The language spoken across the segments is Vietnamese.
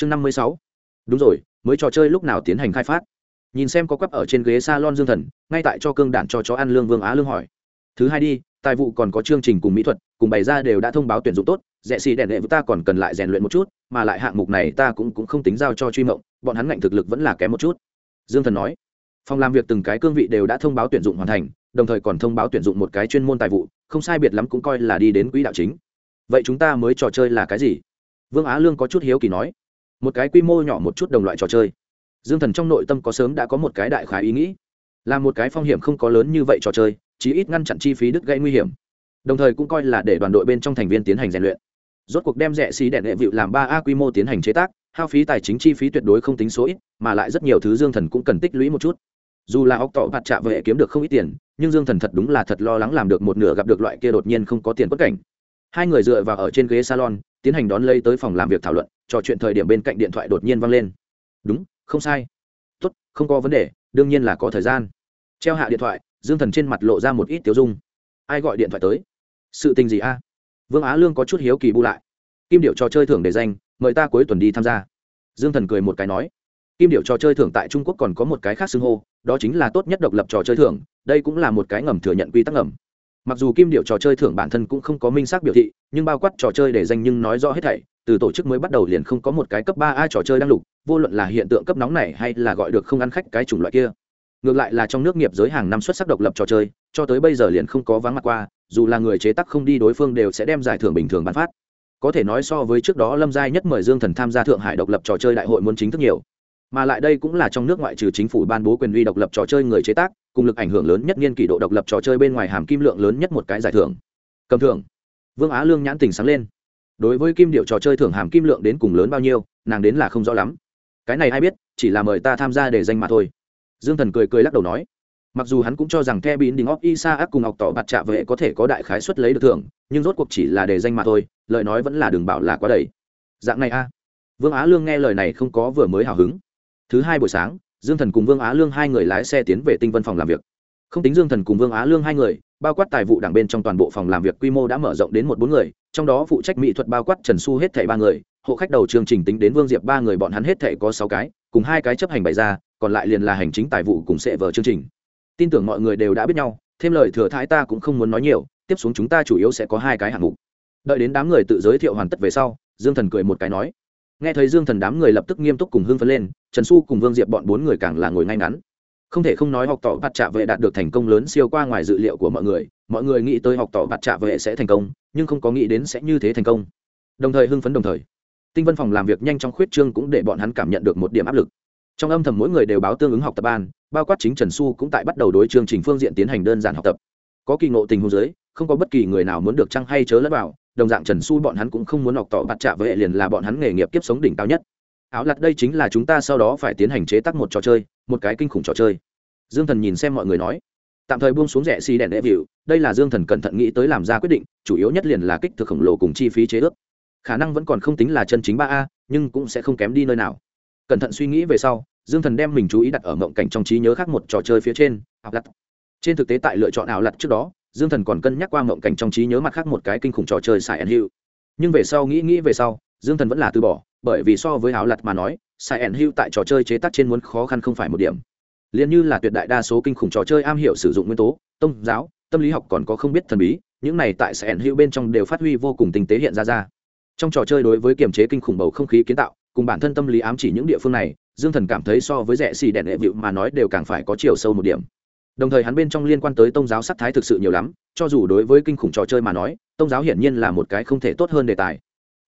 chương năm mươi sáu. Đúng rồi mới trò chơi lúc nào tiến hành khai phát. Nhìn xem có quắp ở trên ghế s a lon dương thần ngay tại cho cương đản cho chó ăn lương vương á lương hỏi. Thứ hai đi tài vụ còn có chương trình cùng mỹ thuật cùng bày ra đều đã thông báo tuyển dụng tốt rẻ xì đèn đệ với ta còn cần lại rèn luyện một chút mà lại hạng mục này ta cũng, cũng không tính giao cho truy mộng bọn hắn ngạnh thực lực vẫn là kém một chút. Dương thần nói. Phòng làm việc từng cái cương vị đều đã thông báo tuyển dụng hoàn thành đồng thời còn thông báo tuyển dụng một cái chuyên môn tài vụ không sai biệt lắm cũng coi là đi đến quỹ đạo chính. Vậy chúng ta mới trò chơi là cái gì? Vương á lương có chút hiếu kỳ nói một cái quy mô nhỏ một chút đồng loại trò chơi. Dương thần trong nội tâm có sớm đã có một cái đại khái ý nghĩ. Là một cái phong hiểm không có lớn như vậy trò chơi, chí ít ngăn chặn chi phí đứt gây nguy hiểm. Đồng thời cũng coi là để đoàn đội bên trong thành viên tiến hành rèn luyện. Rốt cuộc đem rẻ xí đèn hệ vịu làm ba a quy mô tiến hành chế tác, hao phí tài chính chi phí tuyệt đối không tính số ít, mà lại rất nhiều thứ dương thần cũng cần tích lũy một chút. Dù là óc tỏ bạt trạ vệ kiếm được không ít tiền, nhưng dương thần thật đúng là thật lo lắng làm được một nửa gặp được loại kia đột nhiên không có tiền bất cảnh hai người dựa vào ở trên ghế salon, tiến hành đón lấy tới phòng làm việc thảo luận, trò chuyện thời điểm bên cạnh điện thoại đột nhiên vang lên. Đúng, không sai. Tốt, không có vấn đề, đương nhiên là có thời gian. Treo hạ điện thoại, dương thần trên mặt lộ ra một ít tiêu dung. Ai gọi điện thoại tới? Sự tình gì a? Vương á lương có chút hiếu kỳ bu lại. Kim điệu trò chơi thưởng để danh, mời ta cuối tuần đi tham gia. Dương thần cười một cái nói. Kim điệu trò chơi thưởng tại trung quốc còn có một cái khác xưng hô, đó chính là tốt nhất độc lập trò chơi thưởng, đây cũng là một cái ngầm thừa nhận quy tắc ngầm mặc dù kim điệu trò chơi thưởng bản thân cũng không có minh xác biểu thị, nhưng bao quát trò chơi để danh nhưng nói rõ hết thảy, từ tổ chức mới bắt đầu liền không có một cái cấp ba a trò chơi đang lục, vô luận là hiện tượng cấp nóng này hay là gọi được không ăn khách cái chủng loại kia. Ngược lại là trong nước nghiệp giới hàng năm xuất sắc độc lập trò chơi, cho tới bây giờ liền không có vắng mặt qua, dù là người chế tác không đi đối phương đều sẽ đem giải thưởng bình thường bán phát. Có thể nói so với trước đó lâm giai nhất mời dương thần tham gia thượng hải độc lập trò chơi đại hội muốn chính thức nhiều. Mà lại đây cũng là trong nước ngoại trừ chính phủ ban bố quyền uy độc lập trò chơi người chế tác cùng lực ảnh hưởng lớn nhất niên kỷ độ độc lập trò chơi bên ngoài hàm kim lượng lớn nhất một cái giải thưởng. Cầm thưởng. Vương á lương nhãn tình sáng lên. Đối với kim điệu trò chơi thưởng hàm kim lượng đến cùng lớn bao nhiêu, nàng đến là không rõ lắm. Cái này ai biết, chỉ là mời ta tham gia để danh mà thôi. Dương thần cười cười lắc đầu nói. Mặc dù hắn cũng cho rằng the bín đình óc isa ác cùng ngọc tỏ bạt trạ vệ có thể có đại khái suất lấy được thưởng, nhưng rốt cuộc chỉ là để danh mà thôi, lời nói vẫn là đừng bảo là quá đầy. Dạng này a. Vương á lương nghe lời này không có vừa mới hào hứng. Thứ hai buổi sáng dương thần cùng vương á lương hai người lái xe tiến về tinh vân phòng làm việc. Không tính dương thần cùng vương á lương hai người, bao quát tài vụ đảng bên trong toàn bộ phòng làm việc quy mô đã mở rộng đến một bốn người, trong đó phụ trách mỹ thuật bao quát trần su hết thảy ba người, hộ khách đầu chương trình tính đến vương diệp ba người bọn hắn hết thảy có sáu cái, cùng hai cái chấp hành bày ra, còn lại liền là hành chính tài vụ cùng sẽ vở chương trình. Tin tưởng mọi người đều đã biết nhau, thêm lời thừa thái ta cũng không muốn nói nhiều, tiếp xuống chúng ta chủ yếu sẽ có hai cái hạng mục. Đợi đến đám người tự giới thiệu hoàn tất về sau, dương thần cười một cái nói nghe thấy dương thần đám người lập tức nghiêm túc cùng hưng phấn lên, trần xu cùng vương diệp bọn bốn người càng là ngồi ngay ngắn. Không thể không nói học tỏ bạt trạ vệ đạt được thành công lớn siêu qua ngoài dự liệu của mọi người. Mọi người nghĩ tới học tỏ bạt trạ vệ sẽ thành công, nhưng không có nghĩ đến sẽ như thế thành công. Đồng thời hưng phấn đồng thời, tinh vân phòng làm việc nhanh trong khuyết trương cũng để bọn hắn cảm nhận được một điểm áp lực. Trong âm thầm mỗi người đều báo tương ứng học tập ban, bao quát chính trần xu cũng tại bắt đầu đối chương trình phương diện tiến hành đơn giản học tập. Có kỳ ngộ tình huống giới không có bất kỳ người nào muốn được trăng hay chớ lẫn vào đồng dạng trần Su, bọn hắn cũng không muốn học tỏ bạt trạ hệ liền là bọn hắn nghề nghiệp kiếp sống đỉnh cao nhất. Áo lặt đây chính là chúng ta sau đó phải tiến hành chế tác một trò chơi một cái kinh khủng trò chơi. Dương thần nhìn xem mọi người nói. Tạm thời buông xuống rẻ xì đèn đệ vịu đây là dương thần cẩn thận nghĩ tới làm ra quyết định chủ yếu nhất liền là kích thước khổng lồ cùng chi phí chế ước. Khả năng vẫn còn không tính là chân chính ba a nhưng cũng sẽ không kém đi nơi nào. Cẩn thận suy nghĩ về sau dương thần đem mình chú ý đặt ở mộng cảnh trong trí nhớ khác một trò chơi phía trên ảo lặt trên thực tế tại lựa chọn ảo lặt trước đó dương thần còn cân nhắc qua mộng cảnh trong trí nhớ mặt khác một cái kinh khủng trò chơi sài ẩn hiệu nhưng về sau nghĩ nghĩ về sau, dương thần vẫn là từ bỏ, bởi vì so với áo lặt mà nói sài ẩn hiệu tại trò chơi chế tác trên muốn khó khăn không phải một điểm. Liền như là tuyệt đại đa số kinh khủng trò chơi am hiểu sử dụng nguyên tố tôn giáo, tâm lý học còn có không biết thần bí, những này tại sài ẩn hữu bên trong đều phát huy vô cùng tinh tế hiện ra ra. Trong trò chơi đối với kiềm chế kinh khủng bầu không khí kiến tạo, cùng bản thân tâm lý ám chỉ những địa phương này, dương thần cảm thấy so với rẻ xì đèn hệ vịu mà nói đều càng phải có chiều sâu một điểm đồng thời hắn bên trong liên quan tới tôn giáo sắc thái thực sự nhiều lắm, cho dù đối với kinh khủng trò chơi mà nói tôn giáo hiển nhiên là một cái không thể tốt hơn đề tài.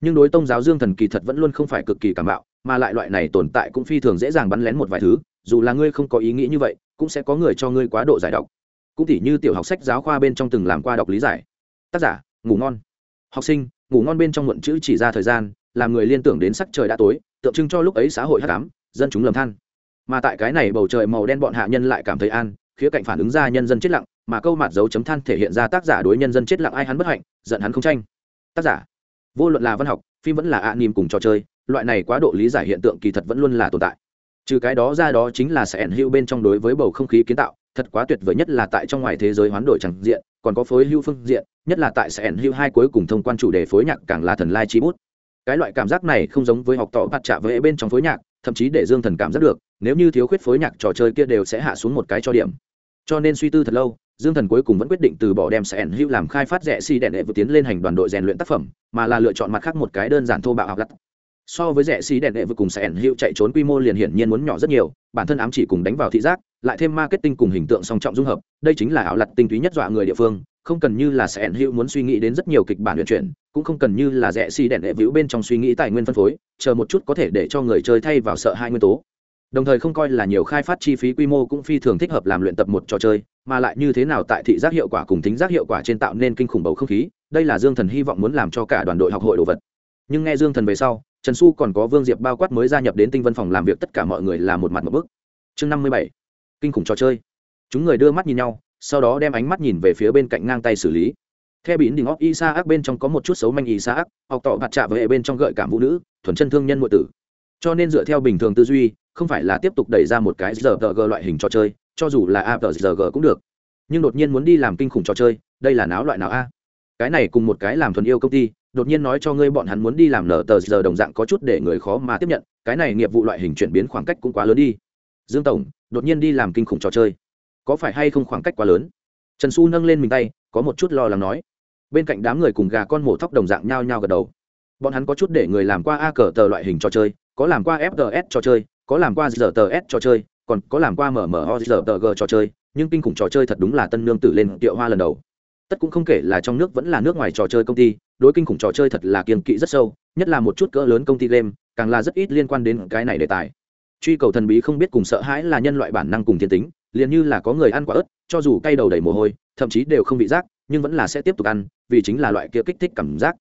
Nhưng đối tôn giáo dương thần kỳ thật vẫn luôn không phải cực kỳ cảm bạo, mà lại loại này tồn tại cũng phi thường dễ dàng bắn lén một vài thứ, dù là ngươi không có ý nghĩ như vậy, cũng sẽ có người cho ngươi quá độ giải độc. Cũng tỉ như tiểu học sách giáo khoa bên trong từng làm qua đọc lý giải. Tác giả, ngủ ngon. Học sinh, ngủ ngon bên trong muộn chữ chỉ ra thời gian, làm người liên tưởng đến sắc trời đã tối, tượng trưng cho lúc ấy xã hội hát cám dân chúng lầm than. Mà tại cái này bầu trời màu đen bọn hạ nhân lại cảm thấy an khía cạnh phản ứng ra nhân dân chết lặng, mà câu mặt dấu chấm than thể hiện ra tác giả đối nhân dân chết lặng ai hắn bất hạnh, giận hắn không tranh. Tác giả, vô luận là văn học, phim vẫn là ạ à cùng trò chơi, loại này quá độ lý giải hiện tượng kỳ thật vẫn luôn là tồn tại. Trừ cái đó ra đó chính là sẽ ẩn hữu bên trong đối với bầu không khí kiến tạo, thật quá tuyệt vời nhất là tại trong ngoài thế giới hoán đổi chẳng diện, còn có phối hữu phương diện, nhất là tại sẽ ẩn hữu hai cuối cùng thông quan chủ đề phối nhạc càng là thần lai chi bút. Cái loại cảm giác này không giống với học tỏ bạt trạ với bên trong phối nhạc, thậm chí để dương thần cảm giác được, nếu như thiếu khuyết phối nhạc trò chơi kia đều sẽ hạ xuống một cái cho điểm cho nên suy tư thật lâu, dương thần cuối cùng vẫn quyết định từ bỏ đem Sẻn hữu làm khai phát rẻ xi đèn đệ vừa tiến lên hành đoàn đội rèn luyện tác phẩm, mà là lựa chọn mặt khác một cái đơn giản thô bạo học gắt so với rẻ xi đèn đệ vừa cùng Sẻn hữu chạy trốn quy mô liền hiển nhiên muốn nhỏ rất nhiều, bản thân ám chỉ cùng đánh vào thị giác, lại thêm marketing cùng hình tượng song trọng dung hợp, đây chính là ảo lặt tinh túy nhất dọa người địa phương, không cần như là sẽ ẩn hữu muốn suy nghĩ đến rất nhiều kịch bản luyện chuyển, cũng không cần như là rẻ xi đèn đệ vĩu bên trong suy nghĩ tài nguyên phân phối, chờ một chút có thể để cho người chơi thay vào sợ hai nguyên tố đồng thời không coi là nhiều khai phát chi phí quy mô cũng phi thường thích hợp làm luyện tập một trò chơi, mà lại như thế nào tại thị giác hiệu quả cùng tính giác hiệu quả trên tạo nên kinh khủng bầu không khí, đây là dương thần hy vọng muốn làm cho cả đoàn đội học hội đồ vật. Nhưng nghe dương thần về sau, trần xu còn có vương diệp bao quát mới gia nhập đến tinh vân phòng làm việc tất cả mọi người là một mặt một bức. Chương năm mươi bảy, kinh khủng trò chơi. Chúng người đưa mắt nhìn nhau, sau đó đem ánh mắt nhìn về phía bên cạnh ngang tay xử lý. Theo bỉn đỉnh óc isaac bên trong có một chút xấu manh isa ác học tỏ mặt trạ với hệ bên trong gợi cảm vũ nữ, thuần chân thương nhân nội tử. Cho nên dựa theo bình thường tư duy không phải là tiếp tục đẩy ra một cái rpg g loại hình trò chơi, cho dù là a g cũng được. Nhưng đột nhiên muốn đi làm kinh khủng trò chơi, đây là náo loại nào a? Cái này cùng một cái làm thuần yêu công ty, đột nhiên nói cho ngươi bọn hắn muốn đi làm nở tờ giờ đồng dạng có chút để người khó mà tiếp nhận, cái này nghiệp vụ loại hình chuyển biến khoảng cách cũng quá lớn đi. Dương tổng, đột nhiên đi làm kinh khủng trò chơi, có phải hay không khoảng cách quá lớn? Trần xu nâng lên mình tay, có một chút lo lắng nói. Bên cạnh đám người cùng gà con mổ thóc đồng dạng nhao nhao gật đầu. Bọn hắn có chút để người làm qua a cờ tờ loại hình trò chơi, có làm qua fts trò chơi có làm qua giờ tờ s trò chơi, còn có làm qua mở mở ho giờ tờ g trò chơi, nhưng kinh khủng trò chơi thật đúng là tân nương tử lên tiệu hoa lần đầu. Tất cũng không kể là trong nước vẫn là nước ngoài trò chơi công ty, đối kinh khủng trò chơi thật là kiên kỵ rất sâu, nhất là một chút cỡ lớn công ty game, càng là rất ít liên quan đến cái này đề tài. Truy cầu thần bí không biết cùng sợ hãi là nhân loại bản năng cùng thiên tính, liền như là có người ăn quả ớt, cho dù cay đầu đầy mồ hôi, thậm chí đều không bị rác, nhưng vẫn là sẽ tiếp tục ăn, vì chính là loại kia kích thích cảm giác.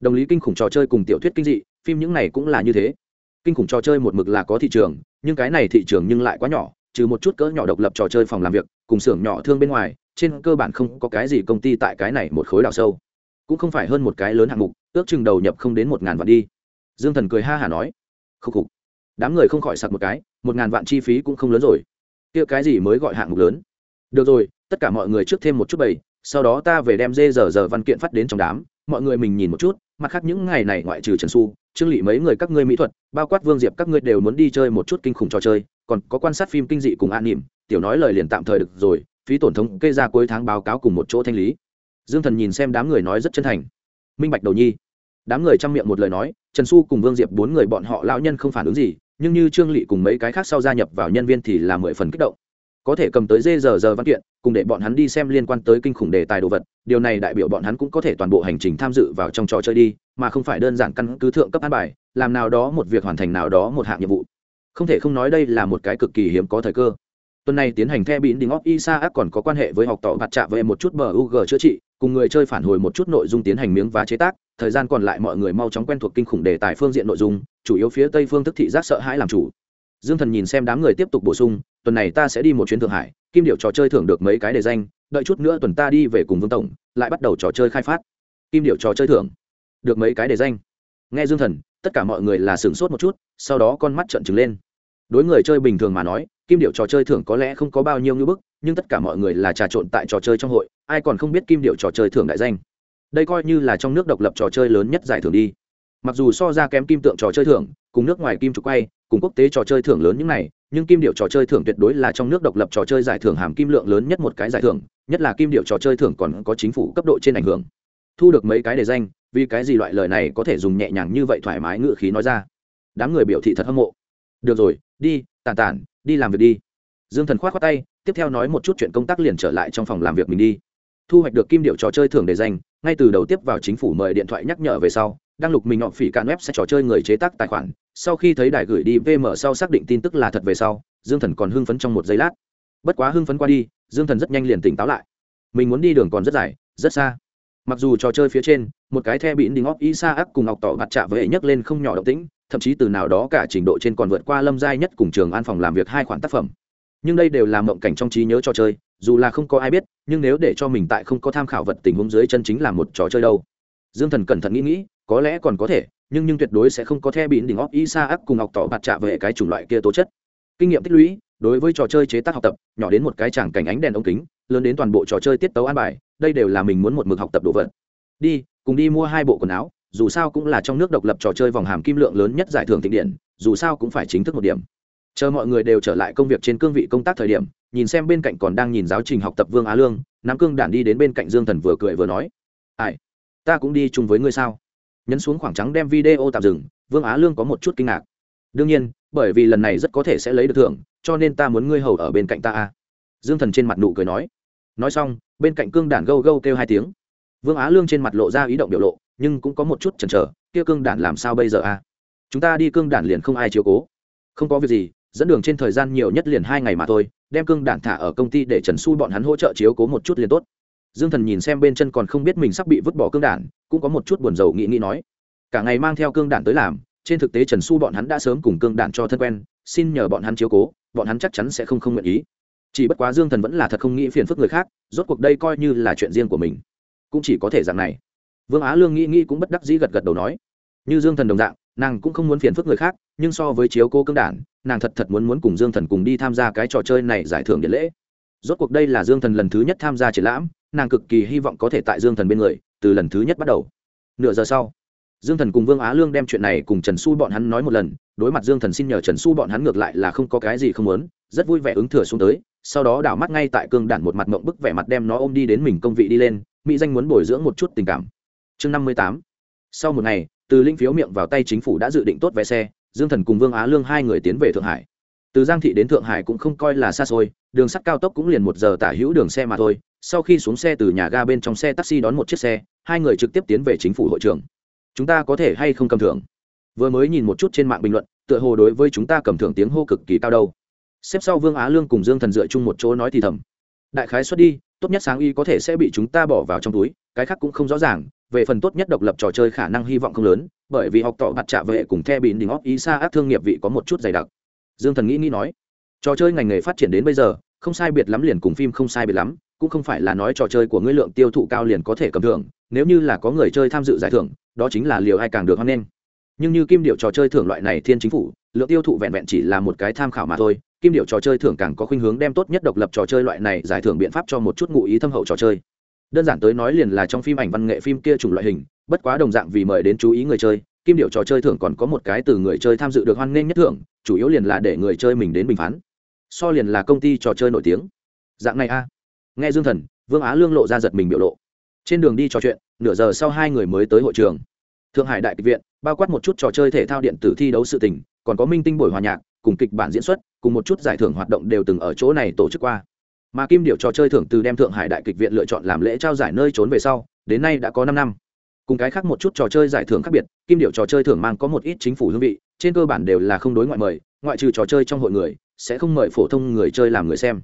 Đồng lý kinh khủng trò chơi cùng tiểu thuyết kinh dị, phim những này cũng là như thế kinh khủng trò chơi một mực là có thị trường, nhưng cái này thị trường nhưng lại quá nhỏ, trừ một chút cỡ nhỏ độc lập trò chơi phòng làm việc, cùng xưởng nhỏ thương bên ngoài, trên cơ bản không có cái gì công ty tại cái này một khối đào sâu. Cũng không phải hơn một cái lớn hạng mục, ước chừng đầu nhập không đến một ngàn vạn đi. Dương thần cười ha hả nói khúc khục, đám người không khỏi sặc một cái, một ngàn vạn chi phí cũng không lớn rồi. Kia cái gì mới gọi hạng mục lớn? Được rồi, tất cả mọi người trước thêm một chút bầy sau đó ta về đem dê giờ giờ văn kiện phát đến trong đám, mọi người mình nhìn một chút, mặt khác những ngày này ngoại trừ trần xu, trương lị mấy người các ngươi mỹ thuật, bao quát vương diệp các ngươi đều muốn đi chơi một chút kinh khủng trò chơi, còn có quan sát phim kinh dị cùng an nỉm, tiểu nói lời liền tạm thời được rồi, phí tổn thống kê ra cuối tháng báo cáo cùng một chỗ thanh lý. Dương thần nhìn xem đám người nói rất chân thành. Minh bạch đầu nhi, đám người chăm miệng một lời nói, trần xu cùng vương diệp bốn người bọn họ lão nhân không phản ứng gì, nhưng như trương lị cùng mấy cái khác sau gia nhập vào nhân viên thì là mười phần kích động có thể cầm tới dê giờ giờ văn kiện, cùng để bọn hắn đi xem liên quan tới kinh khủng đề tài đồ vật, điều này đại biểu bọn hắn cũng có thể toàn bộ hành trình tham dự vào trong trò chơi đi, mà không phải đơn giản căn cứ thượng cấp an bài, làm nào đó một việc hoàn thành nào đó một hạng nhiệm vụ. Không thể không nói đây là một cái cực kỳ hiếm có thời cơ. Tuần này tiến hành the bịn đình óc isa ác còn có quan hệ với học tỏ mặt trạ với một chút bờ ug chữa trị, cùng người chơi phản hồi một chút nội dung tiến hành miếng vá chế tác, thời gian còn lại mọi người mau chóng quen thuộc kinh khủng đề tài phương diện nội dung, chủ yếu phía tây phương thức thị giác sợ hãi làm chủ dương thần nhìn xem đám người tiếp tục bổ sung, tuần này ta sẽ đi một chuyến thượng hải, kim điệu trò chơi thưởng được mấy cái đề danh, đợi chút nữa tuần ta đi về cùng vương tổng, lại bắt đầu trò chơi khai phát. Kim điệu trò chơi thưởng được mấy cái đề danh. Nghe dương thần, tất cả mọi người là sửng sốt một chút, sau đó con mắt trợn trừng lên. Đối người chơi bình thường mà nói, kim điệu trò chơi thưởng có lẽ không có bao nhiêu như bức, nhưng tất cả mọi người là trà trộn tại trò chơi trong hội, ai còn không biết kim điệu trò chơi thưởng đại danh. Đây coi như là trong nước độc lập trò chơi lớn nhất giải thưởng đi. Mặc dù so ra kém kim tượng trò chơi thưởng, cùng nước ngoài kim trục quay cùng quốc tế trò chơi thưởng lớn những này, nhưng kim điệu trò chơi thưởng tuyệt đối là trong nước độc lập trò chơi giải thưởng hàm kim lượng lớn nhất một cái giải thưởng, nhất là kim điệu trò chơi thưởng còn có chính phủ cấp độ trên ảnh hưởng. Thu được mấy cái đề danh, vì cái gì loại lời này có thể dùng nhẹ nhàng như vậy thoải mái ngự khí nói ra? Đám người biểu thị thật hâm mộ. Được rồi, đi tàn tản, đi làm việc đi. Dương thần k h o á t khoác tay, tiếp theo nói một chút chuyện công tác liền trở lại trong phòng làm việc mình đi. Thu hoạch được kim điệu trò chơi thưởng đề danh, ngay từ đầu tiếp vào chính phủ mời điện thoại nhắc nhở về sau đăng lục mình họ phỉ cạn web sẽ trò chơi người chế tác tài khoản. Sau khi thấy đài gửi đi vm sau xác định tin tức là thật về sau, dương thần còn hưng phấn trong một giây lát. Bất quá hưng phấn qua đi, dương thần rất nhanh liền tỉnh táo lại. Mình muốn đi đường còn rất dài, rất xa. Mặc dù trò chơi phía trên, một cái the bị đinh óc sa ác cùng ngọc tỏ mặt chạ với hệ nhấc lên không nhỏ động tĩnh, thậm chí từ nào đó cả trình độ trên còn vượt qua lâm giai nhất cùng trường an phòng làm việc hai khoản tác phẩm. Nhưng đây đều là mộng cảnh trong trí nhớ trò chơi, dù là không có ai biết, nhưng nếu để cho mình tại không có tham khảo vật tình huống dưới chân chính là một trò chơi đâu. Dương thần cẩn thận nghĩ nghĩ có lẽ còn có thể, nhưng nhưng tuyệt đối sẽ không có the bịn đỉnh óc isa ác cùng ngọc tỏ mặt trạ về cái chủng loại kia tố chất. Kinh nghiệm tích lũy, đối với trò chơi chế tác học tập, nhỏ đến một cái tràng cảnh ánh đèn ống kính, lớn đến toàn bộ trò chơi tiết tấu an bài, đây đều là mình muốn một mực học tập đồ vật. Đi, cùng đi mua hai bộ quần áo, dù sao cũng là trong nước độc lập trò chơi vòng hàm kim lượng lớn nhất giải thưởng thịnh điện, dù sao cũng phải chính thức một điểm. Chờ mọi người đều trở lại công việc trên cương vị công tác thời điểm, nhìn xem bên cạnh còn đang nhìn giáo trình học tập vương á lương nắm cương đản đi đến bên cạnh dương thần vừa cười vừa nói, ai, ta cũng đi chung với ngươi sao? Nhấn xuống khoảng trắng đem video tạm dừng, vương á lương có một chút kinh ngạc. Đương nhiên, bởi vì lần này rất có thể sẽ lấy được thưởng, cho nên ta muốn ngươi hầu ở bên cạnh ta a. Dương thần trên mặt nụ cười nói. Nói xong, bên cạnh cương đản gâu gâu kêu hai tiếng. Vương á lương trên mặt lộ ra ý động biểu lộ, nhưng cũng có một chút chần chờ, kia cương đản làm sao bây giờ a? Chúng ta đi cương đản liền không ai chiếu cố. Không có việc gì, dẫn đường trên thời gian nhiều nhất liền hai ngày mà thôi, đem cương đản thả ở công ty để trần su bọn hắn hỗ trợ chiếu cố một chút liền tốt dương thần nhìn xem bên chân còn không biết mình sắp bị vứt bỏ cương đản, cũng có một chút buồn rầu nghĩ nghĩ nói, cả ngày mang theo cương đản tới làm, trên thực tế trần su bọn hắn đã sớm cùng cương đản cho thân quen, xin nhờ bọn hắn chiếu cố, bọn hắn chắc chắn sẽ không không nguyện ý. Chỉ bất quá dương thần vẫn là thật không nghĩ phiền phức người khác, rốt cuộc đây coi như là chuyện riêng của mình. Cũng chỉ có thể dạng này. Vương á lương nghĩ nghĩ cũng bất đắc dĩ gật gật đầu nói. Như dương thần đồng dạng, nàng cũng không muốn phiền phức người khác, nhưng so với chiếu cô cương đản, nàng thật thật muốn muốn cùng dương thần cùng đi tham gia cái trò chơi này giải thưởng điện lễ rốt cuộc đây là dương thần lần thứ nhất tham gia triển lãm, nàng cực kỳ hy vọng có thể tại dương thần bên người, từ lần thứ nhất bắt đầu. Nửa giờ sau, dương thần cùng vương á lương đem chuyện này cùng trần su bọn hắn nói một lần, đối mặt dương thần xin nhờ trần su bọn hắn ngược lại là không có cái gì không muốn, rất vui vẻ ứng thừa xuống tới, sau đó đảo mắt ngay tại cương đản một mặt mộng bức vẻ mặt đem nó ôm đi đến mình công vị đi lên, mỹ danh muốn bồi dưỡng một chút tình cảm. Chương năm mươi tám. Sau một ngày, từ linh phiếu miệng vào tay chính phủ đã dự định tốt vé xe, dương thần cùng vương á lương hai người tiến về thượng hải từ giang thị đến thượng hải cũng không coi là xa xôi, đường sắt cao tốc cũng liền một giờ tả hữu đường xe mà thôi. Sau khi xuống xe từ nhà ga bên trong xe taxi đón một chiếc xe, hai người trực tiếp tiến về chính phủ hội trường. Chúng ta có thể hay không cầm thưởng? Vừa mới nhìn một chút trên mạng bình luận, tựa hồ đối với chúng ta cầm thưởng tiếng hô cực kỳ cao đâu. Xếp sau vương á lương cùng dương thần dựa chung một chỗ nói thì thầm. Đại khái xuất đi, tốt nhất sáng y có thể sẽ bị chúng ta bỏ vào trong túi, cái khác cũng không rõ ràng. Về phần tốt nhất độc lập trò chơi khả năng hy vọng không lớn, bởi vì học tỏ mặt trạ vệ cùng the bị đình óc ý xa ác thương nghiệp vị có một chút dày đặc dương thần nghĩ nghĩ nói, trò chơi ngành nghề phát triển đến bây giờ, không sai biệt lắm liền cùng phim không sai biệt lắm, cũng không phải là nói trò chơi của ngươi lượng tiêu thụ cao liền có thể cầm thưởng, nếu như là có người chơi tham dự giải thưởng, đó chính là liều ai càng được hoan nghênh. Nhưng như kim điệu trò chơi thưởng loại này thiên chính phủ, lượng tiêu thụ vẹn vẹn chỉ là một cái tham khảo mà thôi, kim điệu trò chơi thưởng càng có khuynh hướng đem tốt nhất độc lập trò chơi loại này giải thưởng biện pháp cho một chút ngụ ý thâm hậu trò chơi. Đơn giản tới nói liền là trong phim ảnh văn nghệ phim kia chủng loại hình, bất quá đồng dạng vì mời đến chú ý người chơi kim điệu trò chơi thưởng còn có một cái từ người chơi tham dự được hoan nghênh nhất thưởng, chủ yếu liền là để người chơi mình đến bình phán. So liền là công ty trò chơi nổi tiếng. Dạng này a. Nghe dương thần, vương á lương lộ ra giật mình biểu lộ. Trên đường đi trò chuyện, nửa giờ sau hai người mới tới hội trường. Thượng hải đại kịch viện, bao quát một chút trò chơi thể thao điện tử thi đấu sự tình, còn có minh tinh buổi hòa nhạc, cùng kịch bản diễn xuất, cùng một chút giải thưởng hoạt động đều từng ở chỗ này tổ chức qua. Mà kim điệu trò chơi thưởng từ đem thượng hải đại kịch viện lựa chọn làm lễ trao giải nơi trốn về sau, đến nay đã có năm năm cùng cái khác một chút trò chơi giải thưởng khác biệt, kim điệu trò chơi thưởng mang có một ít chính phủ hương vị, trên cơ bản đều là không đối ngoại mời, ngoại trừ trò chơi trong hội người, sẽ không mời phổ thông người chơi làm người xem.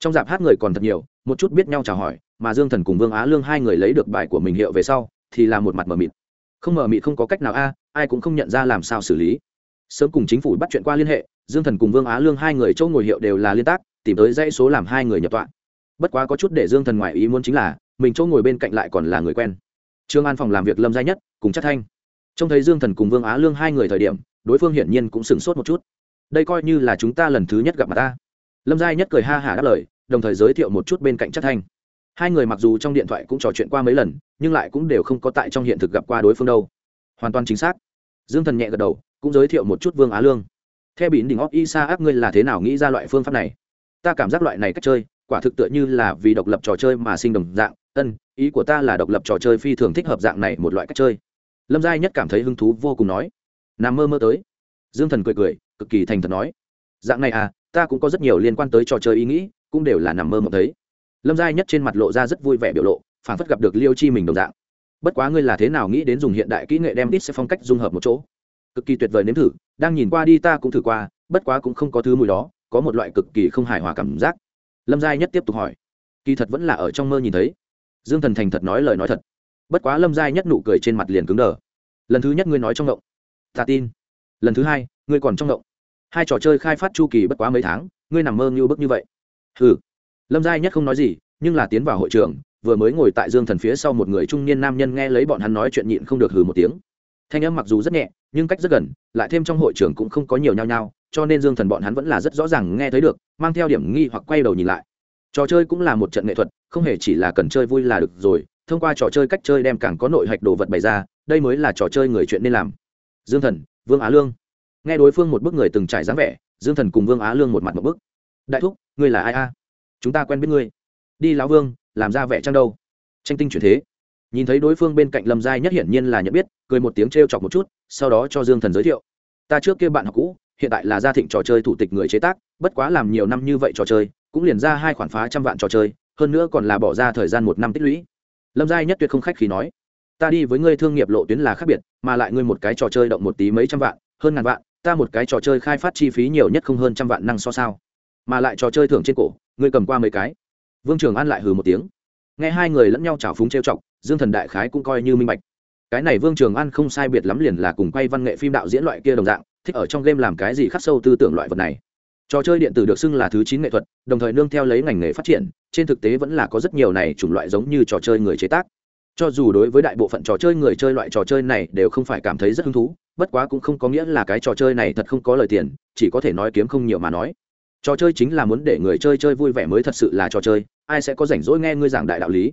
Trong dạp hát người còn thật nhiều, một chút biết nhau chào hỏi, mà dương thần cùng vương á lương hai người lấy được bài của mình hiệu về sau, thì là một mặt mờ mịt. Không mờ mịt không có cách nào a, ai cũng không nhận ra làm sao xử lý. Sớm cùng chính phủ bắt chuyện qua liên hệ, dương thần cùng vương á lương hai người châu ngồi hiệu đều là liên tác, tìm tới dãy số làm hai người nhập tọa. Bất quá có chút để dương thần ngoại ý muốn chính là, mình chỗ ngồi bên cạnh lại còn là người quen trương an phòng làm việc lâm gia nhất, cùng chắc thanh. Trông thấy dương thần cùng vương á lương hai người thời điểm, đối phương hiển nhiên cũng sửng sốt một chút. Đây coi như là chúng ta lần thứ nhất gặp mặt ta. Lâm gia nhất cười ha hả đáp lời, đồng thời giới thiệu một chút bên cạnh chắc thanh. Hai người mặc dù trong điện thoại cũng trò chuyện qua mấy lần, nhưng lại cũng đều không có tại trong hiện thực gặp qua đối phương đâu. Hoàn toàn chính xác. Dương thần nhẹ gật đầu, cũng giới thiệu một chút vương á lương. Theo bỉn đỉnh óc y sa áp ngươi là thế nào nghĩ ra loại phương pháp này? Ta cảm giác loại này cách chơi, quả thực tựa như là vì độc lập trò chơi mà sinh đồng dạng, ân ý của ta là độc lập trò chơi phi thường thích hợp dạng này một loại cách chơi. Lâm giai nhất cảm thấy hứng thú vô cùng nói. Nằm mơ mơ tới. Dương thần cười cười, cực kỳ thành thật nói. Dạng này à ta cũng có rất nhiều liên quan tới trò chơi ý nghĩ, cũng đều là nằm mơ mộng thấy. Lâm giai nhất trên mặt lộ ra rất vui vẻ biểu lộ phản phất gặp được liêu chi mình đồng dạng. Bất quá ngươi là thế nào nghĩ đến dùng hiện đại kỹ nghệ đem ít sẽ phong cách dung hợp một chỗ? Cực kỳ tuyệt vời nếm thử, đang nhìn qua đi ta cũng thử qua, bất quá cũng không có thứ mùi đó, có một loại cực kỳ không hài hòa cảm giác. Lâm giai nhất tiếp tục hỏi. Kỳ thật vẫn là ở trong mơ nhìn thấy dương thần thành thật nói lời nói thật. Bất quá lâm giai nhất nụ cười trên mặt liền cứng đờ. Lần thứ nhất ngươi nói trong ngộng. Ta tin. Lần thứ hai, ngươi còn trong ngộng. Hai trò chơi khai phát chu kỳ bất quá mấy tháng, ngươi nằm mơ như bức như vậy. Ừ lâm giai nhất không nói gì, nhưng là tiến vào hội trường, vừa mới ngồi tại dương thần phía sau một người trung niên nam nhân nghe lấy bọn hắn nói chuyện nhịn không được hừ một tiếng. Thanh âm mặc dù rất nhẹ, nhưng cách rất gần, lại thêm trong hội trường cũng không có nhiều nhao nhao, cho nên dương thần bọn hắn vẫn là rất rõ ràng nghe thấy được, mang theo điểm nghi hoặc quay đầu nhìn lại trò chơi cũng là một trận nghệ thuật, không hề chỉ là cần chơi vui là được rồi, thông qua trò chơi cách chơi đem càng có nội hạch đồ vật bày ra, đây mới là trò chơi người chuyện nên làm. Dương thần, vương á lương. Nghe đối phương một bức người từng trải dáng vẻ, dương thần cùng vương á lương một mặt một bức. Đại thúc, ngươi là ai a? Chúng ta quen biết ngươi. Đi lão vương, làm ra vẻ trang đâu? Tranh tinh chuyển thế. Nhìn thấy đối phương bên cạnh lâm giai nhất hiển nhiên là nhận biết, cười một tiếng t r e o chọc một chút, sau đó cho dương thần giới thiệu. Ta trước kia bạn học cũ, hiện tại là gia thịnh trò chơi thủ tịch người chế tác, bất quá làm nhiều năm như vậy trò chơi cũng liền ra hai khoản phá trăm vạn trò chơi, hơn nữa còn là bỏ ra thời gian một năm tích lũy. Lâm giai nhất tuyệt không khách khi nói, ta đi với ngươi thương nghiệp lộ tuyến là khác biệt, mà lại ngươi một cái trò chơi động một tí mấy trăm vạn, hơn ngàn vạn, ta một cái trò chơi khai phát chi phí nhiều nhất không hơn trăm vạn năng so sao? Mà lại trò chơi thưởng trên cổ, ngươi cầm qua mấy cái? Vương trường an lại hừ một tiếng. Nghe hai người lẫn nhau chảo phúng trêu chọc, dương thần đại khái cũng coi như minh bạch. Cái này vương trường an không sai biệt lắm liền là cùng quay văn nghệ phim đạo diễn loại kia đồng dạng, thích ở trong game làm cái gì khắc sâu tư tưởng loại vật này trò chơi điện tử được xưng là thứ chín nghệ thuật, đồng thời nương theo lấy ngành nghề phát triển, trên thực tế vẫn là có rất nhiều này chủng loại giống như trò chơi người chế tác. Cho dù đối với đại bộ phận trò chơi người chơi loại trò chơi này đều không phải cảm thấy rất hứng thú, bất quá cũng không có nghĩa là cái trò chơi này thật không có lời tiền, chỉ có thể nói kiếm không nhiều mà nói. Trò chơi chính là muốn để người chơi chơi vui vẻ mới thật sự là trò chơi, ai sẽ có rảnh rỗi nghe ngươi giảng đại đạo lý.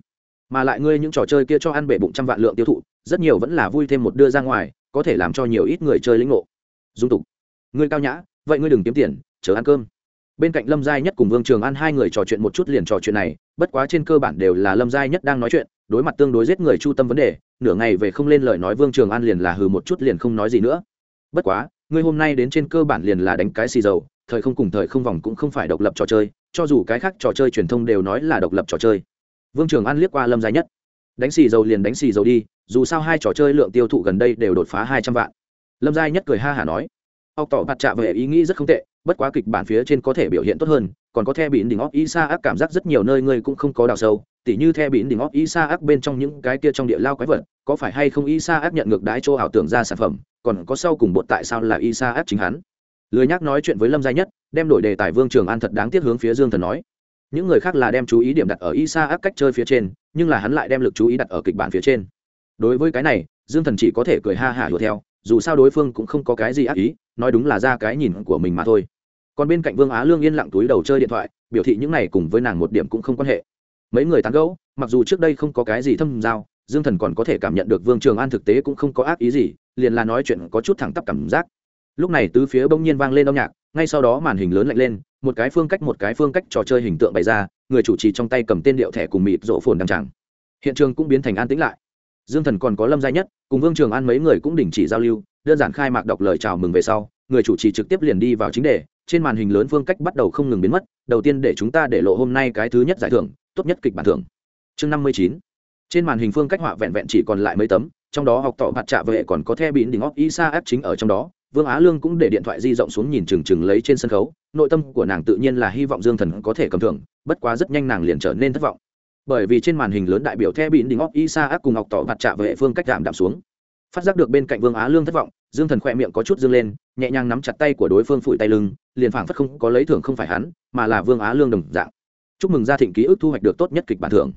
Mà lại ngươi những trò chơi kia cho ăn bể bụng trăm vạn lượng tiêu thụ, rất nhiều vẫn là vui thêm một đưa ra ngoài, có thể làm cho nhiều ít người chơi lĩnh ngộ. Dung tục. Ngươi cao nhã, vậy ngươi đừng kiếm tiền chờ ăn cơm. Bên cạnh lâm giai nhất cùng vương trường an hai người trò chuyện một chút liền trò chuyện này, bất quá trên cơ bản đều là lâm giai nhất đang nói chuyện, đối mặt tương đối giết người chu tâm vấn đề, nửa ngày về không lên lời nói vương trường an liền là hừ một chút liền không nói gì nữa. Bất quá, ngươi hôm nay đến trên cơ bản liền là đánh cái xì dầu, thời không cùng thời không vòng cũng không phải độc lập trò chơi, cho dù cái khác trò chơi truyền thông đều nói là độc lập trò chơi. Vương trường an liếc qua lâm giai nhất. Đánh xì dầu liền đánh xì dầu đi, dù sao hai trò chơi lượng tiêu thụ gần đây đều đột phá hai trăm vạn. Lâm giai nhất cười ha hả nói. Ọc tỏ mặt trạ về ý nghĩ rất không tệ bất quá kịch bản phía trên có thể biểu hiện tốt hơn, còn có the bỉn đỉnh óc isa ác cảm giác rất nhiều nơi ngươi cũng không có đào sâu, tỉ như the bỉn đỉnh óc isa ác bên trong những cái kia trong địa lao quái vật, có phải hay không isa ác nhận ngược đái chỗ ảo tưởng ra sản phẩm, còn có sau cùng bột tại sao là isa ác chính hắn? Lười nhắc nói chuyện với lâm gia nhất, đem đổi đề tài vương trường an thật đáng tiếc hướng phía dương thần nói. Những người khác là đem chú ý điểm đặt ở isa ác cách chơi phía trên, nhưng là hắn lại đem lực chú ý đặt ở kịch bản phía trên. Đối với cái này, dương thần chỉ có thể cười ha hả đuổi theo, dù sao đối phương cũng không có cái gì ác ý, nói đúng là ra cái nhìn của mình mà thôi còn bên cạnh vương á lương yên lặng túi đầu chơi điện thoại, biểu thị những này cùng với nàng một điểm cũng không quan hệ. Mấy người tán gẫu, mặc dù trước đây không có cái gì thâm giao, dương thần còn có thể cảm nhận được vương trường an thực tế cũng không có ác ý gì, liền là nói chuyện có chút thẳng tắp cảm giác. Lúc này tứ phía bỗng nhiên vang lên âm nhạc, ngay sau đó màn hình lớn lạnh lên, một cái phương cách một cái phương cách trò chơi hình tượng bày ra, người chủ trì trong tay cầm tên điệu thẻ cùng mịt rộ phồn đăng tràng hiện trường cũng biến thành an tĩnh lại. Dương thần còn có lâm gia nhất, cùng vương trường an mấy người cũng đình chỉ giao lưu, đơn giản khai mạc đọc lời chào mừng về sau, người chủ trì trực tiếp liền đi vào chính đề trên màn hình lớn phương cách bắt đầu không ngừng biến mất, đầu tiên để chúng ta để lộ hôm nay cái thứ nhất giải thưởng, tốt nhất kịch bản thưởng. Chương năm mươi chín. Trên màn hình phương cách họa vẹn vẹn chỉ còn lại mấy tấm, trong đó học tỏ mặt trạ vệ còn có the bịn đỉnh óc isa ép chính ở trong đó. Vương á lương cũng để điện thoại di rộng xuống nhìn chừng chừng lấy trên sân khấu, nội tâm của nàng tự nhiên là hy vọng dương thần có thể cầm thưởng, bất quá rất nhanh nàng liền trở nên thất vọng. Bởi vì trên màn hình lớn đại biểu the bịn đỉnh óc isa ép cùng học tỏ mặt trạ vệ phương cách giảm đạm xuống phát giác được bên cạnh vương á lương thất vọng, dương thần khỏe miệng có chút dương lên, nhẹ nhàng nắm chặt tay của đối phương phủi tay lưng, liền phảng phất không có lấy thưởng không phải hắn, mà là vương á lương đồng dạng. Chúc mừng gia thịnh ký ức thu hoạch được tốt nhất kịch bản thưởng.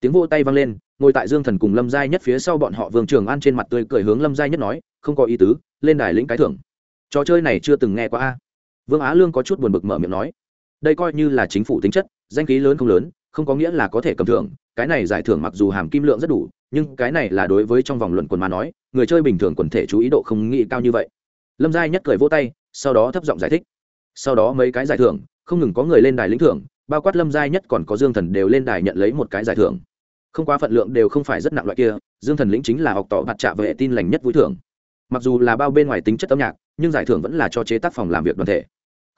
Tiếng vô tay vang lên, ngồi tại dương thần cùng lâm giai nhất phía sau bọn họ vương trường an trên mặt tươi cười hướng lâm giai nhất nói, không có ý tứ, lên đài lĩnh cái thưởng. Trò chơi này chưa từng nghe qua a. Vương á lương có chút buồn bực mở miệng nói, đây coi như là chính phủ tính chất, danh khí lớn không lớn, không có nghĩa là có thể cầm thưởng, cái này giải thưởng mặc dù hàm kim lượng rất đủ nhưng cái này là đối với trong vòng luận quần mà nói, người chơi bình thường quần thể chú ý độ không nghĩ cao như vậy. Lâm giai nhất cười vỗ tay, sau đó thấp giọng giải thích. Sau đó mấy cái giải thưởng, không ngừng có người lên đài lĩnh thưởng, bao quát lâm giai nhất còn có dương thần đều lên đài nhận lấy một cái giải thưởng. Không quá phận lượng đều không phải rất nặng loại kia, dương thần lĩnh chính là học tỏ mặt trạ vệ tin lành nhất vui thưởng. Mặc dù là bao bên ngoài tính chất âm nhạc, nhưng giải thưởng vẫn là cho chế tác phòng làm việc đoàn thể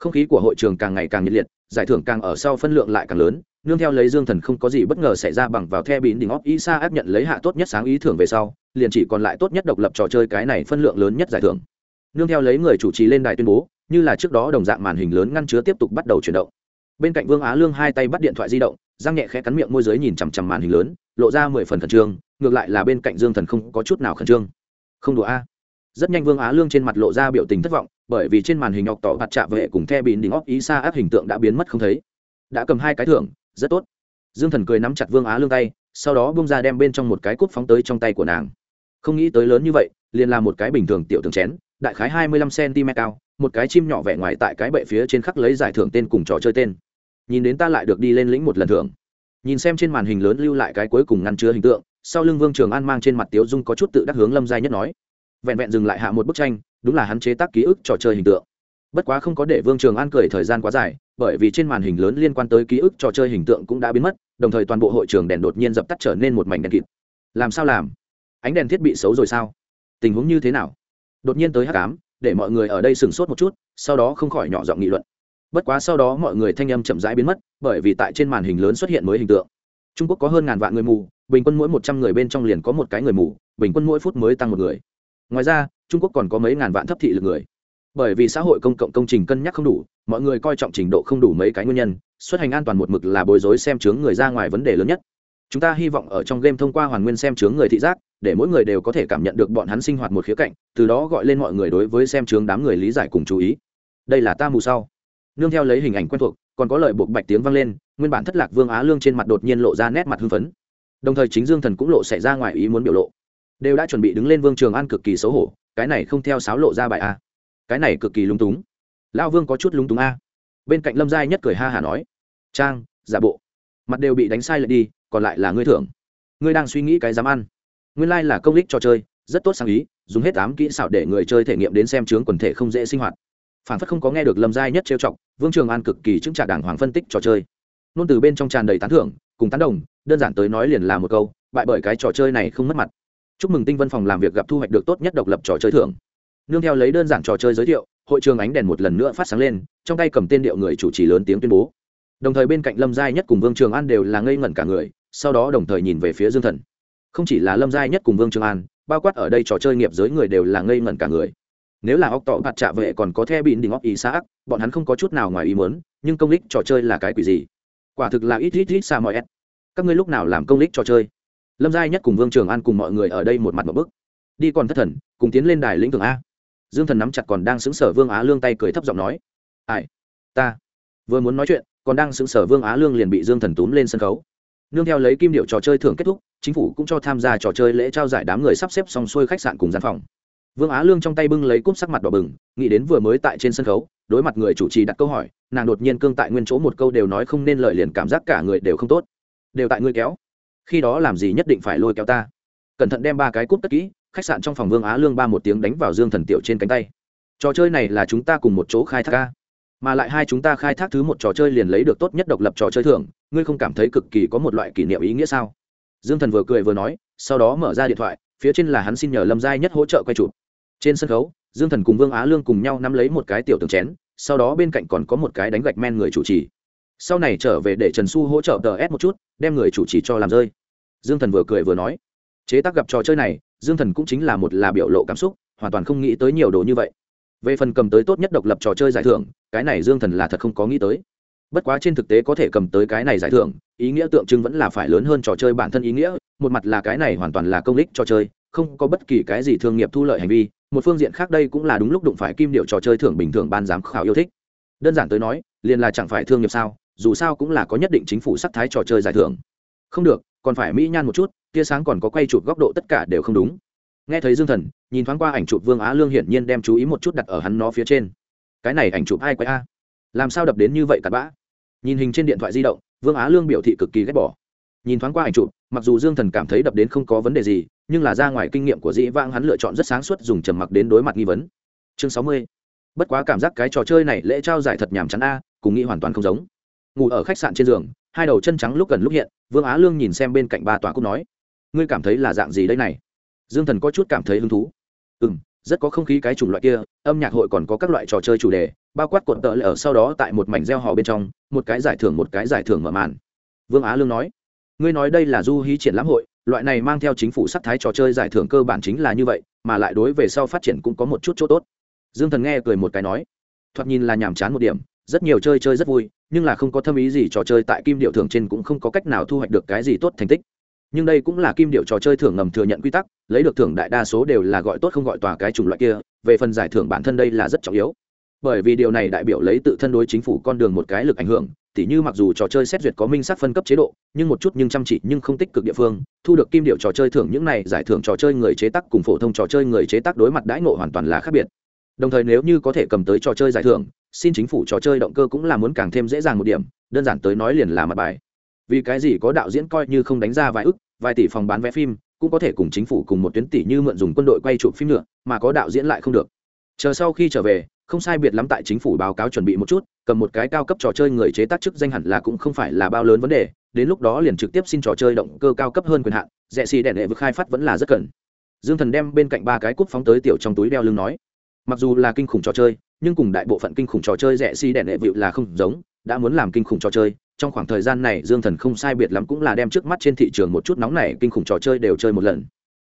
không khí của hội trường càng ngày càng nhiệt liệt, giải thưởng càng ở sau phân lượng lại càng lớn, nương theo lấy dương thần không có gì bất ngờ xảy ra bằng vào the bín đỉnh óc isa áp nhận lấy hạ tốt nhất sáng ý thưởng về sau, liền chỉ còn lại tốt nhất độc lập trò chơi cái này phân lượng lớn nhất giải thưởng. Nương theo lấy người chủ trì lên đài tuyên bố, như là trước đó đồng dạng màn hình lớn ngăn chứa tiếp tục bắt đầu chuyển động. Bên cạnh vương á lương hai tay bắt điện thoại di động giang nhẹ khẽ cắn miệng môi giới nhìn chằm chằm màn hình lớn, lộ ra mười phần khẩn trương, ngược lại là bên cạnh dương thần không có chút nào khẩn trương. Không đùa a rất nhanh vương á lương trên mặt lộ ra biểu tình thất vọng, bởi vì trên màn hình ngọc tỏ mặt trạ vệ cùng the bịn đỉnh óc ý xa áp hình tượng đã biến mất không thấy. Đã cầm hai cái thưởng, rất tốt. Dương thần cười nắm chặt vương á lương tay, sau đó bung ra đem bên trong một cái cúp phóng tới trong tay của nàng. Không nghĩ tới lớn như vậy, liền là một cái bình thường tiểu tường chén, đại khái hai mươi lăm cm cao, một cái chim nhỏ vẻ ngoài tại cái bệ phía trên khắc lấy giải thưởng tên cùng trò chơi tên. Nhìn đến ta lại được đi lên lĩnh một lần thưởng. Nhìn xem trên màn hình lớn lưu lại cái cuối cùng ngăn chứa hình tượng, sau lưng vương trường an mang trên mặt tiếu dung có chút tự đắc hướng lâm giai nhất nói vẹn vẹn dừng lại hạ một bức tranh, đúng là hắn chế tác ký ức trò chơi hình tượng. Bất quá không có để vương trường an cười thời gian quá dài, bởi vì trên màn hình lớn liên quan tới ký ức trò chơi hình tượng cũng đã biến mất, đồng thời toàn bộ hội trường đèn đột nhiên dập tắt trở nên một mảnh đèn kịt. Làm sao làm? Ánh đèn thiết bị xấu rồi sao? Tình huống như thế nào? Đột nhiên tới hắc tám để mọi người ở đây sửng sốt một chút, sau đó không khỏi nhỏ giọng nghị luận. Bất quá sau đó mọi người thanh âm chậm rãi biến mất, bởi vì tại trên màn hình lớn xuất hiện mới hình tượng. Trung quốc có hơn ngàn vạn người mù, bình quân mỗi một trăm người bên trong liền có một cái người mù, bình quân mỗi phút mới tăng một người ngoài ra, trung quốc còn có mấy ngàn vạn thấp thị lực người. Bởi vì xã hội công cộng công trình cân nhắc không đủ, mọi người coi trọng trình độ không đủ mấy cái nguyên nhân, xuất hành an toàn một mực là bối rối xem chướng người ra ngoài vấn đề lớn nhất. Chúng ta hy vọng ở trong game thông qua hoàn nguyên xem chướng người thị giác, để mỗi người đều có thể cảm nhận được bọn hắn sinh hoạt một khía cạnh, từ đó gọi lên mọi người đối với xem chướng đám người lý giải cùng chú ý. Đây là ta mù sau. Nương theo lấy hình ảnh quen thuộc, còn có lời buộc bạch tiếng vang lên, nguyên bản thất lạc vương á lương trên mặt đột nhiên lộ ra nét mặt hưng phấn. Đồng thời chính dương thần cũng lộ xảy ra ngoài ý muốn biểu lộ đều đã chuẩn bị đứng lên vương trường an cực kỳ xấu hổ, cái này không theo sáo lộ ra bài a. Cái này cực kỳ lung túng. Lão vương có chút lung túng a. Bên cạnh lâm giai nhất cười ha hả nói, trang, giả bộ. Mặt đều bị đánh sai lệch đi, còn lại là ngươi thưởng. Ngươi đang suy nghĩ cái dám ăn. Nguyên lai、like、là công lích trò chơi, rất tốt sáng ý, dùng hết tám kỹ xảo để người chơi thể nghiệm đến xem chướng quần thể không dễ sinh hoạt. Phản phất không có nghe được lâm giai nhất trêu chọc, vương trường an cực kỳ chứng trả đảng hoàng phân tích trò chơi. Nôn từ bên trong tràn đầy tán thưởng, cùng tán đồng, đơn giản tới nói liền là một câu, bại bởi cái trò chơi này không mất mặt chúc mừng tinh vân phòng làm việc gặp thu hoạch được tốt nhất độc lập trò chơi thưởng. Nương theo lấy đơn giản trò chơi giới thiệu, hội trường ánh đèn một lần nữa phát sáng lên, trong tay cầm tên điệu người chủ trì lớn tiếng tuyên bố. Đồng thời bên cạnh lâm giai nhất cùng vương trường an đều là ngây ngẩn cả người, sau đó đồng thời nhìn về phía dương thần. Không chỉ là lâm giai nhất cùng vương trường an, bao quát ở đây trò chơi nghiệp giới người đều là ngây ngẩn cả người. Nếu là óc tỏ bạt trạ vệ còn có the bịn đỉnh óc ý xã bọn hắn không có chút nào ngoài ý muốn, nhưng công lích trò chơi là cái quỷ gì? Quả thực là ít ít ít xa mọi ép các ngươi lúc nào làm công lích trò chơi? Lâm giai nhất cùng vương trường an cùng mọi người ở đây một mặt một bức. Đi còn thất thần, cùng tiến lên đài lĩnh thường a. Dương thần nắm chặt còn đang xứng sở vương á lương tay cười thấp giọng nói, ai, ta vừa muốn nói chuyện, còn đang xứng sở vương á lương liền bị dương thần túm lên sân khấu. Nương theo lấy kim điệu trò chơi thưởng kết thúc, chính phủ cũng cho tham gia trò chơi lễ trao giải đám người sắp xếp xong xuôi khách sạn cùng gian phòng. Vương á lương trong tay bưng lấy cúp sắc mặt đỏ bừng, nghĩ đến vừa mới tại trên sân khấu, đối mặt người chủ trì đặt câu hỏi, nàng đột nhiên cương tại nguyên chỗ một câu đều nói không nên lời liền cảm giác cả người đều không tốt. Đều tại ngươi kéo khi đó làm gì nhất định phải lôi kéo ta? Cẩn thận đem ba cái cúp tất kỹ, khách sạn trong phòng vương á lương ba một tiếng đánh vào dương thần tiểu trên cánh tay. Trò chơi này là chúng ta cùng một chỗ khai thác ca mà lại hai chúng ta khai thác thứ một trò chơi liền lấy được tốt nhất độc lập trò chơi thưởng, ngươi không cảm thấy cực kỳ có một loại kỷ niệm ý nghĩa sao? Dương thần vừa cười vừa nói, sau đó mở ra điện thoại, phía trên là hắn xin nhờ lâm giai nhất hỗ trợ quay chụp. Trên sân khấu, dương thần cùng vương á lương cùng nhau nắm lấy một cái tiểu tường chén, sau đó bên cạnh còn có một cái đánh gạch men người chủ trì. Sau này trở về để trần xu hỗ trợ tờ ép một chút đem người chủ trì cho làm rơi. Dương thần vừa cười vừa nói, chế tác gặp trò chơi này, dương thần cũng chính là một là biểu lộ cảm xúc, hoàn toàn không nghĩ tới nhiều đồ như vậy. Về phần cầm tới tốt nhất độc lập trò chơi giải thưởng, cái này dương thần là thật không có nghĩ tới. Bất quá trên thực tế có thể cầm tới cái này giải thưởng, ý nghĩa tượng trưng vẫn là phải lớn hơn trò chơi bản thân ý nghĩa, một mặt là cái này hoàn toàn là công lích trò chơi, không có bất kỳ cái gì thương nghiệp thu lợi hành vi, một phương diện khác đây cũng là đúng lúc đụng phải kim điệu trò chơi thưởng bình thường ban giám khảo yêu thích. Đơn giản tới nói, liền là chẳng phải thương nghiệp sao dù sao cũng là có nhất định chính phủ sắc thái trò chơi giải thưởng. Không được, còn phải mỹ nhan một chút, tia sáng còn có quay chụp góc độ tất cả đều không đúng. Nghe thấy dương thần, nhìn thoáng qua ảnh chụp vương á lương hiển nhiên đem chú ý một chút đặt ở hắn nó phía trên. Cái này ảnh chụp ai quay a? Làm sao đập đến như vậy cặn bã? Nhìn hình trên điện thoại di động, vương á lương biểu thị cực kỳ ghét bỏ. Nhìn thoáng qua ảnh chụp, mặc dù dương thần cảm thấy đập đến không có vấn đề gì, nhưng là ra ngoài kinh nghiệm của dĩ vãng hắn lựa chọn rất sáng suốt dùng trầm mặc đến đối mặt nghi vấn. Chương sáu mươi. Bất quá cảm giác cái trò chơi này lễ trao giải thật nhàm chán a, cùng nghĩ hoàn toàn không giống ngủ ở khách sạn trên giường, hai đầu chân trắng lúc gần lúc hiện, vương á lương nhìn xem bên cạnh ba tòa cúc nói, ngươi cảm thấy là dạng gì đây này? Dương thần có chút cảm thấy hứng thú. Ừ m rất có không khí cái chủng loại kia, âm nhạc hội còn có các loại trò chơi chủ đề, bao quát cuộn tợ lệ ở sau đó tại một mảnh gieo họ bên trong, một cái giải thưởng một cái giải thưởng mở màn. Vương á lương nói, ngươi nói đây là du hí triển lãm hội, loại này mang theo chính phủ sắc thái trò chơi giải thưởng cơ bản chính là như vậy, mà lại đối về sau phát triển cũng có một chút chỗ tốt. Dương thần nghe cười một cái nói, thoạt nhìn là nhàm chán một điểm, rất nhiều chơi chơi rất vui nhưng là không có thâm ý gì trò chơi tại kim điệu thưởng trên cũng không có cách nào thu hoạch được cái gì tốt thành tích. Nhưng đây cũng là kim điệu trò chơi thưởng ngầm thừa nhận quy tắc, lấy được thưởng đại đa số đều là gọi tốt không gọi tòa cái chủng loại kia, về phần giải thưởng bản thân đây là rất trọng yếu. Bởi vì điều này đại biểu lấy tự thân đối chính phủ con đường một cái lực ảnh hưởng, tỉ như mặc dù trò chơi xét duyệt có minh sắc phân cấp chế độ, nhưng một chút nhưng chăm chỉ nhưng không tích cực địa phương, thu được kim điệu trò chơi thưởng những này giải thưởng trò chơi người chế tác cùng phổ thông trò chơi người chế tác đối mặt đãi ngộ hoàn toàn là khác biệt. Đồng thời nếu như có thể cầm tới trò chơi giải thưởng xin chính phủ trò chơi động cơ cũng là muốn càng thêm dễ dàng một điểm, đơn giản tới nói liền là mặt bài. Vì cái gì có đạo diễn coi như không đánh ra vài ức, vài tỷ phòng bán vé phim, cũng có thể cùng chính phủ cùng một tuyến tỷ như mượn dùng quân đội quay chụp phim nữa, mà có đạo diễn lại không được. Chờ sau khi trở về, không sai biệt lắm tại chính phủ báo cáo chuẩn bị một chút, cầm một cái cao cấp trò chơi người chế tác chức danh hẳn là cũng không phải là bao lớn vấn đề, đến lúc đó liền trực tiếp xin trò chơi động cơ cao cấp hơn quyền hạn rẻ xì đèn đệ vực khai phát vẫn là rất cần. Dương thần đem bên cạnh ba cái cúp phóng tới tiểu trong túi đeo lưng nói. Mặc dù là kinh khủng trò chơi nhưng cùng đại bộ phận kinh khủng trò chơi rẻ xì đèn hệ vịu là không giống, đã muốn làm kinh khủng trò chơi, trong khoảng thời gian này dương thần không sai biệt lắm cũng là đem trước mắt trên thị trường một chút nóng này kinh khủng trò chơi đều chơi một lần.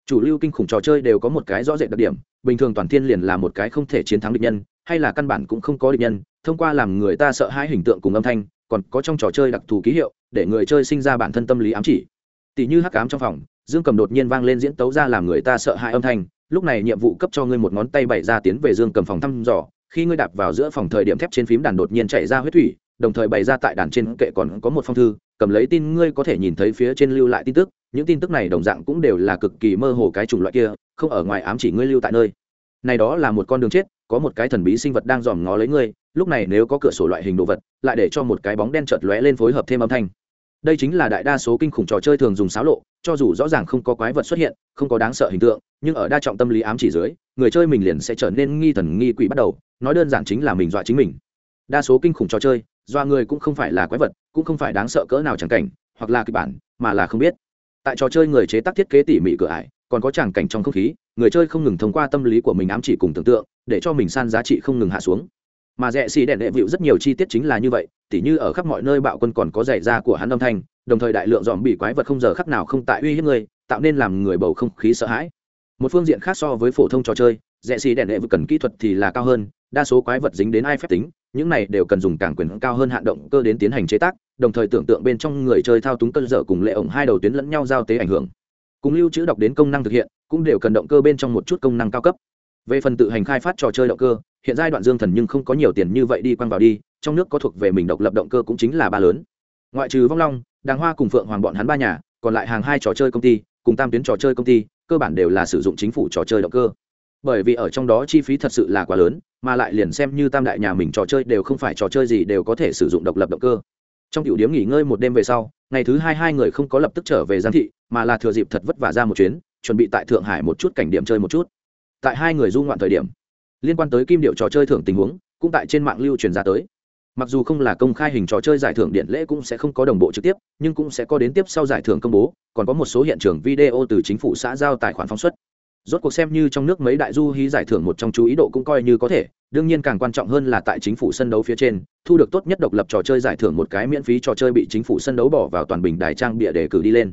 Chủ lưu kinh khủng trò chơi đều có một cái rõ rệt đặc điểm, bình thường toàn thiên liền là một cái không thể chiến thắng địch nhân, hay là căn bản cũng không có địch nhân, thông qua làm người ta sợ hãi hình tượng cùng âm thanh, còn có trong trò chơi đặc thù ký hiệu, để người chơi sinh ra bản thân tâm lý ám chỉ. Tỷ như hắc ám trong phòng, dương cầm đột nhiên vang lên diễn tấu ra làm người ta sợ hãi âm thanh, lúc này nhiệm vụ cấp cho ngươi một ngón tay bày ra tiến về dương cầm phòng thăm dò khi ngươi đạp vào giữa phòng thời điểm thép trên phím đàn đột nhiên chạy ra huyết thủy, đồng thời bày ra tại đàn trên kệ còn có một phong thư, cầm lấy tin ngươi có thể nhìn thấy phía trên lưu lại tin tức, những tin tức này đồng dạng cũng đều là cực kỳ mơ hồ cái chủng loại kia, không ở ngoài ám chỉ ngươi lưu tại nơi. Này đó là một con đường chết, có một cái thần bí sinh vật đang dòm ngó lấy ngươi, lúc này nếu có cửa sổ loại hình đồ vật, lại để cho một cái bóng đen chợt lóe lên phối hợp thêm âm thanh đây chính là đại đa số kinh khủng trò chơi thường dùng xáo lộ, cho dù rõ ràng không có quái vật xuất hiện, không có đáng sợ hình tượng, nhưng ở đa trọng tâm lý ám chỉ dưới, người chơi mình liền sẽ trở nên nghi thần nghi quỷ bắt đầu, nói đơn giản chính là mình dọa chính mình. Đa số kinh khủng trò chơi, dọa người cũng không phải là quái vật, cũng không phải đáng sợ cỡ nào chẳng cảnh, hoặc là kịch bản, mà là không biết. Tại trò chơi người chế tác thiết kế tỉ mỉ cửa ải, còn có tràng cảnh trong không khí, người chơi không ngừng thông qua tâm lý của mình ám chỉ cùng tưởng tượng, để cho mình san giá trị không ngừng hạ xuống mà rẽ xì đèn đệ vịu rất nhiều chi tiết chính là như vậy, tỉ như ở khắp mọi nơi bạo quân còn có giày da của hắn âm thanh, đồng thời đại lượng dòm bị quái vật không giờ khắc nào không tại uy hiếp người, tạo nên làm người bầu không khí sợ hãi. Một phương diện khác so với phổ thông trò chơi, rẽ xì đèn đệ vịu cần kỹ thuật thì là cao hơn, đa số quái vật dính đến ai phép tính, những này đều cần dùng càng quyền cao hơn hạn động cơ đến tiến hành chế tác, đồng thời tưởng tượng bên trong người chơi thao túng cơn dở cùng lệ ổng hai đầu tuyến lẫn nhau giao tế ảnh hưởng. Cùng lưu trữ đọc đến công năng thực hiện, cũng đều cần động cơ bên trong một chút công năng cao cấp về phần tự hành khai phát trò chơi động cơ, hiện giai đoạn dương thần nhưng không có nhiều tiền như vậy đi quăng vào đi, trong nước có thuộc về mình độc lập động cơ cũng chính là ba lớn. Ngoại trừ vong long, đàng hoa cùng phượng hoàng bọn hắn ba nhà, còn lại hàng hai trò chơi công ty, cùng tam tuyến trò chơi công ty, cơ bản đều là sử dụng chính phủ trò chơi động cơ. Bởi vì ở trong đó chi phí thật sự là quá lớn, mà lại liền xem như tam đại nhà mình trò chơi đều không phải trò chơi gì đều có thể sử dụng độc lập động cơ. Trong tiểu điếm nghỉ ngơi một đêm về sau, ngày thứ hai hai người không có lập tức trở về giang thị, mà là thừa dịp thật vất vả ra một chuyến, chuẩn bị tại thượng hải một chút cảnh điểm chơi một chút tại hai người du ngoạn thời điểm, liên quan tới kim điệu trò chơi thưởng tình huống, cũng tại trên mạng lưu truyền ra tới. Mặc dù không là công khai hình trò chơi giải thưởng điện lễ cũng sẽ không có đồng bộ trực tiếp, nhưng cũng sẽ có đến tiếp sau giải thưởng công bố, còn có một số hiện trường video từ chính phủ xã giao tài khoản phóng xuất. Rốt cuộc xem như trong nước mấy đại du hí giải thưởng một trong chú ý độ cũng coi như có thể, đương nhiên càng quan trọng hơn là tại chính phủ sân đấu phía trên, thu được tốt nhất độc lập trò chơi giải thưởng một cái miễn phí trò chơi bị chính phủ sân đấu bỏ vào toàn bình đài trang bịa để cử đi lên.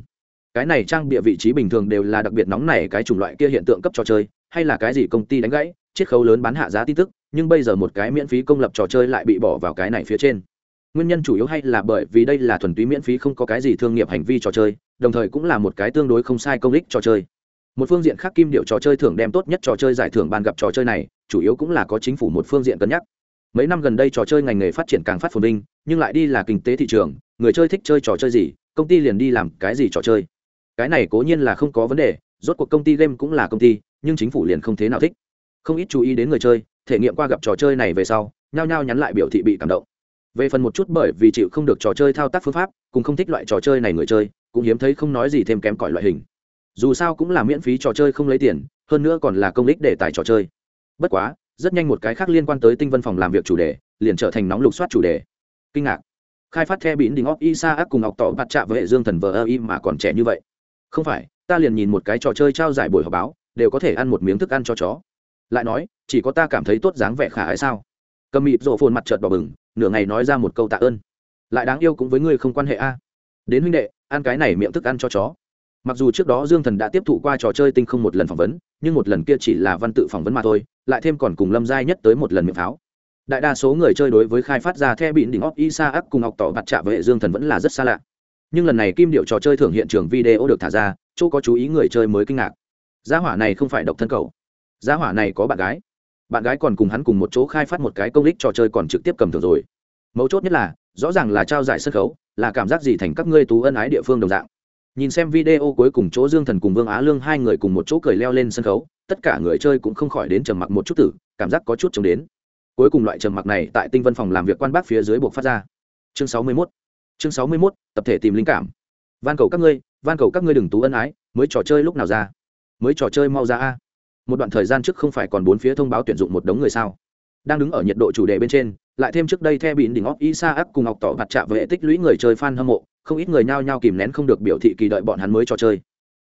Cái này trang bịa vị trí bình thường đều là đặc biệt nóng này cái chủng loại kia hiện tượng cấp trò chơi hay là cái gì công ty đánh gãy, chiết khấu lớn bán hạ giá tin tức, nhưng bây giờ một cái miễn phí công lập trò chơi lại bị bỏ vào cái này phía trên. Nguyên nhân chủ yếu hay là bởi vì đây là thuần túy miễn phí không có cái gì thương nghiệp hành vi trò chơi, đồng thời cũng là một cái tương đối không sai công ích trò chơi. Một phương diện khác kim điệu trò chơi thưởng đem tốt nhất trò chơi giải thưởng ban gặp trò chơi này, chủ yếu cũng là có chính phủ một phương diện cân nhắc. Mấy năm gần đây trò chơi ngành nghề phát triển càng phát phồn vinh, nhưng lại đi là kinh tế thị trường, người chơi thích chơi trò chơi gì, công ty liền đi làm cái gì trò chơi. Cái này cố nhiên là không có vấn đề, rốt cuộc công ty game cũng là công ty nhưng chính phủ liền không thế nào thích. Không ít chú ý đến người chơi, thể nghiệm qua gặp trò chơi này về sau, nhao nhao nhắn lại biểu thị bị cảm động. Về phần một chút bởi vì chịu không được trò chơi thao tác phương pháp cũng không thích loại trò chơi này người chơi, cũng hiếm thấy không nói gì thêm kém cỏi loại hình. Dù sao cũng là miễn phí trò chơi không lấy tiền, hơn nữa còn là công ích để tài trò chơi. Bất quá, rất nhanh một cái khác liên quan tới tinh vân phòng làm việc chủ đề, liền trở thành nóng lục soát chủ đề. Kinh ngạc. Khai phát the bỉn đình óc isa ác cùng ngọc tỏ bạt chạm với hệ dương thần vờ ơ im mà còn trẻ như vậy. Không phải, ta liền nhìn một cái trò chơi trao giải buổi họp báo đều có thể ăn một miếng thức ăn cho chó. Lại nói, chỉ có ta cảm thấy tốt dáng vẻ khả ái sao? Cầm mịt rộ phồn mặt trợt bỏ bừng, nửa ngày nói ra một câu tạ ơn. Lại đáng yêu cũng với ngươi không quan hệ a. Đến huynh đệ, ăn cái này miệng thức ăn cho chó. Mặc dù trước đó dương thần đã tiếp thụ qua trò chơi tinh không một lần phỏng vấn, nhưng một lần kia chỉ là văn tự phỏng vấn mà thôi, lại thêm còn cùng lâm giai nhất tới một lần miệng pháo. Đại đa số người chơi đối với khai phát ra the bịn đỉnh óc isa ác cùng học tỏ mặt trạ với hệ dương thần vẫn là rất xa lạ. Nhưng lần này kim điệu trò chơi thưởng hiện trường video được thả ra, chỗ có chú ý người chơi mới kinh ngạc gia hỏa này không phải độc thân cầu gia hỏa này có bạn gái. Bạn gái còn cùng hắn cùng một chỗ khai phát một cái công lích trò chơi còn trực tiếp cầm thường rồi. Mấu chốt nhất là rõ ràng là trao giải sân khấu là cảm giác gì thành các ngươi tú ân ái địa phương đồng dạng. Nhìn xem video cuối cùng chỗ dương thần cùng vương á lương hai người cùng một chỗ cười leo lên sân khấu tất cả người chơi cũng không khỏi đến trầm mặc một chút tử cảm giác có chút chống đến. Cuối cùng loại trầm mặc này tại tinh vân phòng làm việc quan bác phía dưới buộc phát ra. Chương sáu mươi 61. chương sáu mươi 61, tập thể tìm linh cảm. Van cầu các ngươi van cầu các ngươi đừng tú ân ái mới trò chơi lúc nào ra? Mới trò chơi mau ra a. Một đoạn thời gian trước không phải còn bốn phía thông báo tuyển dụng một đống người sao? Đang đứng ở nhiệt độ chủ đề bên trên, lại thêm trước đây theo bịn đỉnh óc isa ấp cùng ngọc tỏ mặt chạm hệ tích lũy người chơi fan hâm mộ, không ít người nhao nhao kìm nén không được biểu thị kỳ đợi bọn hắn mới trò chơi.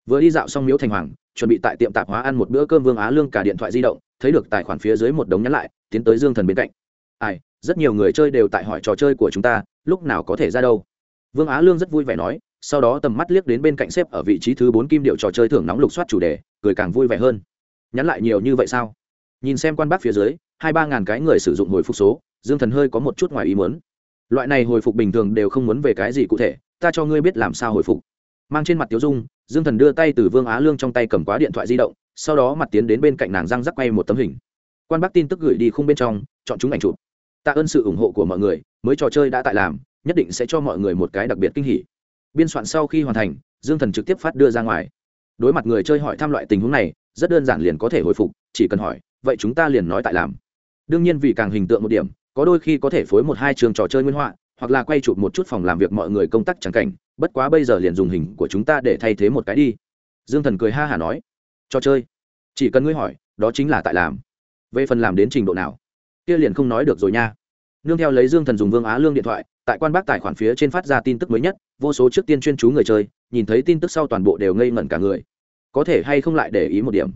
Vừa đi dạo xong miếu thành hoàng, chuẩn bị tại tiệm tạp hóa ăn một bữa cơm vương á lương cả điện thoại di động, thấy được tài khoản phía dưới một đống nhắn lại, tiến tới dương thần bên cạnh. Ai, rất nhiều người chơi đều tại hỏi trò chơi của chúng ta, lúc nào có thể ra đâu? Vương á lương rất vui vẻ nói sau đó tầm mắt liếc đến bên cạnh xếp ở vị trí thứ bốn kim điệu trò chơi thưởng nóng lục soát chủ đề, cười càng vui vẻ hơn. Nhắn lại nhiều như vậy sao? Nhìn xem quan bác phía dưới, hai ba ngàn cái người sử dụng hồi phục số, dương thần hơi có một chút ngoài ý muốn. Loại này hồi phục bình thường đều không muốn về cái gì cụ thể, ta cho ngươi biết làm sao hồi phục. Mang trên mặt tiếu dung, dương thần đưa tay từ vương á lương trong tay cầm quá điện thoại di động, sau đó mặt tiến đến bên cạnh nàng răng rắc quay một tấm hình. Quan bác tin tức gửi đi khung bên trong, chọn chúng ảnh chụp. Tạ ơn sự ủng hộ của mọi người, mới trò chơi đã tại làm, nhất định sẽ cho mọi người một cái đặc biệt kinh hỉ biên soạn sau khi hoàn thành, dương thần trực tiếp phát đưa ra ngoài. Đối mặt người chơi hỏi thăm loại tình huống này, rất đơn giản liền có thể hồi phục, chỉ cần hỏi, vậy chúng ta liền nói tại làm. Đương nhiên vì càng hình tượng một điểm, có đôi khi có thể phối một hai trường trò chơi nguyên họa, hoặc là quay chụp một chút phòng làm việc mọi người công tác chẳng cảnh, bất quá bây giờ liền dùng hình của chúng ta để thay thế một cái đi. Dương thần cười ha hả nói, trò chơi? Chỉ cần ngươi hỏi, đó chính là tại làm. Về phần làm đến trình độ nào, kia liền không nói được rồi nha. Nương theo lấy dương thần dùng vương á lương điện thoại tại quan bác tài khoản phía trên phát ra tin tức mới nhất, vô số trước tiên chuyên chú người chơi, nhìn thấy tin tức sau toàn bộ đều ngây ngẩn cả người. Có thể hay không lại để ý một điểm?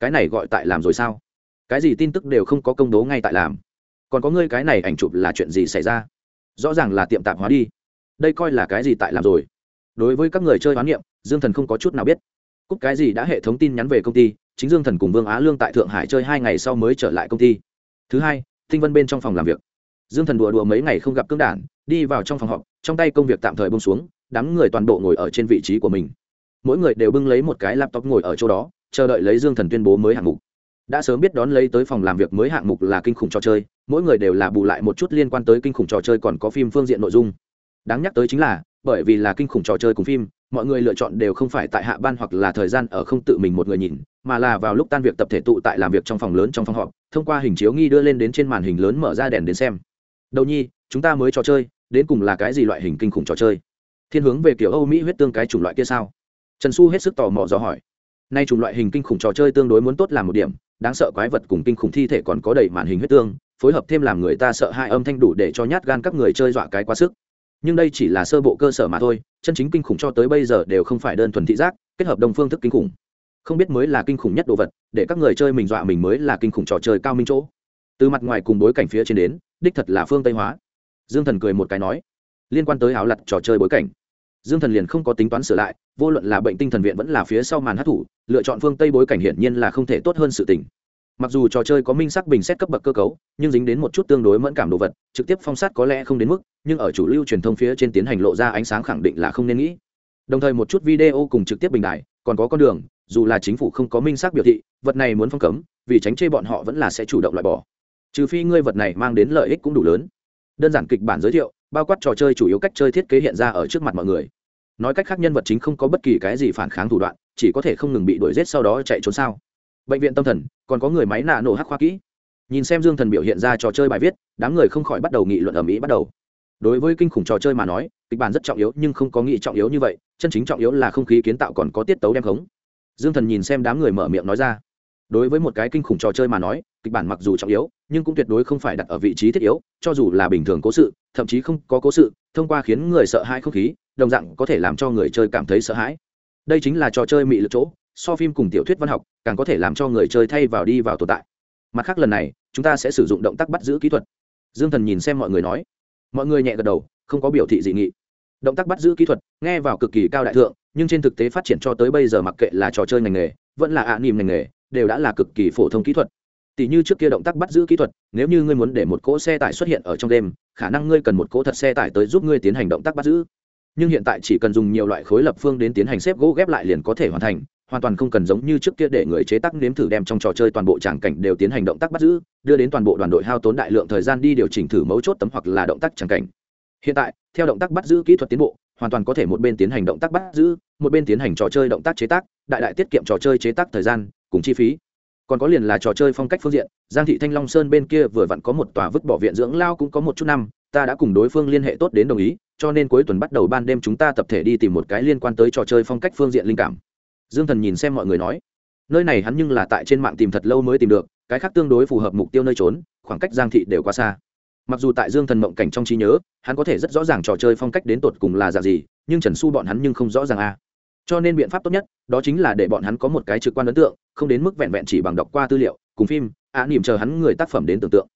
Cái này gọi tại làm rồi sao? Cái gì tin tức đều không có công bố ngay tại làm? Còn có ngươi cái này ảnh chụp là chuyện gì xảy ra? Rõ ràng là tiệm tạp hóa đi. Đây coi là cái gì tại làm rồi? Đối với các người chơi hoán niệm, dương thần không có chút nào biết. Cúc cái gì đã hệ thống tin nhắn về công ty, chính dương thần cùng vương á lương tại thượng hải chơi hai ngày sau mới trở lại công ty. Thứ hai, tinh vân bên trong phòng làm việc dương thần đùa đùa mấy ngày không gặp cương đản, đi vào trong phòng họp, trong tay công việc tạm thời bông xuống, đám người toàn bộ ngồi ở trên vị trí của mình. Mỗi người đều bưng lấy một cái laptop ngồi ở chỗ đó, chờ đợi lấy dương thần tuyên bố mới hạng mục. Đã sớm biết đón lấy tới phòng làm việc mới hạng mục là kinh khủng trò chơi, mỗi người đều là bù lại một chút liên quan tới kinh khủng trò chơi còn có phim phương diện nội dung. Đáng nhắc tới chính là, bởi vì là kinh khủng trò chơi cùng phim, mọi người lựa chọn đều không phải tại hạ ban hoặc là thời gian ở không tự mình một người nhìn, mà là vào lúc tan việc tập thể tụ tại làm việc trong phòng lớn trong phòng họp, thông qua hình chiếu nghi đưa lên đến trên màn hình lớn mở ra đèn đến xem đầu nhi, chúng ta mới trò chơi, đến cùng là cái gì loại hình kinh khủng trò chơi? Thiên hướng về kiểu âu mỹ huyết tương cái chủng loại kia sao? Trần xu hết sức tò mò dò hỏi. Nay chủng loại hình kinh khủng trò chơi tương đối muốn tốt làm một điểm, đáng sợ quái vật cùng kinh khủng thi thể còn có đầy màn hình huyết tương, phối hợp thêm làm người ta sợ hai âm thanh đủ để cho nhát gan các người chơi dọa cái quá sức. Nhưng đây chỉ là sơ bộ cơ sở mà thôi, chân chính kinh khủng cho tới bây giờ đều không phải đơn thuần thị giác, kết hợp đồng phương thức kinh khủng. Không biết mới là kinh khủng nhất đồ vật, để các người chơi mình dọa mình mới là kinh khủng trò chơi cao minh chỗ. Từ mặt ngoài cùng bối cảnh phía trên đến đích thật là phương tây hóa dương thần cười một cái nói liên quan tới áo lặt trò chơi bối cảnh dương thần liền không có tính toán sửa lại vô luận là bệnh tinh thần viện vẫn là phía sau màn hát thủ lựa chọn phương tây bối cảnh hiển nhiên là không thể tốt hơn sự tình mặc dù trò chơi có minh sắc bình xét cấp bậc cơ cấu nhưng dính đến một chút tương đối mẫn cảm đồ vật trực tiếp phong sát có lẽ không đến mức nhưng ở chủ lưu truyền thông phía trên tiến hành lộ ra ánh sáng khẳng định là không nên nghĩ đồng thời một chút video cùng trực tiếp bình đại còn có con đường dù là chính phủ không có minh xác biểu thị vật này muốn phong cấm vì tránh chê bọn họ vẫn là sẽ chủ động loại bỏ trừ phi ngươi vật này mang đến lợi ích cũng đủ lớn. Đơn giản kịch bản giới thiệu, bao quát trò chơi chủ yếu cách chơi thiết kế hiện ra ở trước mặt mọi người. Nói cách khác nhân vật chính không có bất kỳ cái gì phản kháng thủ đoạn, chỉ có thể không ngừng bị đuổi g sau đó chạy trốn sao. Bệnh viện tâm thần, còn có người máy nạ nổ hắc khoa kỹ. Nhìn xem dương thần biểu hiện ra trò chơi bài viết, đám người không khỏi bắt đầu nghị luận ở mỹ bắt đầu. Đối với kinh khủng trò chơi mà nói, kịch bản rất trọng yếu nhưng không có nghị trọng yếu như vậy, chân chính trọng yếu là không khí kiến tạo còn có tiết tấu đem khống. Dương thần nhìn xem đám người mở miệng nói ra đối với một cái kinh khủng trò chơi mà nói, kịch bản mặc dù trọng yếu, nhưng cũng tuyệt đối không phải đặt ở vị trí thiết yếu, cho dù là bình thường cố sự, thậm chí không có cố sự, thông qua khiến người sợ hãi không khí, đồng dạng có thể làm cho người chơi cảm thấy sợ hãi. Đây chính là trò chơi mị lực chỗ, so phim cùng tiểu thuyết văn học, càng có thể làm cho người chơi thay vào đi vào tồn tại. Mặt khác lần này, chúng ta sẽ sử dụng động tác bắt giữ kỹ thuật. Dương thần nhìn xem mọi người nói. Mọi người nhẹ gật đầu, không có biểu thị dị nghị. Động tác bắt giữ kỹ thuật, nghe vào cực kỳ cao đại thượng, nhưng trên thực tế phát triển cho tới bây giờ mặc kệ là trò chơi ngành nghề, vẫn là ạ à nỉm ngành nghề đều đã là cực kỳ phổ thông kỹ thuật. Tỷ như trước kia động tác bắt giữ kỹ thuật, nếu như ngươi muốn để một cỗ xe tải xuất hiện ở trong đêm, khả năng ngươi cần một cỗ thật xe tải tới giúp ngươi tiến hành động tác bắt giữ. Nhưng hiện tại chỉ cần dùng nhiều loại khối lập phương đến tiến hành xếp gỗ ghép lại liền có thể hoàn thành, hoàn toàn không cần giống như trước kia để người chế tác nếm thử đem trong trò chơi toàn bộ tràng cảnh đều tiến hành động tác bắt giữ, đưa đến toàn bộ đoàn đội hao tốn đại lượng thời gian đi điều chỉnh thử mấu chốt tấm hoặc là động tác tràng cảnh. Hiện tại, theo động tác bắt giữ kỹ thuật tiến bộ, hoàn toàn có thể một bên tiến hành động tác bắt giữ, một bên tiến hành trò chơi động tác chế tác, đại đại tiết kiệm trò chơi chế tác thời gian cùng chi phí. Còn có liền là trò chơi phong cách phương diện, giang thị thanh long sơn bên kia vừa vặn có một tòa vứt bỏ viện dưỡng lao cũng có một chút năm, ta đã cùng đối phương liên hệ tốt đến đồng ý, cho nên cuối tuần bắt đầu ban đêm chúng ta tập thể đi tìm một cái liên quan tới trò chơi phong cách phương diện linh cảm. Dương thần nhìn xem mọi người nói, nơi này hắn nhưng là tại trên mạng tìm thật lâu mới tìm được, cái khác tương đối phù hợp mục tiêu nơi trốn, khoảng cách giang thị đều quá xa. Mặc dù tại dương thần mộng cảnh trong trí nhớ, hắn có thể rất rõ ràng trò chơi phong cách đến tột cùng là dạng gì, nhưng trần su bọn hắn nhưng không rõ ràng a cho nên biện pháp tốt nhất đó chính là để bọn hắn có một cái trực quan ấn tượng không đến mức vẹn vẹn chỉ bằng đọc qua tư liệu cùng phim ạ à, niềm chờ hắn người tác phẩm đến tưởng tượng.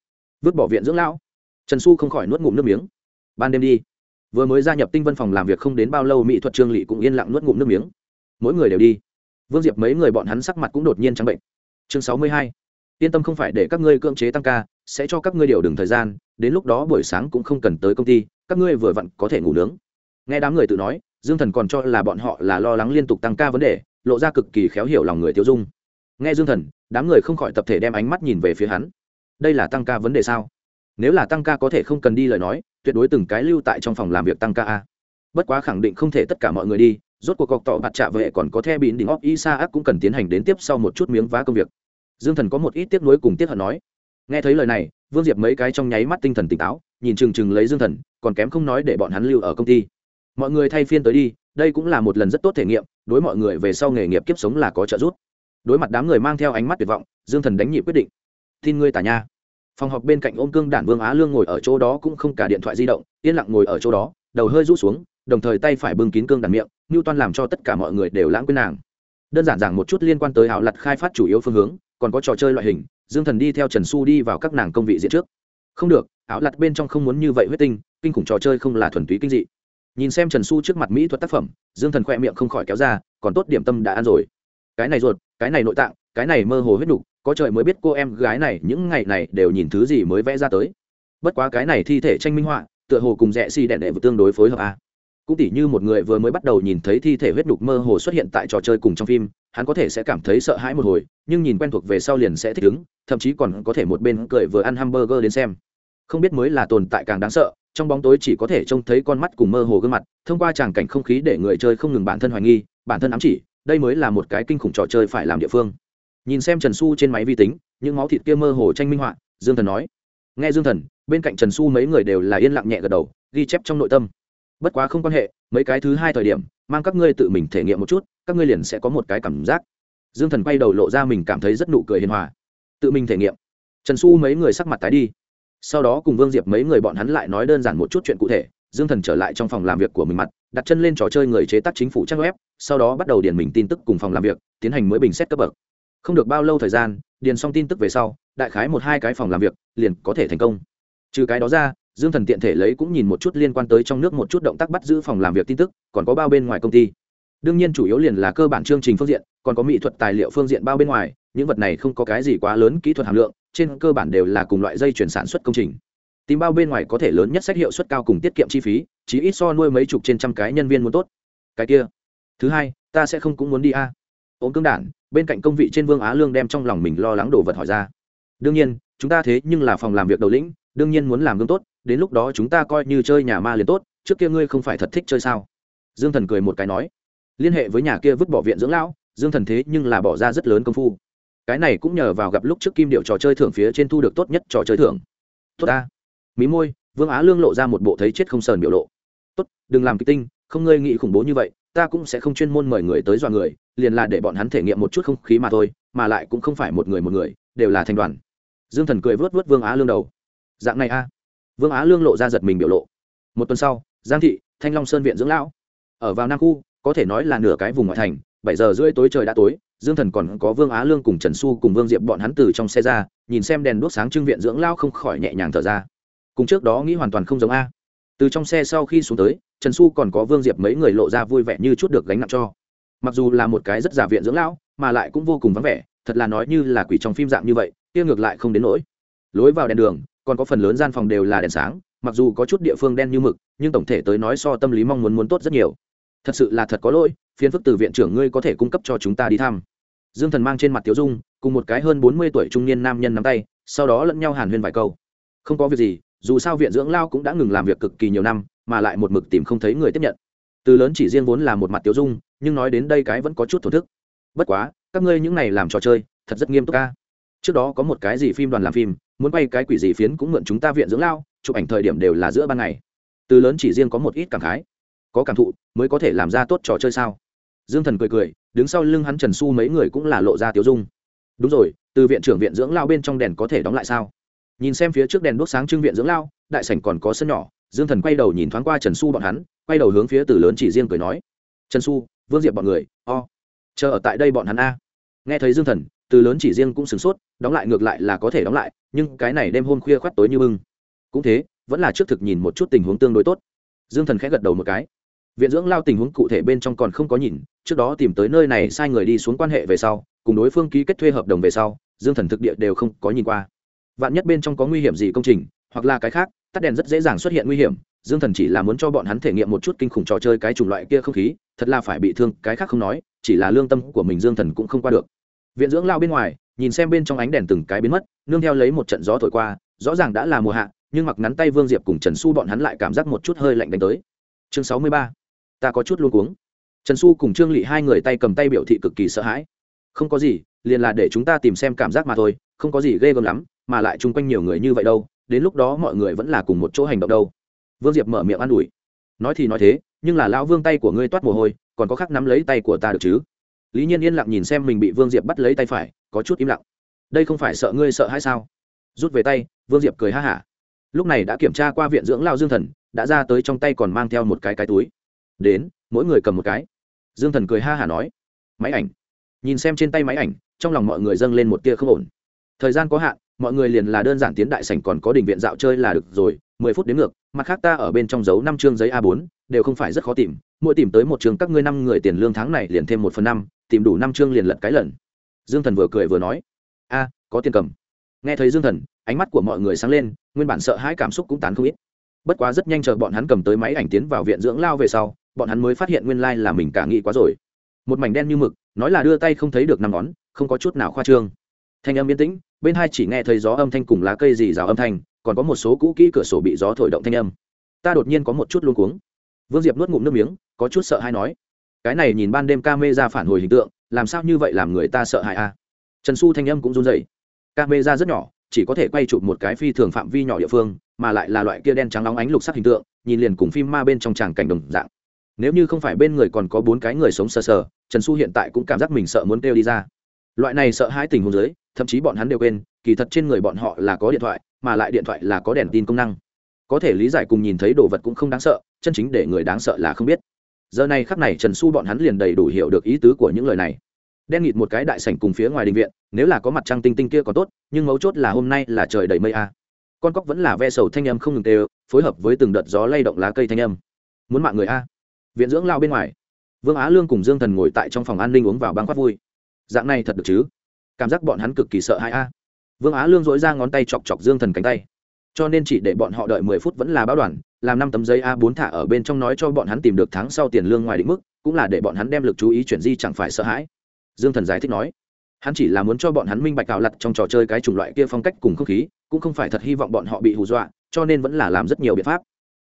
Vứt bỏ viện dưỡng lão. Trần su không khỏi nuốt ngụm nước miếng. Ban đêm đi. Vừa mới gia nhập tinh vân phòng làm việc không đến bao lâu mỹ thuật trương lị cũng yên lặng nuốt ngụm nước miếng. Mỗi người đều đi. Vương diệp mấy người bọn hắn sắc mặt cũng đột nhiên trắng bệnh. Chương sáu mươi hai. Yên tâm không phải để các ngươi cưỡng chế tăng ca sẽ cho các ngươi điều đừng thời gian đến lúc đó buổi sáng cũng không cần tới công ty các ngươi vừa vặn có thể ngủ nướng. Nghe đám người tự nói dương thần còn cho là bọn họ là lo lắng liên tục tăng ca vấn đề, lộ ra cực kỳ khéo hiểu lòng người tiêu dung. Nghe dương thần, đám người không khỏi tập thể đem ánh mắt nhìn về phía hắn. Đây là tăng ca vấn đề sao? Nếu là tăng ca có thể không cần đi lời nói, tuyệt đối từng cái lưu tại trong phòng làm việc tăng ca a. Bất quá khẳng định không thể tất cả mọi người đi, rốt cuộc cọc tỏ bạt trạ vệ còn có the bịn đỉnh óc isa ác cũng cần tiến hành đến tiếp sau một chút miếng vá công việc. Dương thần có một ít tiếc nuối cùng tiếc hận nói. Nghe thấy lời này, vương diệp mấy cái trong nháy mắt tinh thần tỉnh táo, nhìn chừng chừng lấy dương thần, còn kém không nói để bọn hắn lưu ở công ty mọi người thay phiên tới đi, đây cũng là một lần rất tốt thể nghiệm, đối mọi người về sau nghề nghiệp kiếp sống là có trợ giúp. Đối mặt đám người mang theo ánh mắt tuyệt vọng, dương thần đánh nhị quyết định. Tin ngươi tả nha. Phòng họp bên cạnh ôm cương đản vương á lương ngồi ở chỗ đó cũng không cả điện thoại di động, yên lặng ngồi ở chỗ đó, đầu hơi rũ xuống, đồng thời tay phải bưng kín cương đản miệng ngưu toan làm cho tất cả mọi người đều lãng quên nàng. Đơn giản giảng một chút liên quan tới hảo lặt khai phát chủ yếu phương hướng, còn có trò chơi loại hình, dương thần đi theo trần su đi vào các nàng công vị diện trước. Không được áo lặt bên trong không muốn như vậy huyết tinh, kinh khủng trò chơi không là thuần túy kinh dị nhìn xem trần su trước mặt mỹ thuật tác phẩm, dương thần khoe miệng không khỏi kéo ra, còn tốt điểm tâm đã ăn rồi. Cái này ruột, cái này nội tạng, cái này mơ hồ huyết đục có trời mới biết cô em gái này những ngày này đều nhìn thứ gì mới vẽ ra tới. Bất quá cái này thi thể tranh minh họa, tựa hồ cùng rẽ xi、si、đẹn đệ vừa tương đối phối hợp a cũng tỉ như một người vừa mới bắt đầu nhìn thấy thi thể huyết đục mơ hồ xuất hiện tại trò chơi cùng trong phim, hắn có thể sẽ cảm thấy sợ hãi một hồi, nhưng nhìn quen thuộc về sau liền sẽ thích ứng, thậm chí còn có thể một bên cười vừa ăn hamburger đến xem. Không biết mới là tồn tại càng đáng sợ trong bóng tối chỉ có thể trông thấy con mắt cùng mơ hồ gương mặt, thông qua tràng cảnh không khí để người chơi không ngừng bản thân hoài nghi, bản thân ám chỉ, đây mới là một cái kinh khủng trò chơi phải làm địa phương. Nhìn xem trần su trên máy vi tính, những máu thịt kia mơ hồ tranh minh họa, dương thần nói. Nghe dương thần, bên cạnh trần su mấy người đều là yên lặng nhẹ gật đầu, ghi chép trong nội tâm. Bất quá không quan hệ, mấy cái thứ hai thời điểm, mang các ngươi tự mình thể nghiệm một chút, các ngươi liền sẽ có một cái cảm giác. Dương thần quay đầu lộ ra mình cảm thấy rất nụ cười hiền hòa. Tự mình thể nghiệm. Trần su mấy người sắc mặt tái đi sau đó cùng vương diệp mấy người bọn hắn lại nói đơn giản một chút chuyện cụ thể, dương thần trở lại trong phòng làm việc của mình mặt, đặt chân lên trò chơi người chế tác chính phủ trang web, sau đó bắt đầu điền mình tin tức cùng phòng làm việc, tiến hành mới bình xét cấp bậc. Không được bao lâu thời gian, điền xong tin tức về sau, đại khái một hai cái phòng làm việc, liền có thể thành công. Trừ cái đó ra, dương thần tiện thể lấy cũng nhìn một chút liên quan tới trong nước một chút động tác bắt giữ phòng làm việc tin tức, còn có bao bên ngoài công ty. Đương nhiên chủ yếu liền là cơ bản chương trình phương diện, còn có mỹ thuật tài liệu phương diện bao bên ngoài, những vật này không có cái gì quá lớn kỹ thuật hàm lượng trên cơ bản đều là cùng loại dây chuyển sản xuất công trình. Tìm bao bên ngoài có thể lớn nhất sách hiệu suất cao cùng tiết kiệm chi phí chỉ ít so nuôi mấy chục trên trăm cái nhân viên muốn tốt. Cái kia. Thứ hai, ta sẽ không cũng muốn đi a. À. ôm cương đản, bên cạnh công vị trên vương á lương đem trong lòng mình lo lắng đồ vật hỏi ra. Đương nhiên, chúng ta thế nhưng là phòng làm việc đầu lĩnh, đương nhiên muốn làm gương tốt, đến lúc đó chúng ta coi như chơi nhà ma liền tốt, trước kia ngươi không phải thật thích chơi sao? Dương thần cười một cái nói. Liên hệ với nhà kia vứt bỏ viện dưỡng lão, dương thần thế nhưng là bỏ ra rất lớn công phu cái này cũng nhờ vào gặp lúc trước kim điệu trò chơi thưởng phía trên thu được tốt nhất trò chơi thưởng. Tốt ta. Mí môi, vương á lương lộ ra một bộ thấy chết không sờn biểu lộ. Tốt, đừng làm kịch tinh, không ngươi nghĩ khủng bố như vậy, ta cũng sẽ không chuyên môn mời người tới dọa người, liền là để bọn hắn thể nghiệm một chút không khí mà thôi, mà lại cũng không phải một người một người, đều là thành đoàn. Dương thần cười vớt vớt vương á lương đầu. Dạng này a. Vương á lương lộ ra giật mình biểu lộ. Một tuần sau, giang thị, thanh long sơn viện dưỡng lão. Ở vào nam khu, có thể nói là nửa cái vùng ngoại thành, bảy giờ rưỡi tối trời đã tối dương thần còn có vương á lương cùng trần xu cùng vương diệp bọn hắn từ trong xe ra, nhìn xem đèn đuốc sáng trưng viện dưỡng lao không khỏi nhẹ nhàng thở ra. Cùng trước đó nghĩ hoàn toàn không giống a. Từ trong xe sau khi xuống tới, trần xu còn có vương diệp mấy người lộ ra vui vẻ như chút được gánh nặng cho. Mặc dù là một cái rất giả viện dưỡng lão, mà lại cũng vô cùng vắng vẻ, thật là nói như là quỷ trong phim dạng như vậy, kia ngược lại không đến nỗi. Lối vào đèn đường, còn có phần lớn gian phòng đều là đèn sáng, mặc dù có chút địa phương đen như mực, nhưng tổng thể tới nói so tâm lý mong muốn muốn tốt rất nhiều. Thật sự là thật có lỗi phiến phức từ viện trưởng ngươi có thể cung cấp cho chúng ta đi thăm dương thần mang trên mặt tiếu dung, cùng một cái hơn bốn mươi tuổi trung niên nam nhân nắm tay, sau đó lẫn nhau hàn huyên vài câu. Không có việc gì, dù sao viện dưỡng lao cũng đã ngừng làm việc cực kỳ nhiều năm, mà lại một mực tìm không thấy người tiếp nhận. Từ lớn chỉ riêng vốn là một mặt tiếu dung, nhưng nói đến đây cái vẫn có chút thổ thức. Bất quá, các ngươi những này làm trò chơi, thật rất nghiêm túc ca trước đó có một cái gì phim đoàn làm phim, muốn bay cái quỷ gì phiến cũng mượn chúng ta viện dưỡng lao, chụp ảnh thời điểm đều là giữa ban ngày. Từ lớn chỉ riêng có một ít cảm khái. Có cảm thụ, mới có thể làm ra tốt trò chơi sao? Dương thần cười cười đứng sau lưng hắn trần su mấy người cũng là lộ ra tiểu dung. Đúng rồi, từ viện trưởng viện dưỡng lao bên trong đèn có thể đóng lại sao? Nhìn xem phía trước đèn đốt sáng trưng viện dưỡng lao, đại sảnh còn có sân nhỏ, dương thần quay đầu nhìn thoáng qua trần su bọn hắn, quay đầu hướng phía từ lớn chỉ riêng cười nói, trần su vương diệp bọn người, o、oh. chờ ở tại đây bọn hắn a. Nghe thấy dương thần, từ lớn chỉ riêng cũng sửng sốt, đóng lại ngược lại là có thể đóng lại, nhưng cái này đêm hôm khuya khoắt tối như bưng. Cũng thế, vẫn là trước thực nhìn một chút tình huống tương đối tốt. Dương thần khẽ gật đầu một cái. Viện dưỡng lao tình huống cụ thể bên trong còn không có nhìn trước đó tìm tới nơi này sai người đi xuống quan hệ về sau, cùng đối phương ký kết thuê hợp đồng về sau, dương thần thực địa đều không có nhìn qua. Vạn nhất bên trong có nguy hiểm gì công trình, hoặc là cái khác, tắt đèn rất dễ dàng xuất hiện nguy hiểm, dương thần chỉ là muốn cho bọn hắn thể nghiệm một chút kinh khủng trò chơi cái chủng loại kia không khí, thật là phải bị thương, cái khác không nói, chỉ là lương tâm của mình dương thần cũng không qua được. Viện dưỡng lao bên ngoài, nhìn xem bên trong ánh đèn từng cái biến mất, nương theo lấy một trận gió thổi qua, rõ ràng đã là mùa hạ, nhưng mặc ngắn tay vương diệp cùng trần su bọn hắn lại cảm giác một chút hơi lạnh đánh tới. Chương sáu mươi ba, ta có chút luôn cuống trần su cùng trương lị hai người tay cầm tay biểu thị cực kỳ sợ hãi. Không có gì, liền là để chúng ta tìm xem cảm giác mà thôi, không có gì ghê gớm lắm, mà lại chung quanh nhiều người như vậy đâu, đến lúc đó mọi người vẫn là cùng một chỗ hành động đâu. Vương diệp mở miệng an ủi. Nói thì nói thế, nhưng là lão vương tay của ngươi toát mồ hôi, còn có khắc nắm lấy tay của ta được chứ? Lý nhiên yên lặng nhìn xem mình bị vương diệp bắt lấy tay phải, có chút im lặng. Đây không phải sợ ngươi sợ hay sao? Rút về tay, vương diệp cười ha hả. Lúc này đã kiểm tra qua viện dưỡng lao dương thần, đã ra tới trong tay còn mang theo một cái cái túi. Đến, mỗi người cầm một cái dương thần cười ha hả nói, máy ảnh. Nhìn xem trên tay máy ảnh, trong lòng mọi người dâng lên một tia không ổn. Thời gian có hạn, mọi người liền là đơn giản tiến đại sảnh còn có đình viện dạo chơi là được rồi, mười phút đến ngược, mặt khác ta ở bên trong giấu năm chương giấy a 4 đều không phải rất khó tìm, mỗi tìm tới một chương các ngươi năm người tiền lương tháng này liền thêm một phần năm, tìm đủ năm chương liền lật cái lần. Dương thần vừa cười vừa nói, a, có tiền cầm. Nghe thấy dương thần, ánh mắt của mọi người sáng lên, nguyên bản sợ hãi cảm xúc cũng tán không ít. Bất quá rất nhanh chờ bọn hắn cầm tới máy ảnh tiến vào viện dưỡng lao về sau bọn hắn mới phát hiện nguyên lai là mình cả nghĩ quá rồi. Một mảnh đen như mực, nói là đưa tay không thấy được năm ngón, không có chút nào khoa trương. Thanh âm yên tĩnh, bên hai chỉ nghe thấy gió âm thanh cùng lá cây rì rào âm thanh, còn có một số cũ kỹ cửa sổ bị gió thổi động thanh âm. Ta đột nhiên có một chút luôn cuống. Vương diệp nuốt ngụm nước miếng, có chút sợ hay nói, cái này nhìn ban đêm ca mê ra phản hồi hình tượng, làm sao như vậy làm người ta sợ hãi a à? trần su thanh âm cũng run rẩy. Ca mê ra rất nhỏ, chỉ có thể quay chụp một cái phi thường phạm vi nhỏ địa phương, mà lại là loại kia đen trắng nóng ánh lục sắc hình tượng, nhìn liền cùng phim ma bên trong tràng cảnh đồng dạng nếu như không phải bên người còn có bốn cái người sống sờ sờ, trần su hiện tại cũng cảm giác mình sợ muốn kêu đi ra. Loại này sợ hai tình huống dưới, thậm chí bọn hắn đều quên, kỳ thật trên người bọn họ là có điện thoại, mà lại điện thoại là có đèn tin công năng. Có thể lý giải cùng nhìn thấy đồ vật cũng không đáng sợ, chân chính để người đáng sợ là không biết. Giờ này khắc này trần su bọn hắn liền đầy đủ hiểu được ý tứ của những lời này. Đen nghịt một cái đại sảnh cùng phía ngoài đình viện, nếu là có mặt trăng tinh tinh kia còn tốt, nhưng mấu chốt là hôm nay là trời đầy mây a. Con cóc vẫn là ve sầu thanh âm không ngừng tê phối hợp với từng đợt gió lay động lá cây thanh âm. Muốn mạng người a viện dưỡng lao bên ngoài. Vương á lương cùng dương thần ngồi tại trong phòng an ninh uống vào băng khoát vui. Dạng này thật được chứ? Cảm giác bọn hắn cực kỳ sợ hãi a. Vương á lương dỗi ra ngón tay chọc chọc dương thần cánh tay. Cho nên chỉ để bọn họ đợi mười phút vẫn là báo đoàn, làm năm tấm giấy a bốn thả ở bên trong nói cho bọn hắn tìm được tháng sau tiền lương ngoài định mức, cũng là để bọn hắn đem lực chú ý chuyển di chẳng phải sợ hãi. Dương thần giải thích nói, hắn chỉ là muốn cho bọn hắn minh bạch cào lặt trong trò chơi cái chủng loại kia phong cách cùng không khí, cũng không phải thật hy vọng bọn họ bị hù dọa, cho nên vẫn là làm rất nhiều biện pháp.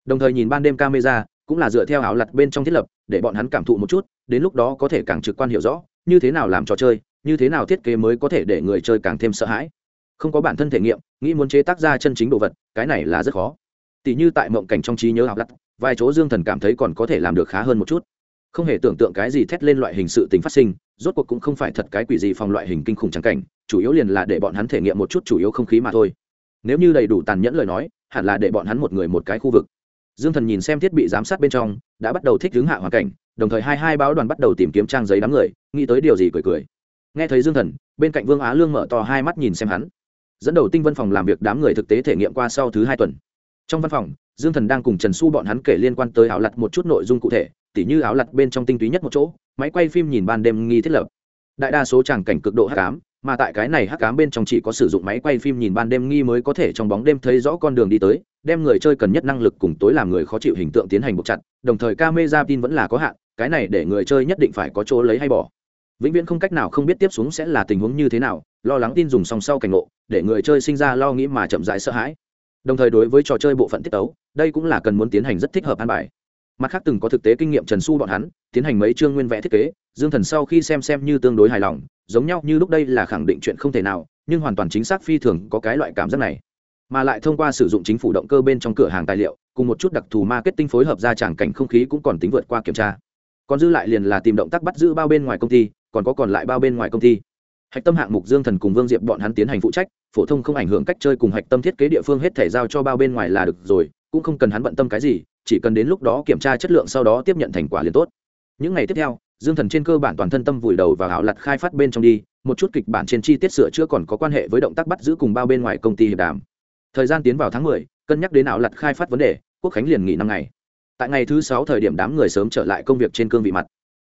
Đồng thời nhìn ban đêm camera cũng là dựa theo áo lặt bên trong thiết lập, để bọn hắn cảm thụ một chút, đến lúc đó có thể càng trực quan hiểu rõ, như thế nào làm trò chơi, như thế nào thiết kế mới có thể để người chơi càng thêm sợ hãi. Không có bản thân thể nghiệm, nghĩ muốn chế tác ra chân chính đồ vật, cái này là rất khó. Tỷ như tại mộng cảnh trong trí nhớ học lặt, vài chỗ dương thần cảm thấy còn có thể làm được khá hơn một chút. Không hề tưởng tượng cái gì thét lên loại hình sự tính phát sinh, rốt cuộc cũng không phải thật cái quỷ gì phòng loại hình kinh khủng trắng cảnh, chủ yếu liền là để bọn hắn thể nghiệm một chút chủ yếu không khí mà thôi. Nếu như đầy đủ tàn nhẫn lời nói, hẳn là để bọn hắn một người một cái khu vực dương thần nhìn xem thiết bị giám sát bên trong, đã bắt đầu thích hướng hạ hoàn cảnh, đồng thời hai hai báo đoàn bắt đầu tìm kiếm trang giấy đám người, nghĩ tới điều gì cười cười. Nghe thấy dương thần, bên cạnh vương á lương mở to hai mắt nhìn xem hắn. Dẫn đầu tinh văn phòng làm việc đám người thực tế thể nghiệm qua sau thứ hai tuần. Trong văn phòng, dương thần đang cùng trần su bọn hắn kể liên quan tới áo lặt một chút nội dung cụ thể, tỉ như áo lặt bên trong tinh túy nhất một chỗ, máy quay phim nhìn ban đêm nghi thiết lập. Đại đa số tràng cảnh cực độ hắc ám, mà tại cái này hắc ám bên trong chỉ có sử dụng máy quay phim nhìn ban đêm nghi mới có thể trong bóng đêm thấy rõ con đường đi tới đem người chơi cần nhất năng lực cùng tối làm người khó chịu hình tượng tiến hành buộc chặt, đồng thời camera tin vẫn là có hạn, cái này để người chơi nhất định phải có chỗ lấy hay bỏ. Vĩnh viễn không cách nào không biết tiếp xuống sẽ là tình huống như thế nào, lo lắng tin dùng song sau cảnh ngộ, để người chơi sinh ra lo nghĩ mà chậm rãi sợ hãi. Đồng thời đối với trò chơi bộ phận tiết tấu, đây cũng là cần muốn tiến hành rất thích hợp an bài. Mặt khác từng có thực tế kinh nghiệm trần su bọn hắn, tiến hành mấy chương nguyên vẽ thiết kế, dương thần sau khi xem xem như tương đối hài lòng, giống nhau như lúc đây là khẳng định chuyện không thể nào, nhưng hoàn toàn chính xác phi thường có cái loại cảm giác này mà lại thông qua sử dụng chính phủ động cơ bên trong cửa hàng tài liệu, cùng một chút đặc thù marketing phối hợp ra tràng cảnh không khí cũng còn tính vượt qua kiểm tra. Còn dư lại liền là tìm động tác bắt giữ bao bên ngoài công ty, còn có còn lại bao bên ngoài công ty. Hạch tâm hạng mục dương thần cùng vương diệp bọn hắn tiến hành phụ trách, phổ thông không ảnh hưởng cách chơi cùng hạch tâm thiết kế địa phương hết thể giao cho bao bên ngoài là được rồi, cũng không cần hắn bận tâm cái gì, chỉ cần đến lúc đó kiểm tra chất lượng sau đó tiếp nhận thành quả liền tốt. Những ngày tiếp theo, dương thần trên cơ bản toàn thân tâm vùi đầu và hảo lặt khai phát bên trong đi, một chút kịch bản trên chi tiết sửa chữa còn có quan hệ với động tác bắt giữ cùng bao bên ngoài công ty hiệp đàm thời gian tiến vào tháng mười, cân nhắc đến ảo lặt khai phát vấn đề quốc khánh liền nghỉ năm ngày. Tại ngày thứ sáu thời điểm đám người sớm trở lại công việc trên cương vị mặt.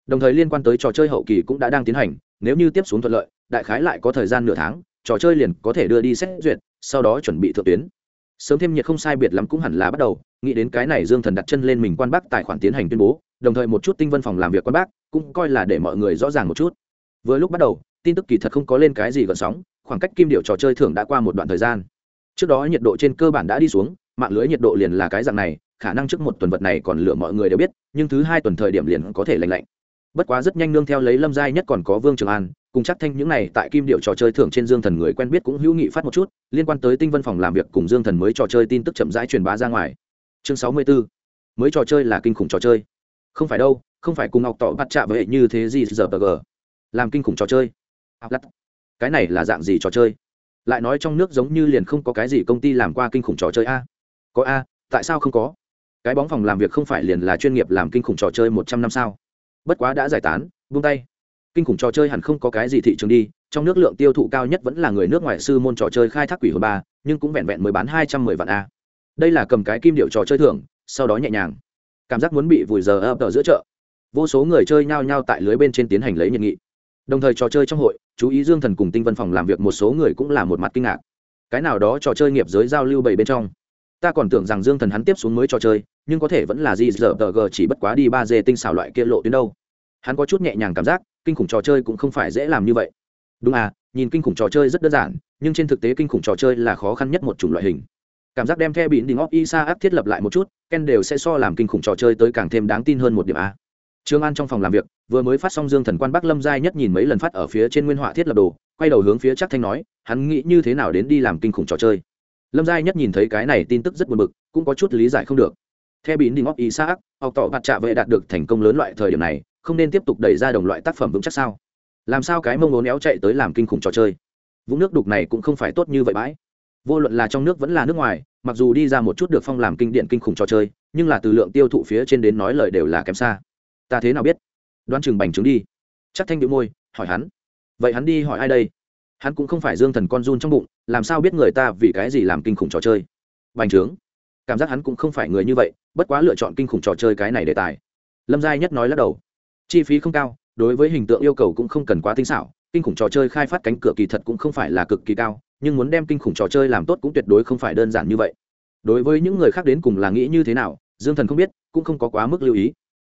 Đồng thời liên quan tới trò chơi hậu kỳ cũng đã đang tiến hành nếu như tiếp xuống thuận lợi đại khái lại có thời gian nửa tháng trò chơi liền có thể đưa đi xét duyệt sau đó chuẩn bị thượng tuyến. Sớm thêm nhiệt không sai biệt lắm cũng hẳn là bắt đầu nghĩ đến cái này dương thần đặt chân lên mình quan bác tài khoản tiến hành tuyên bố đồng thời một chút tinh vân phòng làm việc quan bác cũng coi là để mọi người rõ ràng một chút. Vừa lúc bắt đầu tin tức kỳ thật không có lên cái gì gợn sóng khoảng cách kim điệu trò chơi thường đã qua một đoạn thời gian trước đó nhiệt độ trên cơ bản đã đi xuống, mạng lưới nhiệt độ liền là cái dạng này, khả năng trước một tuần vật này còn lửa mọi người đều biết, nhưng thứ hai tuần thời điểm liền có thể lạnh lạnh. Bất quá rất nhanh nương theo lấy lâm giai nhất còn có vương trường an, cùng chắc thanh những này tại kim điệu trò chơi thưởng trên dương thần người quen biết cũng hữu nghị phát một chút, liên quan tới tinh vân phòng làm việc cùng dương thần mới trò chơi tin tức chậm rãi truyền bá ra ngoài. Chương sáu mươi 64. mới trò chơi là kinh khủng trò chơi. Không phải đâu, không phải cùng ngọc tỏ bắt chạm với như thế gì giờ bờ gờ. Làm kinh khủng trò chơi. Cái này là dạng gì trò chơi? Lại nói trong nước giống như liền không có cái gì công ty làm qua kinh khủng trò chơi a. Có a, tại sao không có? Cái bóng phòng làm việc không phải liền là chuyên nghiệp làm kinh khủng trò chơi một trăm năm sao? Bất quá đã giải tán, buông tay. Kinh khủng trò chơi hẳn không có cái gì thị trường đi, trong nước lượng tiêu thụ cao nhất vẫn là người nước ngoài sư môn trò chơi khai thác quỷ hồn ba, nhưng cũng vẹn vẹn mới bán hai trăm mười vạn a. Đây là cầm cái kim điệu trò chơi thưởng, sau đó nhẹ nhàng. Cảm giác muốn bị vùi giờ ập ở giữa chợ. Vô số người chơi nhao nhao tại lưới bên trên tiến hành lấy nhiệt nghị đồng thời trò chơi trong hội, chú ý dương thần cùng tinh vân phòng làm việc một số người cũng là một mặt kinh ngạc. Cái nào đó trò chơi nghiệp giới giao lưu bảy bên trong. Ta còn tưởng rằng dương thần hắn tiếp xuống mới trò chơi, nhưng có thể vẫn là gì giờ tờ g chỉ bất quá đi ba d tinh xảo loại kia lộ tuyến đâu. Hắn có chút nhẹ nhàng cảm giác, kinh khủng trò chơi cũng không phải dễ làm như vậy. Đúng à nhìn kinh khủng trò chơi rất đơn giản, nhưng trên thực tế kinh khủng trò chơi là khó khăn nhất một chủng loại hình. Cảm giác đem theo bịn đình óc isa áp thiết lập lại một chút, ken đều sẽ so làm kinh khủng trò chơi tới càng thêm đáng tin hơn một điểm a trương an trong phòng làm việc vừa mới phát xong dương thần quan bắc lâm giai nhất nhìn mấy lần phát ở phía trên nguyên họa thiết lập đồ quay đầu hướng phía Trác thanh nói hắn nghĩ như thế nào đến đi làm kinh khủng trò chơi. Lâm giai nhất nhìn thấy cái này tin tức rất buồn bực cũng có chút lý giải không được. Theo biến đình óc xác, học tỏ bạt trạ vệ đạt được thành công lớn loại thời điểm này không nên tiếp tục đẩy ra đồng loại tác phẩm vững chắc sao? Làm sao cái mông ngốn néo chạy tới làm kinh khủng trò chơi? Vũng nước đục này cũng không phải tốt như vậy bãi. Vô luận là trong nước vẫn là nước ngoài mặc dù đi ra một chút được phong làm kinh điện kinh khủng trò chơi nhưng là từ lượng tiêu thụ phía trên đến nói lời đều là kém xa ta thế nào biết? Đoan chừng bành trướng đi. Chắc thanh điệu môi, hỏi hắn. Vậy hắn đi hỏi ai đây? Hắn cũng không phải dương thần con run trong bụng, làm sao biết người ta vì cái gì làm kinh khủng trò chơi? Bành trướng. Cảm giác hắn cũng không phải người như vậy, bất quá lựa chọn kinh khủng trò chơi cái này đề tài. Lâm giai nhất nói lắc đầu. Chi phí không cao, đối với hình tượng yêu cầu cũng không cần quá tinh xảo, kinh khủng trò chơi khai phát cánh cửa kỳ thật cũng không phải là cực kỳ cao, nhưng muốn đem kinh khủng trò chơi làm tốt cũng tuyệt đối không phải đơn giản như vậy. Đối với những người khác đến cùng là nghĩ như thế nào, dương thần không biết, cũng không có quá mức lưu ý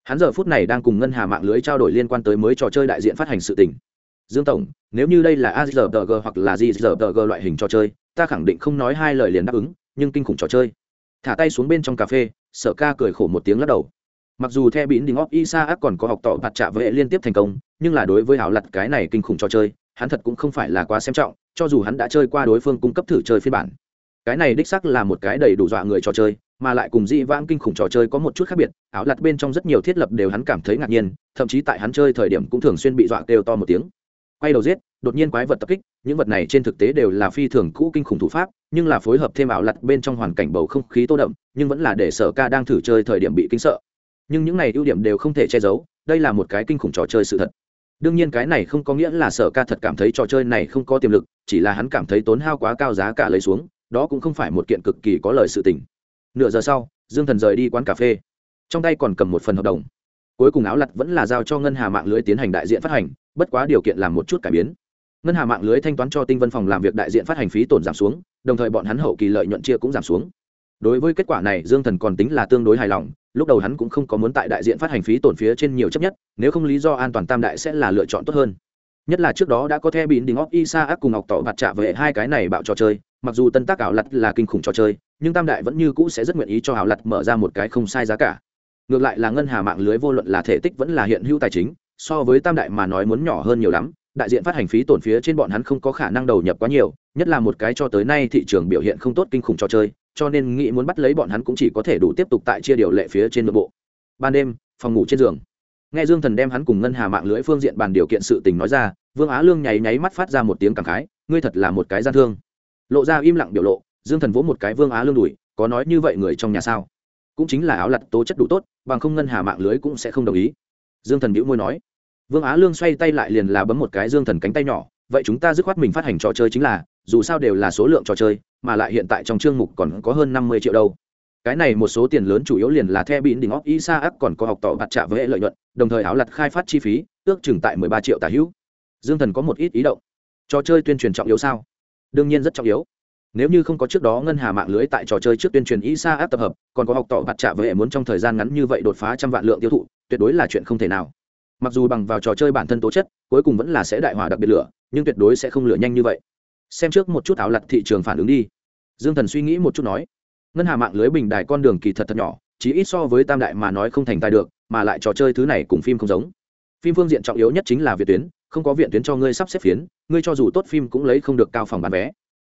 hắn giờ phút này đang cùng ngân hà mạng lưới trao đổi liên quan tới mới trò chơi đại diện phát hành sự tình. Dương tổng, nếu như đây là azrg hoặc là gzrg loại hình trò chơi, ta khẳng định không nói hai lời liền đáp ứng, nhưng kinh khủng trò chơi. Thả tay xuống bên trong cà phê, sở ca cười khổ một tiếng lắc đầu. Mặc dù theo bỉn đình óc isa còn có học tỏ bạt trạ với liên tiếp thành công, nhưng là đối với hảo lặt cái này kinh khủng trò chơi, hắn thật cũng không phải là quá xem trọng, cho dù hắn đã chơi qua đối phương cung cấp thử chơi phiên bản. Cái này đích sắc là một cái đầy đủ dọa người trò chơi mà lại cùng dị vãng kinh khủng trò chơi có một chút khác biệt ảo lặt bên trong rất nhiều thiết lập đều hắn cảm thấy ngạc nhiên, thậm chí tại hắn chơi thời điểm cũng thường xuyên bị dọa kêu to một tiếng. Quay đầu giết, đột nhiên quái vật tập kích, những vật này trên thực tế đều là phi thường cũ kinh khủng thủ pháp, nhưng là phối hợp thêm ảo lặt bên trong hoàn cảnh bầu không khí tô đậm, nhưng vẫn là để sở ca đang thử chơi thời điểm bị kinh sợ. Nhưng những này ưu điểm đều không thể che giấu, đây là một cái kinh khủng trò chơi sự thật. Đương nhiên cái này không có nghĩa là sở ca thật cảm thấy trò chơi này không có tiềm lực, chỉ là hắn cảm thấy tốn hao quá cao giá cả lấy xuống, đó cũng không phải một kiện cực kỳ có lời sự tình nửa giờ sau, dương thần rời đi quán cà phê. Trong tay còn cầm một phần hợp đồng. Cuối cùng áo lặt vẫn là giao cho ngân hà mạng lưới tiến hành đại diện phát hành, bất quá điều kiện làm một chút cải biến. Ngân hà mạng lưới thanh toán cho tinh vân phòng làm việc đại diện phát hành phí tổn giảm xuống, đồng thời bọn hắn hậu kỳ lợi nhuận chia cũng giảm xuống. Đối với kết quả này, dương thần còn tính là tương đối hài lòng, lúc đầu hắn cũng không có muốn tại đại diện phát hành phí tổn phía trên nhiều chấp nhất, nếu không lý do an toàn tam đại sẽ là lựa chọn tốt hơn. Nhất là trước đó đã có the bịn đình óc isa ác cùng ngọc tỏ bạt trạ với hai cái này bạo trò chơi mặc dù tân tác ảo lặt là kinh khủng trò chơi, nhưng tam đại vẫn như cũ sẽ rất nguyện ý cho ảo lặt mở ra một cái không sai giá cả. Ngược lại là ngân hà mạng lưới vô luận là thể tích vẫn là hiện hữu tài chính, so với tam đại mà nói muốn nhỏ hơn nhiều lắm, đại diện phát hành phí tổn phía trên bọn hắn không có khả năng đầu nhập quá nhiều, nhất là một cái cho tới nay thị trường biểu hiện không tốt kinh khủng trò chơi, cho nên nghĩ muốn bắt lấy bọn hắn cũng chỉ có thể đủ tiếp tục tại chia điều lệ phía trên nội bộ. Ban đêm, phòng ngủ trên giường. Nghe dương thần đem hắn cùng ngân hà mạng lưới phương diện bàn điều kiện sự tình nói ra, vương á lương nháy nháy mắt phát ra một tiếng cảm khái, ngươi thật là một cái gian thương lộ ra im lặng biểu lộ, dương thần vỗ một cái vương á lương đùi, có nói như vậy người trong nhà sao? Cũng chính là áo lặt tố chất đủ tốt, bằng không ngân hà mạng lưới cũng sẽ không đồng ý. Dương thần bĩu môi nói. Vương á lương xoay tay lại liền là bấm một cái dương thần cánh tay nhỏ, vậy chúng ta dứt khoát mình phát hành trò chơi chính là, dù sao đều là số lượng trò chơi, mà lại hiện tại trong chương mục còn có hơn năm mươi triệu đâu. Cái này một số tiền lớn chủ yếu liền là the bịn đỉnh óc isa ác còn có học tỏ bạt trạ với hệ lợi nhuận, đồng thời áo lặt khai phát chi phí, ước chừng tại mười ba triệu tả hữu. Dương thần có một ít ý động. Trò chơi tuyên truyền trọng yếu sao? Đương nhiên rất trọng yếu. Nếu như không có trước đó ngân hà mạng lưới tại trò chơi trước tuyên truyền isa áp tập hợp, còn có học tỏ bạt trạ với hệ muốn trong thời gian ngắn như vậy đột phá trăm vạn lượng tiêu thụ, tuyệt đối là chuyện không thể nào. Mặc dù bằng vào trò chơi bản thân tố chất, cuối cùng vẫn là sẽ đại hỏa đặc biệt lửa, nhưng tuyệt đối sẽ không lửa nhanh như vậy. Xem trước một chút áo lặt thị trường phản ứng đi. Dương thần suy nghĩ một chút nói, ngân hà mạng lưới bình đài con đường kỳ thật thật nhỏ, chỉ ít so với tam đại mà nói không thành tài được, mà lại trò chơi thứ này cùng phim không giống. Phim phương diện trọng yếu nhất chính là việt tuyến không có viện tuyến cho ngươi sắp xếp phiến, ngươi cho dù tốt phim cũng lấy không được cao phòng bán vé.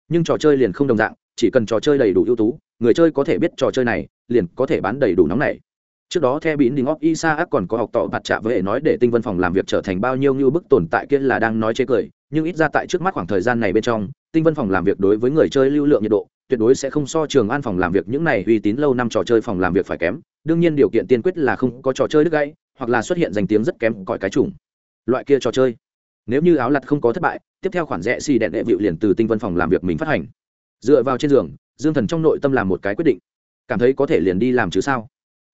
Nhưng trò chơi liền không đồng dạng, chỉ cần trò chơi đầy đủ ưu tú, người chơi có thể biết trò chơi này, liền có thể bán đầy đủ nóng này trước đó theo bín đình óc isaac còn có học tỏ bạt trạ với hệ nói để tinh vân phòng làm việc trở thành bao nhiêu như bức tồn tại kia là đang nói chế cười, nhưng ít ra tại trước mắt khoảng thời gian này bên trong, tinh vân phòng làm việc đối với người chơi lưu lượng nhiệt độ, tuyệt đối sẽ không so trường an phòng làm việc những này uy tín lâu năm trò chơi phòng làm việc phải kém. Đương nhiên điều kiện tiên quyết là không có trò chơi đứt gãy, hoặc là xuất hiện danh tiếng rất kém cõi cái chủng. Loại kia trò chơi nếu như áo lặt không có thất bại, tiếp theo khoản rẽ xì đẹn đệ vịu liền từ tinh vân phòng làm việc mình phát hành. Dựa vào trên giường, dương thần trong nội tâm làm một cái quyết định. Cảm thấy có thể liền đi làm chứ sao?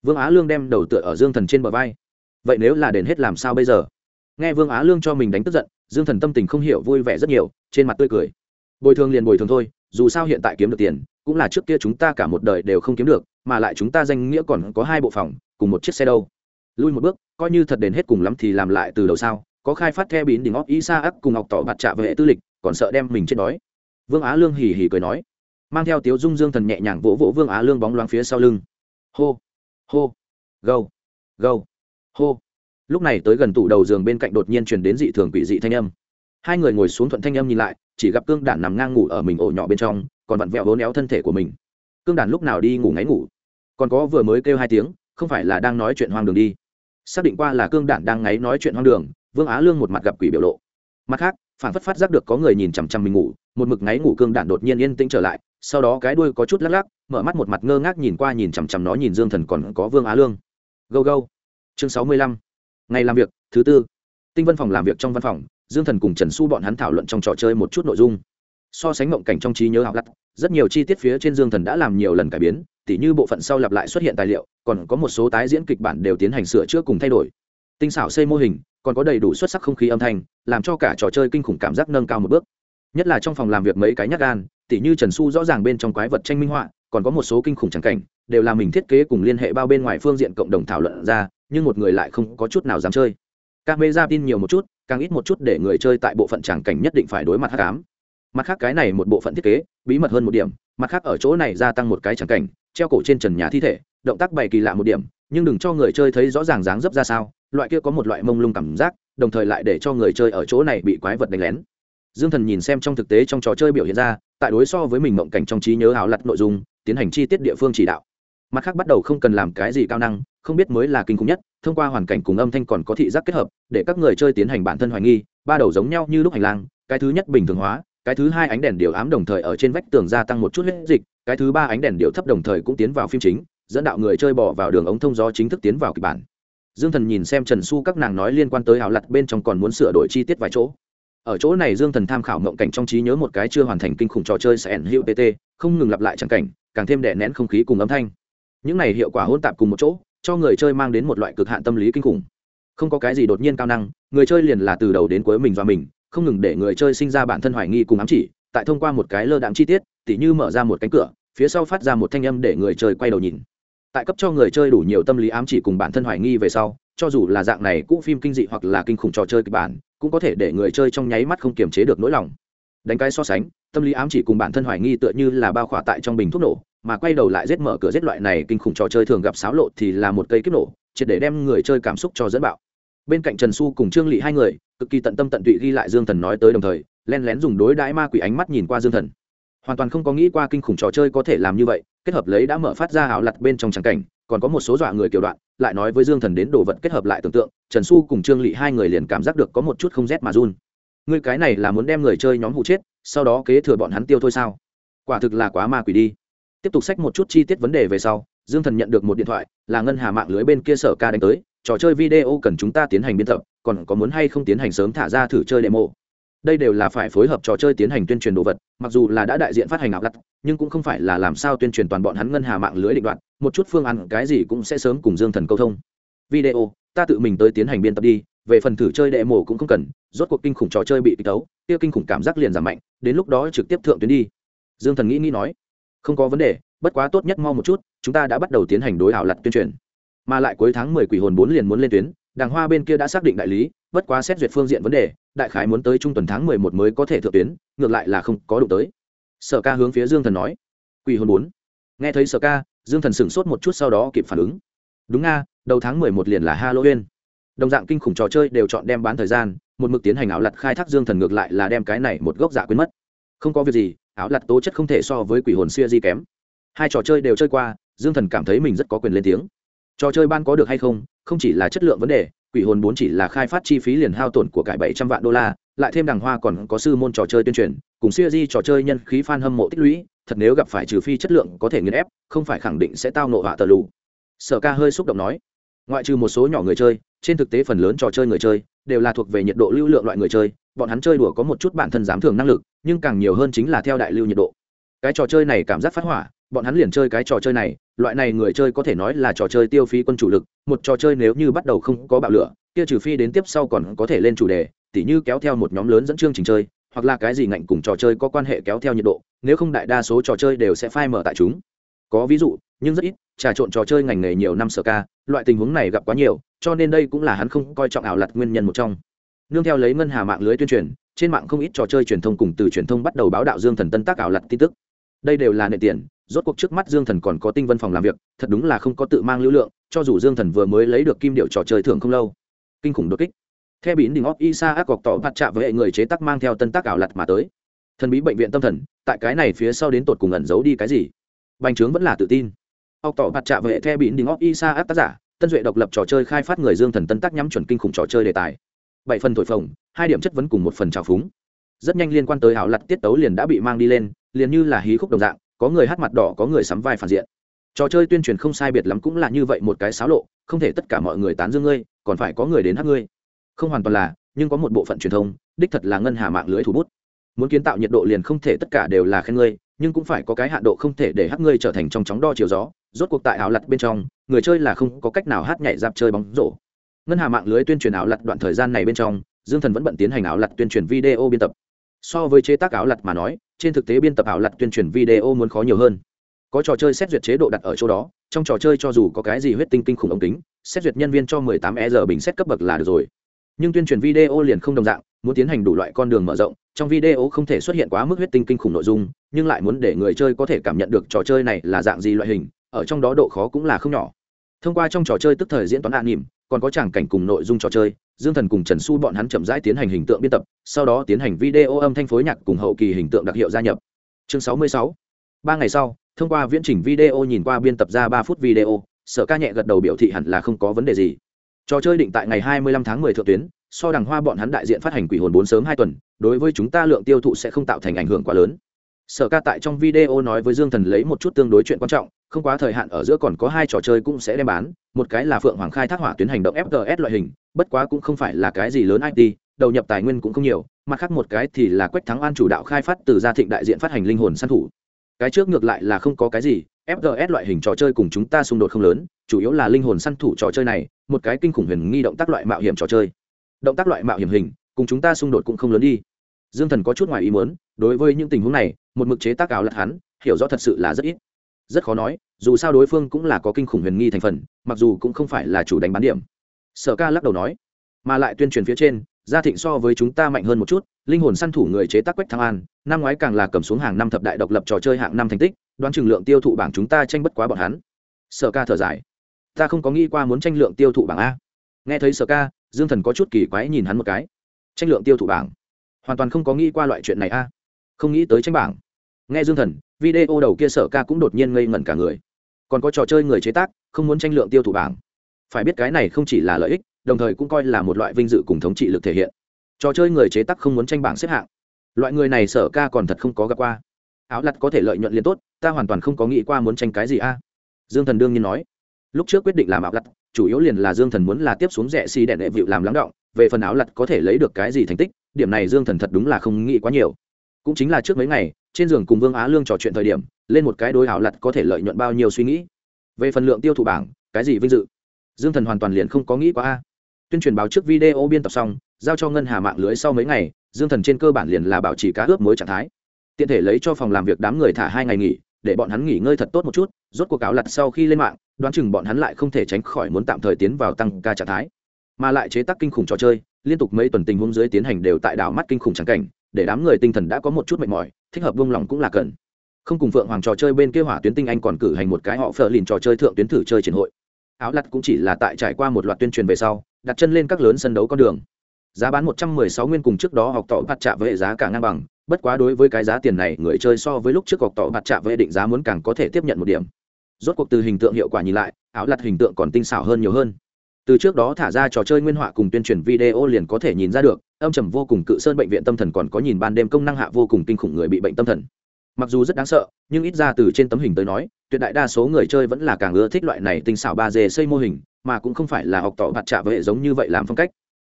Vương á lương đem đầu tựa ở dương thần trên bờ vai. Vậy nếu là đền hết làm sao bây giờ? Nghe vương á lương cho mình đánh tức giận, dương thần tâm tình không hiểu vui vẻ rất nhiều, trên mặt tươi cười. Bồi thường liền bồi thường thôi, dù sao hiện tại kiếm được tiền, cũng là trước kia chúng ta cả một đời đều không kiếm được, mà lại chúng ta danh nghĩa còn có hai bộ phòng, cùng một chiếc xe đâu. Lui một bước, coi như thật đền hết cùng lắm thì làm lại từ đầu sao? Có khai phát theo bín đỉnh óc isa ác cùng ngọc tỏ bạt trạ về hệ tư lịch, còn sợ đem mình chết đói. Vương á lương hì hì cười nói, mang theo tiếu dung dương thần nhẹ nhàng vỗ vỗ vương á lương bóng loáng phía sau lưng. Hô hô, gâu gâu, hô. Lúc này tới gần tủ đầu giường bên cạnh đột nhiên truyền đến dị thường quỷ dị thanh âm. Hai người ngồi xuống thuận thanh âm nhìn lại, chỉ gặp cương đản nằm ngang ngủ ở mình ổ nhỏ bên trong, còn vặn vẹo hố néo thân thể của mình. Cương đản lúc nào đi ngủ ngáy ngủ. Còn có vừa mới kêu hai tiếng, không phải là đang nói chuyện hoang đường đi. Xác định qua là cương đản đang ngáy nói chuyện hoang đường vương á lương một mặt gặp quỷ biểu lộ. Mặt khác phản phất phát giác được có người nhìn chằm chằm mình ngủ, một mực ngáy ngủ cương đản đột nhiên yên tĩnh trở lại, sau đó cái đuôi có chút lắc lắc, mở mắt một mặt ngơ ngác nhìn qua nhìn chằm chằm nó nhìn dương thần còn có vương á lương. Gâu gâu. Chương sáu mươi lăm. Ngày làm việc, thứ tư. Tinh Văn phòng làm việc trong văn phòng, dương thần cùng trần su bọn hắn thảo luận trong trò chơi một chút nội dung. So sánh mộng cảnh trong trí nhớ học lặt rất nhiều chi tiết phía trên dương thần đã làm nhiều lần cải biến, tỉ như bộ phận sau lặp lại xuất hiện tài liệu, còn có một số tái diễn kịch bản đều tiến hành sửa chữa cùng thay đổi. Tinh xảo xây mô hình còn có đầy đủ xuất sắc không khí âm thanh, làm cho cả trò chơi kinh khủng cảm giác nâng cao một bước. Nhất là trong phòng làm việc mấy cái nhát gan, tỉ như trần su rõ ràng bên trong quái vật tranh minh họa, còn có một số kinh khủng trắng cảnh, đều là mình thiết kế cùng liên hệ bao bên ngoài phương diện cộng đồng thảo luận ra, nhưng một người lại không có chút nào dám chơi. Các mê ra tin nhiều một chút, càng ít một chút để người chơi tại bộ phận tràng cảnh nhất định phải đối mặt hắc ám. Mặt khác cái này một bộ phận thiết kế, bí mật hơn một điểm, mặt khác ở chỗ này gia tăng một cái tràng cảnh, treo cổ trên trần nhà thi thể, động tác bày kỳ lạ một điểm, nhưng đừng cho người chơi thấy rõ ràng dáng dấp ra sao loại kia có một loại mông lung cảm giác, đồng thời lại để cho người chơi ở chỗ này bị quái vật đánh lén. Dương thần nhìn xem trong thực tế trong trò chơi biểu hiện ra, tại đối so với mình mộng cảnh trong trí nhớ ảo lặt nội dung, tiến hành chi tiết địa phương chỉ đạo. Mặt khác bắt đầu không cần làm cái gì cao năng, không biết mới là kinh khủng nhất, thông qua hoàn cảnh cùng âm thanh còn có thị giác kết hợp, để các người chơi tiến hành bản thân hoài nghi, ba đầu giống nhau như lúc hành lang, cái thứ nhất bình thường hóa, cái thứ hai ánh đèn điều ám đồng thời ở trên vách tường gia tăng một chút huyết dịch, cái thứ ba ánh đèn điều thấp đồng thời cũng tiến vào phim chính, dẫn đạo người chơi bỏ vào đường ống thông gió chính thức tiến vào kịch bản dương thần nhìn xem trần su các nàng nói liên quan tới hào lặt bên trong còn muốn sửa đổi chi tiết vài chỗ. Ở chỗ này dương thần tham khảo mộng cảnh trong trí nhớ một cái chưa hoàn thành kinh khủng trò chơi sẽ ẩn hiệu pt không ngừng lặp lại chẳng cảnh, càng thêm đè nén không khí cùng âm thanh. Những này hiệu quả hôn tạp cùng một chỗ, cho người chơi mang đến một loại cực hạn tâm lý kinh khủng. Không có cái gì đột nhiên cao năng, người chơi liền là từ đầu đến cuối mình và mình, không ngừng để người chơi sinh ra bản thân hoài nghi cùng ám chỉ, tại thông qua một cái lơ đạm chi tiết, tỉ như mở ra một cánh cửa, phía sau phát ra một thanh âm để người chơi quay đầu nhìn tại cấp cho người chơi đủ nhiều tâm lý ám chỉ cùng bản thân hoài nghi về sau, cho dù là dạng này cũ phim kinh dị hoặc là kinh khủng trò chơi kịch bản, cũng có thể để người chơi trong nháy mắt không kiềm chế được nỗi lòng. Đánh cái so sánh, tâm lý ám chỉ cùng bản thân hoài nghi tựa như là bao khỏa tại trong bình thuốc nổ, mà quay đầu lại giết mở cửa giết loại này kinh khủng trò chơi thường gặp xáo lộ thì là một cây kiếp nổ, triệt để đem người chơi cảm xúc cho dẫn bạo. Bên cạnh trần Xu cùng trương lị hai người, cực kỳ tận tâm tận tụy ghi lại dương thần nói tới đồng thời, len lén dùng đối đãi ma quỷ ánh mắt nhìn qua dương thần hoàn toàn không có nghĩ qua kinh khủng trò chơi có thể làm như vậy, kết hợp lấy đã mở phát ra hào lặt bên trong tràng cảnh, còn có một số dọa người kiểu đoạn, lại nói với dương thần đến đồ vật kết hợp lại tưởng tượng, trần xu cùng trương lị hai người liền cảm giác được có một chút không rét mà run. Ngươi cái này là muốn đem người chơi nhóm hụ chết, sau đó kế thừa bọn hắn tiêu thôi sao? Quả thực là quá ma quỷ đi. Tiếp tục xách một chút chi tiết vấn đề về sau, dương thần nhận được một điện thoại, là ngân hà mạng lưới bên kia sở ca đánh tới, trò chơi video cần chúng ta tiến hành biên tập, còn có muốn hay không tiến hành sớm thả ra thử chơi demo đây đều là phải phối hợp trò chơi tiến hành tuyên truyền đồ vật, mặc dù là đã đại diện phát hành ảo lặt nhưng cũng không phải là làm sao tuyên truyền toàn bọn hắn ngân hà mạng lưới định đoạn một chút phương án, cái gì cũng sẽ sớm cùng dương thần câu thông. Video, ta tự mình tới tiến hành biên tập đi, về phần thử chơi đệ mổ cũng không cần, rốt cuộc kinh khủng trò chơi bị kích tấu, kia kinh khủng cảm giác liền giảm mạnh, đến lúc đó trực tiếp thượng tuyến đi. Dương thần nghĩ nghĩ nói, không có vấn đề, bất quá tốt nhất mau một chút, chúng ta đã bắt đầu tiến hành đối ảo lặt tuyên truyền. Mà lại cuối tháng mười quỷ hồn bốn liền muốn lên tuyến, đàng hoa bên kia đã xác định đại lý bất quá xét duyệt phương diện vấn đề, đại khái muốn tới trung tuần tháng mười một mới có thể thượng tuyến, ngược lại là không có đủ tới. Sở ca hướng phía dương thần nói. Quỷ hồn bốn. Nghe thấy sở ca, dương thần sửng sốt một chút sau đó kịp phản ứng. Đúng nga, đầu tháng mười một liền là halloween. Đồng dạng kinh khủng trò chơi đều chọn đem bán thời gian, một mực tiến hành ảo lặt khai thác dương thần ngược lại là đem cái này một gốc giả quên mất. Không có việc gì ảo lặt tố chất không thể so với quỷ hồn xưa di kém. Hai trò chơi đều chơi qua, dương thần cảm thấy mình rất có quyền lên tiếng. Trò chơi ban có được hay không không chỉ là chất lượng vấn đề quỷ hồn bốn chỉ là khai phát chi phí liền hao tổn của cải bảy trăm vạn đô la, lại thêm đằng hoa còn có sư môn trò chơi tuyên truyền, cùng siêu di trò chơi nhân khí fan hâm mộ tích lũy, thật nếu gặp phải trừ phi chất lượng có thể nghiền ép, không phải khẳng định sẽ tao nộ họa tờ lù. Sở ca hơi xúc động nói, ngoại trừ một số nhỏ người chơi, trên thực tế phần lớn trò chơi người chơi đều là thuộc về nhiệt độ lưu lượng loại người chơi, bọn hắn chơi đùa có một chút bản thân dám thường năng lực, nhưng càng nhiều hơn chính là theo đại lưu nhiệt độ. Cái trò chơi này cảm giác phát hỏa, bọn hắn liền chơi cái trò chơi này loại này người chơi có thể nói là trò chơi tiêu phí quân chủ lực, một trò chơi nếu như bắt đầu không có bạo lửa, kia trừ phi đến tiếp sau còn có thể lên chủ đề, tỉ như kéo theo một nhóm lớn dẫn chương trình chơi, hoặc là cái gì ngạnh cùng trò chơi có quan hệ kéo theo nhiệt độ, nếu không đại đa số trò chơi đều sẽ phai mở tại chúng. Có ví dụ, nhưng rất ít, trà trộn trò chơi ngành nghề nhiều năm sở ca, loại tình huống này gặp quá nhiều, cho nên đây cũng là hắn không coi trọng ảo lặt nguyên nhân một trong. Nương theo lấy ngân hà mạng lưới tuyên truyền, trên mạng không ít trò chơi truyền thông cùng từ truyền thông bắt đầu báo đạo dương thần tân tác ảo lặt tin tức. Đây đều là nệ tiền rốt cuộc trước mắt dương thần còn có tinh vân phòng làm việc, thật đúng là không có tự mang lưu lượng, cho dù dương thần vừa mới lấy được kim điệu trò chơi thường không lâu. Kinh khủng đột kích. Theo bỉn đỉnh óc isa ác cọc tỏ mặt chạm với hệ người chế tác mang theo tân tác ảo lặt mà tới. Thần bí bệnh viện tâm thần, tại cái này phía sau đến tột cùng ẩn giấu đi cái gì? Bành trướng vẫn là tự tin. Óc tỏ mặt chạm với hệ theo bỉn đỉnh óc isa ác tác giả, tân duệ độc lập trò chơi khai phát người dương thần tân tác nhắm chuẩn kinh khủng trò chơi đề tài. Bảy phần thổi phồng, hai điểm chất vấn cùng một phần trào phúng. Rất nhanh liên quan tới ảo lặt tiết tấu liền đã bị mang đi lên, liền như là hí khúc đồng dạng có người hát mặt đỏ, có người sắm vai phản diện. Trò chơi tuyên truyền không sai biệt lắm cũng là như vậy một cái xáo lộ, không thể tất cả mọi người tán dương ngươi, còn phải có người đến hát ngươi. Không hoàn toàn là, nhưng có một bộ phận truyền thông, đích thật là ngân hà mạng lưới thủ bút. Muốn kiến tạo nhiệt độ liền không thể tất cả đều là khen ngươi, nhưng cũng phải có cái hạ độ không thể để hát ngươi trở thành trong chóng đo chiều gió. Rốt cuộc tại ảo lặt bên trong, người chơi là không có cách nào hát nhảy dạp chơi bóng rổ. Ngân hà mạng lưới tuyên truyền ảo lặt đoạn thời gian này bên trong, dương thần vẫn bận tiến hành ảo lặt tuyên truyền video biên tập so với chế tác áo lặt mà nói, trên thực tế biên tập ảo lặt tuyên truyền video muốn khó nhiều hơn. Có trò chơi xét duyệt chế độ đặt ở chỗ đó, trong trò chơi cho dù có cái gì huyết tinh kinh khủng ống kính, xét duyệt nhân viên cho 18 e giờ bình xét cấp bậc là được rồi. Nhưng tuyên truyền video liền không đồng dạng, muốn tiến hành đủ loại con đường mở rộng, trong video không thể xuất hiện quá mức huyết tinh kinh khủng nội dung, nhưng lại muốn để người chơi có thể cảm nhận được trò chơi này là dạng gì loại hình, ở trong đó độ khó cũng là không nhỏ thông qua trong trò chơi tức thời diễn toán an nỉm còn có tràng cảnh cùng nội dung trò chơi, dương thần cùng trần su bọn hắn chậm rãi tiến hành hình tượng biên tập, sau đó tiến hành video âm thanh phối nhạc cùng hậu kỳ hình tượng đặc hiệu gia nhập. Chương 66. ba ngày sau, thông qua viễn trình video nhìn qua biên tập ra ba phút video, sở ca nhẹ gật đầu biểu thị hẳn là không có vấn đề gì. Trò chơi định tại ngày 25 tháng 10 thượng tuyến, so đằng hoa bọn hắn đại diện phát hành quỷ hồn bốn sớm hai tuần, đối với chúng ta lượng tiêu thụ sẽ không tạo thành ảnh hưởng quá lớn. Sở ca tại trong video nói với dương thần lấy một chút tương đối chuyện quan trọng không quá thời hạn ở giữa còn có hai trò chơi cũng sẽ đem bán, một cái là phượng hoàng khai thác hỏa tuyến hành động fts loại hình, bất quá cũng không phải là cái gì lớn it đầu nhập tài nguyên cũng không nhiều, mặt khác một cái thì là quách thắng an chủ đạo khai phát từ gia thịnh đại diện phát hành linh hồn săn thủ. Cái trước ngược lại là không có cái gì fts loại hình trò chơi cùng chúng ta xung đột không lớn, chủ yếu là linh hồn săn thủ trò chơi này, một cái kinh khủng huyền nghi động tác loại mạo hiểm trò chơi. Động tác loại mạo hiểm hình, cùng chúng ta xung đột cũng không lớn đi. Dương thần có chút ngoài ý muốn, đối với những tình huống này, một mực chế tác áo lật hắn, hiểu rõ thật sự là rất ít rất khó nói, dù sao đối phương cũng là có kinh khủng huyền nghi thành phần, mặc dù cũng không phải là chủ đánh bán điểm. Sở ca lắc đầu nói, mà lại tuyên truyền phía trên, gia thịnh so với chúng ta mạnh hơn một chút, linh hồn săn thủ người chế tác quách thăng an, năm ngoái càng là cầm xuống hàng năm thập đại độc lập trò chơi hạng năm thành tích, đoán chừng lượng tiêu thụ bảng chúng ta tranh bất quá bọn hắn. Sở ca thở dài, ta không có nghĩ qua muốn tranh lượng tiêu thụ bảng a. Nghe thấy sở ca, dương thần có chút kỳ quái nhìn hắn một cái. Tranh lượng tiêu thụ bảng? Hoàn toàn không có nghĩ qua loại chuyện này a. Không nghĩ tới tranh bảng. Nghe dương thần video đầu kia sở ca cũng đột nhiên ngây ngẩn cả người. Còn có trò chơi người chế tác, không muốn tranh lượng tiêu thụ bảng. Phải biết cái này không chỉ là lợi ích, đồng thời cũng coi là một loại vinh dự cùng thống trị lực thể hiện. Trò chơi người chế tác không muốn tranh bảng xếp hạng. Loại người này sở ca còn thật không có gặp qua. Áo lặt có thể lợi nhuận liên tốt, ta hoàn toàn không có nghĩ qua muốn tranh cái gì a. Dương thần đương nhiên nói. Lúc trước quyết định làm áo lặt, chủ yếu liền là dương thần muốn là tiếp xuống rẻ xi si đèn đệ vịu làm lắng động, về phần áo lặt có thể lấy được cái gì thành tích, điểm này dương thần thật đúng là không nghĩ quá nhiều. Cũng chính là trước mấy ngày trên giường cùng vương á lương trò chuyện thời điểm, lên một cái đối hảo lặt có thể lợi nhuận bao nhiêu suy nghĩ. Về phần lượng tiêu thụ bảng, cái gì vinh dự? Dương thần hoàn toàn liền không có nghĩ quá a. Tuyên truyền báo trước video biên tập xong, giao cho ngân hà mạng lưới sau mấy ngày, dương thần trên cơ bản liền là bảo trì cá ướp mối trạng thái. Tiện thể lấy cho phòng làm việc đám người thả hai ngày nghỉ, để bọn hắn nghỉ ngơi thật tốt một chút, rốt cuộc áo lặt sau khi lên mạng, đoán chừng bọn hắn lại không thể tránh khỏi muốn tạm thời tiến vào tăng ca trạng thái. Mà lại chế tác kinh khủng trò chơi, liên tục mấy tuần tình huống dưới tiến hành đều tại đảo mắt kinh khủng trắng cảnh để đám người tinh thần đã có một chút mệt mỏi, thích hợp vung lòng cũng là cần. Không cùng phượng hoàng trò chơi bên kia hỏa tuyến tinh anh còn cử hành một cái họ phờ lìn trò chơi thượng tuyến thử chơi triển hội. Áo lặt cũng chỉ là tại trải qua một loạt tuyên truyền về sau, đặt chân lên các lớn sân đấu con đường. Giá bán một trăm mười sáu nguyên cùng trước đó học tỏ bạt trạ với giá cả ngang bằng, bất quá đối với cái giá tiền này, người chơi so với lúc trước học tỏ bạt trạ với định giá muốn càng có thể tiếp nhận một điểm. Rốt cuộc từ hình tượng hiệu quả nhìn lại, áo lặt hình tượng còn tinh xảo hơn nhiều hơn từ trước đó thả ra trò chơi nguyên họa cùng tuyên truyền video liền có thể nhìn ra được âm trầm vô cùng cự sơn bệnh viện tâm thần còn có nhìn ban đêm công năng hạ vô cùng kinh khủng người bị bệnh tâm thần. Mặc dù rất đáng sợ nhưng ít ra từ trên tấm hình tới nói tuyệt đại đa số người chơi vẫn là càng ưa thích loại này tinh xảo ba d xây mô hình mà cũng không phải là học tỏ bạt trạ với hệ giống như vậy làm phong cách.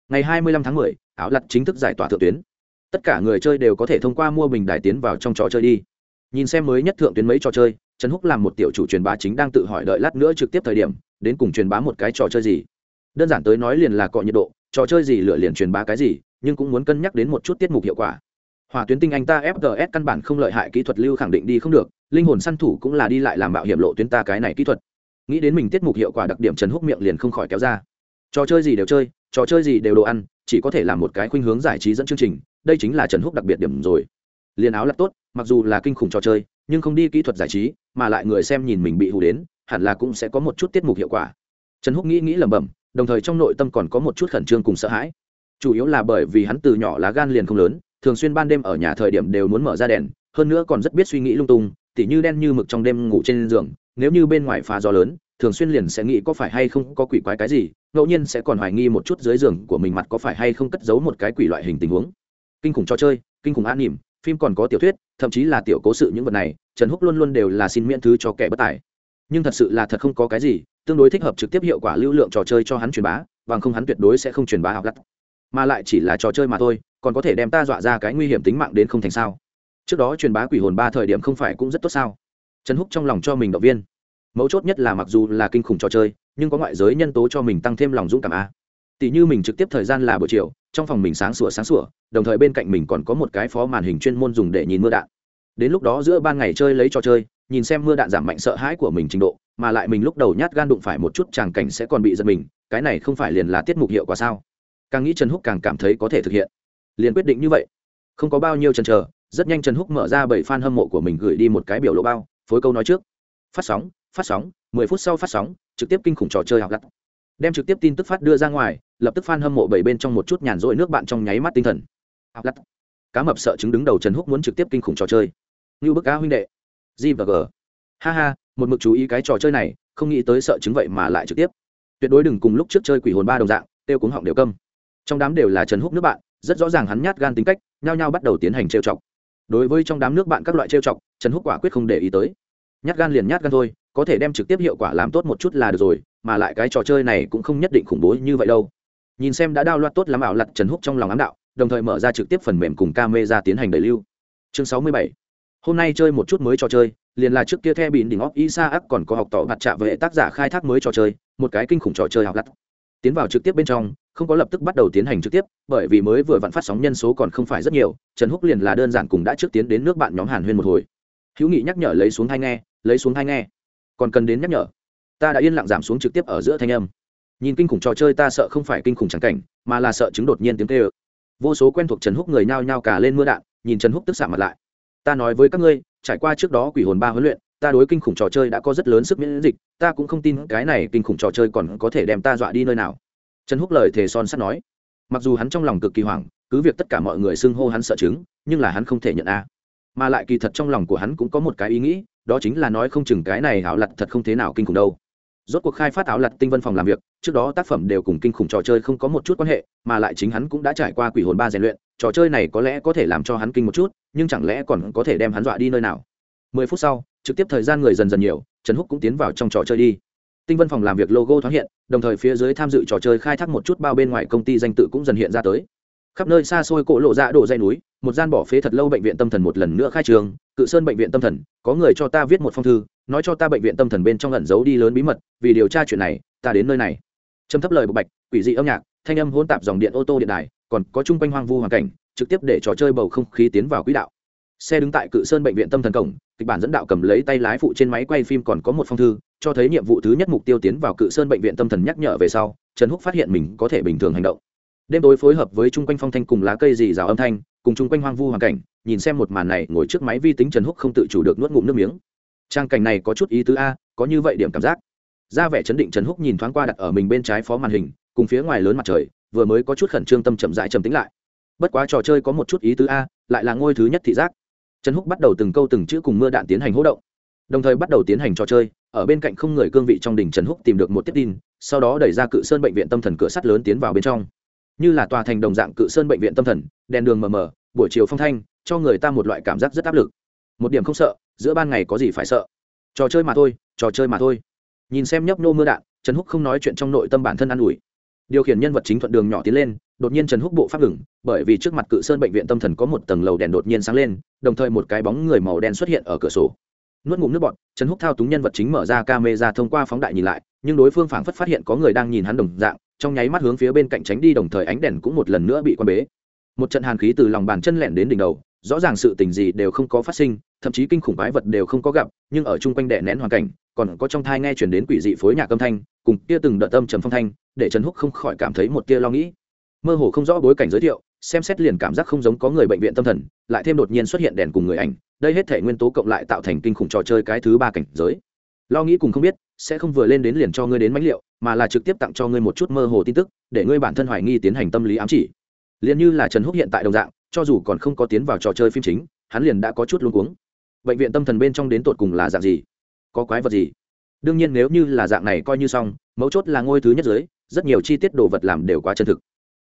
Ngày 25 tháng 10, áo lặt chính thức giải tỏa thượng tuyến. Tất cả người chơi đều có thể thông qua mua bình đài tiến vào trong trò chơi đi. Nhìn xem mới nhất thượng tuyến mấy trò chơi trần húc làm một tiểu chủ truyền bá chính đang tự hỏi đợi lát nữa trực tiếp thời điểm đến cùng truyền bá một cái trò chơi gì đơn giản tới nói liền là cọ nhiệt độ, trò chơi gì lựa liền truyền bá cái gì, nhưng cũng muốn cân nhắc đến một chút tiết mục hiệu quả. Hỏa tuyến tinh anh ta fgs căn bản không lợi hại kỹ thuật lưu khẳng định đi không được, linh hồn săn thủ cũng là đi lại làm mạo hiểm lộ tuyến ta cái này kỹ thuật. Nghĩ đến mình tiết mục hiệu quả đặc điểm trần húc miệng liền không khỏi kéo ra. Trò chơi gì đều chơi, trò chơi gì đều đồ ăn, chỉ có thể là một cái khuynh hướng giải trí dẫn chương trình, đây chính là trần húc đặc biệt điểm rồi. Liền áo là tốt, mặc dù là kinh khủng trò chơi, nhưng không đi kỹ thuật giải trí, mà lại người xem nhìn mình bị hù đến, hẳn là cũng sẽ có một chút tiết mục hiệu quả. Trần húc nghĩ nghĩ lẩm bẩm đồng thời trong nội tâm còn có một chút khẩn trương cùng sợ hãi. Chủ yếu là bởi vì hắn từ nhỏ lá gan liền không lớn, thường xuyên ban đêm ở nhà thời điểm đều muốn mở ra đèn, hơn nữa còn rất biết suy nghĩ lung tung, tỉ như đen như mực trong đêm ngủ trên giường, nếu như bên ngoài phá gió lớn, thường xuyên liền sẽ nghĩ có phải hay không có quỷ quái cái gì, ngẫu nhiên sẽ còn hoài nghi một chút dưới giường của mình mặt có phải hay không cất giấu một cái quỷ loại hình tình huống. Kinh khủng trò chơi, kinh khủng an nỉm, phim còn có tiểu thuyết, thậm chí là tiểu cố sự những vật này, trần húc luôn luôn đều là xin miễn thứ cho kẻ bất tài. Nhưng thật sự là thật không có cái gì tương đối thích hợp trực tiếp hiệu quả lưu lượng trò chơi cho hắn truyền bá, bằng không hắn tuyệt đối sẽ không truyền bá học lắt mà lại chỉ là trò chơi mà thôi, còn có thể đem ta dọa ra cái nguy hiểm tính mạng đến không thành sao. Trước đó truyền bá quỷ hồn ba thời điểm không phải cũng rất tốt sao? Trần húc trong lòng cho mình động viên. Mấu chốt nhất là mặc dù là kinh khủng trò chơi, nhưng có ngoại giới nhân tố cho mình tăng thêm lòng dũng cảm a. Tỷ như mình trực tiếp thời gian là buổi chiều, trong phòng mình sáng sủa sáng sủa, đồng thời bên cạnh mình còn có một cái phó màn hình chuyên môn dùng để nhìn mưa đạn. Đến lúc đó giữa ban ngày chơi lấy trò chơi nhìn xem mưa đạn giảm mạnh sợ hãi của mình trình độ, mà lại mình lúc đầu nhát gan đụng phải một chút tràng cảnh sẽ còn bị giật mình, cái này không phải liền là tiết mục hiệu quả sao? Càng nghĩ trần húc càng cảm thấy có thể thực hiện. Liền quyết định như vậy. Không có bao nhiêu chần chờ, rất nhanh trần húc mở ra bảy fan hâm mộ của mình gửi đi một cái biểu lộ bao, phối câu nói trước. Phát sóng phát sóng, mười phút sau phát sóng, trực tiếp kinh khủng trò chơi học gắt đem trực tiếp tin tức phát đưa ra ngoài, lập tức fan hâm mộ bảy bên trong một chút nhàn rỗi nước bạn trong nháy mắt tinh thần. Học gắt cá mập sợ chứng đứng đầu trần húc muốn trực tiếp kinh khủng trò chơi. Như bức cá huynh đệ g và g. Ha ha, một mực chú ý cái trò chơi này, không nghĩ tới sợ chứng vậy mà lại trực tiếp. Tuyệt đối đừng cùng lúc trước chơi quỷ hồn ba đồng dạng têu cuống họng đều câm. Trong đám đều là trần húc nước bạn, rất rõ ràng hắn nhát gan tính cách, nhao nhao bắt đầu tiến hành trêu chọc. Đối với trong đám nước bạn các loại trêu chọc, trần húc quả quyết không để ý tới. Nhát gan liền nhát gan thôi, có thể đem trực tiếp hiệu quả làm tốt một chút là được rồi, mà lại cái trò chơi này cũng không nhất định khủng bố như vậy đâu. Nhìn xem đã đao loạt tốt lắm ảo lặt trần húc trong lòng ám đạo, đồng thời mở ra trực tiếp phần mềm cùng camera tiến hành đẩy lưu. Chương sáu mươi bảy hôm nay chơi một chút mới trò chơi, liền là trước kia the bịn đỉnh óc Isaac còn có học tỏ mặt trạ về tác giả khai thác mới trò chơi, một cái kinh khủng trò chơi học lặt. Tiến vào trực tiếp bên trong, không có lập tức bắt đầu tiến hành trực tiếp, bởi vì mới vừa vặn phát sóng nhân số còn không phải rất nhiều, trần húc liền là đơn giản cùng đã trước tiến đến nước bạn nhóm hàn huyên một hồi. Hữu nghị nhắc nhở lấy xuống hai nghe, lấy xuống hai nghe. Còn cần đến nhắc nhở. Ta đã yên lặng giảm xuống trực tiếp ở giữa thanh âm. Nhìn kinh khủng trò chơi ta sợ không phải kinh khủng trắng cảnh, mà là sợ chứng đột nhiên tiếng tê ơ vô số quen thuộc trần húc người nhao nhao cả lên mưa đạn, nhìn trần húc tức xạ mặt lại ta nói với các ngươi, trải qua trước đó quỷ hồn ba huấn luyện, ta đối kinh khủng trò chơi đã có rất lớn sức miễn dịch, ta cũng không tin cái này kinh khủng trò chơi còn có thể đem ta dọa đi nơi nào. Trần húc lời thề son sắt nói. Mặc dù hắn trong lòng cực kỳ hoảng, cứ việc tất cả mọi người xưng hô hắn sợ chứng, nhưng là hắn không thể nhận a. Mà lại kỳ thật trong lòng của hắn cũng có một cái ý nghĩ, đó chính là nói không chừng cái này hảo lặt thật không thế nào kinh khủng đâu rốt cuộc khai phát áo lặt tinh vân phòng làm việc, trước đó tác phẩm đều cùng kinh khủng trò chơi không có một chút quan hệ, mà lại chính hắn cũng đã trải qua quỷ hồn ba rèn luyện, trò chơi này có lẽ có thể làm cho hắn kinh một chút, nhưng chẳng lẽ còn có thể đem hắn dọa đi nơi nào? Mười phút sau, trực tiếp thời gian người dần dần nhiều, trần húc cũng tiến vào trong trò chơi đi. Tinh vân phòng làm việc logo thoáng hiện, đồng thời phía dưới tham dự trò chơi khai thác một chút bao bên ngoài công ty danh tự cũng dần hiện ra tới khắp nơi xa xôi cỗ lộ ra đổ dây núi, một gian bỏ phế thật lâu bệnh viện tâm thần một lần nữa khai trường, cự sơn bệnh viện tâm thần, có người cho ta viết một phong thư, nói cho ta bệnh viện tâm thần bên trong ẩn giấu đi lớn bí mật, vì điều tra chuyện này, ta đến nơi này. Trầm thấp lời bộc bạch, quỷ dị âm nhạc, thanh âm hỗn tạp dòng điện ô tô điện đài, còn có chung quanh hoang vu hoàn cảnh, trực tiếp để trò chơi bầu không khí tiến vào quỹ đạo. Xe đứng tại cự sơn bệnh viện tâm thần cổng, kịch bản dẫn đạo cầm lấy tay lái phụ trên máy quay phim còn có một phong thư, cho thấy nhiệm vụ thứ nhất mục tiêu tiến vào cự sơn bệnh viện tâm thần nhắc nhở về sau, trần húc phát hiện mình có thể bình thường hành động đêm tối phối hợp với chung quanh phong thanh cùng lá cây dì rào âm thanh, cùng chung quanh hoang vu hoàn cảnh, nhìn xem một màn này, ngồi trước máy vi tính trần húc không tự chủ được nuốt ngụm nước miếng. Trang cảnh này có chút ý tứ a, có như vậy điểm cảm giác. Ra vẻ chấn định trần húc nhìn thoáng qua đặt ở mình bên trái phó màn hình, cùng phía ngoài lớn mặt trời, vừa mới có chút khẩn trương tâm chậm rãi trầm tính lại. Bất quá trò chơi có một chút ý tứ a, lại là ngôi thứ nhất thị giác. Trần húc bắt đầu từng câu từng chữ cùng mưa đạn tiến hành hỗ động. Đồng thời bắt đầu tiến hành trò chơi, ở bên cạnh không người cương vị trong đình trần húc tìm được một tiết tin, sau đó đẩy ra cự sơn bệnh viện tâm thần cửa sắt lớn tiến vào bên trong như là tòa thành đồng dạng cự sơn bệnh viện tâm thần, đèn đường mờ mờ, buổi chiều phong thanh, cho người ta một loại cảm giác rất áp lực. Một điểm không sợ, giữa ban ngày có gì phải sợ. Trò chơi mà thôi, trò chơi mà thôi. Nhìn xem nhấp nô mưa đạn, trần húc không nói chuyện trong nội tâm bản thân an ủi. Điều khiển nhân vật chính thuận đường nhỏ tiến lên, đột nhiên trần húc bộ pháp ngừng, bởi vì trước mặt cự sơn bệnh viện tâm thần có một tầng lầu đèn đột nhiên sáng lên, đồng thời một cái bóng người màu đen xuất hiện ở cửa sổ. Nuốt ngụm nước bọt, trần húc thao túng nhân vật chính mở ra camera thông qua phóng đại nhìn lại, nhưng đối phương phảng phất phát hiện có người đang nhìn hắn đồng dạng trong nháy mắt hướng phía bên cạnh tránh đi, đồng thời ánh đèn cũng một lần nữa bị quan bế. Một trận hàn khí từ lòng bàn chân lẻn đến đỉnh đầu, rõ ràng sự tình gì đều không có phát sinh, thậm chí kinh khủng quái vật đều không có gặp, nhưng ở chung quanh đè nén hoàn cảnh, còn có trong thai nghe chuyển đến quỷ dị phối nhạc âm thanh, cùng kia từng đợt âm trầm phong thanh, để trần húc không khỏi cảm thấy một tia lo nghĩ. Mơ hồ không rõ bối cảnh giới thiệu, xem xét liền cảm giác không giống có người bệnh viện tâm thần, lại thêm đột nhiên xuất hiện đèn cùng người ảnh, đây hết thể nguyên tố cộng lại tạo thành kinh khủng trò chơi cái thứ ba cảnh giới. Lo nghĩ cùng không biết, sẽ không vừa lên đến liền cho ngươi đến mãnh liệu mà là trực tiếp tặng cho ngươi một chút mơ hồ tin tức, để ngươi bản thân hoài nghi tiến hành tâm lý ám chỉ. Liền như là trần húc hiện tại đồng dạng, cho dù còn không có tiến vào trò chơi phim chính, hắn liền đã có chút luống cuống. Bệnh viện tâm thần bên trong đến tột cùng là dạng gì? Có quái vật gì? Đương nhiên nếu như là dạng này coi như xong, mấu chốt là ngôi thứ nhất giới, rất nhiều chi tiết đồ vật làm đều quá chân thực.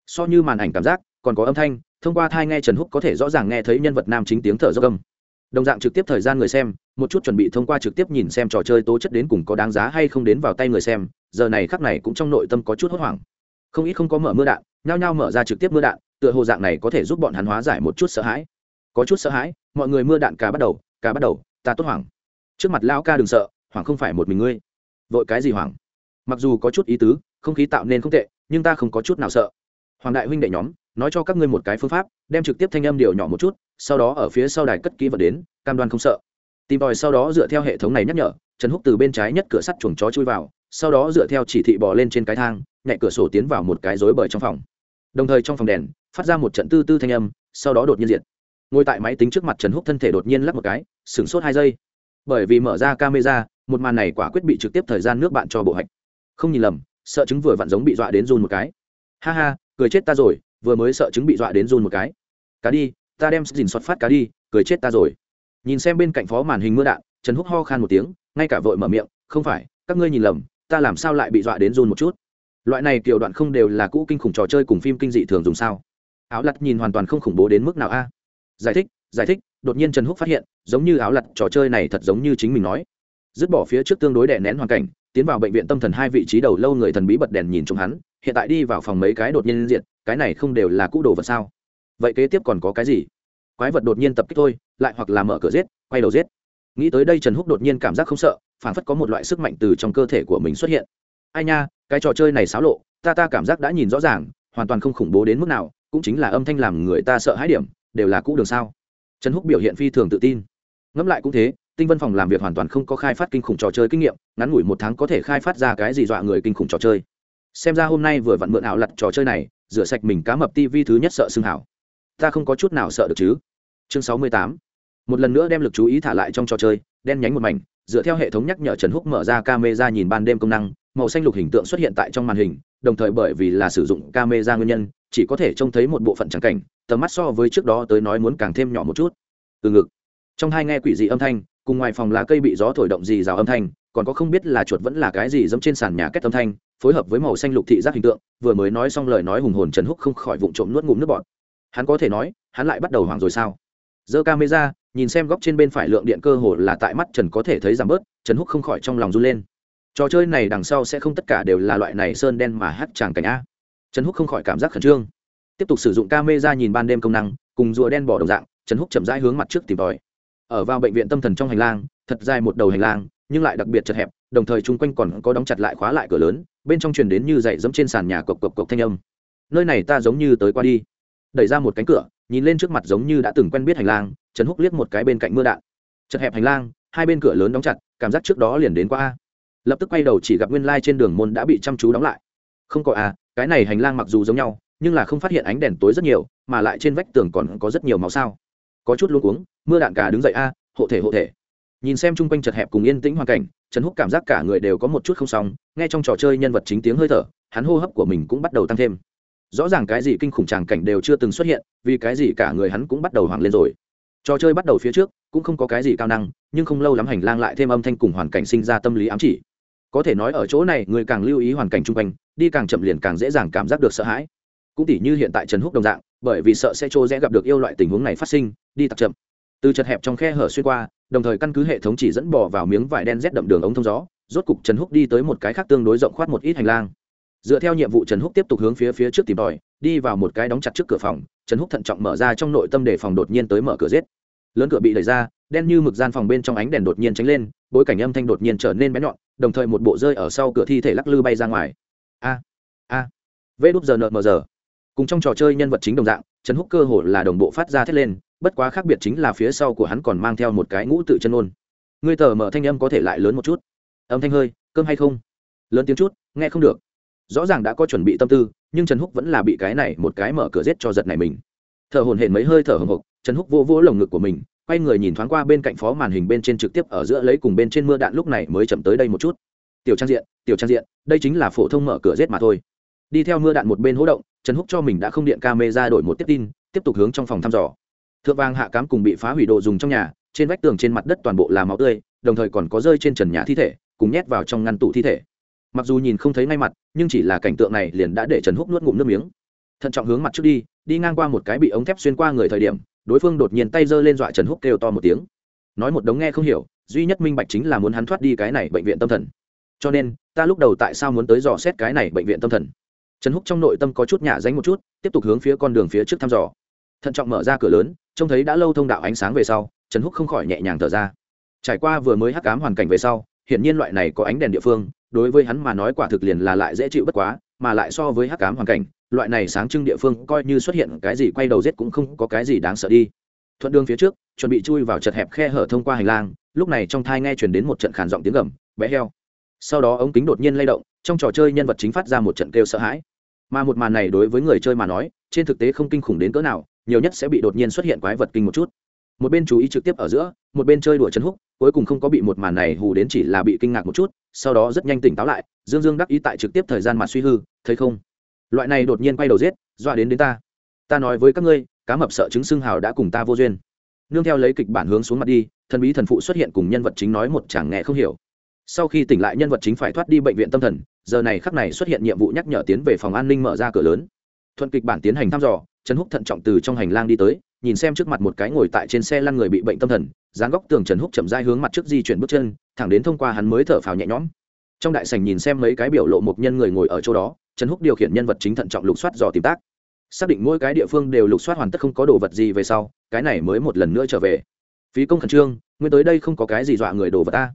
So như màn ảnh cảm giác, còn có âm thanh, thông qua thai nghe trần húc có thể rõ ràng nghe thấy nhân vật nam chính tiếng thở dốc âm. Đồng dạng trực tiếp thời gian người xem, một chút chuẩn bị thông qua trực tiếp nhìn xem trò chơi tố chất đến cùng có đáng giá hay không đến vào tay người xem giờ này khắc này cũng trong nội tâm có chút hốt hoảng. Không ít không có mở mưa đạn, nhao nhao mở ra trực tiếp mưa đạn, tựa hồ dạng này có thể giúp bọn hắn hóa giải một chút sợ hãi. Có chút sợ hãi, mọi người mưa đạn cả bắt đầu, cả bắt đầu, ta tốt hoảng. Trước mặt lão ca đừng sợ, hoảng không phải một mình ngươi. Vội cái gì hoảng? Mặc dù có chút ý tứ, không khí tạo nên không tệ, nhưng ta không có chút nào sợ. Hoàng đại huynh đệ nhóm, nói cho các ngươi một cái phương pháp, đem trực tiếp thanh âm điều nhỏ một chút, sau đó ở phía sau đài cất kỹ vật đến, cam đoan không sợ. Tìm tòi sau đó dựa theo hệ thống này nhắc nhở, trần húc từ bên trái nhất cửa sắt chuồng chó chui vào sau đó dựa theo chỉ thị bò lên trên cái thang, nhẹ cửa sổ tiến vào một cái rối bời trong phòng. Đồng thời trong phòng đèn, phát ra một trận tư tư thanh âm, sau đó đột nhiên diệt. Ngồi tại máy tính trước mặt trần húc thân thể đột nhiên lắp một cái, sửng sốt hai giây. Bởi vì mở ra camera, một màn này quả quyết bị trực tiếp thời gian nước bạn cho bộ hạch. Không nhìn lầm, sợ chứng vừa vặn giống bị dọa đến run một cái. Ha ha, cười chết ta rồi, vừa mới sợ chứng bị dọa đến run một cái. Cá đi, ta đem dìn xuất phát cá đi, cười chết ta rồi. Nhìn xem bên cạnh phó màn hình mưa đạn, trần húc ho khan một tiếng, ngay cả vội mở miệng, không phải, các ngươi nhìn lầm ta làm sao lại bị dọa đến run một chút? Loại này kiểu đoạn không đều là cũ kinh khủng trò chơi cùng phim kinh dị thường dùng sao? Áo lặt nhìn hoàn toàn không khủng bố đến mức nào a? Giải thích giải thích, đột nhiên trần húc phát hiện, giống như áo lặt trò chơi này thật giống như chính mình nói. Dứt bỏ phía trước tương đối đè nén hoàn cảnh, tiến vào bệnh viện tâm thần hai vị trí đầu lâu người thần bí bật đèn nhìn chung hắn, hiện tại đi vào phòng mấy cái đột nhiên diện, cái này không đều là cũ đồ vật sao? Vậy kế tiếp còn có cái gì? Quái vật đột nhiên tập kích thôi, lại hoặc là mở cửa giết, quay đầu giết. Nghĩ tới đây trần húc đột nhiên cảm giác không sợ phản phất có một loại sức mạnh từ trong cơ thể của mình xuất hiện. Ai nha, cái trò chơi này xáo lộ, ta ta cảm giác đã nhìn rõ ràng, hoàn toàn không khủng bố đến mức nào, cũng chính là âm thanh làm người ta sợ hãi điểm, đều là cũ đường sao. Trần húc biểu hiện phi thường tự tin. Ngẫm lại cũng thế, tinh vân phòng làm việc hoàn toàn không có khai phát kinh khủng trò chơi kinh nghiệm, ngắn ngủi một tháng có thể khai phát ra cái gì dọa người kinh khủng trò chơi. Xem ra hôm nay vừa vặn mượn ảo lặt trò chơi này, rửa sạch mình cá mập tivi thứ nhất sợ xương hảo. Ta không có chút nào sợ được chứ. Chương sáu mươi tám. Một lần nữa đem lực chú ý thả lại trong trò chơi, đen nhánh một mảnh dựa theo hệ thống nhắc nhở trần húc mở ra camera nhìn ban đêm công năng, màu xanh lục hình tượng xuất hiện tại trong màn hình, đồng thời bởi vì là sử dụng camera nguyên nhân, chỉ có thể trông thấy một bộ phận trắng cảnh, tầm mắt so với trước đó tới nói muốn càng thêm nhỏ một chút. Từ ngực, trong hai nghe quỷ dị âm thanh, cùng ngoài phòng lá cây bị gió thổi động gì rào âm thanh, còn có không biết là chuột vẫn là cái gì dẫm trên sàn nhà kết âm thanh, phối hợp với màu xanh lục thị giác hình tượng, vừa mới nói xong lời nói hùng hồn trần húc không khỏi vụng trộm nuốt ngụm nước bọt. Hắn có thể nói, hắn lại bắt đầu hoảng rồi sao? Giơ camera nhìn xem góc trên bên phải lượng điện cơ hồ là tại mắt trần có thể thấy giảm bớt, trần húc không khỏi trong lòng run lên. Trò chơi này đằng sau sẽ không tất cả đều là loại này sơn đen mà hát tràng cảnh a. Trần húc không khỏi cảm giác khẩn trương. Tiếp tục sử dụng camera nhìn ban đêm công năng, cùng rùa đen bỏ đồng dạng, trần húc chậm rãi hướng mặt trước tìm tòi. Ở vào bệnh viện tâm thần trong hành lang, thật dài một đầu hành lang, nhưng lại đặc biệt chật hẹp, đồng thời chung quanh còn có đóng chặt lại khóa lại cửa lớn, bên trong truyền đến như dậy dẫm trên sàn nhà cộc cộc cộc thanh âm. Nơi này ta giống như tới qua đi. Đẩy ra một cánh cửa nhìn lên trước mặt giống như đã từng quen biết hành lang, trần húc liếc một cái bên cạnh mưa đạn. Chật hẹp hành lang, hai bên cửa lớn đóng chặt, cảm giác trước đó liền đến qua a. Lập tức quay đầu chỉ gặp nguyên lai、like、trên đường môn đã bị chăm chú đóng lại. Không có a, cái này hành lang mặc dù giống nhau, nhưng là không phát hiện ánh đèn tối rất nhiều, mà lại trên vách tường còn có rất nhiều máu sao. Có chút luôn cuống, mưa đạn cả đứng dậy a, hộ thể hộ thể. Nhìn xem chung quanh chật hẹp cùng yên tĩnh hoàn cảnh, trần húc cảm giác cả người đều có một chút không xong, nghe trong trò chơi nhân vật chính tiếng hơi thở, hắn hô hấp của mình cũng bắt đầu tăng thêm rõ ràng cái gì kinh khủng tràng cảnh đều chưa từng xuất hiện, vì cái gì cả người hắn cũng bắt đầu hoảng lên rồi. Trò chơi bắt đầu phía trước, cũng không có cái gì cao năng, nhưng không lâu lắm hành lang lại thêm âm thanh cùng hoàn cảnh sinh ra tâm lý ám chỉ. Có thể nói ở chỗ này, người càng lưu ý hoàn cảnh chung quanh, đi càng chậm liền càng dễ dàng cảm giác được sợ hãi. Cũng tỉ như hiện tại trần húc đồng dạng, bởi vì sợ sẽ trô rẽ gặp được yêu loại tình huống này phát sinh, đi tặc chậm. Từ chật hẹp trong khe hở xuyên qua, đồng thời căn cứ hệ thống chỉ dẫn bỏ vào miếng vải đen rét đậm đường ống thông gió, rốt cục trần húc đi tới một cái khác tương đối rộng khoát một ít hành lang dựa theo nhiệm vụ trần húc tiếp tục hướng phía phía trước tìm tòi, đi vào một cái đóng chặt trước cửa phòng, trần húc thận trọng mở ra trong nội tâm để phòng đột nhiên tới mở cửa giết. Lớn cửa bị đẩy ra, đen như mực gian phòng bên trong ánh đèn đột nhiên tránh lên, bối cảnh âm thanh đột nhiên trở nên bé nhọn, đồng thời một bộ rơi ở sau cửa thi thể lắc lư bay ra ngoài. A a. Vê đúp giờ nợ mờ giờ. Cùng trong trò chơi nhân vật chính đồng dạng, trần húc cơ hồ là đồng bộ phát ra thét lên, bất quá khác biệt chính là phía sau của hắn còn mang theo một cái ngũ tự chân ôn. Ngươi tờ mở thanh âm có thể lại lớn một chút. Âm thanh hơi, cơm hay không? Lớn tiếng chút, nghe không được rõ ràng đã có chuẩn bị tâm tư, nhưng trần húc vẫn là bị cái này một cái mở cửa rết cho giật này mình. Thở hồn hển mấy hơi thở hồng hộc, trần húc vô vỗ lồng ngực của mình, quay người nhìn thoáng qua bên cạnh phó màn hình bên trên trực tiếp ở giữa lấy cùng bên trên mưa đạn lúc này mới chậm tới đây một chút. Tiểu trang diện, tiểu trang diện, đây chính là phổ thông mở cửa rết mà thôi. Đi theo mưa đạn một bên hỗ động, trần húc cho mình đã không điện ca mê ra đổi một tiếp tin, tiếp tục hướng trong phòng thăm dò. Thượng vàng hạ cám cùng bị phá hủy đồ dùng trong nhà, trên vách tường trên mặt đất toàn bộ là máu tươi, đồng thời còn có rơi trên trần nhà thi thể, cùng nhét vào trong ngăn tủ thi thể mặc dù nhìn không thấy ngay mặt, nhưng chỉ là cảnh tượng này liền đã để trần húc nuốt ngụm nước miếng. Thận trọng hướng mặt trước đi đi ngang qua một cái bị ống thép xuyên qua người thời điểm, đối phương đột nhiên tay giơ lên dọa trần húc kêu to một tiếng. Nói một đống nghe không hiểu, duy nhất minh bạch chính là muốn hắn thoát đi cái này bệnh viện tâm thần. Cho nên, ta lúc đầu tại sao muốn tới dò xét cái này bệnh viện tâm thần? Trần húc trong nội tâm có chút nhả danh một chút, tiếp tục hướng phía con đường phía trước thăm dò. Thận trọng mở ra cửa lớn, trông thấy đã lâu thông đạo ánh sáng về sau, trần húc không khỏi nhẹ nhàng thở ra. Trải qua vừa mới hắc cám hoàn cảnh về sau, hiển nhiên loại này có ánh đèn địa phương đối với hắn mà nói quả thực liền là lại dễ chịu bất quá, mà lại so với hắc cám hoàn cảnh, loại này sáng trưng địa phương coi như xuất hiện cái gì quay đầu giết cũng không có cái gì đáng sợ đi. Thuận đường phía trước, chuẩn bị chui vào chật hẹp khe hở thông qua hành lang, lúc này trong thai nghe chuyển đến một trận khản giọng tiếng gầm, bé heo. Sau đó ống kính đột nhiên lay động, trong trò chơi nhân vật chính phát ra một trận kêu sợ hãi. Mà một màn này đối với người chơi mà nói, trên thực tế không kinh khủng đến cỡ nào, nhiều nhất sẽ bị đột nhiên xuất hiện quái vật kinh một chút. Một bên chú ý trực tiếp ở giữa, một bên chơi đùa chân húc cuối cùng không có bị một màn này hù đến chỉ là bị kinh ngạc một chút, sau đó rất nhanh tỉnh táo lại, dương dương đắc ý tại trực tiếp thời gian mặt suy hư, thấy không? Loại này đột nhiên quay đầu giết, dọa đến đến ta. Ta nói với các ngươi, cá mập sợ chứng xương hào đã cùng ta vô duyên. Nương theo lấy kịch bản hướng xuống mặt đi, thần bí thần phụ xuất hiện cùng nhân vật chính nói một chẳng nghe không hiểu. Sau khi tỉnh lại nhân vật chính phải thoát đi bệnh viện tâm thần, giờ này khắc này xuất hiện nhiệm vụ nhắc nhở tiến về phòng an ninh mở ra cửa lớn. Thuận kịch bản tiến hành thăm dò, trần húc thận trọng từ trong hành lang đi tới, nhìn xem trước mặt một cái ngồi tại trên xe lăn người bị bệnh tâm thần dán góc tường trần húc chậm dai hướng mặt trước di chuyển bước chân, thẳng đến thông qua hắn mới thở phào nhẹ nhõm. Trong đại sảnh nhìn xem mấy cái biểu lộ một nhân người ngồi ở chỗ đó, trần húc điều khiển nhân vật chính thận trọng lục soát dò tìm tác. Xác định mỗi cái địa phương đều lục soát hoàn tất không có đồ vật gì về sau, cái này mới một lần nữa trở về. Phí công khẩn trương nguyên tới đây không có cái gì dọa người đồ vật ta.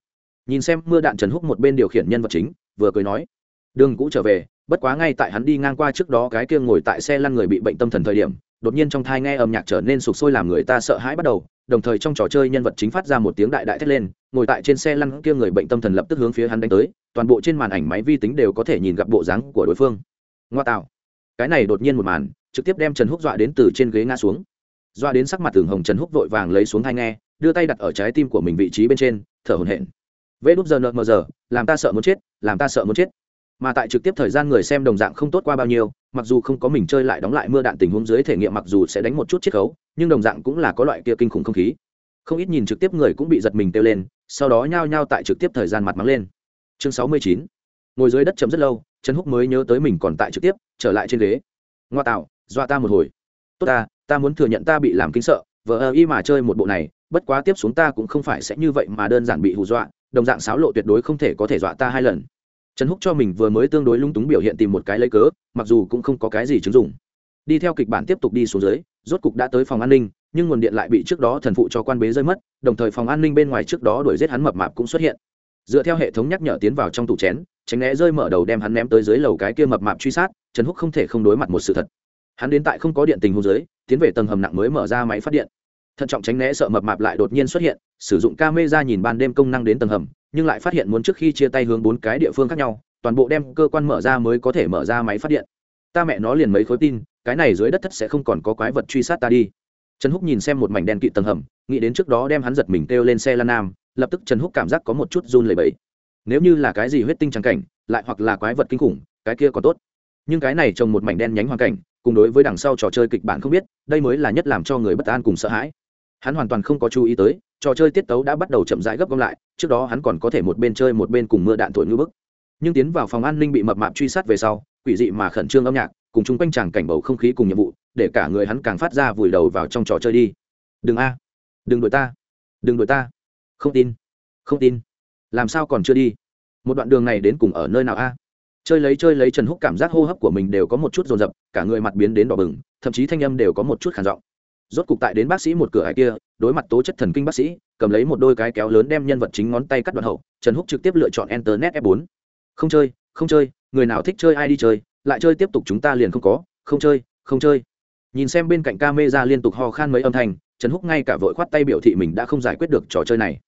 Nhìn xem mưa đạn trần húc một bên điều khiển nhân vật chính, vừa cười nói, đường cũ trở về, bất quá ngay tại hắn đi ngang qua trước đó cái kia ngồi tại xe lăn người bị bệnh tâm thần thời điểm, đột nhiên trong thai nghe âm nhạc trở nên sụp sôi làm người ta sợ hãi bắt đầu đồng thời trong trò chơi nhân vật chính phát ra một tiếng đại đại thét lên, ngồi tại trên xe lăn kia người bệnh tâm thần lập tức hướng phía hắn đánh tới, toàn bộ trên màn ảnh máy vi tính đều có thể nhìn gặp bộ dáng của đối phương. Ngoa tạo. Cái này đột nhiên một màn, trực tiếp đem trần húc dọa đến từ trên ghế ngã xuống. Dọa đến sắc mặt tường hồng trần húc vội vàng lấy xuống hai nghe, đưa tay đặt ở trái tim của mình vị trí bên trên, thở hổn hển. Vê đúp giờ nợ mờ giờ, làm ta sợ muốn chết, làm ta sợ muốn chết. Mà tại trực tiếp thời gian người xem đồng dạng không tốt qua bao nhiêu mặc dù không có mình chơi lại đóng lại mưa đạn tình huống dưới thể nghiệm mặc dù sẽ đánh một chút chiết khấu, nhưng đồng dạng cũng là có loại kia kinh khủng không khí. Không ít nhìn trực tiếp người cũng bị giật mình kêu lên, sau đó nhao nhao tại trực tiếp thời gian mặt mắng lên. Chương sáu mươi chín. Ngồi dưới đất chấm rất lâu, trần húc mới nhớ tới mình còn tại trực tiếp, trở lại trên ghế. Ngoa tạo, dọa ta một hồi. Tốt ta ta muốn thừa nhận ta bị làm kinh sợ vợ ơ y mà chơi một bộ này, bất quá tiếp xuống ta cũng không phải sẽ như vậy mà đơn giản bị hù dọa, đồng dạng sáo lộ tuyệt đối không thể có thể dọa ta hai lần trần húc cho mình vừa mới tương đối lung túng biểu hiện tìm một cái lấy cớ mặc dù cũng không có cái gì chứng dụng. Đi theo kịch bản tiếp tục đi xuống dưới rốt cục đã tới phòng an ninh nhưng nguồn điện lại bị trước đó thần phụ cho quan bế rơi mất đồng thời phòng an ninh bên ngoài trước đó đuổi giết hắn mập mạp cũng xuất hiện. Dựa theo hệ thống nhắc nhở tiến vào trong tủ chén tránh né rơi mở đầu đem hắn ném tới dưới lầu cái kia mập mạp truy sát trần húc không thể không đối mặt một sự thật. Hắn đến tại không có điện tình hôn dưới, tiến về tầng hầm nặng mới mở ra máy phát điện thận trọng tránh né sợ mập mạp lại đột nhiên xuất hiện, sử dụng camera nhìn ban đêm công năng đến tầng hầm, nhưng lại phát hiện muốn trước khi chia tay hướng bốn cái địa phương khác nhau, toàn bộ đem cơ quan mở ra mới có thể mở ra máy phát điện. Ta mẹ nó liền mấy khối tin, cái này dưới đất thất sẽ không còn có quái vật truy sát ta đi. Trần húc nhìn xem một mảnh đen kỵ tầng hầm, nghĩ đến trước đó đem hắn giật mình kêu lên xe lan nam, lập tức trần húc cảm giác có một chút run lẩy bẩy. Nếu như là cái gì huyết tinh trắng cảnh, lại hoặc là quái vật kinh khủng, cái kia còn tốt. Nhưng cái này trồng một mảnh đen nhánh hoàn cảnh, cùng đối với đằng sau trò chơi kịch bản không biết, đây mới là nhất làm cho người bất an cùng sợ hãi hắn hoàn toàn không có chú ý tới, trò chơi tiết tấu đã bắt đầu chậm rãi gấp gom lại, trước đó hắn còn có thể một bên chơi một bên cùng mưa đạn thổi ngư bức. Nhưng tiến vào phòng an ninh bị mập mạp truy sát về sau, quỷ dị mà khẩn trương âm nhạc, cùng chung quanh chàng cảnh bầu không khí cùng nhiệm vụ, để cả người hắn càng phát ra vùi đầu vào trong trò chơi đi. Đừng a. Đừng đuổi ta. Đừng đuổi ta. Không tin. Không tin. Làm sao còn chưa đi? Một đoạn đường này đến cùng ở nơi nào a? Chơi lấy chơi lấy trần húc cảm giác hô hấp của mình đều có một chút rồn rập cả người mặt biến đến đỏ bừng, thậm chí thanh âm đều có một chút khản giọng rốt cục tại đến bác sĩ một cửa hải kia, đối mặt tố chất thần kinh bác sĩ, cầm lấy một đôi cái kéo lớn đem nhân vật chính ngón tay cắt đoạn hậu, trần húc trực tiếp lựa chọn internet f 4 không chơi không chơi, người nào thích chơi ai đi chơi, lại chơi tiếp tục chúng ta liền không có, không chơi không chơi. Nhìn xem bên cạnh ca mê ra liên tục ho khan mấy âm thanh, trần húc ngay cả vội khoát tay biểu thị mình đã không giải quyết được trò chơi này.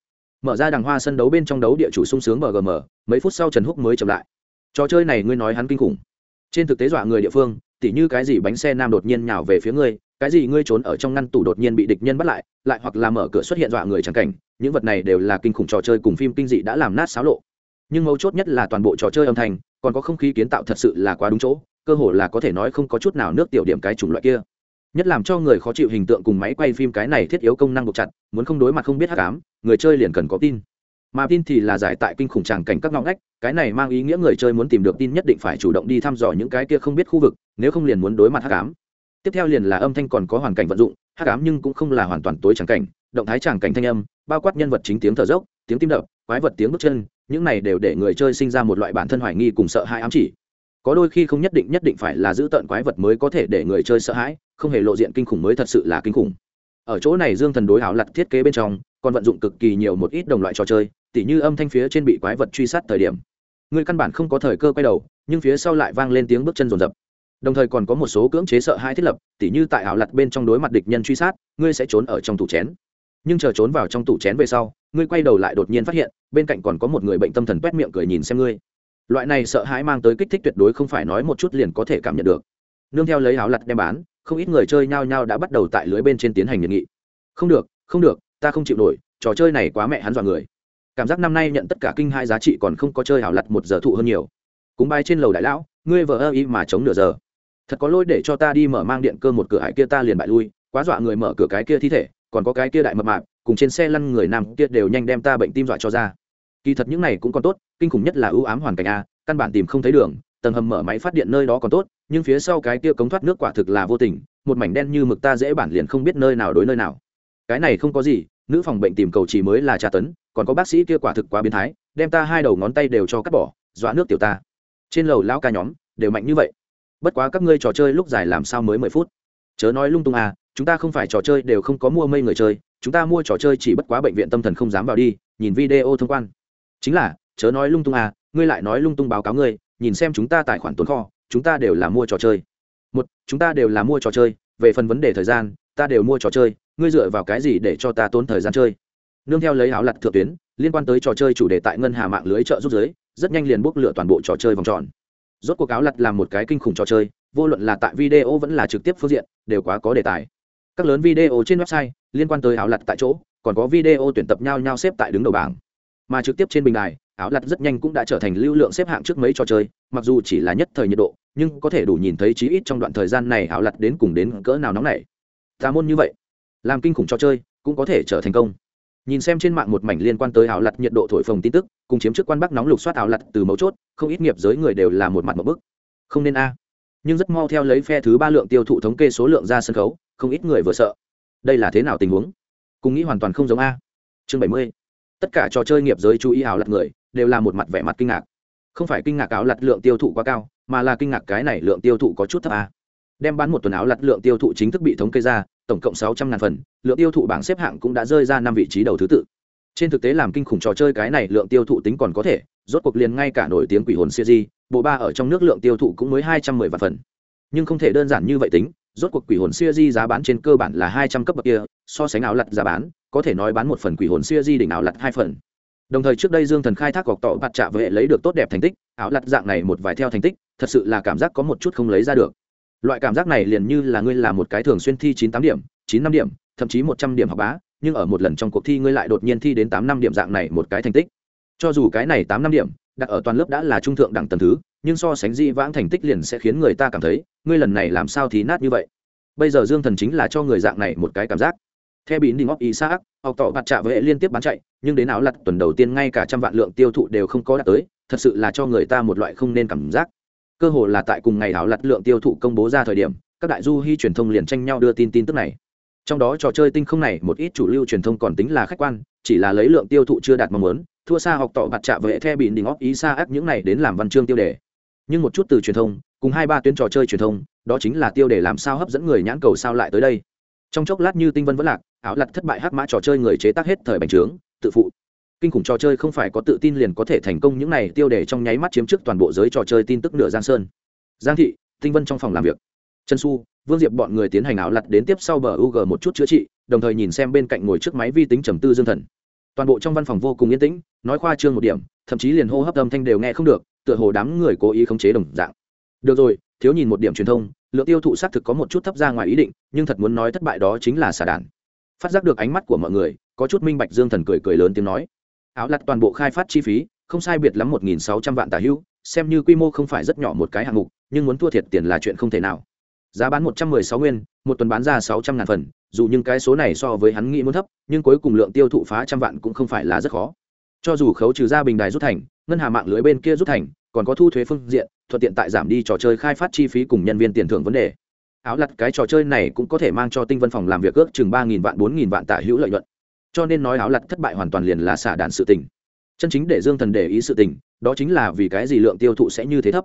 Mở ra đằng hoa sân đấu bên trong đấu địa chủ sung sướng bgm mấy phút sau trần húc mới chậm lại. Trò chơi này ngươi nói hắn kinh khủng. Trên thực tế dọa người địa phương, tỉ như cái gì bánh xe nam đột nhiên nhào về phía ngươi cái gì ngươi trốn ở trong ngăn tủ đột nhiên bị địch nhân bắt lại lại hoặc là mở cửa xuất hiện dọa người chẳng cảnh, những vật này đều là kinh khủng trò chơi cùng phim kinh dị đã làm nát xáo lộ. Nhưng mấu chốt nhất là toàn bộ trò chơi âm thanh, còn có không khí kiến tạo thật sự là quá đúng chỗ, cơ hồ là có thể nói không có chút nào nước tiểu điểm cái chủng loại kia. Nhất làm cho người khó chịu hình tượng cùng máy quay phim cái này thiết yếu công năng buộc chặt, muốn không đối mặt không biết hát cám người chơi liền cần có tin. Mà tin thì là giải tại kinh khủng tràng cảnh các ngõ ngách, cái này mang ý nghĩa người chơi muốn tìm được tin nhất định phải chủ động đi thăm dò những cái kia không biết khu vực, nếu không liền muốn đối mặt hát cám tiếp theo liền là âm thanh còn có hoàn cảnh vận dụng hát cám nhưng cũng không là hoàn toàn tối tràng cảnh, động thái tràng cảnh thanh âm, bao quát nhân vật chính tiếng thở dốc, tiếng tim đập, quái vật tiếng bước chân, những này đều để người chơi sinh ra một loại bản thân hoài nghi cùng sợ hãi ám chỉ. Có đôi khi không nhất định nhất định phải là giữ tợn quái vật mới có thể để người chơi sợ hãi, không hề lộ diện kinh khủng mới thật sự là kinh khủng. Ở chỗ này dương thần đối hảo lặt thiết kế bên trong, còn vận dụng cực kỳ nhiều một ít đồng loại trò chơi, tỉ như âm thanh phía trên bị quái vật truy sát thời điểm. Người căn bản không có thời cơ quay đầu, nhưng phía sau lại vang lên tiếng bước chân rồn rập đồng thời còn có một số cưỡng chế sợ hãi thiết lập, tỉ như tại ảo lặt bên trong đối mặt địch nhân truy sát, ngươi sẽ trốn ở trong tủ chén. Nhưng chờ trốn vào trong tủ chén về sau, ngươi quay đầu lại đột nhiên phát hiện, bên cạnh còn có một người bệnh tâm thần quét miệng cười nhìn xem ngươi. Loại này sợ hãi mang tới kích thích tuyệt đối không phải nói một chút liền có thể cảm nhận được. Nương theo lấy áo lặt đem bán, không ít người chơi nhao nhao đã bắt đầu tại lưới bên trên tiến hành nhiệt nghị. Không được không được, ta không chịu nổi, trò chơi này quá mẹ hắn dọa người. Cảm giác năm nay nhận tất cả kinh hai giá trị còn không có chơi hảo lặt một giờ thụ hơn nhiều. Cúng bay trên lầu đại lão, ngươi vợ ơ y mà chống nửa giờ thật có lỗi để cho ta đi mở mang điện cơ một cửa hải kia ta liền bại lui, quá dọa người mở cửa cái kia thi thể, còn có cái kia đại mập mạp, cùng trên xe lăn người nam kia đều nhanh đem ta bệnh tim dọa cho ra. Kỳ thật những này cũng còn tốt, kinh khủng nhất là ưu ám hoàn cảnh a, căn bản tìm không thấy đường, tầng hầm mở máy phát điện nơi đó còn tốt, nhưng phía sau cái kia cống thoát nước quả thực là vô tình, một mảnh đen như mực ta dễ bản liền không biết nơi nào đối nơi nào. Cái này không có gì, nữ phòng bệnh tìm cầu chỉ mới là tra tấn, còn có bác sĩ kia quả thực quá biến thái, đem ta hai đầu ngón tay đều cho cắt bỏ, dọa nước tiểu ta. Trên lầu lão ca nhóm đều mạnh như vậy bất quá các ngươi trò chơi lúc dài làm sao mới mười phút? Chớ nói lung tung à chúng ta không phải trò chơi đều không có mua mây người chơi, chúng ta mua trò chơi chỉ bất quá bệnh viện tâm thần không dám vào đi, nhìn video thông quan. Chính là, chớ nói lung tung à ngươi lại nói lung tung báo cáo ngươi, nhìn xem chúng ta tài khoản tồn kho, chúng ta đều là mua trò chơi. Một, chúng ta đều là mua trò chơi, về phần vấn đề thời gian, ta đều mua trò chơi, ngươi dựa vào cái gì để cho ta tốn thời gian chơi? Nương theo lấy áo lặt thượng tuyến, liên quan tới trò chơi chủ đề tại ngân hà mạng lưới chợ rút giới, rất nhanh liền bốc lửa toàn bộ trò chơi vòng tròn rốt cuộc áo lặt làm một cái kinh khủng trò chơi, vô luận là tại video vẫn là trực tiếp phương diện, đều quá có đề tài. Các lớn video trên website liên quan tới áo lặt tại chỗ, còn có video tuyển tập nhau nhau xếp tại đứng đầu bảng. Mà trực tiếp trên bình đài, áo lặt rất nhanh cũng đã trở thành lưu lượng xếp hạng trước mấy trò chơi, mặc dù chỉ là nhất thời nhiệt độ, nhưng có thể đủ nhìn thấy chí ít trong đoạn thời gian này áo lặt đến cùng đến cỡ nào nóng này tà môn như vậy, làm kinh khủng trò chơi cũng có thể trở thành công nhìn xem trên mạng một mảnh liên quan tới ảo lặt nhiệt độ thổi phồng tin tức, cùng chiếm chức quan bắc nóng lục soát ảo lặt từ mấu chốt, không ít nghiệp giới người đều là một mặt một bức. Không nên a. Nhưng rất mau theo lấy phe thứ ba lượng tiêu thụ thống kê số lượng ra sân khấu, không ít người vừa sợ. Đây là thế nào tình huống? Cùng nghĩ hoàn toàn không giống a. Chương bảy mươi. Tất cả trò chơi nghiệp giới chú ý ảo lặt người, đều là một mặt vẻ mặt kinh ngạc. Không phải kinh ngạc ảo lặt lượng tiêu thụ quá cao, mà là kinh ngạc cái này lượng tiêu thụ có chút thấp a đem bán một tuần áo lặt lượng tiêu thụ chính thức bị thống kê ra, tổng cộng sáu trăm ngàn phần, lượng tiêu thụ bảng xếp hạng cũng đã rơi ra năm vị trí đầu thứ tự. Trên thực tế làm kinh khủng trò chơi cái này lượng tiêu thụ tính còn có thể, rốt cuộc liền ngay cả nổi tiếng quỷ hồn siêu di bộ ba ở trong nước lượng tiêu thụ cũng mới hai trăm mười vạn phần. Nhưng không thể đơn giản như vậy tính, rốt cuộc quỷ hồn siêu di giá bán trên cơ bản là hai trăm cấp bậc kia, so sánh áo lặt giá bán, có thể nói bán một phần quỷ hồn siêu di đỉnh áo lặt hai phần. Đồng thời trước đây dương thần khai thác gọc tọ bạt trạ vệ lấy được tốt đẹp thành tích, áo lặt dạng này một vài theo thành tích, thật sự là cảm giác có một chút không lấy ra được loại cảm giác này liền như là ngươi là một cái thường xuyên thi chín tám điểm, chín năm điểm, thậm chí một trăm điểm học bá, nhưng ở một lần trong cuộc thi ngươi lại đột nhiên thi đến tám năm điểm dạng này một cái thành tích. Cho dù cái này tám năm điểm, đặt ở toàn lớp đã là trung thượng đẳng tầm thứ, nhưng so sánh di vãng thành tích liền sẽ khiến người ta cảm thấy, ngươi lần này làm sao thì nát như vậy? Bây giờ dương thần chính là cho người dạng này một cái cảm giác. Theo bín đình óc ý xác học tỏ bạt trạ với hệ liên tiếp bán chạy, nhưng đến áo lặt tuần đầu tiên ngay cả trăm vạn lượng tiêu thụ đều không có đạt tới, thật sự là cho người ta một loại không nên cảm giác cơ hồ là tại cùng ngày áo lặt lượng tiêu thụ công bố ra thời điểm, các đại du hy truyền thông liền tranh nhau đưa tin tin tức này. Trong đó trò chơi tinh không này, một ít chủ lưu truyền thông còn tính là khách quan, chỉ là lấy lượng tiêu thụ chưa đạt mong muốn, thua xa học tỏ bạt trạ với the bị đình óc ý xa áp những này đến làm văn chương tiêu đề. Nhưng một chút từ truyền thông, cùng hai ba tuyến trò chơi truyền thông, đó chính là tiêu đề làm sao hấp dẫn người nhãn cầu sao lại tới đây. Trong chốc lát như tinh vân vẫn lạc, áo lặt thất bại hắc mã trò chơi người chế tác hết thời bành trướng, tự phụ kinh khủng trò chơi không phải có tự tin liền có thể thành công, những này tiêu đề trong nháy mắt chiếm trước toàn bộ giới trò chơi tin tức nửa giang sơn. Giang thị, tinh vân trong phòng làm việc. Trần su vương diệp bọn người tiến hành áo lặt đến tiếp sau bờ u g một chút chữa trị, đồng thời nhìn xem bên cạnh ngồi trước máy vi tính trầm tư dương thần. Toàn bộ trong văn phòng vô cùng yên tĩnh, nói khoa trương một điểm, thậm chí liền hô hấp âm thanh đều nghe không được, tựa hồ đám người cố ý khống chế đồng dạng. Được rồi, thiếu nhìn một điểm truyền thông, lượng tiêu thụ xác thực có một chút thấp ra ngoài ý định, nhưng thật muốn nói thất bại đó chính là xả đàn. Phát giác được ánh mắt của mọi người, có chút minh bạch dương thần cười cười lớn tiếng nói áo lặt toàn bộ khai phát chi phí, không sai biệt lắm một nghìn sáu trăm vạn tà hữu, xem như quy mô không phải rất nhỏ một cái hạng mục, nhưng muốn thua thiệt tiền là chuyện không thể nào. Giá bán một trăm mười sáu nguyên, một tuần bán ra sáu trăm ngàn phần, dù những cái số này so với hắn nghĩ muốn thấp, nhưng cuối cùng lượng tiêu thụ phá trăm vạn cũng không phải là rất khó. Cho dù khấu trừ ra bình đài rút thành, ngân hà mạng lưới bên kia rút thành, còn có thu thuế phương diện, thuận tiện tại giảm đi trò chơi khai phát chi phí cùng nhân viên tiền thưởng vấn đề. Áo lặt cái trò chơi này cũng có thể mang cho tinh vân phòng làm việc ước chừng ba nghìn vạn, bốn nghìn vạn tả hữu lợi nhuận cho nên nói áo lặt thất bại hoàn toàn liền là xả đạn sự tình. Chân chính để dương thần để ý sự tình, đó chính là vì cái gì lượng tiêu thụ sẽ như thế thấp.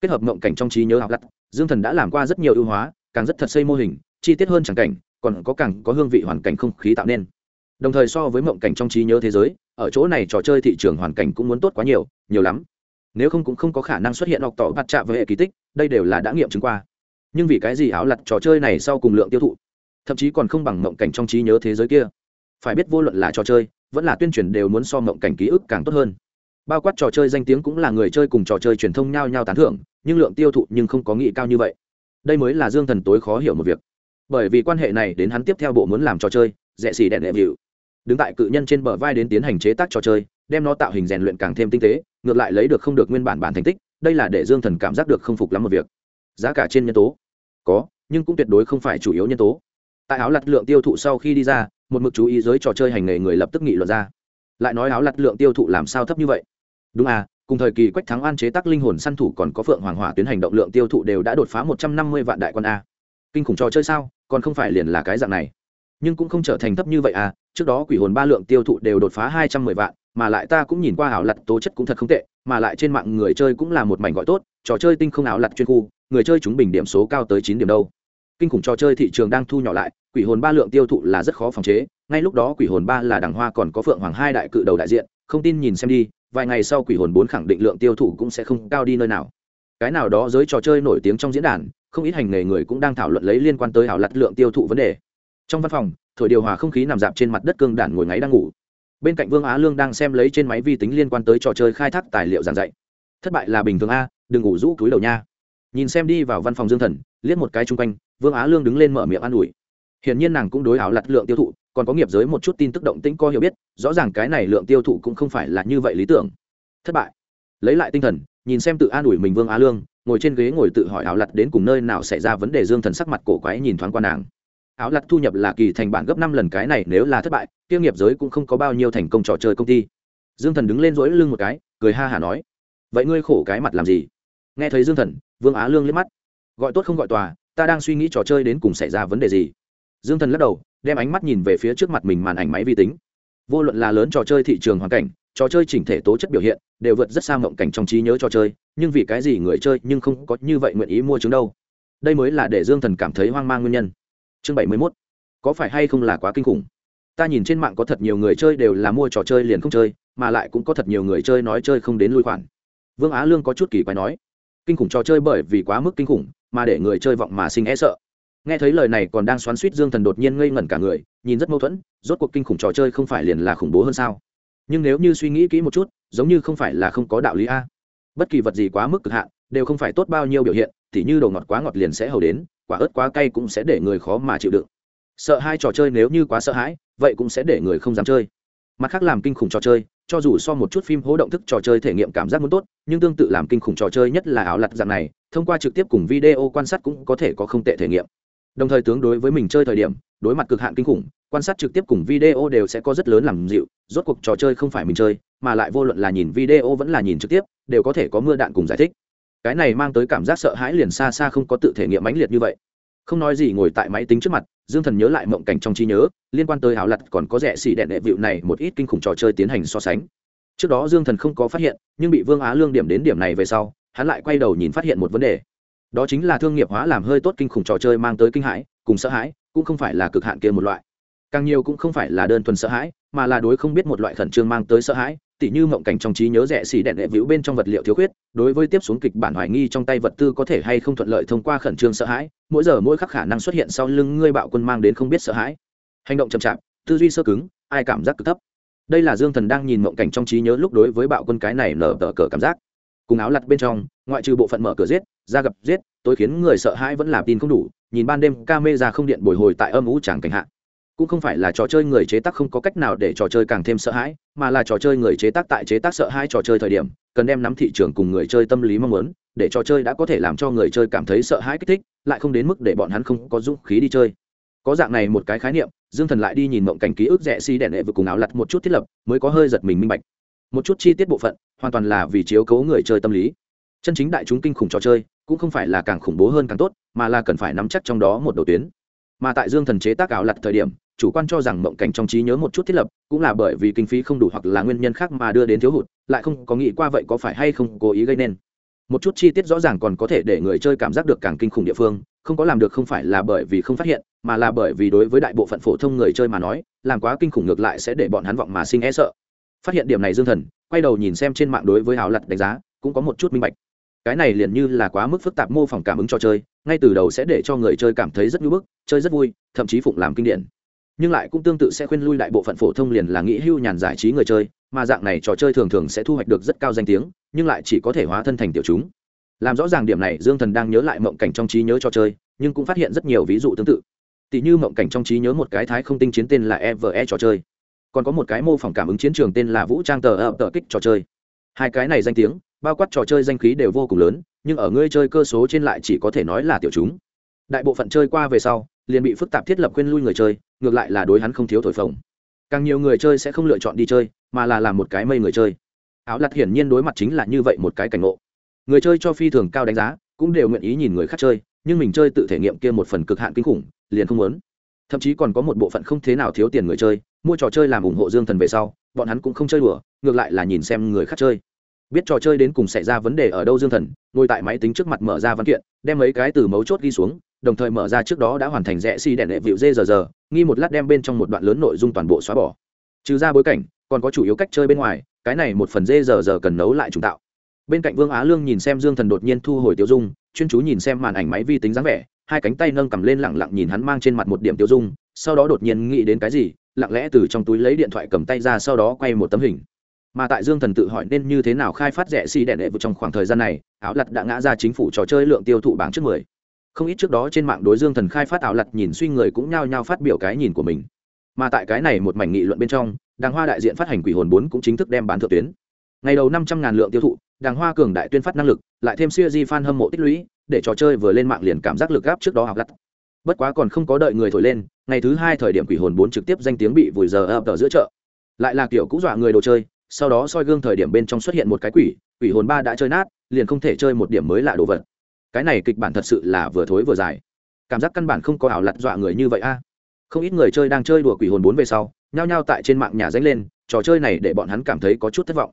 Kết hợp mộng cảnh trong trí nhớ áo lặt, dương thần đã làm qua rất nhiều ưu hóa, càng rất thật xây mô hình, chi tiết hơn chẳng cảnh, còn có càng có hương vị hoàn cảnh không khí tạo nên. Đồng thời so với mộng cảnh trong trí nhớ thế giới, ở chỗ này trò chơi thị trường hoàn cảnh cũng muốn tốt quá nhiều nhiều lắm. Nếu không cũng không có khả năng xuất hiện học tỏ mặt chạm với hệ kỳ tích, đây đều là đã nghiệm chứng qua. Nhưng vì cái gì áo lặt trò chơi này sau cùng lượng tiêu thụ? Thậm chí còn không bằng mộng cảnh trong trí nhớ thế giới kia phải biết vô luận là trò chơi, vẫn là tuyên truyền đều muốn so mộng cảnh ký ức càng tốt hơn. Bao quát trò chơi danh tiếng cũng là người chơi cùng trò chơi truyền thông nhau nhau tán thưởng, nhưng lượng tiêu thụ nhưng không có nghị cao như vậy. Đây mới là dương thần tối khó hiểu một việc. Bởi vì quan hệ này đến hắn tiếp theo bộ muốn làm trò chơi, rẻ xì đèn đệm hiệu đứng tại cự nhân trên bờ vai đến tiến hành chế tác trò chơi, đem nó tạo hình rèn luyện càng thêm tinh tế, ngược lại lấy được không được nguyên bản bản thành tích, đây là để dương thần cảm giác được không phục lắm một việc. Giá cả trên nhân tố có, nhưng cũng tuyệt đối không phải chủ yếu nhân tố. Tại áo lặt lượng tiêu thụ sau khi đi ra một mực chú ý giới trò chơi hành nghề người lập tức nghị luận ra. Lại nói áo lặt lượng tiêu thụ làm sao thấp như vậy? Đúng à cùng thời kỳ quách thắng an chế tác linh hồn săn thủ còn có phượng hoàng hỏa tuyến hành động lượng tiêu thụ đều đã đột phá một trăm năm mươi vạn đại quan a. Kinh khủng trò chơi sao, còn không phải liền là cái dạng này. Nhưng cũng không trở thành thấp như vậy à trước đó quỷ hồn ba lượng tiêu thụ đều đột phá hai trăm mười vạn, mà lại ta cũng nhìn qua ảo lặt tố chất cũng thật không tệ, mà lại trên mạng người chơi cũng là một mảnh gọi tốt, trò chơi tinh không ảo lặt chuyên khu, người chơi chúng bình điểm số cao tới chín điểm đâu. Kinh khủng trò chơi thị trường đang thu nhỏ lại quỷ hồn ba lượng tiêu thụ là rất khó phòng chế, ngay lúc đó quỷ hồn ba là đằng hoa còn có phượng hoàng hai đại cự đầu đại diện, không tin nhìn xem đi, vài ngày sau quỷ hồn bốn khẳng định lượng tiêu thụ cũng sẽ không cao đi nơi nào. Cái nào đó giới trò chơi nổi tiếng trong diễn đàn, không ít hành nghề người cũng đang thảo luận lấy liên quan tới hảo lặt lượng tiêu thụ vấn đề. Trong văn phòng, thổi điều hòa không khí nằm dạp trên mặt đất cương đản ngồi ngáy đang ngủ. Bên cạnh vương á lương đang xem lấy trên máy vi tính liên quan tới trò chơi khai thác tài liệu giảng dạy. Thất bại là bình thường a, đừng ngủ rũ túi đầu nha. Nhìn xem đi vào văn phòng dương thần, liếc một cái chung quanh, vương á lương đứng lên mở miệng an ủi hiển nhiên nàng cũng đối ảo lặt lượng tiêu thụ, còn có nghiệp giới một chút tin tức động tĩnh có hiểu biết, rõ ràng cái này lượng tiêu thụ cũng không phải là như vậy lý tưởng. Thất bại. Lấy lại tinh thần, nhìn xem tự an ủi mình vương á lương, ngồi trên ghế ngồi tự hỏi ảo lặt đến cùng nơi nào xảy ra vấn đề dương thần sắc mặt cổ quái nhìn thoáng qua nàng. Áo lặt thu nhập là kỳ thành bản gấp năm lần cái này, nếu là thất bại tiêu nghiệp giới cũng không có bao nhiêu thành công trò chơi công ty. Dương thần đứng lên dỗi lưng một cái, cười ha hả nói, vậy ngươi khổ cái mặt làm gì? Nghe thấy dương thần, vương á lương liếc mắt, gọi tốt không gọi tòa, ta đang suy nghĩ trò chơi đến cùng xảy ra vấn đề gì? Dương thần lắc đầu, đem ánh mắt nhìn về phía trước mặt mình màn ảnh máy vi tính. Vô luận là lớn trò chơi thị trường hoàn cảnh, trò chơi chỉnh thể tố chất biểu hiện, đều vượt rất xa mộng cảnh trong trí nhớ trò chơi, nhưng vì cái gì người chơi nhưng không có như vậy nguyện ý mua chứng đâu? Đây mới là để dương thần cảm thấy hoang mang nguyên nhân. Chương bảy mươi mốt, có phải hay không là quá kinh khủng? Ta nhìn trên mạng có thật nhiều người chơi đều là mua trò chơi liền không chơi, mà lại cũng có thật nhiều người chơi nói chơi không đến lui khoản. Vương á lương có chút kỳ quái nói, kinh khủng trò chơi bởi vì quá mức kinh khủng, mà để người chơi vọng mà sinh e sợ nghe thấy lời này còn đang xoắn suýt dương thần đột nhiên ngây ngẩn cả người, nhìn rất mâu thuẫn, rốt cuộc kinh khủng trò chơi không phải liền là khủng bố hơn sao? Nhưng nếu như suy nghĩ kỹ một chút, giống như không phải là không có đạo lý a. Bất kỳ vật gì quá mức cực hạn, đều không phải tốt bao nhiêu biểu hiện Thì như đồ ngọt quá ngọt liền sẽ hầu đến, quả ớt quá cay cũng sẽ để người khó mà chịu đựng. Sợ hai trò chơi nếu như quá sợ hãi, vậy cũng sẽ để người không dám chơi. Mặt khác làm kinh khủng trò chơi, cho dù so một chút phim hố động thức trò chơi thể nghiệm cảm giác muốn tốt, nhưng tương tự làm kinh khủng trò chơi nhất là áo lặt dạng này, thông qua trực tiếp cùng video quan sát cũng có thể có không tệ thể nghiệm đồng thời tướng đối với mình chơi thời điểm, đối mặt cực hạn kinh khủng, quan sát trực tiếp cùng video đều sẽ có rất lớn làm dịu, rốt cuộc trò chơi không phải mình chơi, mà lại vô luận là nhìn video vẫn là nhìn trực tiếp, đều có thể có mưa đạn cùng giải thích. Cái này mang tới cảm giác sợ hãi liền xa xa không có tự thể nghiệm mãnh liệt như vậy. Không nói gì ngồi tại máy tính trước mặt, dương thần nhớ lại mộng cảnh trong trí nhớ, liên quan tới hào lặt còn có rẻ xì đẹn đệ vịu này một ít kinh khủng trò chơi tiến hành so sánh. Trước đó dương thần không có phát hiện, nhưng bị vương á lương điểm đến điểm này về sau, hắn lại quay đầu nhìn phát hiện một vấn đề đó chính là thương nghiệp hóa làm hơi tốt kinh khủng trò chơi mang tới kinh hãi, cùng sợ hãi, cũng không phải là cực hạn kia một loại. Càng nhiều cũng không phải là đơn thuần sợ hãi, mà là đối không biết một loại khẩn trương mang tới sợ hãi, tỉ như mộng cảnh trong trí nhớ rẻ xì đẹn đệ vĩu bên trong vật liệu thiếu khuyết, đối với tiếp xuống kịch bản hoài nghi trong tay vật tư có thể hay không thuận lợi thông qua khẩn trương sợ hãi, mỗi giờ mỗi khắc khả năng xuất hiện sau lưng ngươi bạo quân mang đến không biết sợ hãi. Hành động chậm chạp, tư duy sơ cứng, ai cảm giác cực thấp. Đây là dương thần đang nhìn mộng cảnh trong trí nhớ lúc đối với bạo quân cái này nở tờ cờ cảm giác cùng áo lặt bên trong, ngoại trừ bộ phận mở cửa giết, ra gặp giết, tối khiến người sợ hãi vẫn là tin không đủ, nhìn ban đêm ca mê ra không điện bồi hồi tại âm ú chẳng cảnh hạ. Cũng không phải là trò chơi người chế tác không có cách nào để trò chơi càng thêm sợ hãi, mà là trò chơi người chế tác tại chế tác sợ hãi trò chơi thời điểm, cần đem nắm thị trường cùng người chơi tâm lý mong muốn, để trò chơi đã có thể làm cho người chơi cảm thấy sợ hãi kích thích, lại không đến mức để bọn hắn không có dũng khí đi chơi. Có dạng này một cái khái niệm, dương thần lại đi nhìn mộng cảnh ký ức rẽ xi si đèn vừa cùng áo lặt một chút thiết lập, mới có hơi giật mình minh bạch một chút chi tiết bộ phận, hoàn toàn là vì chiếu cố người chơi tâm lý. Chân chính đại chúng kinh khủng trò chơi, cũng không phải là càng khủng bố hơn càng tốt, mà là cần phải nắm chắc trong đó một đầu tuyến. Mà tại dương thần chế tác ảo lặt thời điểm, chủ quan cho rằng mộng cảnh trong trí nhớ một chút thiết lập, cũng là bởi vì kinh phí không đủ hoặc là nguyên nhân khác mà đưa đến thiếu hụt, lại không có nghĩ qua vậy có phải hay không cố ý gây nên. Một chút chi tiết rõ ràng còn có thể để người chơi cảm giác được càng kinh khủng địa phương, không có làm được không phải là bởi vì không phát hiện, mà là bởi vì đối với đại bộ phận phổ thông người chơi mà nói, làm quá kinh khủng ngược lại sẽ để bọn hắn vọng mà sinh e sợ phát hiện điểm này dương thần, quay đầu nhìn xem trên mạng đối với hào lặt đánh giá, cũng có một chút minh bạch. Cái này liền như là quá mức phức tạp mô phỏng cảm ứng cho chơi, ngay từ đầu sẽ để cho người chơi cảm thấy rất nhu bức, chơi rất vui, thậm chí phụng làm kinh điển. Nhưng lại cũng tương tự sẽ khuyên lui đại bộ phận phổ thông liền là nghĩ hưu nhàn giải trí người chơi, mà dạng này trò chơi thường thường sẽ thu hoạch được rất cao danh tiếng, nhưng lại chỉ có thể hóa thân thành tiểu chúng. Làm rõ ràng điểm này, dương thần đang nhớ lại mộng cảnh trong trí nhớ trò chơi, nhưng cũng phát hiện rất nhiều ví dụ tương tự. Tỷ như mộng cảnh trong trí nhớ một cái thái không tinh chiến tên là eve trò chơi còn có một cái mô phỏng cảm ứng chiến trường tên là vũ trang tờ ập tờ kích trò chơi. Hai cái này danh tiếng, bao quát trò chơi danh khí đều vô cùng lớn, nhưng ở ngươi chơi cơ số trên lại chỉ có thể nói là tiểu chúng. Đại bộ phận chơi qua về sau, liền bị phức tạp thiết lập khuyên lui người chơi, ngược lại là đối hắn không thiếu thổi phồng. Càng nhiều người chơi sẽ không lựa chọn đi chơi, mà là làm một cái mây người chơi. Áo lặt hiển nhiên đối mặt chính là như vậy một cái cảnh ngộ. Người chơi cho phi thường cao đánh giá, cũng đều nguyện ý nhìn người khác chơi, nhưng mình chơi tự thể nghiệm kia một phần cực hạn kinh khủng, liền không muốn thậm chí còn có một bộ phận không thế nào thiếu tiền người chơi, mua trò chơi làm ủng hộ dương thần về sau, bọn hắn cũng không chơi đùa, ngược lại là nhìn xem người khác chơi. Biết trò chơi đến cùng xảy ra vấn đề ở đâu dương thần, ngồi tại máy tính trước mặt mở ra văn kiện, đem mấy cái từ mấu chốt ghi xuống, đồng thời mở ra trước đó đã hoàn thành rẽ si đèn đệ vịu dê giờ giờ, nghi một lát đem bên trong một đoạn lớn nội dung toàn bộ xóa bỏ. Trừ ra bối cảnh, còn có chủ yếu cách chơi bên ngoài, cái này một phần dê giờ giờ cần nấu lại trùng tạo. Bên cạnh vương á lương nhìn xem dương thần đột nhiên thu hồi tiêu dung, chuyên chú nhìn xem màn ảnh máy vi tính dáng vẻ hai cánh tay nâng cầm lên lẳng lặng nhìn hắn mang trên mặt một điểm tiêu dung, sau đó đột nhiên nghĩ đến cái gì, lặng lẽ từ trong túi lấy điện thoại cầm tay ra sau đó quay một tấm hình. Mà tại dương thần tự hỏi nên như thế nào khai phát rẻ xi đèn đệ vụ trong khoảng thời gian này, áo lặt đã ngã ra chính phủ trò chơi lượng tiêu thụ bảng trước mười. Không ít trước đó trên mạng đối dương thần khai phát ảo lặt nhìn suy người cũng nhao nhao phát biểu cái nhìn của mình. Mà tại cái này một mảnh nghị luận bên trong, đàng hoa đại diện phát hành quỷ hồn bốn cũng chính thức đem bán thượng tuyến. Ngày đầu năm trăm ngàn lượng tiêu thụ, đàng hoa cường đại tuyên phát năng lực, lại thêm siêu di fan hâm mộ tích lũy để trò chơi vừa lên mạng liền cảm giác lực gáp trước đó học lặt. Bất quá còn không có đợi người thổi lên, ngày thứ hai thời điểm quỷ hồn bốn trực tiếp danh tiếng bị vùi giờ ập ở giữa chợ. Lại là kiểu cũng dọa người đồ chơi, sau đó soi gương thời điểm bên trong xuất hiện một cái quỷ quỷ hồn ba đã chơi nát, liền không thể chơi một điểm mới lạ đồ vật. Cái này kịch bản thật sự là vừa thối vừa dài. Cảm giác căn bản không có ảo lặt dọa người như vậy a. Không ít người chơi đang chơi đùa quỷ hồn bốn về sau, nhao nhao tại trên mạng nhà danh lên, trò chơi này để bọn hắn cảm thấy có chút thất vọng.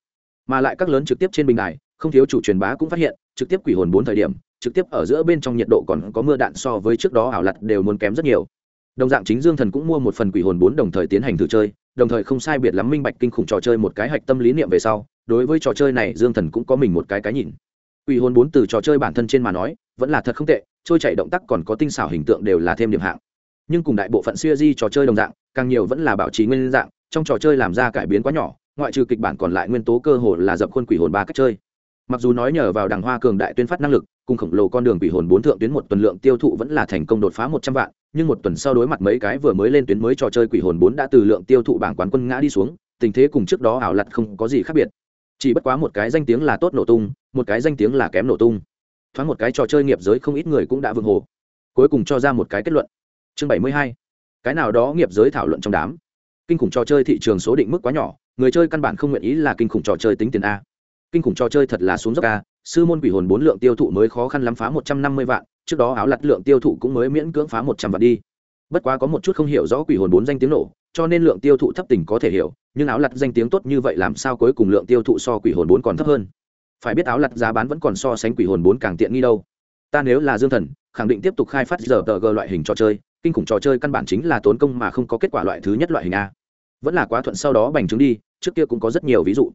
Mà lại các lớn trực tiếp trên bình đài, không thiếu chủ truyền bá cũng phát hiện, trực tiếp quỷ hồn bốn thời điểm trực tiếp ở giữa bên trong nhiệt độ còn có mưa đạn so với trước đó ảo lặt đều muốn kém rất nhiều. Đồng dạng chính dương thần cũng mua một phần quỷ hồn bốn đồng thời tiến hành thử chơi, đồng thời không sai biệt lắm minh bạch kinh khủng trò chơi một cái hạch tâm lý niệm về sau, đối với trò chơi này dương thần cũng có mình một cái cái nhìn. Quỷ hồn bốn từ trò chơi bản thân trên mà nói, vẫn là thật không tệ, trôi chạy động tác còn có tinh xảo hình tượng đều là thêm điểm hạng. Nhưng cùng đại bộ phận siêu di trò chơi đồng dạng, càng nhiều vẫn là bảo trì nguyên dạng, trong trò chơi làm ra cải biến quá nhỏ, ngoại trừ kịch bản còn lại nguyên tố cơ hồ là dập khuôn quỷ hồn ba cách chơi. Mặc dù nói nhờ vào đằng hoa cường đại tuyên phát năng lực cùng khổng lồ con đường quỷ hồn bốn thượng tuyến một tuần lượng tiêu thụ vẫn là thành công đột phá một trăm vạn, nhưng một tuần sau đối mặt mấy cái vừa mới lên tuyến mới trò chơi quỷ hồn bốn đã từ lượng tiêu thụ bảng quán quân ngã đi xuống, tình thế cùng trước đó ảo lật không có gì khác biệt. Chỉ bất quá một cái danh tiếng là tốt nổ tung, một cái danh tiếng là kém nổ tung. Thoáng một cái trò chơi nghiệp giới không ít người cũng đã vương hồ. Cuối cùng cho ra một cái kết luận. Chương bảy mươi hai, cái nào đó nghiệp giới thảo luận trong đám. Kinh khủng trò chơi thị trường số định mức quá nhỏ, người chơi căn bản không nguyện ý là kinh khủng trò chơi tính tiền a. Kinh khủng trò chơi thật là xuống dốc a sư môn quỷ hồn bốn lượng tiêu thụ mới khó khăn lắm phá một trăm năm mươi vạn, trước đó áo lặt lượng tiêu thụ cũng mới miễn cưỡng phá một trăm vạn đi. Bất quá có một chút không hiểu rõ quỷ hồn bốn danh tiếng nổ, cho nên lượng tiêu thụ thấp tỉnh có thể hiểu, nhưng áo lặt danh tiếng tốt như vậy làm sao cuối cùng lượng tiêu thụ so quỷ hồn bốn còn thấp hơn? Phải biết áo lặt giá bán vẫn còn so sánh quỷ hồn bốn càng tiện nghi đâu. Ta nếu là dương thần, khẳng định tiếp tục khai phát giờ tờ g loại hình trò chơi, kinh khủng trò chơi căn bản chính là tốn công mà không có kết quả loại thứ nhất loại hình a. Vẫn là quá thuận sau đó bành trướng đi, trước kia cũng có rất nhiều ví dụ.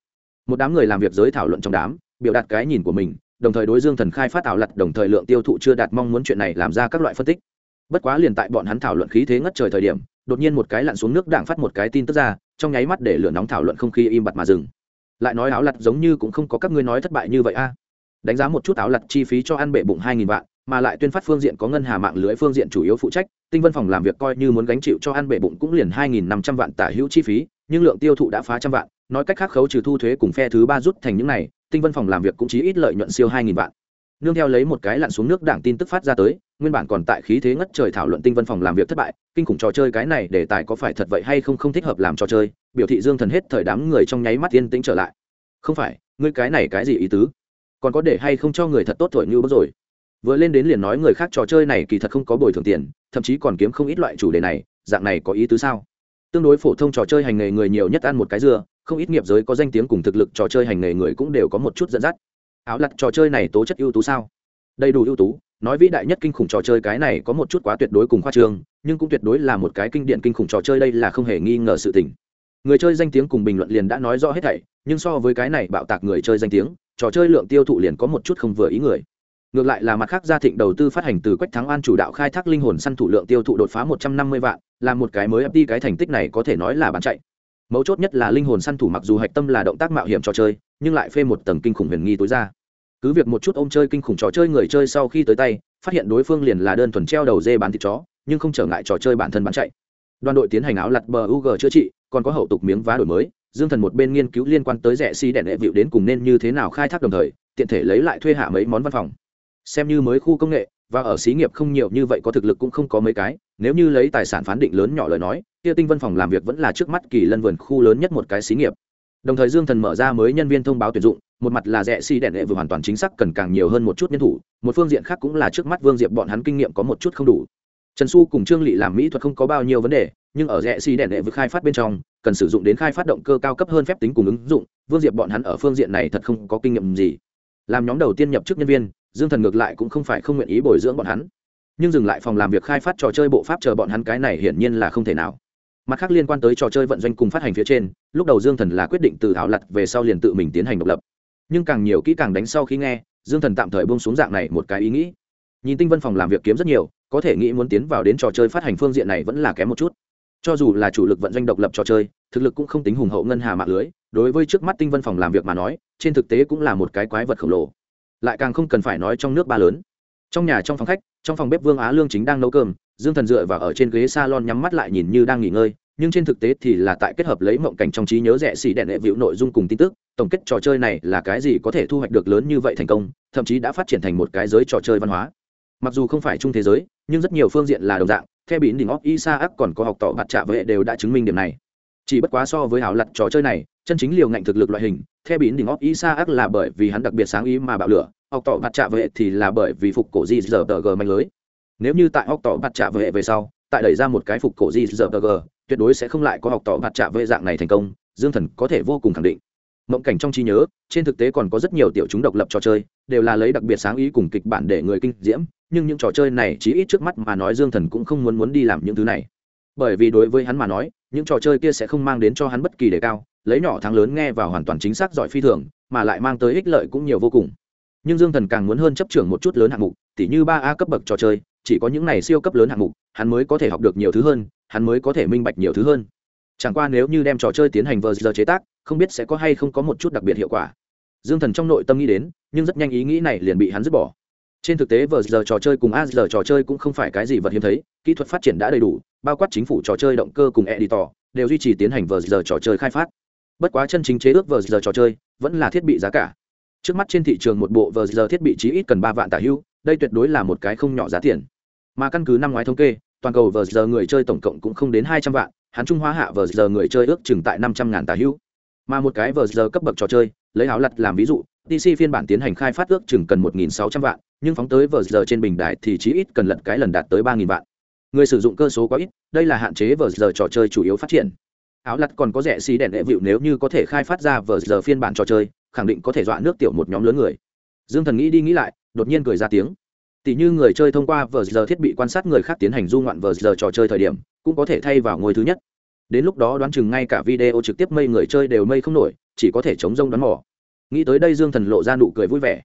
Một đám người làm việc giới thảo luận trong đám biểu đạt cái nhìn của mình, đồng thời đối dương thần khai phát ảo lặt đồng thời lượng tiêu thụ chưa đạt mong muốn chuyện này làm ra các loại phân tích. Bất quá liền tại bọn hắn thảo luận khí thế ngất trời thời điểm, đột nhiên một cái lặn xuống nước đảng phát một cái tin tức ra, trong nháy mắt để lửa nóng thảo luận không khí im bặt mà dừng. Lại nói áo lặt giống như cũng không có các ngươi nói thất bại như vậy a. À. Đánh giá một chút áo lặt chi phí cho ăn bể bụng hai nghìn vạn, mà lại tuyên phát phương diện có ngân hà mạng lưới phương diện chủ yếu phụ trách, tinh vân phòng làm việc coi như muốn gánh chịu cho ăn bể bụng cũng liền hai nghìn năm trăm vạn tả hữu chi phí, nhưng lượng tiêu thụ đã phá trăm vạn nói cách khác khấu trừ thu thuế cùng phe thứ ba rút thành những này, tinh vân phòng làm việc cũng chỉ ít lợi nhuận siêu hai nghìn vạn. Nương theo lấy một cái lặn xuống nước đảng tin tức phát ra tới, nguyên bản còn tại khí thế ngất trời thảo luận tinh vân phòng làm việc thất bại, kinh khủng trò chơi cái này để tài có phải thật vậy hay không không thích hợp làm trò chơi, biểu thị dương thần hết thời đám người trong nháy mắt yên tĩnh trở lại. Không phải, ngươi cái này cái gì ý tứ? Còn có để hay không cho người thật tốt thổi như bớt rồi? Vừa lên đến liền nói người khác trò chơi này kỳ thật không có bồi thường tiền, thậm chí còn kiếm không ít loại chủ đề này, dạng này có ý tứ sao? Tương đối phổ thông trò chơi hành nghề người nhiều nhất ăn một cái dưa không ít nghiệp giới có danh tiếng cùng thực lực trò chơi hành nghề người cũng đều có một chút dẫn dắt. Áo lặt trò chơi này tố chất ưu tú sao? Đầy đủ ưu tú, nói vĩ đại nhất kinh khủng trò chơi cái này có một chút quá tuyệt đối cùng khoa trương, nhưng cũng tuyệt đối là một cái kinh điển kinh khủng trò chơi đây là không hề nghi ngờ sự tình. Người chơi danh tiếng cùng bình luận liền đã nói rõ hết thảy, nhưng so với cái này bạo tạc người chơi danh tiếng, trò chơi lượng tiêu thụ liền có một chút không vừa ý người. Ngược lại là mặt khác gia thịnh đầu tư phát hành từ quách thắng an chủ đạo khai thác linh hồn săn thủ lượng tiêu thụ đột phá một trăm năm mươi vạn, là một cái mới đi cái thành tích này có thể nói là bán chạy mấu chốt nhất là linh hồn săn thủ mặc dù hạch tâm là động tác mạo hiểm trò chơi, nhưng lại phê một tầng kinh khủng huyền nghi tối ra. Cứ việc một chút ôm chơi kinh khủng trò chơi người chơi sau khi tới tay, phát hiện đối phương liền là đơn thuần treo đầu dê bán thịt chó, nhưng không trở ngại trò chơi bản thân bán chạy. Đoàn đội tiến hành áo lặt bờ ug chữa trị, còn có hậu tục miếng vá đổi mới, dương thần một bên nghiên cứu liên quan tới rẻ xi si đèn đệ vịu đến cùng nên như thế nào khai thác đồng thời, tiện thể lấy lại thuê hạ mấy món văn phòng. Xem như mới khu công nghệ và ở xí nghiệp không nhiều như vậy có thực lực cũng không có mấy cái, nếu như lấy tài sản phán định lớn nhỏ lời nói, kia tinh vân phòng làm việc vẫn là trước mắt kỳ lân vườn khu lớn nhất một cái xí nghiệp. Đồng thời dương thần mở ra mới nhân viên thông báo tuyển dụng, một mặt là rẻ xi si đèn đệ vừa hoàn toàn chính xác cần càng nhiều hơn một chút nhân thủ, một phương diện khác cũng là trước mắt vương diệp bọn hắn kinh nghiệm có một chút không đủ. Trần xu cùng trương lị làm mỹ thuật không có bao nhiêu vấn đề, nhưng ở rẽ xi đèn đệ vừa khai phát bên trong, cần sử dụng đến khai phát động cơ cao cấp hơn phép tính cùng ứng dụng, vương diệp bọn hắn ở phương diện này thật không có kinh nghiệm gì. Làm nhóm đầu tiên nhập chức nhân viên dương thần ngược lại cũng không phải không nguyện ý bồi dưỡng bọn hắn. Nhưng dừng lại phòng làm việc khai phát trò chơi bộ pháp chờ bọn hắn cái này hiển nhiên là không thể nào. Mặt khác liên quan tới trò chơi vận doanh cùng phát hành phía trên, lúc đầu dương thần là quyết định từ thảo lặt về sau liền tự mình tiến hành độc lập. Nhưng càng nhiều kỹ càng đánh sau khi nghe, dương thần tạm thời bông xuống dạng này một cái ý nghĩ. Nhìn tinh vân phòng làm việc kiếm rất nhiều, có thể nghĩ muốn tiến vào đến trò chơi phát hành phương diện này vẫn là kém một chút. Cho dù là chủ lực vận doanh độc lập trò chơi, thực lực cũng không tính hùng hậu ngân hà mạng lưới, đối với trước mắt tinh vân phòng làm việc mà nói, trên thực tế cũng là một cái quái vật khổng lồ lại càng không cần phải nói trong nước ba lớn. Trong nhà trong phòng khách, trong phòng bếp vương á lương chính đang nấu cơm, dương thần dựa vào ở trên ghế s a lon nhắm mắt lại nhìn như đang nghỉ ngơi, nhưng trên thực tế thì là tại kết hợp lấy mộng cảnh trong trí nhớ rẻ xỉ đèn hệ vịu nội dung cùng tin tức, tổng kết trò chơi này là cái gì có thể thu hoạch được lớn như vậy thành công, thậm chí đã phát triển thành một cái giới trò chơi văn hóa. Mặc dù không phải chung thế giới, nhưng rất nhiều phương diện là đồng dạng, theo bỉn đỉnh óc isaac còn có học tỏ mặt trạ vệ đều đã chứng minh điểm này. Chỉ bất quá so với hảo lặt trò chơi này chân chính liều ngạnh thực lực loại hình theo bỉn đỉnh óc isaac là bởi vì hắn đặc biệt sáng ý mà bạo lửa học tỏ mặt trạ vệ thì là bởi vì phục cổ di giờ tờ g mạnh lưới nếu như tại học tỏ mặt trạ vệ về sau tại đẩy ra một cái phục cổ di giờ tờ g tuyệt đối sẽ không lại có học tỏ mặt trạ vệ dạng này thành công dương thần có thể vô cùng khẳng định mộng cảnh trong trí nhớ trên thực tế còn có rất nhiều tiểu chúng độc lập trò chơi đều là lấy đặc biệt sáng ý cùng kịch bản để người kinh diễm nhưng những trò chơi này chỉ ít trước mắt mà nói dương thần cũng không muốn muốn đi làm những thứ này bởi vì đối với hắn mà nói những trò chơi kia sẽ không mang đến cho hắn bất kỳ đề cao, lấy nhỏ thắng lớn nghe vào hoàn toàn chính xác giỏi phi thường, mà lại mang tới ích lợi cũng nhiều vô cùng. Nhưng dương thần càng muốn hơn chấp trưởng một chút lớn hạng mục, tỉ như ba a cấp bậc trò chơi, chỉ có những này siêu cấp lớn hạng mục, hắn mới có thể học được nhiều thứ hơn, hắn mới có thể minh bạch nhiều thứ hơn. Chẳng qua nếu như đem trò chơi tiến hành vờ giờ chế tác, không biết sẽ có hay không có một chút đặc biệt hiệu quả. Dương thần trong nội tâm nghĩ đến, nhưng rất nhanh ý nghĩ này liền bị hắn dứt bỏ. Trên thực tế vờ giờ trò chơi cùng a giờ trò chơi cũng không phải cái gì vật hiếm thấy, kỹ thuật phát triển đã đầy đủ bao quát chính phủ trò chơi động cơ cùng editor đều duy trì tiến hành vờ giờ trò chơi khai phát. Bất quá chân chính chế ước vờ giờ trò chơi vẫn là thiết bị giá cả. Trước mắt trên thị trường một bộ vờ giờ thiết bị chí ít cần ba vạn tả hưu đây tuyệt đối là một cái không nhỏ giá tiền. Mà căn cứ năm ngoái thống kê toàn cầu vờ giờ người chơi tổng cộng cũng không đến hai trăm vạn hắn trung hóa hạ vờ giờ người chơi ước chừng tại năm trăm ngàn tả hưu. Mà một cái vờ giờ cấp bậc trò chơi lấy áo lặt làm ví dụ DC phiên bản tiến hành khai phát ước chừng cần 1.600 vạn, nhưng phóng tới vờ giờ trên bình đại thì chí ít cần lật cái lần đạt tới ba nghìn vạn. Người sử dụng cơ số quá ít, đây là hạn chế vờ giờ trò chơi chủ yếu phát triển. Áo lặt còn có rẻ xì đèn đệ vịu nếu như có thể khai phát ra vờ giờ phiên bản trò chơi, khẳng định có thể dọa nước tiểu một nhóm lớn người. Dương Thần nghĩ đi nghĩ lại, đột nhiên cười ra tiếng. Tỷ như người chơi thông qua vờ giờ thiết bị quan sát người khác tiến hành du ngoạn vờ giờ trò chơi thời điểm, cũng có thể thay vào ngôi thứ nhất. Đến lúc đó đoán chừng ngay cả video trực tiếp mây người chơi đều mây không nổi, chỉ có thể chống rông đoán mò nghĩ tới đây dương thần lộ ra nụ cười vui vẻ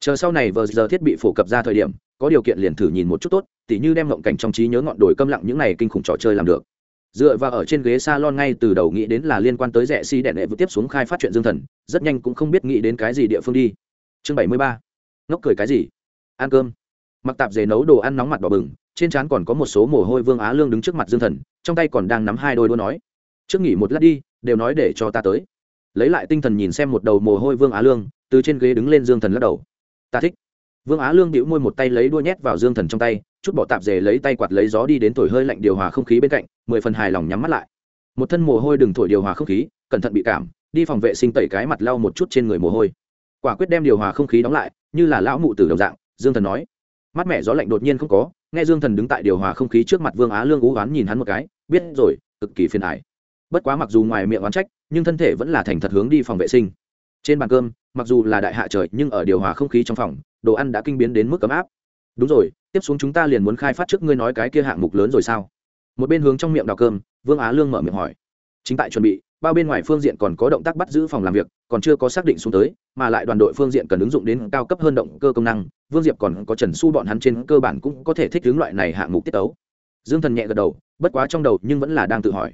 chờ sau này vờ giờ thiết bị phổ cập ra thời điểm có điều kiện liền thử nhìn một chút tốt, tỉ như đem ngộng cảnh trong trí nhớ ngọn đồi câm lặng những này kinh khủng trò chơi làm được. Dựa vào ở trên ghế s a lon ngay từ đầu nghĩ đến là liên quan tới rẻ đẹn đệ vừa tiếp xuống khai phát chuyện dương thần, rất nhanh cũng không biết nghĩ đến cái gì địa phương đi. Chương bảy mươi ba. Ngốc cười cái gì? Ăn cơm. Mặc tạp dề nấu đồ ăn nóng mặt đỏ bừng, trên trán còn có một số mồ hôi vương á lương đứng trước mặt dương thần, trong tay còn đang nắm hai đôi đua nói. Trước nghỉ một lát đi, đều nói để cho ta tới. Lấy lại tinh thần nhìn xem một đầu mồ hôi vương á lương, từ trên ghế đứng lên dương thần lắc đầu. Ta thích vương á lương đĩu môi một tay lấy đua nhét vào dương thần trong tay, chút bỏ tạp dề lấy tay quạt lấy gió đi đến thổi hơi lạnh điều hòa không khí bên cạnh, mười phần hài lòng nhắm mắt lại. Một thân mồ hôi đừng thổi điều hòa không khí, cẩn thận bị cảm, đi phòng vệ sinh tẩy cái mặt lau một chút trên người mồ hôi. Quả quyết đem điều hòa không khí đóng lại, như là lão mụ từ đồng dạng, dương thần nói. Mắt mẹ gió lạnh đột nhiên không có, nghe dương thần đứng tại điều hòa không khí trước mặt vương á lương ú oán nhìn hắn một cái, biết rồi, cực kỳ phiền ải. Bất quá mặc dù ngoài miệng oán trách, nhưng thân thể vẫn là thành thật hướng đi phòng vệ sinh. Trên bàn cơm mặc dù là đại hạ trời nhưng ở điều hòa không khí trong phòng, đồ ăn đã kinh biến đến mức ấm áp. Đúng rồi, tiếp xuống chúng ta liền muốn khai phát trước ngươi nói cái kia hạng mục lớn rồi sao? Một bên hướng trong miệng đào cơm, vương á lương mở miệng hỏi. Chính tại chuẩn bị, bao bên ngoài phương diện còn có động tác bắt giữ phòng làm việc, còn chưa có xác định xuống tới, mà lại đoàn đội phương diện cần ứng dụng đến cao cấp hơn động cơ công năng, vương diệp còn có trần su bọn hắn trên cơ bản cũng có thể thích hướng loại này hạng mục tiết tấu. Dương thần nhẹ gật đầu, bất quá trong đầu nhưng vẫn là đang tự hỏi.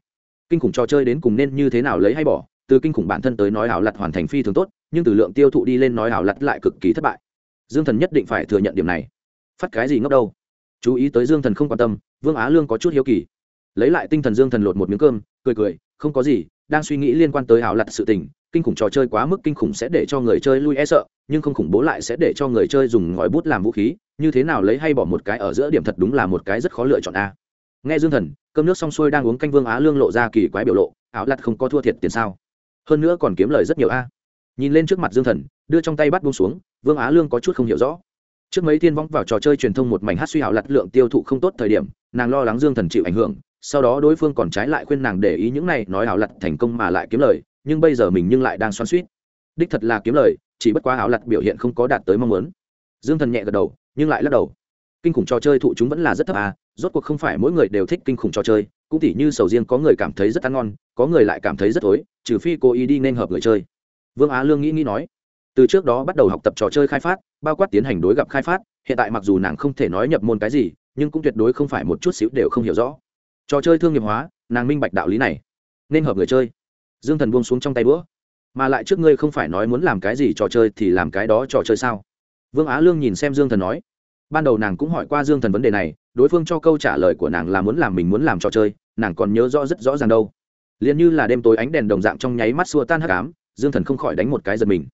Kinh khủng trò chơi đến cùng nên như thế nào lấy hay bỏ, từ kinh khủng bản thân tới nói ảo lặt hoàn thành phi thường tốt nhưng từ lượng tiêu thụ đi lên nói ảo lặt lại cực kỳ thất bại. Dương thần nhất định phải thừa nhận điểm này. Phát cái gì ngốc đâu? Chú ý tới dương thần không quan tâm, vương á lương có chút hiếu kỳ. Lấy lại tinh thần dương thần lột một miếng cơm, cười cười, không có gì, đang suy nghĩ liên quan tới ảo lặt sự tình, kinh khủng trò chơi quá mức kinh khủng sẽ để cho người chơi lui e sợ, nhưng không khủng bố lại sẽ để cho người chơi dùng ngòi bút làm vũ khí, như thế nào lấy hay bỏ một cái ở giữa điểm thật đúng là một cái rất khó lựa chọn a. Nghe dương thần, cơm nước xong xuôi đang uống canh vương á lương lộ ra kỳ quái biểu lộ áo lặt không có thua thiệt tiền sao? Hơn nữa còn kiếm lời rất nhiều a nhìn lên trước mặt dương thần, đưa trong tay bắt buông xuống, vương á lương có chút không hiểu rõ. Trước mấy thiên vong vào trò chơi truyền thông một mảnh hát suy hảo lặt lượng tiêu thụ không tốt thời điểm, nàng lo lắng dương thần chịu ảnh hưởng, sau đó đối phương còn trái lại khuyên nàng để ý những này nói hảo lặt thành công mà lại kiếm lời, nhưng bây giờ mình nhưng lại đang xoắn suýt đích thật là kiếm lời, chỉ bất quá hảo lặt biểu hiện không có đạt tới mong muốn. Dương thần nhẹ gật đầu, nhưng lại lắc đầu. Kinh khủng trò chơi thụ chúng vẫn là rất thấp à rốt cuộc không phải mỗi người đều thích kinh khủng trò chơi, cũng tỉ như sầu riêng có người cảm thấy rất ăn ngon, có người lại cảm thấy rất tối trừ phi cố ý đi nên hợp người chơi vương á lương nghĩ nghĩ nói, từ trước đó bắt đầu học tập trò chơi khai phát, bao quát tiến hành đối gặp khai phát, hiện tại mặc dù nàng không thể nói nhập môn cái gì, nhưng cũng tuyệt đối không phải một chút xíu đều không hiểu rõ. Trò chơi thương nghiệp hóa, nàng minh bạch đạo lý này. Nên hợp người chơi. Dương thần buông xuống trong tay đũa. Mà lại trước ngươi không phải nói muốn làm cái gì trò chơi thì làm cái đó trò chơi sao? Vương á lương nhìn xem dương thần nói. Ban đầu nàng cũng hỏi qua dương thần vấn đề này, đối phương cho câu trả lời của nàng là muốn làm mình muốn làm trò chơi, nàng còn nhớ rõ rất rõ ràng đâu. Liền như là đêm tối ánh đèn đồng dạng trong nháy mắt xua tan hắc ám dương thần không khỏi đánh một cái giật mình.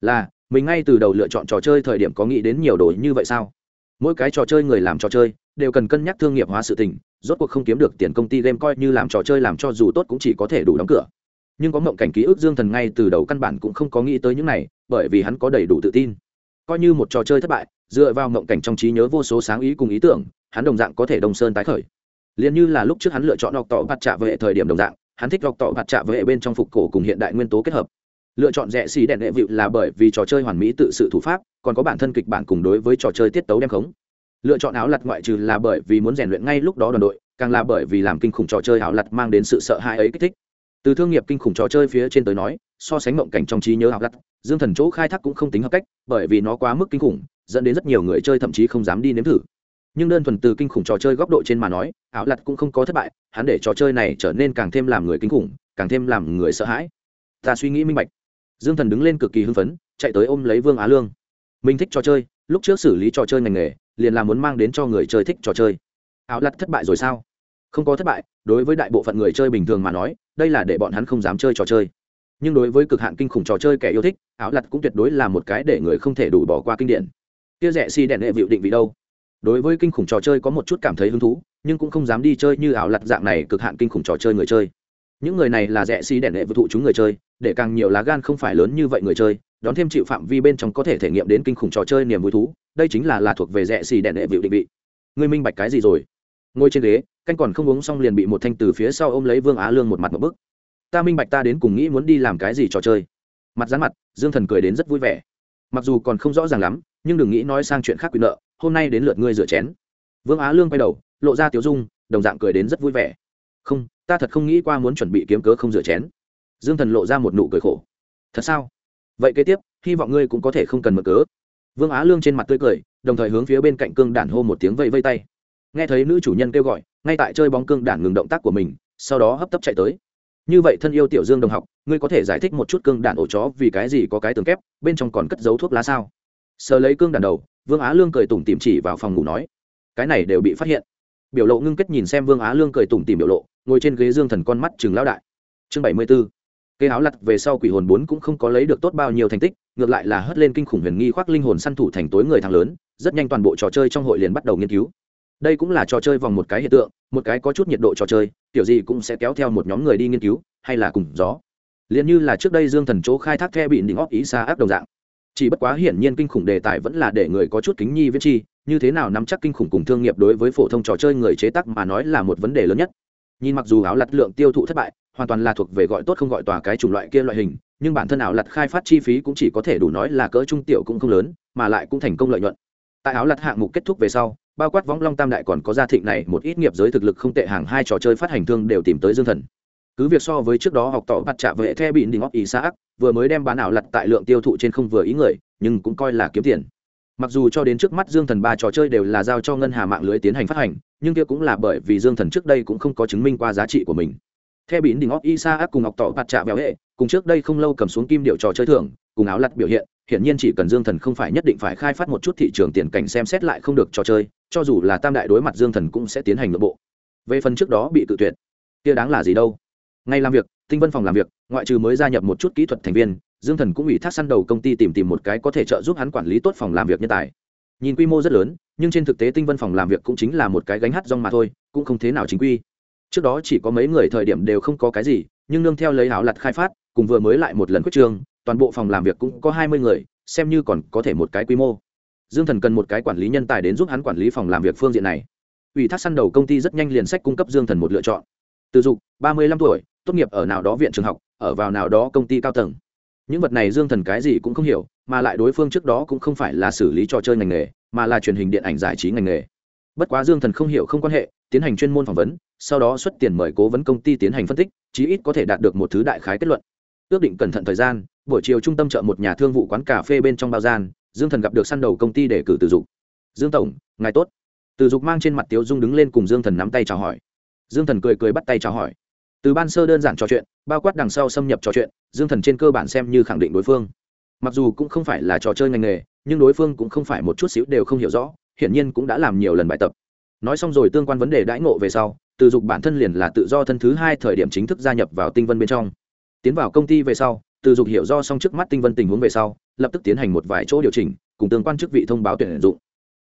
Là, mình ngay từ đầu lựa chọn trò chơi thời điểm có nghĩ đến nhiều đồ như vậy sao? Mỗi cái trò chơi người làm trò chơi đều cần cân nhắc thương nghiệp hóa sự tình, rốt cuộc không kiếm được tiền công ty game coi như làm trò chơi làm cho dù tốt cũng chỉ có thể đủ đóng cửa. Nhưng có mộng cảnh ký ức dương thần ngay từ đầu căn bản cũng không có nghĩ tới những này, bởi vì hắn có đầy đủ tự tin. Coi như một trò chơi thất bại, dựa vào mộng cảnh trong trí nhớ vô số sáng ý cùng ý tưởng, hắn đồng dạng có thể đồng sơn tái khởi. Liền như là lúc trước hắn lựa chọn đọc tỏ bạt trạ với hệ thời điểm đồng dạng, hắn thích đọc tỏ bạt trạ với hệ bên trong phục cổ cùng hiện đại nguyên tố kết hợp lựa chọn rẻ xì đèn đệ vịu là bởi vì trò chơi hoàn mỹ tự sự thủ pháp, còn có bản thân kịch bản cùng đối với trò chơi tiết tấu đem khống. Lựa chọn áo lặt ngoại trừ là bởi vì muốn rèn luyện ngay lúc đó đoàn đội, càng là bởi vì làm kinh khủng trò chơi áo lặt mang đến sự sợ hãi ấy kích thích. Từ thương nghiệp kinh khủng trò chơi phía trên tới nói, so sánh mộng cảnh trong trí nhớ áo lặt, dương thần chỗ khai thác cũng không tính hợp cách, bởi vì nó quá mức kinh khủng, dẫn đến rất nhiều người chơi thậm chí không dám đi nếm thử. Nhưng đơn thuần từ kinh khủng trò chơi góc độ trên mà nói, áo lặt cũng không có thất bại, hắn để trò chơi này trở nên càng thêm làm người kinh khủng, càng thêm làm người sợ hãi. Ta suy nghĩ minh bạch dương thần đứng lên cực kỳ hưng phấn, chạy tới ôm lấy vương á lương. Mình thích trò chơi, lúc trước xử lý trò chơi ngành nghề, liền là muốn mang đến cho người chơi thích trò chơi. Áo lặt thất bại rồi sao? Không có thất bại, đối với đại bộ phận người chơi bình thường mà nói, đây là để bọn hắn không dám chơi trò chơi. Nhưng đối với cực hạn kinh khủng trò chơi kẻ yêu thích, áo lặt cũng tuyệt đối là một cái để người không thể đủ bỏ qua kinh điển. Kia rẻ si đèn hệ vịu định vị đâu? Đối với kinh khủng trò chơi có một chút cảm thấy hứng thú, nhưng cũng không dám đi chơi như ảo lặt dạng này cực hạn kinh khủng trò chơi người chơi những người này là rẻ xi đèn đệ vượt thụ chúng người chơi, để càng nhiều lá gan không phải lớn như vậy người chơi, đón thêm chịu phạm vi bên trong có thể thể nghiệm đến kinh khủng trò chơi niềm vui thú, đây chính là là thuộc về rẻ xì đèn đệ vịu định vị. Người minh bạch cái gì rồi? Ngồi trên ghế, canh còn không uống xong liền bị một thanh từ phía sau ôm lấy vương á lương một mặt một bức. Ta minh bạch ta đến cùng nghĩ muốn đi làm cái gì trò chơi. Mặt dán mặt, dương thần cười đến rất vui vẻ. Mặc dù còn không rõ ràng lắm, nhưng đừng nghĩ nói sang chuyện khác quyền nợ, hôm nay đến lượt ngươi rửa chén. Vương á lương quay đầu, lộ ra tiếu dung, đồng dạng cười đến rất vui vẻ. Không ta thật không nghĩ qua muốn chuẩn bị kiếm cớ không rửa chén. Dương thần lộ ra một nụ cười khổ. Thật sao? Vậy kế tiếp, hy vọng ngươi cũng có thể không cần mở cớ. Vương á lương trên mặt tươi cười, đồng thời hướng phía bên cạnh cương đản hô một tiếng vây vây tay. Nghe thấy nữ chủ nhân kêu gọi, ngay tại chơi bóng cương đản ngừng động tác của mình, sau đó hấp tấp chạy tới. Như vậy thân yêu tiểu dương đồng học, ngươi có thể giải thích một chút cương đản ổ chó vì cái gì có cái tường kép, bên trong còn cất dấu thuốc lá sao? Sờ lấy cương đản đầu, vương á lương cười tủm tìm chỉ vào phòng ngủ nói. Cái này đều bị phát hiện. Biểu lộ ngưng kết nhìn xem vương á lương cười tủm tìm biểu lộ ngồi trên ghế dương thần con mắt chừng lão đại. Chương bảy mươi b ố cây áo lặt về sau quỷ hồn bốn cũng không có lấy được tốt bao nhiêu thành tích, ngược lại là hất lên kinh khủng huyền nghi khoác linh hồn săn thủ thành tối người thằng lớn, rất nhanh toàn bộ trò chơi trong hội liền bắt đầu nghiên cứu. Đây cũng là trò chơi vòng một cái hiện tượng, một cái có chút nhiệt độ trò chơi, kiểu gì cũng sẽ kéo theo một nhóm người đi nghiên cứu, hay là cùng gió. Liền như là trước đây dương thần chỗ khai thác the bị đỉnh óp ý xa áp đồng dạng. Chỉ bất quá hiển nhiên kinh khủng đề tài vẫn là để người có chút kính nhi viết chi, như thế nào nắm chắc kinh khủng cùng thương nghiệp đối với phổ thông trò chơi người chế tác mà nói là một vấn đề lớn nhất nhìn mặc dù áo lặt lượng tiêu thụ thất bại, hoàn toàn là thuộc về gọi tốt không gọi tòa cái chủng loại kia loại hình, nhưng bản thân áo lặt khai phát chi phí cũng chỉ có thể đủ nói là cỡ trung tiểu cũng không lớn, mà lại cũng thành công lợi nhuận. Tại áo lặt hạng mục kết thúc về sau, bao quát võng long tam đại còn có gia thịnh này một ít nghiệp giới thực lực không tệ hàng hai trò chơi phát hành thương đều tìm tới dương thần. Cứ việc so với trước đó học tỏ mặt trả vệ the bị đình óc ý xã vừa mới đem bán ảo lặt tại lượng tiêu thụ trên không vừa ý người, nhưng cũng coi là kiếm tiền mặc dù cho đến trước mắt dương thần ba trò chơi đều là giao cho ngân hà mạng lưới tiến hành phát hành, nhưng kia cũng là bởi vì dương thần trước đây cũng không có chứng minh qua giá trị của mình. Theo bỉn đỉnh óc isa áp cùng ngọc tỏ bạt trạ béo hệ, cùng trước đây không lâu cầm xuống kim điệu trò chơi thưởng, cùng áo lặt biểu hiện, hiển nhiên chỉ cần dương thần không phải nhất định phải khai phát một chút thị trường tiền cảnh xem xét lại không được trò chơi, cho dù là tam đại đối mặt dương thần cũng sẽ tiến hành nội bộ. Về phần trước đó bị tự tuyệt, kia đáng là gì đâu? Ngay làm việc, tinh vân phòng làm việc, ngoại trừ mới gia nhập một chút kỹ thuật thành viên dương thần cũng ủy thác săn đầu công ty tìm tìm một cái có thể trợ giúp hắn quản lý tốt phòng làm việc nhân tài. Nhìn quy mô rất lớn nhưng trên thực tế tinh vân phòng làm việc cũng chính là một cái gánh hát rong mà thôi cũng không thế nào chính quy. Trước đó chỉ có mấy người thời điểm đều không có cái gì nhưng nương theo lấy áo lặt khai phát cùng vừa mới lại một lần quyết trường, toàn bộ phòng làm việc cũng có hai mươi người xem như còn có thể một cái quy mô. Dương thần cần một cái quản lý nhân tài đến giúp hắn quản lý phòng làm việc phương diện này. Ủy thác săn đầu công ty rất nhanh liền sách cung cấp dương thần một lựa chọn. Từ dục ba mươi lăm tuổi tốt nghiệp ở nào đó viện trường học ở vào nào đó công ty cao tầng những vật này dương thần cái gì cũng không hiểu, mà lại đối phương trước đó cũng không phải là xử lý trò chơi ngành nghề, mà là truyền hình điện ảnh giải trí ngành nghề. Bất quá dương thần không hiểu không quan hệ, tiến hành chuyên môn phỏng vấn, sau đó xuất tiền mời cố vấn công ty tiến hành phân tích, chí ít có thể đạt được một thứ đại khái kết luận. Ước định cẩn thận thời gian, buổi chiều trung tâm chợ một nhà thương vụ quán cà phê bên trong bao gian, dương thần gặp được săn đầu công ty để cử từ dục. Dương tổng, ngài tốt. Từ dục mang trên mặt tiếu dung đứng lên cùng dương thần nắm tay chào hỏi. Dương thần cười cười bắt tay chào hỏi từ ban sơ đơn giản trò chuyện, bao quát đằng sau xâm nhập trò chuyện, dương thần trên cơ bản xem như khẳng định đối phương. Mặc dù cũng không phải là trò chơi ngành nghề, nhưng đối phương cũng không phải một chút xíu đều không hiểu rõ, hiển nhiên cũng đã làm nhiều lần bài tập. Nói xong rồi tương quan vấn đề đãi ngộ về sau, từ dục bản thân liền là tự do thân thứ hai thời điểm chính thức gia nhập vào tinh vân bên trong. Tiến vào công ty về sau, từ dục hiểu do xong trước mắt tinh vân tình huống về sau, lập tức tiến hành một vài chỗ điều chỉnh, cùng tương quan chức vị thông báo tuyển dụng.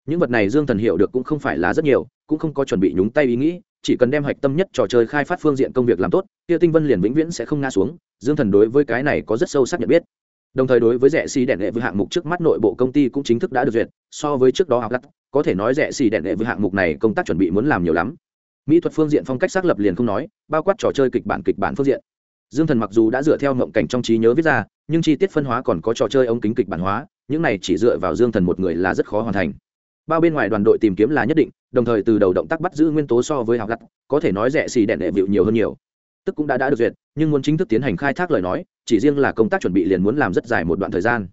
Những vật này dương thần hiểu được cũng không phải là rất nhiều, cũng không có chuẩn bị nhúng tay ý nghĩ chỉ cần đem hạch tâm nhất trò chơi khai phát phương diện công việc làm tốt, kia tinh vân liền vĩnh viễn sẽ không ngã xuống, dương thần đối với cái này có rất sâu sắc nhận biết. Đồng thời đối với rẻ xì đèn lệ với hạng mục trước mắt nội bộ công ty cũng chính thức đã được duyệt, so với trước đó học lắc, có thể nói rẻ xì đèn lệ với hạng mục này công tác chuẩn bị muốn làm nhiều lắm. Mỹ thuật phương diện phong cách xác lập liền không nói, bao quát trò chơi kịch bản kịch bản phương diện. Dương thần mặc dù đã dựa theo ngộng cảnh trong trí nhớ viết ra, nhưng chi tiết phân hóa còn có trò chơi ống kính kịch bản hóa, những này chỉ dựa vào dương thần một người là rất khó hoàn thành. Bao bên ngoài đoàn đội tìm kiếm là nhất định đồng thời từ đầu động tác bắt giữ nguyên tố so với học gắt, có thể nói rẻ xì đèn đệ vịu nhiều hơn nhiều. Tức cũng đã đã được duyệt, nhưng muốn chính thức tiến hành khai thác lời nói, chỉ riêng là công tác chuẩn bị liền muốn làm rất dài một đoạn thời gian.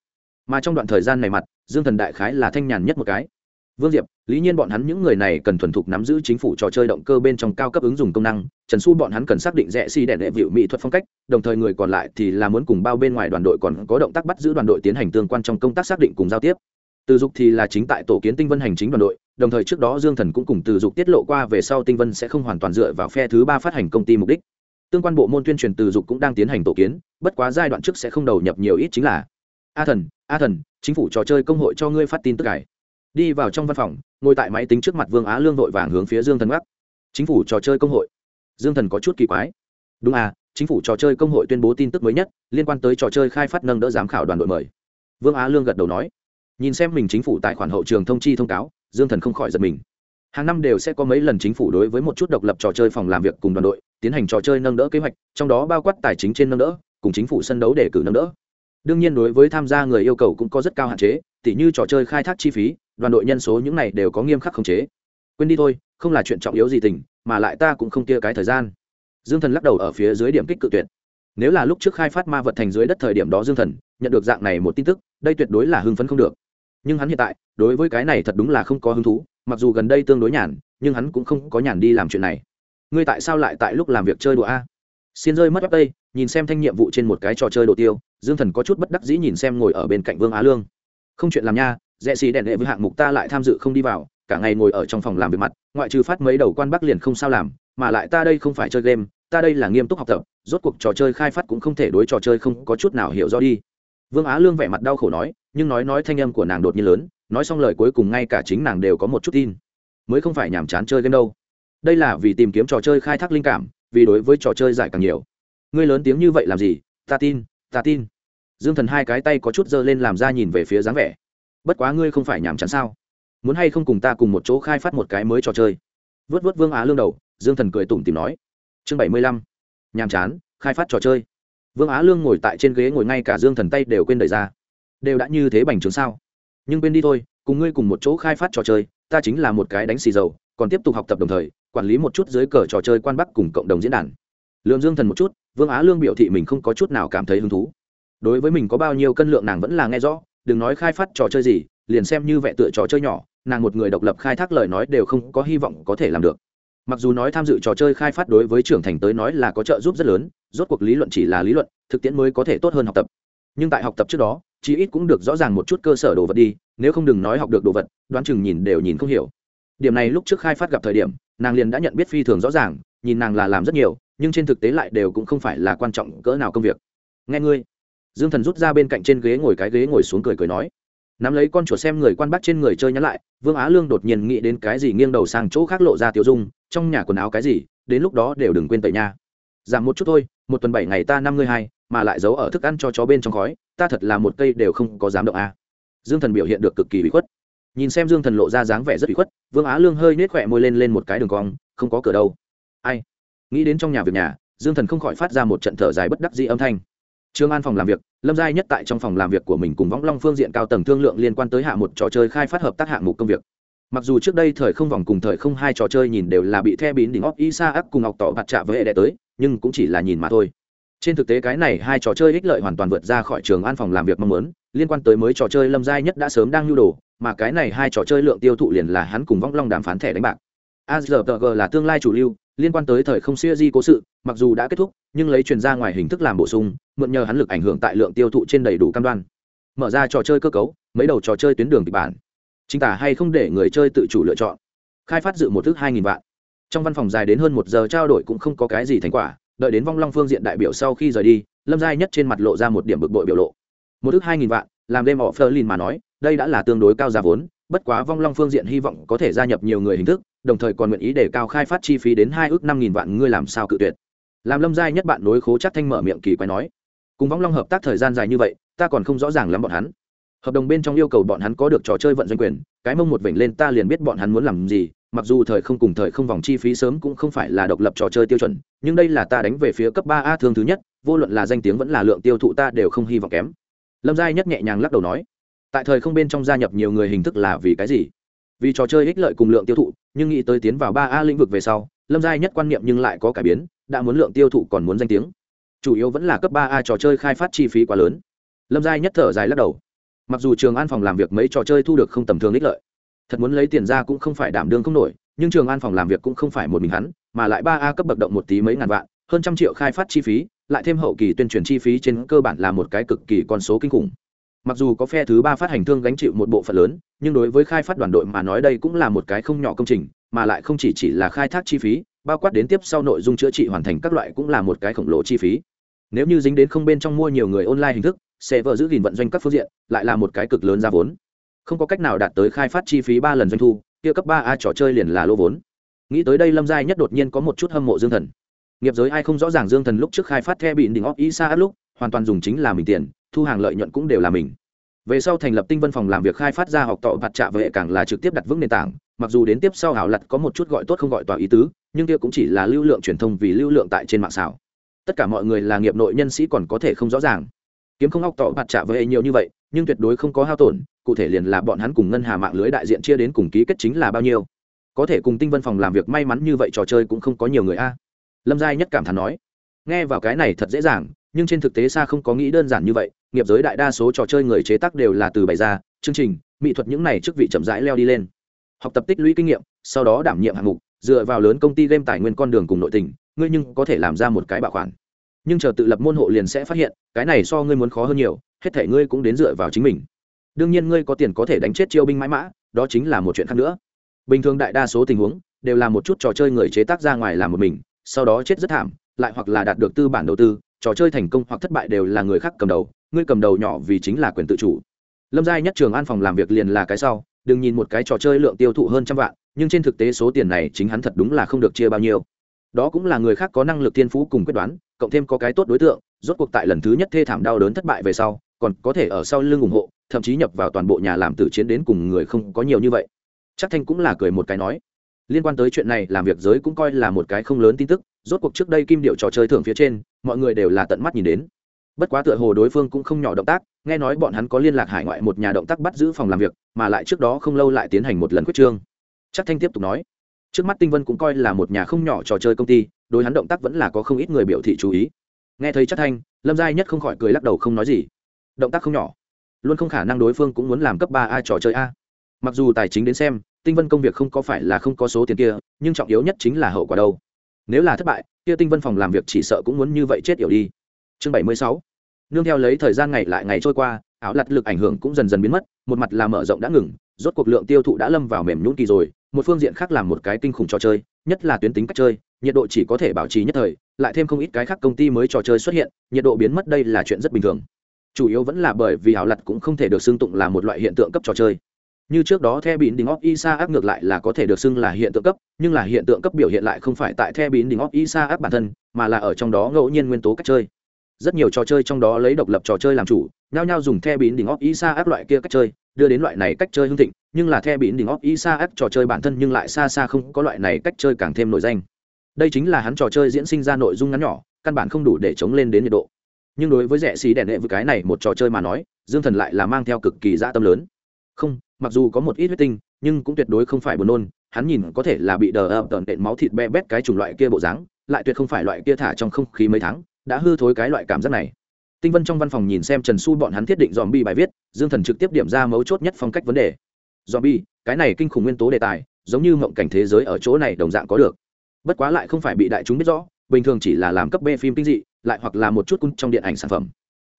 Mà trong đoạn thời gian này mặt, dương thần đại khái là thanh nhàn nhất một cái. Vương diệp, lý nhiên bọn hắn những người này cần thuần thục nắm giữ chính phủ trò chơi động cơ bên trong cao cấp ứng dụng công năng, trần su bọn hắn cần xác định rẽ si đèn đệ vịu mỹ thuật phong cách, đồng thời người còn lại thì là muốn cùng bao bên ngoài đoàn đội còn có động tác bắt giữ đoàn đội tiến hành tương quan trong công tác xác định cùng giao tiếp. Từ dục thì là chính tại tổ kiến tinh vân hành chính đoàn đội đồng thời trước đó dương thần cũng cùng từ dục tiết lộ qua về sau tinh vân sẽ không hoàn toàn dựa vào phe thứ ba phát hành công ty mục đích. Tương quan bộ môn tuyên truyền từ dục cũng đang tiến hành tổ kiến, bất quá giai đoạn trước sẽ không đầu nhập nhiều ít chính là, a thần a thần, chính phủ trò chơi công hội cho ngươi phát tin tức cải đi vào trong văn phòng, ngồi tại máy tính trước mặt vương á lương vội vàng hướng phía dương thần gác chính phủ trò chơi công hội? Dương thần có chút kỳ quái, đúng à chính phủ trò chơi công hội tuyên bố tin tức mới nhất, liên quan tới trò chơi khai phát nâng đỡ giám khảo đoàn đội mời. Vương á lương gật đầu nói, nhìn xem mình chính phủ tài khoản hậu trường thông chi thông cáo dương thần không khỏi giật mình. Hàng năm đều sẽ có mấy lần chính phủ đối với một chút độc lập trò chơi phòng làm việc cùng đoàn đội, tiến hành trò chơi nâng đỡ kế hoạch, trong đó bao quát tài chính trên nâng đỡ, cùng chính phủ sân đấu để cử nâng đỡ. Đương nhiên đối với tham gia người yêu cầu cũng có rất cao hạn chế, tỉ như trò chơi khai thác chi phí, đoàn đội nhân số những này đều có nghiêm khắc khống chế. Quên đi thôi, không là chuyện trọng yếu gì tình, mà lại ta cũng không kia cái thời gian. Dương thần lắc đầu ở phía dưới điểm kích cự tuyệt. Nếu là lúc trước khai phát ma vật thành dưới đất thời điểm đó dương thần, nhận được dạng này một tin tức, đây tuyệt đối là hưng phấn không được nhưng hắn hiện tại, đối với cái này thật đúng là không có hứng thú, mặc dù gần đây tương đối nhàn, nhưng hắn cũng không có nhàn đi làm chuyện này. Ngươi tại sao lại tại lúc làm việc chơi đùa a? Xin rơi mất ấp tây nhìn xem thanh nhiệm vụ trên một cái trò chơi đồ tiêu, dương thần có chút bất đắc dĩ nhìn xem ngồi ở bên cạnh vương á lương. Không chuyện làm nha dẹ xì đèn lệ với hạng mục ta lại tham dự không đi vào, cả ngày ngồi ở trong phòng làm việc mặt, ngoại trừ phát mấy đầu quan bắc liền không sao làm, mà lại ta đây không phải chơi game, ta đây là nghiêm túc học tập, rốt cuộc trò chơi khai phát cũng không thể đối trò chơi không có chút nào hiểu rõ đi vương á lương vẻ mặt đau khổ nói, nhưng nói nói thanh âm của nàng đột nhiên lớn, nói xong lời cuối cùng ngay cả chính nàng đều có một chút tin. Mới không phải nhàm chán chơi game đâu. Đây là vì tìm kiếm trò chơi khai thác linh cảm, vì đối với trò chơi giải càng nhiều. Ngươi lớn tiếng như vậy làm gì? Ta tin ta tin. Dương thần hai cái tay có chút giơ lên làm ra nhìn về phía dáng vẻ. Bất quá ngươi không phải nhàm chán sao? Muốn hay không cùng ta cùng một chỗ khai phát một cái mới trò chơi? Vớt vớt vương á lương đầu, dương thần cười tủm tìm nói. Chương bảy mươi lăm. Nhàm chán, khai phát trò chơi vương á lương ngồi tại trên ghế ngồi ngay cả dương thần tay đều quên đẩy ra. Đều đã như thế bành trướng sao? Nhưng quên đi thôi, cùng ngươi cùng một chỗ khai phát trò chơi, ta chính là một cái đánh xì dầu, còn tiếp tục học tập đồng thời, quản lý một chút dưới cờ trò chơi quan bắc cùng cộng đồng diễn đàn. Lượng dương thần một chút, vương á lương biểu thị mình không có chút nào cảm thấy hứng thú. Đối với mình có bao nhiêu cân lượng nàng vẫn là nghe rõ, đừng nói khai phát trò chơi gì, liền xem như vẽ tựa trò chơi nhỏ, nàng một người độc lập khai thác lời nói đều không có hy vọng có thể làm được mặc dù nói tham dự trò chơi khai phát đối với trưởng thành tới nói là có trợ giúp rất lớn, rốt cuộc lý luận chỉ là lý luận, thực tiễn mới có thể tốt hơn học tập. Nhưng tại học tập trước đó, chí ít cũng được rõ ràng một chút cơ sở đồ vật đi, nếu không đừng nói học được đồ vật, đoán chừng nhìn đều nhìn không hiểu. Điểm này lúc trước khai phát gặp thời điểm, nàng liền đã nhận biết phi thường rõ ràng, nhìn nàng là làm rất nhiều, nhưng trên thực tế lại đều cũng không phải là quan trọng cỡ nào công việc. Nghe ngươi. Dương thần rút ra bên cạnh trên ghế ngồi cái ghế ngồi xuống cười cười nói. Nắm lấy con chuột xem người quan bắt trên người chơi nhắn lại, vương á lương đột nhiên nghĩ đến cái gì nghiêng đầu sang chỗ khác lộ ra tiêu dung trong nhà quần áo cái gì, đến lúc đó đều đừng quên tẩy nha. Giảm một chút thôi, một tuần bảy ngày ta năm mươi hai, mà lại giấu ở thức ăn cho chó bên trong khói, ta thật là một cây đều không có dám động a. À. dương thần biểu hiện được cực kỳ bị khuất. Nhìn xem dương thần lộ ra dáng vẻ rất bị khuất, vương á lương hơi nhếch khỏe môi lên lên một cái đường cong, không có cửa đâu. Ai? Nghĩ đến trong nhà việc nhà, dương thần không khỏi phát ra một trận thở dài bất đắc dĩ âm thanh. Trương an phòng làm việc, lâm giai nhất tại trong phòng làm việc của mình cùng võng long phương diện cao tầng thương lượng liên quan tới hạ một trò chơi khai phát hợp tác hạng mục công việc mặc dù trước đây thời không vòng cùng thời không hai trò chơi nhìn đều là bị the bín đỉnh óc isa ác cùng ngọc tỏ bạt trạ với hệ đệ tới, nhưng cũng chỉ là nhìn mà thôi. Trên thực tế cái này hai trò chơi ích lợi hoàn toàn vượt ra khỏi trường an phòng làm việc mong muốn, liên quan tới mới trò chơi lâm giai nhất đã sớm đang nhu đồ, mà cái này hai trò chơi lượng tiêu thụ liền là hắn cùng vong long đàm phán thẻ đánh bạc. Azrg là tương lai chủ lưu, liên quan tới thời không siêu di cố sự, mặc dù đã kết thúc, nhưng lấy truyền ra ngoài hình thức làm bổ sung, mượn nhờ hắn lực ảnh hưởng tại lượng tiêu thụ trên đầy đủ cam đoan. Mở ra trò chơi cơ cấu, mấy đầu trò chơi tuyến đường kịch bản chính tả hay không để người chơi tự chủ lựa chọn. Khai phát dự một thước hai nghìn vạn. Trong văn phòng dài đến hơn một giờ trao đổi cũng không có cái gì thành quả, đợi đến vong long phương diện đại biểu sau khi rời đi, lâm giai nhất trên mặt lộ ra một điểm bực bội biểu lộ. Một thước hai nghìn vạn, làm đêm họ phơ lin mà nói, đây đã là tương đối cao giá vốn, bất quá vong long phương diện hy vọng có thể gia nhập nhiều người hình thức, đồng thời còn nguyện ý để cao khai phát chi phí đến hai ước năm nghìn vạn, ngươi làm sao cự tuyệt? Làm lâm giai nhất bạn đối khố chắc thanh mở miệng kỳ quái nói. Cùng vong long hợp tác thời gian dài như vậy, ta còn không rõ ràng lắm bọn hắn hợp đồng bên trong yêu cầu bọn hắn có được trò chơi vận doanh quyền, cái mông một vểnh lên ta liền biết bọn hắn muốn làm gì, mặc dù thời không cùng thời không vòng chi phí sớm cũng không phải là độc lập trò chơi tiêu chuẩn, nhưng đây là ta đánh về phía cấp ba a thương thứ nhất, vô luận là danh tiếng vẫn là lượng tiêu thụ ta đều không hy vọng kém. Lâm giai nhất nhẹ nhàng lắc đầu nói. Tại thời không bên trong gia nhập nhiều người hình thức là vì cái gì? Vì trò chơi ích lợi cùng lượng tiêu thụ, nhưng nghĩ tới tiến vào ba a lĩnh vực về sau, lâm giai nhất quan niệm nhưng lại có cải biến, đã muốn lượng tiêu thụ còn muốn danh tiếng. Chủ yếu vẫn là cấp ba a trò chơi khai phát chi phí quá lớn. Lâm giai nhất thở dài lắc đầu mặc dù trường an phòng làm việc mấy trò chơi thu được không tầm thường ích lợi, thật muốn lấy tiền ra cũng không phải đảm đương không nổi, nhưng trường an phòng làm việc cũng không phải một mình hắn, mà lại ba a cấp bậc động một tí mấy ngàn vạn, hơn trăm triệu khai phát chi phí, lại thêm hậu kỳ tuyên truyền chi phí trên cơ bản là một cái cực kỳ con số kinh khủng. Mặc dù có phe thứ ba phát hành thương gánh chịu một bộ phận lớn, nhưng đối với khai phát đoàn đội mà nói đây cũng là một cái không nhỏ công trình, mà lại không chỉ chỉ là khai thác chi phí, bao quát đến tiếp sau nội dung chữa trị hoàn thành các loại cũng là một cái khổng lồ chi phí. Nếu như dính đến không bên trong mua nhiều người online hình thức sẽ vợ giữ gìn vận doanh các phương diện, lại là một cái cực lớn ra vốn. Không có cách nào đạt tới khai phát chi phí ba lần doanh thu, kia cấp ba a trò chơi liền là lô vốn. Nghĩ tới đây lâm giai nhất đột nhiên có một chút hâm mộ dương thần. Nghiệp giới ai không rõ ràng dương thần lúc trước khai phát the bị đỉnh óc ý xa lúc, hoàn toàn dùng chính là mình tiền, thu hàng lợi nhuận cũng đều là mình. Về sau thành lập tinh vân phòng làm việc khai phát ra học tọ bạt trạ vệ càng là trực tiếp đặt vững nền tảng, mặc dù đến tiếp sau hảo lặt có một chút gọi tốt không gọi tòa ý tứ, nhưng kia cũng chỉ là lưu lượng truyền thông vì lưu lượng tại trên mạng xảo. Tất cả mọi người là nghiệp nội nhân sĩ còn có thể không rõ ràng kiếm không học tỏ bạt trả vệ nhiều như vậy, nhưng tuyệt đối không có hao tổn, cụ thể liền là bọn hắn cùng ngân hà mạng lưới đại diện chia đến cùng ký kết chính là bao nhiêu. Có thể cùng tinh vân phòng làm việc may mắn như vậy trò chơi cũng không có nhiều người a. Lâm giai nhất cảm thán nói, nghe vào cái này thật dễ dàng, nhưng trên thực tế xa không có nghĩ đơn giản như vậy, nghiệp giới đại đa số trò chơi người chế tác đều là từ bày ra, chương trình, mỹ thuật những này chức vị chậm rãi leo đi lên. Học tập tích lũy kinh nghiệm, sau đó đảm nhiệm hạng mục, dựa vào lớn công ty game tài nguyên con đường cùng nội tình, ngươi nhưng có thể làm ra một cái bảo khoản nhưng chờ tự lập môn hộ liền sẽ phát hiện, cái này so ngươi muốn khó hơn nhiều, hết thể ngươi cũng đến dựa vào chính mình. Đương nhiên ngươi có tiền có thể đánh chết chiêu binh mãi mã, đó chính là một chuyện khác nữa. Bình thường đại đa số tình huống, đều là một chút trò chơi người chế tác ra ngoài làm một mình, sau đó chết rất thảm, lại hoặc là đạt được tư bản đầu tư, trò chơi thành công hoặc thất bại đều là người khác cầm đầu, ngươi cầm đầu nhỏ vì chính là quyền tự chủ. Lâm giai nhất trường an phòng làm việc liền là cái sau, đừng nhìn một cái trò chơi lượng tiêu thụ hơn trăm vạn, nhưng trên thực tế số tiền này chính hắn thật đúng là không được chia bao nhiêu đó cũng là người khác có năng lực thiên phú cùng quyết đoán, cộng thêm có cái tốt đối tượng, rốt cuộc tại lần thứ nhất thê thảm đau đớn thất bại về sau, còn có thể ở sau lưng ủng hộ, thậm chí nhập vào toàn bộ nhà làm tử chiến đến cùng người không có nhiều như vậy. Chắc thanh cũng là cười một cái nói, liên quan tới chuyện này, làm việc giới cũng coi là một cái không lớn tin tức, rốt cuộc trước đây kim điệu trò chơi thưởng phía trên, mọi người đều là tận mắt nhìn đến. Bất quá tựa hồ đối phương cũng không nhỏ động tác, nghe nói bọn hắn có liên lạc hải ngoại một nhà động tác bắt giữ phòng làm việc, mà lại trước đó không lâu lại tiến hành một lần quyết trương. Chắc thanh tiếp tục nói trước mắt tinh vân cũng coi là một nhà không nhỏ trò chơi công ty, đối hắn động tác vẫn là có không ít người biểu thị chú ý. Nghe thấy chắc thanh, lâm giai nhất không khỏi cười lắc đầu không nói gì. Động tác không nhỏ. Luôn không khả năng đối phương cũng muốn làm cấp ba a trò chơi a. Mặc dù tài chính đến xem, tinh vân công việc không có phải là không có số tiền kia, nhưng trọng yếu nhất chính là hậu quả đâu. Nếu là thất bại, kia tinh vân phòng làm việc chỉ sợ cũng muốn như vậy chết yểu đi. Chương bảy mươi sáu. Nương theo lấy thời gian ngày lại ngày trôi qua, áo lặt lực ảnh hưởng cũng dần dần biến mất, một mặt là mở rộng đã ngừng rốt cuộc lượng tiêu thụ đã lâm vào mềm nhũn kỳ rồi, một phương diện khác làm một cái kinh khủng trò chơi, nhất là tuyến tính cách chơi, nhiệt độ chỉ có thể bảo trì nhất thời, lại thêm không ít cái khác công ty mới trò chơi xuất hiện, nhiệt độ biến mất đây là chuyện rất bình thường. Chủ yếu vẫn là bởi vì hảo lặt cũng không thể được xưng tụng là một loại hiện tượng cấp trò chơi. Như trước đó the bín đỉnh óc isa áp ngược lại là có thể được xưng là hiện tượng cấp, nhưng là hiện tượng cấp biểu hiện lại không phải tại the bín đỉnh óc isa áp bản thân, mà là ở trong đó ngẫu nhiên nguyên tố cách chơi rất nhiều trò chơi trong đó lấy độc lập trò chơi làm chủ, nhao nhao dùng the bín đỉnh óc isa áp loại kia cách chơi, đưa đến loại này cách chơi hưng thịnh, nhưng là the bín đỉnh óc isa áp trò chơi bản thân nhưng lại xa xa không có loại này cách chơi càng thêm nổi danh. Đây chính là hắn trò chơi diễn sinh ra nội dung ngắn nhỏ, căn bản không đủ để chống lên đến nhiệt độ. Nhưng đối với rẻ xí đèn đệ với cái này một trò chơi mà nói, dương thần lại là mang theo cực kỳ dã tâm lớn. Không, mặc dù có một ít huyết tinh, nhưng cũng tuyệt đối không phải buồn nôn, hắn nhìn có thể là bị đờ ập tợn đệm máu thịt be bét cái chủng loại kia bộ dáng, lại tuyệt không phải loại kia thả trong không khí mấy tháng đã hư thối cái loại cảm giác này. Tinh vân trong văn phòng nhìn xem trần su bọn hắn thiết định dòm bi bài viết, dương thần trực tiếp điểm ra mấu chốt nhất phong cách vấn đề. Dòm bi cái này kinh khủng nguyên tố đề tài, giống như mộng cảnh thế giới ở chỗ này đồng dạng có được. Bất quá lại không phải bị đại chúng biết rõ, bình thường chỉ là làm cấp b phim kinh dị, lại hoặc là một chút cung trong điện ảnh sản phẩm.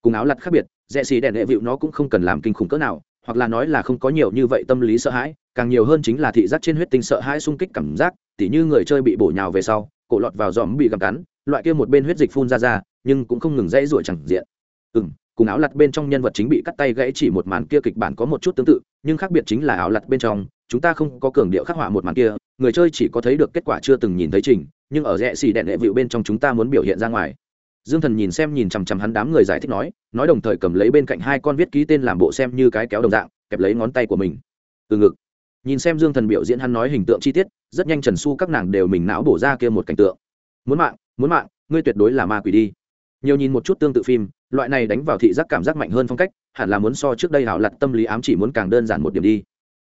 Cùng áo lặt khác biệt, rẽ xì đèn hệ vịu nó cũng không cần làm kinh khủng cỡ nào, hoặc là nói là không có nhiều như vậy tâm lý sợ hãi, càng nhiều hơn chính là thị giác trên huyết tinh sợ hãi xung kích cảm giác, tỉ như người chơi bị bổ nhào về sau cổ lọt vào dòm bị gặm cắn, loại kia một bên huyết dịch phun ra ra, nhưng cũng không ngừng dãy ruổi chẳng diện. Ừ m cùng áo lặt bên trong nhân vật chính bị cắt tay gãy chỉ một màn kia kịch bản có một chút tương tự, nhưng khác biệt chính là áo lặt bên trong, chúng ta không có cường điệu khắc họa một màn kia, người chơi chỉ có thấy được kết quả chưa từng nhìn thấy trình, nhưng ở rẽ xì đèn đệ vịu bên trong chúng ta muốn biểu hiện ra ngoài. Dương thần nhìn xem nhìn chằm chằm hắn đám người giải thích nói nói đồng thời cầm lấy bên cạnh hai con viết ký tên làm bộ xem như cái kéo đồng dạng, kẹp lấy ngón tay của mình. Từ ngực nhìn xem dương thần biểu diễn hắn nói hình tượng chi tiết, rất nhanh trần su các nàng đều mình não bổ ra kia một cảnh tượng. Muốn mạng muốn mạng, ngươi tuyệt đối là ma quỷ đi. Nhiều nhìn một chút tương tự phim, loại này đánh vào thị giác cảm giác mạnh hơn phong cách, hẳn là muốn so trước đây hảo lặt tâm lý ám chỉ muốn càng đơn giản một điểm đi.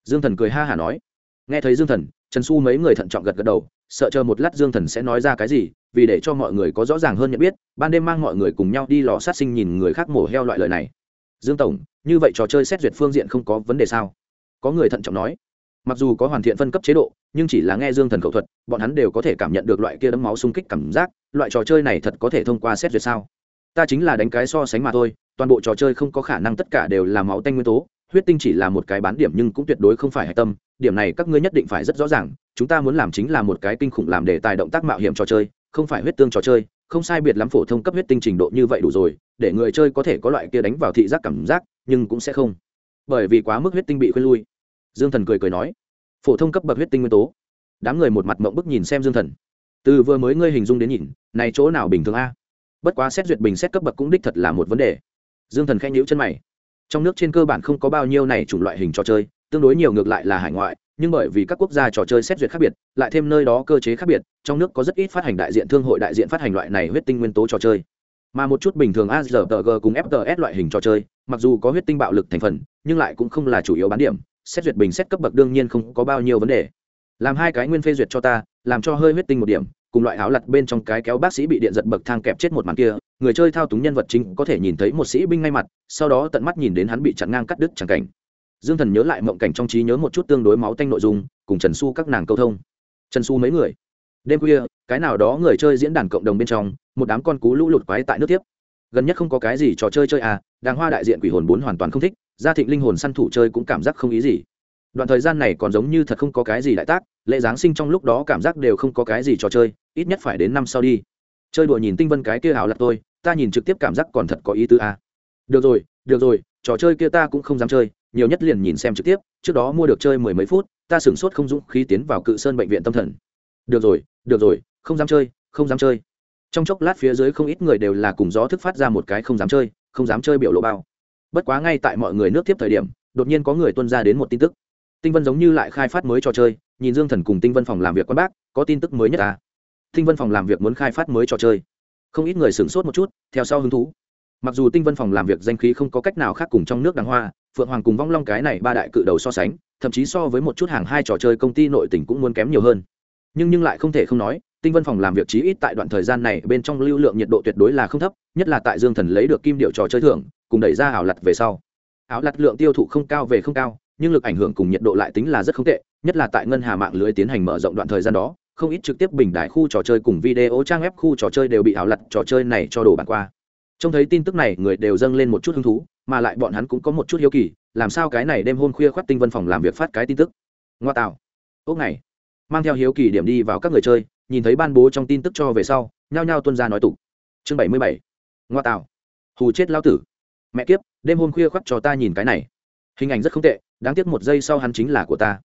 Dương thần cười ha hả nói. Nghe thấy dương thần, trần su mấy người thận trọng gật gật đầu, sợ chờ một lát dương thần sẽ nói ra cái gì, vì để cho mọi người có rõ ràng hơn nhận biết, ban đêm mang mọi người cùng nhau đi lò sát sinh nhìn người khác mổ heo loại lời này. Dương tổng, như vậy trò chơi xét duyệt phương diện không có vấn đề sao? Có người thận trọng nói mặc dù có hoàn thiện phân cấp chế độ, nhưng chỉ là nghe dương thần khẩu thuật, bọn hắn đều có thể cảm nhận được loại kia đấm máu xung kích cảm giác, loại trò chơi này thật có thể thông qua xét duyệt sao? Ta chính là đánh cái so sánh mà thôi, toàn bộ trò chơi không có khả năng tất cả đều là máu tanh nguyên tố, huyết tinh chỉ là một cái bán điểm nhưng cũng tuyệt đối không phải hạch tâm, điểm này các ngươi nhất định phải rất rõ ràng, chúng ta muốn làm chính là một cái kinh khủng làm để tài động tác mạo hiểm trò chơi, không phải huyết tương trò chơi, không sai biệt lắm phổ thông cấp huyết tinh trình độ như vậy đủ rồi, để người chơi có thể có loại kia đánh vào thị giác cảm giác, nhưng cũng sẽ không. Bởi vì quá mức huyết tinh bị khuyên lui dương thần cười cười nói, phổ thông cấp bậc huyết tinh nguyên tố. Đám người một mặt mộng bức nhìn xem dương thần. Từ vừa mới ngươi hình dung đến nhìn, này chỗ nào bình thường a? Bất quá xét duyệt bình xét cấp bậc cũng đích thật là một vấn đề. Dương thần khen nhữ chân mày. Trong nước trên cơ bản không có bao nhiêu này chủng loại hình trò chơi, tương đối nhiều ngược lại là hải ngoại, nhưng bởi vì các quốc gia trò chơi xét duyệt khác biệt, lại thêm nơi đó cơ chế khác biệt, trong nước có rất ít phát hành đại diện thương hội đại diện phát hành loại này huyết tinh nguyên tố trò chơi. Mà một chút bình thường azrg cùng fts loại hình trò chơi, mặc dù có huyết tinh bạo lực thành phần, nhưng lại cũng không là chủ yếu bán điểm xét duyệt bình xét cấp bậc đương nhiên không có bao nhiêu vấn đề. Làm hai cái nguyên phê duyệt cho ta, làm cho hơi huyết tinh một điểm, cùng loại áo lặt bên trong cái kéo bác sĩ bị điện giật bậc thang kẹp chết một màn kia, người chơi thao túng nhân vật chính có thể nhìn thấy một sĩ binh ngay mặt, sau đó tận mắt nhìn đến hắn bị chặn ngang cắt đứt chẳng cảnh. Dương thần nhớ lại mộng cảnh trong trí nhớ một chút tương đối máu tanh nội dung, cùng trần su các nàng câu thông. Trần su mấy người. Đêm khuya, cái nào đó người chơi diễn đàn cộng đồng bên trong, một đám con cú lũ lụt quái tại nước tiếp. Gần nhất không có cái gì trò chơi chơi à đàng hoa đại diện quỷ hồn bốn hoàn toàn không thích gia thịnh linh hồn săn thủ chơi cũng cảm giác không ý gì. Đoạn thời gian này còn giống như thật không có cái gì đại tác, lễ giáng sinh trong lúc đó cảm giác đều không có cái gì trò chơi, ít nhất phải đến năm sau đi. Chơi đùa nhìn tinh vân cái kia hào là tôi, ta nhìn trực tiếp cảm giác còn thật có ý tứ à. được rồi được rồi, trò chơi kia ta cũng không dám chơi, nhiều nhất liền nhìn xem trực tiếp, trước đó mua được chơi mười mấy phút, ta sửng sốt không dũng khí tiến vào cự sơn bệnh viện tâm thần. Được rồi được rồi, không dám chơi, không dám chơi. Trong chốc lát phía dưới không ít người đều là cùng gió thức phát ra một cái không dám chơi, không dám chơi biểu lộ bao bất quá ngay tại mọi người nước tiếp thời điểm, đột nhiên có người tuân ra đến một tin tức. Tinh vân giống như lại khai phát mới trò chơi, nhìn dương thần cùng tinh vân phòng làm việc quan bác, có tin tức mới nhất à? tinh vân phòng làm việc muốn khai phát mới trò chơi. Không ít người sửng sốt một chút, theo sau hứng thú. Mặc dù tinh vân phòng làm việc danh khí không có cách nào khác cùng trong nước đàng hoa, phượng hoàng cùng vong long cái này ba đại cự đầu so sánh, thậm chí so với một chút hàng hai trò chơi công ty nội tỉnh cũng muốn kém nhiều hơn. Nhưng nhưng lại không thể không nói, tinh vân phòng làm việc chí ít tại đoạn thời gian này bên trong lưu lượng nhiệt độ tuyệt đối là không thấp, nhất là tại dương thần lấy được kim điệu trò chơi thưởng cùng đẩy ra ảo lặt về sau. Ảo lặt lượng tiêu thụ không cao về không cao, nhưng lực ảnh hưởng cùng nhiệt độ lại tính là rất không tệ, nhất là tại ngân hà mạng lưới tiến hành mở rộng đoạn thời gian đó, không ít trực tiếp bình đại khu trò chơi cùng video trang web khu trò chơi đều bị ảo lặt trò chơi này cho đồ bản qua. Trông thấy tin tức này, người đều dâng lên một chút hứng thú, mà lại bọn hắn cũng có một chút hiếu kỳ, làm sao cái này đêm hôm khuya khoắt tinh văn phòng làm việc phát cái tin tức. Ngoa tạo. Ốc này. Mang theo hiếu kỳ điểm đi vào các người chơi, nhìn thấy ban bố trong tin tức cho về sau, nhao nhao tuân ra nói tục. Chương bảy mươi bảy. Ngoa tạo. Hù chết lao tử mẹ kiếp, đêm hôm khuya khoắt cho ta nhìn cái này. Hình ảnh rất không tệ, đáng tiếc một giây sau hắn chính là của ta.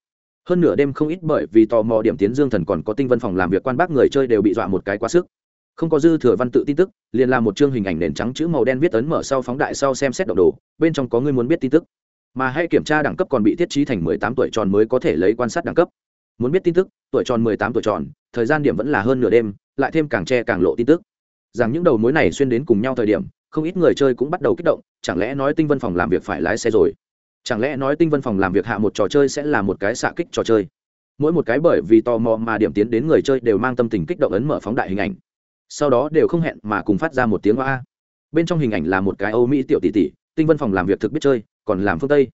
Hơn nửa đêm không ít bởi vì tò mò điểm tiến dương thần còn có tinh vân phòng làm việc quan bác người chơi đều bị dọa một cái quá sức. Không có dư thừa văn tự tin tức, liền làm một chương hình ảnh nền trắng chữ màu đen viết ấn mở sau phóng đại sau xem xét động đồ, bên trong có người muốn biết tin tức. Mà hãy kiểm tra đẳng cấp còn bị thiết trí thành mười tám tuổi tròn mới có thể lấy quan sát đẳng cấp. Muốn biết tin tức, tuổi tròn mười tám tuổi tròn, thời gian điểm vẫn là hơn nửa đêm, lại thêm càng che càng lộ tin tức. Rằng những đầu mối này xuyên đến cùng nhau thời điểm không ít người chơi cũng bắt đầu kích động, chẳng lẽ nói tinh vân phòng làm việc phải lái xe rồi? Chẳng lẽ nói tinh vân phòng làm việc hạ một trò chơi sẽ là một cái xạ kích trò chơi? Mỗi một cái bởi vì tò mò mà điểm tiến đến người chơi đều mang tâm tình kích động ấn mở phóng đại hình ảnh. Sau đó đều không hẹn mà cùng phát ra một tiếng hoa bên trong hình ảnh là một cái âu mỹ tiểu tỷ tỷ, tinh vân phòng làm việc thực biết chơi, còn làm phương tây.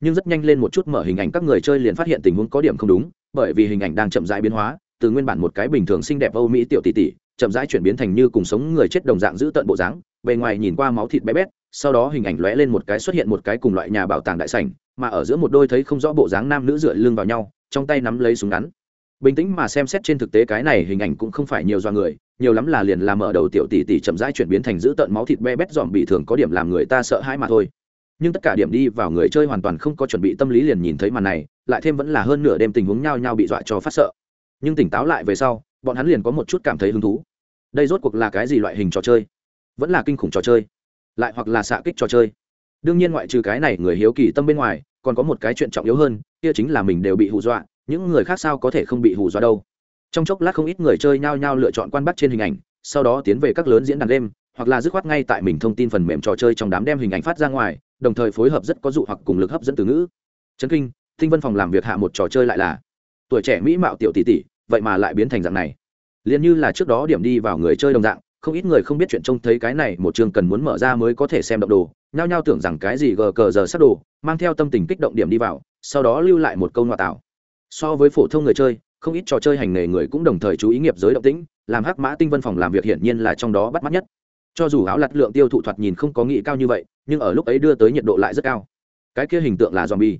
Nhưng rất nhanh lên một chút mở hình ảnh các người chơi liền phát hiện tình huống có điểm không đúng, bởi vì hình ảnh đang chậm rãi biến hóa, từ nguyên bản một cái bình thường xinh đẹp âu mỹ tiểu tỷ tỷ, chậm rãi chuyển biến thành như cùng sống người chết đồng dạng giữ tận bộ dáng bề ngoài nhìn qua máu thịt bé bét, sau đó hình ảnh lóe lên một cái xuất hiện một cái cùng loại nhà bảo tàng đại sảnh, mà ở giữa một đôi thấy không rõ bộ dáng nam nữ dựa lưng vào nhau, trong tay nắm lấy súng ngắn. Bình tĩnh mà xem xét trên thực tế cái này hình ảnh cũng không phải nhiều do người, nhiều lắm là liền làm mở đầu tiểu tỷ tỷ chậm rãi chuyển biến thành giữ tợn máu thịt be bét dòm bị thường có điểm làm người ta sợ hãi mà thôi. Nhưng tất cả điểm đi vào người chơi hoàn toàn không có chuẩn bị tâm lý liền nhìn thấy màn này, lại thêm vẫn là hơn nửa đêm tình huống nhao nhao bị dọa cho phát sợ. Nhưng tỉnh táo lại về sau, bọn hắn liền có một chút cảm thấy hứng thú. Đây rốt cuộc là cái gì loại hình trò chơi? Vẫn là kinh khủng trò chơi, lại hoặc là xạ kích trò chơi. Đương nhiên ngoại trừ cái này người hiếu kỳ tâm bên ngoài, còn có một cái chuyện trọng yếu hơn, kia chính là mình đều bị hù dọa, những người khác sao có thể không bị hù dọa đâu. Trong chốc lát không ít người chơi nhao nhao lựa chọn quan bắt trên hình ảnh, sau đó tiến về các lớn diễn đàn đêm hoặc là dứt khoát ngay tại mình thông tin phần mềm trò chơi trong đám đem hình ảnh phát ra ngoài, đồng thời phối hợp rất có dụ hoặc cùng lực hấp dẫn từ ngữ. Chấn kinh, thinh vân phòng làm việc hạ một trò chơi lại là, tuổi trẻ mỹ mạo tiểu tỷ tỷ, vậy mà lại biến thành dạng này. Liền như là trước đó điểm đi vào người chơi đồng dạng không ít người không biết chuyện trông thấy cái này, một chương cần muốn mở ra mới có thể xem động đồ, nhao nhao tưởng rằng cái gì gờ cờ giờ sắp đồ, mang theo tâm tình kích động điểm đi vào, sau đó lưu lại một câu ngoại tạo so với phổ thông người chơi, không ít trò chơi hành nghề người cũng đồng thời chú ý nghiệp giới động tĩnh, làm hắc mã tinh vân phòng làm việc hiển nhiên là trong đó bắt mắt nhất. Cho dù áo lặt lượng tiêu thụ thoạt nhìn không có nghị cao như vậy, nhưng ở lúc ấy đưa tới nhiệt độ lại rất cao. Cái kia hình tượng là zombie,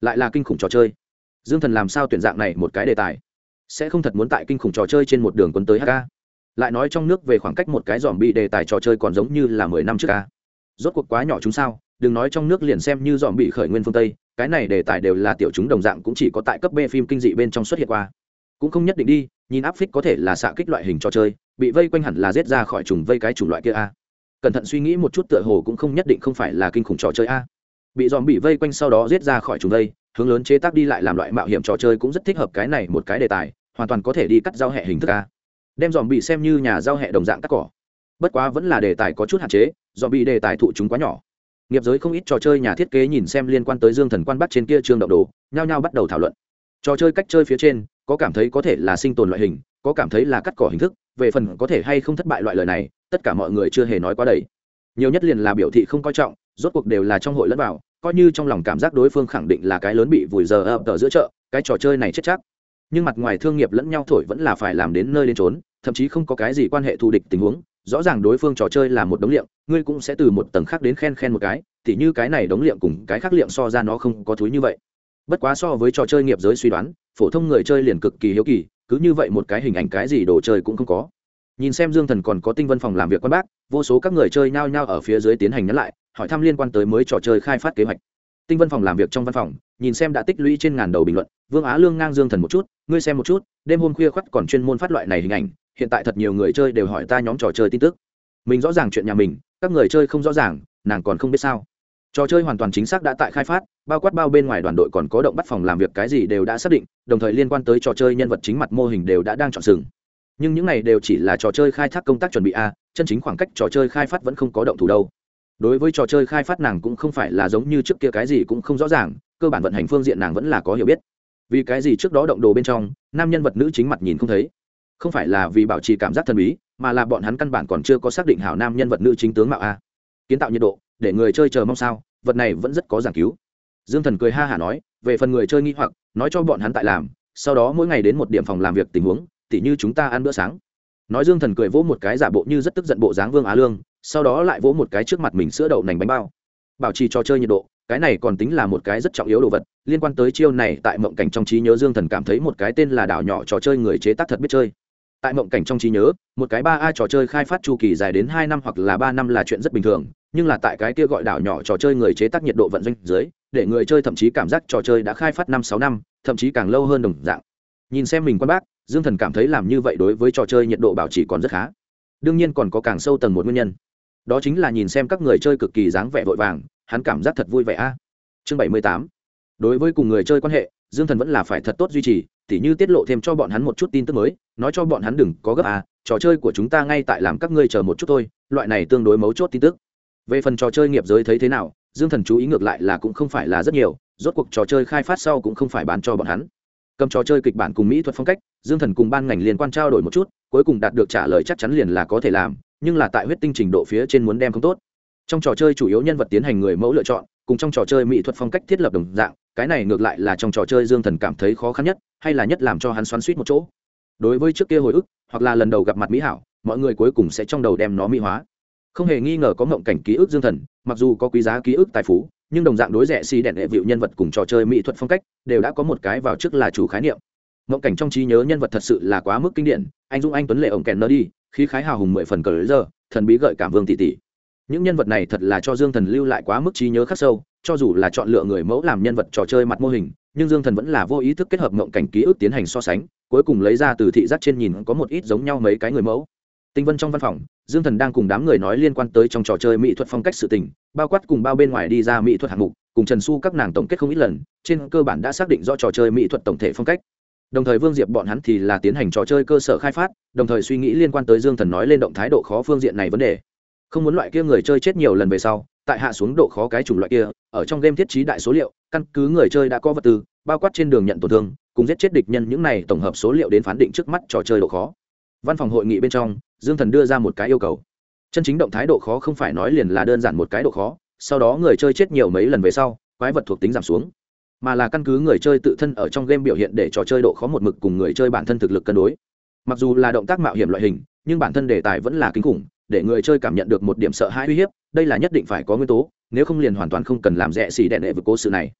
lại là kinh khủng trò chơi. Dương thần làm sao tuyển dạng này một cái đề tài? Sẽ không thật muốn tại kinh khủng trò chơi trên một đường quân tới hk lại nói trong nước về khoảng cách một cái dòm bị đề tài trò chơi còn giống như là mười năm trước ca. Rốt cuộc quá nhỏ chúng sao, đừng nói trong nước liền xem như dòm bị khởi nguyên phương tây, cái này đề tài đều là tiểu chúng đồng dạng cũng chỉ có tại cấp b phim kinh dị bên trong xuất hiện qua. Cũng không nhất định đi, nhìn áp phích có thể là xạ kích loại hình trò chơi, bị vây quanh hẳn là giết ra khỏi trùng vây cái chủng loại kia a. Cẩn thận suy nghĩ một chút tựa hồ cũng không nhất định không phải là kinh khủng trò chơi a. Bị dòm bị vây quanh sau đó giết ra khỏi trùng vây, hướng lớn chế tác đi lại làm loại mạo hiểm trò chơi cũng rất thích hợp cái này một cái đề tài, hoàn toàn có thể đi cắt giao hệ hình thức a đem dòm bị xem như nhà giao hệ đồng dạng cắt cỏ. Bất quá vẫn là đề tài có chút hạn chế, dòm bị đề tài thụ chúng quá nhỏ. Nghiệp giới không ít trò chơi nhà thiết kế nhìn xem liên quan tới dương thần quan bắt trên kia trương động đồ, nhao nhao bắt đầu thảo luận. Trò chơi cách chơi phía trên, có cảm thấy có thể là sinh tồn loại hình, có cảm thấy là cắt cỏ hình thức, về phần có thể hay không thất bại loại lời này, tất cả mọi người chưa hề nói quá đầy. Nhiều nhất liền là biểu thị không coi trọng, rốt cuộc đều là trong hội lẫn vào, coi như trong lòng cảm giác đối phương khẳng định là cái lớn bị vùi giờ ập ở giữa chợ, cái trò chơi này chết chắc. Nhưng mặt ngoài thương nghiệp lẫn nhau thổi vẫn là phải làm đến nơi đến trốn thậm chí không có cái gì quan hệ thù địch tình huống, rõ ràng đối phương trò chơi là một đống liệm ngươi cũng sẽ từ một tầng khác đến khen khen một cái thì như cái này đống liệm cùng cái khác liệm so ra nó không có thúi như vậy. Bất quá so với trò chơi nghiệp giới suy đoán, phổ thông người chơi liền cực kỳ hiếu kỳ, cứ như vậy một cái hình ảnh cái gì đồ chơi cũng không có. Nhìn xem dương thần còn có tinh vân phòng làm việc quan bác, vô số các người chơi nhao nhao ở phía dưới tiến hành nhắn lại, hỏi thăm liên quan tới mới trò chơi khai phát kế hoạch. Tinh vân phòng làm việc trong văn phòng, nhìn xem đã tích lũy trên ngàn đầu bình luận, vương á lương ngang dương thần một chút, ngươi xem một chút, đêm hôm khuya khoắt còn chuyên môn phát loại này hình ảnh hiện tại thật nhiều người chơi đều hỏi ta nhóm trò chơi tin tức. Mình rõ ràng chuyện nhà mình, các người chơi không rõ ràng, nàng còn không biết sao. Trò chơi hoàn toàn chính xác đã tại khai phát, bao quát bao bên ngoài đoàn đội còn có động bắt phòng làm việc cái gì đều đã xác định, đồng thời liên quan tới trò chơi nhân vật chính mặt mô hình đều đã đang chọn sừng. Nhưng những này đều chỉ là trò chơi khai thác công tác chuẩn bị a, chân chính khoảng cách trò chơi khai phát vẫn không có động thủ đâu. Đối với trò chơi khai phát nàng cũng không phải là giống như trước kia cái gì cũng không rõ ràng, cơ bản vận hành phương diện nàng vẫn là có hiểu biết. Vì cái gì trước đó động đồ bên trong, nam nhân vật nữ chính mặt nhìn không thấy? Không phải là vì bảo trì cảm giác thần bí, mà là bọn hắn căn bản còn chưa có xác định hảo nam nhân vật nữ chính tướng mạo a. Kiến tạo nhiệt độ, để người chơi chờ mong sao, vật này vẫn rất có giảng cứu. Dương thần cười ha hả nói, về phần người chơi nghi hoặc, nói cho bọn hắn tại làm, sau đó mỗi ngày đến một điểm phòng làm việc tình huống, tỉ như chúng ta ăn bữa sáng. Nói dương thần cười vỗ một cái giả bộ như rất tức giận bộ dáng vương á lương, sau đó lại vỗ một cái trước mặt mình sữa đậu nành bánh bao. Bảo trì trò chơi nhiệt độ, cái này còn tính là một cái rất trọng yếu đồ vật, liên quan tới chiêu này tại mộng cảnh trong trí nhớ dương thần cảm thấy một cái tên là đảo nhỏ trò chơi người chế tác thật biết chơi tại mộng cảnh trong trí nhớ, một cái ba a trò chơi khai phát chu kỳ dài đến hai năm hoặc là ba năm là chuyện rất bình thường, nhưng là tại cái kia gọi đảo nhỏ trò chơi người chế tác nhiệt độ vận doanh dưới, để người chơi thậm chí cảm giác trò chơi đã khai phát năm sáu năm, thậm chí càng lâu hơn đồng dạng. Nhìn xem mình quan bác, dương thần cảm thấy làm như vậy đối với trò chơi nhiệt độ bảo trì còn rất khá. Đương nhiên còn có càng sâu tầng một nguyên nhân. Đó chính là nhìn xem các người chơi cực kỳ dáng vẻ vội vàng, hắn cảm giác thật vui vẻ a. Chương bảy mươi tám. Đối với cùng người chơi quan hệ, dương thần vẫn là phải thật tốt duy trì tỉ như tiết lộ thêm cho bọn hắn một chút tin tức mới, nói cho bọn hắn đừng có gấp à. trò chơi của chúng ta ngay tại làm các ngươi chờ một chút thôi, loại này tương đối mấu chốt tin tức về phần trò chơi nghiệp giới thấy thế nào, dương thần chú ý ngược lại là cũng không phải là rất nhiều, rốt cuộc trò chơi khai phát sau cũng không phải bán cho bọn hắn cầm trò chơi kịch bản cùng mỹ thuật phong cách, dương thần cùng ban ngành liên quan trao đổi một chút, cuối cùng đạt được trả lời chắc chắn liền là có thể làm, nhưng là tại huyết tinh trình độ phía trên muốn đem không tốt trong trò chơi chủ yếu nhân vật tiến hành người mẫu lựa chọn, cùng trong trò chơi mỹ thuật phong cách thiết lập đồng dạng cái này ngược lại là trong trò chơi dương thần cảm thấy khó khăn nhất, hay là nhất làm cho hắn xoắn suýt một chỗ. Đối với trước kia hồi ức, hoặc là lần đầu gặp mặt mỹ hảo, mọi người cuối cùng sẽ trong đầu đem nó mỹ hóa. Không hề nghi ngờ có mộng cảnh ký ức dương thần, mặc dù có quý giá ký ức tài phú, nhưng đồng dạng đối rẻ xì đèn hệ vịu nhân vật cùng trò chơi mỹ thuật phong cách đều đã có một cái vào trước là chủ khái niệm. Mộng cảnh trong trí nhớ nhân vật thật sự là quá mức kinh điển, anh dung anh tuấn lệ ổng kèn nơ đi, khí khái hào hùng mười phần cờ lấy giờ, thần bí gợi cảm vương tỷ tỷ. Những nhân vật này thật là cho dương thần lưu lại quá mức trí nhớ khắc sâu cho dù là chọn lựa người mẫu làm nhân vật trò chơi mặt mô hình, nhưng dương thần vẫn là vô ý thức kết hợp mộng cảnh ký ức tiến hành so sánh, cuối cùng lấy ra từ thị giác trên nhìn có một ít giống nhau mấy cái người mẫu. Tinh vân trong văn phòng, dương thần đang cùng đám người nói liên quan tới trong trò chơi mỹ thuật phong cách sự tình, bao quát cùng bao bên ngoài đi ra mỹ thuật hạng mục, cùng trần su các nàng tổng kết không ít lần, trên cơ bản đã xác định do trò chơi mỹ thuật tổng thể phong cách. Đồng thời vương diệp bọn hắn thì là tiến hành trò chơi cơ sở khai phát, đồng thời suy nghĩ liên quan tới dương thần nói lên động thái độ khó phương diện này vấn đề không muốn loại kia người chơi chết nhiều lần về sau, tại hạ xuống độ khó cái chủng loại kia, ở trong game thiết trí đại số liệu, căn cứ người chơi đã có vật tư, bao quát trên đường nhận tổn thương, cùng giết chết địch nhân những này tổng hợp số liệu đến phán định trước mắt trò chơi độ khó. Văn phòng hội nghị bên trong, dương thần đưa ra một cái yêu cầu. Chân chính động thái độ khó không phải nói liền là đơn giản một cái độ khó, sau đó người chơi chết nhiều mấy lần về sau, quái vật thuộc tính giảm xuống. Mà là căn cứ người chơi tự thân ở trong game biểu hiện để trò chơi độ khó một mực cùng người chơi bản thân thực lực cân đối. Mặc dù là động tác mạo hiểm loại hình, nhưng bản thân đề tài vẫn là kinh khủng để người chơi cảm nhận được một điểm sợ hãi uy hiếp, đây là nhất định phải có nguyên tố, nếu không liền hoàn toàn không cần làm rẻ xì đẹn đệ với cố sự này.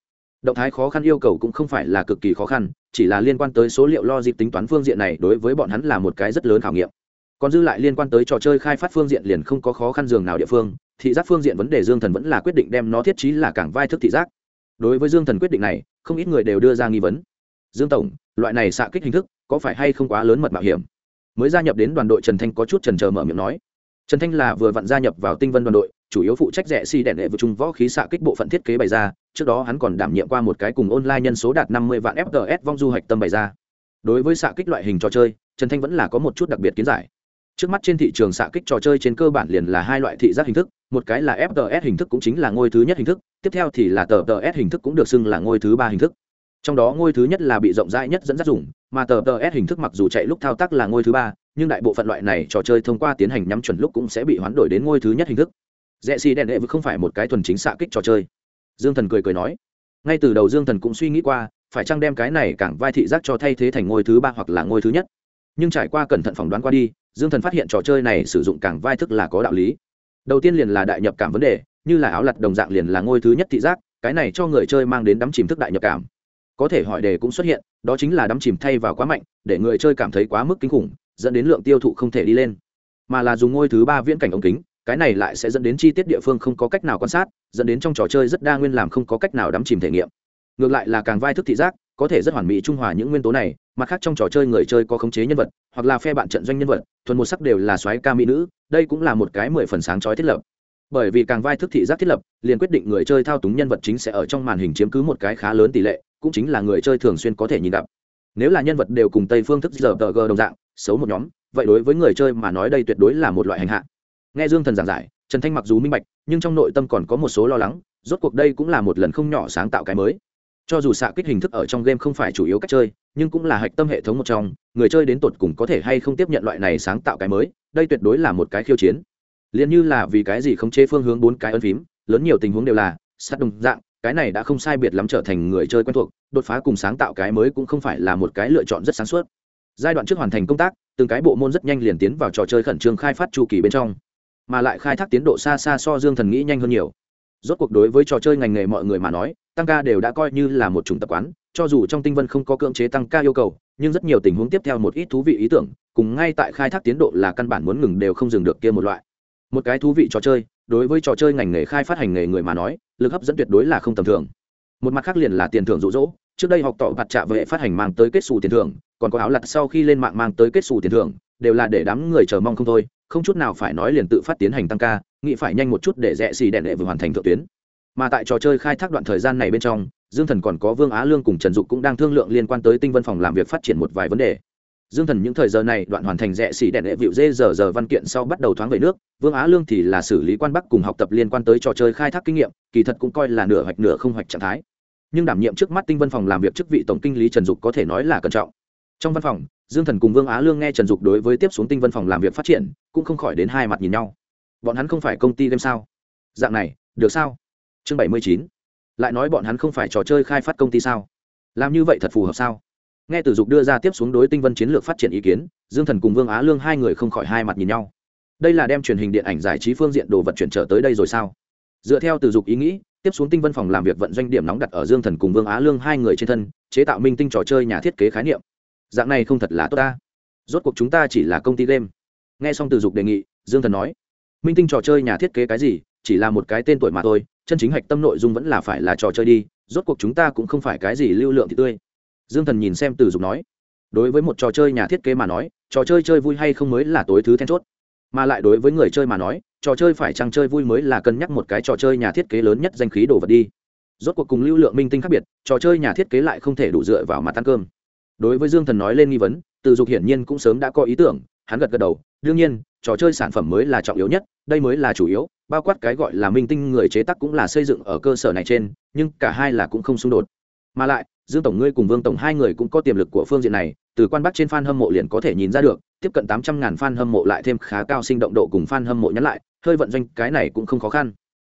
Động thái khó khăn yêu cầu cũng không phải là cực kỳ khó khăn, chỉ là liên quan tới số liệu logic tính toán phương diện này đối với bọn hắn là một cái rất lớn khảo nghiệm. Còn dư lại liên quan tới trò chơi khai phát phương diện liền không có khó khăn dường nào địa phương, thị giác phương diện vấn đề dương thần vẫn là quyết định đem nó thiết trí là cảng vai thức thị giác. Đối với dương thần quyết định này, không ít người đều đưa ra nghi vấn. Dương tổng, loại này xạ kích hình thức có phải hay không quá lớn mật mạo hiểm? Mới gia nhập đến đoàn đội trần thanh có chút trần trờ mở miệng nói trần thanh là vừa vặn gia nhập vào tinh vân đoàn đội, chủ yếu phụ trách rẻ si đèn lệ vượt trung võ khí xạ kích bộ phận thiết kế bày ra, trước đó hắn còn đảm nhiệm qua một cái cùng online nhân số đạt năm mươi vạn fts vong du hạch tâm bày ra. Đối với xạ kích loại hình trò chơi, trần thanh vẫn là có một chút đặc biệt kiến giải. Trước mắt trên thị trường xạ kích trò chơi trên cơ bản liền là hai loại thị giác hình thức, một cái là fts hình thức cũng chính là ngôi thứ nhất hình thức, tiếp theo thì là tờ tờ s hình thức cũng được xưng là ngôi thứ ba hình thức. Trong đó ngôi thứ nhất là bị rộng rãi nhất dẫn dắt dùng, mà tờ tờ s hình thức mặc dù chạy lúc thao tác là ngôi thứ ba nhưng đại bộ phận loại này trò chơi thông qua tiến hành nhắm chuẩn lúc cũng sẽ bị hoán đổi đến ngôi thứ nhất hình thức. Rẽ xì đèn đệ vực không phải một cái thuần chính xạ kích trò chơi. Dương thần cười cười nói, ngay từ đầu dương thần cũng suy nghĩ qua, phải chăng đem cái này cảng vai thị giác cho thay thế thành ngôi thứ ba hoặc là ngôi thứ nhất. Nhưng trải qua cẩn thận phỏng đoán qua đi, dương thần phát hiện trò chơi này sử dụng cảng vai thức là có đạo lý. Đầu tiên liền là đại nhập cảm vấn đề, như là áo lặt đồng dạng liền là ngôi thứ nhất thị giác, cái này cho người chơi mang đến đắm chìm thức đại nhập cảm. Có thể hỏi đề cũng xuất hiện, đó chính là đắm chìm thay vào quá mạnh, để người chơi cảm thấy quá mức kinh khủng dẫn đến lượng tiêu thụ không thể đi lên. Mà là dùng ngôi thứ ba viễn cảnh ống kính, cái này lại sẽ dẫn đến chi tiết địa phương không có cách nào quan sát, dẫn đến trong trò chơi rất đa nguyên làm không có cách nào đắm chìm thể nghiệm. Ngược lại là càng vai thức thị giác, có thể rất hoàn mỹ trung hòa những nguyên tố này, mặt khác trong trò chơi người chơi có khống chế nhân vật, hoặc là phe bạn trận doanh nhân vật, thuần một sắc đều là soái ca mỹ nữ, đây cũng là một cái mười phần sáng trói thiết lập. Bởi vì càng vai thức thị giác thiết lập, liền quyết định người chơi thao túng nhân vật chính sẽ ở trong màn hình chiếm cứ một cái khá lớn tỷ lệ, cũng chính là người chơi thường xuyên có thể nhìn gặp. Nếu là nhân vật đều cùng tây phương thức giờ tờ g đồng dạng xấu một nhóm, vậy đối với người chơi mà nói đây tuyệt đối là một loại hành hạ. Nghe dương thần giảng giải, trần thanh mặc dù minh bạch, nhưng trong nội tâm còn có một số lo lắng, rốt cuộc đây cũng là một lần không nhỏ sáng tạo cái mới. Cho dù xạ kích hình thức ở trong game không phải chủ yếu cách chơi, nhưng cũng là hạch tâm hệ thống một trong, người chơi đến tột cùng có thể hay không tiếp nhận loại này sáng tạo cái mới, đây tuyệt đối là một cái khiêu chiến. Liền như là vì cái gì không chế phương hướng bốn cái ân phím, lớn nhiều tình huống đều là, sát đồng dạng, cái này đã không sai biệt lắm trở thành người chơi quen thuộc, đột phá cùng sáng tạo cái mới cũng không phải là một cái lựa chọn rất sáng suốt giai đoạn trước hoàn thành công tác, từng cái bộ môn rất nhanh liền tiến vào trò chơi khẩn trương khai phát chu kỳ bên trong, mà lại khai thác tiến độ xa xa so dương thần nghĩ nhanh hơn nhiều. Rốt cuộc đối với trò chơi ngành nghề mọi người mà nói, tăng ca đều đã coi như là một chủng tập quán, cho dù trong tinh vân không có cưỡng chế tăng ca yêu cầu, nhưng rất nhiều tình huống tiếp theo một ít thú vị ý tưởng, cùng ngay tại khai thác tiến độ là căn bản muốn ngừng đều không dừng được kia một loại. Một cái thú vị trò chơi, đối với trò chơi ngành nghề khai phát hành nghề người mà nói, lực hấp dẫn tuyệt đối là không tầm thường. Một mặt khác liền là tiền thưởng rụ rỗ, trước đây học tỏ mặt trạ vệ phát hành mang tới kết xù tiền thưởng còn có áo lặt sau khi lên mạng mang tới kết xù tiền thưởng, đều là để đám người chờ mong không thôi, không chút nào phải nói liền tự phát tiến hành tăng ca, nghĩ phải nhanh một chút để rẽ xì đèn đệ vừa hoàn thành thượng tuyến. Mà tại trò chơi khai thác đoạn thời gian này bên trong, dương thần còn có vương á lương cùng trần dục cũng đang thương lượng liên quan tới tinh vân phòng làm việc phát triển một vài vấn đề. Dương thần những thời giờ này đoạn hoàn thành rẽ xỉ đèn đệ vịu dê giờ giờ văn kiện sau bắt đầu thoáng về nước, vương á lương thì là xử lý quan bắc cùng học tập liên quan tới trò chơi khai thác kinh nghiệm, kỳ thật cũng coi là nửa hoạch nửa không hoạch trạng thái. Nhưng đảm nhiệm trước mắt tinh vân phòng làm việc chức vị tổng kinh lý trần dục có thể nói là cẩn trọng trong văn phòng, dương thần cùng vương á lương nghe trần dục đối với tiếp xuống tinh văn phòng làm việc phát triển, cũng không khỏi đến hai mặt nhìn nhau. Bọn hắn không phải công ty game sao? Dạng này, được sao? Chương bảy mươi chín. Lại nói bọn hắn không phải trò chơi khai phát công ty sao? Làm như vậy thật phù hợp sao? Nghe từ dục đưa ra tiếp xuống đối tinh vân chiến lược phát triển ý kiến, dương thần cùng vương á lương hai người không khỏi hai mặt nhìn nhau. Đây là đem truyền hình điện ảnh giải trí phương diện đồ vật chuyển trở tới đây rồi sao? Dựa theo từ dục ý nghĩ, tiếp xuống tinh vân phòng làm việc vận doanh điểm nóng đặt ở dương thần cùng vương á lương hai người trên thân, chế tạo minh tinh trò chơi nhà thiết kế khái niệm dạng này không thật là tốt ta. Rốt cuộc chúng ta chỉ là công ty game. Nghe xong từ dục đề nghị, dương thần nói, minh tinh trò chơi nhà thiết kế cái gì? Chỉ là một cái tên tuổi mà thôi, chân chính hạch tâm nội dung vẫn là phải là trò chơi đi, rốt cuộc chúng ta cũng không phải cái gì lưu lượng thì tươi. Dương thần nhìn xem từ dục nói, đối với một trò chơi nhà thiết kế mà nói, trò chơi chơi vui hay không mới là tối thứ then chốt. Mà lại đối với người chơi mà nói, trò chơi phải chăng chơi vui mới là cân nhắc một cái trò chơi nhà thiết kế lớn nhất danh khí đồ vật đi. Rốt cuộc cùng lưu lượng minh tinh khác biệt, trò chơi nhà thiết kế lại không thể đủ dựa vào mặt ăn cơm đối với dương thần nói lên nghi vấn, từ dục hiển nhiên cũng sớm đã có ý tưởng, hắn gật gật đầu, đương nhiên, trò chơi sản phẩm mới là trọng yếu nhất, đây mới là chủ yếu, bao quát cái gọi là minh tinh người chế tác cũng là xây dựng ở cơ sở này trên, nhưng cả hai là cũng không xung đột. Mà lại, dương tổng ngươi cùng vương tổng hai người cũng có tiềm lực của phương diện này, từ quan bắc trên f a n hâm mộ liền có thể nhìn ra được, tiếp cận tám trăm ngàn f a n hâm mộ lại thêm khá cao sinh động độ cùng f a n hâm mộ nhắn lại, hơi vận doanh cái này cũng không khó khăn.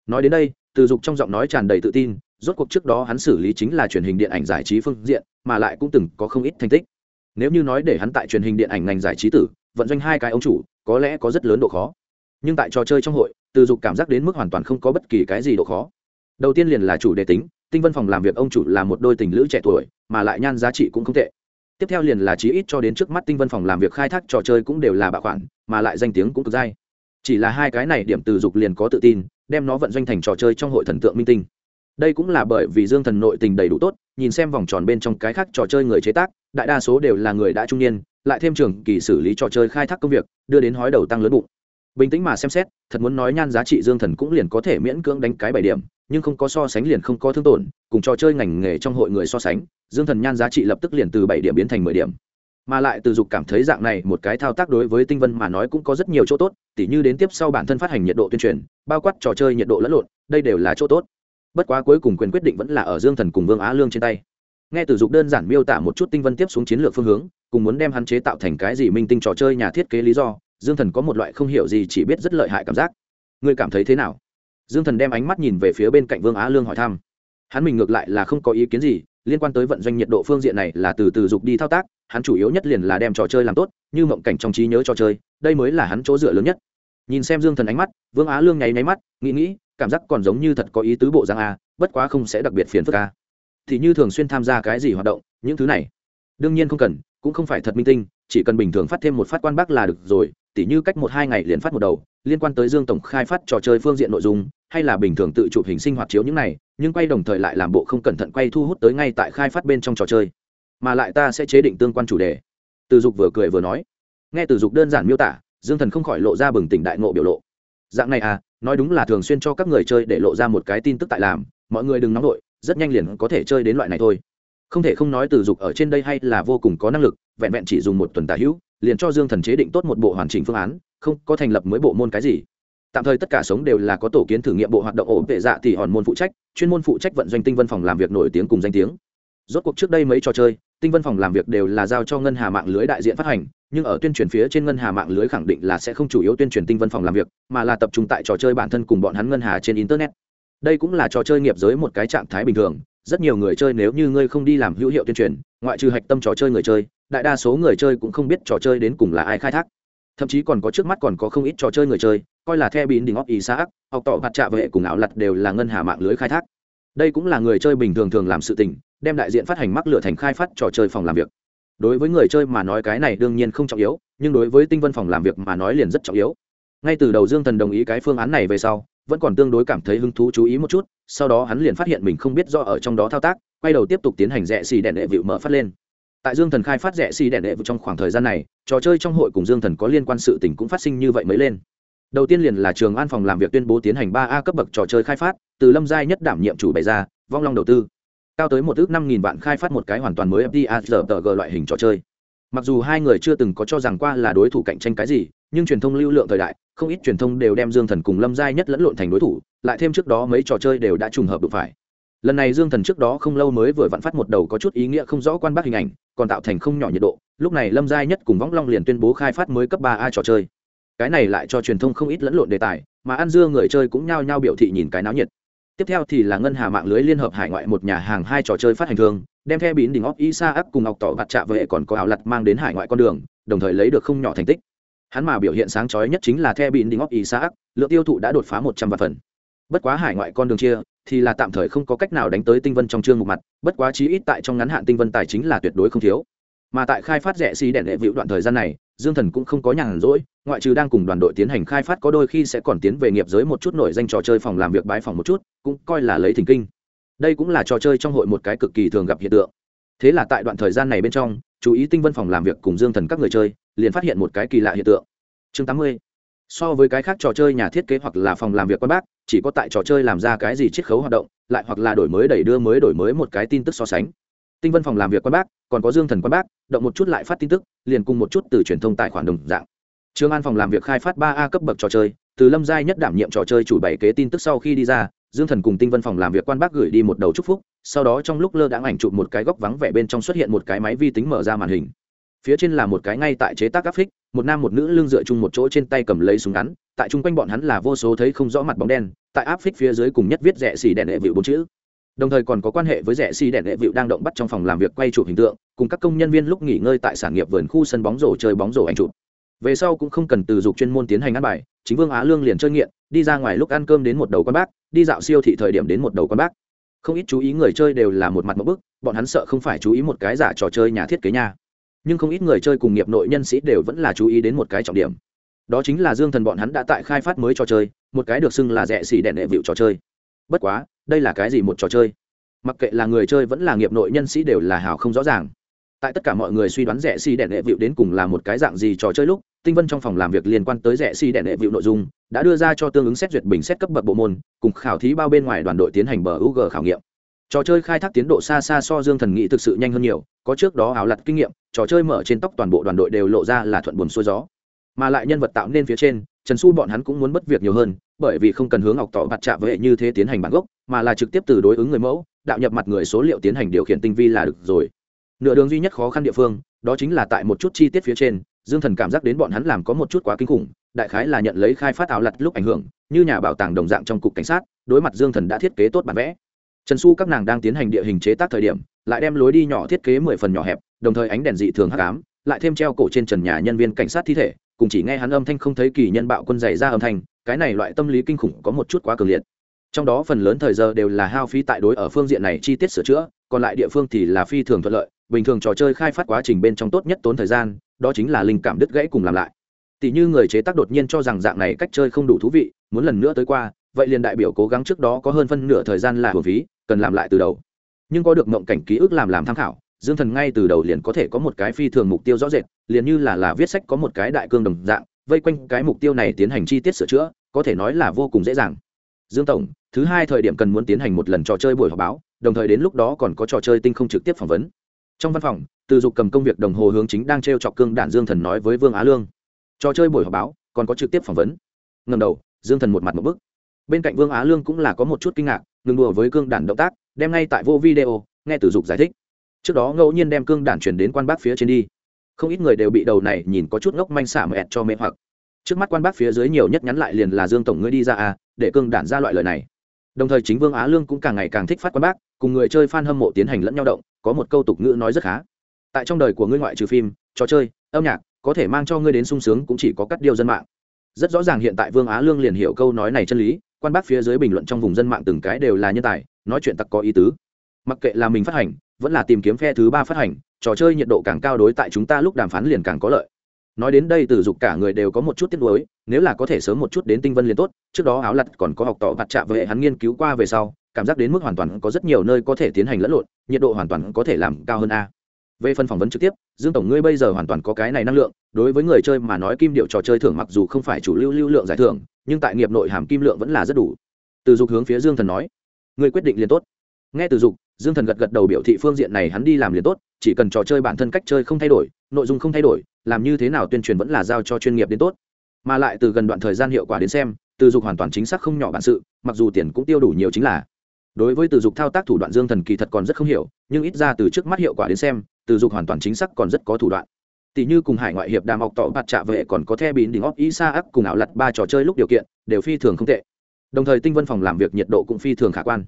Nói đến đây, từ dục trong giọng nói tràn đầy tự tin rốt cuộc trước đó hắn xử lý chính là truyền hình điện ảnh giải trí phương diện, mà lại cũng từng có không ít thành tích. Nếu như nói để hắn tại truyền hình điện ảnh ngành giải trí tử, vận doanh hai cái ông chủ, có lẽ có rất lớn độ khó. Nhưng tại trò chơi trong hội, từ dục cảm giác đến mức hoàn toàn không có bất kỳ cái gì độ khó. Đầu tiên liền là chủ đề tính, tinh vân phòng làm việc ông chủ là một đôi tình lữ trẻ tuổi, mà lại nhan giá trị cũng không tệ. Tiếp theo liền là chí ít cho đến trước mắt tinh vân phòng làm việc khai thác trò chơi cũng đều là bạo khoản, mà lại danh tiếng cũng cực dai. Chỉ là hai cái này điểm từ dục liền có tự tin, đem nó vận doanh thành trò chơi trong hội thần tượng minh tinh đây cũng là bởi vì dương thần nội tình đầy đủ tốt, nhìn xem vòng tròn bên trong cái khác trò chơi người chế tác, đại đa số đều là người đã trung niên, lại thêm trường kỳ xử lý trò chơi khai thác công việc, đưa đến hói đầu tăng lớn bụng. Bình tĩnh mà xem xét, thật muốn nói nhan giá trị dương thần cũng liền có thể miễn cưỡng đánh cái bảy điểm, nhưng không có so sánh liền không có thương tổn, cùng trò chơi ngành nghề trong hội người so sánh, dương thần nhan giá trị lập tức liền từ bảy điểm biến thành mười điểm. Mà lại từ dục cảm thấy dạng này một cái thao tác đối với tinh vân mà nói cũng có rất nhiều chỗ tốt, tỉ như đến tiếp sau bản thân phát hành nhiệt độ tuyên truyền, bao quát trò chơi nhiệt độ lẫn lộn, đây đều là chỗ tốt bất quá cuối cùng quyền quyết định vẫn là ở dương thần cùng vương á lương trên tay. Nghe từ dục đơn giản miêu tả một chút tinh vân tiếp xuống chiến lược phương hướng, cùng muốn đem hắn chế tạo thành cái gì minh tinh trò chơi nhà thiết kế lý do, dương thần có một loại không hiểu gì chỉ biết rất lợi hại cảm giác. Ngươi cảm thấy thế nào? Dương thần đem ánh mắt nhìn về phía bên cạnh vương á lương hỏi thăm. Hắn mình ngược lại là không có ý kiến gì, liên quan tới vận doanh nhiệt độ phương diện này là từ từ dục đi thao tác, hắn chủ yếu nhất liền là đem trò chơi làm tốt, như mộng cảnh trong trí nhớ trò chơi, đây mới là hắn chỗ dựa lớn nhất. Nhìn xem dương thần ánh mắt, vương á lương nháy nháy mắt, nghĩ nghĩ cảm giác còn giống như thật có ý tứ bộ dáng a, bất quá không sẽ đặc biệt phiền phức a. Thì như thường xuyên tham gia cái gì hoạt động, những thứ này. Đương nhiên không cần, cũng không phải thật minh tinh, chỉ cần bình thường phát thêm một phát quan bác là được rồi, tỉ như cách một hai ngày liền phát một đầu, liên quan tới dương tổng khai phát trò chơi phương diện nội dung, hay là bình thường tự chụp hình sinh hoạt chiếu những này, nhưng quay đồng thời lại làm bộ không cẩn thận quay thu hút tới ngay tại khai phát bên trong trò chơi. Mà lại ta sẽ chế định tương quan chủ đề. Từ dục vừa cười vừa nói. Nghe từ dục đơn giản miêu tả, dương thần không khỏi lộ ra bừng tỉnh đại ngộ biểu lộ. Dạng này à nói đúng là thường xuyên cho các người chơi để lộ ra một cái tin tức tại làm, mọi người đừng nóng vội, rất nhanh liền có thể chơi đến loại này thôi. Không thể không nói từ dục ở trên đây hay là vô cùng có năng lực, vẹn vẹn chỉ dùng một tuần tả hữu, liền cho dương thần chế định tốt một bộ hoàn chỉnh phương án, không có thành lập mới bộ môn cái gì. Tạm thời tất cả sống đều là có tổ kiến thử nghiệm bộ hoạt động ổn vệ dạ thì hòn môn phụ trách, chuyên môn phụ trách vận doanh tinh vân phòng làm việc nổi tiếng cùng danh tiếng. Rốt cuộc trước đây mấy trò chơi tinh vân phòng làm việc đều là giao cho ngân hà mạng lưới đại diện phát hành, nhưng ở tuyên truyền phía trên ngân hà mạng lưới khẳng định là sẽ không chủ yếu tuyên truyền tinh vân phòng làm việc, mà là tập trung tại trò chơi bản thân cùng bọn hắn ngân hà trên internet. Đây cũng là trò chơi nghiệp giới một cái trạng thái bình thường, rất nhiều người chơi nếu như ngươi không đi làm hữu hiệu tuyên truyền, ngoại trừ hạch tâm trò chơi người chơi, đại đa số người chơi cũng không biết trò chơi đến cùng là ai khai thác. Thậm chí còn có trước mắt còn có không ít trò chơi người chơi, coi là the bín đình óc ý xã học tỏ mặt trạ vệ cùng ảo lặt đều là ngân hà mạng lưới khai thác. Đây cũng là người chơi bình thường thường làm sự tình đem đại diện phát hành mắc lửa thành khai phát trò chơi phòng làm việc. Đối với người chơi mà nói cái này đương nhiên không trọng yếu, nhưng đối với tinh vân phòng làm việc mà nói liền rất trọng yếu. Ngay từ đầu dương thần đồng ý cái phương án này về sau, vẫn còn tương đối cảm thấy hứng thú chú ý một chút, sau đó hắn liền phát hiện mình không biết do ở trong đó thao tác, quay đầu tiếp tục tiến hành rẽ xì đèn đệ vịu mở phát lên. Tại dương thần khai phát rẽ xì đèn đệ vịu trong khoảng thời gian này, trò chơi trong hội cùng dương thần có liên quan sự tình cũng phát sinh như vậy mới lên. Đầu tiên liền là trường an phòng làm việc tuyên bố tiến hành ba a cấp bậc trò chơi khai phát, từ lâm giai nhất đảm nhiệm chủ bày ra, vong long đầu tư cao tới một ước năm nghìn vạn khai phát một cái hoàn toàn mới fta loại hình trò chơi. Mặc dù hai người chưa từng có cho rằng qua là đối thủ cạnh tranh cái gì, nhưng truyền thông lưu lượng thời đại, không ít truyền thông đều đem dương thần cùng lâm giai nhất lẫn lộn thành đối thủ, lại thêm trước đó mấy trò chơi đều đã trùng hợp được phải. Lần này dương thần trước đó không lâu mới vừa vặn phát một đầu có chút ý nghĩa không rõ quan bác hình ảnh, còn tạo thành không nhỏ nhiệt độ, lúc này lâm giai nhất cùng võng long liền tuyên bố khai phát mới cấp ba a trò chơi. Cái này lại cho truyền thông không ít lẫn lộn đề tài, mà ăn dưa người chơi cũng nhao nhao biểu thị nhìn cái náo nhiệt tiếp theo thì là ngân hà mạng lưới liên hợp hải ngoại một nhà hàng hai trò chơi phát hành thương đem theo bín đỉnh óc isa ấp cùng ngọc tỏ bạt trạ vệ còn có ảo lặt mang đến hải ngoại con đường, đồng thời lấy được không nhỏ thành tích. Hắn mà biểu hiện sáng chói nhất chính là theo bín đỉnh óc isa ấp lượng tiêu thụ đã đột phá một trăm vạn phần. Bất quá hải ngoại con đường chia thì là tạm thời không có cách nào đánh tới tinh vân trong chương một mặt, bất quá chí ít tại trong ngắn hạn tinh vân tài chính là tuyệt đối không thiếu. Mà tại khai phát rẻ xi đèn đệ vịu đoạn thời gian này dương thần cũng không có nhàn rỗi, ngoại trừ đang cùng đoàn đội tiến hành khai phát có đôi khi sẽ còn tiến về nghiệp giới một chút nổi danh trò chơi phòng làm việc bãi phòng một chút, cũng coi là lấy thỉnh kinh. Đây cũng là trò chơi trong hội một cái cực kỳ thường gặp hiện tượng. Thế là tại đoạn thời gian này bên trong, chú ý tinh vân phòng làm việc cùng dương thần các người chơi, liền phát hiện một cái kỳ lạ hiện tượng. Chương tám mươi. So với cái khác trò chơi nhà thiết kế hoặc là phòng làm việc quan bác, chỉ có tại trò chơi làm ra cái gì chiết khấu hoạt động, lại hoặc là đổi mới đẩy đưa mới đổi mới một cái tin tức so sánh tinh vân phòng làm việc quan bác còn có dương thần quan bác động một chút lại phát tin tức liền cùng một chút từ truyền thông tài khoản đồng dạng Trương An phòng làm việc khai phát ba a cấp bậc trò chơi, từ Lâm Giai nhất đảm nhiệm trò chơi chủ bảy kế tin tức sau khi đi ra, Dương Thần cùng Tinh Vân phòng làm việc quan bác gửi đi một đầu chúc phúc, sau đó trong lúc lơ đãng ảnh chụp một cái góc vắng vẻ bên trong xuất hiện một cái máy vi tính mở ra màn hình. Phía trên là một cái ngay tại chế tác áp phích, một nam một nữ lưng dựa chung một chỗ trên tay cầm lấy súng ngắn, tại chung quanh bọn hắn là vô số thấy không rõ mặt bóng đen, tại áp phích phía dưới cùng nhất viết rẻ xỉ đèn đệ vịu bốn chữ. Đồng thời còn có quan hệ với rẻ xì đèn đệ vịu đang động bắt trong phòng làm việc quay chụp hình tượng, cùng các công nhân viên lúc nghỉ ngơi tại sản nghiệp vườn khu sân bóng rổ chơi bóng rổ ảnh chụp. Về sau cũng không cần từ dục chuyên môn tiến hành ăn bài chính vương á lương liền chơi nghiện đi ra ngoài lúc ăn cơm đến một đầu con bác đi dạo siêu thị thời điểm đến một đầu con bác. Không ít chú ý người chơi đều là một mặt một bức bọn hắn sợ không phải chú ý một cái giả trò chơi nhà thiết kế nha. Nhưng không ít người chơi cùng nghiệp nội nhân sĩ đều vẫn là chú ý đến một cái trọng điểm. Đó chính là dương thần bọn hắn đã tại khai phát mới trò chơi một cái được xưng là rẻ xỉ đèn đệ vịu trò chơi. Bất quá đây là cái gì một trò chơi? Mặc kệ là người chơi vẫn là nghiệp nội nhân sĩ đều là hào không rõ ràng. Tại tất cả mọi người suy đoán rẻ xi đèn đệ vịu đến cùng là một cái dạng gì trò chơi lúc, tinh vân trong phòng làm việc liên quan tới rẻ xi đèn đệ vịu nội dung, đã đưa ra cho tương ứng xét duyệt bình xét cấp bậc bộ môn, cùng khảo thí bao bên ngoài đoàn đội tiến hành bờ UG khảo nghiệm. Trò chơi khai thác tiến độ xa xa so dương thần nghị thực sự nhanh hơn nhiều, có trước đó áo lặt kinh nghiệm, trò chơi mở trên tóc toàn bộ đoàn đội đều lộ ra là thuận buồn xuôi gió. Mà lại nhân vật tạo nên phía trên trần su bọn hắn cũng muốn bất việc nhiều hơn, bởi vì không cần hướng học tỏ mặt chạm với hệ như thế tiến hành bản gốc, mà là trực tiếp từ đối ứng người mẫu, đạo nhập mặt người số liệu tiến hành điều khiển tinh vi là được rồi. Nửa đường duy nhất khó khăn địa phương, đó chính là tại một chút chi tiết phía trên, dương thần cảm giác đến bọn hắn làm có một chút quá kinh khủng, đại khái là nhận lấy khai phát ảo lặt lúc ảnh hưởng, như nhà bảo tàng đồng dạng trong cục cảnh sát, đối mặt dương thần đã thiết kế tốt bản vẽ. Trần su các nàng đang tiến hành địa hình chế tác thời điểm, lại đem lối đi nhỏ thiết kế mười phần nhỏ hẹp, đồng thời ánh đèn dị thường hắc ám, lại thêm treo cổ trên trần nhà nhân viên cảnh sát thi thể cùng chỉ nghe hắn âm thanh không thấy kỳ nhân bạo quân dày ra âm thanh, cái này loại tâm lý kinh khủng có một chút quá cường liệt. Trong đó phần lớn thời giờ đều là hao phí tại đối ở phương diện này chi tiết sửa chữa, còn lại địa phương thì là phi thường thuận lợi, bình thường trò chơi khai phát quá trình bên trong tốt nhất tốn thời gian, đó chính là linh cảm đứt gãy cùng làm lại. Tỷ như người chế tác đột nhiên cho rằng dạng này cách chơi không đủ thú vị, muốn lần nữa tới qua, vậy liền đại biểu cố gắng trước đó có hơn phân nửa thời gian là hưởng phí, cần làm lại từ đầu. Nhưng có được mộng cảnh ký ức làm làm tham khảo dương thần ngay từ đầu liền có thể có một cái phi thường mục tiêu rõ rệt, liền như là là viết sách có một cái đại cương đồng dạng, vây quanh cái mục tiêu này tiến hành chi tiết sửa chữa, có thể nói là vô cùng dễ dàng. Dương tổng, thứ hai thời điểm cần muốn tiến hành một lần trò chơi buổi họp báo, đồng thời đến lúc đó còn có trò chơi tinh không trực tiếp phỏng vấn. Trong văn phòng, từ dục cầm công việc đồng hồ hướng chính đang t r e o chọc cương đản dương thần nói với vương á lương. Trò chơi buổi họp báo, còn có trực tiếp phỏng vấn. Ngầm đầu, dương thần một mặt một bức. Bên cạnh vương á lương cũng là có một chút kinh ngạc, ngừng đùa với cương đản động tác, đem ngay tại vô video, nghe từ dục giải thích trước đó ngẫu nhiên đem cương đản chuyển đến quan bác phía trên đi. Không ít người đều bị đầu này nhìn có chút ngốc manh xả mẹt cho mê hoặc. Trước mắt quan bác phía dưới nhiều nhất nhắn lại liền là dương tổng ngươi đi ra à để cương đản ra loại lời này. Đồng thời chính vương á lương cũng càng ngày càng thích phát quan bác, cùng người chơi f a n hâm mộ tiến hành lẫn nhau động, có một câu tục ngữ nói rất khá. Tại trong đời của ngươi ngoại trừ phim, trò chơi, âm nhạc, có thể mang cho ngươi đến sung sướng cũng chỉ có cắt điều dân mạng. Rất rõ ràng hiện tại vương á lương liền hiểu câu nói này chân lý, quan bác phía dưới bình luận trong vùng dân mạng từng cái đều là nhân tài, nói chuyện tặc có ý tứ. Mặc kệ là mình phát hành vẫn là tìm kiếm phe thứ ba phát hành, trò chơi nhiệt độ càng cao đối tại chúng ta lúc đàm phán liền càng có lợi. Nói đến đây, từ dục cả người đều có một chút tiếc nuối, nếu là có thể sớm một chút đến tinh vân liền tốt, trước đó áo lặt còn có học tỏ vặt chạm với hệ hắn nghiên cứu qua về sau, cảm giác đến mức hoàn toàn có rất nhiều nơi có thể tiến hành lẫn lộn, nhiệt độ hoàn toàn có thể làm cao hơn a. Về phần phỏng vấn trực tiếp, dương tổng ngươi bây giờ hoàn toàn có cái này năng lượng, đối với người chơi mà nói kim điệu trò chơi thưởng mặc dù không phải chủ lưu lưu lượng giải thưởng, nhưng tại nghiệp nội hàm kim lượng vẫn là rất đủ. Từ dục hướng phía dương thần nói, ngươi quyết định liền tốt. Nghe từ dục dương thần gật gật đầu biểu thị phương diện này hắn đi làm liền tốt, chỉ cần trò chơi bản thân cách chơi không thay đổi, nội dung không thay đổi, làm như thế nào tuyên truyền vẫn là giao cho chuyên nghiệp đến tốt. Mà lại từ gần đoạn thời gian hiệu quả đến xem, từ dục hoàn toàn chính xác không nhỏ bản sự, mặc dù tiền cũng tiêu đủ nhiều chính là. Đối với từ dục thao tác thủ đoạn dương thần kỳ thật còn rất không hiểu, nhưng ít ra từ trước mắt hiệu quả đến xem, từ dục hoàn toàn chính xác còn rất có thủ đoạn. Tỷ như cùng hải ngoại hiệp đàm học tỏ bạt trạ vệ còn có the bín đỉnh óc xa ác cùng ảo lặt ba trò chơi lúc điều kiện, đều phi thường không tệ. Đồng thời tinh vân phòng làm việc nhiệt độ cũng phi thường khả quan.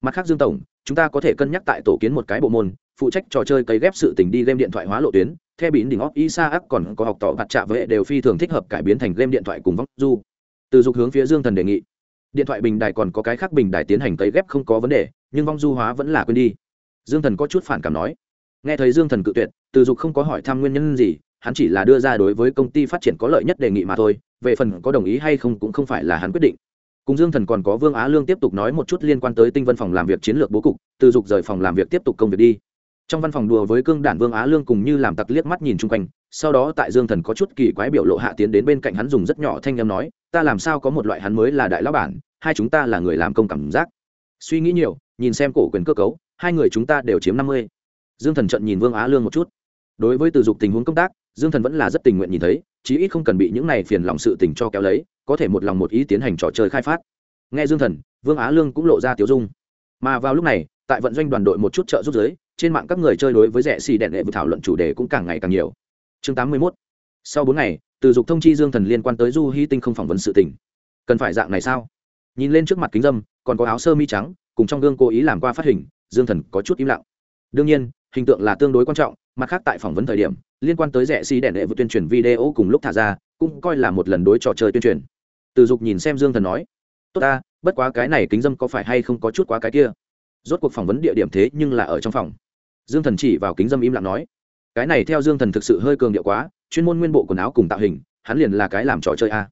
Mặt khác dương tổng chúng ta có thể cân nhắc tại tổ kiến một cái bộ môn, phụ trách trò chơi cấy ghép sự tình đi game điện thoại hóa lộ tuyến, Theo bín đỉnh óc isa ác còn có học tỏ bạt trạ vệ đều phi thường thích hợp cải biến thành game điện thoại cùng vóc du. Từ dục hướng phía dương thần đề nghị. Điện thoại bình đài còn có cái khác bình đài tiến hành cấy ghép không có vấn đề, nhưng vong du hóa vẫn là quên đi. Dương thần có chút phản cảm nói. Nghe thấy dương thần cự tuyệt, từ dục không có hỏi thăm nguyên nhân gì, hắn chỉ là đưa ra đối với công ty phát triển có lợi nhất đề nghị mà thôi, về phần có đồng ý hay không cũng không phải là hắn quyết định cùng dương thần còn có vương á lương tiếp tục nói một chút liên quan tới tinh vân phòng làm việc chiến lược bố cục, từ dục rời phòng làm việc tiếp tục công việc đi. Trong văn phòng đùa với cương đản vương á lương cùng như làm tặc liếc mắt nhìn chung quanh, sau đó tại dương thần có chút kỳ quái biểu lộ hạ tiến đến bên cạnh hắn dùng rất nhỏ thanh â m nói, ta làm sao có một loại hắn mới là đại lão bản, hai chúng ta là người làm công cảm giác. Suy nghĩ nhiều, nhìn xem cổ quyền cơ cấu, hai người chúng ta đều chiếm năm mươi. Dương thần trận nhìn vương á lương một chút. Đối với từ dục tình huống công tác, dương thần vẫn là rất tình nguyện nhìn thấy, chí ít không cần bị những này phiền lòng sự tình cho kéo lấy có thể một lòng một ý tiến hành trò chơi khai phát. Nghe dương thần, vương á lương cũng lộ ra tiểu dung. Mà vào lúc này, tại vận doanh đoàn đội một chút trợ giúp giới, trên mạng các người chơi đối với rẻ xì đèn đệ vừa thảo luận chủ đề cũng càng ngày càng nhiều. Chương tám mươi 81. sau bốn ngày, từ dục thông chi dương thần liên quan tới du hy tinh không phỏng vấn sự tình. Cần phải dạng này sao? Nhìn lên trước mặt kính dâm, còn có áo sơ mi trắng, cùng trong gương cố ý làm qua phát hình, dương thần có chút im lặng. Đương nhiên, hình tượng là tương đối quan trọng, mặt khác tại phỏng vấn thời điểm, liên quan tới rẻ xì đèn đệ vừa tuyên truyền video cùng lúc thả ra cũng coi là một lần đối trò chơi tuyên truyền. Từ dục nhìn xem dương thần nói, tốt ta, bất quá cái này kính dâm có phải hay không có chút quá cái kia? Rốt cuộc phỏng vấn địa điểm thế nhưng là ở trong phòng. Dương thần chỉ vào kính dâm im lặng nói, cái này theo dương thần thực sự hơi cường điệu quá, chuyên môn nguyên bộ quần áo cùng tạo hình, hắn liền là cái làm trò chơi a.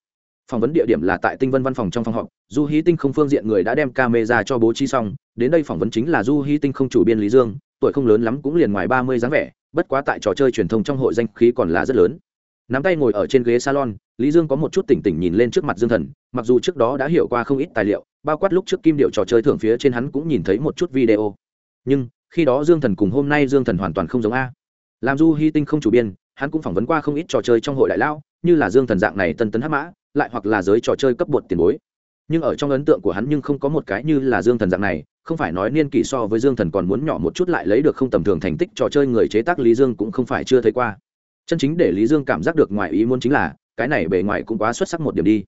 Phỏng vấn địa điểm là tại tinh vân văn phòng trong phòng họp, du hí tinh không phương diện người đã đem camera cho bố trí xong, đến đây phỏng vấn chính là du hí tinh không chủ biên lý dương, tuổi không lớn lắm cũng liền ngoài ba mươi dáng vẻ, bất quá tại trò chơi truyền thông trong hội danh khí còn là rất lớn nắm tay ngồi ở trên ghế salon, lý dương có một chút tỉnh tỉnh nhìn lên trước mặt dương thần, mặc dù trước đó đã hiểu qua không ít tài liệu, bao quát lúc trước kim điệu trò chơi thưởng phía trên hắn cũng nhìn thấy một chút video. Nhưng, khi đó dương thần cùng hôm nay dương thần hoàn toàn không giống a. Làm du hy tinh không chủ biên, hắn cũng phỏng vấn qua không ít trò chơi trong hội đại lao, như là dương thần dạng này tân tấn hắc mã, lại hoặc là giới trò chơi cấp bột tiền bối. Nhưng ở trong ấn tượng của hắn nhưng không có một cái như là dương thần dạng này, không phải nói niên kỷ so với dương thần còn muốn nhỏ một chút lại lấy được không tầm thường thành tích trò chơi người chế tác lý dương cũng không phải chưa thấy qua chân chính để lý dương cảm giác được ngoài ý muốn chính là, cái này bề ngoài cũng quá xuất sắc một điểm đi.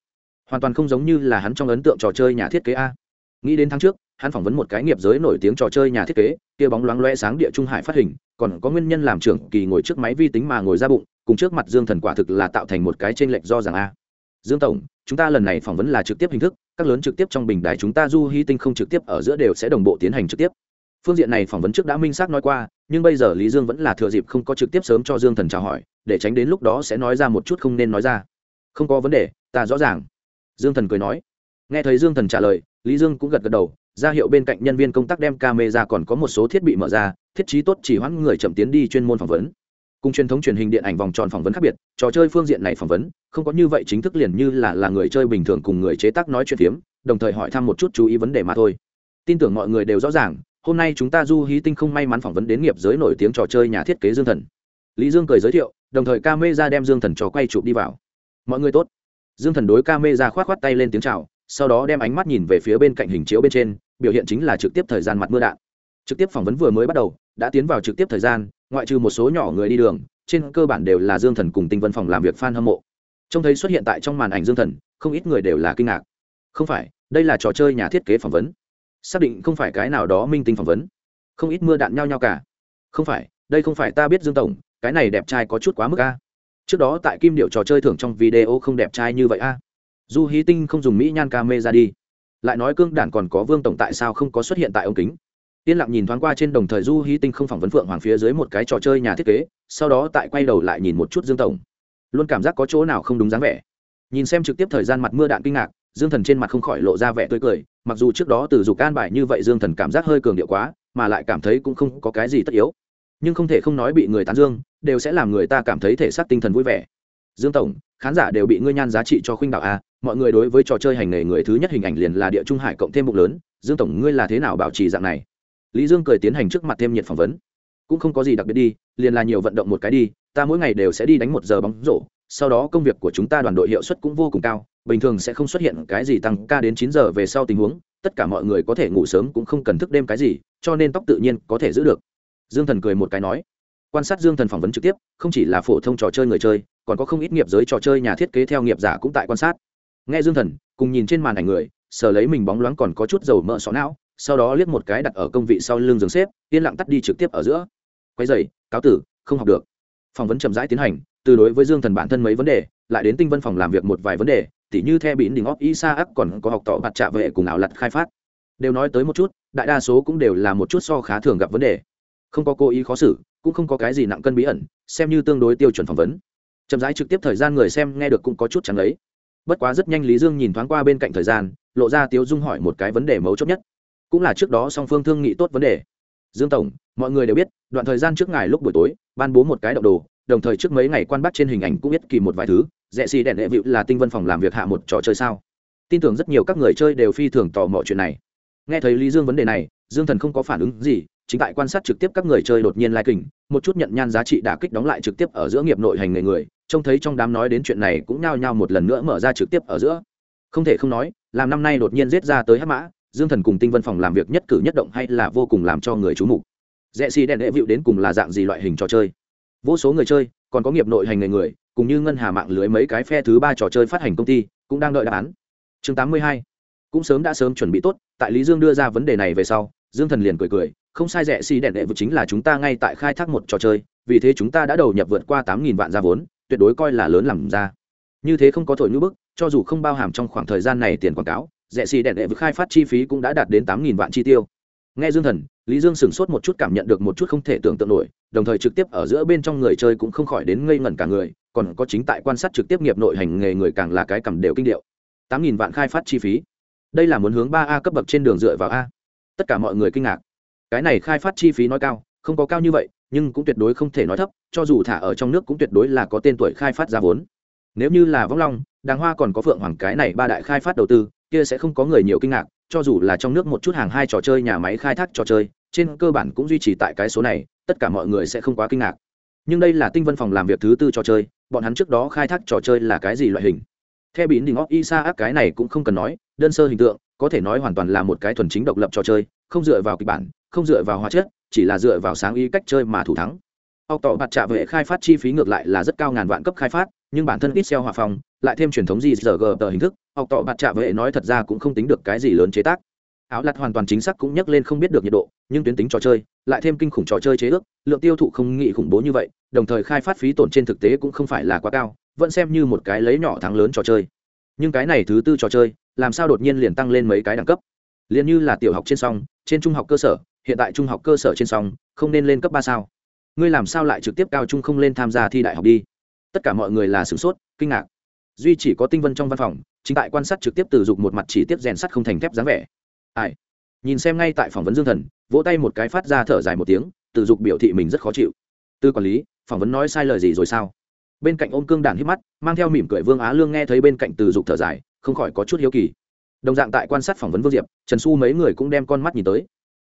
Hoàn toàn không giống như là hắn trong ấn tượng trò chơi nhà thiết kế a. Nghĩ đến tháng trước, hắn phỏng vấn một cái nghiệp giới nổi tiếng trò chơi nhà thiết kế, kia bóng loáng loe sáng địa trung hải phát hình, còn có nguyên nhân làm trưởng kỳ ngồi trước máy vi tính mà ngồi ra bụng, cùng trước mặt dương thần quả thực là tạo thành một cái t r ê n lệch do rằng a. Dương tổng, chúng ta lần này phỏng vấn là trực tiếp hình thức, các lớn trực tiếp trong bình đài chúng ta du hy tinh không trực tiếp ở giữa đều sẽ đồng bộ tiến hành trực tiếp phương diện này phỏng vấn trước đã minh xác nói qua, nhưng bây giờ lý dương vẫn là thừa dịp không có trực tiếp sớm cho dương thần chào hỏi, để tránh đến lúc đó sẽ nói ra một chút không nên nói ra. Không có vấn đề, ta rõ ràng. Dương thần cười nói. Nghe thấy dương thần trả lời, lý dương cũng gật gật đầu, ra hiệu bên cạnh nhân viên công tác đem camera còn có một số thiết bị mở ra, thiết trí tốt chỉ hoãn người chậm tiến đi chuyên môn phỏng vấn. Cùng truyền thống truyền hình điện ảnh vòng tròn phỏng vấn khác biệt, trò chơi phương diện này phỏng vấn, không có như vậy chính thức liền như là là người chơi bình thường cùng người chế tác nói chuyện phiếm, đồng thời hỏi thăm một chút chú ý vấn đề mà thôi. Tin tưởng mọi người đều rõ ràng hôm nay chúng ta du hí tinh không may mắn phỏng vấn đến nghiệp giới nổi tiếng trò chơi nhà thiết kế dương thần. Lý dương cười giới thiệu, đồng thời ca mê ra đem dương thần cho quay chụp đi vào. Mọi người tốt. Dương thần đối ca mê ra k h o á t k h o á t tay lên tiếng c h à o sau đó đem ánh mắt nhìn về phía bên cạnh hình chiếu bên trên, biểu hiện chính là trực tiếp thời gian mặt mưa đạn. Trực tiếp phỏng vấn vừa mới bắt đầu, đã tiến vào trực tiếp thời gian, ngoại trừ một số nhỏ người đi đường, trên cơ bản đều là dương thần cùng tinh vân phòng làm việc f a n hâm mộ. Trông thấy xuất hiện tại trong màn ảnh dương thần, không ít người đều là kinh ngạc. Không phải, đây là trò chơi nhà thiết kế phỏng vấn xác định không phải cái nào đó minh tinh phỏng vấn. Không ít mưa đạn nhau nhau cả. Không phải, đây không phải ta biết dương tổng, cái này đẹp trai có chút quá mức a. Trước đó tại kim điệu trò chơi thưởng trong video không đẹp trai như vậy a. Du hí tinh không dùng mỹ nhan ca mê ra đi. Lại nói cương đản còn có vương tổng tại sao không có xuất hiện tại ống kính? Yên lặng nhìn thoáng qua trên đồng thời du hí tinh không phỏng vấn phượng hoàng phía dưới một cái trò chơi nhà thiết kế, sau đó tại quay đầu lại nhìn một chút dương tổng. Luôn cảm giác có chỗ nào không đúng dáng vẻ. Nhìn xem trực tiếp thời gian mặt mưa đạn kinh ngạc dương thần trên mặt không khỏi lộ ra vẻ tươi cười, mặc dù trước đó từ dục can bài như vậy dương thần cảm giác hơi cường điệu quá, mà lại cảm thấy cũng không có cái gì tất yếu. Nhưng không thể không nói bị người tán dương, đều sẽ làm người ta cảm thấy thể xác tinh thần vui vẻ. Dương tổng, khán giả đều bị ngươi nhan giá trị cho khuynh đạo a à, mọi người đối với trò chơi hành nghề người thứ nhất hình ảnh liền là địa trung hải cộng thêm bụng lớn, dương tổng ngươi là thế nào bảo trì dạng này? Lý dương cười tiến hành trước mặt thêm nhiệt phỏng vấn. Cũng không có gì đặc biệt đi, liền là nhiều vận động một cái đi, ta mỗi ngày đều sẽ đi đánh một giờ bóng rổ sau đó công việc của chúng ta đoàn đội hiệu suất cũng vô cùng cao, bình thường sẽ không xuất hiện cái gì tăng ca đến chín giờ về sau tình huống, tất cả mọi người có thể ngủ sớm cũng không cần thức đêm cái gì, cho nên tóc tự nhiên có thể giữ được. Dương thần cười một cái nói. Quan sát dương thần phỏng vấn trực tiếp, không chỉ là phổ thông trò chơi người chơi, còn có không ít nghiệp giới trò chơi nhà thiết kế theo nghiệp giả cũng tại quan sát. Nghe dương thần, cùng nhìn trên màn ảnh người sờ lấy mình bóng loáng còn có chút dầu mỡ xó não, sau đó liếc một cái đặt ở công vị sau lưng giường xếp, yên lặng tắt đi trực tiếp ở giữa. Quay dày cáo tử, không học được. Phỏng vấn chậm rãi tiến hành từ đối với dương thần bản thân mấy vấn đề, lại đến tinh vân phòng làm việc một vài vấn đề, tỉ như theo bỉn đình óc isa ác còn có học tỏ bạt trạ vệ cùng ảo lặt khai phát. Đều nói tới một chút, đại đa số cũng đều là một chút so khá thường gặp vấn đề. Không có cố ý khó xử, cũng không có cái gì nặng cân bí ẩn, xem như tương đối tiêu chuẩn phỏng vấn. Chậm rãi trực tiếp thời gian người xem nghe được cũng có chút chẳng lấy bất quá rất nhanh lý dương nhìn thoáng qua bên cạnh thời gian, lộ ra tiếu dung hỏi một cái vấn đề mấu chốt nhất. Cũng là trước đó song phương thương nghị tốt vấn đề. Dương tổng, mọi người đều biết, đoạn thời gian trước ngày lúc buổi tối, ban bố một cái động đồ đồng thời trước mấy ngày quan bắt trên hình ảnh cũng biết kỳ một vài thứ, rẽ xì đèn đệ vịu là tinh vân phòng làm việc hạ một trò chơi sao? Tin tưởng rất nhiều các người chơi đều phi thường tò mò chuyện này. Nghe thấy lý dương vấn đề này, dương thần không có phản ứng gì, chính tại quan sát trực tiếp các người chơi đột nhiên lai kình, một chút nhận nhan giá trị đả kích đóng lại trực tiếp ở giữa nghiệp nội hành nghề người, trông thấy trong đám nói đến chuyện này cũng nhao nhao một lần nữa mở ra trực tiếp ở giữa. Không thể không nói, làm năm nay đột nhiên giết ra tới hát mã, dương thần cùng tinh vân phòng làm việc nhất cử nhất động hay là vô cùng làm cho người c h mục. Rẽ xì đèn đệ vịu đến cùng là dạng gì loại hình trò chơi? Vô số người chơi, còn có nghiệp nội hành người người, cùng như ngân hà mạng lưới mấy cái phe thứ ba trò chơi phát hành công ty, cũng đang đợi đáp án. Chương tám mươi hai. Cũng sớm đã sớm chuẩn bị tốt, tại lý dương đưa ra vấn đề này về sau, dương thần liền cười cười, không sai rẻ si đèn đệ vực chính là chúng ta ngay tại khai thác một trò chơi, vì thế chúng ta đã đầu nhập vượt qua tám nghìn vạn ra vốn, tuyệt đối coi là lớn làm ra. Như thế không có thổi như bức, cho dù không bao hàm trong khoảng thời gian này tiền quảng cáo, rẻ si đèn đệ vực khai phát chi phí cũng đã đạt đến tám nghìn vạn chi tiêu nghe dương thần, lý dương sửng sốt một chút cảm nhận được một chút không thể tưởng tượng nổi, đồng thời trực tiếp ở giữa bên trong người chơi cũng không khỏi đến ngây ngẩn cả người, còn có chính tại quan sát trực tiếp nghiệp nội hành nghề người càng là cái cầm đều kinh điệu. Tám nghìn vạn khai phát chi phí. Đây là muốn hướng ba a cấp bậc trên đường dựa vào a. Tất cả mọi người kinh ngạc. Cái này khai phát chi phí nói cao, không có cao như vậy, nhưng cũng tuyệt đối không thể nói thấp, cho dù thả ở trong nước cũng tuyệt đối là có tên tuổi khai phát ra vốn. Nếu như là vong long, đàng hoa còn có phượng hoàng cái này ba đại khai phát đầu tư, kia sẽ không có người nhiều kinh ngạc cho dù là trong nước một chút hàng hai trò chơi, nhà máy khai thác trò chơi, trên cơ bản cũng duy trì tại cái số này, tất cả mọi người sẽ không quá kinh ngạc. Nhưng đây là tinh vân phòng làm việc thứ tư trò chơi, bọn hắn trước đó khai thác trò chơi là cái gì loại hình? Theo bín đình óc isa áp cái này cũng không cần nói, đơn sơ hình tượng, có thể nói hoàn toàn là một cái thuần chính độc lập trò chơi, không dựa vào kịch bản, không dựa vào hóa chất, chỉ là dựa vào sáng ý cách chơi mà thủ thắng. Ọc tỏ mặt trạ vệ khai phát chi phí ngược lại là rất cao ngàn vạn cấp khai phát, nhưng bản thân ít xeo hòa phòng, lại thêm truyền thống gì giờ gờ tờ hình thức học tỏ bạt trạ vệ nói thật ra cũng không tính được cái gì lớn chế tác. Áo lặt hoàn toàn chính xác cũng nhắc lên không biết được nhiệt độ, nhưng tuyến tính trò chơi, lại thêm kinh khủng trò chơi chế ước, lượng tiêu thụ không nghị khủng bố như vậy, đồng thời khai phát phí tổn trên thực tế cũng không phải là quá cao, vẫn xem như một cái lấy nhỏ thắng lớn trò chơi. Nhưng cái này thứ tư trò chơi, làm sao đột nhiên liền tăng lên mấy cái đẳng cấp? Liền như là tiểu học trên song, trên trung học cơ sở, hiện tại trung học cơ sở trên song, không nên lên cấp ba sao? Ngươi làm sao lại trực tiếp cao trung không lên tham gia thi đại học đi? Tất cả mọi người là sửng sốt, kinh ngạc. Duy chỉ có tinh vân trong văn phòng chính tại quan sát trực tiếp từ dục một mặt chỉ tiếp rèn sắt không thành thép dáng vẻ. Ai? Nhìn xem ngay tại phỏng vấn dương thần, vỗ tay một cái phát ra thở dài một tiếng, từ dục biểu thị mình rất khó chịu. Tư quản lý, phỏng vấn nói sai lời gì rồi sao? Bên cạnh ôm cương đản hít mắt, mang theo mỉm cười vương á lương nghe thấy bên cạnh từ dục thở dài, không khỏi có chút hiếu kỳ. Đồng dạng tại quan sát phỏng vấn vương diệp, trần xu mấy người cũng đem con mắt nhìn tới.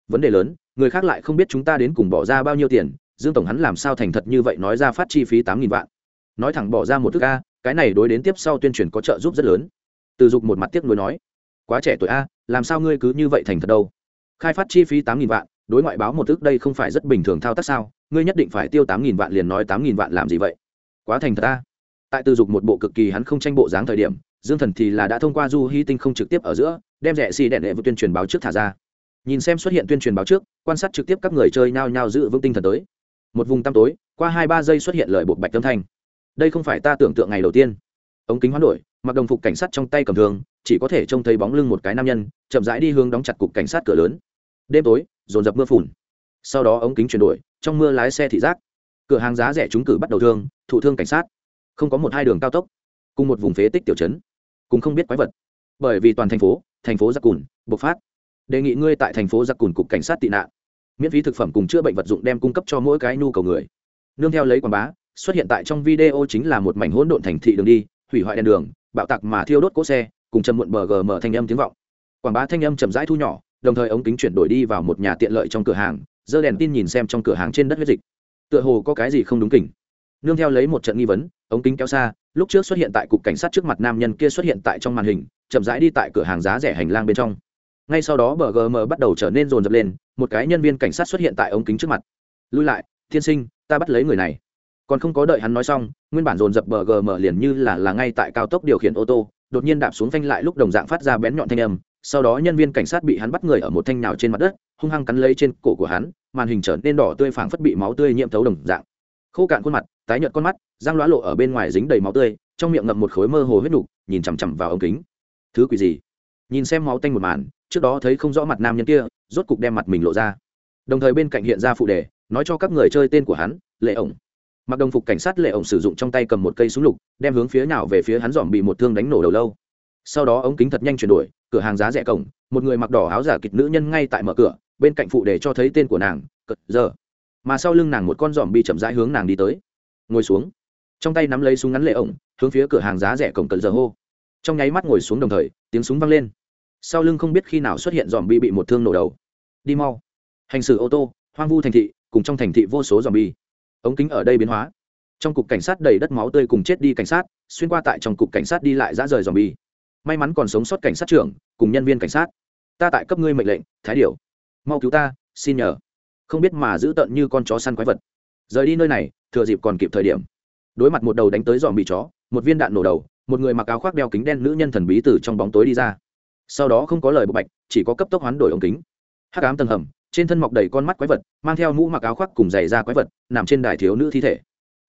Vấn đề lớn, người khác lại không biết chúng ta đến cùng bỏ ra bao nhiêu tiền, dương tổng hắn làm sao thành thật như vậy nói ra phát chi phí tám nghìn vạn. Nói thẳng bỏ ra một thức a, cái này đối đến tiếp sau tuyên truyền có trợ giúp rất lớn từ dục một mặt tiếc nuối nói, quá trẻ tuổi a, làm sao ngươi cứ như vậy thành thật đâu? Khai phát chi phí tám nghìn vạn, đối ngoại báo một thức đây không phải rất bình thường thao tác sao? Ngươi nhất định phải tiêu tám nghìn vạn liền nói tám nghìn vạn làm gì vậy? Quá thành thật a. Tại từ dục một bộ cực kỳ hắn không tranh bộ dáng thời điểm, dương thần thì là đã thông qua du hy tinh không trực tiếp ở giữa, đem rẻ xì đẹn đệ với tuyên truyền báo trước thả ra. Nhìn xem xuất hiện tuyên truyền báo trước, quan sát trực tiếp các người chơi nhao nhao giữ vững tinh thần tới. Một vùng tăm tối, qua hai ba giây xuất hiện lời bộ bạch tâm thanh. Đây không phải ta tưởng tượng ngày đầu tiên ống kính hoán đổi, mặc đồng phục cảnh sát trong tay cầm thường chỉ có thể trông thấy bóng lưng một cái nam nhân, chậm rãi đi hướng đóng chặt cục cảnh sát cửa lớn. Đêm tối, dồn dập mưa phùn. Sau đó ống kính chuyển đổi, trong mưa lái xe thị giác. Cửa hàng giá rẻ trúng cử bắt đầu thương, thụ thương cảnh sát. Không có một hai đường cao tốc, cùng một vùng phế tích tiểu chấn cùng không biết quái vật. Bởi vì toàn thành phố thành phố giặc cùn, bộc phát. Đề nghị ngươi tại thành phố giặc cùn cục cảnh sát tị nạn. Miễn phí thực phẩm cùng chữa bệnh vật dụng đem cung cấp cho mỗi cái nhu cầu người. Nương theo lấy quảng bá, xuất hiện tại trong video chính là một mảnh hỗn độn thành thị đường đi hủy hoại đèn đường, bạo tặc mà thiêu đốt cỗ xe, cùng chầm muộn bờ gờ mở thanh âm tiếng vọng. Quảng bá thanh âm chậm rãi thu nhỏ, đồng thời ống kính chuyển đổi đi vào một nhà tiện lợi trong cửa hàng giơ đèn tin nhìn xem trong cửa hàng trên đất huyết dịch. Tựa hồ có cái gì không đúng kỉnh. Nương theo lấy một trận nghi vấn, ống kính kéo xa, lúc trước xuất hiện tại cục cảnh sát trước mặt nam nhân kia xuất hiện tại trong màn hình, chậm rãi đi tại cửa hàng giá rẻ hành lang bên trong. Ngay sau đó bờ gm bắt đầu trở nên rồn rập lên, một cái nhân viên cảnh sát xuất hiện tại ống kính trước mặt. Lui lại thiên sinh, ta bắt lấy người này còn không có đợi hắn nói xong, nguyên bản dồn dập bờ gm liền như là là ngay tại cao tốc điều khiển ô tô, đột nhiên đạp xuống phanh lại lúc đồng dạng phát ra bén nhọn thanh âm, sau đó nhân viên cảnh sát bị hắn bắt người ở một thanh nào trên mặt đất, hung hăng cắn lấy trên cổ của hắn, màn hình trở nên đỏ tươi phảng phất bị máu tươi nhiễm thấu đồng dạng. Khô cạn khuôn mặt, tái nhợt con mắt, răng lõa lộ ở bên ngoài dính đầy máu tươi, trong miệng ngậm một khối mơ hồ huyết đục nhìn chằm chằm vào ống kính. Thứ quỷ gì? Nhìn xem máu tanh một màn, trước đó thấy không rõ mặt nam nhân kia, rốt cục đem mặt mình lộ ra. Đồng thời bên cạnh hiện ra phụ đề, nói cho các người chơi tên của hắn, lệ ổng mặc đồng phục cảnh sát lệ ổng sử dụng trong tay cầm một cây súng lục, đem hướng phía nào về phía hắn dòm bị một thương đánh nổ đầu lâu. Sau đó ống kính thật nhanh chuyển đổi, cửa hàng giá rẻ cổng, một người mặc đỏ áo giả kịch nữ nhân ngay tại mở cửa, bên cạnh phụ để cho thấy tên của nàng, cật giờ mà sau lưng nàng một con dòm bị chậm rãi hướng nàng đi tới. Ngồi xuống. Trong tay nắm lấy súng ngắn lệ ổng, hướng phía cửa hàng giá rẻ cổng cật giờ hô. Trong nháy mắt ngồi xuống đồng thời, tiếng súng vang lên. Sau lưng không biết khi nào xuất hiện dòm bị bị một thương nổ đầu. Đi mau. Hành xử ô tô, hoang vu thành thị, cùng trong thành thị vô số dòm bi ống kính ở đây biến hóa. Trong cục cảnh sát đầy đất máu tươi cùng chết đi cảnh sát, xuyên qua tại trong cục cảnh sát đi lại dã rời dòm bi may mắn còn sống sót cảnh sát trưởng, cùng nhân viên cảnh sát. Ta tại cấp ngươi mệnh lệnh, thái điều. Mau cứu ta, xin nhờ. Không biết mà giữ tận như con chó săn quái vật. Rời đi nơi này, thừa dịp còn kịp thời điểm. Đối mặt một đầu đánh tới dòm bị chó, một viên đạn nổ đầu, một người mặc áo khoác đeo kính đen nữ nhân thần bí từ trong bóng tối đi ra. Sau đó không có lời bộ bạch, chỉ có cấp tốc hoán đổi ống kính. Hắc ám tầng hầm trên thân mọc đầy con mắt quái vật, mang theo mũ mặc áo khoác cùng giày da quái vật, nằm trên đài thiếu nữ thi thể.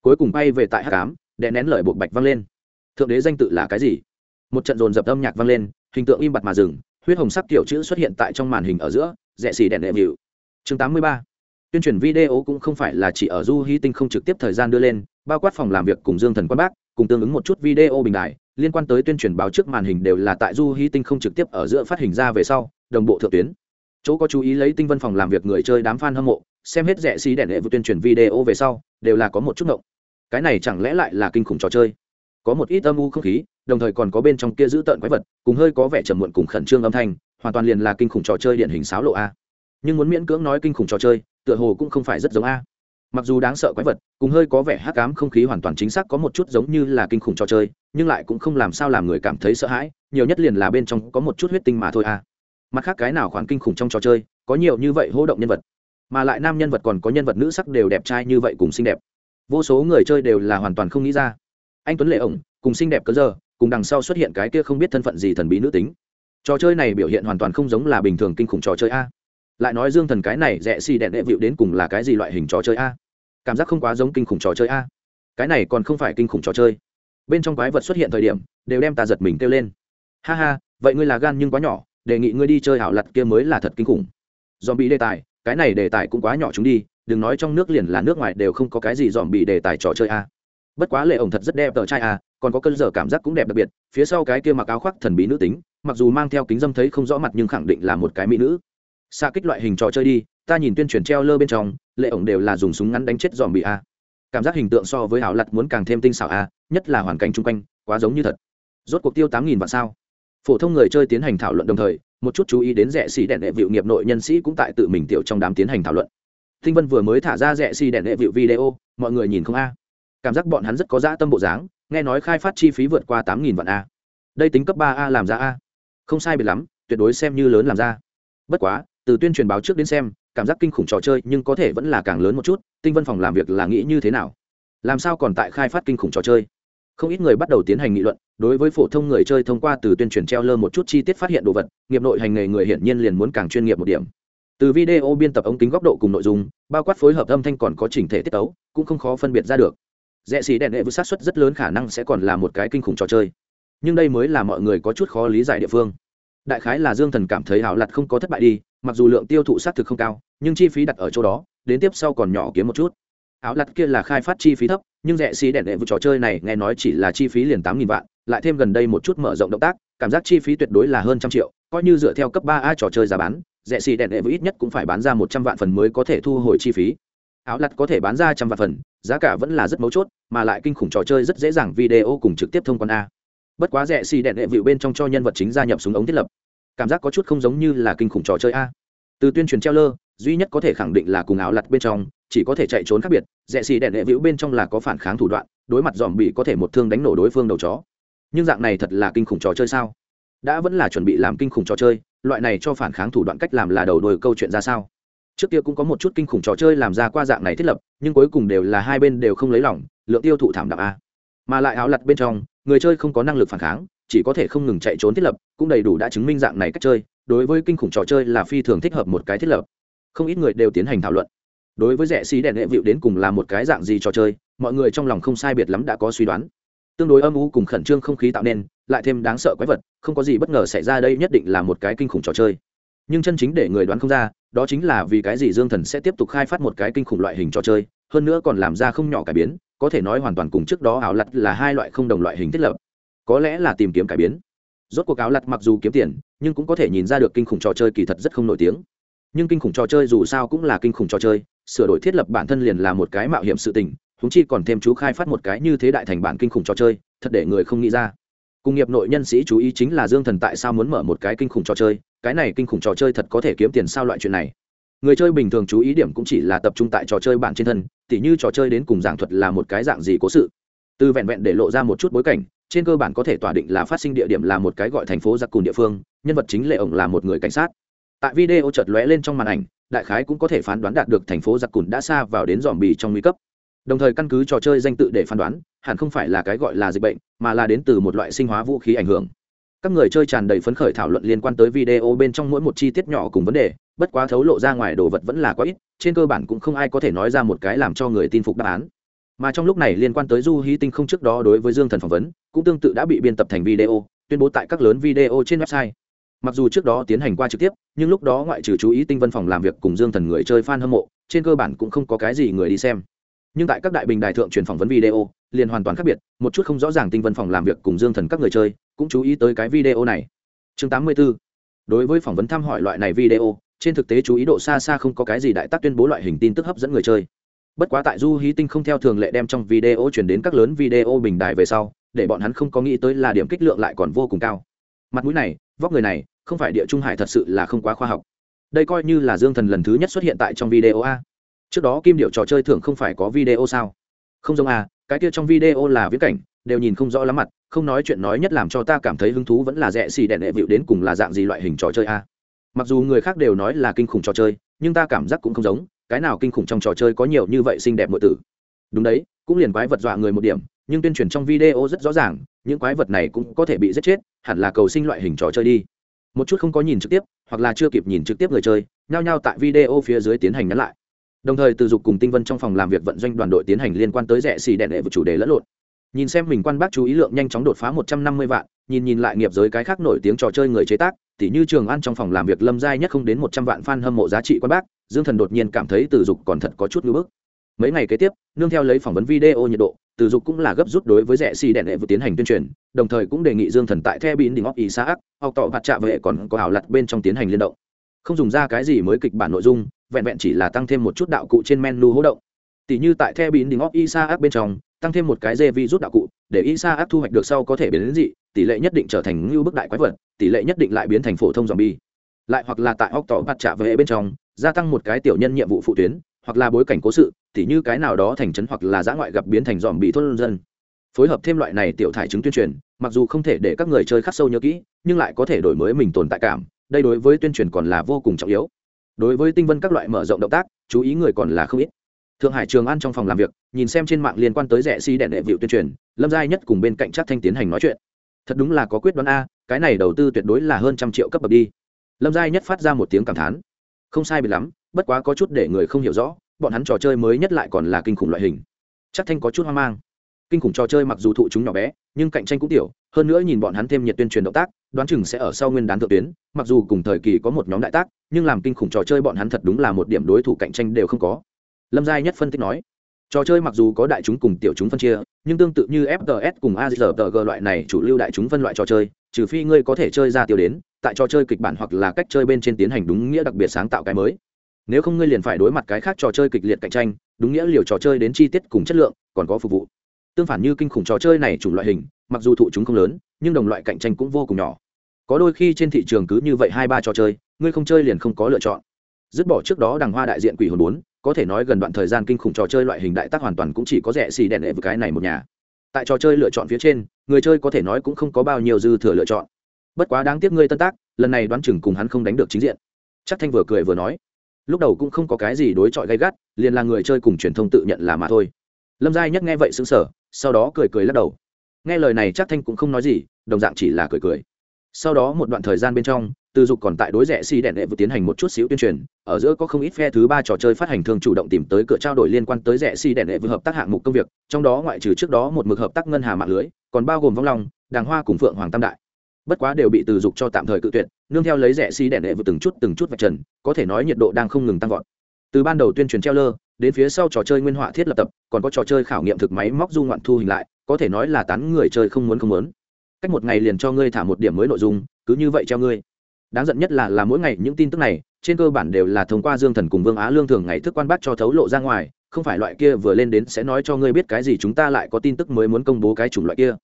Cuối cùng bay về tại hắc cám đè nén lời buộc bạch vang lên. Thượng đế danh tự là cái gì? Một trận dồn dập âm nhạc vang lên, hình tượng im bặt mà dừng, huyết hồng sắc tiểu chữ xuất hiện tại trong màn hình ở giữa, rẽ xì đèn đệ vịu chương tám mươi ba. Tuyên truyền video cũng không phải là chỉ ở du hy tinh không trực tiếp thời gian đưa lên, bao quát phòng làm việc cùng dương thần quan bác, cùng tương ứng một chút video bình đại liên quan tới tuyên truyền báo trước màn hình đều là tại du hy tinh không trực tiếp ở giữa phát hình ra về sau, đồng bộ thượng tuyến chỗ có chú ý lấy tinh vân phòng làm việc người chơi đám fan hâm mộ, xem hết rẻ xí đèn đệ vụ tuyên truyền video về sau, đều là có một chút ngộng. Cái này chẳng lẽ lại là kinh khủng trò chơi? Có một ít âm u không khí, đồng thời còn có bên trong kia giữ tợn quái vật, cùng hơi có vẻ trầm muộn cùng khẩn trương âm thanh, hoàn toàn liền là kinh khủng trò chơi điện hình sáo lộ a. Nhưng muốn miễn cưỡng nói kinh khủng trò chơi, tựa hồ cũng không phải rất giống a. Mặc dù đáng sợ quái vật, cùng hơi có vẻ hắc ám không khí hoàn toàn chính xác có một chút giống như là kinh khủng trò chơi, nhưng lại cũng không làm sao làm người cảm thấy sợ hãi, nhiều nhất liền là bên trong có một chút huyết tinh mà thôi a mặt khác cái nào khoản kinh khủng trong trò chơi, có nhiều như vậy hô động nhân vật, mà lại nam nhân vật còn có nhân vật nữ sắc đều đẹp trai như vậy cùng xinh đẹp. Vô số người chơi đều là hoàn toàn không nghĩ ra. Anh tuấn lệ ổng, cùng xinh đẹp cớ giờ, cùng đằng sau xuất hiện cái kia không biết thân phận gì thần bí nữ tính. Trò chơi này biểu hiện hoàn toàn không giống là bình thường kinh khủng trò chơi a. Lại nói dương thần cái này rẽ xì đẹn đệ vịu đến cùng là cái gì loại hình trò chơi a? Cảm giác không quá giống kinh khủng trò chơi a. Cái này còn không phải kinh khủng trò chơi. Bên trong quái vật xuất hiện thời điểm, đều đem ta giật mình kêu lên. Ha ha, vậy ngươi là gan nhưng quá nhỏ đề nghị ngươi đi chơi hảo lặt kia mới là thật kinh khủng. Dòm bị đề tài, cái này đề tài cũng quá nhỏ chúng đi, đừng nói trong nước liền là nước ngoài đều không có cái gì dòm bị đề tài trò chơi a. Bất quá lệ ổng thật rất đẹp tờ trai a, còn có cơn giờ cảm giác cũng đẹp đặc biệt, phía sau cái kia mặc áo khoác thần bí nữ tính, mặc dù mang theo kính dâm thấy không rõ mặt nhưng khẳng định là một cái mỹ nữ. Xa kích loại hình trò chơi đi, ta nhìn tuyên truyền treo lơ bên trong, lệ ổng đều là dùng súng ngắn đánh chết dòm bị a. Cảm giác hình tượng so với hảo lặt muốn càng thêm tinh xảo a, nhất là hoàn cảnh chung quanh, quá giống như thật. Rốt cuộc tiêu tám nghìn vạn sao? Phổ thông người chơi tiến hành thảo luận đồng thời, một chút chú ý đến rẻ xì đèn đệ vịu nghiệp nội nhân sĩ cũng tại tự mình tiểu trong đám tiến hành thảo luận. Tinh vân vừa mới thả ra rẻ xì đèn đệ vịu video, mọi người nhìn không a? Cảm giác bọn hắn rất có dã tâm bộ dáng, nghe nói khai phát chi phí vượt qua tám nghìn vạn a. Đây tính cấp ba a làm ra a? Không sai biệt lắm, tuyệt đối xem như lớn làm ra. Bất quá, từ tuyên truyền báo trước đến xem, cảm giác kinh khủng trò chơi nhưng có thể vẫn là càng lớn một chút, tinh vân phòng làm việc là nghĩ như thế nào? Làm sao còn tại khai phát kinh khủng trò chơi? Không ít người bắt đầu tiến hành nghị luận, đối với phổ thông người chơi thông qua từ tuyên truyền treo lơ một chút chi tiết phát hiện đồ vật, nghiệp nội hành nghề người hiển nhiên liền muốn càng chuyên nghiệp một điểm. Từ video biên tập ống kính góc độ cùng nội dung, bao quát phối hợp âm thanh còn có chỉnh thể tiết tấu, cũng không khó phân biệt ra được. Rẽ xì đèn đệ với sát xuất rất lớn khả năng sẽ còn là một cái kinh khủng trò chơi. Nhưng đây mới là mọi người có chút khó lý giải địa phương. Đại khái là dương thần cảm thấy hảo lặt không có thất bại đi, mặc dù lượng tiêu thụ xác thực không cao, nhưng chi phí đặt ở chỗ đó, đến tiếp sau còn nhỏ kiếm một chút. Áo lặt kia là khai phát chi phí thấp nhưng rẻ xí đèn đệ vụ trò chơi này nghe nói chỉ là chi phí liền tám nghìn vạn, lại thêm gần đây một chút mở rộng động tác, cảm giác chi phí tuyệt đối là hơn trăm triệu, coi như dựa theo cấp ba a trò chơi giá bán rẻ xì đèn đệ vụ ít nhất cũng phải bán ra một trăm vạn phần mới có thể thu hồi chi phí. Áo lặt có thể bán ra trăm vạn phần, giá cả vẫn là rất mấu chốt, mà lại kinh khủng trò chơi rất dễ dàng video cùng trực tiếp thông quan a. Bất quá rẻ xì đèn đệ vụ bên trong cho nhân vật chính gia nhập súng ống thiết lập, cảm giác có chút không giống như là kinh khủng trò chơi a. Từ tuyên truyền treo lơ duy nhất có thể khẳng định là cùng áo lặt bên trong chỉ có thể chạy trốn khác biệt, rẽ xì đèn đệ vĩu bên trong là có phản kháng thủ đoạn, đối mặt dòm bị có thể một thương đánh nổ đối phương đầu chó. Nhưng dạng này thật là kinh khủng trò chơi sao? Đã vẫn là chuẩn bị làm kinh khủng trò chơi, loại này cho phản kháng thủ đoạn cách làm là đầu đuôi câu chuyện ra sao? Trước kia cũng có một chút kinh khủng trò chơi làm ra qua dạng này thiết lập, nhưng cuối cùng đều là hai bên đều không lấy lỏng lượng tiêu thụ thảm đạm a. Mà lại áo lặt bên trong, người chơi không có năng lực phản kháng, chỉ có thể không ngừng chạy trốn thiết lập, cũng đầy đủ đã chứng minh dạng này cách chơi, đối với kinh khủng trò chơi là phi thường thích hợp một cái thiết lập. Không ít người đều tiến hành thảo luận đối với rẻ xí đèn hệ vịu đến cùng là một cái dạng gì trò chơi, mọi người trong lòng không sai biệt lắm đã có suy đoán. Tương đối âm u cùng khẩn trương không khí tạo nên, lại thêm đáng sợ quái vật, không có gì bất ngờ xảy ra đây nhất định là một cái kinh khủng trò chơi. Nhưng chân chính để người đoán không ra, đó chính là vì cái gì dương thần sẽ tiếp tục khai phát một cái kinh khủng loại hình trò chơi, hơn nữa còn làm ra không nhỏ cải biến, có thể nói hoàn toàn cùng trước đó áo lặt là hai loại không đồng loại hình thiết lập. Có lẽ là tìm kiếm cải biến. Rốt cuộc áo lặt mặc dù kiếm tiền, nhưng cũng có thể nhìn ra được kinh khủng trò chơi kỳ thật rất không nổi tiếng nhưng kinh khủng trò chơi dù sao cũng là kinh khủng trò chơi, sửa đổi thiết lập bản thân liền là một cái mạo hiểm sự tình húng chi còn thêm chú khai phát một cái như thế đại thành bản kinh khủng trò chơi, thật để người không nghĩ ra. Cùng nghiệp nội nhân sĩ chú ý chính là dương thần tại sao muốn mở một cái kinh khủng trò chơi, cái này kinh khủng trò chơi thật có thể kiếm tiền sao loại chuyện này. Người chơi bình thường chú ý điểm cũng chỉ là tập trung tại trò chơi bản trên thân, tỉ như trò chơi đến cùng giảng thuật là một cái dạng gì cố sự. Từ vẹn vẹn để lộ ra một chút bối cảnh, trên cơ bản có thể tỏa định là phát sinh địa điểm là một cái gọi thành phố giặc cùn địa phương, nhân vật chính lệ ổng là một người cảnh sát tại video chợt lóe lên trong màn ảnh, đại khái cũng có thể phán đoán đạt được thành phố giặc cùn đã xa vào đến dòm bì trong nguy cấp. Đồng thời căn cứ trò chơi danh tự để phán đoán, hẳn không phải là cái gọi là dịch bệnh, mà là đến từ một loại sinh hóa vũ khí ảnh hưởng. Các người chơi tràn đầy phấn khởi thảo luận liên quan tới video bên trong mỗi một chi tiết nhỏ cùng vấn đề, bất quá thấu lộ ra ngoài đồ vật vẫn là quá ít, trên cơ bản cũng không ai có thể nói ra một cái làm cho người tin phục đáp án. Mà trong lúc này liên quan tới du hí tinh không trước đó đối với dương thần phỏng vấn, cũng tương tự đã bị biên tập thành video, tuyên bố tại các lớn video trên website mặc dù trước đó tiến hành qua trực tiếp, nhưng lúc đó ngoại trừ chú ý tinh vân phòng làm việc cùng dương thần người chơi fan hâm mộ, trên cơ bản cũng không có cái gì người đi xem. Nhưng tại các đại bình đài thượng truyền phỏng vấn video, liền hoàn toàn khác biệt, một chút không rõ ràng tinh vân phòng làm việc cùng dương thần các người chơi, cũng chú ý tới cái video này. Chương 84. đối với phỏng vấn thăm hỏi loại này video, trên thực tế chú ý độ xa xa không có cái gì đại tác tuyên bố loại hình tin tức hấp dẫn người chơi. Bất quá tại du hí tinh không theo thường lệ đem trong video chuyển đến các lớn video bình đài về sau, để bọn hắn không có nghĩ tới là điểm kích lượng lại còn vô cùng cao. Mặt mũi này vóc người này, không phải địa trung hải thật sự là không quá khoa học. Đây coi như là dương thần lần thứ nhất xuất hiện tại trong video a. Trước đó kim điệu trò chơi thường không phải có video sao? Không giống a, cái kia trong video là viễn cảnh, đều nhìn không rõ lắm mặt, không nói chuyện nói nhất làm cho ta cảm thấy hứng thú vẫn là rẻ xì đèn đệ vịu đến cùng là dạng gì loại hình trò chơi a. Mặc dù người khác đều nói là kinh khủng trò chơi, nhưng ta cảm giác cũng không giống, cái nào kinh khủng trong trò chơi có nhiều như vậy xinh đẹp nội tử. Đúng đấy, cũng liền quái vật dọa người một điểm nhưng tuyên truyền trong video rất rõ ràng, những quái vật này cũng có thể bị giết chết, hẳn là cầu sinh loại hình trò chơi đi. Một chút không có nhìn trực tiếp, hoặc là chưa kịp nhìn trực tiếp người chơi, nhao nhao tại video phía dưới tiến hành nhắn lại. Đồng thời từ dục cùng tinh vân trong phòng làm việc vận doanh đoàn đội tiến hành liên quan tới rẻ xì đèn đệ của chủ đề lẫn lộn. Nhìn xem mình quan bác chú ý lượng nhanh chóng đột phá một trăm năm mươi vạn, nhìn nhìn lại nghiệp giới cái khác nổi tiếng trò chơi người chế tác, tỉ như trường ăn trong phòng làm việc lâm giai nhất không đến một trăm vạn fan hâm mộ giá trị quan bác, dương thần đột nhiên cảm thấy từ dục còn thật có chút ngưỡng bức mấy ngày kế tiếp, nương theo lấy phỏng vấn video nhiệt độ, từ dục cũng là gấp rút đối với rẻ xì đèn đệ vừa tiến hành tuyên truyền, đồng thời cũng đề nghị dương thần tại the bin đỉnh óc ý xã học tỏ mặt trạ vệ còn có hảo lặt bên trong tiến hành liên động. Không dùng ra cái gì mới kịch bản nội dung, vẹn vẹn chỉ là tăng thêm một chút đạo cụ trên menu hỗ động. Tỷ như tại the bin đỉnh óc ý xã bên trong, tăng thêm một cái dê vi rút đạo cụ, để ý xã thu hoạch được sau có thể biến đến dị, tỷ lệ nhất định trở thành ngưu bức đại quái vật, tỷ lệ nhất định lại biến thành phổ thông zombie. Lại hoặc là tại óc tỏ mặt trạ vệ bên trong, gia tăng một cái tiểu nhân nhiệm vụ phụ tuyến, hoặc là bối cảnh cố sự tỉ như cái nào đó thành trấn hoặc là giã ngoại gặp biến thành dòm bị thôn dân. Phối hợp thêm loại này tiểu thải chứng tuyên truyền, mặc dù không thể để các người chơi khắc sâu nhớ kỹ, nhưng lại có thể đổi mới mình tồn tại cảm, đây đối với tuyên truyền còn là vô cùng trọng yếu. Đối với tinh vân các loại mở rộng động tác, chú ý người còn là không ít. Thượng hải trường an trong phòng làm việc, nhìn xem trên mạng liên quan tới rẻ si đèn đệ vịu tuyên truyền, lâm giai nhất cùng bên cạnh chắc thanh tiến hành nói chuyện. Thật đúng là có quyết đoán a, cái này đầu tư tuyệt đối là hơn trăm triệu cấp bậc đi. Lâm giai nhất phát ra một tiếng cảm thán. Không sai biệt lắm, bất quá có chút để người không hiểu rõ bọn hắn trò chơi mới nhất lại còn là kinh khủng loại hình. Chắc thanh có chút hoang mang. Kinh khủng trò chơi mặc dù thụ chúng nhỏ bé, nhưng cạnh tranh cũng tiểu, hơn nữa nhìn bọn hắn thêm nhiệt tuyên truyền động tác, đoán chừng sẽ ở sau nguyên đán thượng tuyến, mặc dù cùng thời kỳ có một nhóm đại tác, nhưng làm kinh khủng trò chơi bọn hắn thật đúng là một điểm đối thủ cạnh tranh đều không có. Lâm giai nhất phân tích nói, trò chơi mặc dù có đại chúng cùng tiểu chúng phân chia, nhưng tương tự như fts cùng azrg loại này chủ lưu đại chúng phân loại trò chơi, trừ phi ngươi có thể chơi ra tiêu đến, tại trò chơi kịch bản hoặc là cách chơi bên trên tiến hành đúng nghĩa đặc biệt sáng tạo cái mới nếu không ngươi liền phải đối mặt cái khác trò chơi kịch liệt cạnh tranh, đúng nghĩa liều trò chơi đến chi tiết cùng chất lượng, còn có phục vụ. Tương phản như kinh khủng trò chơi này chủng loại hình, mặc dù thụ chúng không lớn, nhưng đồng loại cạnh tranh cũng vô cùng nhỏ. Có đôi khi trên thị trường cứ như vậy hai ba trò chơi, ngươi không chơi liền không có lựa chọn. Dứt bỏ trước đó đằng hoa đại diện quỷ hồn bốn, có thể nói gần đoạn thời gian kinh khủng trò chơi loại hình đại tác hoàn toàn cũng chỉ có rẻ xì đèn đệ với cái này một nhà. Tại trò chơi lựa chọn phía trên, người chơi có thể nói cũng không có bao nhiêu dư thừa lựa chọn. Bất quá đáng tiếc ngươi tân tác, lần này đoán chừng cùng hắn không đánh được chính diện. Chắc thanh vừa cười vừa nói lúc đầu cũng không có cái gì đối chọi gay gắt, liền là người chơi cùng truyền thông tự nhận là mà thôi. Lâm giai nhất nghe vậy xứng sở sau đó cười cười lắc đầu. Nghe lời này chắc thanh cũng không nói gì, đồng dạng chỉ là cười cười. Sau đó một đoạn thời gian bên trong, từ dục còn tại đối rẻ xì si đèn đệ vừa tiến hành một chút xíu tuyên truyền, ở giữa có không ít phe thứ ba trò chơi phát hành thường chủ động tìm tới cửa trao đổi liên quan tới rẻ xì si đèn đệ vừa hợp tác hạng mục công việc, trong đó ngoại trừ trước đó một mực hợp tác ngân hà mạng lưới, còn bao gồm vong long, đàng hoa cùng phượng hoàng tam đại. Bất quá đều bị từ dục cho tạm thời cự tuyệt nương theo lấy rẻ xi đèn đệ vừa từng chút từng chút vạch trần, có thể nói nhiệt độ đang không ngừng tăng vọt. Từ ban đầu tuyên truyền treo lơ, đến phía sau trò chơi nguyên họa thiết lập tập, còn có trò chơi khảo nghiệm thực máy móc du ngoạn thu hình lại, có thể nói là tán người chơi không muốn không muốn. Cách một ngày liền cho ngươi thả một điểm mới nội dung, cứ như vậy cho ngươi. Đáng giận nhất là là mỗi ngày những tin tức này, trên cơ bản đều là thông qua dương thần cùng vương á lương thường ngày thức quan bác cho thấu lộ ra ngoài, không phải loại kia vừa lên đến sẽ nói cho ngươi biết cái gì chúng ta lại có tin tức mới muốn công bố cái chủng loại kia.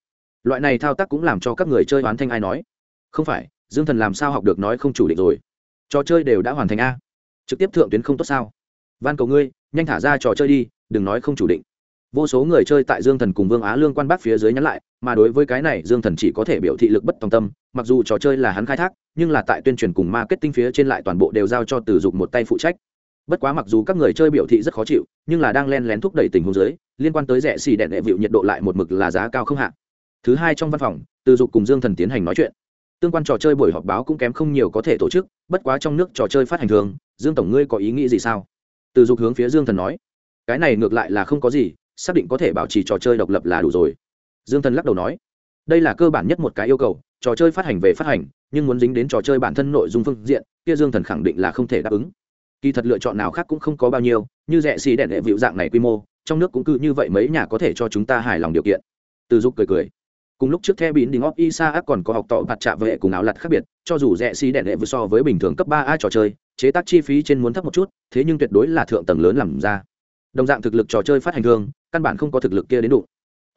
Loại này thao tác cũng làm cho các người chơi oán thanh ai nói. Không phải dương thần làm sao học được nói không chủ định rồi? Trò chơi đều đã hoàn thành a. Trực tiếp thượng tuyến không tốt sao? Van cầu ngươi, nhanh thả ra trò chơi đi, đừng nói không chủ định. Vô số người chơi tại dương thần cùng vương á lương quan bác phía dưới nhắn lại, mà đối với cái này, dương thần chỉ có thể biểu thị lực bất tòng tâm, mặc dù trò chơi là hắn khai thác, nhưng là tại tuyên truyền cùng marketing phía trên lại toàn bộ đều giao cho từ dục một tay phụ trách. Bất quá mặc dù các người chơi biểu thị rất khó chịu, nhưng là đang len lén thúc đẩy tình huống dưới, liên quan tới rẻ xì đẹn đệ vịu nhiệt độ lại một mực là giá cao không hạ. Thứ hai trong văn phòng, từ dục cùng dương thần tiến hành nói chuyện tương quan trò chơi buổi họp báo cũng kém không nhiều có thể tổ chức, bất quá trong nước trò chơi phát hành thường, dương tổng ngươi có ý nghĩ gì sao? Từ dục hướng phía dương thần nói. Cái này ngược lại là không có gì, xác định có thể bảo trì trò chơi độc lập là đủ rồi. Dương thần lắc đầu nói. Đây là cơ bản nhất một cái yêu cầu, trò chơi phát hành về phát hành, nhưng muốn dính đến trò chơi bản thân nội dung phương diện, kia dương thần khẳng định là không thể đáp ứng. Kỳ thật lựa chọn nào khác cũng không có bao nhiêu, như rẻ xì đèn đệ vịu dạng này quy mô, trong nước cũng cứ như vậy mấy nhà có thể cho chúng ta hài lòng điều kiện. Từ dục cười cười cùng lúc trước theo bín đình óc isa còn có học tọ bạt trạ vệ cùng áo lặt khác biệt, cho dù rẻ xi đèn đệ vừa so với bình thường cấp ba a trò chơi, chế tác chi phí trên muốn thấp một chút, thế nhưng tuyệt đối là thượng tầng lớn làm ra. Đồng dạng thực lực trò chơi phát hành thường, căn bản không có thực lực kia đến đủ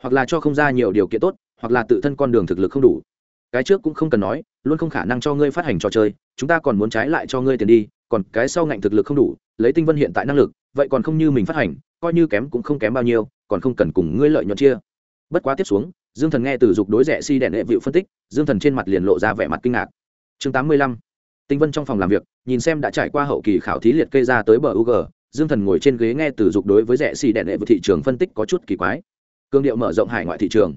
hoặc là cho không ra nhiều điều kiện tốt, hoặc là tự thân con đường thực lực không đủ. Cái trước cũng không cần nói, luôn không khả năng cho ngươi phát hành trò chơi, chúng ta còn muốn trái lại cho ngươi tiền đi, còn cái sau ngạnh thực lực không đủ, lấy tinh vân hiện tại năng lực, vậy còn không như mình phát hành, coi như kém cũng không kém bao nhiêu, còn không cần cùng ngươi lợi nhuận chia. Bất quá tiếp xuống dương thần nghe từ dục đối rẻ si đèn hệ vịu phân tích dương thần trên mặt liền lộ ra vẻ mặt kinh ngạc. Chương tám mươi lăm tinh vân trong phòng làm việc nhìn xem đã trải qua hậu kỳ khảo thí liệt kê ra tới bờ u g dương thần ngồi trên ghế nghe từ dục đối với rẻ xì đèn hệ vịu thị trường phân tích có chút kỳ quái. Cương điệu mở rộng hải ngoại thị trường.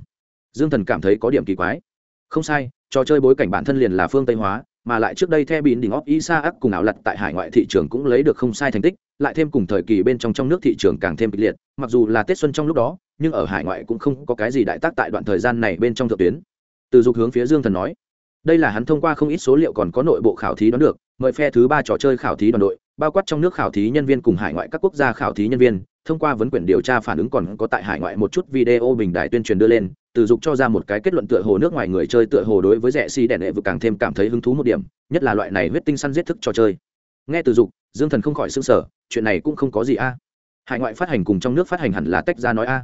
Dương thần cảm thấy có điểm kỳ quái. Không sai trò chơi bối cảnh bản thân liền là phương tây hóa mà lại trước đây theo bín đỉnh óc Isaac cùng ảo lật tại hải ngoại thị trường cũng lấy được không sai thành tích, lại thêm cùng thời kỳ bên trong trong nước thị trường càng thêm kịch liệt, mặc dù là Tết xuân trong lúc đó, nhưng ở hải ngoại cũng không có cái gì đại tác tại đoạn thời gian này bên trong thượng tuyến. Từ dục hướng phía Dương Thần nói, đây là hắn thông qua không ít số liệu còn có nội bộ khảo thí đoán được, mời phe thứ ba trò chơi khảo thí đoàn đội, bao quát trong nước khảo thí nhân viên cùng hải ngoại các quốc gia khảo thí nhân viên thông qua vấn quyển điều tra phản ứng còn có tại hải ngoại một chút video bình đại tuyên truyền đưa lên từ dục cho ra một cái kết luận tựa hồ nước ngoài người chơi tựa hồ đối với rẻ xi đèn đệ vực càng thêm cảm thấy hứng thú một điểm nhất là loại này huyết tinh săn giết thức trò chơi nghe từ dục dương thần không khỏi s ư n g sở chuyện này cũng không có gì a. Hải ngoại phát hành cùng trong nước phát hành hẳn là tách ra nói a.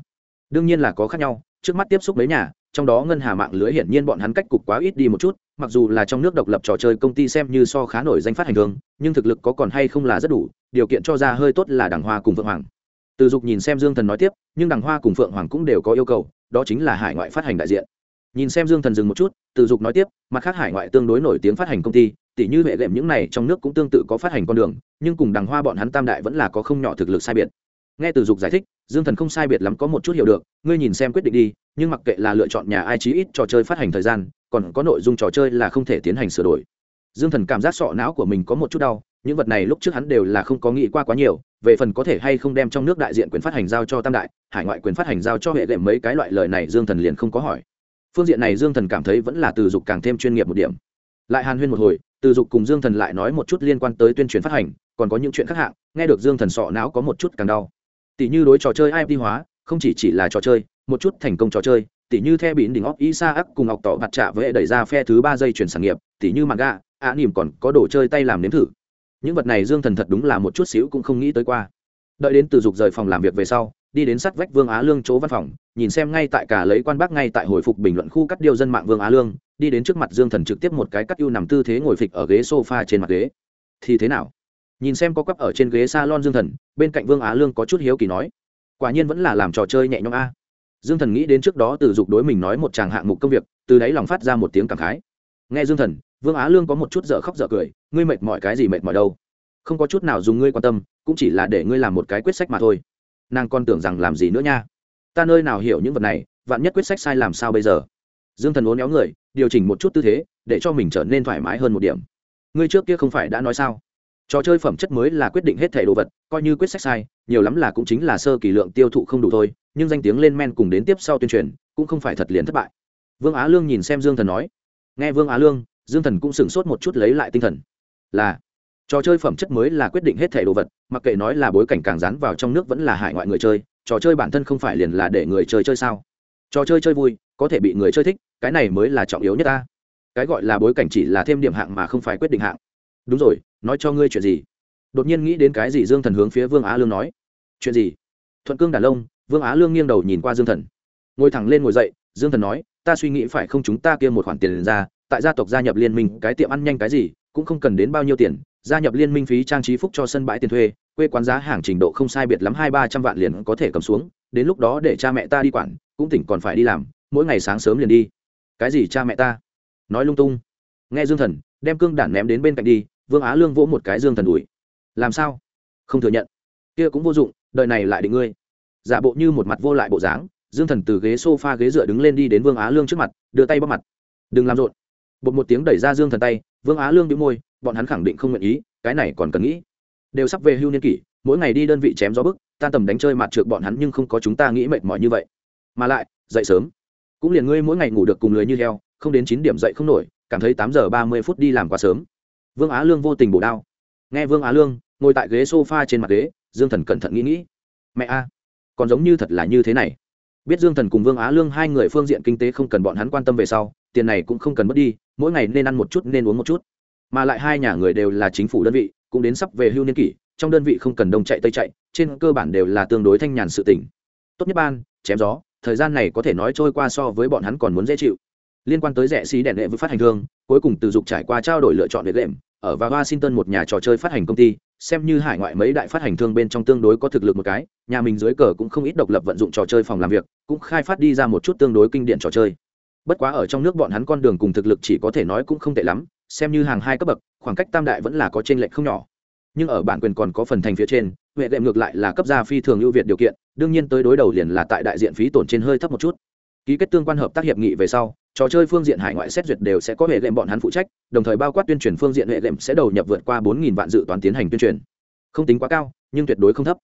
Đương nhiên là có khác nhau, trước mắt tiếp xúc mấy nhà, trong đó ngân hà mạng lưới hiển nhiên bọn hắn cách cục quá ít đi một chút, mặc dù là trong nước độc lập trò chơi công ty xem như so khá nổi danh phát hành thường, nhưng thực lực có còn hay không là rất đủ, điều kiện cho ra hơi tốt là đằng hoa cùng Vượng hoàng. Từ dục nhìn xem dương thần nói tiếp, nhưng đằng hoa cùng phượng hoàng cũng đều có yêu cầu, đó chính là hải ngoại phát hành đại diện. Nhìn xem dương thần dừng một chút, từ dục nói tiếp, mặt khác hải ngoại tương đối nổi tiếng phát hành công ty tỉ như hệ lệm những này trong nước cũng tương tự có phát hành con đường, nhưng cùng đằng hoa bọn hắn tam đại vẫn là có không nhỏ thực lực sai biệt. Nghe từ dục giải thích, dương thần không sai biệt lắm có một chút hiểu được, ngươi nhìn xem quyết định đi, nhưng mặc kệ là lựa chọn nhà ai chí ít trò chơi phát hành thời gian, còn có nội dung trò chơi là không thể tiến hành sửa đổi. Dương thần cảm giác sọ não của mình có một chút đau, những vật này lúc trước hắn đều là không có nghĩ qua quá nhiều, về phần có thể hay không đem trong nước đại diện quyền phát hành giao cho tam đại, hải ngoại quyền phát hành giao cho hệ lệm mấy cái loại lời này dương thần liền không có hỏi. Phương diện này dương thần cảm thấy vẫn là từ dục càng thêm chuyên nghiệp một điểm. Lại hàn huyên một hồi từ dục cùng dương thần lại nói một chút liên quan tới tuyên truyền phát hành, còn có những chuyện khác hạng, nghe được dương thần sọ não có một chút càng đau. Tỷ như đối trò chơi ip hóa, không chỉ chỉ là trò chơi, một chút thành công trò chơi, tỷ như the bỉn đỉnh óc Isaac cùng ngọc tỏ mặt trạ với đẩy ra phe thứ ba dây chuyển sản nghiệp, tỷ như manga, ạ nỉm còn có đồ chơi tay làm nếm thử. Những vật này dương thần thật đúng là một chút xíu cũng không nghĩ tới qua. Đợi đến từ dục rời phòng làm việc về sau đi đến sát vách vương á lương chỗ văn phòng, nhìn xem ngay tại cả lấy quan bác ngay tại hồi phục bình luận khu cắt điêu dân mạng vương á lương, đi đến trước mặt dương thần trực tiếp một cái cắt ưu nằm tư thế ngồi phịch ở ghế sofa trên mặt ghế. Thì thế nào? Nhìn xem có quắp ở trên ghế salon dương thần, bên cạnh vương á lương có chút hiếu kỳ nói. Quả nhiên vẫn là làm trò chơi nhẹ nhõm a. Dương thần nghĩ đến trước đó từ dục đối mình nói một chàng hạng mục công việc, từ đấy lòng phát ra một tiếng cảm khái. Nghe dương thần, vương á lương có một chút dở khóc dở cười, ngươi mệt mỏi cái gì mệt mỏi đâu? Không có chút nào dùng ngươi quan tâm, cũng chỉ là để ngươi làm một cái quyết sách mà thôi nàng còn tưởng rằng làm gì nữa nha. Ta nơi nào hiểu những vật này, vạn nhất quyết sách sai làm sao bây giờ? Dương thần uốn éo người, điều chỉnh một chút tư thế, để cho mình trở nên thoải mái hơn một điểm. Ngươi trước kia không phải đã nói sao? Trò chơi phẩm chất mới là quyết định hết thẻ đồ vật, coi như quyết sách sai, nhiều lắm là cũng chính là sơ kỳ lượng tiêu thụ không đủ thôi, nhưng danh tiếng lên men cùng đến tiếp sau tuyên truyền, cũng không phải thật liền thất bại. Vương á lương nhìn xem dương thần nói. Nghe vương á lương, dương thần cũng sửng sốt một chút lấy lại tinh thần. Là trò chơi phẩm chất mới là quyết định hết thẻ đồ vật, mặc kệ nói là bối cảnh càng dán vào trong nước vẫn là hải ngoại người chơi, trò chơi bản thân không phải liền là để người chơi chơi sao? Trò chơi chơi vui, có thể bị người chơi thích, cái này mới là trọng yếu nhất ta. Cái gọi là bối cảnh chỉ là thêm điểm hạng mà không phải quyết định hạng. Đúng rồi, nói cho ngươi chuyện gì? Đột nhiên nghĩ đến cái gì dương thần hướng phía vương á lương nói. Chuyện gì? Thuận cương đàn lông, vương á lương nghiêng đầu nhìn qua dương thần. Ngồi thẳng lên ngồi dậy, dương thần nói, ta suy nghĩ phải không chúng ta kia một khoản tiền ra, tại gia tộc gia nhập liên minh, cái tiệm ăn nhanh cái gì, cũng không cần đến bao nhiêu tiền gia nhập liên minh phí trang trí phúc cho sân bãi tiền thuê, quê quán giá hàng trình độ không sai biệt lắm hai ba trăm vạn liền có thể cầm xuống, đến lúc đó để cha mẹ ta đi quản, cũng tỉnh còn phải đi làm, mỗi ngày sáng sớm liền đi. Cái gì cha mẹ ta? Nói lung tung. Nghe dương thần, đem cương đản ném đến bên cạnh đi, vương á lương vỗ một cái dương thần đùi. Làm sao? Không thừa nhận. Kia cũng vô dụng đợi này lại định ngươi. Giả bộ như một mặt vô lại bộ dáng, dương thần từ ghế s o f a ghế dựa đứng lên đi đến vương á lương trước mặt, đưa tay bóp mặt. Đừng làm rộn bột một tiếng đẩy ra dương thần tay, vương á lương bị môi, bọn hắn khẳng định không nguyện ý, cái này còn cần nghĩ. Đều sắp về hưu niên kỷ, mỗi ngày đi đơn vị chém gió bức, tan tầm đánh chơi mặt trượt bọn hắn nhưng không có chúng ta nghĩ mệt mỏi như vậy. Mà lại, dậy sớm. Cũng liền ngươi mỗi ngày ngủ được cùng lười như heo, không đến chín điểm dậy không nổi, cảm thấy tám giờ ba mươi phút đi làm quá sớm. Vương á lương vô tình bổ đao. Nghe vương á lương, ngồi tại ghế s o f a trên mặt ghế, dương thần cẩn thận nghĩ nghĩ. Mẹ a, còn giống như thật là như thế này. Biết dương thần cùng vương á lương hai người phương diện kinh tế không cần bọn hắn quan tâm về sau tiền này cũng không cần mất đi, mỗi ngày nên ăn một chút, nên uống một chút. Mà lại hai nhà người đều là chính phủ đơn vị, cũng đến sắp về hưu niên kỷ, trong đơn vị không cần đông chạy tây chạy, trên cơ bản đều là tương đối thanh nhàn sự tỉnh tốt nhất ban, chém gió, thời gian này có thể nói trôi qua so với bọn hắn còn muốn dễ chịu. Liên quan tới rẻ xí đèn lệ với phát hành thương, cuối cùng từ dục trải qua trao đổi lựa chọn việc lệm, ở và washington một nhà trò chơi phát hành công ty, xem như hải ngoại mấy đại phát hành thương bên trong tương đối có thực lực một cái, nhà mình dưới cờ cũng không ít độc lập vận dụng trò chơi phòng làm việc, cũng khai phát đi ra một chút tương đối kinh điển trò chơi bất quá ở trong nước bọn hắn con đường cùng thực lực chỉ có thể nói cũng không tệ lắm, xem như hàng hai cấp bậc, khoảng cách tam đại vẫn là có t r ê n lệch không nhỏ. Nhưng ở bản quyền còn có phần thành phía trên, huệ đệm ngược lại là cấp gia phi thường ưu việt điều kiện, đương nhiên tới đối đầu liền là tại đại diện phí tổn trên hơi thấp một chút. Ký kết tương quan hợp tác hiệp nghị về sau, trò chơi phương diện hải ngoại xét duyệt đều sẽ có hệ đệm bọn hắn phụ trách, đồng thời bao quát tuyên truyền phương diện hệ đệm sẽ đầu nhập vượt qua bốn vạn dự toán tiến hành tuyên truyền. Không tính quá cao, nhưng tuyệt đối không thấp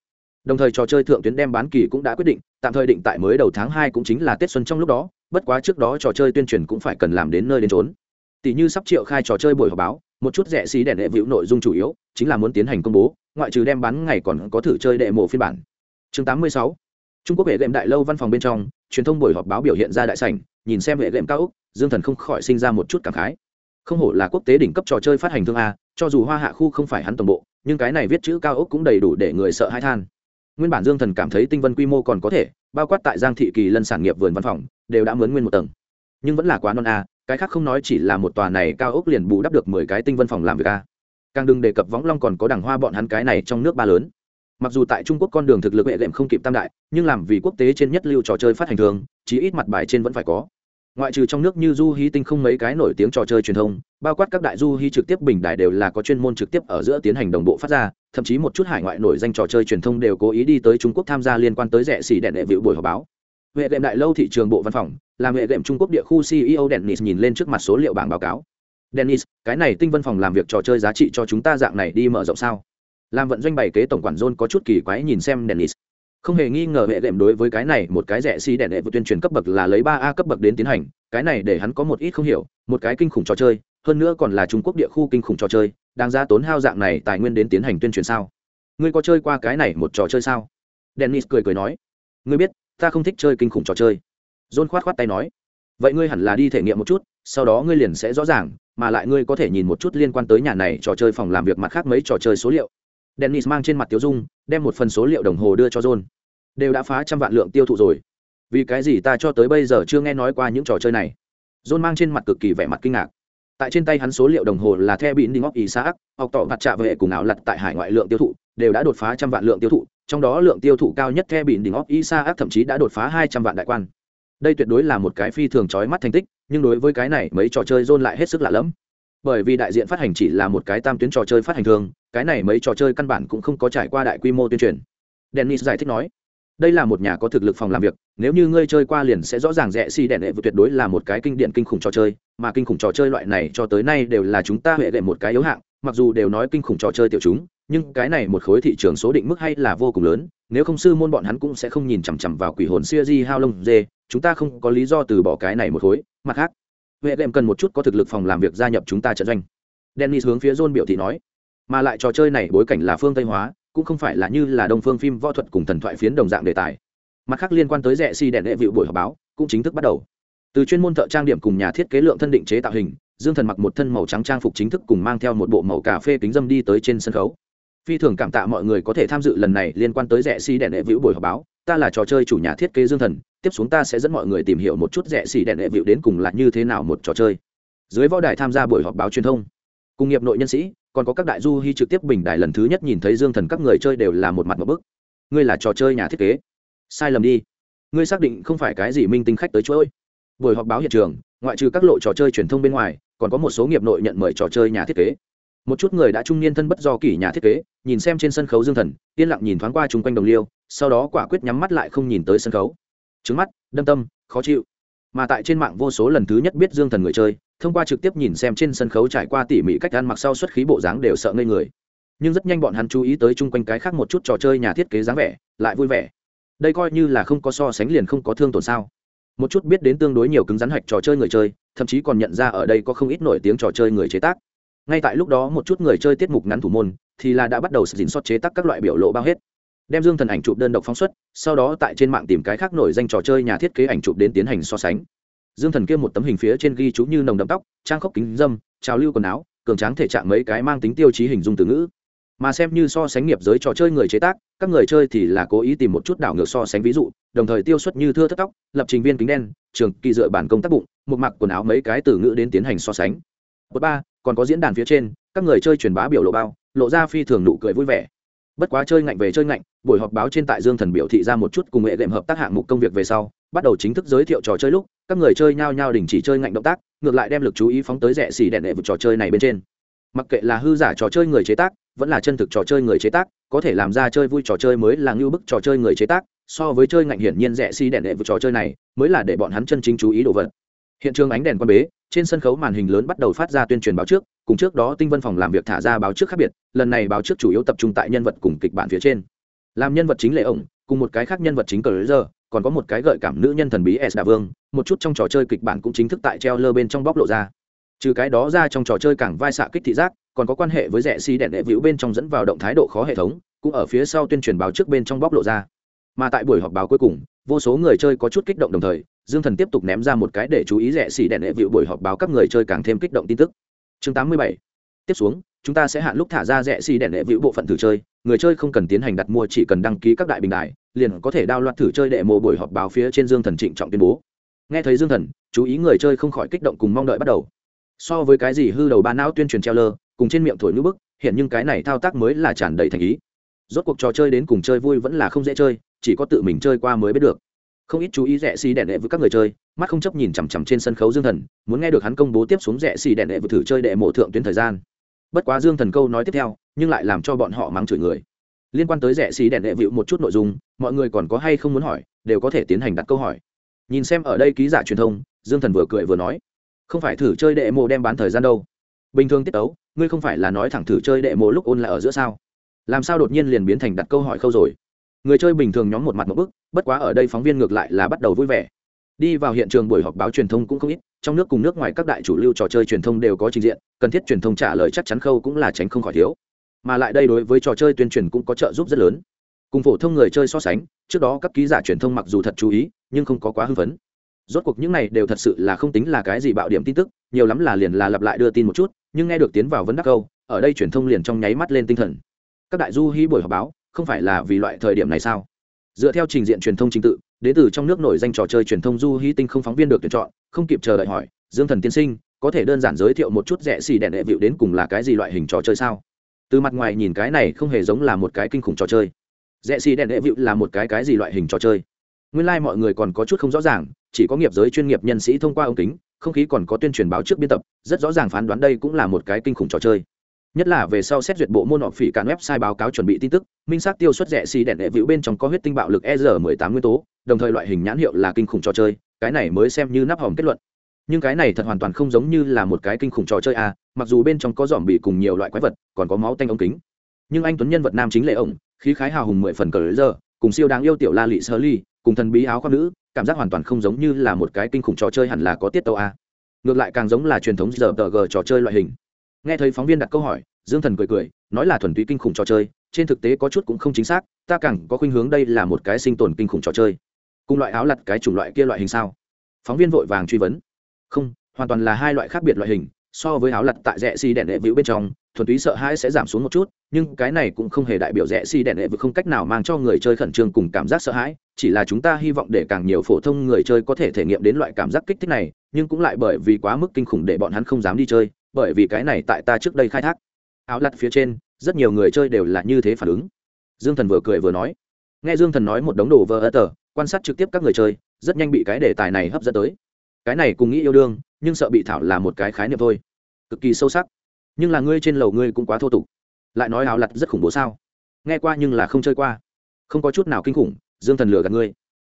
đồng thời trò chơi thượng tuyến đem bán kỳ cũng đã quyết định, tạm thời định tại mới đầu tháng hai cũng chính là tết xuân trong lúc đó, bất quá trước đó trò chơi tuyên truyền cũng phải cần làm đến nơi đến trốn tỷ như sắp triệu khai trò chơi buổi họp báo, một chút rẻ xí đèn đệ vĩu nội dung chủ yếu, chính là muốn tiến hành công bố, ngoại trừ đem bán ngày còn có thử chơi đệ mộ phiên bản. Chương 86. trung quốc hệ đệm đại lâu văn phòng bên trong, truyền thông buổi họp báo biểu hiện ra đại sảnh, nhìn xem hệ đệm cao úc, dương thần không khỏi sinh ra một chút cảm khái. Không hổ là quốc tế đỉnh cấp trò chơi phát hành thương a, cho dù hoa hạ khu không phải hắn tổng bộ, nhưng cái này viết chữ cao úc cũng đầy đủ để người sợ hai than nguyên bản dương thần cảm thấy tinh vân quy mô còn có thể, bao quát tại giang thị kỳ lân sản nghiệp vườn văn phòng, đều đã mướn nguyên một tầng. Nhưng vẫn là quá non a, cái khác không nói chỉ là một tòa này cao ốc liền bù đắp được mười cái tinh vân phòng làm việc a. Càng đừng đề cập võng long còn có đằng hoa bọn hắn cái này trong nước ba lớn. Mặc dù tại trung quốc con đường thực lực hệ lệm không kịp tam đại, nhưng làm vì quốc tế trên nhất lưu trò chơi phát hành thường, chí ít mặt bài trên vẫn phải có ngoại trừ trong nước như du hí tinh không mấy cái nổi tiếng trò chơi truyền thông, bao quát các đại du hí trực tiếp bình đài đều là có chuyên môn trực tiếp ở giữa tiến hành đồng bộ phát ra, thậm chí một chút hải ngoại nổi danh trò chơi truyền thông đều cố ý đi tới trung quốc tham gia liên quan tới rẻ xỉ đèn đệ vịu buổi họp báo. Hệ đệm đại lâu thị trường bộ văn phòng, làm hệ đệm trung quốc địa khu ceo dennis nhìn lên trước mặt số liệu bảng báo cáo. Dennis, cái này tinh văn phòng làm việc trò chơi giá trị cho chúng ta dạng này đi mở rộng sao? Làm vận doanh bày kế tổng quản john có chút kỳ quái nhìn xem dennis không hề nghi ngờ hệ đệm đối với cái này, một cái rẻ xi đèn đệ vừa tuyên truyền cấp bậc là lấy ba a cấp bậc đến tiến hành, cái này để hắn có một ít không hiểu, một cái kinh khủng trò chơi, hơn nữa còn là trung quốc địa khu kinh khủng trò chơi đang ra tốn hao dạng này tài nguyên đến tiến hành tuyên truyền sao? Ngươi có chơi qua cái này một trò chơi sao? Dennis cười cười nói. Ngươi biết, ta không thích chơi kinh khủng trò chơi. John khoát khoát tay nói. Vậy ngươi hẳn là đi thể nghiệm một chút, sau đó ngươi liền sẽ rõ ràng, mà lại ngươi có thể nhìn một chút liên quan tới nhà này trò chơi phòng làm việc mặt khác mấy trò chơi số liệu dennis mang trên mặt tiêu dung, đem một phần số liệu đồng hồ đưa cho john. Đều đã phá trăm vạn lượng tiêu thụ rồi. Vì cái gì ta cho tới bây giờ chưa nghe nói qua những trò chơi này? John mang trên mặt cực kỳ vẻ mặt kinh ngạc. Tại trên tay hắn số liệu đồng hồ là theo bịn đi ngóc ý xã học tỏ mặt trạ vệ cùng ảo lặt tại hải ngoại lượng tiêu thụ, đều đã đột phá trăm vạn lượng tiêu thụ, trong đó lượng tiêu thụ cao nhất theo bịn đỉnh óc ý xã thậm chí đã đột phá hai trăm vạn đại quan. Đây tuyệt đối là một cái phi thường trói mắt thành tích, nhưng đối với cái này, mấy trò chơi john lại hết sức lạ lẫm. Bởi vì đại diện phát hành chỉ là một cái tam tuyến trò chơi phát hành thường cái này mấy trò chơi căn bản cũng không có trải qua đại quy mô tuyên truyền. Dennis giải thích nói, đây là một nhà có thực lực phòng làm việc, nếu như ngươi chơi qua liền sẽ rõ ràng rẻ xi si đèn đệ vừa tuyệt đối là một cái kinh điển kinh khủng trò chơi, mà kinh khủng trò chơi loại này cho tới nay đều là chúng ta huệ đệ một cái yếu hạng, mặc dù đều nói kinh khủng trò chơi tiểu chúng, nhưng cái này một khối thị trường số định mức hay là vô cùng lớn, nếu không sư môn bọn hắn cũng sẽ không nhìn chằm chằm vào quỷ hồn siêu di hao lông dê, chúng ta không có lý do từ bỏ cái này một khối, mặt khác, huệ lệm cần một chút có thực lực phòng làm việc gia nhập chúng ta trận doanh. Dennis hướng phía john biểu thị nói mà lại trò chơi này bối cảnh là phương tây hóa, cũng không phải là như là đông phương phim võ thuật cùng thần thoại phiến đồng dạng đề tài. Mặt khác liên quan tới rẻ si đèn đệ vịu buổi họp báo, cũng chính thức bắt đầu. Từ chuyên môn thợ trang điểm cùng nhà thiết kế lượng thân định chế tạo hình, dương thần mặc một thân màu trắng trang phục chính thức cùng mang theo một bộ màu cà phê kính dâm đi tới trên sân khấu. Phi thường cảm tạ mọi người có thể tham dự lần này liên quan tới rẻ si đèn đệ vịu buổi họp báo, ta là trò chơi chủ nhà thiết kế dương thần, tiếp xuống ta sẽ dẫn mọi người tìm hiểu một chút rẻ xì đèn đệ vịu đến cùng là như thế nào một trò chơi. Dưới võ đài tham gia buổi họp báo truyền thông, cùng nghiệp nội nhân sĩ còn có các đại du hy trực tiếp bình đài lần thứ nhất nhìn thấy dương thần các người chơi đều là một mặt một bức. Ngươi là trò chơi nhà thiết kế. Sai lầm đi. Ngươi xác định không phải cái gì minh tinh khách tới chuỗi buổi họp báo hiện trường, ngoại trừ các lộ trò chơi truyền thông bên ngoài, còn có một số nghiệp nội nhận mời trò chơi nhà thiết kế. Một chút người đã trung niên thân bất do kỷ nhà thiết kế, nhìn xem trên sân khấu dương thần, yên lặng nhìn thoáng qua chung quanh đồng liêu, sau đó quả quyết nhắm mắt lại không nhìn tới sân khấu. Trứng mắt, đâm tâm, khó chịu mà tại trên mạng vô số lần thứ nhất biết dương thần người chơi, thông qua trực tiếp nhìn xem trên sân khấu trải qua tỉ mỉ cách ăn mặc sau xuất khí bộ dáng đều sợ ngây người. Nhưng rất nhanh bọn hắn chú ý tới chung quanh cái khác một chút trò chơi nhà thiết kế dáng vẻ, lại vui vẻ. Đây coi như là không có so sánh liền không có thương tổn sao. Một chút biết đến tương đối nhiều cứng rắn hạch trò chơi người chơi, thậm chí còn nhận ra ở đây có không ít nổi tiếng trò chơi người chế tác. Ngay tại lúc đó một chút người chơi tiết mục ngắn thủ môn, thì là đã bắt đầu dính xót chế tác các loại biểu lộ bao hết đem dương thần ảnh chụp đơn độc phóng xuất, sau đó tại trên mạng tìm cái khác nổi danh trò chơi nhà thiết kế ảnh chụp đến tiến hành so sánh. Dương thần kia một tấm hình phía trên ghi chú như nồng đậm tóc, trang khốc kính dâm, trào lưu quần áo, cường tráng thể trạng mấy cái mang tính tiêu chí hình dung từ ngữ. Mà xem như so sánh nghiệp giới trò chơi người chế tác, các người chơi thì là cố ý tìm một chút đảo ngược so sánh ví dụ, đồng thời tiêu xuất như thưa thất tóc, lập trình viên kính đen, trường kỳ dựa bản công tác bụng, một mặc quần áo mấy cái từ ngữ đến tiến hành so sánh. Một ba, còn có diễn đàn phía trên, các người chơi truyền bá biểu lộ bao, lộ ra phi thường nụ cười vui vẻ bất quá chơi ngạnh về chơi ngạnh, buổi họp báo trên tại dương thần biểu thị ra một chút cùng nghệ đệm hợp tác hạng mục công việc về sau, bắt đầu chính thức giới thiệu trò chơi lúc, các người chơi nhao nhao đình chỉ chơi ngạnh động tác, ngược lại đem lực chú ý phóng tới rẻ xì đèn đệ vực trò chơi này bên trên. Mặc kệ là hư giả trò chơi người chế tác, vẫn là chân thực trò chơi người chế tác, có thể làm ra chơi vui trò chơi mới là ngưu bức trò chơi người chế tác, so với chơi ngạnh hiển nhiên rẻ xi đèn đệ vực trò chơi này mới là để bọn hắn chân chính chú ý đồ vật. Hiện trường ánh đèn quan bế, trên sân khấu màn hình lớn bắt đầu phát ra tuyên truyền báo trước cùng trước đó tinh vân phòng làm việc thả ra báo trước khác biệt, lần này báo trước chủ yếu tập trung tại nhân vật cùng kịch bản phía trên. Làm nhân vật chính lệ ổng, cùng một cái khác nhân vật chính cờ giờ còn có một cái gợi cảm nữ nhân thần bí s đà vương, một chút trong trò chơi kịch bản cũng chính thức tại treo lơ bên trong bóc lộ ra. Trừ cái đó ra trong trò chơi càng vai xạ kích thị giác, còn có quan hệ với rẻ xi đèn đệ vĩu bên trong dẫn vào động thái độ khó hệ thống, cũng ở phía sau tuyên truyền báo trước bên trong bóc lộ ra. Mà tại buổi họp báo cuối cùng, vô số người chơi có chút kích động đồng thời, dương thần tiếp tục ném ra một cái để chú ý rẻ xỉ đèn đệ vịu buổi họp báo các người chơi càng thêm kích động tin tức chương 87. tiếp xuống, chúng ta sẽ hạn lúc thả ra rẻ xì đèn đệ vịu bộ phận thử chơi. Người chơi không cần tiến hành đặt mua, chỉ cần đăng ký các đại bình đại liền có thể đao loạt thử chơi đệ mộ buổi họp báo phía trên dương thần trịnh trọng tuyên bố. Nghe thấy dương thần, chú ý người chơi không khỏi kích động cùng mong đợi bắt đầu. So với cái gì hư đầu ba não tuyên truyền treo lơ cùng trên miệng thổi ngữ bức, hiện nhưng cái này thao tác mới là tràn đầy thành ý. Rốt cuộc trò chơi đến cùng chơi vui vẫn là không dễ chơi, chỉ có tự mình chơi qua mới biết được. Không ít chú ý rẻ xì đèn đệ với các người chơi mắt không chấp nhìn chằm chằm trên sân khấu dương thần, muốn nghe được hắn công bố tiếp xuống rẻ xì đèn đệ vừa thử chơi đệ mộ thượng tuyến thời gian. Bất quá dương thần câu nói tiếp theo, nhưng lại làm cho bọn họ mắng chửi người. Liên quan tới rẻ xì đèn đệ vịu một chút nội dung, mọi người còn có hay không muốn hỏi, đều có thể tiến hành đặt câu hỏi. Nhìn xem ở đây ký giả truyền thông, dương thần vừa cười vừa nói, không phải thử chơi đệ mộ đem bán thời gian đâu. Bình thường tiết tấu, ngươi không phải là nói thẳng thử chơi đệ mộ lúc ôn lại ở giữa sao? Làm sao đột nhiên liền biến thành đặt câu hỏi khâu rồi? Người chơi bình thường nhóm một mặt một bức, bất quá ở đây phóng viên ngược lại là bắt đầu vui vẻ đi vào hiện trường buổi họp báo truyền thông cũng không ít, trong nước cùng nước ngoài các đại chủ lưu trò chơi truyền thông đều có trình diện, cần thiết truyền thông trả lời chắc chắn khâu cũng là tránh không khỏi thiếu. Mà lại đây đối với trò chơi tuyên truyền cũng có trợ giúp rất lớn. Cùng phổ thông người chơi so sánh, trước đó các ký giả truyền thông mặc dù thật chú ý, nhưng không có quá hưng phấn. Rốt cuộc những này đều thật sự là không tính là cái gì bạo điểm tin tức, nhiều lắm là liền là lặp lại đưa tin một chút, nhưng nghe được tiến vào vấn đắc câu, ở đây truyền thông liền trong nháy mắt lên tinh thần. Các đại du hí buổi họp báo, không phải là vì loại thời điểm này sao? Dựa theo trình diện truyền thông trình tự, đến từ trong nước nổi danh trò chơi truyền thông du hí tinh không phóng viên được tuyển chọn, không kịp chờ đợi hỏi, dương thần tiên sinh, có thể đơn giản giới thiệu một chút rẻ xì đèn đệ vịu đến cùng là cái gì loại hình trò chơi sao? Từ mặt ngoài nhìn cái này không hề giống là một cái kinh khủng trò chơi. Rẽ xì đèn đệ vịu là một cái cái gì loại hình trò chơi? Nguyên lai、like、mọi người còn có chút không rõ ràng, chỉ có nghiệp giới chuyên nghiệp nhân sĩ thông qua ống kính, không khí còn có tuyên truyền báo trước biên tập, rất rõ ràng phán đoán đây cũng là một cái kinh khủng trò chơi nhất là về sau xét duyệt bộ môn họp phỉ cản website báo cáo chuẩn bị tin tức, minh xác tiêu xuất rẻ xì đèn đệ vĩu bên trong có huyết tinh bạo lực e r 18 nguyên tố, đồng thời loại hình nhãn hiệu là kinh khủng trò chơi, cái này mới xem như nắp hỏng kết luận. Nhưng cái này thật hoàn toàn không giống như là một cái kinh khủng trò chơi à mặc dù bên trong có dòm bị cùng nhiều loại quái vật, còn có máu tanh ống kính. Nhưng anh tuấn nhân vật nam chính lệ ổng, khí khái hào hùng mười phần cờ giờ cùng siêu đáng yêu tiểu la lị sơ ly, cùng thần bí áo khoác nữ, cảm giác hoàn toàn không giống như là một cái kinh khủng trò chơi hẳn là có tiết tàu a à. ngược lại càng giống là truyền thống giờ tờ g trò chơi loại hình nghe thấy phóng viên đặt câu hỏi, dương thần cười cười, nói là thuần túy kinh khủng trò chơi, trên thực tế có chút cũng không chính xác, ta càng có khuynh hướng đây là một cái sinh tồn kinh khủng trò chơi. Cùng loại áo lặt cái chủng loại kia loại hình sao? Phóng viên vội vàng truy vấn. Không, hoàn toàn là hai loại khác biệt loại hình, so với áo lặt tại rẽ xi đèn đệ vĩu bên trong, thuần túy sợ hãi sẽ giảm xuống một chút, nhưng cái này cũng không hề đại biểu rẽ xi đèn đệ vĩu không cách nào mang cho người chơi khẩn trương cùng cảm giác sợ hãi, chỉ là chúng ta hy vọng để càng nhiều phổ thông người chơi có thể thể nghiệm đến loại cảm giác kích thích này, nhưng cũng lại bởi vì quá mức kinh khủng để bọn hắn không dám đi chơi bởi vì cái này tại ta trước đây khai thác. Áo lặt phía trên, rất nhiều người chơi đều là như thế phản ứng. Dương thần vừa cười vừa nói. Nghe dương thần nói một đống đồ vờ ơ tờ, quan sát trực tiếp các người chơi, rất nhanh bị cái đề tài này hấp dẫn tới. Cái này cùng nghĩ yêu đương, nhưng sợ bị thảo là một cái khái niệm thôi. Cực kỳ sâu sắc. Nhưng là ngươi trên lầu ngươi cũng quá thô tục. Lại nói áo lặt rất khủng bố sao? Nghe qua nhưng là không chơi qua. Không có chút nào kinh khủng, dương thần lừa gạt ngươi.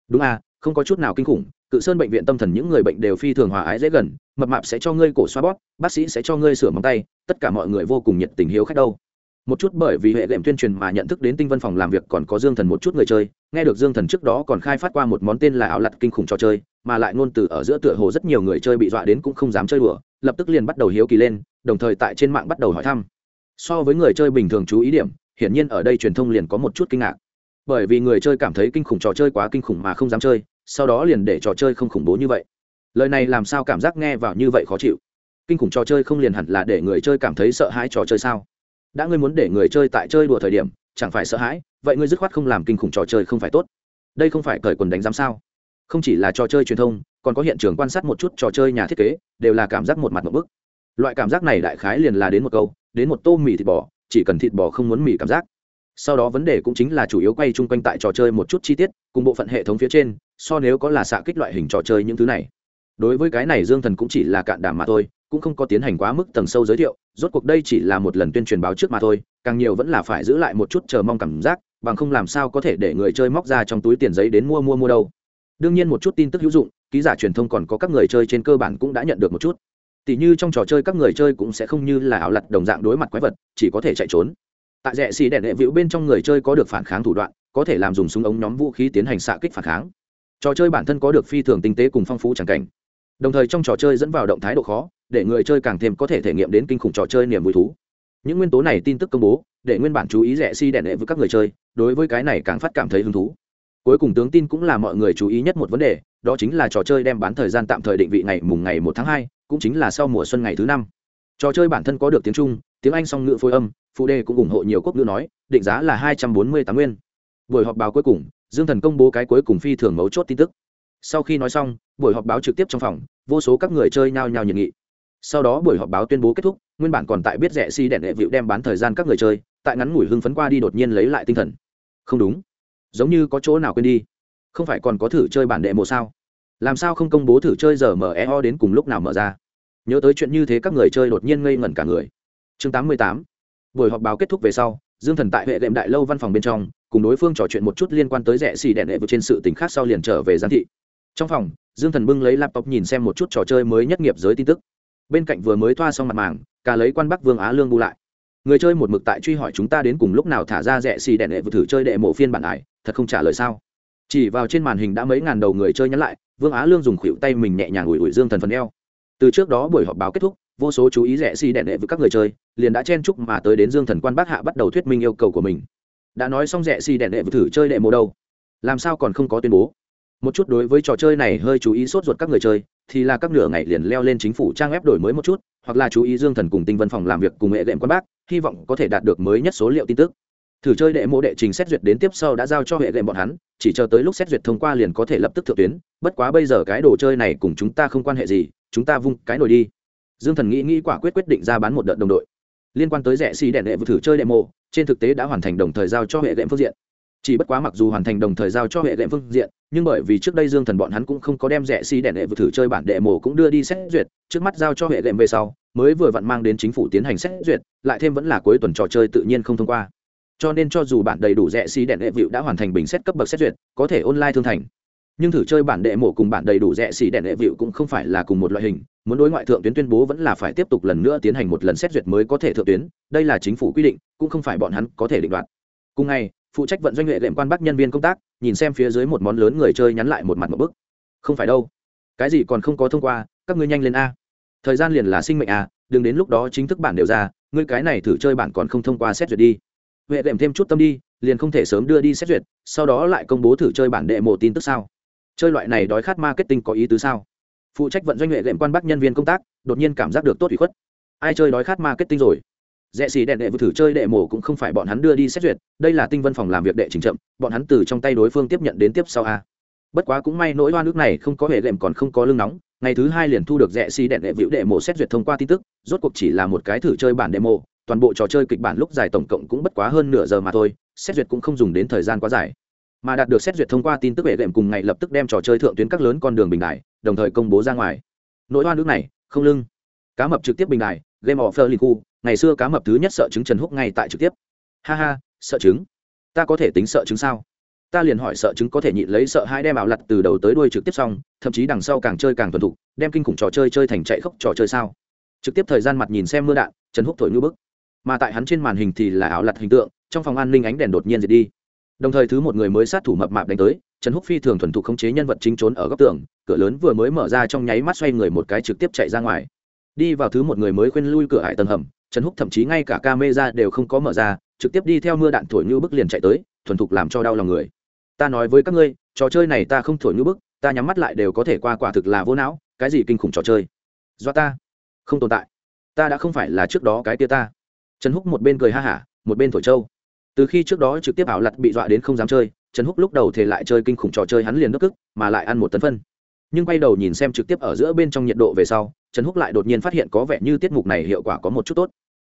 Đúng à không có chút nào kinh khủng cự sơn bệnh viện tâm thần những người bệnh đều phi thường hòa ái dễ gần, mập mạp sẽ cho ngươi cổ xoa bóp, bác sĩ sẽ cho ngươi sửa móng tay, tất cả mọi người vô cùng nhiệt tình hiếu khách đâu. Một chút bởi vì hệ đệm tuyên truyền mà nhận thức đến tinh văn phòng làm việc còn có dương thần một chút người chơi, nghe được dương thần trước đó còn khai phát qua một món tên là áo lặt kinh khủng trò chơi, mà lại ngôn từ ở giữa tựa hồ rất nhiều người chơi bị dọa đến cũng không dám chơi đùa, lập tức liền bắt đầu hiếu kỳ lên, đồng thời tại trên mạng bắt đầu hỏi thăm. So với người chơi bình thường chú ý điểm, hiển nhiên ở đây truyền thông liền có một chút kinh ngạc. Bởi vì người chơi cảm thấy kinh khủng trò chơi quá kinh khủng mà không dám chơi sau đó liền để trò chơi không khủng bố như vậy. Lời này làm sao cảm giác nghe vào như vậy khó chịu? Kinh khủng trò chơi không liền hẳn là để người chơi cảm thấy sợ hãi trò chơi sao? Đã ngươi muốn để người chơi tại chơi đùa thời điểm, chẳng phải sợ hãi, vậy ngươi dứt khoát không làm kinh khủng trò chơi không phải tốt. Đây không phải cởi quần đánh giám sao? Không chỉ là trò chơi truyền thông, còn có hiện trường quan sát một chút trò chơi nhà thiết kế, đều là cảm giác một mặt một bức. Loại cảm giác này đại khái liền là đến một câu, đến một tô mì thịt bò, chỉ cần thịt bò không muốn mì cảm giác. Sau đó vấn đề cũng chính là chủ yếu quay chung quanh tại trò chơi một chút chi tiết, cùng bộ phận hệ thống phía trên so nếu có là xạ kích loại hình trò chơi những thứ này. Đối với cái này dương thần cũng chỉ là cạn đảm mà thôi, cũng không có tiến hành quá mức tầng sâu giới thiệu, rốt cuộc đây chỉ là một lần tuyên truyền báo trước mà thôi, càng nhiều vẫn là phải giữ lại một chút chờ mong cảm giác, bằng không làm sao có thể để người chơi móc ra trong túi tiền giấy đến mua mua mua đâu. Đương nhiên một chút tin tức hữu dụng, ký giả truyền thông còn có các người chơi trên cơ bản cũng đã nhận được một chút. Tỷ như trong trò chơi các người chơi cũng sẽ không như là ảo lặt đồng dạng đối mặt quái vật, chỉ có thể chạy trốn. Tại rẽ xì đèn đệ vĩu bên trong người chơi có được phản kháng thủ đoạn, có thể làm dùng súng ống nhóm vũ khí tiến hành xạ kích phản kháng trò chơi bản thân có được phi thường tinh tế cùng phong phú tràng cảnh. Đồng thời trong trò chơi dẫn vào động thái độ khó, để người chơi càng thêm có thể thể nghiệm đến kinh khủng trò chơi niềm vui thú. Những nguyên tố này tin tức công bố, để nguyên bản chú ý rẻ si đèn đệ với các người chơi, đối với cái này càng phát cảm thấy hứng thú. Cuối cùng tướng tin cũng là mọi người chú ý nhất một vấn đề, đó chính là trò chơi đem bán thời gian tạm thời định vị ngày mùng ngày một tháng hai, cũng chính là sau mùa xuân ngày thứ năm. Trò chơi bản thân có được tiếng trung, tiếng anh song ngữ phối âm, phụ đề cũng ủng hộ nhiều quốc ngữ nói, định giá là hai trăm bốn mươi tám nguyên. Buổi họp báo cuối cùng dương thần công bố cái cuối cùng phi thường mấu chốt tin tức. Sau khi nói xong, buổi họp báo trực tiếp trong phòng, vô số các người chơi nhao nhao nhiệt nghị. Sau đó buổi họp báo tuyên bố kết thúc, nguyên bản còn tại biết rẻ si đèn đệ vịu đem bán thời gian các người chơi, tại ngắn ngủi hưng phấn qua đi đột nhiên lấy lại tinh thần. Không đúng. Giống như có chỗ nào quên đi. Không phải còn có thử chơi bản đệ mộ sao? Làm sao không công bố thử chơi giờ mở eo đến cùng lúc nào mở ra? Nhớ tới chuyện như thế các người chơi đột nhiên ngây ngẩn cả người. Chương 88. buổi họp báo kết thúc về sau, dương thần tại hệ đệm đại lâu văn phòng bên trong cùng đối phương trò chuyện một chút liên quan tới rẻ xì đèn đệ vượt trên sự tình khác sau liền trở về giám thị. Trong phòng, dương thần bưng lấy laptop nhìn xem một chút trò chơi mới nhất nghiệp giới tin tức. Bên cạnh vừa mới thoa xong mặt màng, cả lấy quan bắc vương á lương bu lại. Người chơi một mực tại truy hỏi chúng ta đến cùng lúc nào thả ra rẻ xì đèn đệ vượt thử chơi đệ mộ phiên bản ải thật không trả lời sao? Chỉ vào trên màn hình đã mấy ngàn đầu người chơi nhắn lại, vương á lương dùng khuỷu tay mình nhẹ nhàng ủi ủi dương thần phần eo. Từ trước đó buổi họp báo kết thúc, vô số chú ý rẻ xì đèn đệ với các người chơi, liền đã chen chúc mà tới đến dương thần quan bác hạ bắt đầu thuyết minh yêu cầu của mình đã nói xong rẻ xì đèn đệ thử chơi đệ mô đâu. Làm sao còn không có tuyên bố? Một chút đối với trò chơi này hơi chú ý sốt ruột các người chơi, thì là các nửa ngày liền leo lên chính phủ trang web đổi mới một chút, hoặc là chú ý dương thần cùng tinh vân phòng làm việc cùng hệ đệm quan bác, hy vọng có thể đạt được mới nhất số liệu tin tức. Thử chơi đệ mộ đệ trình xét duyệt đến tiếp sau đã giao cho hệ đệm bọn hắn, chỉ chờ tới lúc xét duyệt thông qua liền có thể lập tức thượng tuyến, bất quá bây giờ cái đồ chơi này cùng chúng ta không quan hệ gì, chúng ta vung cái nổi đi. Dương thần nghĩ nghĩ quả quyết quyết định ra bán một đợt đồng đội. Liên quan tới rẻ xì đèn đệ vừa thử chơi đệ mộ trên thực tế đã hoàn thành đồng thời giao cho hệ lệm phương diện. Chỉ bất quá mặc dù hoàn thành đồng thời giao cho hệ lệm phương diện, nhưng bởi vì trước đây dương thần bọn hắn cũng không có đem rẻ xì đèn đệ vừa thử chơi bản đệ mổ cũng đưa đi xét duyệt, trước mắt giao cho hệ lệm về sau, mới vừa vặn mang đến chính phủ tiến hành xét duyệt, lại thêm vẫn là cuối tuần trò chơi tự nhiên không thông qua. Cho nên cho dù bản đầy đủ rẻ xì đèn đệ vịu đã hoàn thành bình xét cấp bậc xét duyệt, có thể online thương thành nhưng thử chơi bản đệ mộ cùng bản đầy đủ rẻ xì đèn đệ vịu cũng không phải là cùng một loại hình, muốn đối ngoại thượng tuyến tuyên bố vẫn là phải tiếp tục lần nữa tiến hành một lần xét duyệt mới có thể thượng tuyến, đây là chính phủ quy định, cũng không phải bọn hắn có thể định đoạt. Cùng ngày, phụ trách vận doanh nghệ đệm quan bắc nhân viên công tác, nhìn xem phía dưới một món lớn người chơi nhắn lại một mặt một bức. Không phải đâu. Cái gì còn không có thông qua, các ngươi nhanh lên a. Thời gian liền là sinh mệnh a, đừng đến lúc đó chính thức bản đều ra, ngươi cái này thử chơi bản còn không thông qua xét duyệt đi. Huệ đệm thêm chút tâm đi, liền không thể sớm đưa đi xét duyệt, sau đó lại công bố thử chơi bản đệ mộ tin tức sao? Chơi loại này đói khát marketing có ý tứ sao? Phụ trách vận doanh nghệ đệm quan bắc nhân viên công tác, đột nhiên cảm giác được tốt ủy khuất. Ai chơi đói khát marketing rồi? Rẽ xì đèn đệ vừa thử chơi đệ mổ cũng không phải bọn hắn đưa đi xét duyệt, đây là tinh vân phòng làm việc đệ trình chậm, bọn hắn từ trong tay đối phương tiếp nhận đến tiếp sau a. Bất quá cũng may nỗi oan nước này không có hệ đệm còn không có lương nóng, ngày thứ hai liền thu được rẽ xì đèn đệ vĩu đệ mổ xét duyệt thông qua tin tức, rốt cuộc chỉ là một cái thử chơi bản demo, toàn bộ trò chơi kịch bản lúc dài tổng cộng cũng bất quá hơn nửa giờ mà thôi, xét duyệt cũng không dùng đến thời gian quá dài mà đạt được xét duyệt thông qua tin tức về đệm cùng ngày lập tức đem trò chơi thượng tuyến các lớn con đường bình đại, đồng thời công bố ra ngoài. Nỗi oan nước này, không lưng. Cá mập trực tiếp bình đại, game offer liên khu, ngày xưa cá mập thứ nhất sợ chứng trần húc ngay tại trực tiếp. Ha ha, sợ chứng ta có thể tính sợ chứng sao? Ta liền hỏi sợ chứng có thể nhịn lấy sợ hai đem ảo lặt từ đầu tới đuôi trực tiếp xong, thậm chí đằng sau càng chơi càng thuần thục, đem kinh khủng trò chơi chơi thành chạy khốc trò chơi sao? Trực tiếp thời gian mặt nhìn xem mưa đạn, trần húc thổi ngư bức. Mà tại hắn trên màn hình thì là ảo lặt hình tượng, trong phòng an ninh ánh đèn đột nhiên diệt đi đồng thời thứ một người mới sát thủ mập mạp đánh tới, trần húc phi thường thuần thục khống chế nhân vật chính trốn ở góc tường, cửa lớn vừa mới mở ra trong nháy mắt xoay người một cái trực tiếp chạy ra ngoài. Đi vào thứ một người mới khuyên lui cửa hải tầng hầm, trần húc thậm chí ngay cả ca mê ra đều không có mở ra, trực tiếp đi theo mưa đạn thổi như bức liền chạy tới, thuần thục làm cho đau lòng người. Ta nói với các ngươi, trò chơi này ta không thổi như bức, ta nhắm mắt lại đều có thể qua quả thực là vô não, cái gì kinh khủng trò chơi? Do ta. Không tồn tại. Ta đã không phải là trước đó cái tia ta. Trần húc một bên cười ha hả, một bên thổi trâu từ khi trước đó trực tiếp ảo lặt bị dọa đến không dám chơi, trần húc lúc đầu thì lại chơi kinh khủng trò chơi hắn liền nước cức mà lại ăn một tấn phân. Nhưng quay đầu nhìn xem trực tiếp ở giữa bên trong nhiệt độ về sau, trần húc lại đột nhiên phát hiện có vẻ như tiết mục này hiệu quả có một chút tốt.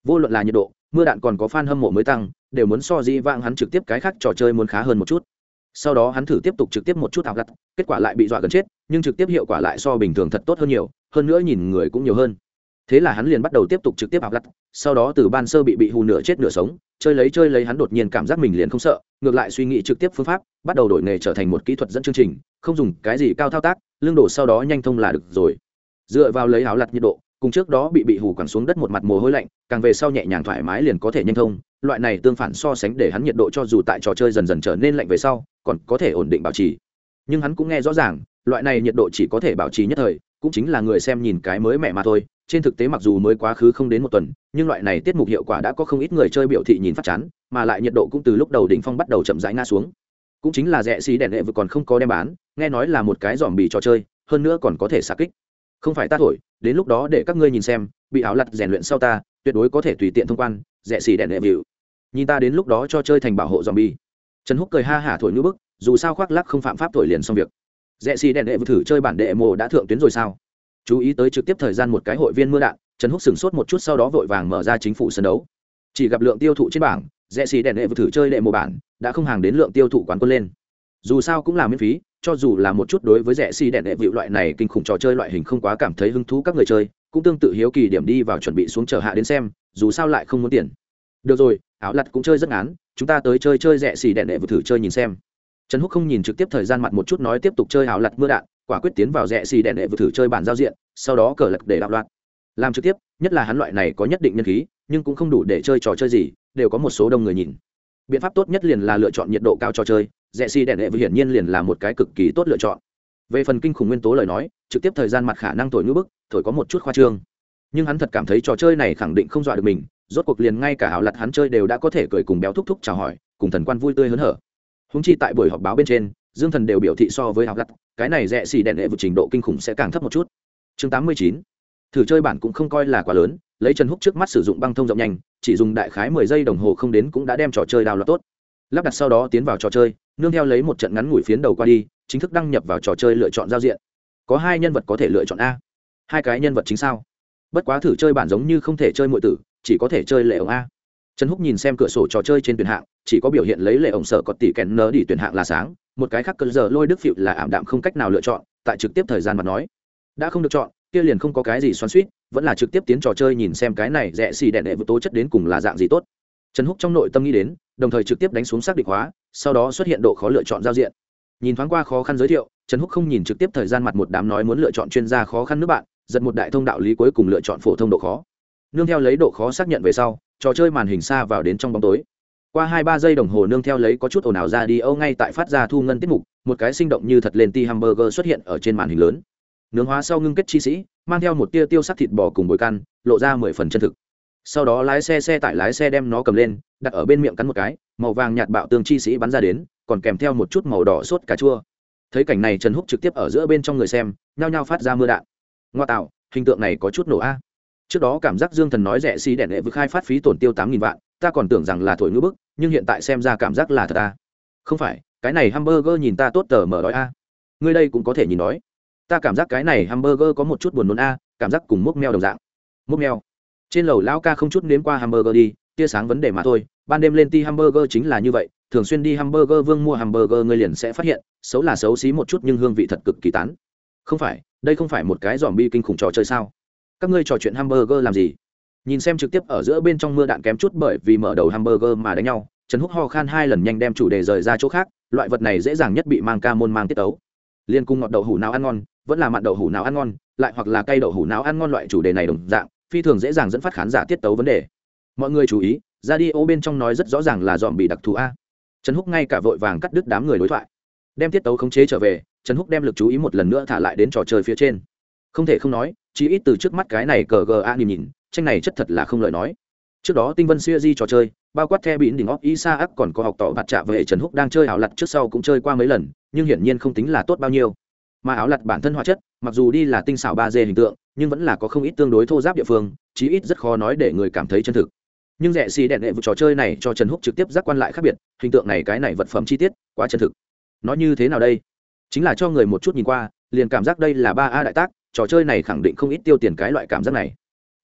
Vô luận là nhiệt độ, mưa đạn còn có f a n hâm mộ mới tăng, đều muốn so di vang hắn trực tiếp cái khác trò chơi muốn khá hơn một chút. Sau đó hắn thử tiếp tục trực tiếp một chút ảo lặt kết quả lại bị dọa gần chết, nhưng trực tiếp hiệu quả lại so bình thường thật tốt hơn nhiều, hơn nữa nhìn người cũng nhiều hơn thế là hắn liền bắt đầu tiếp tục trực tiếp áp lặt, sau đó từ ban sơ bị bị hù nửa chết nửa sống, chơi lấy chơi lấy hắn đột nhiên cảm giác mình liền không sợ, ngược lại suy nghĩ trực tiếp phương pháp, bắt đầu đổi nghề trở thành một kỹ thuật dẫn chương trình, không dùng cái gì cao thao tác, lương đổ sau đó nhanh thông là được rồi. Dựa vào lấy áo lặt nhiệt độ, cùng trước đó bị bị hù quẳng xuống đất một mặt mồ hôi lạnh, càng về sau nhẹ nhàng thoải mái liền có thể nhanh thông, loại này tương phản so sánh để hắn nhiệt độ cho dù tại trò chơi dần dần trở nên lạnh về sau, còn có thể ổn định bảo trì. Nhưng hắn cũng nghe rõ ràng, loại này nhiệt độ chỉ có thể bảo trì nhất thời, cũng chính là người xem nhìn cái mới mẻ mà thôi trên thực tế mặc dù mới quá khứ không đến một tuần, nhưng loại này tiết mục hiệu quả đã có không ít người chơi biểu thị nhìn phát chán, mà lại nhiệt độ cũng từ lúc đầu đỉnh phong bắt đầu chậm rãi ngã xuống. Cũng chính là rẻ xí đèn lệ vừa còn không có đem bán, nghe nói là một cái dòm bì trò chơi, hơn nữa còn có thể xạ kích. Không phải ta thổi, đến lúc đó để các ngươi nhìn xem, bị áo lặt rèn luyện sau ta, tuyệt đối có thể tùy tiện thông quan, rẻ xì đèn lệ vịu nhìn ta đến lúc đó cho chơi thành bảo hộ dòm bi trần húc cười ha hả thổi ngữ bức, dù sao khoác lắc không phạm pháp thổi liền xong việc. Rẽ xì đèn lệ vừa thử chơi bản đệ mồ đã thượng tuyến rồi sao? Chú ý tới trực tiếp thời gian một cái hội viên mưa đạn, trần húc sửng sốt một chút sau đó vội vàng mở ra chính phủ sân đấu. Chỉ gặp lượng tiêu thụ trên bảng, rẽ xì đèn đệ vừa thử chơi đệ một bản, đã không hàng đến lượng tiêu thụ quán quân lên. Dù sao cũng là miễn phí, cho dù là một chút đối với rẻ xi si đèn đệ vịu loại này kinh khủng trò chơi loại hình không quá cảm thấy hứng thú các người chơi, cũng tương tự hiếu kỳ điểm đi vào chuẩn bị xuống chờ hạ đến xem, dù sao lại không muốn tiền. Được rồi, áo lặt cũng chơi rất ngán, chúng ta tới chơi chơi rẻ xì đèn đệ vừa thử chơi nhìn xem. Trần húc không nhìn trực tiếp thời gian mặt một chút nói tiếp tục chơi áo lặt mưa đạn quả quyết tiến vào rẽ xì đèn đệ vừa thử chơi bản giao diện, sau đó cờ lật để đạo loạn. Làm trực tiếp, nhất là hắn loại này có nhất định nhân khí, nhưng cũng không đủ để chơi trò chơi gì, đều có một số đông người nhìn. Biện pháp tốt nhất liền là lựa chọn nhiệt độ cao trò chơi, rẽ xi đèn đệ vừa hiển nhiên liền là một cái cực kỳ tốt lựa chọn. Về phần kinh khủng nguyên tố lời nói, trực tiếp thời gian mặt khả năng thổi ngữ bức, thổi có một chút khoa trương. Nhưng hắn thật cảm thấy trò chơi này khẳng định không dọa được mình, rốt cuộc liền ngay cả hảo lặt hắn chơi đều đã có thể cười cùng béo thúc thúc chào hỏi, cùng thần quan vui tươi hớn hở. Húng chi tại buổi họp báo bên trên, dương thần đều biểu thị so với hảo lặt cái này rẻ xì đèn đệ vượt trình độ kinh khủng sẽ càng thấp một chút. Chương tám mươi chín. Thử chơi bản cũng không coi là quá lớn, lấy chân húc trước mắt sử dụng băng thông rộng nhanh, chỉ dùng đại khái mười giây đồng hồ không đến cũng đã đem trò chơi đào loạt tốt. Lắp đặt sau đó tiến vào trò chơi, nương theo lấy một trận ngắn ngủi phiến đầu qua đi, chính thức đăng nhập vào trò chơi lựa chọn giao diện. Có hai nhân vật có thể lựa chọn a. Hai cái nhân vật chính sao? Bất quá thử chơi bản giống như không thể chơi mọi tử, chỉ có thể chơi lệ ổng a. Trần húc nhìn xem cửa sổ trò chơi trên tuyển hạng, chỉ có biểu hiện lấy lệ ổng sợ có tỷ kèn nớ đi tuyển hạng là sáng một cái khác cơn giờ lôi đức phịu là ảm đạm không cách nào lựa chọn, tại trực tiếp thời gian mà nói, đã không được chọn, kia liền không có cái gì xoắn suýt vẫn là trực tiếp tiến trò chơi nhìn xem cái này rẻ xì đẹn đệ vừa tố chất đến cùng là dạng gì tốt. Trần húc trong nội tâm nghĩ đến, đồng thời trực tiếp đánh xuống xác định hóa, sau đó xuất hiện độ khó lựa chọn giao diện. Nhìn thoáng qua khó khăn giới thiệu, trần húc không nhìn trực tiếp thời gian mặt một đám nói muốn lựa chọn chuyên gia khó khăn nước bạn, giật một đại thông đạo lý cuối cùng lựa chọn phổ thông độ khó. Nương theo lấy độ khó xác nhận về sau, trò chơi màn hình xa vào đến trong bóng tối qua hai ba giây đồng hồ nương theo lấy có chút ồn ào ra đi, âu ngay tại phát ra thu ngân tiết mục, một cái sinh động như thật lên ti hamburger xuất hiện ở trên màn hình lớn. Nướng hóa sau ngưng kết chi sĩ, mang theo một tia tiêu sắc thịt bò cùng bồi căn lộ ra mười phần chân thực. Sau đó lái xe xe tải lái xe đem nó cầm lên, đặt ở bên miệng cắn một cái, màu vàng nhạt bạo tương chi sĩ bắn ra đến, còn kèm theo một chút màu đỏ sốt cà chua. Thấy cảnh này trần húc trực tiếp ở giữa bên trong người xem, nhao nhao phát ra mưa đạn. Ngoa tạo, hình tượng này có chút nổ a. Trước đó cảm giác dương thần nói rẻ xí đèn đệ vực khai phát phí tổn tiêu tám nghìn vạn ta còn tưởng rằng là thổi ngữ bức, nhưng hiện tại xem ra cảm giác là thật a không phải, cái này hamburger nhìn ta tốt tờ mở đói a. Ngươi đây cũng có thể nhìn đói. Ta cảm giác cái này hamburger có một chút buồn nôn a, cảm giác cùng múc meo đồng dạng. Múc meo trên lầu lão ca không chút nếm qua hamburger đi, tia sáng vấn đề mà thôi, ban đêm lên ti hamburger chính là như vậy, thường xuyên đi hamburger vương mua hamburger ngươi liền sẽ phát hiện, xấu là xấu xí một chút nhưng hương vị thật cực kỳ tán. Không phải, đây không phải một cái dòm bi kinh khủng trò chơi sao? Các ngươi trò chuyện hamburger làm gì? Nhìn xem trực tiếp ở giữa bên trong mưa đạn kém chút bởi vì mở đầu hamburger mà đánh nhau, trần húc ho khan hai lần nhanh đem chủ đề rời ra chỗ khác, loại vật này dễ dàng nhất bị mang ca môn mang tiết tấu. Liên cung ngọt đậu hủ nào ăn ngon, vẫn là mặn đậu hủ nào ăn ngon, lại hoặc là cây đậu hủ nào ăn ngon loại chủ đề này đồng dạng, phi thường dễ dàng dẫn phát khán giả tiết tấu vấn đề. Mọi người chú ý ra đi ô bên trong nói rất rõ ràng là dòm bị đặc thù a. Trần húc ngay cả vội vàng cắt đứt đám người đối thoại. Đem tiết tấu khống chế trở về, trần húc đem lực chú ý một lần nữa thả lại đến trò chơi phía trên. Không thể không nói chỉ ít từ trước mắt cái này cờ gờ a nhìn nhìn tranh này chất thật là không lời nói. Trước đó tinh vân siêu di trò chơi, bao quát the bịn đỉnh óc isa ác còn có học tỏ bạt trạ về trần húc đang chơi ảo lặt trước sau cũng chơi qua mấy lần, nhưng hiển nhiên không tính là tốt bao nhiêu. Mà áo lặt bản thân hóa chất, mặc dù đi là tinh xảo ba d hình tượng, nhưng vẫn là có không ít tương đối thô giáp địa phương, chí ít rất khó nói để người cảm thấy chân thực. Nhưng rẻ xì đẹn đệ vụ trò chơi này cho trần húc trực tiếp giác quan lại khác biệt, hình tượng này cái này vật phẩm chi tiết, quá chân thực. Nó như thế nào đây? Chính là cho người một chút nhìn qua, liền cảm giác đây là ba a đại tác, trò chơi này khẳng định không ít tiêu tiền cái loại cảm giác này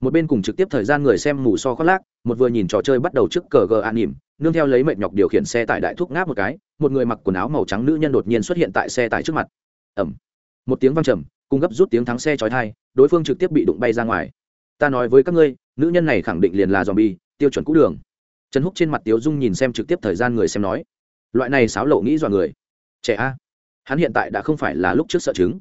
một bên cùng trực tiếp thời gian người xem mù so khoác lác, một vừa nhìn trò chơi bắt đầu trước cờ gờ an nỉm, nương theo lấy mệt nhọc điều khiển xe tải đại thuốc ngáp một cái, một người mặc quần áo màu trắng nữ nhân đột nhiên xuất hiện tại xe tải trước mặt. Ẩm. Một tiếng văng trầm cung gấp rút tiếng thắng xe trói thai đối phương trực tiếp bị đụng bay ra ngoài. Ta nói với các ngươi, nữ nhân này khẳng định liền là dòm bi tiêu chuẩn cũ đường. Trần húc trên mặt tiếu dung nhìn xem trực tiếp thời gian người xem nói, loại này xáo lộ nghĩ dọa người. Trẻ a, hắn hiện tại đã không phải là lúc trước sợ chứng.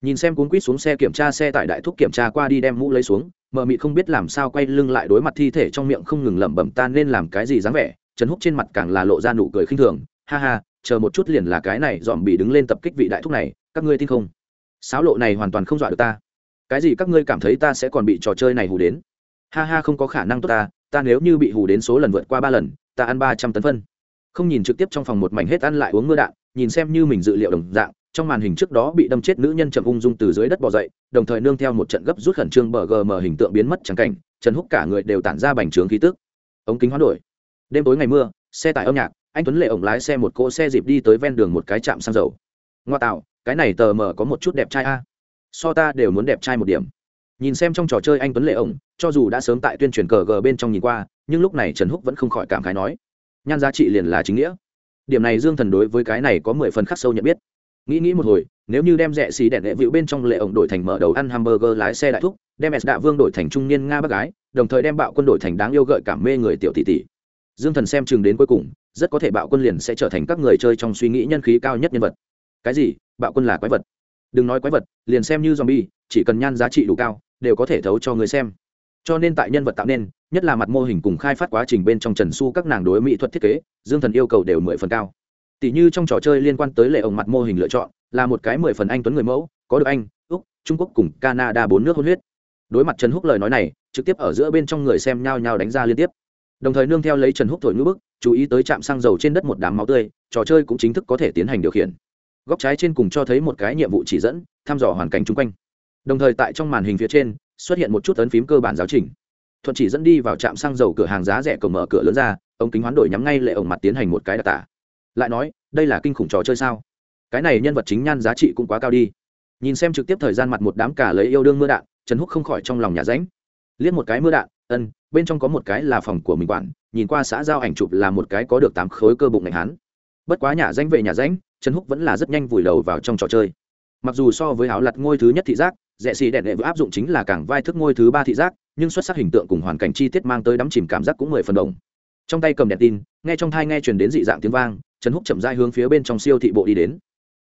Nhìn xem cuốn quýt xuống xe kiểm tra xe tải đại thúc kiểm tra qua đi đem mũ lấy xuống mờ mịt không biết làm sao quay lưng lại đối mặt thi thể trong miệng không ngừng lẩm bẩm ta nên làm cái gì dáng vẻ, trần húc trên mặt càng là lộ ra nụ cười khinh thường. Ha ha, chờ một chút liền là cái này, dòm bị đứng lên tập kích vị đại thúc này, các ngươi tin không? Sáo lộ này hoàn toàn không dọa được ta. Cái gì các ngươi cảm thấy ta sẽ còn bị trò chơi này hù đến? Ha ha, không có khả năng tốt ta ta nếu như bị hù đến số lần vượt qua ba lần, ta ăn ba trăm tấn phân. Không nhìn trực tiếp trong phòng một mảnh hết ăn lại uống mưa đạn, nhìn xem như mình dự liệu đồng dạng trong màn hình trước đó bị đâm chết nữ nhân chậm ung dung từ dưới đất bò dậy, đồng thời nương theo một trận gấp rút khẩn trương bờ gm hình tượng biến mất trắng cảnh, trần húc cả người đều tản ra bành trướng khí tức. Ống kính hoán đổi. Đêm tối ngày mưa, xe tải âm nhạc, anh tuấn lệ ổng lái xe một cỗ xe dịp đi tới ven đường một cái trạm xăng dầu. Ngoa tạo, cái này tờ mờ có một chút đẹp trai a. So ta đều muốn đẹp trai một điểm. Nhìn xem trong trò chơi anh tuấn lệ ổng, cho dù đã sớm tại tuyên truyền cờ gờ bên trong nhìn qua, nhưng lúc này trần húc vẫn không khỏi cảm khái nói, nhan giá trị liền là chính nghĩa. Điểm này dương thần đối với cái này có mười phần khắc sâu nhận biết nghĩ nghĩ một hồi, nếu như đem rẻ xì đèn đệ vịu bên trong lệ ổng đổi thành mở đầu ăn hamburger lái xe đại thúc, đem s đạ vương đổi thành trung niên nga bác gái, đồng thời đem bạo quân đổi thành đáng yêu gợi cảm mê người tiểu tỷ tỷ. Dương thần xem chừng đến cuối cùng, rất có thể bạo quân liền sẽ trở thành các người chơi trong suy nghĩ nhân khí cao nhất nhân vật. Cái gì? Bạo quân là quái vật. Đừng nói quái vật, liền xem như zombie, chỉ cần nhan giá trị đủ cao, đều có thể thấu cho người xem. Cho nên tại nhân vật tạo nên, nhất là mặt mô hình cùng khai phát quá trình bên trong trần su các nàng đối mỹ thuật thiết kế, dương thần yêu cầu đều mười phần cao tỷ như trong trò chơi liên quan tới lệ ổng mặt mô hình lựa chọn, là một cái mười phần anh tuấn người mẫu, có được anh, úc, trung quốc cùng canada bốn nước hôn huyết. Đối mặt trần húc lời nói này, trực tiếp ở giữa bên trong người xem nhau nhau đánh ra liên tiếp. Đồng thời nương theo lấy trần húc thổi ngữ bức, chú ý tới trạm xăng dầu trên đất một đám máu tươi, trò chơi cũng chính thức có thể tiến hành điều khiển. Góc trái trên cùng cho thấy một cái nhiệm vụ chỉ dẫn, thăm dò hoàn cảnh chung quanh. Đồng thời tại trong màn hình phía trên, xuất hiện một chút ấn phím cơ bản giáo trình. Thuận chỉ dẫn đi vào trạm xăng dầu cửa hàng giá rẻ cổng mở cửa lớn ra, ống kính hoán đổi nhắm ngay lệ ổng mặt tiến hành một cái đặc tả lại nói, đây là kinh khủng trò chơi sao? Cái này nhân vật chính nhan giá trị cũng quá cao đi. Nhìn xem trực tiếp thời gian mặt một đám cả lấy yêu đương mưa đạn, trần húc không khỏi trong lòng nhà ránh. Liếc một cái mưa đạn, ân, bên trong có một cái là phòng của mình quản, nhìn qua xã giao ảnh chụp là một cái có được tám khối cơ bụng ngành hán bất quá nhà danh về nhà danh trần húc vẫn là rất nhanh vùi đầu vào trong trò chơi. Mặc dù so với áo lặt ngôi thứ nhất thị giác, rẻ xì đẹn đệ vừa áp dụng chính là cảng vai thức ngôi thứ ba thị giác, nhưng xuất sắc hình tượng cùng hoàn cảnh chi tiết mang tới đắm chìm cảm giác cũng mười phần đồng trong tay cầm đèn tin, nghe trong thai nghe truyền đến dị dạng tiếng vang, trần húc chậm dai hướng phía bên trong siêu thị bộ đi đến.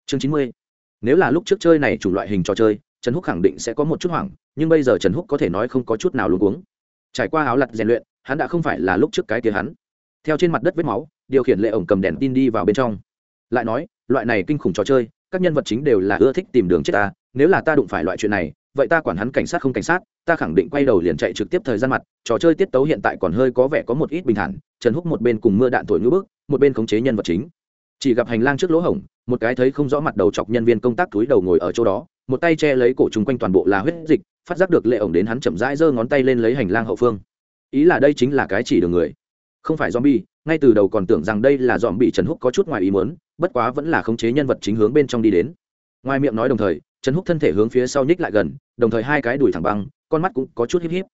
Chương chín mươi. Nếu là lúc trước chơi này chủng loại hình trò chơi, trần húc khẳng định sẽ có một chút hoảng, nhưng bây giờ trần húc có thể nói không có chút nào luôn cuống. Trải qua áo lặt rèn luyện, hắn đã không phải là lúc trước cái tia hắn. Theo trên mặt đất vết máu, điều khiển lệ ổng cầm đèn tin đi vào bên trong. Lại nói, loại này kinh khủng trò chơi, các nhân vật chính đều là ưa thích tìm đường chết ta, nếu là ta đụng phải loại chuyện này vậy ta quản hắn cảnh sát không cảnh sát, ta khẳng định quay đầu liền chạy trực tiếp thời gian mặt, trò chơi tiết tấu hiện tại còn hơi có vẻ có một ít bình thản, trần húc một bên cùng mưa đạn thổi ngữ bức, một bên khống chế nhân vật chính. Chỉ gặp hành lang trước lỗ hổng, một cái thấy không rõ mặt đầu chọc nhân viên công tác túi đầu ngồi ở chỗ đó, một tay che lấy cổ chung quanh toàn bộ là huyết dịch, phát giác được lệ ổng đến hắn chậm rãi giơ ngón tay lên lấy hành lang hậu phương. Ý là đây chính là cái chỉ đường người, không phải zombie, ngay từ đầu còn tưởng rằng đây là dòm bị trần húc có chút ngoài ý muốn, bất quá vẫn là khống chế nhân vật chính hướng bên trong đi đến. Ngoài miệng nói đồng thời trần húc thân thể hướng phía sau nhích lại gần, đồng thời hai cái đùi thẳng băng, con mắt cũng có chút híp híp.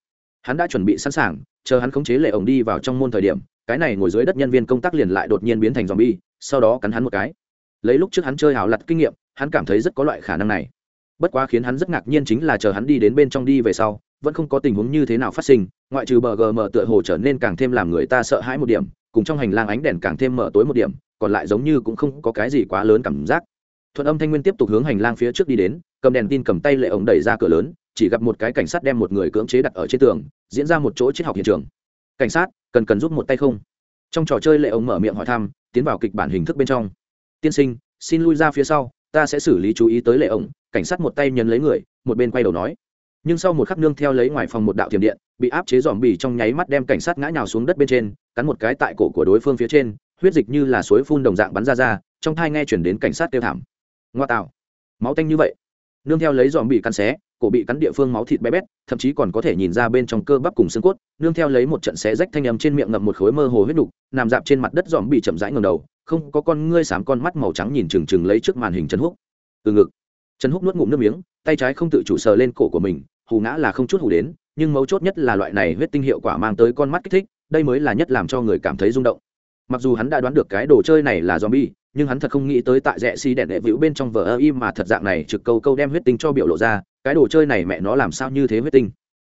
Hắn đã chuẩn bị sẵn sàng, chờ hắn khống chế lệ ổng đi vào trong môn thời điểm, cái này ngồi dưới đất nhân viên công tác liền lại đột nhiên biến thành zombie, sau đó cắn hắn một cái. Lấy lúc trước hắn chơi hào lặt kinh nghiệm, hắn cảm thấy rất có loại khả năng này. Bất quá khiến hắn rất ngạc nhiên chính là chờ hắn đi đến bên trong đi về sau, vẫn không có tình huống như thế nào phát sinh, ngoại trừ bờ gm tựa hồ trở nên càng thêm làm người ta sợ hãi một điểm, cùng trong hành lang ánh đèn càng thêm mở tối một điểm, còn lại giống như cũng không có cái gì quá lớn cảm giác thuận âm thanh nguyên tiếp tục hướng hành lang phía trước đi đến, cầm đèn tin cầm tay lệ ổng đẩy ra cửa lớn, chỉ gặp một cái cảnh sát đem một người cưỡng chế đặt ở trên tường, diễn ra một chỗ triết học hiện trường. Cảnh sát, cần cần giúp một tay không? Trong trò chơi lệ ổng mở miệng hỏi thăm, tiến vào kịch bản hình thức bên trong. Tiên sinh, xin lui ra phía sau, ta sẽ xử lý chú ý tới lệ ổng. Cảnh sát một tay nhấn lấy người, một bên quay đầu nói. Nhưng sau một khắc nương theo lấy ngoài phòng một đạo thiểm điện, bị áp chế dòm bì trong nháy mắt đem cảnh sát ngã nhào xuống đất bên trên, cắn một cái tại cổ của đối phương phía trên, huyết dịch như là suối phun đồng dạng bắn ra ra, trong thai nghe chuyển đến cảnh sát kêu thảm ngoa tạo máu tanh như vậy. Nương theo lấy dòm bị cắn xé, cổ bị cắn địa phương máu thịt bé bét, thậm chí còn có thể nhìn ra bên trong cơ bắp cùng xương cốt. Nương theo lấy một trận xé rách thanh âm trên miệng ngậm một khối mơ hồ huyết đục, nằm dạp trên mặt đất dòm bị chậm rãi ngầm đầu, không có con ngươi sám con mắt màu trắng nhìn trừng trừng lấy trước màn hình trần húc. Từ ngực trần húc nuốt ngụm nước miếng, tay trái không tự chủ sờ lên cổ của mình, hù ngã là không chút hù đến, nhưng mấu chốt nhất là loại này huyết tinh hiệu quả mang tới con mắt kích thích, đây mới là nhất làm cho người cảm thấy rung động. Mặc dù hắn đã đoán được cái đồ chơi này là zombie nhưng hắn thật không nghĩ tới tại rẽ xi đẹn đệ vĩu bên trong vở ơ im mà thật dạng này trực câu câu đem huyết tinh cho biểu lộ ra, cái đồ chơi này mẹ nó làm sao như thế huyết tinh.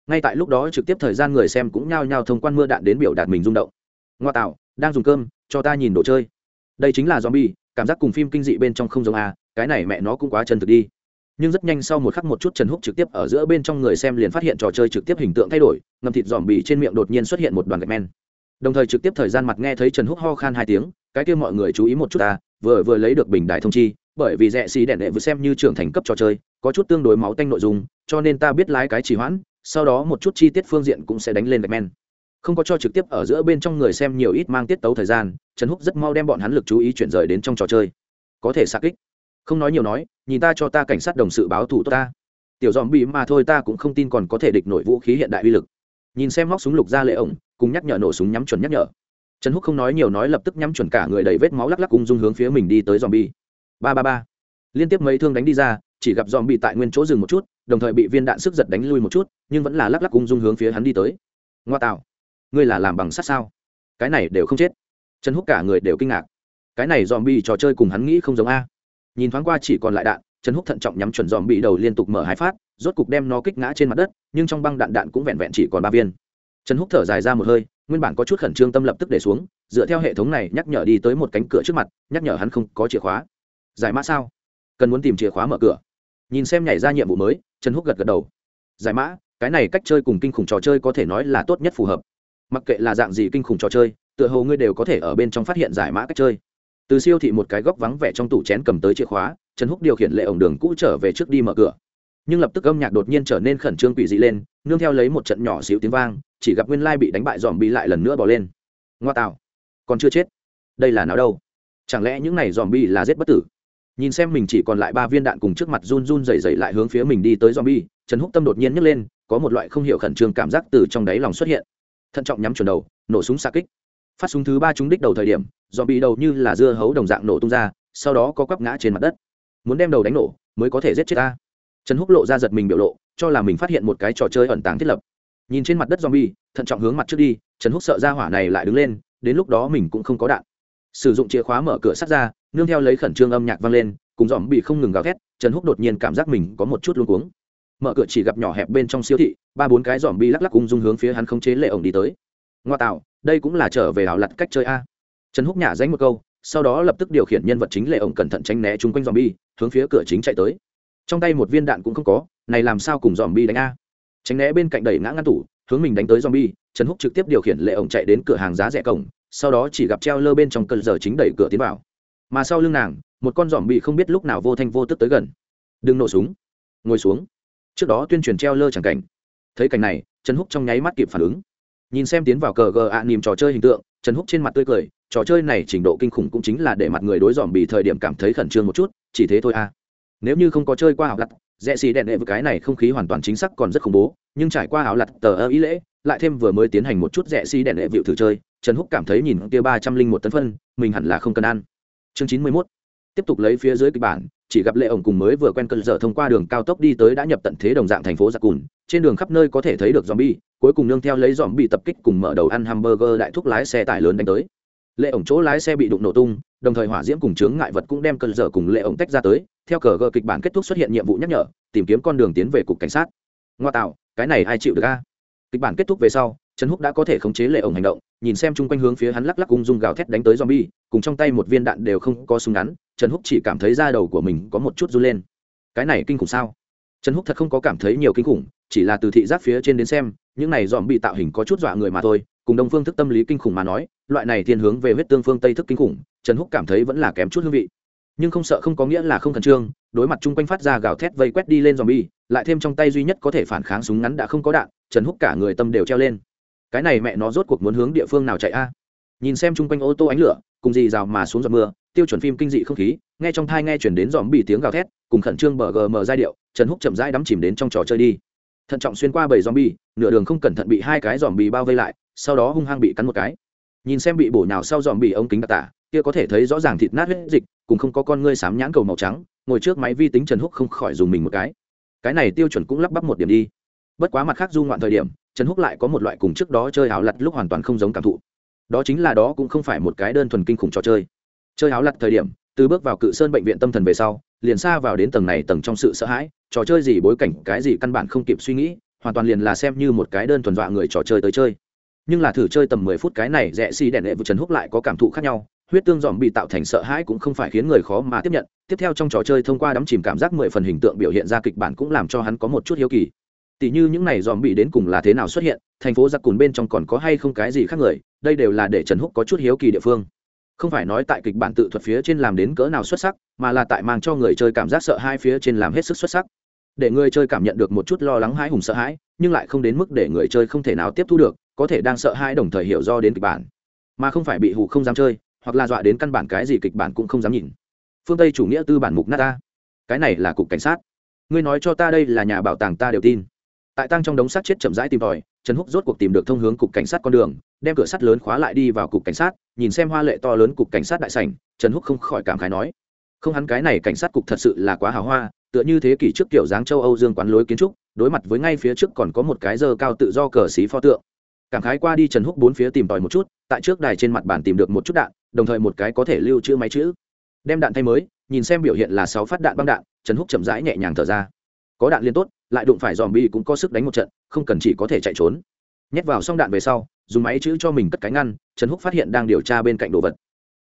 Ngay tại lúc đó trực tiếp thời gian người xem cũng nhao nhao thông quan mưa đạn đến biểu đạt mình rung động. Ngoa tạo, đang dùng cơm, cho ta nhìn đồ chơi. Đây chính là zombie, cảm giác cùng phim kinh dị bên trong không giống a cái này mẹ nó cũng quá chân thực đi. Nhưng rất nhanh sau một khắc một chút trần húc trực tiếp ở giữa bên trong người xem liền phát hiện trò chơi trực tiếp hình tượng thay đổi ngầm thịt dòm bì trên miệng đột nhiên xuất hiện một đoàn gạch men đồng thời trực tiếp thời gian mặt nghe thấy trần húc ho khan hai tiếng, cái kia mọi người chú ý một chút ta, vừa vừa lấy được bình đại thông chi, bởi vì rẽ xì đèn đệ vừa xem như trưởng thành cấp trò chơi, có chút tương đối máu tanh nội dung, cho nên ta biết lái cái trì hoãn, sau đó một chút chi tiết phương diện cũng sẽ đánh lên gạch men không có cho trực tiếp ở giữa bên trong người xem nhiều ít mang tiết tấu thời gian, trần húc rất mau đem bọn hắn lực chú ý chuyển rời đến trong trò chơi. Có thể xa kích. Không nói nhiều nói, nhìn ta cho ta cảnh sát đồng sự báo thủ tốt ta. Tiểu dòm bị mà thôi ta cũng không tin còn có thể địch nổi vũ khí hiện đại uy lực. Nhìn xem móc súng lục ra lệ ổng cùng nhắc nhở nổ súng nhắm chuẩn nhắc nhở. Trần húc không nói nhiều nói lập tức nhắm chuẩn cả người đầy vết máu lắc lắc cùng dung hướng phía mình đi tới dòm bi ba ba ba. Liên tiếp mấy thương đánh đi ra, chỉ gặp dòm bị tại nguyên chỗ dừng một chút, đồng thời bị viên đạn sức giật đánh lui một chút, nhưng vẫn là lắc lắc cùng dung hướng phía hắn đi tới. Ngoa tạo. Ngươi là làm bằng sắt sao? Cái này đều không chết. Trần húc cả người đều kinh ngạc. Cái này dòm bi trò chơi cùng hắn nghĩ không giống a. Nhìn thoáng qua chỉ còn lại đạn, trần húc thận trọng nhắm chuẩn dòm bị đầu liên tục mở hai phát, rốt cục đem nó kích ngã trên mặt đất, nhưng trong băng đạn đạn cũng vẹn vẹn chỉ còn ba viên trần húc thở dài ra một hơi, nguyên bản có chút khẩn trương tâm lập tức để xuống, dựa theo hệ thống này nhắc nhở đi tới một cánh cửa trước mặt, nhắc nhở hắn không có chìa khóa. Giải mã sao? Cần muốn tìm chìa khóa mở cửa. Nhìn xem nhảy ra nhiệm vụ mới, trần húc gật gật đầu. Giải mã, cái này cách chơi cùng kinh khủng trò chơi có thể nói là tốt nhất phù hợp. Mặc kệ là dạng gì kinh khủng trò chơi, tựa hồ ngươi đều có thể ở bên trong phát hiện giải mã cách chơi. Từ siêu thị một cái góc vắng vẻ trong tủ chén cầm tới chìa khóa, trần húc điều khiển lệ ổng đường cũ trở về trước đi mở cửa nhưng lập tức âm nhạc đột nhiên trở nên khẩn trương quỷ dị lên, nương theo lấy một trận nhỏ xíu tiếng vang, chỉ gặp nguyên lai bị đánh bại dòm bị lại lần nữa bỏ lên. Ngoa tạo, còn chưa chết, đây là nào đâu? Chẳng lẽ những này dòm bi là giết bất tử? Nhìn xem mình chỉ còn lại ba viên đạn cùng trước mặt run run dày dày lại hướng phía mình đi tới dòm bi trần húc tâm đột nhiên nhấc lên, có một loại không hiểu khẩn trương cảm giác từ trong đáy lòng xuất hiện. Thận trọng nhắm chuẩn đầu, nổ súng xa kích. Phát súng thứ ba trúng đích đầu thời điểm dòm bị đầu như là dưa hấu đồng dạng nổ tung ra, sau đó có quắp ngã trên mặt đất. Muốn đem đầu đánh nổ, mới có thể giết chết ta trần húc lộ ra giật mình biểu lộ, cho là mình phát hiện một cái trò chơi ẩn tàng thiết lập. Nhìn trên mặt đất zombie, thận trọng hướng mặt trước đi, trần húc sợ ra hỏa này lại đứng lên, đến lúc đó mình cũng không có đạn. Sử dụng chìa khóa mở cửa sắt ra, nương theo lấy khẩn trương âm nhạc vang lên, cùng dòm bị không ngừng gào thét, trần húc đột nhiên cảm giác mình có một chút luống cuống. Mở cửa chỉ gặp nhỏ hẹp bên trong siêu thị, ba bốn cái dòm bi lắc lắc cùng dung hướng phía hắn không chế lệ ổng đi tới. Ngoa tạo, đây cũng là trở về hào lặt cách chơi a. Trần húc nhả danh một câu, sau đó lập tức điều khiển nhân vật chính lệ ổng cẩn thận tránh né chung quanh dòm bi hướng phía cửa chính chạy tới trong tay một viên đạn cũng không có này làm sao cùng dòm bi đánh a? Tránh né bên cạnh đẩy ngã ngăn tủ hướng mình đánh tới dòm bi trần húc trực tiếp điều khiển lệ ổng chạy đến cửa hàng giá rẻ cổng sau đó chỉ gặp treo lơ bên trong cơn giờ chính đẩy cửa tiến vào. Mà sau lưng nàng một con dòm bị không biết lúc nào vô thanh vô tức tới gần. Đừng nổ súng. Ngồi xuống. Trước đó tuyên truyền treo lơ chẳng cảnh. Thấy cảnh này trần húc trong nháy mắt kịp phản ứng. Nhìn xem tiến vào cờ gờ ạ à, trò chơi hình tượng trần húc trên mặt tươi cười trò chơi này trình độ kinh khủng cũng chính là để mặt người đối dòm bị thời điểm cảm thấy khẩn trương một chút chỉ thế thôi a nếu như không có chơi qua áo lặt rẽ xì đèn đệ với cái này không khí hoàn toàn chính xác còn rất khủng bố, nhưng trải qua áo lặt tờ ơ ý lễ, lại thêm vừa mới tiến hành một chút rẽ xì đèn đệ vịu thử chơi, trần húc cảm thấy nhìn kia ba trăm linh một tấn phân, mình hẳn là không cần ăn. Chương chín mươi mốt. Tiếp tục lấy phía dưới kịch bản, chỉ gặp lệ ổng cùng mới vừa quen cơn dở thông qua đường cao tốc đi tới đã nhập tận thế đồng dạng thành phố giặc cùn, trên đường khắp nơi có thể thấy được zombie, cuối cùng nương theo lấy zombie tập kích cùng mở đầu ăn hamburger đại thúc lái xe tải lớn đánh tới lệ ổng chỗ lái xe bị đụng nổ tung, đồng thời hỏa diễm cùng chướng ngại vật cũng đem cơn dở cùng lệ ổng tách ra tới, theo cờ gờ kịch bản kết thúc xuất hiện nhiệm vụ nhắc nhở, tìm kiếm con đường tiến về cục cảnh sát. Ngoa tạo, cái này ai chịu được a? Kịch bản kết thúc về sau, trần húc đã có thể khống chế lệ ổng hành động, nhìn xem chung quanh hướng phía hắn lắc lắc ung dung gào thét đánh tới zombie, cùng trong tay một viên đạn đều không có súng ngắn, trần húc chỉ cảm thấy da đầu của mình có một chút run lên. Cái này kinh khủng sao? Trần húc thật không có cảm thấy nhiều kinh khủng, chỉ là từ thị giác phía trên đến xem, những này dòm bị tạo hình có chút dọa người mà thôi cùng đông phương thức tâm lý kinh khủng mà nói, loại này thiên hướng về huyết tương phương tây thức kinh khủng, trần húc cảm thấy vẫn là kém chút hương vị. Nhưng không sợ không có nghĩa là không khẩn trương, đối mặt chung quanh phát ra gào thét vây quét đi lên dòm bi lại thêm trong tay duy nhất có thể phản kháng súng ngắn đã không có đạn, trần húc cả người tâm đều treo lên. Cái này mẹ nó rốt cuộc muốn hướng địa phương nào chạy a? Nhìn xem chung quanh ô tô ánh lửa, cùng gì rào mà xuống giọt mưa, tiêu chuẩn phim kinh dị không khí, nghe trong thai nghe chuyển đến dòm bị tiếng gào thét, cùng khẩn trương bờ gm giai điệu, trần húc chậm rãi đắm chìm đến trong trò chơi đi. Thận trọng xuyên qua bảy dòm bi nửa đường không cẩn thận bị hai cái dòm bi bao vây lại sau đó hung hăng bị cắn một cái. Nhìn xem bị bổ nhào sau dòm bị ống kính đặc tả, kia có thể thấy rõ ràng thịt nát huyết dịch, cùng không có con ngươi sám nhãn cầu màu trắng, ngồi trước máy vi tính trần húc không khỏi dùng mình một cái. Cái này tiêu chuẩn cũng lắp bắp một điểm đi. Bất quá mặt khác du ngoạn thời điểm, trần húc lại có một loại cùng trước đó chơi áo lặt lúc hoàn toàn không giống cảm thụ. Đó chính là đó cũng không phải một cái đơn thuần kinh khủng trò chơi. Chơi áo lặt thời điểm, từ bước vào cự sơn bệnh viện tâm thần về sau, liền xa vào đến tầng này tầng trong sự sợ hãi, trò chơi gì bối cảnh, cái gì căn bản không kịp suy nghĩ, hoàn toàn liền là xem như một cái đơn thuần dọa người trò chơi tới chơi nhưng là thử chơi tầm mười phút cái này rẽ xi đèn đệ vụ trần húc lại có cảm thụ khác nhau. Huyết tương dòm bị tạo thành sợ hãi cũng không phải khiến người khó mà tiếp nhận. Tiếp theo trong trò chơi thông qua đắm chìm cảm giác mười phần hình tượng biểu hiện ra kịch bản cũng làm cho hắn có một chút hiếu kỳ. Tỷ như những này dòm bị đến cùng là thế nào xuất hiện, thành phố giặc cùn bên trong còn có hay không cái gì khác người, đây đều là để trần húc có chút hiếu kỳ địa phương. Không phải nói tại kịch bản tự thuật phía trên làm đến cỡ nào xuất sắc, mà là tại mang cho người chơi cảm giác sợ hai phía trên làm hết sức xuất sắc. Để người chơi cảm nhận được một chút lo lắng hãi hùng sợ hãi, nhưng lại không đến mức để người chơi không thể nào tiếp thu được có thể đang sợ hãi đồng thời hiểu do đến kịch bản, mà không phải bị hụ không dám chơi, hoặc là dọa đến căn bản cái gì kịch bản cũng không dám nhìn. Phương tây chủ nghĩa tư bản mục nát ta. Cái này là cục cảnh sát. Ngươi nói cho ta đây là nhà bảo tàng ta đều tin. Tại tăng trong đống sắt chết chậm rãi tìm tòi, trần húc rốt cuộc tìm được thông hướng cục cảnh sát con đường, đem cửa sắt lớn khóa lại đi vào cục cảnh sát, nhìn xem hoa lệ to lớn cục cảnh sát đại sảnh, trần húc không khỏi cảm khái nói. Không hắn cái này cảnh sát cục thật sự là quá hào hoa, tựa như thế kỷ trước kiểu dáng châu âu dương quán lối kiến trúc, đối mặt với ngay phía trước còn có một cái dơ cao tự do cờ xí pho tượng cảm khái qua đi trần húc bốn phía tìm tòi một chút, tại trước đài trên mặt bàn tìm được một chút đạn, đồng thời một cái có thể lưu trữ máy chữ. Đem đạn thay mới, nhìn xem biểu hiện là sáu phát đạn băng đạn, trần húc chậm rãi nhẹ nhàng thở ra. Có đạn liên tốt, lại đụng phải dòm bi cũng có sức đánh một trận, không cần chỉ có thể chạy trốn. Nhét vào xong đạn về sau, dùng máy chữ cho mình cất cánh ngăn, trần húc phát hiện đang điều tra bên cạnh đồ vật.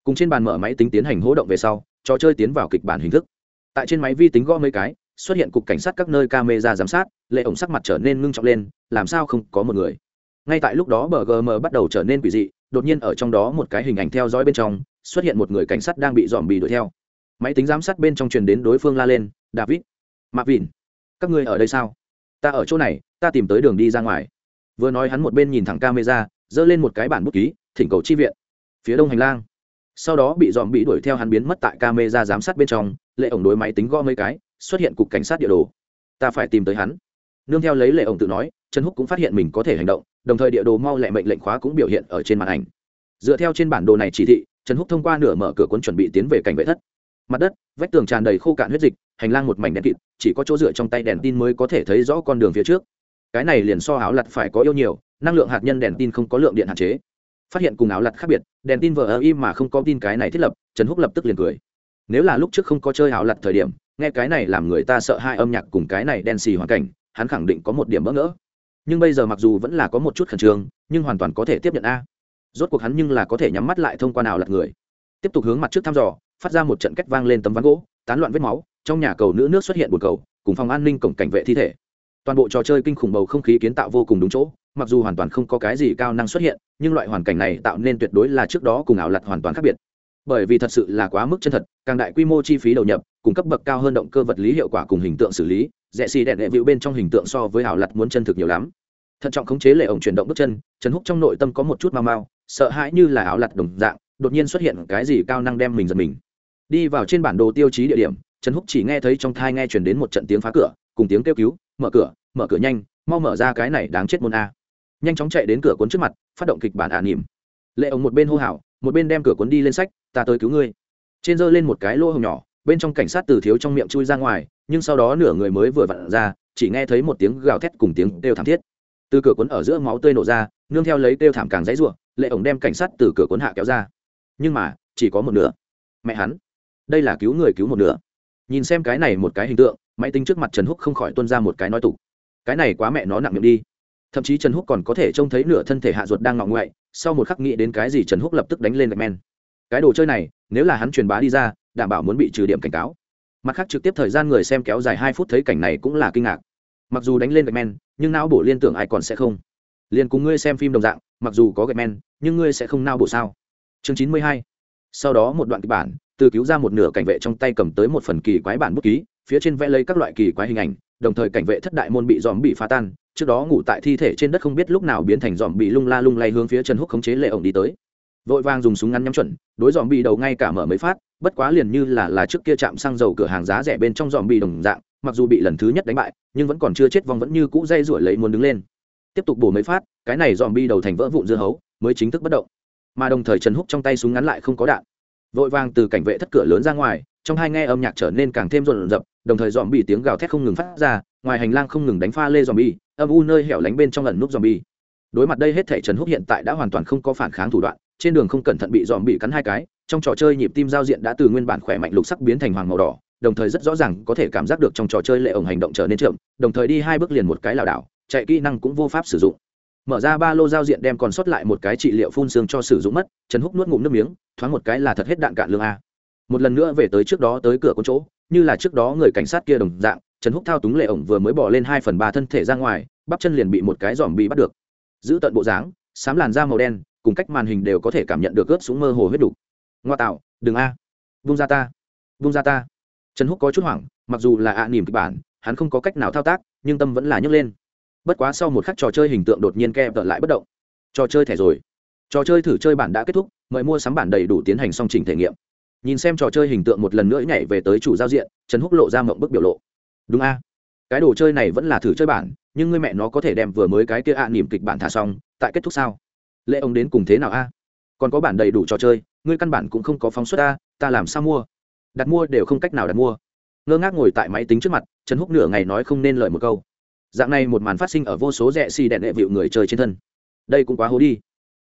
Cùng trên bàn mở máy tính tiến hành hỗ động về sau, trò chơi tiến vào kịch bản hình thức. Tại trên máy vi tính gõ mấy cái, xuất hiện cục cảnh sát các nơi camera giám sát, lệ ổng sắc mặt trở nên ngưng trọng lên, làm sao không có một người? Ngay tại lúc đó bờ gm bắt đầu trở nên quỷ dị, đột nhiên ở trong đó một cái hình ảnh theo dõi bên trong, xuất hiện một người cảnh sát đang bị dòm bị đuổi theo. Máy tính giám sát bên trong truyền đến đối phương la lên, david mạc vịn các ngươi ở đây sao? Ta ở chỗ này, ta tìm tới đường đi ra ngoài. Vừa nói hắn một bên nhìn thẳng camera, giơ lên một cái bản bút ký, thỉnh cầu chi viện. Phía đông hành lang. Sau đó bị dòm bị đuổi theo hắn biến mất tại camera giám sát bên trong, lệ ổng đối máy tính gõ mấy cái, xuất hiện cục cảnh sát địa đồ. Ta phải tìm tới hắn. Nương theo lấy lệ ổng tự nói, trần húc cũng phát hiện mình có thể hành động đồng thời địa đồ mau lẹ mệnh lệnh khóa cũng biểu hiện ở trên màn ảnh. Dựa theo trên bản đồ này chỉ thị, trần húc thông qua nửa mở cửa cuốn chuẩn bị tiến về cảnh vệ thất. Mặt đất, vách tường tràn đầy khô cạn huyết dịch, hành lang một mảnh đèn kịt, chỉ có chỗ dựa trong tay đèn tin mới có thể thấy rõ con đường phía trước. Cái này liền so áo lặt phải có yêu nhiều, năng lượng hạt nhân đèn tin không có lượng điện hạn chế. Phát hiện cùng áo lặt khác biệt, đèn tin vờ ơ im mà không có tin cái này thiết lập, trần húc lập tức liền cười. Nếu là lúc trước không có chơi áo lặt thời điểm, nghe cái này làm người ta sợ hai âm nhạc cùng cái này đen xì hoàn cảnh, hắn khẳng định có một điểm bỡ ngỡ nhưng bây giờ mặc dù vẫn là có một chút khẩn trương, nhưng hoàn toàn có thể tiếp nhận a. Rốt cuộc hắn nhưng là có thể nhắm mắt lại thông qua nào lật người. Tiếp tục hướng mặt trước thăm dò, phát ra một trận cách vang lên tấm ván gỗ, tán loạn vết máu, trong nhà cầu nữ nước xuất hiện bồn cầu, cùng phòng an ninh cổng cảnh vệ thi thể. Toàn bộ trò chơi kinh khủng bầu không khí kiến tạo vô cùng đúng chỗ, mặc dù hoàn toàn không có cái gì cao năng xuất hiện, nhưng loại hoàn cảnh này tạo nên tuyệt đối là trước đó cùng ảo lặt hoàn toàn khác biệt. Bởi vì thật sự là quá mức chân thật, càng đại quy mô chi phí đầu nhập, cung cấp bậc cao hơn động cơ vật lý hiệu quả cùng hình tượng xử lý rẽ xì đẹn đệ vịu bên trong hình tượng so với ảo lặt muốn chân thực nhiều lắm. Thận trọng khống chế lệ ổng chuyển động bước chân, trần húc trong nội tâm có một chút mau mau, sợ hãi như là ảo lặt đồng dạng, đột nhiên xuất hiện cái gì cao năng đem mình giật mình. Đi vào trên bản đồ tiêu chí địa điểm, trần húc chỉ nghe thấy trong thai nghe chuyển đến một trận tiếng phá cửa, cùng tiếng kêu cứu, mở cửa mở cửa nhanh, mau mở ra cái này đáng chết môn a. Nhanh chóng chạy đến cửa cuốn trước mặt, phát động kịch bản ả nỉm lệ ổng một bên hô hào, một bên đem cửa cuốn đi lên sách, ta tới cứu ngươi. Trên giơ lên một cái lỗ hồng nhỏ, bên trong cảnh sát từ thiếu trong miệng chui ra ngoài nhưng sau đó nửa người mới vừa vặn ra, chỉ nghe thấy một tiếng gào thét cùng tiếng kêu thảm thiết. Từ cửa cuốn ở giữa máu tươi nổ ra, nương theo lấy kêu thảm càng dãy ruộng lệ ổng đem cảnh sát từ cửa cuốn hạ kéo ra. Nhưng mà, chỉ có một nửa. Mẹ hắn, đây là cứu người cứu một nửa. Nhìn xem cái này một cái hình tượng, máy tính trước mặt trần húc không khỏi tuân ra một cái nói tục. Cái này quá mẹ nó nặng miệng đi. Thậm chí trần húc còn có thể trông thấy nửa thân thể hạ ruột đang ngọng ngoại, sau một khắc nghĩ đến cái gì trần húc lập tức đánh lên gạch men. Cái đồ chơi này, nếu là hắn truyền bá đi ra, đảm bảo muốn bị trừ điểm cảnh cáo mặt khác trực tiếp thời gian người xem kéo dài hai phút thấy cảnh này cũng là kinh ngạc. Mặc dù đánh lên gạch men, nhưng não bổ liên tưởng ai còn sẽ không? Liền cùng ngươi xem phim đồng dạng, mặc dù có gạch men, nhưng ngươi sẽ không não bổ sao? Chương chín mươi hai. Sau đó một đoạn kịch bản, từ cứu ra một nửa cảnh vệ trong tay cầm tới một phần kỳ quái bản bút ký, phía trên vẽ lấy các loại kỳ quái hình ảnh, đồng thời cảnh vệ thất đại môn bị dòm bị phá tan, trước đó ngủ tại thi thể trên đất không biết lúc nào biến thành dòm bị lung la lung lay hướng phía trần húc khống chế lệ ổng đi tới. Vội vàng dùng súng ngắn nhắm chuẩn, đối dòm bị đầu ngay cả mở mới phát bất quá liền như là là trước kia chạm xăng dầu cửa hàng giá rẻ bên trong dòm bị đồng dạng, mặc dù bị lần thứ nhất đánh bại, nhưng vẫn còn chưa chết vong vẫn như cũ dây ruổi lấy muốn đứng lên. Tiếp tục bổ mấy phát, cái này dòm bi đầu thành vỡ vụn dưa hấu, mới chính thức bất động. Mà đồng thời trần húc trong tay súng ngắn lại không có đạn. Vội vàng từ cảnh vệ thất cửa lớn ra ngoài, trong hai nghe âm nhạc trở nên càng thêm rộn rập, đồng thời dòm bị tiếng gào thét không ngừng phát ra, ngoài hành lang không ngừng đánh pha lê dòm bi âm u nơi hẻo lánh bên trong lần núp dòm bi đối mặt đây hết thể trần húc hiện tại đã hoàn toàn không có phản kháng thủ đoạn, trên đường không cẩn thận bị dòm bị cắn hai cái trong trò chơi nhịp tim giao diện đã từ nguyên bản khỏe mạnh lục sắc biến thành hoàng màu đỏ, đồng thời rất rõ ràng có thể cảm giác được trong trò chơi lệ ổng hành động trở nên chậm, đồng thời đi hai bước liền một cái lảo đảo, chạy kỹ năng cũng vô pháp sử dụng. Mở ra ba lô giao diện đem còn sót lại một cái trị liệu phun xương cho sử dụng mất, trần húc nuốt ngụm nước miếng, thoáng một cái là thật hết đạn cạn lương a. Một lần nữa về tới trước đó tới cửa con chỗ, như là trước đó người cảnh sát kia đồng dạng, trần húc thao túng lệ ổng vừa mới bỏ lên hai phần ba thân thể ra ngoài, bắp chân liền bị một cái giòm bị bắt được. Giữ tận bộ dáng sám làn da màu đen, cùng cách màn hình đều có thể cảm nhận được ướt xuống mơ hồ huyết đục ngoa tạo, đừng a. Vung ra ta. Vung ra ta. Trần húc có chút hoảng, mặc dù là ạ à nỉm kịch bản, hắn không có cách nào thao tác, nhưng tâm vẫn là nhấc lên. Bất quá sau một khắc trò chơi hình tượng đột nhiên kẹp tợ lại bất động. Trò chơi thẻ rồi. Trò chơi thử chơi bản đã kết thúc, mời mua sắm bản đầy đủ tiến hành song trình thể nghiệm. Nhìn xem trò chơi hình tượng một lần nữa nhảy về tới chủ giao diện, trần húc lộ ra mộng bức biểu lộ. Đúng a. Cái đồ chơi này vẫn là thử chơi bản, nhưng người mẹ nó có thể đem vừa mới cái kia ạ à nỉm kịch bản thả xong, tại kết thúc sao? Lễ ông đến cùng thế nào a? Còn có bản đầy đủ trò chơi ngươi căn bản cũng không có phóng xuất ta, ta làm sao mua? Đặt mua đều không cách nào đặt mua. Ngơ ngác ngồi tại máy tính trước mặt trần húc nửa ngày nói không nên lời một câu. Dạng này một màn phát sinh ở vô số rẻ xì đẹn đệ vịu người chơi trên thân. Đây cũng quá hố đi.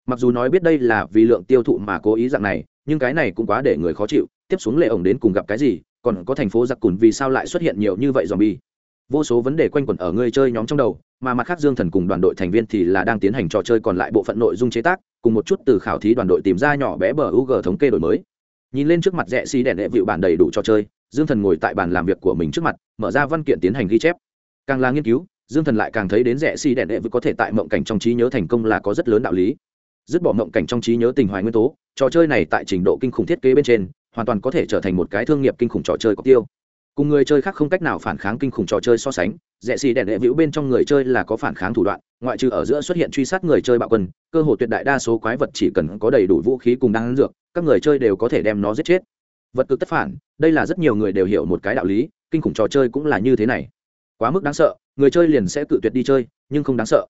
Mặc dù nói biết đây là vì lượng tiêu thụ mà cố ý dạng này nhưng cái này cũng quá để người khó chịu. Tiếp xuống lệ ổng đến cùng gặp cái gì còn có thành phố giặc cùn vì sao lại xuất hiện nhiều như vậy dòm bi vô số vấn đề quanh quẩn ở người chơi nhóm trong đầu mà mặt khác dương thần cùng đoàn đội thành viên thì là đang tiến hành trò chơi còn lại bộ phận nội dung chế tác cùng một chút từ khảo thí đoàn đội tìm ra nhỏ bé bờ u g thống kê đổi mới. Nhìn lên trước mặt rẽ xi đèn đệ vịu bản đầy đủ cho chơi, dương thần ngồi tại bàn làm việc của mình trước mặt, mở ra văn kiện tiến hành ghi chép. Càng là nghiên cứu, dương thần lại càng thấy đến rẽ xi đèn đệ vịu có thể tại mộng cảnh trong trí nhớ thành công là có rất lớn đạo lý. Dứt bỏ mộng cảnh trong trí nhớ tình hoài nguyên tố, trò chơi này tại trình độ kinh khủng thiết kế bên trên, hoàn toàn có thể trở thành một cái thương nghiệp kinh khủng trò chơi có tiêu cùng người chơi khác không cách nào phản kháng kinh khủng trò chơi so sánh, rẽ xì đèn đệ vĩu bên trong người chơi là có phản kháng thủ đoạn, ngoại trừ ở giữa xuất hiện truy sát người chơi bạo quân, cơ hội tuyệt đại đa số quái vật chỉ cần có đầy đủ vũ khí cùng đan dược, các người chơi đều có thể đem nó giết chết. Vật cực tất phản, đây là rất nhiều người đều hiểu một cái đạo lý, kinh khủng trò chơi cũng là như thế này. Quá mức đáng sợ, người chơi liền sẽ tự tuyệt đi chơi, nhưng không đáng sợ.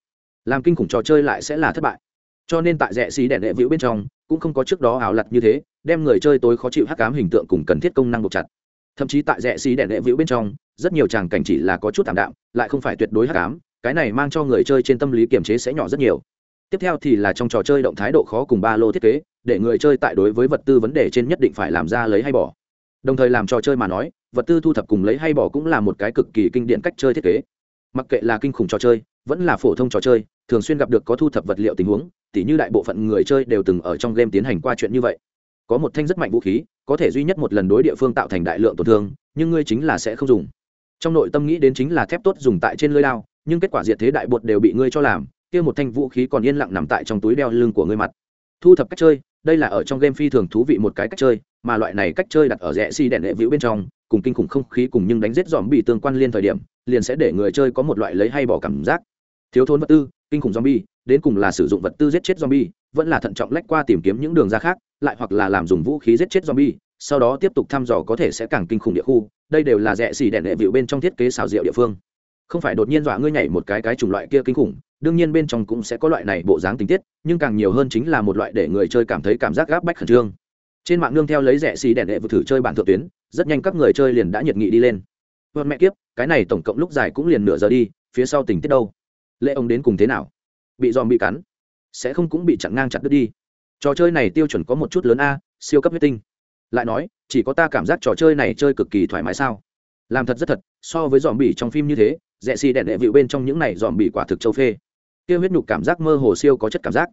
Làm kinh khủng trò chơi lại sẽ là thất bại. Cho nên tại rẽ xì đèn đệ vĩu bên trong, cũng không có trước đó ảo lặt như thế, đem người chơi tối khó chịu hắc cám hình tượng cùng cần thiết công năng buộc chặt thậm chí tại rẽ xí đèn đệ vĩu bên trong rất nhiều tràng cảnh chỉ là có chút thảm đạm lại không phải tuyệt đối hắc ám, cái này mang cho người chơi trên tâm lý kiềm chế sẽ nhỏ rất nhiều. Tiếp theo thì là trong trò chơi động thái độ khó cùng ba lô thiết kế để người chơi tại đối với vật tư vấn đề trên nhất định phải làm ra lấy hay bỏ. Đồng thời làm trò chơi mà nói vật tư thu thập cùng lấy hay bỏ cũng là một cái cực kỳ kinh điển cách chơi thiết kế. Mặc kệ là kinh khủng trò chơi vẫn là phổ thông trò chơi thường xuyên gặp được có thu thập vật liệu tình huống tỉ như đại bộ phận người chơi đều từng ở trong game tiến hành qua chuyện như vậy. Có một thanh rất mạnh vũ khí có thể duy nhất một lần đối địa phương tạo thành đại lượng tổn thương, nhưng ngươi chính là sẽ không dùng. Trong nội tâm nghĩ đến chính là thép tốt dùng tại trên lưới đao, nhưng kết quả diệt thế đại bột đều bị ngươi cho làm, kia một thanh vũ khí còn yên lặng nằm tại trong túi đeo lưng của ngươi mặt. Thu thập cách chơi, đây là ở trong game phi thường thú vị một cái cách chơi, mà loại này cách chơi đặt ở rẽ si đèn lệ vĩu bên trong, cùng kinh khủng không khí cùng nhưng đánh giết dòm bị tương quan liên thời điểm, liền sẽ để người chơi có một loại lấy hay bỏ cảm giác. Thiếu thốn vật tư, kinh khủng zombie, đến cùng là sử dụng vật tư giết chết zombie vẫn là thận trọng lách qua tìm kiếm những đường ra khác, lại hoặc là làm dùng vũ khí giết chết zombie, sau đó tiếp tục thăm dò có thể sẽ càng kinh khủng địa khu, đây đều là rẻ xì đèn đệ vịu bên trong thiết kế xào rượu địa phương. Không phải đột nhiên dọa ngươi nhảy một cái cái chủng loại kia kinh khủng, đương nhiên bên trong cũng sẽ có loại này bộ dáng tình tiết, nhưng càng nhiều hơn chính là một loại để người chơi cảm thấy cảm giác gáp bách khẩn trương. Trên mạng nương theo lấy rẻ xì đèn đệ vừa thử chơi bản thượng tuyến, rất nhanh các người chơi liền đã nhiệt nghị đi lên. Vợt mẹ kiếp, cái này tổng cộng lúc dài cũng liền nửa giờ đi, phía sau tình tiết đâu? Lệ ông đến cùng thế nào? Bị dòm bị cắn sẽ không cũng bị chặn ngang chặt đứt đi. Trò chơi này tiêu chuẩn có một chút lớn a, siêu cấp huyết tinh. Lại nói, chỉ có ta cảm giác trò chơi này chơi cực kỳ thoải mái sao? Làm thật rất thật, so với dòm bỉ trong phim như thế, rẽ xì đẹn đệ vịu bên trong những này dòm bỉ quả thực châu phê. Tiêu huyết nhục cảm giác mơ hồ siêu có chất cảm giác.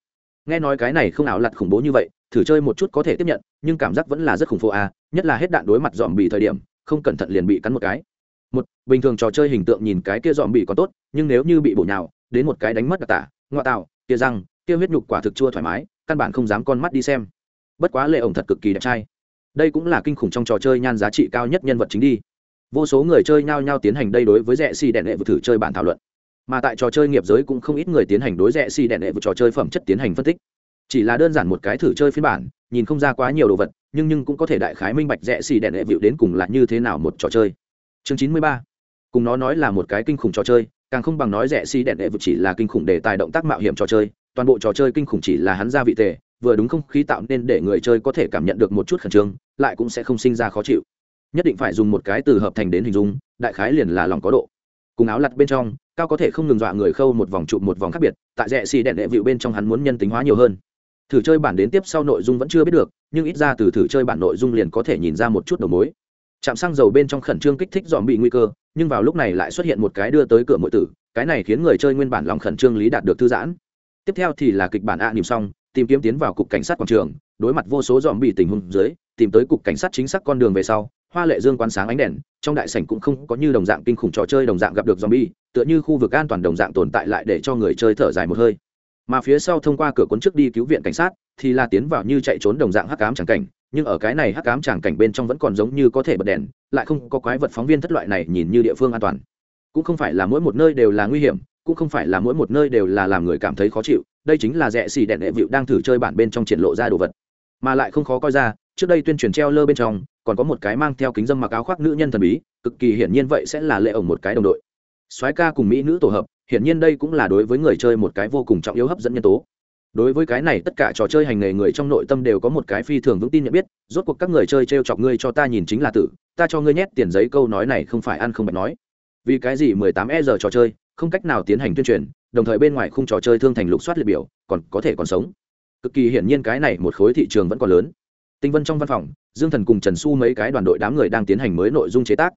Nghe nói cái này không ảo lặt khủng bố như vậy, thử chơi một chút có thể tiếp nhận, nhưng cảm giác vẫn là rất khủng phố a, nhất là hết đạn đối mặt dòm bỉ thời điểm, không cẩn thận liền bị cắn một cái. Một, bình thường trò chơi hình tượng nhìn cái kia dòm bỉ còn tốt, nhưng nếu như bị bổ nhào, đến một cái đánh mất đặc tả ngoại tạo, kia răng kia huyết nhục quả thực chua thoải mái, căn bản không dám con mắt đi xem. Bất quá lệ ổng thật cực kỳ đẹp trai. Đây cũng là kinh khủng trong trò chơi nhan giá trị cao nhất nhân vật chính đi. Vô số người chơi nhao nhao tiến hành đây đối với rẽ xì đèn lệ vừa thử chơi bản thảo luận. Mà tại trò chơi nghiệp giới cũng không ít người tiến hành đối rẽ xì đèn lệ vừa trò chơi phẩm chất tiến hành phân tích. Chỉ là đơn giản một cái thử chơi phiên bản, nhìn không ra quá nhiều đồ vật, nhưng nhưng cũng có thể đại khái minh bạch rẽ xì đèn lệ vịu đến cùng là như thế nào một trò chơi. Chương chín mươi ba. Cùng nó nói là một cái kinh khủng trò chơi, càng không bằng nói rẽ xì đèn đệ vực chỉ là kinh khủng đề tài động tác mạo hiểm trò chơi toàn bộ trò chơi kinh khủng chỉ là hắn ra vị tề, vừa đúng không khí tạo nên để người chơi có thể cảm nhận được một chút khẩn trương, lại cũng sẽ không sinh ra khó chịu. Nhất định phải dùng một cái từ hợp thành đến hình dung, đại khái liền là lòng có độ. Cùng áo lặt bên trong, cao có thể không ngừng dọa người khâu một vòng trụ một vòng khác biệt, tại rẽ xì đèn đệ vịu bên trong hắn muốn nhân tính hóa nhiều hơn. Thử chơi bản đến tiếp sau nội dung vẫn chưa biết được, nhưng ít ra từ thử chơi bản nội dung liền có thể nhìn ra một chút đầu mối. Chạm xăng dầu bên trong khẩn trương kích thích dòm bị nguy cơ, nhưng vào lúc này lại xuất hiện một cái đưa tới cửa mọi tử, cái này khiến người chơi nguyên bản lòng khẩn trương lý đạt được thư giãn tiếp theo thì là kịch bản a niềm xong tìm kiếm tiến vào cục cảnh sát quảng trường, đối mặt vô số dòm bị tình huống dưới, tìm tới cục cảnh sát chính xác con đường về sau, hoa lệ dương quán sáng ánh đèn, trong đại sảnh cũng không có như đồng dạng kinh khủng trò chơi đồng dạng gặp được zombie, tựa như khu vực an toàn đồng dạng tồn tại lại để cho người chơi thở dài một hơi. Mà phía sau thông qua cửa cuốn trước đi cứu viện cảnh sát, thì là tiến vào như chạy trốn đồng dạng hắc ám chẳng cảnh, nhưng ở cái này hắc ám chẳng cảnh bên trong vẫn còn giống như có thể bật đèn, lại không có quái vật phóng viên thất loại này nhìn như địa phương an toàn. Cũng không phải là mỗi một nơi đều là nguy hiểm cũng không phải là mỗi một nơi đều là làm người cảm thấy khó chịu, đây chính là rẽ xì đèn đệ vịu đang thử chơi bản bên trong triển lộ ra đồ vật. Mà lại không khó coi ra, trước đây tuyên truyền treo lơ bên trong, còn có một cái mang theo kính dâm mặc áo khoác nữ nhân thần bí, cực kỳ hiển nhiên vậy sẽ là lệ ổng một cái đồng đội. Soái ca cùng mỹ nữ tổ hợp, hiển nhiên đây cũng là đối với người chơi một cái vô cùng trọng yếu hấp dẫn nhân tố. Đối với cái này tất cả trò chơi hành nghề người trong nội tâm đều có một cái phi thường vững tin nhận biết, rốt cuộc các người chơi t r e o chọc ngươi cho ta nhìn chính là tử, ta cho ngươi nhét tiền giấy câu nói này không phải ăn không bạch nói. Vì cái gì mười tám e giờ trò chơi không cách nào tiến hành tuyên truyền, đồng thời bên ngoài khung trò chơi thương thành lục soát liệt biểu, còn có thể còn sống. Cực kỳ hiển nhiên cái này một khối thị trường vẫn còn lớn. Tinh vân trong văn phòng, dương thần cùng trần su mấy cái đoàn đội đám người đang tiến hành mới nội dung chế tác.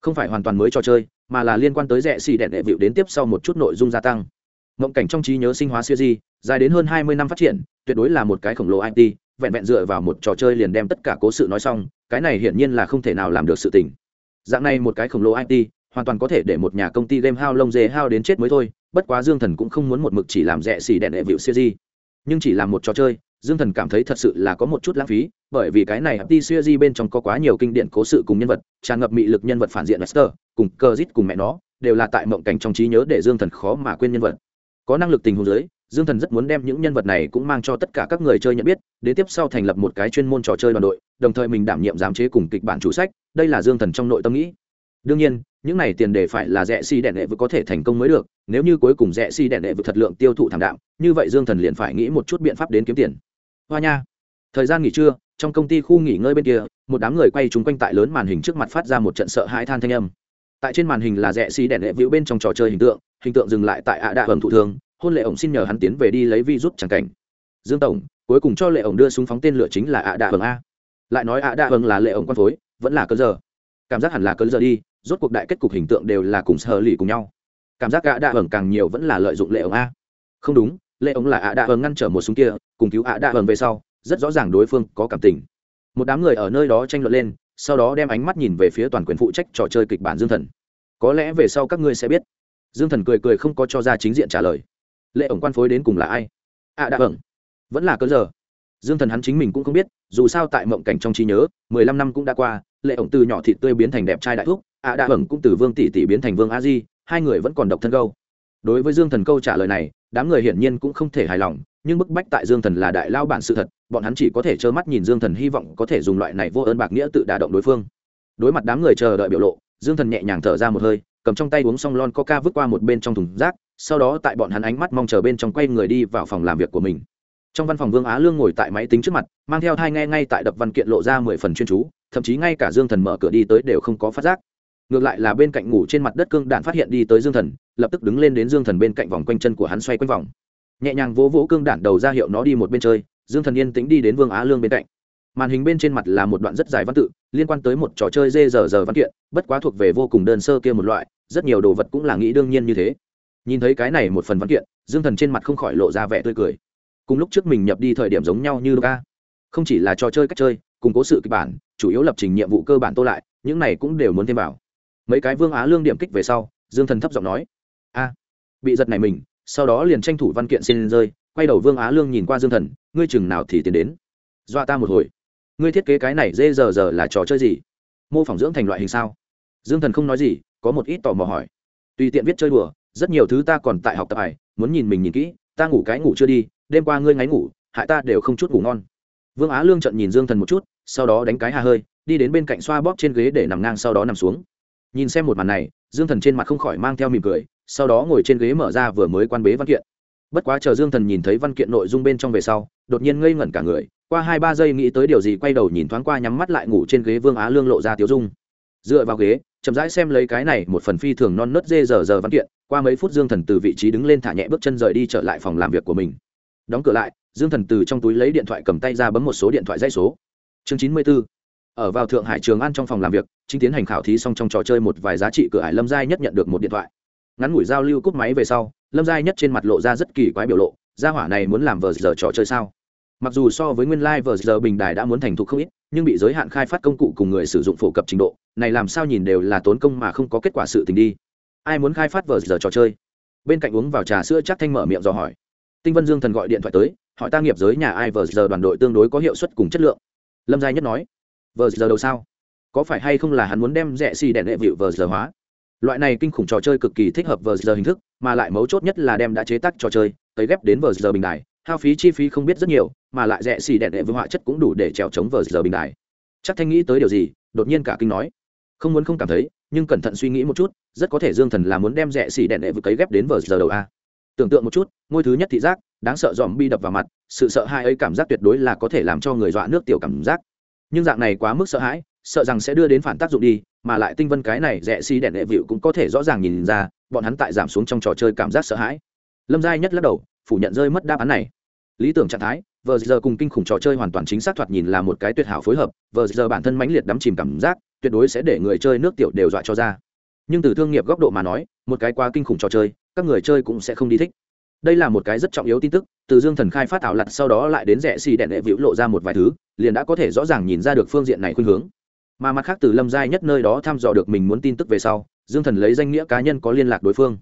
Không phải hoàn toàn mới trò chơi, mà là liên quan tới rẻ xì đẹn đệ vịu đến tiếp sau một chút nội dung gia tăng. Mộng cảnh trong trí nhớ sinh hóa siêu di, dài đến hơn hai mươi năm phát triển, tuyệt đối là một cái khổng lồ it vẹn vẹn dựa vào một trò chơi liền đem tất cả cố sự nói xong, cái này hiển nhiên là không thể nào làm được sự tình. Dạng này một cái khổng lồ it hoàn toàn có thể để một nhà công ty game hao lông dê hao đến chết mới thôi bất quá dương thần cũng không muốn một mực chỉ làm rẻ xì đèn đệ vịu siêu di nhưng chỉ làm một trò chơi dương thần cảm thấy thật sự là có một chút lãng phí bởi vì cái này đi siêu di bên trong có quá nhiều kinh điển cố sự cùng nhân vật tràn ngập mị lực nhân vật phản diện Lester, cùng cơ dít cùng mẹ nó đều là tại mộng cảnh trong trí nhớ để dương thần khó mà quên nhân vật. Có năng lực tình huống giới dương thần rất muốn đem những nhân vật này cũng mang cho tất cả các người chơi nhận biết đến tiếp sau thành lập một cái chuyên môn trò chơi đoàn đội đồng thời mình đảm nhiệm giám chế cùng kịch bản chủ sách đây là dương thần trong nội tâm nghĩ. Đương nhiên những này tiền đề phải là rẻ xi đèn đệ vực có thể thành công mới được, nếu như cuối cùng rẻ xi đèn đệ vực thật lượng tiêu thụ thảm đạm, như vậy dương thần liền phải nghĩ một chút biện pháp đến kiếm tiền. Hoa nha, thời gian nghỉ trưa, trong công ty khu nghỉ ngơi bên kia, một đám người quay chung quanh tại lớn màn hình trước mặt phát ra một trận sợ hãi than thanh âm. Tại trên màn hình là rẽ xi đèn đệ vĩu bên trong trò chơi hình tượng hình tượng dừng lại tại ạ đạ hầm thụ thương hôn lệ ổng xin nhờ hắn tiến về đi lấy vi rút chẳng cảnh. Dương tổng, cuối cùng cho lệ ổng đưa súng phóng tên lửa chính là ạ đạ hầm a. Lại nói ạ đạ hầm là lệ ổng quan phối, vẫn là cơ giờ cảm giác hẳn là cơn giờ đi, rốt cuộc đại kết cục hình tượng đều là cùng sờ lì cùng nhau. Cảm giác ạ đạ ẩn càng nhiều vẫn là lợi dụng lệ ống a. Không đúng, lệ ống là ạ đạ ẩn ngăn trở một súng kia, cùng cứu ạ đạ ẩn về sau, rất rõ ràng đối phương có cảm tình. Một đám người ở nơi đó tranh luận lên, sau đó đem ánh mắt nhìn về phía toàn quyền phụ trách trò chơi kịch bản dương thần. Có lẽ về sau các ngươi sẽ biết. Dương thần cười cười không có cho ra chính diện trả lời. Lệ ổng quan phối đến cùng là ai? Ạ đạ ẩn. Vẫn là cơn giờ. Dương thần hắn chính mình cũng không biết, dù sao tại mộng cảnh trong trí nhớ, mười lăm năm cũng đã qua lệ ổng từ nhỏ thịt tươi biến thành đẹp trai đại thúc, ạ đạ ẩn cũng từ vương tỷ tỷ biến thành vương a di, hai người vẫn còn độc thân câu đối với dương thần câu trả lời này, đám người hiển nhiên cũng không thể hài lòng, nhưng bức bách tại dương thần là đại lao bản sự thật, bọn hắn chỉ có thể trơ mắt nhìn dương thần hy vọng có thể dùng loại này vô ơn bạc nghĩa tự đả động đối phương. Đối mặt đám người chờ đợi biểu lộ, dương thần nhẹ nhàng thở ra một hơi, cầm trong tay uống xong lon coca vứt qua một bên trong thùng rác, sau đó tại bọn hắn ánh mắt mong chờ bên trong quay người đi vào phòng làm việc của mình trong văn phòng vương á lương ngồi tại máy tính trước mặt, mang theo thai nghe ngay tại đập văn kiện lộ ra mười phần chuyên chú, thậm chí ngay cả dương thần mở cửa đi tới đều không có phát giác. Ngược lại là bên cạnh ngủ trên mặt đất cương đạn phát hiện đi tới dương thần, lập tức đứng lên đến dương thần bên cạnh vòng quanh chân của hắn xoay quanh vòng. Nhẹ nhàng vỗ vỗ cương đạn đầu ra hiệu nó đi một bên chơi, dương thần yên tĩnh đi đến vương á lương bên cạnh. Màn hình bên trên mặt là một đoạn rất dài văn tự, liên quan tới một trò chơi dê giờ giờ văn kiện, bất quá thuộc về vô cùng đơn sơ kia một loại, rất nhiều đồ vật cũng là nghĩ đương nhiên như thế. Nhìn thấy cái này một phần văn kiện, dương thần trên mặt không khỏi lộ ra vẻ tươi cười cùng lúc trước mình nhập đi thời điểm giống nhau như ca không chỉ là trò chơi cách chơi cùng cố sự kịch bản, chủ yếu lập trình nhiệm vụ cơ bản tô lại, những này cũng đều muốn thêm vào. Mấy cái vương á lương điểm kích về sau, dương thần thấp giọng nói, a, bị giật này mình. Sau đó liền tranh thủ văn kiện xin rơi, quay đầu vương á lương nhìn qua dương thần, ngươi chừng nào thì tiến đến? Dọa ta một hồi. Ngươi thiết kế cái này dê giờ giờ là trò chơi gì? Mô phỏng dưỡng thành loại hình sao? Dương thần không nói gì, có một ít tò mò hỏi, tùy tiện viết chơi đùa, rất nhiều thứ ta còn tại học tập hải muốn nhìn mình nhìn kỹ, ta ngủ cái ngủ chưa đi đêm qua ngươi ngáy ngủ, hại ta đều không chút ngủ ngon. Vương á lương trận nhìn dương thần một chút, sau đó đánh cái hà hơi, đi đến bên cạnh xoa bóp trên ghế để nằm ngang sau đó nằm xuống. Nhìn xem một màn này, dương thần trên mặt không khỏi mang theo mỉm cười, sau đó ngồi trên ghế mở ra vừa mới quan bế văn kiện. Bất quá chờ dương thần nhìn thấy văn kiện nội dung bên trong về sau, đột nhiên ngây ngẩn cả người, qua hai ba giây nghĩ tới điều gì quay đầu nhìn thoáng qua nhắm mắt lại ngủ trên ghế vương á lương lộ ra tiếu dung. Dựa vào ghế, chậm rãi xem lấy cái này một phần phi thường non nớt dê giờ giờ văn kiện, qua mấy phút dương thần từ vị trí đứng lên thả nhẹ bước chân rời đi trở lại phòng làm việc của mình đóng cửa lại, dương thần từ trong túi lấy điện thoại cầm tay ra bấm một số điện thoại dây số. Chương chín mươi b ố ở vào thượng hải trường an trong phòng làm việc, chính tiến hành khảo thí xong trong trò chơi một vài giá trị cửa hải lâm giai nhất nhận được một điện thoại. Ngắn ngủi giao lưu cúp máy về sau, lâm giai nhất trên mặt lộ ra rất kỳ quái biểu lộ, gia hỏa này muốn làm vờ giờ trò chơi sao? Mặc dù so với nguyên lai、like、vờ giờ bình đài đã muốn thành thục không ít, nhưng bị giới hạn khai phát công cụ cùng người sử dụng phổ cập trình độ, này làm sao nhìn đều là tốn công mà không có kết quả sự tình đi. Ai muốn khai phát vờ giờ trò chơi? Bên cạnh uống vào trà sữa chắc thanh mở miệng dò hỏi tinh vân dương thần gọi điện thoại tới, hỏi ta nghiệp giới nhà ai, vờ giờ đoàn đội tương đối có hiệu suất cùng chất lượng. Lâm giai nhất nói, vờ giờ đầu sao? Có phải hay không là hắn muốn đem rẻ xì đèn hệ vịu vờ giờ hóa? Loại này kinh khủng trò chơi cực kỳ thích hợp vờ giờ hình thức, mà lại mấu chốt nhất là đem đã chế tác trò chơi tới ghép đến vờ giờ bình đài, hao phí chi phí không biết rất nhiều, mà lại rẻ xì đèn hệ vương họa chất cũng đủ để trèo chống vờ giờ bình đài. Chắc thanh nghĩ tới điều gì, đột nhiên cả kinh nói, không muốn không cảm thấy, nhưng cẩn thận suy nghĩ một chút, rất có thể dương thần là muốn đem rẻ xì đèn hệ vừa cấy ghép đến vờ giờ đầu a tưởng tượng một chút, ngôi thứ nhất thị giác, đáng sợ dòm bi đập vào mặt, sự sợ hãi ấy cảm giác tuyệt đối là có thể làm cho người dọa nước tiểu cảm giác. Nhưng dạng này quá mức sợ hãi, sợ rằng sẽ đưa đến phản tác dụng đi, mà lại tinh vân cái này rẻ xi đèn đệ vịu cũng có thể rõ ràng nhìn ra, bọn hắn tại giảm xuống trong trò chơi cảm giác sợ hãi. Lâm giai nhất lắc đầu, phủ nhận rơi mất đáp án này. Lý tưởng trạng thái, vờ giờ cùng kinh khủng trò chơi hoàn toàn chính xác thoạt nhìn là một cái tuyệt hảo phối hợp, vờ giờ bản thân mãnh liệt đắm chìm cảm giác, tuyệt đối sẽ để người chơi nước tiểu đều dọa cho ra. Nhưng từ thương nghiệp góc độ mà nói, một cái quá kinh khủng trò chơi các người chơi cũng sẽ không đi thích. Đây là một cái rất trọng yếu tin tức, từ dương thần khai phát ảo lặt sau đó lại đến rẻ xì đèn đệ vĩu lộ ra một vài thứ, liền đã có thể rõ ràng nhìn ra được phương diện này khuynh hướng. Mà mặt khác từ lâm giai nhất nơi đó thăm dò được mình muốn tin tức về sau, dương thần lấy danh nghĩa cá nhân có liên lạc đối phương.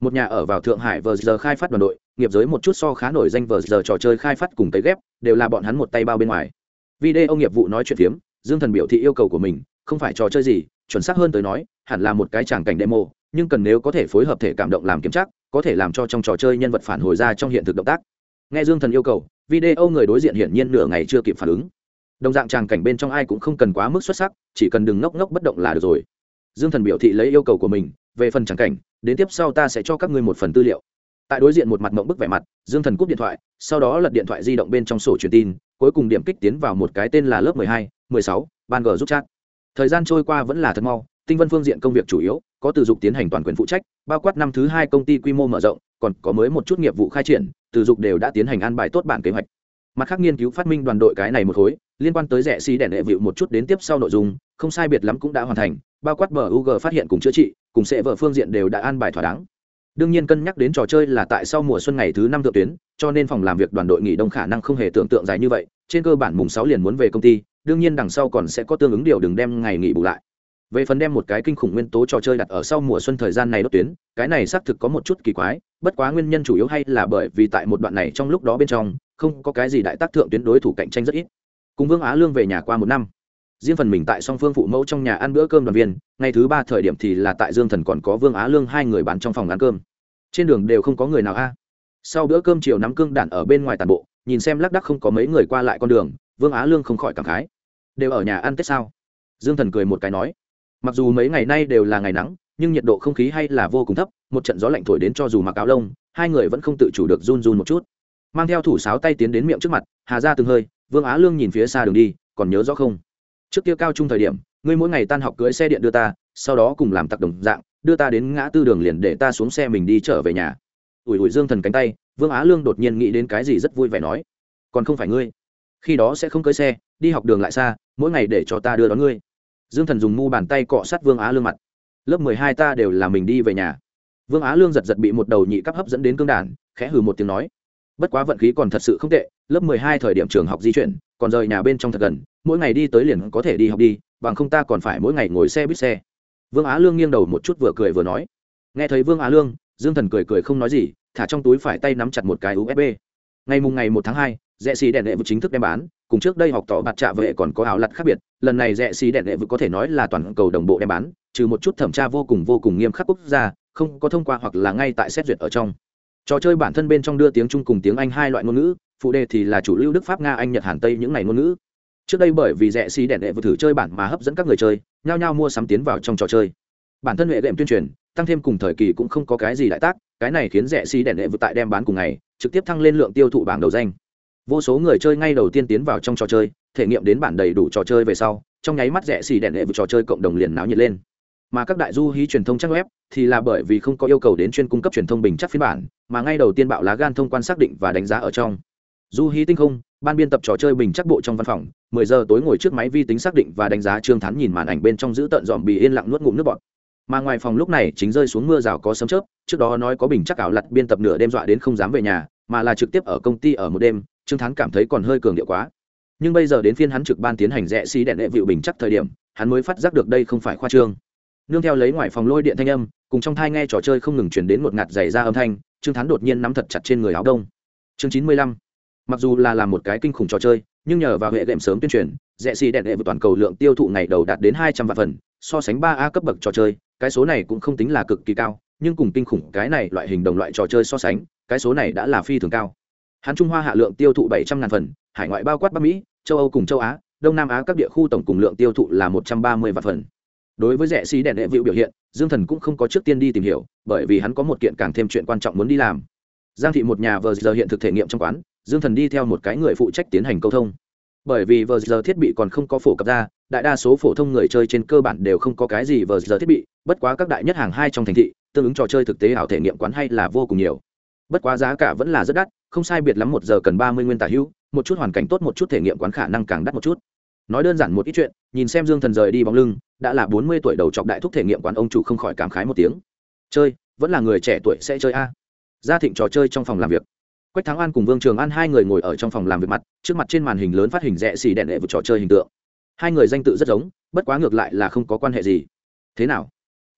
Một nhà ở vào thượng hải vờ giờ khai phát đoàn đội, nghiệp giới một chút so khá nổi danh vờ giờ trò chơi khai phát cùng tới ghép, đều là bọn hắn một tay bao bên ngoài. Video nghiệp vụ nói chuyện phiếm, dương thần biểu thị yêu cầu của mình, không phải trò chơi gì, chuẩn xác hơn tới nói, hẳn là một cái tràng cảnh demo nhưng cần nếu có thể phối hợp thể cảm động làm kiểm tra, có thể làm cho trong trò chơi nhân vật phản hồi ra trong hiện thực động tác. Nghe dương thần yêu cầu, video người đối diện hiển nhiên nửa ngày chưa kịp phản ứng. Đồng dạng tràng cảnh bên trong ai cũng không cần quá mức xuất sắc, chỉ cần đừng ngốc ngốc bất động là được rồi. Dương thần biểu thị lấy yêu cầu của mình, về phần tràng cảnh, đến tiếp sau ta sẽ cho các ngươi một phần tư liệu. Tại đối diện một mặt mộng bức vẻ mặt, dương thần cúp điện thoại, sau đó lật điện thoại di động bên trong sổ truyền tin, cuối cùng điểm kích tiến vào một cái tên là lớp mười hai, mười sáu, ban g giúp chat. Thời gian trôi qua vẫn là thật mau, tinh vân phương diện công việc chủ yếu có từ dục tiến hành toàn quyền phụ trách, bao quát năm thứ hai công ty quy mô mở rộng, còn có mới một chút nghiệp vụ khai triển, từ dục đều đã tiến hành an bài tốt bản kế hoạch. Mặt khác nghiên cứu phát minh đoàn đội cái này một khối, liên quan tới rẻ xí đèn đệ vịu một chút đến tiếp sau nội dung, không sai biệt lắm cũng đã hoàn thành, bao quát bờ ug phát hiện cùng chữa trị, cùng sẽ vợ phương diện đều đã an bài thỏa đáng. Đương nhiên cân nhắc đến trò chơi là tại sau mùa xuân ngày thứ năm thượng tuyến, cho nên phòng làm việc đoàn đội nghỉ đông khả năng không hề tưởng tượng dài như vậy, trên cơ bản mùng sáu liền muốn về công ty, đương nhiên đằng sau còn sẽ có tương ứng điều đừng đem ngày nghỉ bù lại về phần đem một cái kinh khủng nguyên tố trò chơi đặt ở sau mùa xuân thời gian này đốt tuyến, cái này xác thực có một chút kỳ quái, bất quá nguyên nhân chủ yếu hay là bởi vì tại một đoạn này trong lúc đó bên trong, không có cái gì đại tác thượng tuyến đối thủ cạnh tranh rất ít. Cùng vương á lương về nhà qua một năm. Riêng phần mình tại song phương phụ mẫu trong nhà ăn bữa cơm đoàn viên ngày thứ ba thời điểm thì là tại dương thần còn có vương á lương hai người bán trong phòng ăn cơm. Trên đường đều không có người nào a. Sau bữa cơm chiều nắm cương đạn ở bên ngoài tàn bộ, nhìn xem lác đắc không có mấy người qua lại con đường, vương á lương không khỏi cảm khái. Đều ở nhà ăn tết sao? Dương thần cười một cái nói mặc dù mấy ngày nay đều là ngày nắng, nhưng nhiệt độ không khí hay là vô cùng thấp, một trận gió lạnh thổi đến cho dù mặc áo lông, hai người vẫn không tự chủ được run run một chút. Mang theo thủ sáo tay tiến đến miệng trước mặt, hà ra từng hơi, vương á lương nhìn phía xa đường đi, còn nhớ rõ không? Trước kia cao trung thời điểm, ngươi mỗi ngày tan học cưới xe điện đưa ta, sau đó cùng làm tặc đồng dạng, đưa ta đến ngã tư đường liền để ta xuống xe mình đi trở về nhà. Ủi ủi dương thần cánh tay, vương á lương đột nhiên nghĩ đến cái gì rất vui vẻ nói, còn không phải ngươi, khi đó sẽ không cưới xe, đi học đường lại xa, mỗi ngày để cho ta đưa đón ngươi dương thần dùng mu bàn tay cọ sát vương á lương mặt. Lớp mười hai ta đều là mình đi về nhà. Vương á lương giật giật bị một đầu nhị cấp hấp dẫn đến cương đàn khẽ hừ một tiếng nói, bất quá vận khí còn thật sự không tệ, lớp mười hai thời điểm trường học di chuyển, còn rời nhà bên trong thật gần, mỗi ngày đi tới liền có thể đi học đi, bằng không ta còn phải mỗi ngày ngồi xe buýt xe. Vương á lương nghiêng đầu một chút vừa cười vừa nói, nghe thấy vương á lương, dương thần cười cười không nói gì, thả trong túi phải tay nắm chặt một cái usb ngày mùng ngày một tháng hai rẽ xì đèn đệ vực chính thức đem bán, cùng trước đây học tỏ bạt trạ vệ còn có áo lặt khác biệt, lần này rẽ xì đèn đệ vực có thể nói là toàn cầu đồng bộ đem bán, trừ một chút thẩm tra vô cùng vô cùng nghiêm khắc quốc gia, không có thông qua hoặc là ngay tại xét duyệt ở trong. Trò chơi bản thân bên trong đưa tiếng trung cùng tiếng anh hai loại ngôn ngữ, phụ đề thì là chủ lưu đức, pháp, nga, anh, nhật, hàn, tây những này ngôn ngữ. Trước đây bởi vì rẽ xì đèn đệ vừa thử chơi bản mà hấp dẫn các người chơi, nhao nhao mua sắm tiến vào trong trò chơi. Bản thân huệ đệm tuyên truyền, tăng thêm cùng thời kỳ cũng không có cái gì đại tác, cái này khiến rẽ xì đèn đệ vừa tại đem bán cùng ngày, trực tiếp thăng lên lượng tiêu thụ bảng đầu danh vô số người chơi ngay đầu tiên tiến vào trong trò chơi, thể nghiệm đến bản đầy đủ trò chơi về sau, trong nháy mắt rẻ xì đèn đệ vụ trò chơi cộng đồng liền náo nhiệt lên. Mà các đại du hí truyền thông trang web thì là bởi vì không có yêu cầu đến chuyên cung cấp truyền thông bình chắc phiên bản, mà ngay đầu tiên bạo lá gan thông quan xác định và đánh giá ở trong. Du hí tinh không, ban biên tập trò chơi bình chắc bộ trong văn phòng, mười giờ tối ngồi trước máy vi tính xác định và đánh giá trương thắn nhìn màn ảnh bên trong giữ tận dọn bị yên lặng nuốt ngụm nước bọt. Mà ngoài phòng lúc này chính rơi xuống mưa rào có sấm chớp, trước đó nói có bình chắc ảo lặt biên tập nửa đêm dọa đến không dám về nhà, mà là trực tiếp ở công ty ở một đêm trương Thắng cảm thấy còn hơi cường điệu quá. Nhưng bây giờ đến phiên hắn trực ban tiến hành rẽ xi đèn đệ vịu bình chắc thời điểm, hắn mới phát giác được đây không phải khoa trương. Nương theo lấy ngoài phòng lôi điện thanh âm, cùng trong thai nghe trò chơi không ngừng chuyển đến một ngạt dày ra âm thanh, trương Thắng đột nhiên nắm thật chặt trên người áo đông. Chương chín mươi lăm. Mặc dù là làm một cái kinh khủng trò chơi, nhưng nhờ vào hệ đệm sớm tuyên truyền, rẽ xì đèn đệ vượt toàn cầu lượng tiêu thụ ngày đầu đạt đến hai trăm vạn phần, so sánh ba a cấp bậc trò chơi, cái số này cũng không tính là cực kỳ cao, nhưng cùng kinh khủng cái này loại hình đồng loại trò chơi so sánh, cái số này đã là phi thường cao hắn trung hoa hạ lượng tiêu thụ bảy trăm ngàn phần, hải ngoại bao quát bắc mỹ, châu âu cùng châu á, đông nam á các địa khu tổng cùng lượng tiêu thụ là một trăm ba mươi vạn phần. Đối với rẻ xí đèn đệ vịu biểu hiện, dương thần cũng không có trước tiên đi tìm hiểu, bởi vì hắn có một kiện càng thêm chuyện quan trọng muốn đi làm. Giang thị một nhà vờ giờ hiện thực thể nghiệm trong quán, dương thần đi theo một cái người phụ trách tiến hành câu thông. Bởi vì vờ giờ thiết bị còn không có phổ cập ra, đại đa số phổ thông người chơi trên cơ bản đều không có cái gì vờ giờ thiết bị, bất quá các đại nhất hàng hai trong thành thị, tương ứng trò chơi thực tế ảo thể nghiệm quán hay là vô cùng nhiều bất quá giá cả vẫn là rất đắt, không sai biệt lắm một giờ cần ba mươi nguyên tả hữu, một chút hoàn cảnh tốt một chút thể nghiệm quán khả năng càng đắt một chút. Nói đơn giản một ít chuyện, nhìn xem dương thần rời đi bóng lưng, đã là bốn mươi tuổi đầu chọc đại thúc thể nghiệm quán ông chủ không khỏi cảm khái một tiếng. Chơi, vẫn là người trẻ tuổi sẽ chơi a. Gia thịnh trò chơi trong phòng làm việc. Quách thắng an cùng vương trường an hai người ngồi ở trong phòng làm việc mặt, trước mặt trên màn hình lớn phát hình rẽ xì đèn đệ vượt trò chơi hình tượng. Hai người danh tự rất giống, bất quá ngược lại là không có quan hệ gì. Thế nào?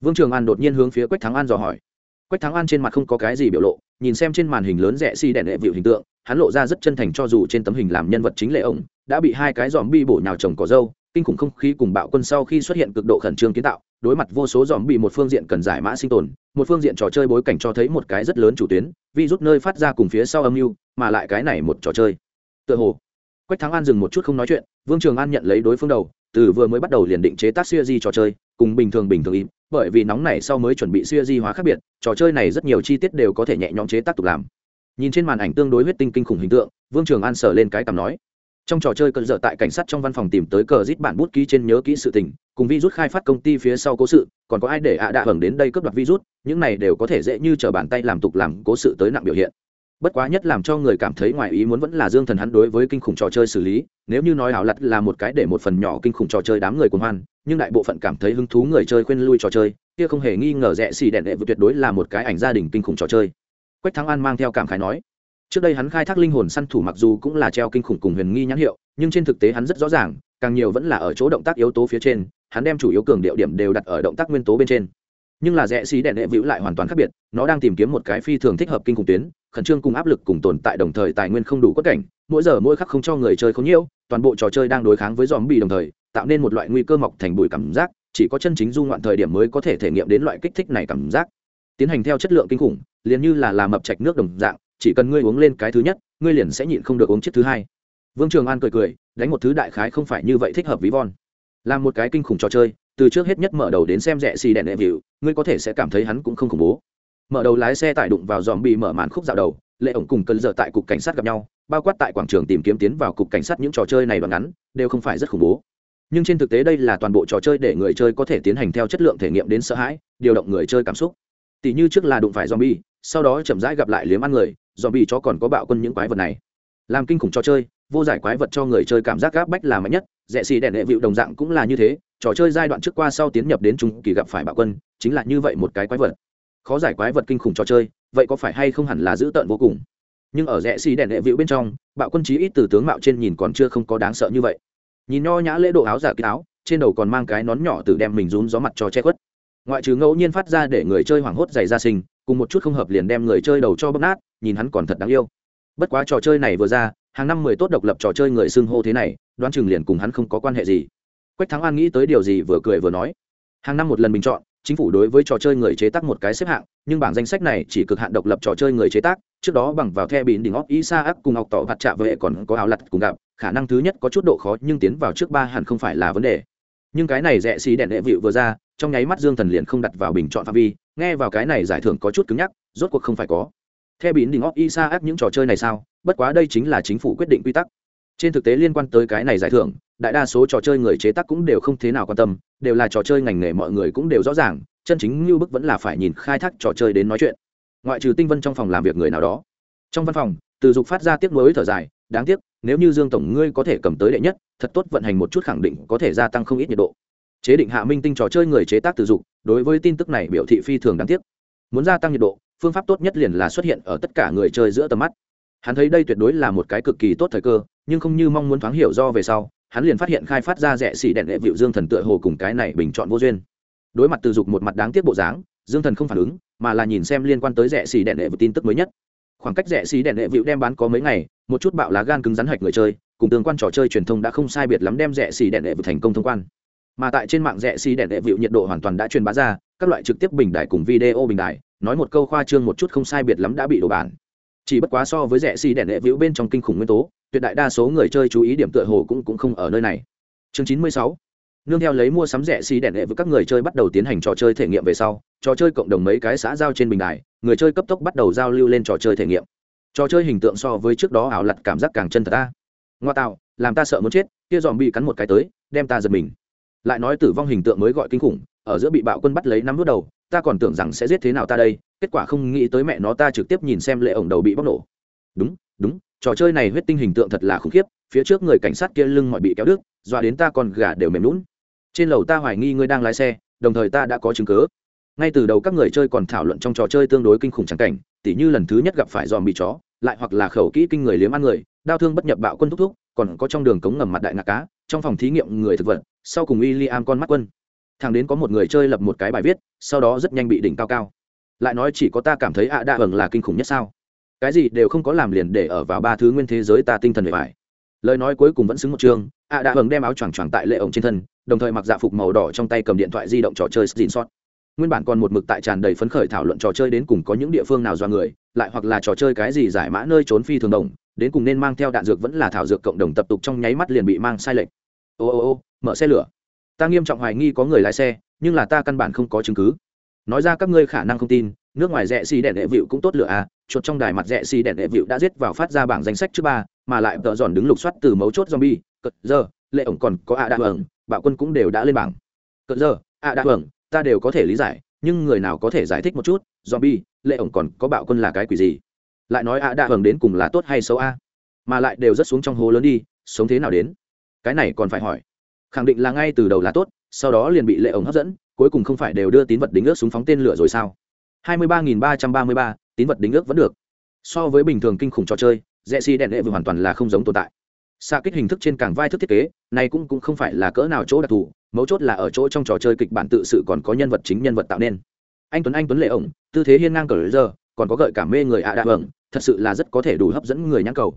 Vương trường an đột nhiên hướng phía quách thắng an dò hỏi quách thắng an trên mặt không có cái gì biểu lộ, nhìn xem trên màn hình lớn rẻ xi đèn đệ vịu hình tượng, hắn lộ ra rất chân thành cho dù trên tấm hình làm nhân vật chính lệ ổng, đã bị hai cái dòm bi bổ nhào trồng cỏ dâu, kinh khủng không khí cùng bạo quân sau khi xuất hiện cực độ khẩn trương kiến tạo, đối mặt vô số dòm bị một phương diện cần giải mã sinh tồn, một phương diện trò chơi bối cảnh cho thấy một cái rất lớn chủ tuyến vi rút nơi phát ra cùng phía sau âm mưu, mà lại cái này một trò chơi. Tựa hồ, quách thắng an dừng một chút không nói chuyện, vương trường an nhận lấy đối phương đầu, từ vừa mới bắt đầu liền định chế tác siêu di trò chơi, cùng bình thường bình thường im bởi vì nóng này sau mới chuẩn bị xuya di hóa khác biệt, trò chơi này rất nhiều chi tiết đều có thể nhẹ nhõm chế tác tục làm. Nhìn trên màn ảnh tương đối huyết tinh kinh khủng hình tượng, vương trường an sờ lên cái cằm nói, trong trò chơi cơn dở tại cảnh sát trong văn phòng tìm tới cờ rít bản bút ký trên nhớ kỹ sự tình, cùng virus khai phát công ty phía sau cố sự, còn có ai để ạ à đạ hưởng đến đây cướp đoạt virus, những này đều có thể dễ như t bàn tay làm tục làm cố sự tới nặng biểu hiện bất quá nhất làm cho người cảm thấy ngoài ý muốn vẫn là dương thần hắn đối với kinh khủng trò chơi xử lý. Nếu như nói ảo lặt là một cái để một phần nhỏ kinh khủng trò chơi đám người cuồng hoan, nhưng đại bộ phận cảm thấy hứng thú người chơi khuyên lui trò chơi, kia không hề nghi ngờ rẻ xì đèn đệ vừa tuyệt đối là một cái ảnh gia đình kinh khủng trò chơi. Quách thắng an mang theo cảm khái nói, trước đây hắn khai thác linh hồn săn thủ mặc dù cũng là treo kinh khủng cùng huyền nghi nhãn hiệu, nhưng trên thực tế hắn rất rõ ràng, càng nhiều vẫn là ở chỗ động tác yếu tố phía trên, hắn đem chủ yếu cường điệu điểm đều đặt ở động tác nguyên tố bên trên. Nhưng là rẽ xí đèn đệ vĩu lại hoàn toàn khác biệt, nó đang tìm kiếm một cái phi thường thích hợp kinh khủng tuyến khẩn trương cùng áp lực cùng tồn tại đồng thời tài nguyên không đủ quất cảnh, mỗi giờ mỗi khắc không cho người chơi không nhiễu, toàn bộ trò chơi đang đối kháng với dòm bị đồng thời, tạo nên một loại nguy cơ mọc thành bụi cảm giác, chỉ có chân chính du ngoạn thời điểm mới có thể thể nghiệm đến loại kích thích này cảm giác. Tiến hành theo chất lượng kinh khủng, liền như là làm mập chạch nước đồng dạng, chỉ cần ngươi uống lên cái thứ nhất, ngươi liền sẽ nhịn không được uống chiếc thứ hai. Vương trường an cười cười, đánh một thứ đại khái không phải như vậy thích hợp ví von. Làm một cái kinh khủng trò chơi, từ trước hết nhất mở đầu đến xem rẻ xì đèn đệ vịu ngươi có thể sẽ cảm thấy hắn cũng không khủng bố mở đầu lái xe tải đụng vào dòm bị mở màn khúc dạo đầu, lệ ổng cùng cơn dở tại cục cảnh sát gặp nhau, bao quát tại quảng trường tìm kiếm tiến vào cục cảnh sát những trò chơi này đoạn ngắn, đều không phải rất khủng bố. Nhưng trên thực tế đây là toàn bộ trò chơi để người chơi có thể tiến hành theo chất lượng thể nghiệm đến sợ hãi, điều động người chơi cảm xúc. Tỷ như trước là đụng phải zombie, sau đó chậm rãi gặp lại liếm ăn người, zombie chó còn có bạo quân những quái vật này. Làm kinh khủng trò chơi, vô giải quái vật cho người chơi cảm giác gáp bách là mạnh nhất, rẻ xì đèn hệ vịu đồng dạng cũng là như thế, trò chơi giai đoạn trước qua sau tiến nhập đến trung kỳ gặp phải bạo quân, chính là như vậy một cái quái vật khó giải quái vật kinh khủng trò chơi, vậy có phải hay không hẳn là dữ tợn vô cùng? Nhưng ở rẽ xì đèn đệ vịu bên trong, bạo quân chí ít từ tướng mạo trên nhìn còn chưa không có đáng sợ như vậy. Nhìn nho nhã lễ độ áo giả kín áo, trên đầu còn mang cái nón nhỏ từ đem mình rún gió mặt cho che khuất. Ngoại trừ ngẫu nhiên phát ra để người chơi hoảng hốt dày ra sinh cùng một chút không hợp liền đem người chơi đầu cho bóp nát, nhìn hắn còn thật đáng yêu. Bất quá trò chơi này vừa ra, hàng năm mười tốt độc lập trò chơi người xưng hô thế này, đoán chừng liền cùng hắn không có quan hệ gì. Quách thắng an nghĩ tới điều gì vừa cười vừa nói. Hàng năm một lần bình chọn chính phủ đối với trò chơi người chế tác một cái xếp hạng, nhưng bảng danh sách này chỉ cực hạn độc lập trò chơi người chế tác, trước đó bằng vào the bỉn đỉnh óc isa ác cùng học tỏ vặt trạ vệ còn có áo lặt cùng gặp, khả năng thứ nhất có chút độ khó nhưng tiến vào trước ba hẳn không phải là vấn đề. Nhưng cái này rẻ xì đèn đệ vịu vừa ra, trong nháy mắt dương thần liền không đặt vào bình chọn phạm vi, nghe vào cái này giải thưởng có chút cứng nhắc, rốt cuộc không phải có. Theo bỉn đỉnh óc isa ác những trò chơi này sao? Bất quá đây chính là chính phủ quyết định quy tắc. Trên thực tế liên quan tới cái này giải thưởng đại đa số trò chơi người chế tác cũng đều không thế nào quan tâm, đều là trò chơi ngành nghề mọi người cũng đều rõ ràng, chân chính như bức vẫn là phải nhìn khai thác trò chơi đến nói chuyện. Ngoại trừ tinh vân trong phòng làm việc người nào đó. Trong văn phòng, từ dục phát ra tiếc nuối thở dài, đáng tiếc, nếu như dương tổng ngươi có thể cầm tới đệ nhất, thật tốt vận hành một chút khẳng định có thể gia tăng không ít nhiệt độ. Chế định hạ minh tinh trò chơi người chế tác từ dục, đối với tin tức này biểu thị phi thường đáng tiếc. Muốn gia tăng nhiệt độ, phương pháp tốt nhất liền là xuất hiện ở tất cả người chơi giữa tầm mắt. Hắn thấy đây tuyệt đối là một cái cực kỳ tốt thời cơ, nhưng không như mong muốn thoáng hiểu do về sau hắn liền phát hiện khai phát ra rẻ xỉ đèn đệ vịu dương thần tựa hồ cùng cái này bình chọn vô duyên. Đối mặt từ dục một mặt đáng tiếc bộ dáng, dương thần không phản ứng, mà là nhìn xem liên quan tới rẻ xỉ đèn đệ vịu tin tức mới nhất. Khoảng cách rẻ xỉ đèn đệ vịu đem bán có mấy ngày, một chút bạo lá gan cứng rắn hạch người chơi, cùng tương quan trò chơi truyền thông đã không sai biệt lắm đem rẻ xỉ đèn đệ vịu thành công thông quan. Mà tại trên mạng rẻ xỉ đèn đệ vịu nhiệt độ hoàn toàn đã truyền bá ra, các loại trực tiếp bình đại cùng video bình đại nói một câu khoa trương một chút không sai biệt lắm đã bị đổ bản chỉ bất quá so với rẻ xì đèn đệ vĩu bên trong kinh khủng nguyên tố, tuyệt đại đa số người chơi chú ý điểm tựa hồ cũng cũng không ở nơi này. Chương chín mươi sáu. Nương theo lấy mua sắm rẻ xì đèn đệ với các người chơi bắt đầu tiến hành trò chơi thể nghiệm về sau, trò chơi cộng đồng mấy cái xã giao trên bình đài, người chơi cấp tốc bắt đầu giao lưu lên trò chơi thể nghiệm. Trò chơi hình tượng so với trước đó ảo lặt cảm giác càng chân thật ta. Ngoa tạo, làm ta sợ muốn chết, kia dòm bị cắn một cái tới, đem ta giật mình. Lại nói tử vong hình tượng mới gọi kinh khủng, ở giữa bị bạo quân bắt lấy nắm nút đầu, ta còn tưởng rằng sẽ giết thế nào ta đây kết quả không nghĩ tới mẹ nó ta trực tiếp nhìn xem lệ ổng đầu bị bóc nổ. Đúng đúng, trò chơi này huyết tinh hình tượng thật là khủng khiếp, phía trước người cảnh sát kia lưng mọi bị kéo đứt, dọa đến ta còn gà đều mềm lún trên lầu ta hoài nghi ngươi đang lái xe, đồng thời ta đã có chứng cứ. Ngay từ đầu các người chơi còn thảo luận trong trò chơi tương đối kinh khủng trắng cảnh, tỉ như lần thứ nhất gặp phải dòm bị chó, lại hoặc là khẩu kỹ kinh người liếm ăn người, đau thương bất nhập bạo quân thúc thúc, còn có trong đường cống ngầm mặt đại ngạc cá, trong phòng thí nghiệm người thực vật, sau cùng w i am con mắt quân. Thằng đến có một người chơi lập một cái bài viết, sau đó rất nhanh bị đỉnh cao cao lại nói chỉ có ta cảm thấy ạ à đa vầng là kinh khủng nhất sao? Cái gì đều không có làm liền để ở vào ba thứ nguyên thế giới ta tinh thần về phải lời nói cuối cùng vẫn xứng một chương ạ à đã vầng đem áo choàng choàng tại lệ ổng trên thân, đồng thời mặc dạ phục màu đỏ trong tay cầm điện thoại di động trò chơi xin sót nguyên bản còn một mực tại tràn đầy phấn khởi thảo luận trò chơi đến cùng có những địa phương nào do người, lại hoặc là trò chơi cái gì giải mã nơi trốn phi thường đồng, đến cùng nên mang theo đạn dược vẫn là thảo dược cộng đồng tập tục trong nháy mắt liền bị mang sai lệch. Ô ô ô, mở xe lửa. Ta nghiêm trọng hoài nghi có người lái xe, nhưng là ta căn bản không có chứng cứ nói ra các ngươi khả năng không tin, nước ngoài rẽ xì đèn đệ vịu cũng tốt lựa à chuột trong đài mặt rẽ xì đèn đệ vịu đã giết vào phát ra bảng danh sách thứ ba, mà lại tợ giòn đứng lục soát từ mấu chốt zombie cợt giờ lệ ổng còn có ạ đạ hưởng, bạo quân cũng đều đã lên bảng. Cợt giờ ạ đạ hưởng, ta đều có thể lý giải, nhưng người nào có thể giải thích một chút, zombie, lệ ổng còn có bạo quân là cái quỷ gì? Lại nói ạ đạ hưởng đến cùng là tốt hay xấu a? Mà lại đều rất xuống trong hố lớn đi, sống thế nào đến? Cái này còn phải hỏi. Khẳng định là ngay từ đầu là tốt, sau đó liền bị lệ ổng hấp dẫn cuối cùng không phải đều đưa tín vật đính ước súng phóng tên lửa rồi sao? hai mươi ba nghìn ba trăm ba mươi ba, tín vật đính ước vẫn được. So với bình thường kinh khủng trò chơi rẽ xi đèn đệ vừa hoàn toàn là không giống tồn tại. Xa kích hình thức trên càng vai thức thiết kế, này cũng cũng không phải là cỡ nào chỗ đặc thù, mấu chốt là ở chỗ trong trò chơi kịch bản tự sự còn có nhân vật chính nhân vật tạo nên. Anh tuấn anh tuấn lệ ổng, tư thế hiên ngang cờ giờ, còn có gợi cảm mê người ạ à đạ vâng thật sự là rất có thể đủ hấp dẫn người nhãn cầu.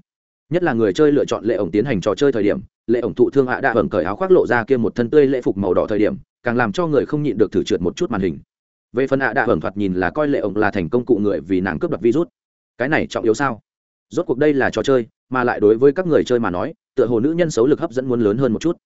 Nhất là người chơi lựa chọn lệ ổng tiến hành trò chơi thời điểm lệ ổng thụ thương hạ đã ẩn cởi áo khoác lộ ra kia một thân tươi lễ phục màu đỏ thời điểm, càng làm cho người không nhịn được thử trượt một chút màn hình. Về phần hạ đã ẩn thoạt nhìn là coi lệ ổng là thành công cụ người vì nàng cướp đoạt virus. Cái này trọng yếu sao? Rốt cuộc đây là trò chơi, mà lại đối với các người chơi mà nói, tựa hồ nữ nhân xấu lực hấp dẫn muốn lớn hơn một chút.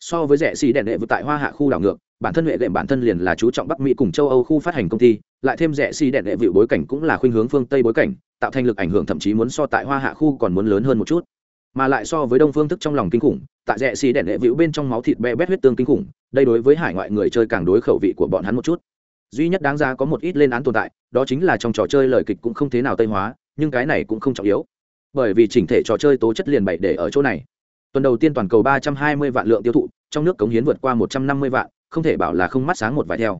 So với rẻ xì đèn đệ vượt tại hoa hạ khu đảo ngược, bản thân huệ đệm bản thân liền là chú trọng bắc mỹ cùng châu âu khu phát hành công ty, lại thêm rẻ xì đèn đệ vịu bối cảnh cũng là khuynh hướng phương tây bối cảnh, tạo thành lực ảnh hưởng thậm chí muốn so tại hoa hạ khu còn muốn lớn hơn một chút mà lại so với đông phương thức trong lòng kinh khủng, tại rẻ xì đèn đệ vĩu bên trong máu thịt be bét huyết tương kinh khủng, đây đối với hải ngoại người chơi càng đối khẩu vị của bọn hắn một chút. Duy nhất đáng ra có một ít lên án tồn tại, đó chính là trong trò chơi lời kịch cũng không thế nào tây hóa, nhưng cái này cũng không trọng yếu. Bởi vì chỉnh thể trò chơi tố chất liền bảy để ở chỗ này. Tuần đầu tiên toàn cầu ba trăm hai mươi vạn lượng tiêu thụ, trong nước cống hiến vượt qua một trăm năm mươi vạn, không thể bảo là không mắt sáng một vài theo.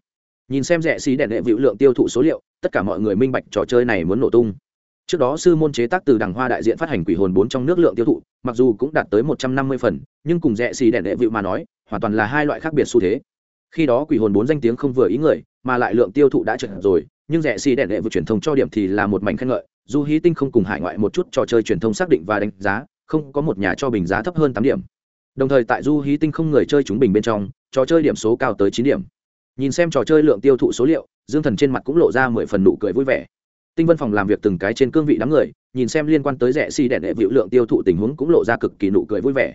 Nhìn xem rẻ xí đèn đệ vĩu lượng tiêu thụ số liệu, tất cả mọi người minh bạch trò chơi này muốn nổ tung trước đó sư môn chế tác từ đằng hoa đại diện phát hành quỷ hồn bốn trong nước lượng tiêu thụ, mặc dù cũng đạt tới một trăm năm mươi phần, nhưng cùng rẻ xì đèn đệ vịu mà nói, hoàn toàn là hai loại khác biệt xu thế. Khi đó quỷ hồn bốn danh tiếng không vừa ý người, mà lại lượng tiêu thụ đã trượt rồi, nhưng rẻ xì đèn đệ vịu truyền thông cho điểm thì là một mảnh khen ngợi, dù hí tinh không cùng hải ngoại một chút trò chơi truyền thông xác định và đánh giá, không có một nhà cho bình giá thấp hơn tám điểm. Đồng thời tại du hí tinh không người chơi chúng bình bên trong, trò chơi điểm số cao tới chín điểm. Nhìn xem trò chơi lượng tiêu thụ số liệu, dương thần trên mặt cũng lộ ra mười phần nụ cười vui vẻ tinh vân phòng làm việc từng cái trên cương vị đám người, nhìn xem liên quan tới rẻ xì đèn đệ vịu lượng tiêu thụ tình huống cũng lộ ra cực kỳ nụ cười vui vẻ.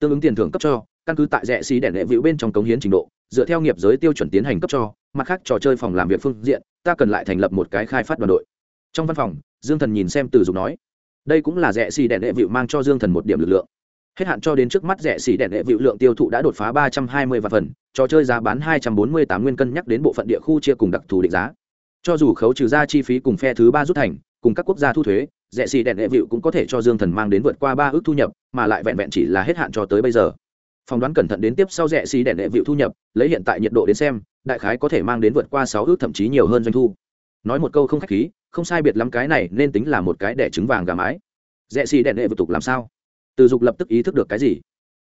Tương ứng tiền thưởng cấp cho, căn cứ tại rẻ xì đèn đệ vịu bên trong cống hiến trình độ, dựa theo nghiệp giới tiêu chuẩn tiến hành cấp cho, mặt khác trò chơi phòng làm việc phương diện, ta cần lại thành lập một cái khai phát đoàn đội. Trong văn phòng, dương thần nhìn xem từ dục nói, đây cũng là rẻ xì đèn đệ vịu mang cho dương thần một điểm lực lượng. Hết hạn cho đến trước mắt rẻ xì đèn đệ vịu lượng tiêu thụ đã đột phá ba trăm hai mươi vạn phần, trò chơi giá bán hai trăm bốn mươi tám nguyên cân nhắc đến bộ phận địa khu chia cùng đặc thù định giá cho dù khấu trừ ra chi phí cùng phe thứ ba rút thành, cùng các quốc gia thu thuế, rẻ xì đèn đệ vịu cũng có thể cho dương thần mang đến vượt qua ba ước thu nhập, mà lại vẹn vẹn chỉ là hết hạn cho tới bây giờ. Phỏng đoán cẩn thận đến tiếp sau rẻ xì đèn đệ vịu thu nhập, lấy hiện tại nhiệt độ đến xem, đại khái có thể mang đến vượt qua sáu ước, thậm chí nhiều hơn doanh thu. Nói một câu không khách khí, không sai biệt lắm cái này nên tính là một cái đẻ trứng vàng gà mái. Rẽ xì đèn đệ vực tục làm sao? Từ dục lập tức ý thức được cái gì?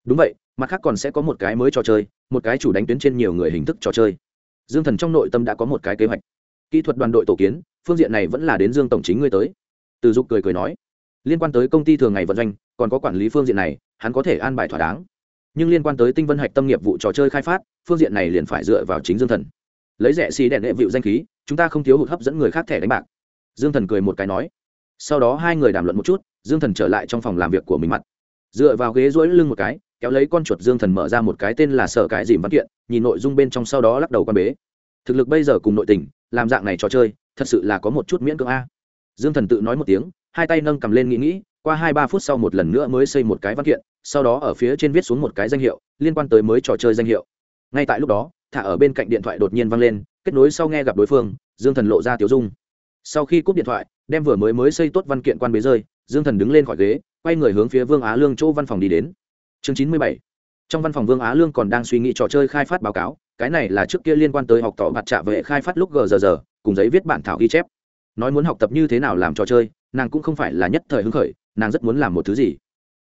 Đúng vậy, mặt khác còn sẽ có một cái mới trò chơi, một cái chủ đánh tuyến trên nhiều người hình thức trò chơi. Dương thần trong nội tâm đã có một cái kế hoạch kỹ thuật đoàn đội tổ kiến, phương diện này vẫn là đến dương tổng chính ngươi tới. Từ dục cười cười nói. Liên quan tới công ty thường ngày vận doanh, còn có quản lý phương diện này, hắn có thể an bài thỏa đáng. Nhưng liên quan tới tinh vân hạch tâm nghiệp vụ trò chơi khai phát, phương diện này liền phải dựa vào chính dương thần. Lấy rẻ xì đèn đệ vịu danh khí, chúng ta không thiếu hụt hấp dẫn người khác thẻ đánh bạc. Dương thần cười một cái nói. Sau đó hai người đàm luận một chút, dương thần trở lại trong phòng làm việc của mình mặt. Dựa vào ghế rỗi lưng một cái, kéo lấy con chuột dương thần mở ra một cái tên là sở cải dìm văn kiện, nhìn nội dung bên trong sau đó lắc đầu quan bế thực lực bây giờ cùng nội tình, làm dạng này trò chơi, thật sự là có một chút miễn cưỡng a. Dương thần tự nói một tiếng, hai tay nâng cầm lên nghĩ nghĩ, qua hai ba phút sau một lần nữa mới xây một cái văn kiện, sau đó ở phía trên viết xuống một cái danh hiệu, liên quan tới mới trò chơi danh hiệu. Ngay tại lúc đó, thả ở bên cạnh điện thoại đột nhiên văng lên, kết nối sau nghe gặp đối phương, dương thần lộ ra tiểu dung. Sau khi cúp điện thoại, đem vừa mới mới xây tốt văn kiện quan bế rơi, dương thần đứng lên khỏi ghế, quay người hướng phía vương á lương chỗ văn phòng đi đến. Chương chín mươi bảy. Trong văn phòng vương á lương còn đang suy nghĩ trò chơi khai phát báo cáo cái này là trước kia liên quan tới học tỏ mặt trạ về khai phát lúc gờ giờ giờ, cùng giấy viết bản thảo ghi chép. Nói muốn học tập như thế nào làm trò chơi, nàng cũng không phải là nhất thời hứng khởi, nàng rất muốn làm một thứ gì.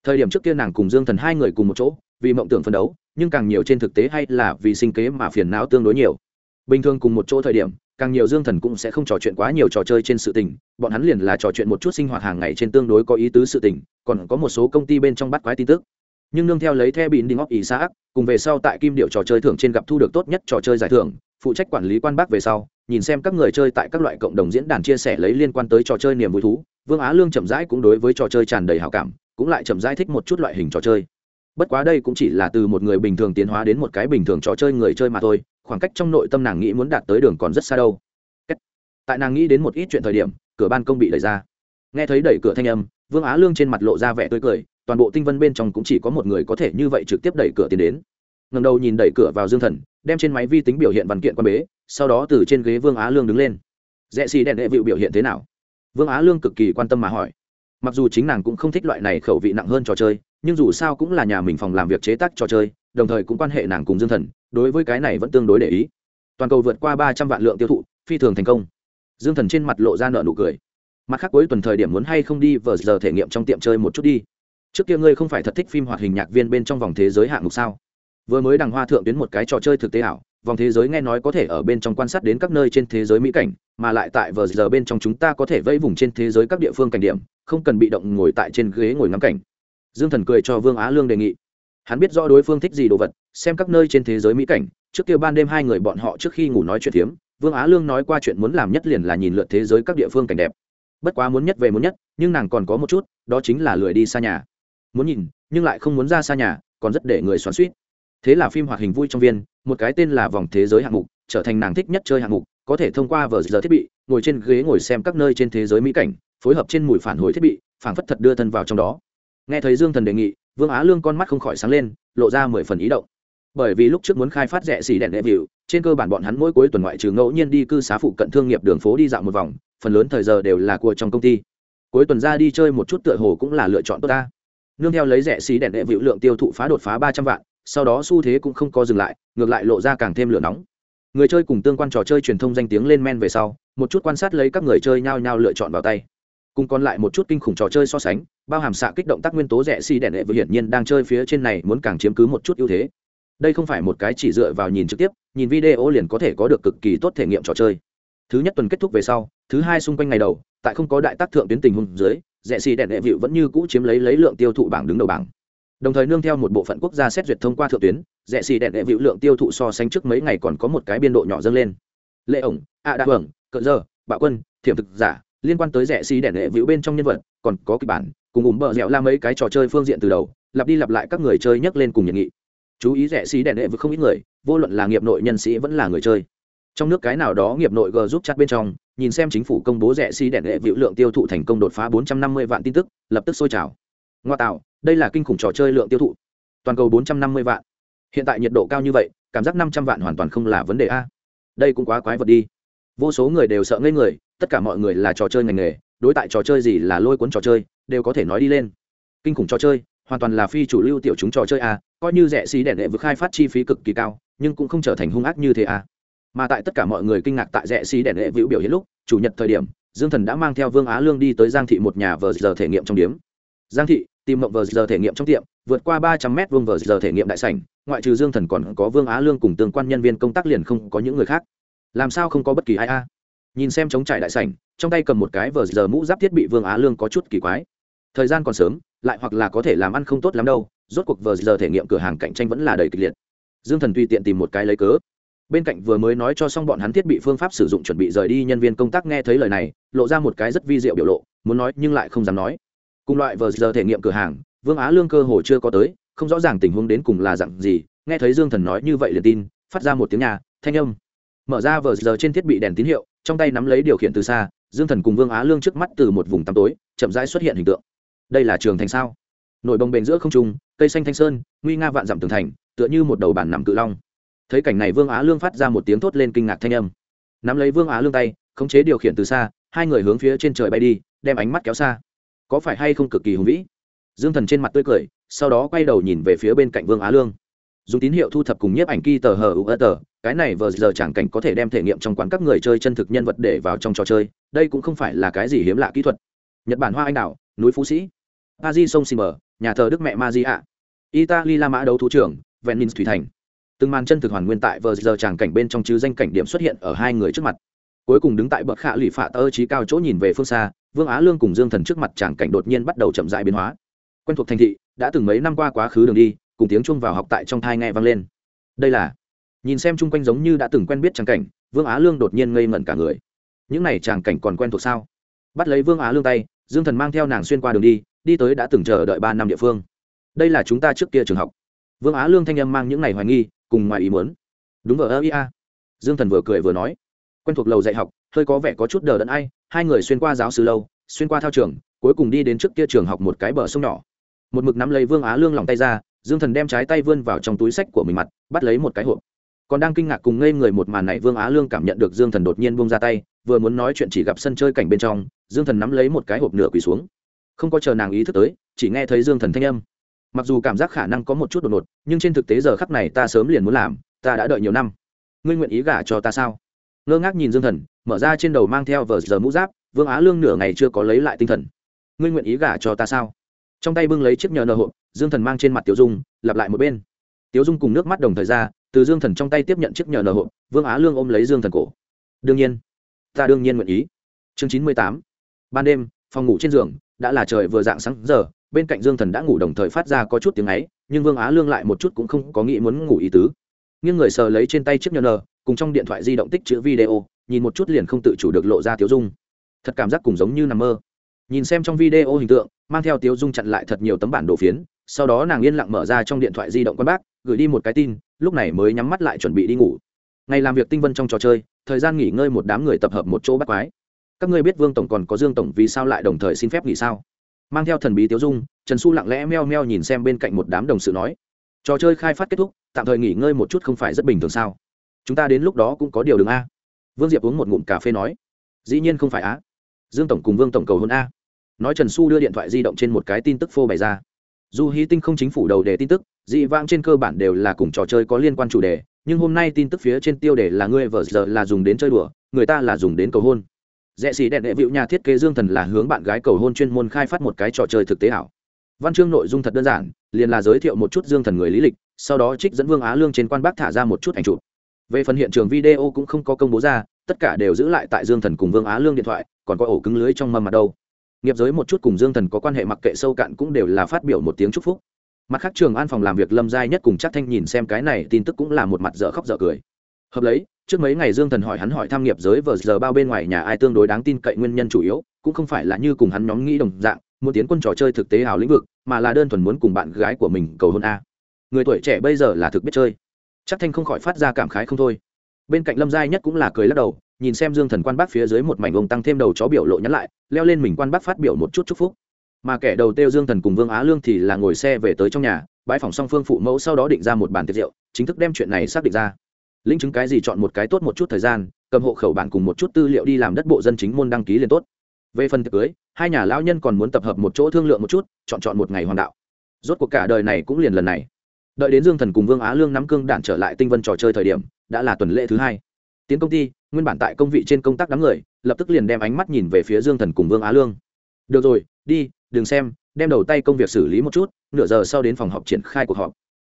Thời điểm trước kia nàng cùng dương thần hai người cùng một chỗ, vì mộng tưởng phân đấu, nhưng càng nhiều trên thực tế hay là vì sinh kế mà phiền não tương đối nhiều. Bình thường cùng một chỗ thời điểm, càng nhiều dương thần cũng sẽ không trò chuyện quá nhiều trò chơi trên sự tình, bọn hắn liền là trò chuyện một chút sinh hoạt hàng ngày trên tương đối có ý tứ sự tình, còn có một số công ty bên trong bắt quái tin tức nhưng nương theo lấy theo bịn đinh óc ý xã cùng về sau tại kim điệu trò chơi thưởng trên gặp thu được tốt nhất trò chơi giải thưởng, phụ trách quản lý quan bác về sau, nhìn xem các người chơi tại các loại cộng đồng diễn đàn chia sẻ lấy liên quan tới trò chơi niềm vui thú, vương á lương chậm rãi cũng đối với trò chơi tràn đầy hào cảm, cũng lại chậm rãi thích một chút loại hình trò chơi. Bất quá đây cũng chỉ là từ một người bình thường tiến hóa đến một cái bình thường trò chơi người chơi mà thôi, khoảng cách trong nội tâm nàng nghĩ muốn đạt tới đường còn rất xa đâu. Tại nàng nghĩ đến một ít chuyện thời điểm, cửa ban công bị đẩy ra. Nghe thấy đẩy cửa thanh âm, vương á lương trên mặt lộ ra vẻ tươi cười toàn bộ tinh vân bên trong cũng chỉ có một người có thể như vậy trực tiếp đẩy cửa tiến đến. Ngầm đầu nhìn đẩy cửa vào dương thần, đem trên máy vi tính biểu hiện văn kiện quan bế, sau đó từ trên ghế vương á lương đứng lên. Rẽ xì đèn đệ vịu biểu hiện thế nào? Vương á lương cực kỳ quan tâm mà hỏi. Mặc dù chính nàng cũng không thích loại này khẩu vị nặng hơn trò chơi, nhưng dù sao cũng là nhà mình phòng làm việc chế tác trò chơi, đồng thời cũng quan hệ nàng cùng dương thần, đối với cái này vẫn tương đối để ý. Toàn cầu vượt qua ba trăm vạn lượng tiêu thụ, phi thường thành công. Dương thần trên mặt lộ ra nợ nụ cười. Mặt khác cuối tuần thời điểm muốn hay không đi, vờ giờ thể nghiệm trong tiệm chơi một chút đi trước kia ngươi không phải thật thích phim hoạt hình nhạc viên bên trong vòng thế giới hạng mục sao? Vừa mới đằng hoa thượng tuyến một cái trò chơi thực tế ảo, vòng thế giới nghe nói có thể ở bên trong quan sát đến các nơi trên thế giới mỹ cảnh, mà lại tại vờ giờ bên trong chúng ta có thể vẫy vùng trên thế giới các địa phương cảnh điểm, không cần bị động ngồi tại trên ghế ngồi ngắm cảnh. Dương thần cười cho vương á lương đề nghị. Hắn biết rõ đối phương thích gì đồ vật, xem các nơi trên thế giới mỹ cảnh, trước kia ban đêm hai người bọn họ trước khi ngủ nói chuyện phiếm vương á lương nói qua chuyện muốn làm nhất liền là nhìn lượt thế giới các địa phương cảnh đẹp. Bất quá muốn nhất về muốn nhất, nhưng nàng còn có một chút, đó chính là lười đi xa nhà muốn nhìn, nhưng lại không muốn ra xa nhà, còn rất để người xoắn suýt. Thế là phim hoạt hình vui trong viên, một cái tên là vòng thế giới hạng mục, trở thành nàng thích nhất chơi hạng mục, có thể thông qua vở giờ thiết bị, ngồi trên ghế ngồi xem các nơi trên thế giới mỹ cảnh, phối hợp trên mùi phản hồi thiết bị, phảng phất thật đưa thân vào trong đó. Nghe thấy dương thần đề nghị, vương á lương con mắt không khỏi sáng lên, lộ ra mười phần ý động. Bởi vì lúc trước muốn khai phát rẻ xỉ đèn đệ vịu trên cơ bản bọn hắn mỗi cuối tuần ngoại trừ ngẫu nhiên đi cư xá phụ cận thương nghiệp đường phố đi dạo một vòng, phần lớn thời giờ đều là của trong công ty. Cuối tuần ra đi chơi một chút tựa hồ cũng là lựa chọn tốt ta nương theo lấy rẻ xí đèn đệ vịu lượng tiêu thụ phá đột phá ba trăm vạn, sau đó xu thế cũng không có dừng lại, ngược lại lộ ra càng thêm lửa nóng. Người chơi cùng tương quan trò chơi truyền thông danh tiếng lên men về sau, một chút quan sát lấy các người chơi nhao nhao lựa chọn vào tay. Cùng còn lại một chút kinh khủng trò chơi so sánh, bao hàm xạ kích động tác nguyên tố rẻ xi đèn đệ vừa hiển nhiên đang chơi phía trên này muốn càng chiếm cứ một chút ưu thế. Đây không phải một cái chỉ dựa vào nhìn trực tiếp, nhìn video liền có thể có được cực kỳ tốt thể nghiệm trò chơi. Thứ nhất tuần kết thúc về sau, thứ hai xung quanh ngày đầu, tại không có đại tác thượng tuyến tình huống dưới rẻ xì đèn đệ vịu vẫn như cũ chiếm lấy lấy lượng tiêu thụ bảng đứng đầu bảng. Đồng thời nương theo một bộ phận quốc gia xét duyệt thông qua thượng tuyến, rẻ xì đèn đệ vịu lượng tiêu thụ so sánh trước mấy ngày còn có một cái biên độ nhỏ dâng lên. Lệ ổng ạ đạ hưởng cận giờ bạo quân, thiểm thực giả, liên quan tới rẻ xì đèn đệ vịu bên trong nhân vật, còn có kịch bản, cùng ủng bờ dẻo la mấy cái trò chơi phương diện từ đầu, lặp đi lặp lại các người chơi nhắc lên cùng nhiệt nghị. Chú ý rẻ xì đèn đệ vịu không ít người, vô luận là nghiệp nội nhân sĩ vẫn là người chơi trong nước cái nào đó nghiệp nội g giúp chặt bên trong, nhìn xem chính phủ công bố rẻ xi đèn đệ vịu lượng tiêu thụ thành công đột phá 450 vạn tin tức, lập tức sôi trào. Ngoa tạo, đây là kinh khủng trò chơi lượng tiêu thụ. Toàn cầu 450 vạn. Hiện tại nhiệt độ cao như vậy, cảm giác 500 vạn hoàn toàn không là vấn đề a. Đây cũng quá quái vật đi. Vô số người đều sợ ngây người, tất cả mọi người là trò chơi ngành nghề, đối tại trò chơi gì là lôi cuốn trò chơi, đều có thể nói đi lên. Kinh khủng trò chơi, hoàn toàn là phi chủ lưu tiểu chúng trò chơi a, coi như rẻ xí đèn đệ vực khai phát chi phí cực kỳ cao, nhưng cũng không trở thành hung ác như thế a mà tại tất cả mọi người kinh ngạc tại rẻ xí đèn đệ vĩu biểu hiện lúc, chủ nhật thời điểm, dương thần đã mang theo vương á lương đi tới giang thị một nhà vờ giờ thể nghiệm trong điếm. Giang thị, tìm mộng vờ giờ thể nghiệm trong tiệm, vượt qua ba trăm mét vuông vờ giờ thể nghiệm đại sảnh, ngoại trừ dương thần còn có vương á lương cùng tương quan nhân viên công tác liền không có những người khác. Làm sao không có bất kỳ ai a? Nhìn xem chống trải đại sảnh, trong tay cầm một cái vờ giờ mũ giáp thiết bị vương á lương có chút kỳ quái. Thời gian còn sớm, lại hoặc là có thể làm ăn không tốt lắm đâu, rốt cuộc vờ giờ thể nghiệm cửa hàng cạnh tranh vẫn là đầy kịch liệt. Dương thần tùy tiện tìm một cái lấy cớ bên cạnh vừa mới nói cho xong bọn hắn thiết bị phương pháp sử dụng chuẩn bị rời đi, nhân viên công tác nghe thấy lời này, lộ ra một cái rất vi diệu biểu lộ, muốn nói nhưng lại không dám nói. Cùng loại vờ giờ thể nghiệm cửa hàng, vương á lương cơ hồ chưa có tới, không rõ ràng tình huống đến cùng là dặn gì, nghe thấy dương thần nói như vậy liền tin, phát ra một tiếng nhà, thanh âm. Mở ra vờ giờ trên thiết bị đèn tín hiệu, trong tay nắm lấy điều khiển từ xa, dương thần cùng vương á lương trước mắt từ một vùng tăm tối, chậm rãi xuất hiện hình tượng. Đây là trường thành sao? Nổi bồng bềnh giữa không trung, cây xanh thanh sơn, nguy nga vạn dặm tường thành, tựa như một đầu bản nằm cự long thấy cảnh này vương á lương phát ra một tiếng thốt lên kinh ngạc thanh âm. Nắm lấy vương á lương tay, khống chế điều khiển từ xa, hai người hướng phía trên trời bay đi, đem ánh mắt kéo xa. Có phải hay không cực kỳ hùng vĩ? Dương thần trên mặt tươi cười, sau đó quay đầu nhìn về phía bên cạnh vương á lương. Dùng tín hiệu thu thập cùng nhiếp ảnh ky tờ hờ u tờ, cái này vờ giờ chẳng cảnh có thể đem thể nghiệm trong quán các người chơi chân thực nhân vật để vào trong trò chơi, đây cũng không phải là cái gì hiếm lạ kỹ thuật. Nhật bản hoa anh đào núi phú sĩ. Pa di sông sim nhà thờ đức mẹ ma di ạ italy la mã đấu thủ trưởng, venice thủy thành từng màn chân thực hoàn nguyên tại vờ giờ tràng cảnh bên trong chứ danh cảnh điểm xuất hiện ở hai người trước mặt. Cuối cùng đứng tại bậc khạ lụy phạ tơ trí cao chỗ nhìn về phương xa, vương á lương cùng dương thần trước mặt tràng cảnh đột nhiên bắt đầu chậm dại biến hóa. Quen thuộc thành thị, đã từng mấy năm qua quá khứ đường đi, cùng tiếng chung vào học tại trong thai nghe vang lên. Đây là, nhìn xem chung quanh giống như đã từng quen biết tràng cảnh, vương á lương đột nhiên ngây ngẩn cả người. Những này tràng cảnh còn quen thuộc sao? Bắt lấy vương á lương tay, dương thần mang theo nàng xuyên qua đường đi đi tới đã từng chờ đợi ba năm địa phương. Đây là chúng ta trước kia trường học. Vương á lương thanh âm mang những ngày hoài nghi cùng ngoài ý muốn. Đúng vờ ơ ia dương thần vừa cười vừa nói. Quen thuộc lầu dạy học, hơi có vẻ có chút đờ đẫn ai, hai người xuyên qua giáo sư lâu, xuyên qua thao trường, cuối cùng đi đến trước kia trường học một cái bờ sông nhỏ. Một mực nắm lấy vương á lương lòng tay ra, dương thần đem trái tay vươn vào trong túi sách của mình mặt, bắt lấy một cái hộp. Còn đang kinh ngạc cùng ngây người một màn này, vương á lương cảm nhận được dương thần đột nhiên bông ra tay, vừa muốn nói chuyện chỉ gặp sân chơi cảnh bên trong, dương thần nắm lấy một cái hộp nửa quỳ xuống. Không có chờ nàng ý thức tới, chỉ nghe thấy dương thần thanh âm mặc dù cảm giác khả năng có một chút đột ngột, nhưng trên thực tế giờ khắc này ta sớm liền muốn làm, ta đã đợi nhiều năm. Ngươi nguyện ý gả cho ta sao? Ngơ ngác nhìn dương thần, mở ra trên đầu mang theo vờ giờ mũ giáp, vương á lương nửa ngày chưa có lấy lại tinh thần. Ngươi nguyện ý gả cho ta sao? Trong tay bưng lấy chiếc nhờ nợ hộp, dương thần mang trên mặt tiểu dung, lặp lại một bên. Tiểu dung cùng nước mắt đồng thời ra, từ dương thần trong tay tiếp nhận chiếc nhờ nợ hộp, vương á lương ôm lấy dương thần cổ. Đương nhiên, ta đương nhiên nguyện ý. Chương chín mươi tám. Ban đêm, phòng ngủ trên giường đã là trời vừa dạng sáng giờ, bên cạnh dương thần đã ngủ đồng thời phát ra có chút tiếng ấy, nhưng vương á lương lại một chút cũng không có nghĩ muốn ngủ ý tứ. Nhưng người sờ lấy trên tay chiếc nhờ nờ cùng trong điện thoại di động tích chữ video, nhìn một chút liền không tự chủ được lộ ra tiếu dung. Thật cảm giác cùng giống như nằm mơ. Nhìn xem trong video hình tượng, mang theo tiếu dung chặn lại thật nhiều tấm bản đồ phiến, sau đó nàng yên lặng mở ra trong điện thoại di động con bác, gửi đi một cái tin, lúc này mới nhắm mắt lại chuẩn bị đi ngủ. Ngày làm việc tinh vân trong trò chơi, thời gian nghỉ ngơi một đám người tập hợp một chỗ bắt quái các ngươi biết vương tổng còn có dương tổng vì sao lại đồng thời xin phép nghỉ sao? Mang theo thần bí tiếu dung, trần xu lặng lẽ meo meo nhìn xem bên cạnh một đám đồng sự nói. Trò chơi khai phát kết thúc, tạm thời nghỉ ngơi một chút không phải rất bình thường sao? Chúng ta đến lúc đó cũng có điều đường a. Vương diệp uống một ngụm cà phê nói. Dĩ nhiên không phải á. Dương tổng cùng vương tổng cầu hôn a. Nói trần xu đưa điện thoại di động trên một cái tin tức phô bày ra. Dù hy tinh không chính phủ đầu đề tin tức, dị vãng trên cơ bản đều là cùng trò chơi có liên quan chủ đề, nhưng hôm nay tin tức phía trên tiêu đề là ngươi vờ giờ là dùng đến chơi đùa, người ta là dùng đến cầu hôn rẽ xì đẹp đệ vịu nhà thiết kế dương thần là hướng bạn gái cầu hôn chuyên môn khai phát một cái trò chơi thực tế ảo. Văn chương nội dung thật đơn giản, liền là giới thiệu một chút dương thần người lý lịch, sau đó trích dẫn vương á lương trên quan bác thả ra một chút ảnh chụp. Về phần hiện trường video cũng không có công bố ra, tất cả đều giữ lại tại dương thần cùng vương á lương điện thoại, còn có ổ cứng lưới trong mâm mặt đâu. Nghiệp giới một chút cùng dương thần có quan hệ mặc kệ sâu cạn cũng đều là phát biểu một tiếng chúc phúc. Mặt khác, trường an phòng làm việc lâm giai nhất cùng chắc thanh nhìn xem cái này, tin tức cũng là một mặt dở khóc dở cười. Hợp lấy trước mấy ngày dương thần hỏi hắn hỏi tham nghiệp giới vờ giờ bao bên ngoài nhà ai tương đối đáng tin cậy nguyên nhân chủ yếu, cũng không phải là như cùng hắn nhóm nghĩ đồng dạng, muốn tiến quân trò chơi thực tế hào lĩnh vực, mà là đơn thuần muốn cùng bạn gái của mình cầu hôn a. Người tuổi trẻ bây giờ là thực biết chơi. Chắc thanh không khỏi phát ra cảm khái không thôi. Bên cạnh lâm giai nhất cũng là cười lắc đầu, nhìn xem dương thần quan bác phía dưới một mảnh ông tăng thêm đầu chó biểu lộ nhắn lại, leo lên mình quan bác phát biểu một chút chúc phúc. Mà kẻ đầu tiêu dương thần cùng vương á lương thì là ngồi xe về tới trong nhà, bãi phòng song phương phụ mẫu sau đó định ra một bàn tiệc rượu, chính thức đem chuyện này xác định ra linh chứng cái gì chọn một cái tốt một chút thời gian, cầm hộ khẩu bản cùng một chút tư liệu đi làm đất bộ dân chính môn đăng ký liền tốt. Về phần tiệc cưới, hai nhà lão nhân còn muốn tập hợp một chỗ thương lượng một chút, chọn chọn một ngày hoàng đạo. Rốt cuộc cả đời này cũng liền lần này. Đợi đến dương thần cùng vương á lương nắm cương đản trở lại tinh vân trò chơi thời điểm, đã là tuần lễ thứ hai. Tiến công ty, nguyên bản tại công vị trên công tác đám người, lập tức liền đem ánh mắt nhìn về phía dương thần cùng vương á lương. Được rồi, đi, đừng xem, đem đầu tay công việc xử lý một chút, nửa giờ sau đến phòng họp triển khai cuộc họp.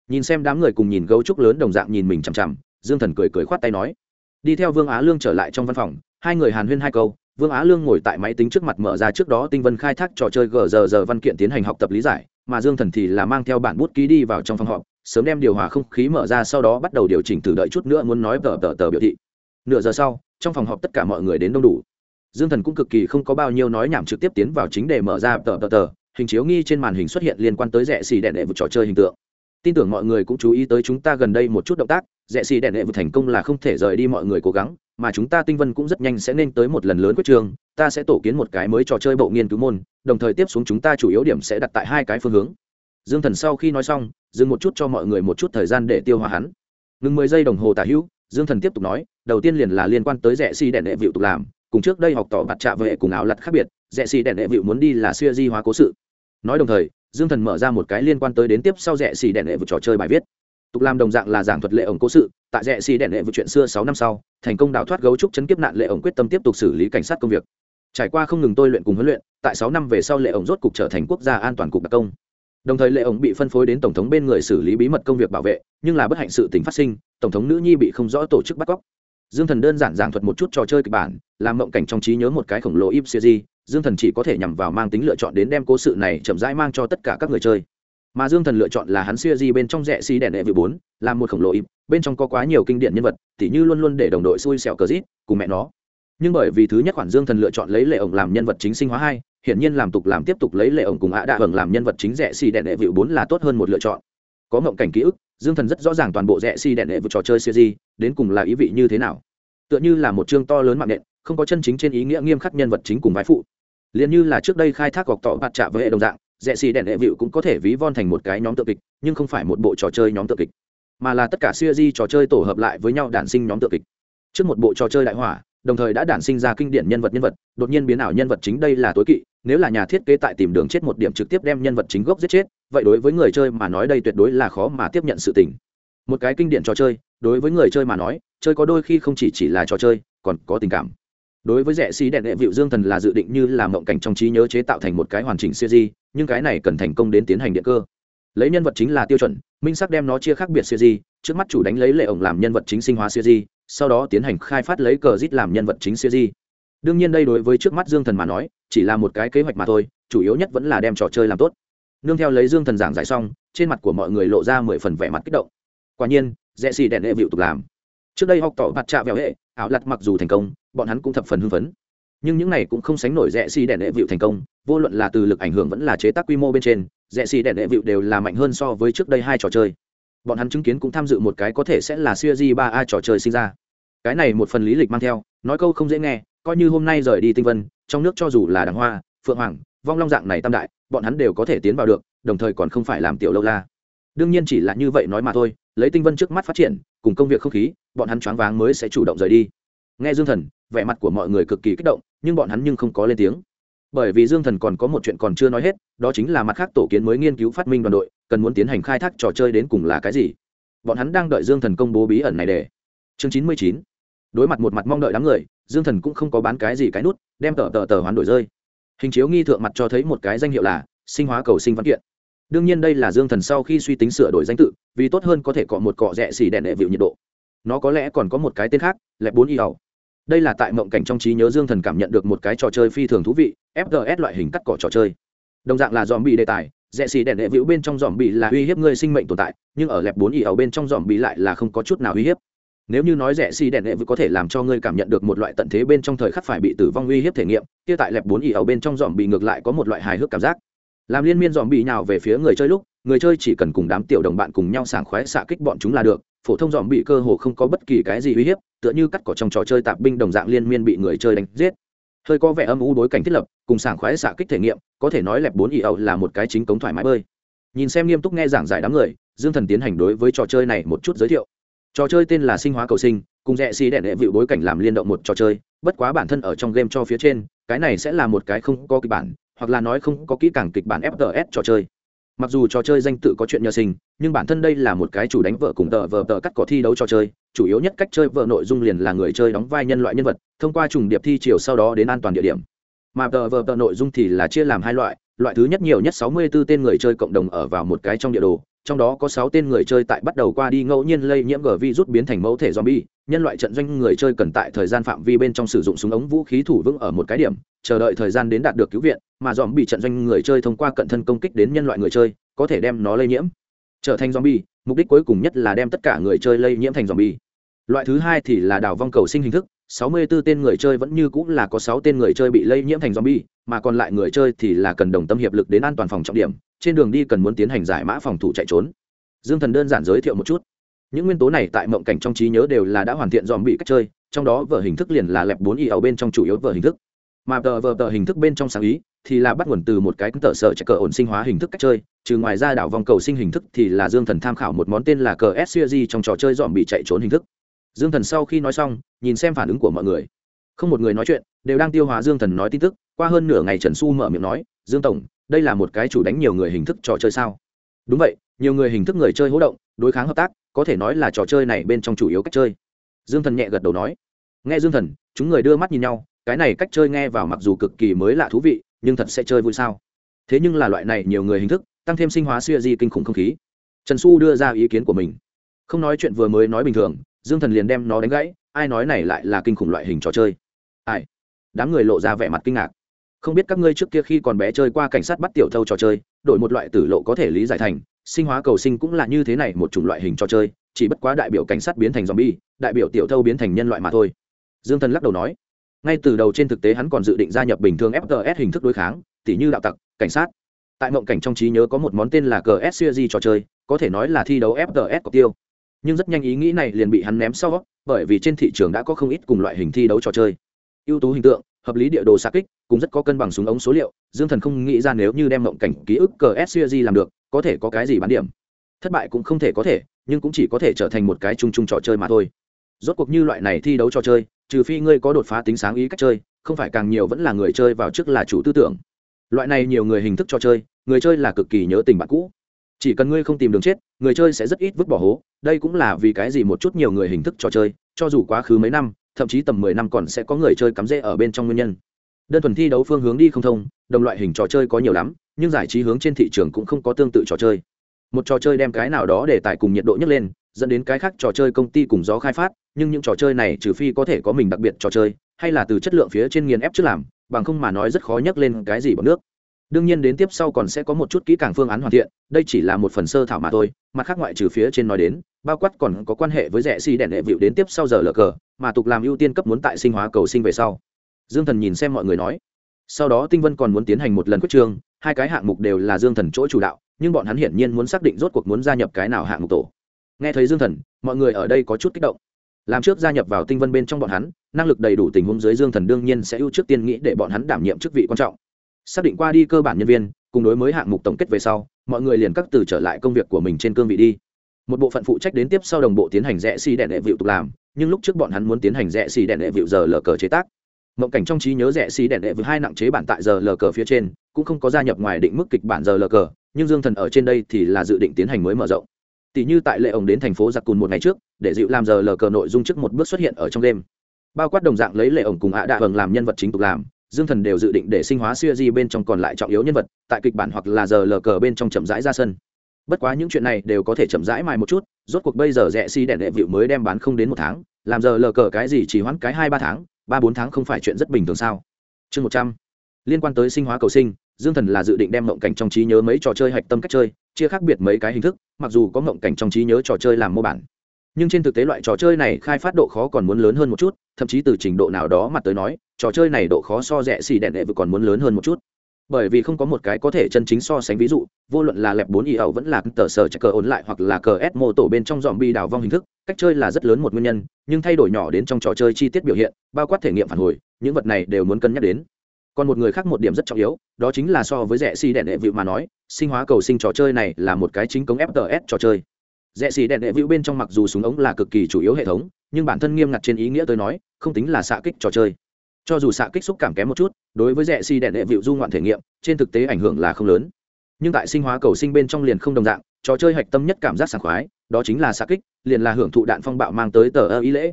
Nhìn xem đám người cùng nhìn gấu trúc lớn đồng dạng nhìn mình chằm chằm dương thần cười cười khoát tay nói. Đi theo vương á lương trở lại trong văn phòng, hai người hàn huyên hai câu, vương á lương ngồi tại máy tính trước mặt mở ra trước đó tinh vân khai thác trò chơi gờ giờ giờ văn kiện tiến hành học tập lý giải, mà dương thần thì là mang theo bản bút ký đi vào trong phòng họp, sớm đem điều hòa không khí mở ra sau đó bắt đầu điều chỉnh thử đợi chút nữa muốn nói tờ tờ tờ biểu thị. Nửa giờ sau, trong phòng họp tất cả mọi người đến đông đủ. Dương thần cũng cực kỳ không có bao nhiêu nói nhảm trực tiếp tiến vào chính để mở ra tờ tờ tờ, hình chiếu nghi trên màn hình xuất hiện liên quan tới rẻ xì đèn đệ vụ trò chơi hình tượng tin tưởng mọi người cũng chú ý tới chúng ta gần đây một chút động tác, rẽ xì đèn đệ vực thành công là không thể rời đi mọi người cố gắng, mà chúng ta tinh vân cũng rất nhanh sẽ nên tới một lần lớn quyết trường, ta sẽ tổ kiến một cái mới trò chơi bộ nghiên cứu môn, đồng thời tiếp xuống chúng ta chủ yếu điểm sẽ đặt tại hai cái phương hướng. Dương thần sau khi nói xong, dừng một chút cho mọi người một chút thời gian để tiêu hóa hắn. Ngừng mười giây đồng hồ tả hữu, dương thần tiếp tục nói, đầu tiên liền là liên quan tới rẽ xi đèn đệ vịu tục làm, cùng trước đây học tỏ mặt trạ vệ cùng áo lặt khác biệt, rẽ xi đèn đệ vịu muốn đi là xuya di hóa cố sự. Nói đồng thời dương thần mở ra một cái liên quan tới đến tiếp sau rẻ xì đèn lệ vượt trò chơi bài viết. Tục làm đồng dạng là giảng thuật lệ ổng cố sự, tại rẻ xì đèn lệ vượt chuyện xưa sáu năm sau, thành công đào thoát gấu trúc chấn kiếp nạn lệ ổng quyết tâm tiếp tục xử lý cảnh sát công việc. Trải qua không ngừng tôi luyện cùng huấn luyện, tại sáu năm về sau lệ ổng rốt cục trở thành quốc gia an toàn cục đặc công. Đồng thời lệ ổng bị phân phối đến tổng thống bên người xử lý bí mật công việc bảo vệ, nhưng là bất hạnh sự tình phát sinh, tổng thống nữ nhi bị không rõ tổ chức bắt cóc. Dương thần đơn giản giảng thuật một chút trò chơi kịch bản, làm mộng cảnh trong trí nhớ một cái khổng lồ ip dương thần chỉ có thể nhằm vào mang tính lựa chọn đến đem cố sự này chậm rãi mang cho tất cả các người chơi. Mà dương thần lựa chọn là hắn series bên trong rẽ xi đèn đệ vị bốn làm một khổng lồ ịp, bên trong có quá nhiều kinh điển nhân vật, tỉ như luôn luôn để đồng đội xui xẻo cờ rít, cùng mẹ nó. Nhưng bởi vì thứ nhất khoản dương thần lựa chọn lấy lệ ổng làm nhân vật chính sinh hóa hai, hiển nhiên làm tục làm tiếp tục lấy lệ ổng cùng ạ đạ hưởng làm nhân vật chính rẽ xi đèn đệ vịu bốn là tốt hơn một lựa chọn. Có mộng cảnh ký ức, dương thần rất rõ ràng toàn bộ rẽ xi đèn đệ vịu trò chơi xuya di, đến cùng là ý vị như thế nào. Tựa như là một chương to lớn mạng nện không có chân chính trên ý nghĩa nghiêm khắc nhân vật chính cùng vai phụ. Liền như là trước đây khai thác gọc tỏ bạt trạ với hệ đồng dạng rẻ xì đèn hệ vịu cũng có thể ví von thành một cái nhóm tự kịch, nhưng không phải một bộ trò chơi nhóm tự kịch, mà là tất cả siêu di trò chơi tổ hợp lại với nhau đản sinh nhóm tự kịch. Trước một bộ trò chơi đại hỏa, đồng thời đã đản sinh ra kinh điển nhân vật nhân vật, đột nhiên biến ảo nhân vật chính đây là tối kỵ, nếu là nhà thiết kế tại tìm đường chết một điểm trực tiếp đem nhân vật chính gốc giết chết, vậy đối với người chơi mà nói đây tuyệt đối là khó mà tiếp nhận sự tình. Một cái kinh điển trò chơi, đối với người chơi mà nói, chơi có đôi khi không chỉ chỉ là trò chơi, còn có tình cảm đối với rẻ xí đèn đệ vịu dương thần là dự định như là mộng cảnh trong trí nhớ chế tạo thành một cái hoàn chỉnh series, nhưng cái này cần thành công đến tiến hành điện cơ. Lấy nhân vật chính là tiêu chuẩn, minh sắc đem nó chia khác biệt series, trước mắt chủ đánh lấy lệ ổng làm nhân vật chính sinh hóa series, sau đó tiến hành khai phát lấy cờ rít làm nhân vật chính series. Đương nhiên đây đối với trước mắt dương thần mà nói, chỉ là một cái kế hoạch mà thôi, chủ yếu nhất vẫn là đem trò chơi làm tốt. Nương theo lấy dương thần giảng giải xong, trên mặt của mọi người lộ ra mười phần vẻ mặt kích động. Quả nhiên rẽ xì đèn hệ vịu tục làm. Trước đây học tỏ mặt trạ vẹo hệ, ảo lặt mặc dù thành công bọn hắn cũng thập phần hưng phấn. Nhưng những này cũng không sánh nổi rẽ xì đèn Đệ vịu thành công, vô luận là từ lực ảnh hưởng vẫn là chế tác quy mô bên trên, rẽ xì đèn Đệ vịu đều là mạnh hơn so với trước đây hai trò chơi. Bọn hắn chứng kiến cũng tham dự một cái có thể sẽ là siêu di ba a trò chơi sinh ra. Cái này một phần lý lịch mang theo, nói câu không dễ nghe, coi như hôm nay rời đi tinh vân, trong nước cho dù là đàng hoa, phượng hoàng, vong long dạng này tam đại, bọn hắn đều có thể tiến vào được, đồng thời còn không phải làm tiểu lâu la. Đương nhiên chỉ là như vậy nói mà thôi, lấy tinh vân trước mắt phát triển, cùng công việc không khí, bọn hắn choáng váng mới sẽ chủ động rời đi nghe dương thần, vẻ mặt của mọi người cực kỳ kích động, nhưng bọn hắn nhưng không có lên tiếng. Bởi vì dương thần còn có một chuyện còn chưa nói hết, đó chính là mặt khác tổ kiến mới nghiên cứu phát minh đoàn đội, cần muốn tiến hành khai thác trò chơi đến cùng là cái gì. Bọn hắn đang đợi dương thần công bố bí ẩn này để. Chương chín mươi chín. Đối mặt một mặt mong đợi đám người, dương thần cũng không có bán cái gì cái nút, đem tờ tờ tờ hoán đổi rơi. Hình chiếu nghi thượng mặt cho thấy một cái danh hiệu là sinh hóa cầu sinh văn kiện. Đương nhiên đây là dương thần sau khi suy tính sửa đổi danh tự, vì tốt hơn có thể cọ một cọ rẽ xì đèn đệ vịu nhiệt độ. Nó có lẽ còn có một cái tên khác lẹp bốn y ẩu đây là tại mộng cảnh trong trí nhớ dương thần cảm nhận được một cái trò chơi phi thường thú vị fgs loại hình cắt cỏ trò chơi. Đồng dạng là dòm bị đề tài, rẽ xì đèn đệ vĩu bên trong dòm bị là uy hiếp người sinh mệnh tồn tại, nhưng ở lẹp bốn ỉ ẩu bên trong dòm bị lại là không có chút nào uy hiếp. Nếu như nói rẻ xì đèn đệ vĩu có thể làm cho ngươi cảm nhận được một loại tận thế bên trong thời khắc phải bị tử vong uy hiếp thể nghiệm, kia tại lẹp bốn ỉ ẩu bên trong dòm bị ngược lại có một loại hài hước cảm giác. Làm liên miên dòm bị nào về phía người chơi lúc, người chơi chỉ cần cùng đám tiểu đồng bạn cùng nhau sảng khoái xạ kích bọn chúng là được phổ thông dòm bị cơ hồ không có bất kỳ cái gì uy hiếp, tựa như cắt cỏ trong trò chơi tạp binh đồng dạng liên miên bị người chơi đánh giết. Hơi có vẻ âm u bối cảnh thiết lập, cùng sảng khoái xạ kích thể nghiệm, có thể nói lẹp bốn y ẩu là một cái chính cống thoải mái bơi. Nhìn xem nghiêm túc nghe giảng giải đám người, dương thần tiến hành đối với trò chơi này một chút giới thiệu. Trò chơi tên là sinh hóa cầu sinh, cùng rẽ xì đẹn đệ vịu bối cảnh làm liên động một trò chơi, bất quá bản thân ở trong game cho phía trên, cái này sẽ là một cái không có kịch bản, hoặc là nói không có kỹ càng kịch bản fts trò chơi mặc dù trò chơi danh tự có chuyện nhờ sinh, nhưng bản thân đây là một cái chủ đánh vợ cùng tờ vờ tờ cắt cỏ thi đấu trò chơi, chủ yếu nhất cách chơi vợ nội dung liền là người chơi đóng vai nhân loại nhân vật, thông qua trùng điệp thi chiều sau đó đến an toàn địa điểm. Mà tờ vờ tờ nội dung thì là chia làm hai loại loại thứ nhất nhiều nhất sáu mươi 64 tên người chơi cộng đồng ở vào một cái trong địa đồ, trong đó có sáu tên người chơi tại bắt đầu qua đi ngẫu nhiên lây nhiễm g virus biến thành mẫu thể zombie nhân loại trận doanh người chơi cần tại thời gian phạm vi bên trong sử dụng súng ống vũ khí thủ vững ở một cái điểm chờ đợi thời gian đến đạt được cứu viện mà dòm bị trận doanh người chơi thông qua cận thân công kích đến nhân loại người chơi có thể đem nó lây nhiễm trở thành zombie mục đích cuối cùng nhất là đem tất cả người chơi lây nhiễm thành zombie loại thứ hai thì là đào vong cầu sinh hình thức 64 tên người chơi vẫn như cũng là có 6 tên người chơi bị lây nhiễm thành zombie, mà còn lại người chơi thì là cần đồng tâm hiệp lực đến an toàn phòng trọng điểm, trên đường đi cần muốn tiến hành giải mã phòng thủ chạy trốn. Dương Thần đơn giản giới thiệu một chút. Những nguyên tố này tại mộng cảnh trong trí nhớ đều là đã hoàn thiện dòm bị cách chơi, trong đó vở hình thức liền là lẹp bốn y ở bên trong chủ yếu vở hình thức. Mà tờ vở tờ hình thức bên trong sáng ý thì là bắt nguồn từ một cái tờ sở chạy cờ ổn sinh hóa hình thức cách chơi, trừ ngoài ra đảo vòng cầu sinh hình thức thì là Dương Thần tham khảo một món tên là cờ sqg trong trò chơi dòm bị chạy trốn hình thức. Dương thần sau khi nói xong nhìn xem phản ứng của mọi người. Không một người nói chuyện đều đang tiêu hóa dương thần nói tin tức qua hơn nửa ngày trần Su mở miệng nói dương tổng đây là một cái chủ đánh nhiều người hình thức trò chơi sao? Đúng vậy nhiều người hình thức người chơi hỗ động đối kháng hợp tác có thể nói là trò chơi này bên trong chủ yếu cách chơi. Dương thần nhẹ gật đầu nói. Nghe dương thần, chúng người đưa mắt nhìn nhau, cái này cách chơi nghe vào mặc dù cực kỳ mới lạ thú vị, nhưng thật sẽ chơi vui sao. Thế nhưng là loại này nhiều người hình thức, tăng thêm sinh hóa xuya di kinh khủng không khí. Trần xu đưa ra ý kiến của mình. Không nói chuyện vừa mới nói bình thường, dương thần liền đem nó đánh gãy, ai nói này lại là kinh khủng loại hình trò chơi. Ai? Đám người lộ ra vẻ mặt kinh ngạc không biết các ngươi trước kia khi còn bé chơi qua cảnh sát bắt tiểu thâu trò chơi, đổi một loại tử lộ có thể lý giải thành, sinh hóa cầu sinh cũng là như thế này một chủng loại hình trò chơi, chỉ bất quá đại biểu cảnh sát biến thành zombie, đại biểu tiểu thâu biến thành nhân loại mà thôi. Dương thần lắc đầu nói. Ngay từ đầu trên thực tế hắn còn dự định gia nhập bình thường fts hình thức đối kháng, tỉ như đạo tặc, cảnh sát. Tại mộng cảnh trong trí nhớ có một món tên là cờ s trò chơi, có thể nói là thi đấu fts có tiêu. Nhưng rất nhanh ý nghĩ này liền bị hắn ném sau, bởi vì trên thị trường đã có không ít cùng loại hình thi đấu trò chơi. Ưu tú hình tượng hợp lý địa đồ xa kích, cũng rất có cân bằng súng ống số liệu. Dương thần không nghĩ ra nếu như đem mộng cảnh ký ức cờ sg làm được, có thể có cái gì bán điểm. Thất bại cũng không thể có thể, nhưng cũng chỉ có thể trở thành một cái chung chung trò chơi mà thôi. Rốt cuộc như loại này thi đấu trò chơi, trừ phi ngươi có đột phá tính sáng ý cách chơi, không phải càng nhiều vẫn là người chơi vào trước là chủ tư tưởng. Loại này nhiều người hình thức trò chơi, người chơi là cực kỳ nhớ tình bạn cũ. Chỉ cần ngươi không tìm đường chết, người chơi sẽ rất ít vứt bỏ hố. Đây cũng là vì cái gì một chút nhiều người hình thức trò chơi, cho dù quá khứ mấy năm thậm chí tầm mười năm còn sẽ có người chơi cắm rễ ở bên trong nguyên nhân. Đơn thuần thi đấu phương hướng đi không thông, đồng loại hình trò chơi có nhiều lắm, nhưng giải trí hướng trên thị trường cũng không có tương tự trò chơi. Một trò chơi đem cái nào đó để tại cùng nhiệt độ nhấc lên, dẫn đến cái khác trò chơi công ty cùng gió khai phát, nhưng những trò chơi này trừ phi có thể có mình đặc biệt trò chơi, hay là từ chất lượng phía trên nghiền ép trước làm, bằng không mà nói rất khó nhấc lên cái gì bằng nước đương nhiên đến tiếp sau còn sẽ có một chút kỹ càng phương án hoàn thiện, đây chỉ là một phần sơ thảo mà thôi, mặt khác ngoại trừ phía trên nói đến, bao quát còn có quan hệ với rẻ xi si đèn hệ vịu đến tiếp sau giờ lờ cờ, mà tục làm ưu tiên cấp muốn tại sinh hóa cầu sinh về sau. Dương thần nhìn xem mọi người nói. Sau đó tinh vân còn muốn tiến hành một lần quyết trương hai cái hạng mục đều là dương thần chỗ chủ đạo, nhưng bọn hắn hiển nhiên muốn xác định rốt cuộc muốn gia nhập cái nào hạng mục tổ. Nghe thấy dương thần, mọi người ở đây có chút kích động. Làm trước gia nhập vào tinh vân bên trong bọn hắn, năng lực đầy đủ tình huống dưới dương thần đương nhiên sẽ ưu trước tiên nghĩ để bọn hắn đảm nhiệm chức vị quan trọng xác định qua đi cơ bản nhân viên, cùng đối mới hạng mục tổng kết về sau, mọi người liền cắt từ trở lại công việc của mình trên cương vị đi. Một bộ phận phụ trách đến tiếp sau đồng bộ tiến hành rẽ xì đèn đệ vịu tục làm, nhưng lúc trước bọn hắn muốn tiến hành rẽ xì đèn đệ vịu giờ lờ cờ chế tác. Mộng cảnh trong trí nhớ rẽ xì đèn đệ vịu hai nặng chế bản tại giờ lờ cờ phía trên, cũng không có gia nhập ngoài định mức kịch bản giờ lờ cờ, nhưng dương thần ở trên đây thì là dự định tiến hành mới mở rộng. Tỷ như tại lệ ổng đến thành phố giặc cùn một ngày trước, để dịu làm giờ lờ cờ nội dung trước một bước xuất hiện ở trong đêm. Bao quát đồng dạng lấy lệ ổng cùng ạ đạ vầng làm nhân vật chính tục làm dương thần đều dự định để sinh hóa siêu di bên trong còn lại trọng yếu nhân vật, tại kịch bản hoặc là giờ lờ cờ bên trong chậm rãi ra sân. Bất quá những chuyện này đều có thể chậm rãi mài một chút, rốt cuộc bây giờ rẽ si đèn đệ vịu mới đem bán không đến một tháng, làm giờ lờ cờ cái gì chỉ hoãn cái hai ba tháng, ba bốn tháng không phải chuyện rất bình thường sao? Chương một trăm. Liên quan tới sinh hóa cầu sinh, dương thần là dự định đem mộng cảnh trong trí nhớ mấy trò chơi hạch tâm cách chơi, chia khác biệt mấy cái hình thức, mặc dù có mộng cảnh trong trí nhớ trò chơi làm mô bản. Nhưng trên thực tế loại trò chơi này khai phát độ khó còn muốn lớn hơn một chút, thậm chí từ trình độ nào đó mặt tới nói trò chơi này độ khó so rẻ xì đèn đệ vừa còn muốn lớn hơn một chút. Bởi vì không có một cái có thể chân chính so sánh ví dụ, vô luận là lẹp bốn y ẩu vẫn là tờ sở chạy cờ ổn lại hoặc là cờ s mô tổ bên trong dòm bi đào vong hình thức, cách chơi là rất lớn một nguyên nhân, nhưng thay đổi nhỏ đến trong trò chơi chi tiết biểu hiện, bao quát thể nghiệm phản hồi, những vật này đều muốn cân nhắc đến. Còn một người khác một điểm rất trọng yếu, đó chính là so với rẻ xì đèn đệ vịu mà nói, sinh hóa cầu sinh trò chơi này là một cái chính công fts trò chơi. Rẽ xì đèn đệ vĩu bên trong mặc dù súng ống là cực kỳ chủ yếu hệ thống, nhưng bản thân nghiêm ngặt trên ý nghĩa tôi nói, không tính là xạ kích trò chơi cho dù xạ kích xúc cảm kém một chút, đối với rẽ Si đèn đệ vịu du ngoạn thể nghiệm, trên thực tế ảnh hưởng là không lớn. Nhưng tại sinh hóa cầu sinh bên trong liền không đồng dạng, trò chơi hạch tâm nhất cảm giác sảng khoái, đó chính là xạ kích, liền là hưởng thụ đạn phong bạo mang tới tờ ơ ý lễ.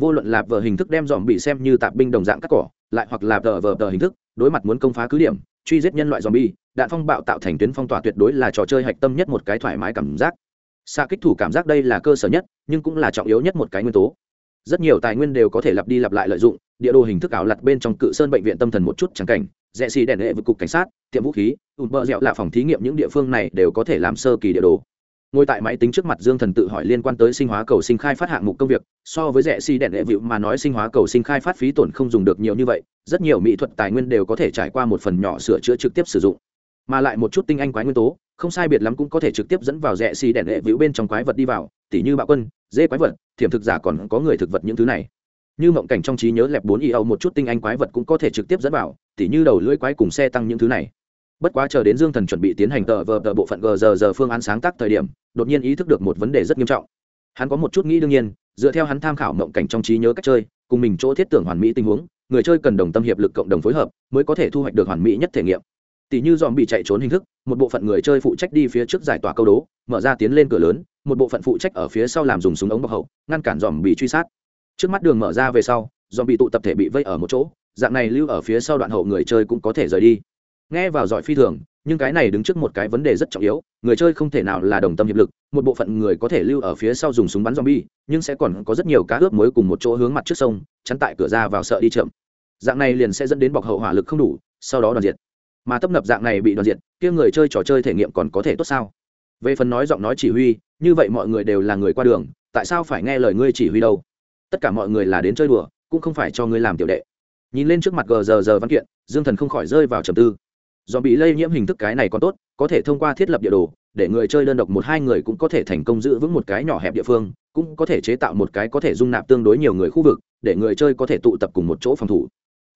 Vô luận là vờ hình thức đem dòm bị xem như tạp binh đồng dạng cắt cỏ, lại hoặc là tờ vờ tờ hình thức, đối mặt muốn công phá cứ điểm, truy giết nhân loại dòm bi đạn phong bạo tạo thành tuyến phong tỏa tuyệt đối là trò chơi hạch tâm nhất một cái thoải mái cảm giác. Xạ kích thủ cảm giác đây là cơ sở nhất, nhưng cũng là trọng yếu nhất một cái nguyên tố. Rất nhiều tài nguyên đều có thể lặp đi lặp lại lợi dụng địa đồ hình thức ảo lặt bên trong cự sơn bệnh viện tâm thần một chút chẳng cảnh, rẽ xì đèn hệ vực cục cảnh sát, tiệm vũ khí, ùn bơ dẹo là phòng thí nghiệm những địa phương này đều có thể làm sơ kỳ địa đồ. Ngồi tại máy tính trước mặt dương thần tự hỏi liên quan tới sinh hóa cầu sinh khai phát hạng mục công việc, so với rẽ xi đèn hệ vịu mà nói sinh hóa cầu sinh khai phát phí tổn không dùng được nhiều như vậy, rất nhiều mỹ thuật tài nguyên đều có thể trải qua một phần nhỏ sửa chữa trực tiếp sử dụng. Mà lại một chút tinh anh quái nguyên tố, không sai biệt lắm cũng có thể trực tiếp dẫn vào rẽ xì đèn hệ vĩu bên trong quái vật đi vào, tỉ như bạo quân, dê quái vật, thiểm thực giả còn có người thực vật những thứ này như mộng cảnh trong trí nhớ lẹp bốn y âu một chút tinh anh quái vật cũng có thể trực tiếp dẫn vào, tỉ như đầu lưỡi quái cùng xe tăng những thứ này. Bất quá chờ đến dương thần chuẩn bị tiến hành tờ vờ tờ bộ phận gờ giờ giờ phương án sáng tác thời điểm, đột nhiên ý thức được một vấn đề rất nghiêm trọng. Hắn có một chút nghĩ đương nhiên, dựa theo hắn tham khảo mộng cảnh trong trí nhớ cách chơi, cùng mình chỗ thiết tưởng hoàn mỹ tình huống, người chơi cần đồng tâm hiệp lực cộng đồng phối hợp mới có thể thu hoạch được hoàn mỹ nhất thể nghiệm. Tỷ như dòm bị chạy trốn hình thức, một bộ phận người chơi phụ trách đi phía trước giải tỏa câu đố, mở ra tiến lên cửa lớn, một bộ phận phụ trách ở phía sau làm dùng súng ống bọc hậu, ngăn cản dòm bị truy sát trước mắt đường mở ra về sau do bị tụ tập thể bị vây ở một chỗ, dạng này lưu ở phía sau đoạn hậu người chơi cũng có thể rời đi. Nghe vào giỏi phi thường, nhưng cái này đứng trước một cái vấn đề rất trọng yếu, người chơi không thể nào là đồng tâm hiệp lực, một bộ phận người có thể lưu ở phía sau dùng súng bắn zombie, nhưng sẽ còn có rất nhiều cá ướp mới cùng một chỗ hướng mặt trước sông, chắn tại cửa ra vào sợ đi chậm. Dạng này liền sẽ dẫn đến bọc hậu hỏa lực không đủ, sau đó đoàn diệt. Mà tấp nập dạng này bị đoàn diện kia người chơi trò chơi thể nghiệm còn có thể tốt sao? Về phần nói giọng nói chỉ huy, như vậy mọi người đều là người qua đường, tại sao phải nghe lời ngươi chỉ huy đâu? Tất cả mọi người là đến chơi đùa, cũng không phải cho ngươi làm tiểu đệ. Nhìn lên trước mặt gờ giờ giờ văn kiện, dương thần không khỏi rơi vào trầm tư. Do bị lây nhiễm hình thức cái này còn tốt, có thể thông qua thiết lập địa đồ, để người chơi đơn độc một hai người cũng có thể thành công giữ vững một cái nhỏ hẹp địa phương, cũng có thể chế tạo một cái có thể dung nạp tương đối nhiều người khu vực, để người chơi có thể tụ tập cùng một chỗ phòng thủ.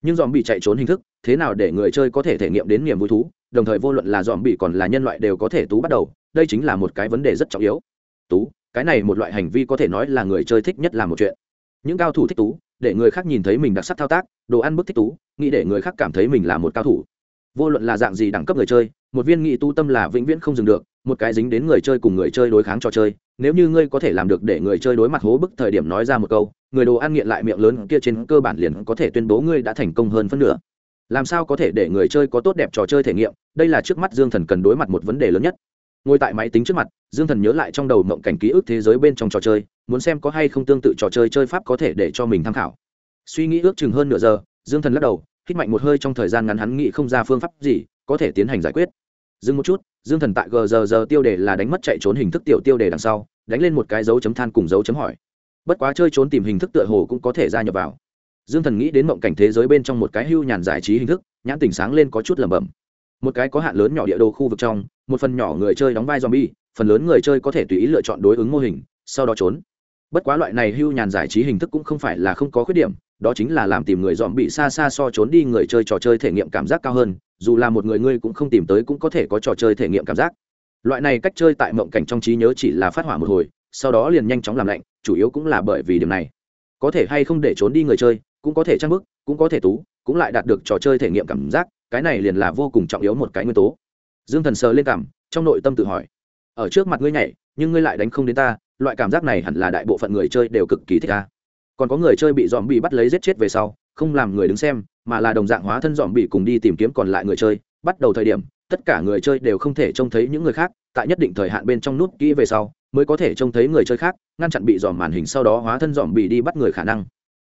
Nhưng dòm bị chạy trốn hình thức, thế nào để người chơi có thể thể nghiệm đến niềm vui thú, đồng thời vô luận là dòm bị còn là nhân loại đều có thể tú bắt đầu, đây chính là một cái vấn đề rất trọng yếu. Tú, cái này một loại hành vi có thể nói là người chơi thích nhất là một chuyện những cao thủ thích tú, để người khác nhìn thấy mình đặc sắc thao tác, đồ ăn bức thích tú, nghĩ để người khác cảm thấy mình là một cao thủ. Vô luận là dạng gì đẳng cấp người chơi, một viên nghị tu tâm là vĩnh viễn không dừng được, một cái dính đến người chơi cùng người chơi đối kháng trò chơi, nếu như ngươi có thể làm được để người chơi đối mặt hố bức thời điểm nói ra một câu, người đồ ăn nghiện lại miệng lớn kia trên cơ bản liền có thể tuyên bố ngươi đã thành công hơn phân nửa. Làm sao có thể để người chơi có tốt đẹp trò chơi thể nghiệm, đây là trước mắt dương thần cần đối mặt một vấn đề lớn nhất ngồi tại máy tính trước mặt, dương thần nhớ lại trong đầu mộng cảnh ký ức thế giới bên trong trò chơi, muốn xem có hay không tương tự trò chơi chơi pháp có thể để cho mình tham khảo. Suy nghĩ ước chừng hơn nửa giờ, dương thần lắc đầu, hít mạnh một hơi trong thời gian ngắn hắn nghĩ không ra phương pháp gì có thể tiến hành giải quyết. Dừng một chút, dương thần tại gờ giờ giờ tiêu đề là đánh mất chạy trốn hình thức tiểu tiêu đề đằng sau, đánh lên một cái dấu chấm than cùng dấu chấm hỏi. Bất quá chơi trốn tìm hình thức tựa hồ cũng có thể gia nhập vào. Dương thần nghĩ đến mộng cảnh thế giới bên trong một cái hưu nhàn giải trí hình thức, nhãn tỉnh sáng lên có chút lẩm bẩm. Một cái có hạn lớn nhỏ địa đồ khu vực trong một phần nhỏ người chơi đóng vai zombie, phần lớn người chơi có thể tùy ý lựa chọn đối ứng mô hình, sau đó trốn. Bất quá loại này hưu nhàn giải trí hình thức cũng không phải là không có khuyết điểm, đó chính là làm tìm người dòm bị xa xa so trốn đi người chơi trò chơi thể nghiệm cảm giác cao hơn, dù là một người ngươi cũng không tìm tới cũng có thể có trò chơi thể nghiệm cảm giác. Loại này cách chơi tại mộng cảnh trong trí nhớ chỉ là phát hỏa một hồi, sau đó liền nhanh chóng làm lạnh, chủ yếu cũng là bởi vì điểm này. Có thể hay không để trốn đi người chơi, cũng có thể trang bức, cũng có thể tú, cũng lại đạt được trò chơi thể nghiệm cảm giác, cái này liền là vô cùng trọng yếu một cái nguyên tố dương thần sờ lên cảm, trong nội tâm tự hỏi, ở trước mặt ngươi nhảy, nhưng ngươi lại đánh không đến ta, loại cảm giác này hẳn là đại bộ phận người chơi đều cực kỳ thích ta. Còn có người chơi bị dòm bị bắt lấy giết chết về sau, không làm người đứng xem, mà là đồng dạng hóa thân dòm bị cùng đi tìm kiếm còn lại người chơi, bắt đầu thời điểm, tất cả người chơi đều không thể trông thấy những người khác, tại nhất định thời hạn bên trong nút kỹ về sau, mới có thể trông thấy người chơi khác, ngăn chặn bị dòm màn hình sau đó hóa thân dòm bị đi bắt người khả năng.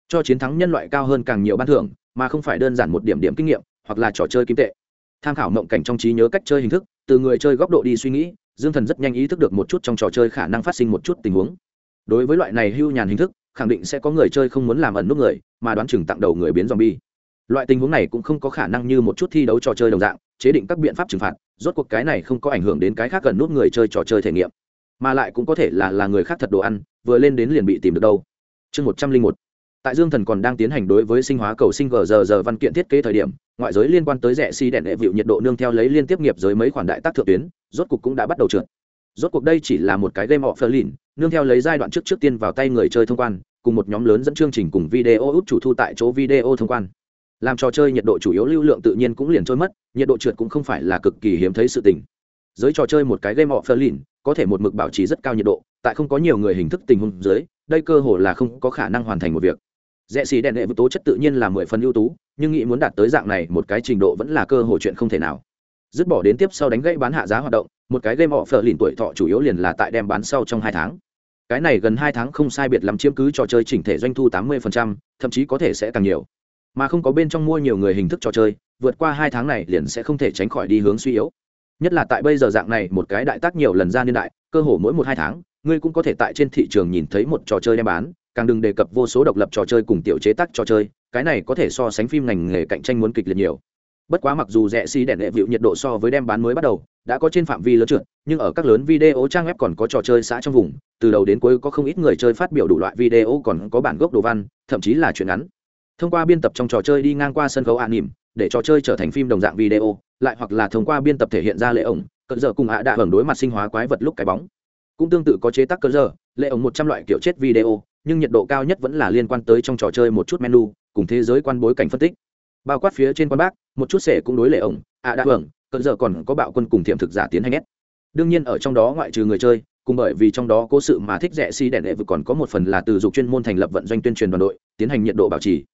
Cho chiến thắng nhân loại cao hơn càng nhiều ban thưởng, mà không phải đơn giản một điểm điểm kinh nghiệm, hoặc là trò chơi kim tệ tham khảo mộng cảnh trong trí nhớ cách chơi hình thức, từ người chơi góc độ đi suy nghĩ, dương thần rất nhanh ý thức được một chút trong trò chơi khả năng phát sinh một chút tình huống. Đối với loại này hưu nhàn hình thức, khẳng định sẽ có người chơi không muốn làm ẩn nút người, mà đoán chừng tặng đầu người biến zombie. Loại tình huống này cũng không có khả năng như một chút thi đấu trò chơi đồng dạng, chế định các biện pháp trừng phạt, rốt cuộc cái này không có ảnh hưởng đến cái khác cần nút người chơi trò chơi thể nghiệm. Mà lại cũng có thể là là người khác thật đồ ăn, vừa lên đến liền bị tìm được đâu. Chương một trăm linh một tại dương thần còn đang tiến hành đối với sinh hóa cầu sinh gờ giờ giờ văn kiện thiết kế thời điểm, ngoại giới liên quan tới rẻ xi si đèn hệ vịu nhiệt độ nương theo lấy liên tiếp nghiệp giới mấy khoản đại tác thượng tuyến, rốt cuộc cũng đã bắt đầu trượt. Rốt cuộc đây chỉ là một cái game offer lìn nương theo lấy giai đoạn trước trước tiên vào tay người chơi thông quan, cùng một nhóm lớn dẫn chương trình cùng video út chủ thu tại chỗ video thông quan. Làm trò chơi nhiệt độ chủ yếu lưu lượng tự nhiên cũng liền trôi mất, nhiệt độ trượt cũng không phải là cực kỳ hiếm thấy sự tình. Giới trò chơi một cái game offer lìn có thể một mực bảo trì rất cao nhiệt độ, tại không có nhiều người hình thức tình huống dưới, đây cơ hồ là không có khả năng hoàn thành một việc rẽ xì đèn hệ với tố chất tự nhiên là mười phần ưu tú, nhưng nghĩ muốn đạt tới dạng này, một cái trình độ vẫn là cơ hội chuyện không thể nào. Dứt bỏ đến tiếp sau đánh gãy bán hạ giá hoạt động, một cái game offer lìn tuổi thọ chủ yếu liền là tại đem bán sau trong hai tháng. Cái này gần hai tháng không sai biệt lắm chiếm cứ trò chơi chỉnh thể doanh thu tám mươi thậm chí có thể sẽ càng nhiều. Mà không có bên trong mua nhiều người hình thức trò chơi, vượt qua hai tháng này liền sẽ không thể tránh khỏi đi hướng suy yếu. Nhất là tại bây giờ dạng này, một cái đại tác nhiều lần ra niên đại, cơ hồ mỗi một hai tháng, ngươi cũng có thể tại trên thị trường nhìn thấy một trò chơi đem bán càng đừng đề cập vô số độc lập trò chơi cùng tiểu chế tác trò chơi, cái này có thể so sánh phim ngành nghề cạnh tranh muốn kịch liệt nhiều. Bất quá mặc dù rẻ xi đèn đệ vịu nhiệt độ so với đem bán mới bắt đầu, đã có trên phạm vi lớn trượt, nhưng ở các lớn video trang web còn có trò chơi xã trong vùng, từ đầu đến cuối có không ít người chơi phát biểu đủ loại video còn có bản gốc đồ văn, thậm chí là chuyện ngắn. Thông qua biên tập trong trò chơi đi ngang qua sân khấu an nỉm để trò chơi trở thành phim đồng dạng video, lại hoặc là thông qua biên tập thể hiện ra lệ ổng, cỡ giờ cùng hạ đã hưởng đối mặt sinh hóa quái vật lúc cái bóng. Cũng tương tự có chế tác cỡ giờ, lệ ổng một trăm loại kiểu chết video nhưng nhiệt độ cao nhất vẫn là liên quan tới trong trò chơi một chút menu, cùng thế giới quan bối cảnh phân tích. Bao quát phía trên quan bác, một chút sẻ cũng đối lệ ổng, ạ đã hưởng, cận giờ còn có bạo quân cùng thiệm thực giả tiến hành ép đương nhiên ở trong đó ngoại trừ người chơi, cùng bởi vì trong đó cố sự mà thích rẻ si đẻ đệ vực còn có một phần là từ dục chuyên môn thành lập vận doanh tuyên truyền đoàn đội, tiến hành nhiệt độ bảo trì.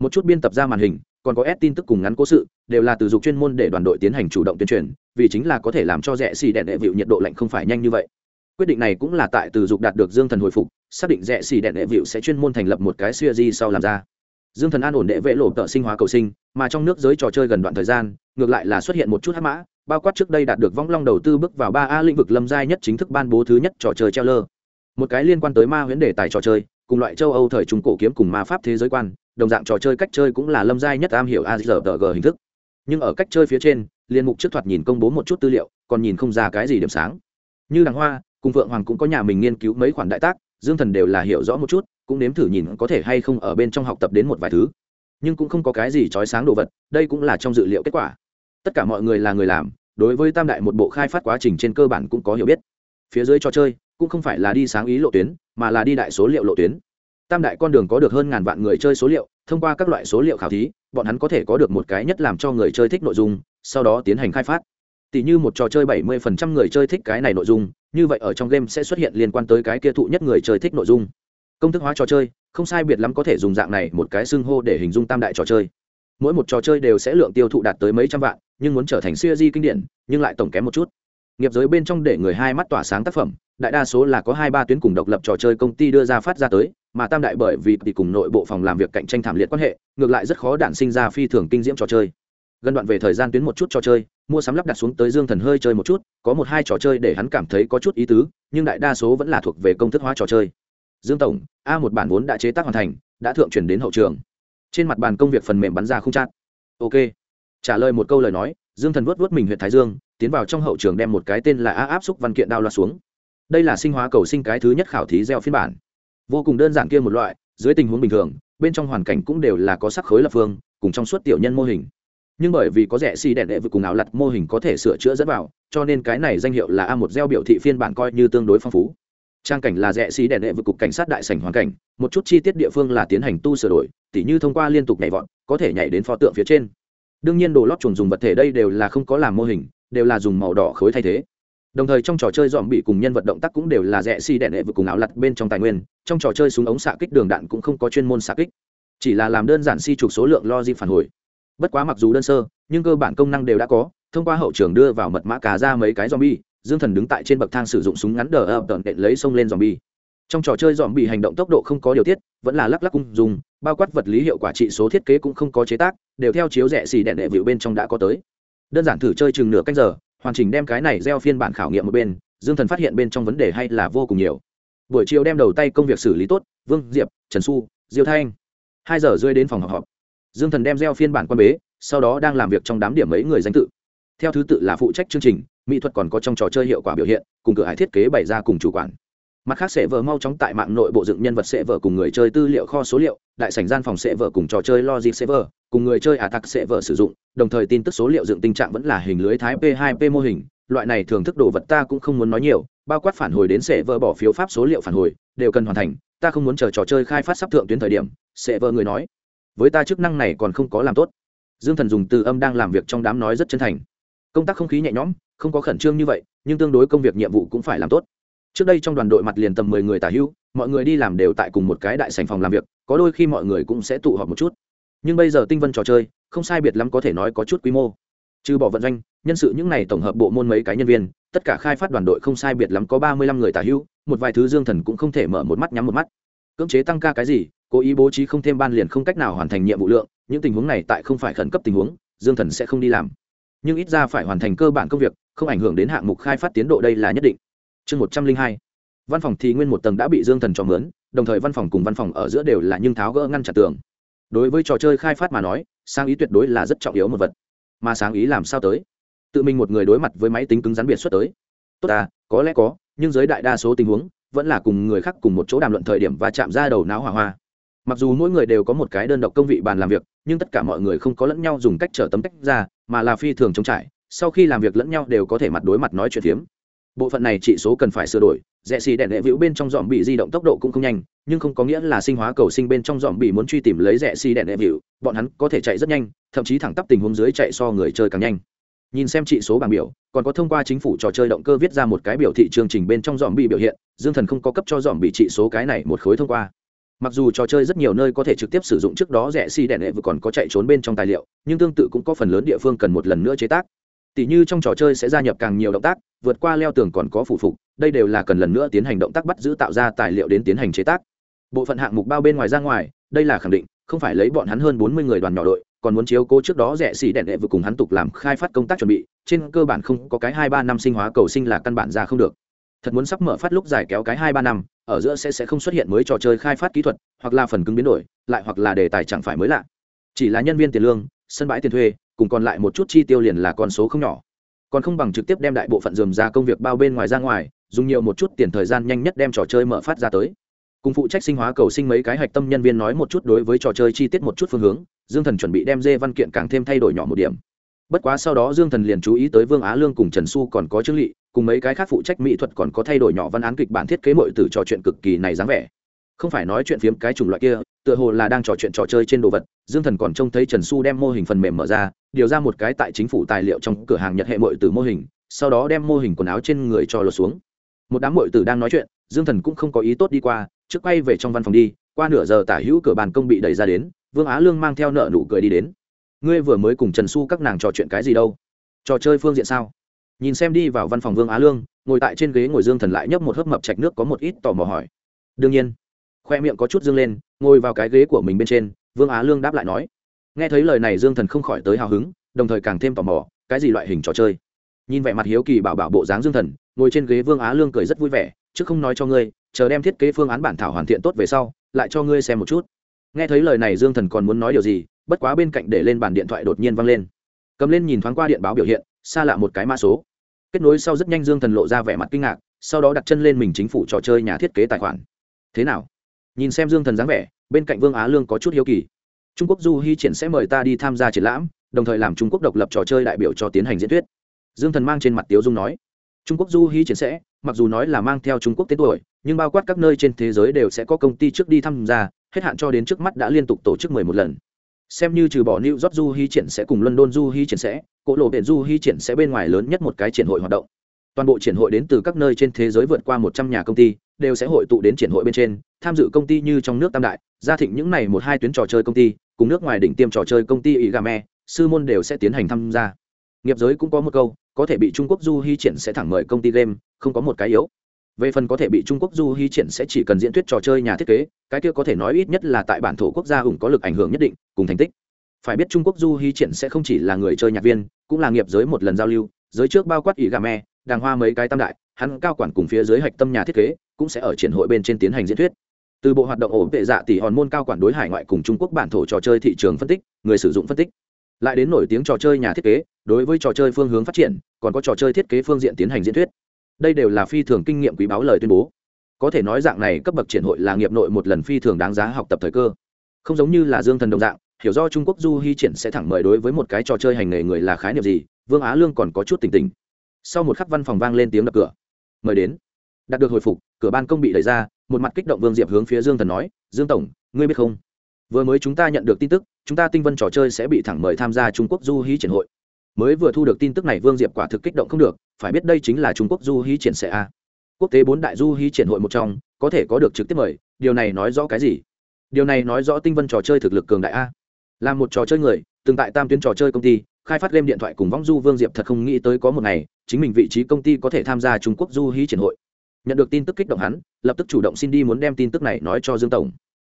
Một chút biên tập ra màn hình, còn có ép tin tức cùng ngắn cố sự, đều là từ dục chuyên môn để đoàn đội tiến hành chủ động tuyên truyền, vì chính là có thể làm cho rẻ xì đèn đệ vịu nhiệt độ lạnh không phải nhanh như vậy. Quyết định này cũng là tại từ dục đạt được dương thần hồi phục xác định rẻ xì đèn đệ vịu sẽ chuyên môn thành lập một cái xuya di sau làm ra. Dương thần an ổn đệ vệ lộ tợ sinh hóa cầu sinh, mà trong nước giới trò chơi gần đoạn thời gian, ngược lại là xuất hiện một chút hát mã, bao quát trước đây đạt được vong long đầu tư bước vào ba a lĩnh vực lâm giai nhất chính thức ban bố thứ nhất trò chơi treo lơ một cái liên quan tới ma huyễn đề tài trò chơi, cùng loại châu âu thời trung cổ kiếm cùng ma pháp thế giới quan, đồng dạng trò chơi cách chơi cũng là lâm giai nhất am hiểu azrg hình thức. Nhưng ở cách chơi phía trên, liên mục trước thoạt nhìn công bố một chút tư liệu, còn nhìn không ra cái gì điểm sáng. Như đàng hoa, cùng vượng hoàng cũng có nhà mình nghiên cứu mấy khoản đại tác dương thần đều là hiểu rõ một chút, cũng nếm thử nhìn có thể hay không ở bên trong học tập đến một vài thứ. Nhưng cũng không có cái gì trói sáng đồ vật, đây cũng là trong dự liệu kết quả. Tất cả mọi người là người làm, đối với tam đại một bộ khai phát quá trình trên cơ bản cũng có hiểu biết. Phía dưới trò chơi, cũng không phải là đi sáng ý lộ tuyến, mà là đi đại số liệu lộ tuyến. Tam đại con đường có được hơn ngàn vạn người chơi số liệu, thông qua các loại số liệu khảo thí, bọn hắn có thể có được một cái nhất làm cho người chơi thích nội dung, sau đó tiến hành khai phát tỉ như một trò chơi 70% người chơi thích cái này nội dung, như vậy ở trong game sẽ xuất hiện liên quan tới cái kia thụ nhất người chơi thích nội dung. Công thức hóa trò chơi, không sai biệt lắm có thể dùng dạng này một cái xưng hô để hình dung tam đại trò chơi. Mỗi một trò chơi đều sẽ lượng tiêu thụ đạt tới mấy trăm vạn, nhưng muốn trở thành series kinh điển, nhưng lại tổng kém một chút. Nghiệp giới bên trong để người hai mắt tỏa sáng tác phẩm, đại đa số là có hai ba tuyến cùng độc lập trò chơi công ty đưa ra phát ra tới, mà tam đại bởi vì thì cùng nội bộ phòng làm việc cạnh tranh thảm liệt quan hệ, ngược lại rất khó đản sinh ra phi thường kinh diễm trò chơi. Gần đoạn về thời gian tuyến một chút trò chơi mua sắm lắp đặt xuống tới dương thần hơi chơi một chút, có một hai trò chơi để hắn cảm thấy có chút ý tứ, nhưng đại đa số vẫn là thuộc về công thức hóa trò chơi. Dương tổng, a một bản vốn đã chế tác hoàn thành, đã thượng chuyển đến hậu trường. Trên mặt bàn công việc phần mềm bắn ra không chát. Ok. Trả lời một câu lời nói, dương thần vuốt vuốt mình huyện thái dương, tiến vào trong hậu trường đem một cái tên là a áp xúc văn kiện đao loa xuống. Đây là sinh hóa cầu sinh cái thứ nhất khảo thí gieo phiên bản. Vô cùng đơn giản kia một loại, dưới tình huống bình thường, bên trong hoàn cảnh cũng đều là có sắc khối lập phương, cùng trong suốt tiểu nhân mô hình nhưng bởi vì có rẻ xì đèn đệ vực cùng áo lặt mô hình có thể sửa chữa dẫn vào, cho nên cái này danh hiệu là a một gieo biểu thị phiên bản coi như tương đối phong phú. Trang cảnh là rẻ xì đèn đệ vực cục cảnh sát đại sảnh hoàn cảnh, một chút chi tiết địa phương là tiến hành tu sửa đổi, tỉ như thông qua liên tục nhảy vọt, có thể nhảy đến pho tượng phía trên. Đương nhiên đồ lót chuồng dùng vật thể đây đều là không có làm mô hình, đều là dùng màu đỏ khối thay thế. Đồng thời trong trò chơi dòm bị cùng nhân vật động tác cũng đều là rẻ xì đèn đệ vực cùng áo lặt bên trong tài nguyên, trong trò chơi súng ống xạ kích đường đạn cũng không có chuyên môn xạ kích. Chỉ là làm đơn giản si trục số lượng logic phản hồi bất quá mặc dù đơn sơ, nhưng cơ bản công năng đều đã có, thông qua hậu trường đưa vào mật mã cà ra mấy cái zombie, dương thần đứng tại trên bậc thang sử dụng súng ngắn đờ ập tận đệm lấy xông lên zombie. Trong trò chơi dòm bị hành động tốc độ không có điều tiết, vẫn là lắc lắc cung dùng, bao quát vật lý hiệu quả trị số thiết kế cũng không có chế tác, đều theo chiếu rẻ xì đèn đệ vịu bên trong đã có tới. Đơn giản thử chơi chừng nửa canh giờ, hoàn chỉnh đem cái này gieo phiên bản khảo nghiệm một bên, dương thần phát hiện bên trong vấn đề hay là vô cùng nhiều. Buổi chiều đem đầu tay công việc xử lý tốt, vương, diệp, trần xu, diêu thanh. Hai giờ rơi đến phòng họp họp dương thần đem gieo phiên bản quan bế, sau đó đang làm việc trong đám điểm mấy người danh tự. Theo thứ tự là phụ trách chương trình, mỹ thuật còn có trong trò chơi hiệu quả biểu hiện, cùng cửa hải thiết kế bày ra cùng chủ quản. Mặt khác sẽ vờ mau chóng tại mạng nội bộ dựng nhân vật sẽ vờ cùng người chơi tư liệu kho số liệu, đại sảnh gian phòng sẽ vờ cùng trò chơi logic sẽ vờ, cùng người chơi ả tặc sẽ vờ sử dụng, đồng thời tin tức số liệu dựng tình trạng vẫn là hình lưới thái p 2 p mô hình, loại này thường thức đồ vật ta cũng không muốn nói nhiều, bao quát phản hồi đến sẽ vờ bỏ phiếu pháp số liệu phản hồi, đều cần hoàn thành, ta không muốn chờ trò chơi khai phát sắp thượng tuyến thời điểm, sẽ vờ người nói với ta chức năng này còn không có làm tốt. Dương thần dùng từ âm đang làm việc trong đám nói rất chân thành. Công tác không khí nhẹ nhõm, không có khẩn trương như vậy, nhưng tương đối công việc nhiệm vụ cũng phải làm tốt. Trước đây trong đoàn đội mặt liền tầm mười người tả hữu, mọi người đi làm đều tại cùng một cái đại sành phòng làm việc, có đôi khi mọi người cũng sẽ tụ họp một chút. Nhưng bây giờ tinh vân trò chơi, không sai biệt lắm có thể nói có chút quy mô. Trừ bỏ vận doanh, nhân sự những n à y tổng hợp bộ môn mấy cái nhân viên, tất cả khai phát đoàn đội không sai biệt lắm có ba mươi lăm người tả hữu, một vài thứ dương thần cũng không thể mở một mắt nhắm một mắt. Cưỡng chế tăng ca cái gì cố ý bố trí không thêm ban liền không cách nào hoàn thành nhiệm vụ lượng, những tình huống này tại không phải khẩn cấp tình huống, dương thần sẽ không đi làm. Nhưng ít ra phải hoàn thành cơ bản công việc, không ảnh hưởng đến hạng mục khai phát tiến độ đây là nhất định. Chương một trăm linh hai, văn phòng thì nguyên một tầng đã bị dương thần cho mướn, đồng thời văn phòng cùng văn phòng ở giữa đều là nhưng tháo gỡ ngăn chặt tường. Đối với trò chơi khai phát mà nói, sáng ý tuyệt đối là rất trọng yếu một vật. Mà sáng ý làm sao tới? Tự mình một người đối mặt với máy tính cứng rắn biệt xuất tới. Tốt à có lẽ có, nhưng dưới đại đa số tình huống, vẫn là cùng người khác cùng một chỗ đàm luận thời điểm và chạm ra đầu não hỏa hoa mặc dù mỗi người đều có một cái đơn độc công vị bàn làm việc, nhưng tất cả mọi người không có lẫn nhau dùng cách trở tấm cách ra, mà là phi thường chống trải. Sau khi làm việc lẫn nhau đều có thể mặt đối mặt nói chuyện phiếm. Bộ phận này trị số cần phải sửa đổi, rẽ xì đèn đệ vĩu bên trong dòm bị di động tốc độ cũng không nhanh, nhưng không có nghĩa là sinh hóa cầu sinh bên trong dòm bị muốn truy tìm lấy rẽ xì đèn đệ vĩu, bọn hắn có thể chạy rất nhanh, thậm chí thẳng tắp tình huống dưới chạy so người chơi càng nhanh. Nhìn xem trị số bảng biểu, còn có thông qua chính phủ trò chơi động cơ viết ra một cái biểu thị chương trình bên trong dòm bị biểu hiện, dương thần không có cấp cho dòm bị trị số cái này một khối thông qua mặc dù trò chơi rất nhiều nơi có thể trực tiếp sử dụng trước đó rẻ xi si đèn đệ vừa còn có chạy trốn bên trong tài liệu, nhưng tương tự cũng có phần lớn địa phương cần một lần nữa chế tác. Tỷ như trong trò chơi sẽ gia nhập càng nhiều động tác, vượt qua leo tường còn có phụ phục, đây đều là cần lần nữa tiến hành động tác bắt giữ tạo ra tài liệu đến tiến hành chế tác. Bộ phận hạng mục bao bên ngoài ra ngoài, đây là khẳng định, không phải lấy bọn hắn hơn bốn mươi người đoàn nhỏ đội, còn muốn chiếu cố trước đó rẻ xỉ đèn đệ vừa cùng hắn tục làm khai phát công tác chuẩn bị, trên cơ bản không có cái hai ba năm sinh hóa cầu sinh là căn bản ra không được. Thật muốn sắp mở phát lúc giải kéo cái hai ba năm ở giữa sẽ sẽ không xuất hiện mới trò chơi khai phát kỹ thuật, hoặc là phần cứng biến đổi, lại hoặc là đề tài chẳng phải mới lạ. Chỉ là nhân viên tiền lương, sân bãi tiền thuê, cùng còn lại một chút chi tiêu liền là con số không nhỏ. Còn không bằng trực tiếp đem đại bộ phận dườm ra công việc bao bên ngoài ra ngoài, dùng nhiều một chút tiền thời gian nhanh nhất đem trò chơi mở phát ra tới. Cùng phụ trách sinh hóa cầu sinh mấy cái hạch tâm nhân viên nói một chút đối với trò chơi chi tiết một chút phương hướng, dương thần chuẩn bị đem dê văn kiện càng thêm thay đổi nhỏ một điểm. Bất quá sau đó dương thần liền chú ý tới vương á lương cùng trần xu còn có trương lị cùng mấy cái khác phụ trách mỹ thuật còn có thay đổi nhỏ văn án kịch bản thiết kế mọi từ trò chuyện cực kỳ này dáng vẻ. Không phải nói chuyện phiếm cái chủng loại kia, tựa hồ là đang trò chuyện trò chơi trên đồ vật, dương thần còn trông thấy trần xu đem mô hình phần mềm mở ra, điều ra một cái tại chính phủ tài liệu trong cửa hàng nhật hệ mọi từ mô hình, sau đó đem mô hình quần áo trên người cho lột xuống. Một đám mọi từ đang nói chuyện, dương thần cũng không có ý tốt đi qua, trước quay về trong văn phòng đi, qua nửa giờ tả hữu cửa bàn công bị đẩy ra đến, vương á lương mang theo nợ nụ cười đi đến. Ngươi vừa mới cùng trần xu các nàng trò chuyện cái gì đâu? Trò chơi phương diện sao? Nhìn xem đi vào văn phòng vương á lương, ngồi tại trên ghế ngồi dương thần lại nhấp một hớp mập chạch nước có một ít tò mò hỏi. Đương nhiên. Khoe miệng có chút dương lên, ngồi vào cái ghế của mình bên trên, vương á lương đáp lại nói. Nghe thấy lời này dương thần không khỏi tới hào hứng, đồng thời càng thêm tò mò, cái gì loại hình trò chơi? Nhìn vẻ mặt hiếu kỳ bảo bảo bộ dáng dương thần, ngồi trên ghế vương á lương cười rất vui vẻ, chứ không nói cho ngươi, chờ đem thiết kế phương án bản thảo hoàn thiện tốt về sau, lại cho ngươi xem một chút. Nghe thấy lời này dương thần còn muốn nói điều gì, bất quá bên cạnh để lên bàn điện thoại đột nhiên văng lên. Cầm lên nhìn thoáng qua điện báo biểu hiện, xa lạ một cái mã số kết nối sau rất nhanh dương thần lộ ra vẻ mặt kinh ngạc sau đó đặt chân lên mình chính phủ trò chơi nhà thiết kế tài khoản. Thế nào? Nhìn xem dương thần dáng vẻ bên cạnh vương á lương có chút hiếu kỳ. Trung quốc du hy triển sẽ mời ta đi tham gia triển lãm đồng thời làm trung quốc độc lập trò chơi đại biểu cho tiến hành diễn thuyết. Dương thần mang trên mặt tiếu dung nói. Trung quốc du hy triển sẽ mặc dù nói là mang theo trung quốc tên tuổi nhưng bao quát các nơi trên thế giới đều sẽ có công ty trước đi tham gia hết hạn cho đến trước mắt đã liên tục tổ chức mười một lần. Xem như trừ bỏ New York du hy triển sẽ cùng London du hy triển sẽ, cỗ lộ biển du hy triển sẽ bên ngoài lớn nhất một cái triển hội hoạt động. Toàn bộ triển hội đến từ các nơi trên thế giới vượt qua một trăm nhà công ty, đều sẽ hội tụ đến triển hội bên trên, tham dự công ty như trong nước Tam đại, gia thịnh những này một hai tuyến trò chơi công ty, cùng nước ngoài đỉnh tiêm trò chơi công ty Igame, sư môn đều sẽ tiến hành tham gia. Nghiệp giới cũng có một câu, có thể bị Trung Quốc du hy triển sẽ thẳng mời công ty game, không có một cái yếu về phần có thể bị trung quốc du hy triển sẽ chỉ cần diễn thuyết trò chơi nhà thiết kế cái kia có thể nói ít nhất là tại bản thổ quốc gia hùng có lực ảnh hưởng nhất định cùng thành tích phải biết trung quốc du hy triển sẽ không chỉ là người chơi nhạc viên, cũng là nghiệp giới một lần giao lưu, giới trước bao quát ỷ gà me, đàng hoa mấy cái tam đại, hắn cao quản cùng phía dưới hạch tâm nhà thiết kế, cũng sẽ ở triển hội bên trên tiến hành diễn thuyết. Từ bộ hoạt động ổn vệ dạ tỷ hòn môn cao quản đối hải ngoại cùng trung quốc bản thổ trò chơi thị trường phân tích, người sử dụng phân tích. Lại đến nổi tiếng trò chơi nhà thiết kế, đối với trò chơi phương hướng phát triển, còn có trò chơi thiết kế phương diện tiến hành diễn thuyết. Đây đều là phi thường kinh nghiệm quý báo lời tuyên bố. Có thể nói dạng này cấp bậc triển hội là nghiệp nội một lần phi thường đáng giá học tập thời cơ. Không giống như là dương thần đồng dạng hiểu do trung quốc du hy triển sẽ thẳng mời đối với một cái trò chơi hành nghề người là khái niệm gì, vương á lương còn có chút tỉnh tỉnh. Sau một khắc văn phòng vang lên tiếng đập cửa. Mời đến. Đạt được hồi phục, cửa ban công bị đẩy ra, một mặt kích động vương diệp hướng phía dương thần nói, dương tổng, ngươi biết không? Vừa mới chúng ta nhận được tin tức, chúng ta tinh vân trò chơi sẽ bị thẳng mời tham gia trung quốc du hí triển hội. Mới vừa thu được tin tức này, vương diệp quả thực kích động không được, phải biết đây chính là trung quốc du hí triển sẽ a. Quốc tế bốn đại du hí triển hội một trong, có thể có được trực tiếp mời, điều này nói rõ cái gì? Điều này nói rõ tinh vân trò chơi thực lực cường đại a là một trò chơi người, từng tại tam tuyến trò chơi công ty, khai phát game điện thoại cùng võng du vương diệp thật không nghĩ tới có một ngày, chính mình vị trí công ty có thể tham gia trung quốc du hí triển hội. Nhận được tin tức kích động hắn, lập tức chủ động xin đi muốn đem tin tức này nói cho dương tổng.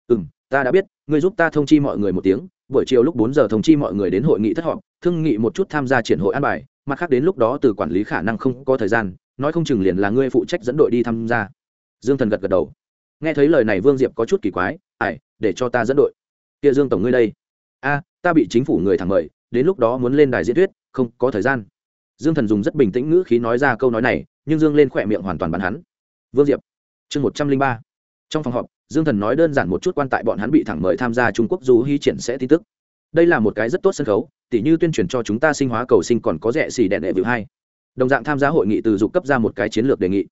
Ừ m ta đã biết, ngươi giúp ta thông chi mọi người một tiếng, buổi chiều lúc bốn giờ thông chi mọi người đến hội nghị thất họp, thương nghị một chút tham gia triển hội an bài, mặt khác đến lúc đó từ quản lý khả năng không có thời gian, nói không chừng liền là ngươi phụ trách dẫn đội đi tham gia. Dương thần gật gật đầu. Nghe thấy lời này vương diệp có chút kỳ quái ải để cho ta dẫn đội. Kia dương tổng ngươi đây a, ta bị chính phủ người thẳng mời, đến lúc đó muốn lên đài diễn thuyết, không có thời gian. Dương thần dùng rất bình tĩnh ngữ khí nói ra câu nói này, nhưng dương lên khỏe miệng hoàn toàn bắn hắn. Vương diệp, chương một trăm linh ba. Trong phòng họp, dương thần nói đơn giản một chút quan tại bọn hắn bị thẳng mời tham gia trung quốc du hy triển sẽ tin tức. Đây là một cái rất tốt sân khấu, tỉ như tuyên truyền cho chúng ta sinh hóa cầu sinh còn có rẻ xì đèn đệ vự hai. Đồng dạng tham gia hội nghị từ dục cấp ra một cái chiến lược đề nghị.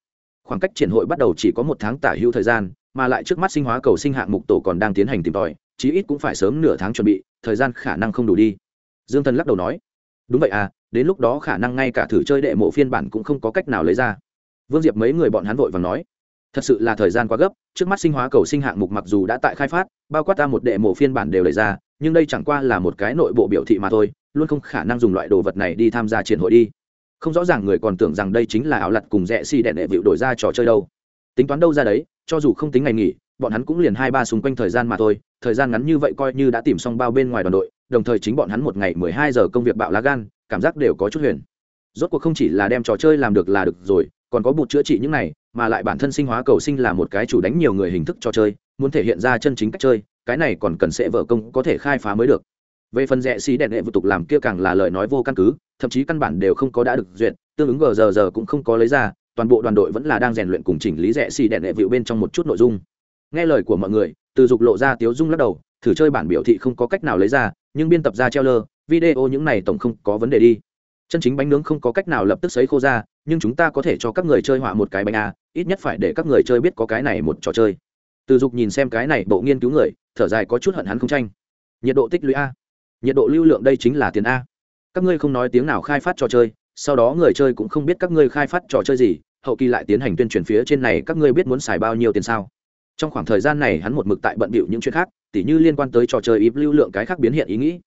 Khoảng cách triển hội bắt đầu chỉ có một tháng tả hữu thời gian, mà lại trước mắt sinh hóa cầu sinh hạng mục tổ còn đang tiến hành tìm tòi, chí ít cũng phải sớm nửa tháng chuẩn bị thời gian khả năng không đủ đi. Dương thần lắc đầu nói, đúng vậy à đến lúc đó khả năng ngay cả thử chơi đệ mộ phiên bản cũng không có cách nào lấy ra. Vương diệp mấy người bọn hắn vội và nói, thật sự là thời gian quá gấp, trước mắt sinh hóa cầu sinh hạng mục mặc dù đã tại khai phát, bao quát ta một đệ mộ phiên bản đều lấy ra, nhưng đây chẳng qua là một cái nội bộ biểu thị mà thôi, luôn không khả năng dùng loại đồ vật này đi tham gia triển hội đi. Không rõ ràng người còn tưởng rằng đây chính là ảo lặt cùng rẽ xi si đèn đệ vịu đổi ra trò chơi đâu. Tính toán đâu ra đấy, cho dù không tính ngày nghỉ bọn hắn cũng liền hai ba xung quanh thời gian mà thôi, thời gian ngắn như vậy coi như đã tìm xong bao bên ngoài đoàn đội, đồng thời chính bọn hắn một ngày mười hai giờ công việc bạo lá gan, cảm giác đều có chút huyền. Rốt cuộc không chỉ là đem trò chơi làm được là được rồi, còn có bụt chữa trị những này, mà lại bản thân sinh hóa cầu sinh là một cái chủ đánh nhiều người hình thức trò chơi, muốn thể hiện ra chân chính cách chơi, cái này còn cần sẽ vợ công có thể khai phá mới được. Về phần rẽ xí đèn đệ vụ tục làm kia càng là lời nói vô căn cứ, thậm chí căn bản đều không có đã được duyệt, tương ứng gờ giờ giờ cũng không có lấy ra, toàn bộ đoàn đội vẫn là đang rèn luyện cùng chỉnh lý rẽ xì đèn đệ vụ bên trong một chút nội dung nghe lời của mọi người, từ dục lộ ra tiếu dung lắc đầu, thử chơi bản biểu thị không có cách nào lấy ra, nhưng biên tập ra treo lơ, video những này tổng không có vấn đề đi. Chân chính bánh nướng không có cách nào lập tức sấy khô ra, nhưng chúng ta có thể cho các người chơi họa một cái bánh a ít nhất phải để các người chơi biết có cái này một trò chơi. Từ dục nhìn xem cái này bộ nghiên cứu người, thở dài có chút hận hắn không tranh. Nhiệt độ tích lũy a. Nhiệt độ lưu lượng đây chính là tiền a. Các ngươi không nói tiếng nào khai phát trò chơi, sau đó người chơi cũng không biết các ngươi khai phát trò chơi gì, hậu kỳ lại tiến hành tuyên truyền phía trên này, các ngươi biết muốn xài bao nhiêu tiền sao? Trong khoảng thời gian này hắn một mực tại bận bịu những chuyện khác, tỉ như liên quan tới trò chơi ít lưu lượng cái khác biến hiện ý nghĩ.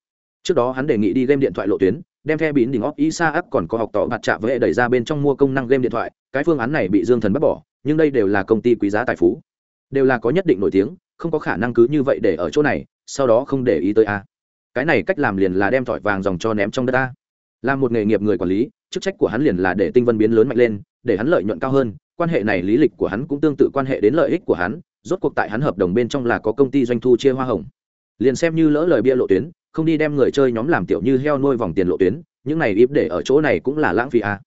Trước đó hắn đề nghị đi game điện thoại lộ tuyến, đem theo bín đỉnh óc xa ấp còn có học tỏ mặt chạm với hệ đẩy ra bên trong mua công năng game điện thoại, cái phương án này bị dương thần bắt bỏ, nhưng đây đều là công ty quý giá tài phú. Đều là có nhất định nổi tiếng, không có khả năng cứ như vậy để ở chỗ này, sau đó không để ý tới a. Cái này cách làm liền là đem thỏi vàng dòng cho ném trong đất a. Là một nghề nghiệp người quản lý, chức trách của hắn liền là để tinh vân biến lớn mạnh lên, để hắn lợi nhuận cao hơn, quan hệ này lý lịch của hắn cũng tương tự quan hệ đến lợi ích của hắn rốt cuộc tại hắn hợp đồng bên trong là có công ty doanh thu chia hoa hồng liền xem như lỡ lời bia lộ tuyến, không đi đem người chơi nhóm làm tiểu như heo nuôi vòng tiền lộ tuyến, những này ít để ở chỗ này cũng là lãng phí à?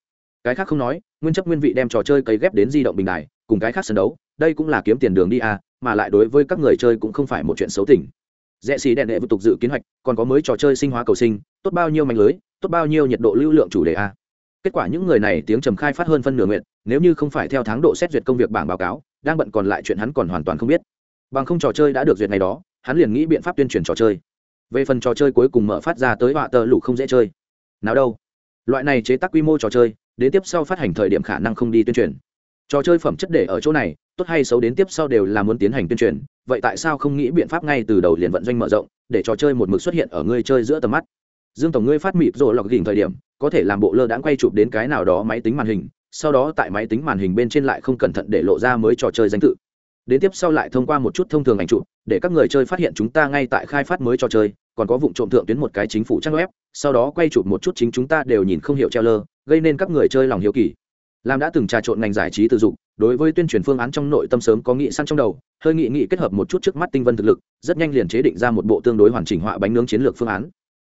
cái khác không nói, nguyên chấp nguyên vị đem trò chơi cấy ghép đến di động bình đài, cùng cái khác sân đấu, đây cũng là kiếm tiền đường đi à? mà lại đối với các người chơi cũng không phải một chuyện xấu tỉnh rẽ xì đèn đệ tiếp tục dự kiến hoạch, còn có mới trò chơi sinh hóa cầu sinh, tốt bao nhiêu mạnh lưới, tốt bao nhiêu nhiệt độ lưu lượng chủ đề a kết quả những người này tiếng trầm khai phát hơn phân nửa nguyện, nếu như không phải theo tháng độ xét duyệt công việc bảng báo cáo đang bận còn lại chuyện hắn còn hoàn toàn không biết. Bằng không trò chơi đã được duyệt ngày đó, hắn liền nghĩ biện pháp tuyên truyền trò chơi. Về phần trò chơi cuối cùng mở phát ra tới họa tờ lụ không dễ chơi. Nào đâu? Loại này chế tác quy mô trò chơi, đến tiếp sau phát hành thời điểm khả năng không đi tuyên truyền. Trò chơi phẩm chất để ở chỗ này, tốt hay xấu đến tiếp sau đều là muốn tiến hành tuyên truyền, vậy tại sao không nghĩ biện pháp ngay từ đầu liền vận doanh mở rộng, để trò chơi một mực xuất hiện ở người chơi giữa tầm mắt? Dương tổng ngươi phát mịp rồi lọc đỉnh thời điểm, có thể làm bộ lơ đãng quay chụp đến cái nào đó máy tính màn hình sau đó tại máy tính màn hình bên trên lại không cẩn thận để lộ ra mới trò chơi danh tự. Đến tiếp sau lại thông qua một chút thông thường ảnh chụp, để các người chơi phát hiện chúng ta ngay tại khai phát mới trò chơi, còn có vụ trộm thượng tuyến một cái chính phủ trang web, sau đó quay chụp một chút chính chúng ta đều nhìn không hiểu treo lơ gây nên các người chơi lòng hiếu kỳ. Làm đã từng trà trộn ngành giải trí tự dụng đối với tuyên truyền phương án trong nội tâm sớm có nghị săn trong đầu, hơi nghị nghị kết hợp một chút trước mắt tinh vân thực lực, rất nhanh liền chế định ra một bộ tương đối hoàn chỉnh họa bánh nướng chiến lược phương án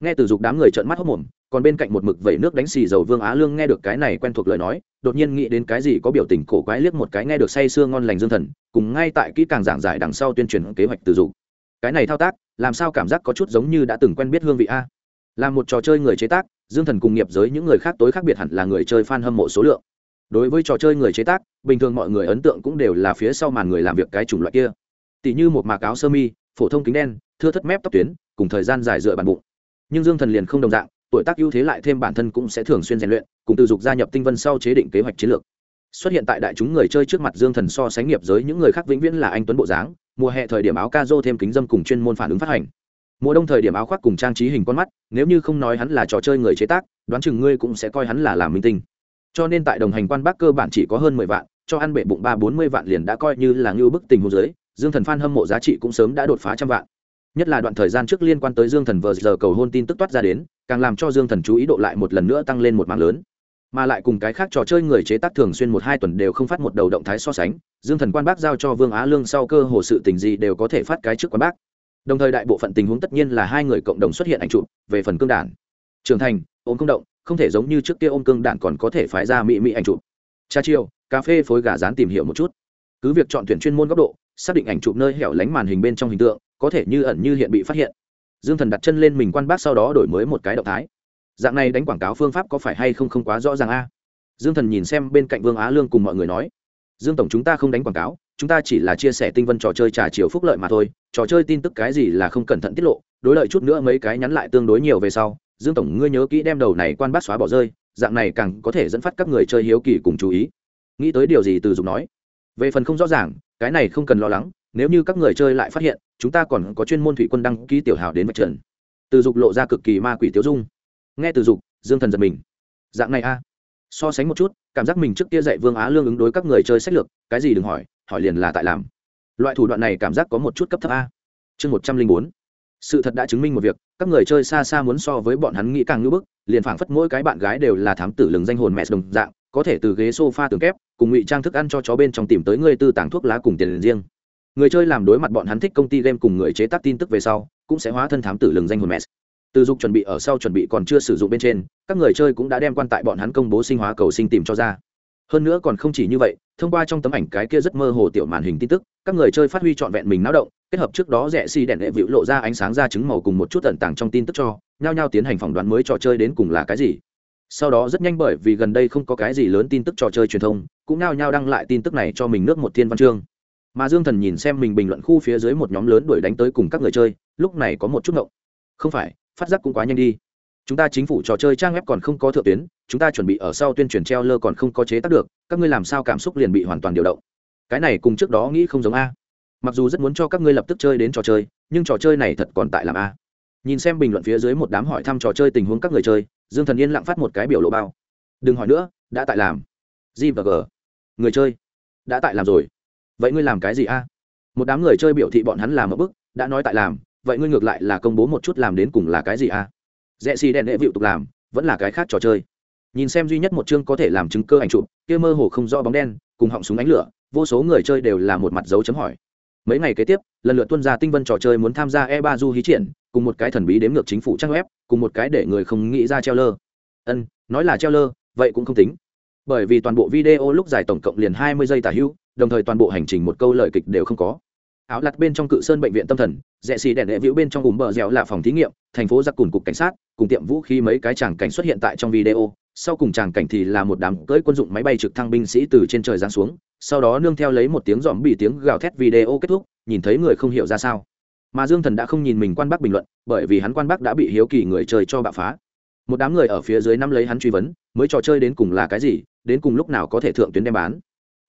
nghe từ dục đám người trợn mắt hốc mồm, còn bên cạnh một mực vẩy nước đánh xì dầu vương á lương nghe được cái này quen thuộc lời nói, đột nhiên nghĩ đến cái gì có biểu tình cổ quái liếc một cái nghe được say sưa ngon lành dương thần, cùng ngay tại kỹ càng giảng giải đằng sau tuyên truyền kế hoạch từ dục. Cái này thao tác, làm sao cảm giác có chút giống như đã từng quen biết hương vị a? Là một trò chơi người chế tác, dương thần cùng nghiệp giới những người khác tối khác biệt hẳn là người chơi fan hâm mộ số lượng. Đối với trò chơi người chế tác, bình thường mọi người ấn tượng cũng đều là phía sau màn người làm việc cái chủng loại kia. Tỷ như một mạc áo sơ mi, phổ thông kính đen, thưa thất mép tóc tuyến, cùng thời gian dài dựa bàn bụng nhưng dương thần liền không đồng dạng, tuổi tác ưu thế lại thêm bản thân cũng sẽ thường xuyên rèn luyện, cùng từ dục gia nhập tinh vân sau chế định kế hoạch chiến lược. Xuất hiện tại đại chúng người chơi trước mặt dương thần so sánh nghiệp giới những người khác vĩnh viễn là anh tuấn bộ dáng, mùa hè thời điểm áo ca dô thêm kính dâm cùng chuyên môn phản ứng phát hành. Mùa đông thời điểm áo khoác cùng trang trí hình con mắt, nếu như không nói hắn là trò chơi người chế tác, đoán chừng ngươi cũng sẽ coi hắn là làm minh tinh. Cho nên tại đồng hành quan bác cơ bản chỉ có hơn mười vạn, cho ăn bệ bụng ba bốn mươi vạn liền đã coi như là ngưu bức tình hồ dưới, dương thần phan hâm mộ giá trị cũng sớm đã đột phá trăm vạn nhất là đoạn thời gian trước liên quan tới dương thần vờ giờ cầu hôn tin tức toát ra đến, càng làm cho dương thần chú ý độ lại một lần nữa tăng lên một mạng lớn. Mà lại cùng cái khác trò chơi người chế tác thường xuyên một hai tuần đều không phát một đầu động thái so sánh, dương thần quan bác giao cho vương á lương sau cơ hồ sự tình gì đều có thể phát cái trước quan bác. Đồng thời đại bộ phận tình huống tất nhiên là hai người cộng đồng xuất hiện ảnh chụp, về phần cương đản. Trưởng thành, ôm công động, không thể giống như trước kia ôm cương đản còn có thể phái ra mỹ mỹ ảnh chụp. Cha chiêu, cà phê phối gà rán tìm hiểu một chút. Cứ việc chọn tuyển chuyên môn góc độ, xác định ảnh chụp nơi hẻo lánh màn hình bên trong hình tượng có thể như ẩn như hiện bị phát hiện. Dương thần đặt chân lên mình quan bác sau đó đổi mới một cái động thái. Dạng này đánh quảng cáo phương pháp có phải hay không không quá rõ ràng a? Dương thần nhìn xem bên cạnh vương á lương cùng mọi người nói, dương tổng chúng ta không đánh quảng cáo, chúng ta chỉ là chia sẻ tinh vân trò chơi trà chiều phúc lợi mà thôi, trò chơi tin tức cái gì là không cẩn thận tiết lộ, đối lợi chút nữa mấy cái nhắn lại tương đối nhiều về sau, dương tổng ngươi nhớ kỹ đem đầu này quan bác xóa bỏ rơi, dạng này càng có thể dẫn phát các người chơi hiếu kỳ cùng chú ý. Nghĩ tới điều gì từ dùng nói. Về phần không rõ ràng, cái này không cần lo lắng, nếu như các người chơi lại phát hiện chúng ta còn có chuyên môn thủy quân đăng ký tiểu hào đến mặt trận từ dục lộ ra cực kỳ ma quỷ tiêu dung. Nghe từ dục, dương thần giật mình. Dạng này a. So sánh một chút, cảm giác mình trước kia dạy vương á lương ứng đối các người chơi sách lược, cái gì đừng hỏi hỏi liền là tại làm. Loại thủ đoạn này cảm giác có một chút cấp thấp a. Chương một trăm linh bốn. Sự thật đã chứng minh một việc, các người chơi xa xa muốn so với bọn hắn nghĩ càng ngưỡng bức, liền phảng phất mỗi cái bạn gái đều là thám tử lừng danh hồn mẹ đồng dạng, có thể từ ghế sofa tường kép, cùng ngụy trang thức ăn cho chó bên trong tìm tới người tư tàng thuốc lá cùng tiền riêng người chơi làm đối mặt bọn hắn thích công ty game cùng người chế tác tin tức về sau, cũng sẽ hóa thân thám tử lừng danh hồn mẹ từ dục chuẩn bị ở sau chuẩn bị còn chưa sử dụng bên trên, các người chơi cũng đã đem quan tại bọn hắn công bố sinh hóa cầu sinh tìm cho ra. Hơn nữa còn không chỉ như vậy, thông qua trong tấm ảnh cái kia rất mơ hồ tiểu màn hình tin tức, các người chơi phát huy trọn vẹn mình náo động, kết hợp trước đó rẻ xi、si、đèn đèn vịu lộ ra ánh sáng ra trứng màu cùng một chút tận tàng trong tin tức cho, nhao nhao tiến hành phỏng đoán mới trò chơi đến cùng là cái gì. Sau đó rất nhanh bởi vì gần đây không có cái gì lớn tin tức trò chơi truyền thông, cũng nhao nhao đăng lại tin tức này cho mình nước một thiên văn chương mà dương thần nhìn xem mình bình luận khu phía dưới một nhóm lớn đuổi đánh tới cùng các người chơi, lúc này có một chút ngộng. Không phải, phát giác cũng quá nhanh đi. Chúng ta chính phủ trò chơi trang web còn không có thượng tuyến, chúng ta chuẩn bị ở sau tuyên truyền treo lơ còn không có chế tác được, các ngươi làm sao cảm xúc liền bị hoàn toàn điều động? Cái này cùng trước đó nghĩ không giống a. Mặc dù rất muốn cho các ngươi lập tức chơi đến trò chơi, nhưng trò chơi này thật còn tại làm a. Nhìn xem bình luận phía dưới một đám hỏi thăm trò chơi tình huống các người chơi, dương thần yên lặng phát một cái biểu lộ bao. Đừng hỏi nữa, đã tại làm. G và g. Người chơi, đã tại làm rồi vậy ngươi làm cái gì a? Một đám người chơi biểu thị bọn hắn làm ở bức, đã nói tại làm, vậy ngươi ngược lại là công bố một chút làm đến cùng là cái gì a? Rẽ xì đèn đệ vịu tục làm, vẫn là cái khác trò chơi. Nhìn xem duy nhất một chương có thể làm chứng cơ ảnh chụp, kia mơ hồ không rõ bóng đen, cùng họng súng ánh lửa, vô số người chơi đều là một mặt dấu chấm hỏi. Mấy ngày kế tiếp, lần lượt tuân ra tinh vân trò chơi muốn tham gia e ba du hí triển, cùng một cái thần bí đếm ngược chính phủ trang web, cùng một cái để người không nghĩ ra treo lơ. Ân, nói là treo lơ, vậy cũng không tính. Bởi vì toàn bộ video lúc dài tổng cộng liền hai mươi giây tả hữu đồng thời toàn bộ hành trình một câu lời kịch đều không có. Áo lặt bên trong cự sơn bệnh viện tâm thần, rẽ xì đèn đệ vĩu bên trong ùm bờ dẻo là phòng thí nghiệm, thành phố giặc cùn cục cảnh sát, cùng tiệm vũ khí mấy cái tràng cảnh xuất hiện tại trong video. Sau cùng tràng cảnh thì là một đám cưỡi quân dụng máy bay trực thăng binh sĩ từ trên trời giáng xuống, sau đó nương theo lấy một tiếng dòm bị tiếng gào thét video kết thúc, nhìn thấy người không hiểu ra sao. Mà dương thần đã không nhìn mình quan bác bình luận, bởi vì hắn quan bác đã bị hiếu kỳ người chơi cho bạo phá. Một đám người ở phía dưới nắm lấy hắn truy vấn, mới trò chơi đến cùng là cái gì, đến cùng lúc nào có thể thượng tuyến đem bán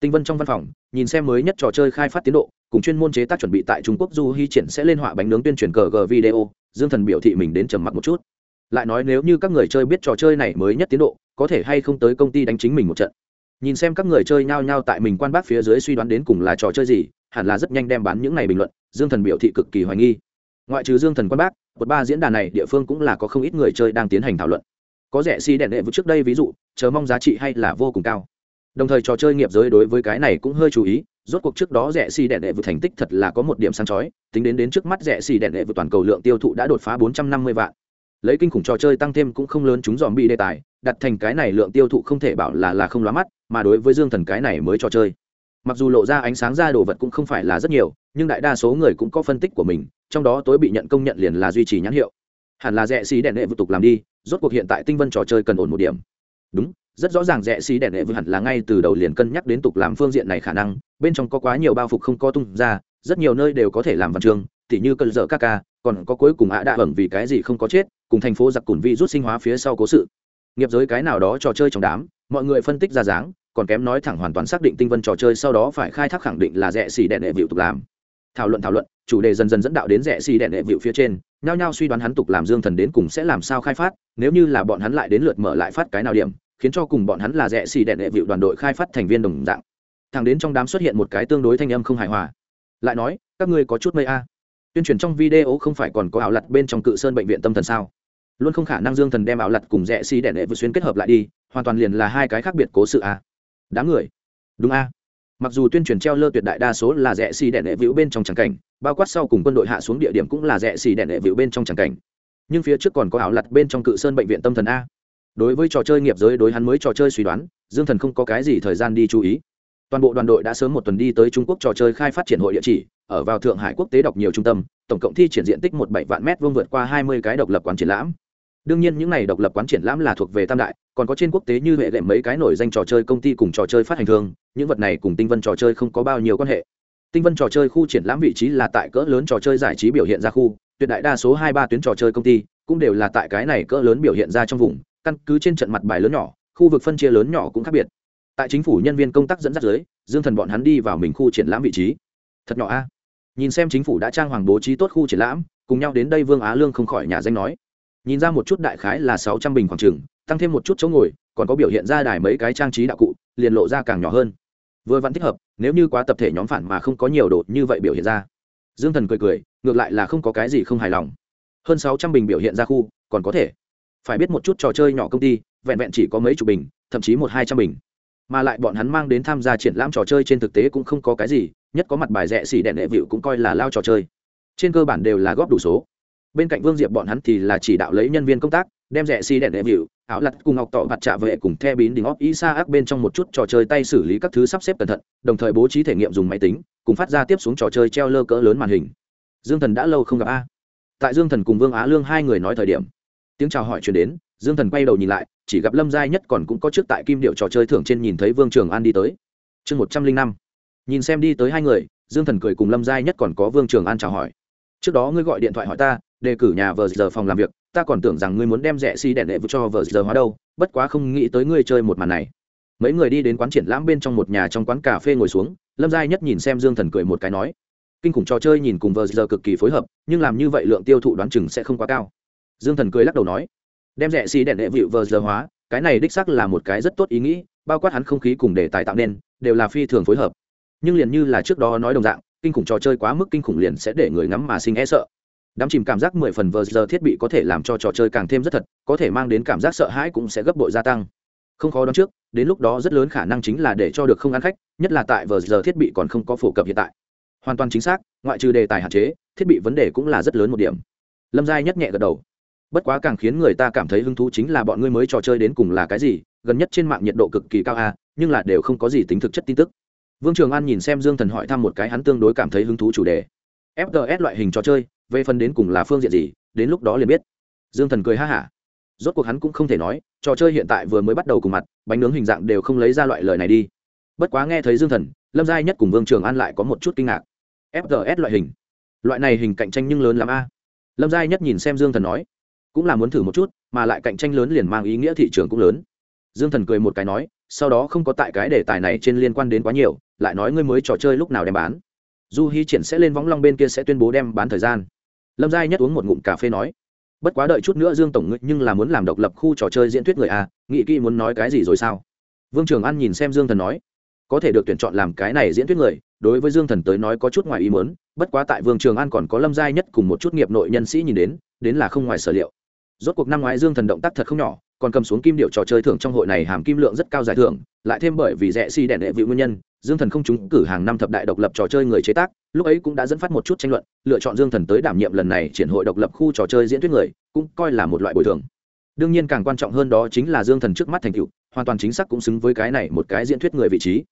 tinh vân trong văn phòng, nhìn xem mới nhất trò chơi khai phát tiến độ, cùng chuyên môn chế tác chuẩn bị tại trung quốc du hy triển sẽ lên họa bánh nướng tuyên truyền cờ g video, dương thần biểu thị mình đến trầm mặc một chút. Lại nói nếu như các người chơi biết trò chơi này mới nhất tiến độ, có thể hay không tới công ty đánh chính mình một trận. Nhìn xem các người chơi nhao nhao tại mình quan bác phía dưới suy đoán đến cùng là trò chơi gì, hẳn là rất nhanh đem bán những này bình luận, dương thần biểu thị cực kỳ hoài nghi. Ngoại trừ dương thần quan bác một ba diễn đàn này địa phương cũng là có không ít người chơi đang tiến hành thảo luận. Có rẻ si đèn đệ vượt trước đây ví dụ, chờ mong giá trị hay là vô cùng cao đồng thời trò chơi nghiệp giới đối với cái này cũng hơi chú ý, rốt cuộc trước đó rẻ xì đẹn đệ vượt thành tích thật là có một điểm sáng chói, tính đến đến trước mắt rẻ xì đẹn đệ vượt toàn cầu lượng tiêu thụ đã đột phá 450 vạn. Lấy kinh khủng trò chơi tăng thêm cũng không lớn chúng dòm bị đề tài, đặt thành cái này lượng tiêu thụ không thể bảo là là không lóa mắt, mà đối với dương thần cái này mới trò chơi. Mặc dù lộ ra ánh sáng ra đồ vật cũng không phải là rất nhiều, nhưng đại đa số người cũng có phân tích của mình, trong đó tối bị nhận công nhận liền là duy trì nhãn hiệu. Hẳn là rẻ xì đèn đệ vượt tục làm đi, rốt cuộc hiện tại tinh vân trò chơi cần ổn một điểm. Đúng rất rõ ràng rẽ xì đèn đệ vừa hẳn là ngay từ đầu liền cân nhắc đến tục làm phương diện này khả năng, bên trong có quá nhiều bao phục không có tung ra, rất nhiều nơi đều có thể làm văn chương, tỉ như cơn dở các ca, còn có cuối cùng ạ đạ ẩn vì cái gì không có chết, cùng thành phố giặc cùn vi rút sinh hóa phía sau cố sự. Nghiệp giới cái nào đó trò chơi trong đám, mọi người phân tích ra dáng, còn kém nói thẳng hoàn toàn xác định tinh vân trò chơi sau đó phải khai thác khẳng định là rẻ xì đèn đệ vịu tục làm. Thảo luận thảo luận, chủ đề dần dần dẫn đạo đến rẻ xì đèn đệ vịu phía trên, nhao nhao suy đoán hắn tục làm dương thần đến cùng sẽ làm sao khai phát, nếu như là bọn hắn lại đến lượt mở lại phát cái nào điểm khiến cho cùng bọn hắn là rẻ xì đẹn đệ vịu đoàn đội khai phát thành viên đồng dạng. Thằng đến trong đám xuất hiện một cái tương đối thanh âm không hài hòa. Lại nói, các ngươi có chút mây a. Tuyên truyền trong video không phải còn có ảo lặt bên trong cự sơn bệnh viện tâm thần sao? Luôn không khả năng dương thần đem ảo lặt cùng rẽ xi đẻ đệ vừa xuyên kết hợp lại đi, hoàn toàn liền là hai cái khác biệt cố sự a. Đám người. Đúng a. Mặc dù tuyên truyền treo lơ tuyệt đại đa số là rẽ xi đẻ đệ vĩu bên trong tràng cảnh, bao quát sau cùng quân đội hạ xuống địa điểm cũng là rẽ xi đẻ đệ vĩu bên trong tràng cảnh. Nhưng phía trước còn có ảo lặt bên trong cự sơn bệnh viện tâm thần a đối với trò chơi nghiệp giới đối hắn mới trò chơi suy đoán, dương thần không có cái gì thời gian đi chú ý. Toàn bộ đoàn đội đã sớm một tuần đi tới trung quốc trò chơi khai phát triển hội địa chỉ, ở vào thượng hải quốc tế đọc nhiều trung tâm, tổng cộng thi triển diện tích một bảy vạn mét vuông vượt qua hai mươi cái độc lập quán triển lãm. Đương nhiên những này độc lập quán triển lãm là thuộc về tam đại, còn có trên quốc tế như hệ lệ mấy cái nổi danh trò chơi công ty cùng trò chơi phát hành thương, những vật này cùng tinh vân trò chơi không có bao nhiêu quan hệ. Tinh vân trò chơi khu triển lãm vị trí là tại cỡ lớn trò chơi giải trí biểu hiện ra khu, tuyệt đại đa số hai ba tuyến trò chơi công ty cũng đều là tại cái này cỡ lớn biểu hiện ra trong vùng căn cứ trên trận mặt bài lớn nhỏ khu vực phân chia lớn nhỏ cũng khác biệt. Tại chính phủ nhân viên công tác dẫn dắt giới, dương thần bọn hắn đi vào mình khu triển lãm vị trí. Thật nhỏ a. Nhìn xem chính phủ đã trang hoàng bố trí tốt khu triển lãm cùng nhau đến đây vương á lương không khỏi nhà danh nói. Nhìn ra một chút đại khái là sáu trăm bình khoảng trừng tăng thêm một chút chỗ ngồi còn có biểu hiện ra đài mấy cái trang trí đạo cụ liền lộ ra càng nhỏ hơn. Vừa vẫn thích hợp nếu như quá tập thể nhóm phản mà không có nhiều đồ như vậy biểu hiện ra. Dương thần cười cười ngược lại là không có cái gì không hài lòng. Hơn sáu trăm bình biểu hiện ra khu còn có thể phải biết một chút trò chơi nhỏ công ty, vẹn vẹn chỉ có mấy chục bình, thậm chí một hai trăm bình. Mà lại bọn hắn mang đến tham gia triển lãm trò chơi trên thực tế cũng không có cái gì, nhất có mặt bài rẻ xỉ đèn đệ vịu cũng coi là lao trò chơi. Trên cơ bản đều là góp đủ số. Bên cạnh vương diệp bọn hắn thì là chỉ đạo lấy nhân viên công tác, đem rẻ xỉ đèn đệ vịu, áo lặt cùng ngọc tỏ mặt trạ vệ cùng the bín đình óc ý xa ác bên trong một chút trò chơi tay xử lý các thứ sắp xếp cẩn thận, đồng thời bố trí thể nghiệm dùng máy tính, cùng phát ra tiếp xuống trò chơi treo lơ cỡ lớn màn hình. Dương thần đã lâu không gặp a. Tại dương thần cùng vương á lương hai người nói thời điểm tiếng chào hỏi chuyển đến, dương thần quay đầu nhìn lại, chỉ gặp lâm giai nhất còn cũng có trước tại kim điệu trò chơi thưởng trên nhìn thấy vương trường an đi tới. Chương một trăm linh năm. Nhìn xem đi tới hai người, dương thần cười cùng lâm giai nhất còn có vương trường an chào hỏi. Trước đó ngươi gọi điện thoại hỏi ta, đề cử nhà vờ giờ phòng làm việc, ta còn tưởng rằng ngươi muốn đem rẻ xi、si、đèn đèn đệ cho vờ giờ hóa đâu, bất quá không nghĩ tới ngươi chơi một màn này. Mấy người đi đến quán triển lãm bên trong một nhà trong quán cà phê ngồi xuống, lâm giai nhất nhìn xem dương thần cười một cái nói, kinh khủng trò chơi nhìn cùng vờ giờ cực kỳ phối hợp, nhưng làm như vậy lượng tiêu thụ đoán chừng sẽ không quá cao dương thần cười lắc đầu nói, đem rẻ xì đèn đệ vịu vờ giờ hóa, cái này đích sắc là một cái rất tốt ý nghĩ, bao quát hắn không khí cùng đề tài tạo nên, đều là phi thường phối hợp. Nhưng liền như là trước đó nói đồng dạng, kinh khủng trò chơi quá mức kinh khủng liền sẽ để người ngắm mà sinh e sợ. Đám chìm cảm giác mười phần vờ giờ thiết bị có thể làm cho trò chơi càng thêm rất thật, có thể mang đến cảm giác sợ hãi cũng sẽ gấp bội gia tăng. Không khó đoán trước, đến lúc đó rất lớn khả năng chính là để cho được không ăn khách, nhất là tại vờ giờ thiết bị còn không có phổ cập hiện tại. Hoàn toàn chính xác, ngoại trừ đề tài hạn chế, thiết bị vấn đề cũng là rất lớn một điểm. Lâm giai nhất nhẹ gật đầu bất quá càng khiến người ta cảm thấy hứng thú chính là bọn ngươi mới trò chơi đến cùng là cái gì, gần nhất trên mạng nhiệt độ cực kỳ cao a, nhưng là đều không có gì tính thực chất tin tức. Vương trường an nhìn xem dương thần hỏi thăm một cái hắn tương đối cảm thấy hứng thú chủ đề. Fts loại hình trò chơi, về phần đến cùng là phương diện gì, đến lúc đó liền biết. Dương thần cười ha hả. Rốt cuộc hắn cũng không thể nói, trò chơi hiện tại vừa mới bắt đầu cùng mặt, bánh nướng hình dạng đều không lấy ra loại lời này đi. Bất quá nghe thấy dương thần, lâm giai nhất cùng vương trường an lại có một chút kinh ngạc. Fts loại hình. Loại này hình cạnh tranh nhưng lớn lắm a. Lâm giai nhất nhìn xem dương thần nói cũng là muốn thử một chút, mà lại cạnh tranh lớn liền mang ý nghĩa thị trường cũng lớn. Dương thần cười một cái nói, sau đó không có tại cái đề tài này trên liên quan đến quá nhiều, lại nói ngươi mới trò chơi lúc nào đem bán. Du hy triển sẽ lên võng long bên kia sẽ tuyên bố đem bán thời gian. Lâm giai nhất uống một ngụm cà phê nói, bất quá đợi chút nữa dương tổng ngự nhưng là muốn làm độc lập khu trò chơi diễn thuyết người a nghị kỹ muốn nói cái gì rồi sao? Vương trường an nhìn xem dương thần nói, có thể được tuyển chọn làm cái này diễn thuyết người, đối với dương thần tới nói có chút ngoài ý muốn, bất quá tại vương trường an còn có lâm giai nhất cùng một chút nghiệp nội nhân sĩ nhìn đến đến là không ngoài sở liệu rốt cuộc năm ngoái dương thần động tác thật không nhỏ, còn cầm xuống kim điệu trò chơi thưởng trong hội này hàm kim lượng rất cao giải thưởng, lại thêm bởi vì rẻ si đèn đệ vị nguyên nhân, dương thần không trúng cử hàng năm thập đại độc lập trò chơi người chế tác, lúc ấy cũng đã dẫn phát một chút tranh luận, lựa chọn dương thần tới đảm nhiệm lần này triển hội độc lập khu trò chơi diễn thuyết người, cũng coi là một loại bồi thường. Đương nhiên càng quan trọng hơn đó chính là dương thần trước mắt thành tựu, hoàn toàn chính xác cũng xứng với cái này một cái diễn thuyết người vị trí.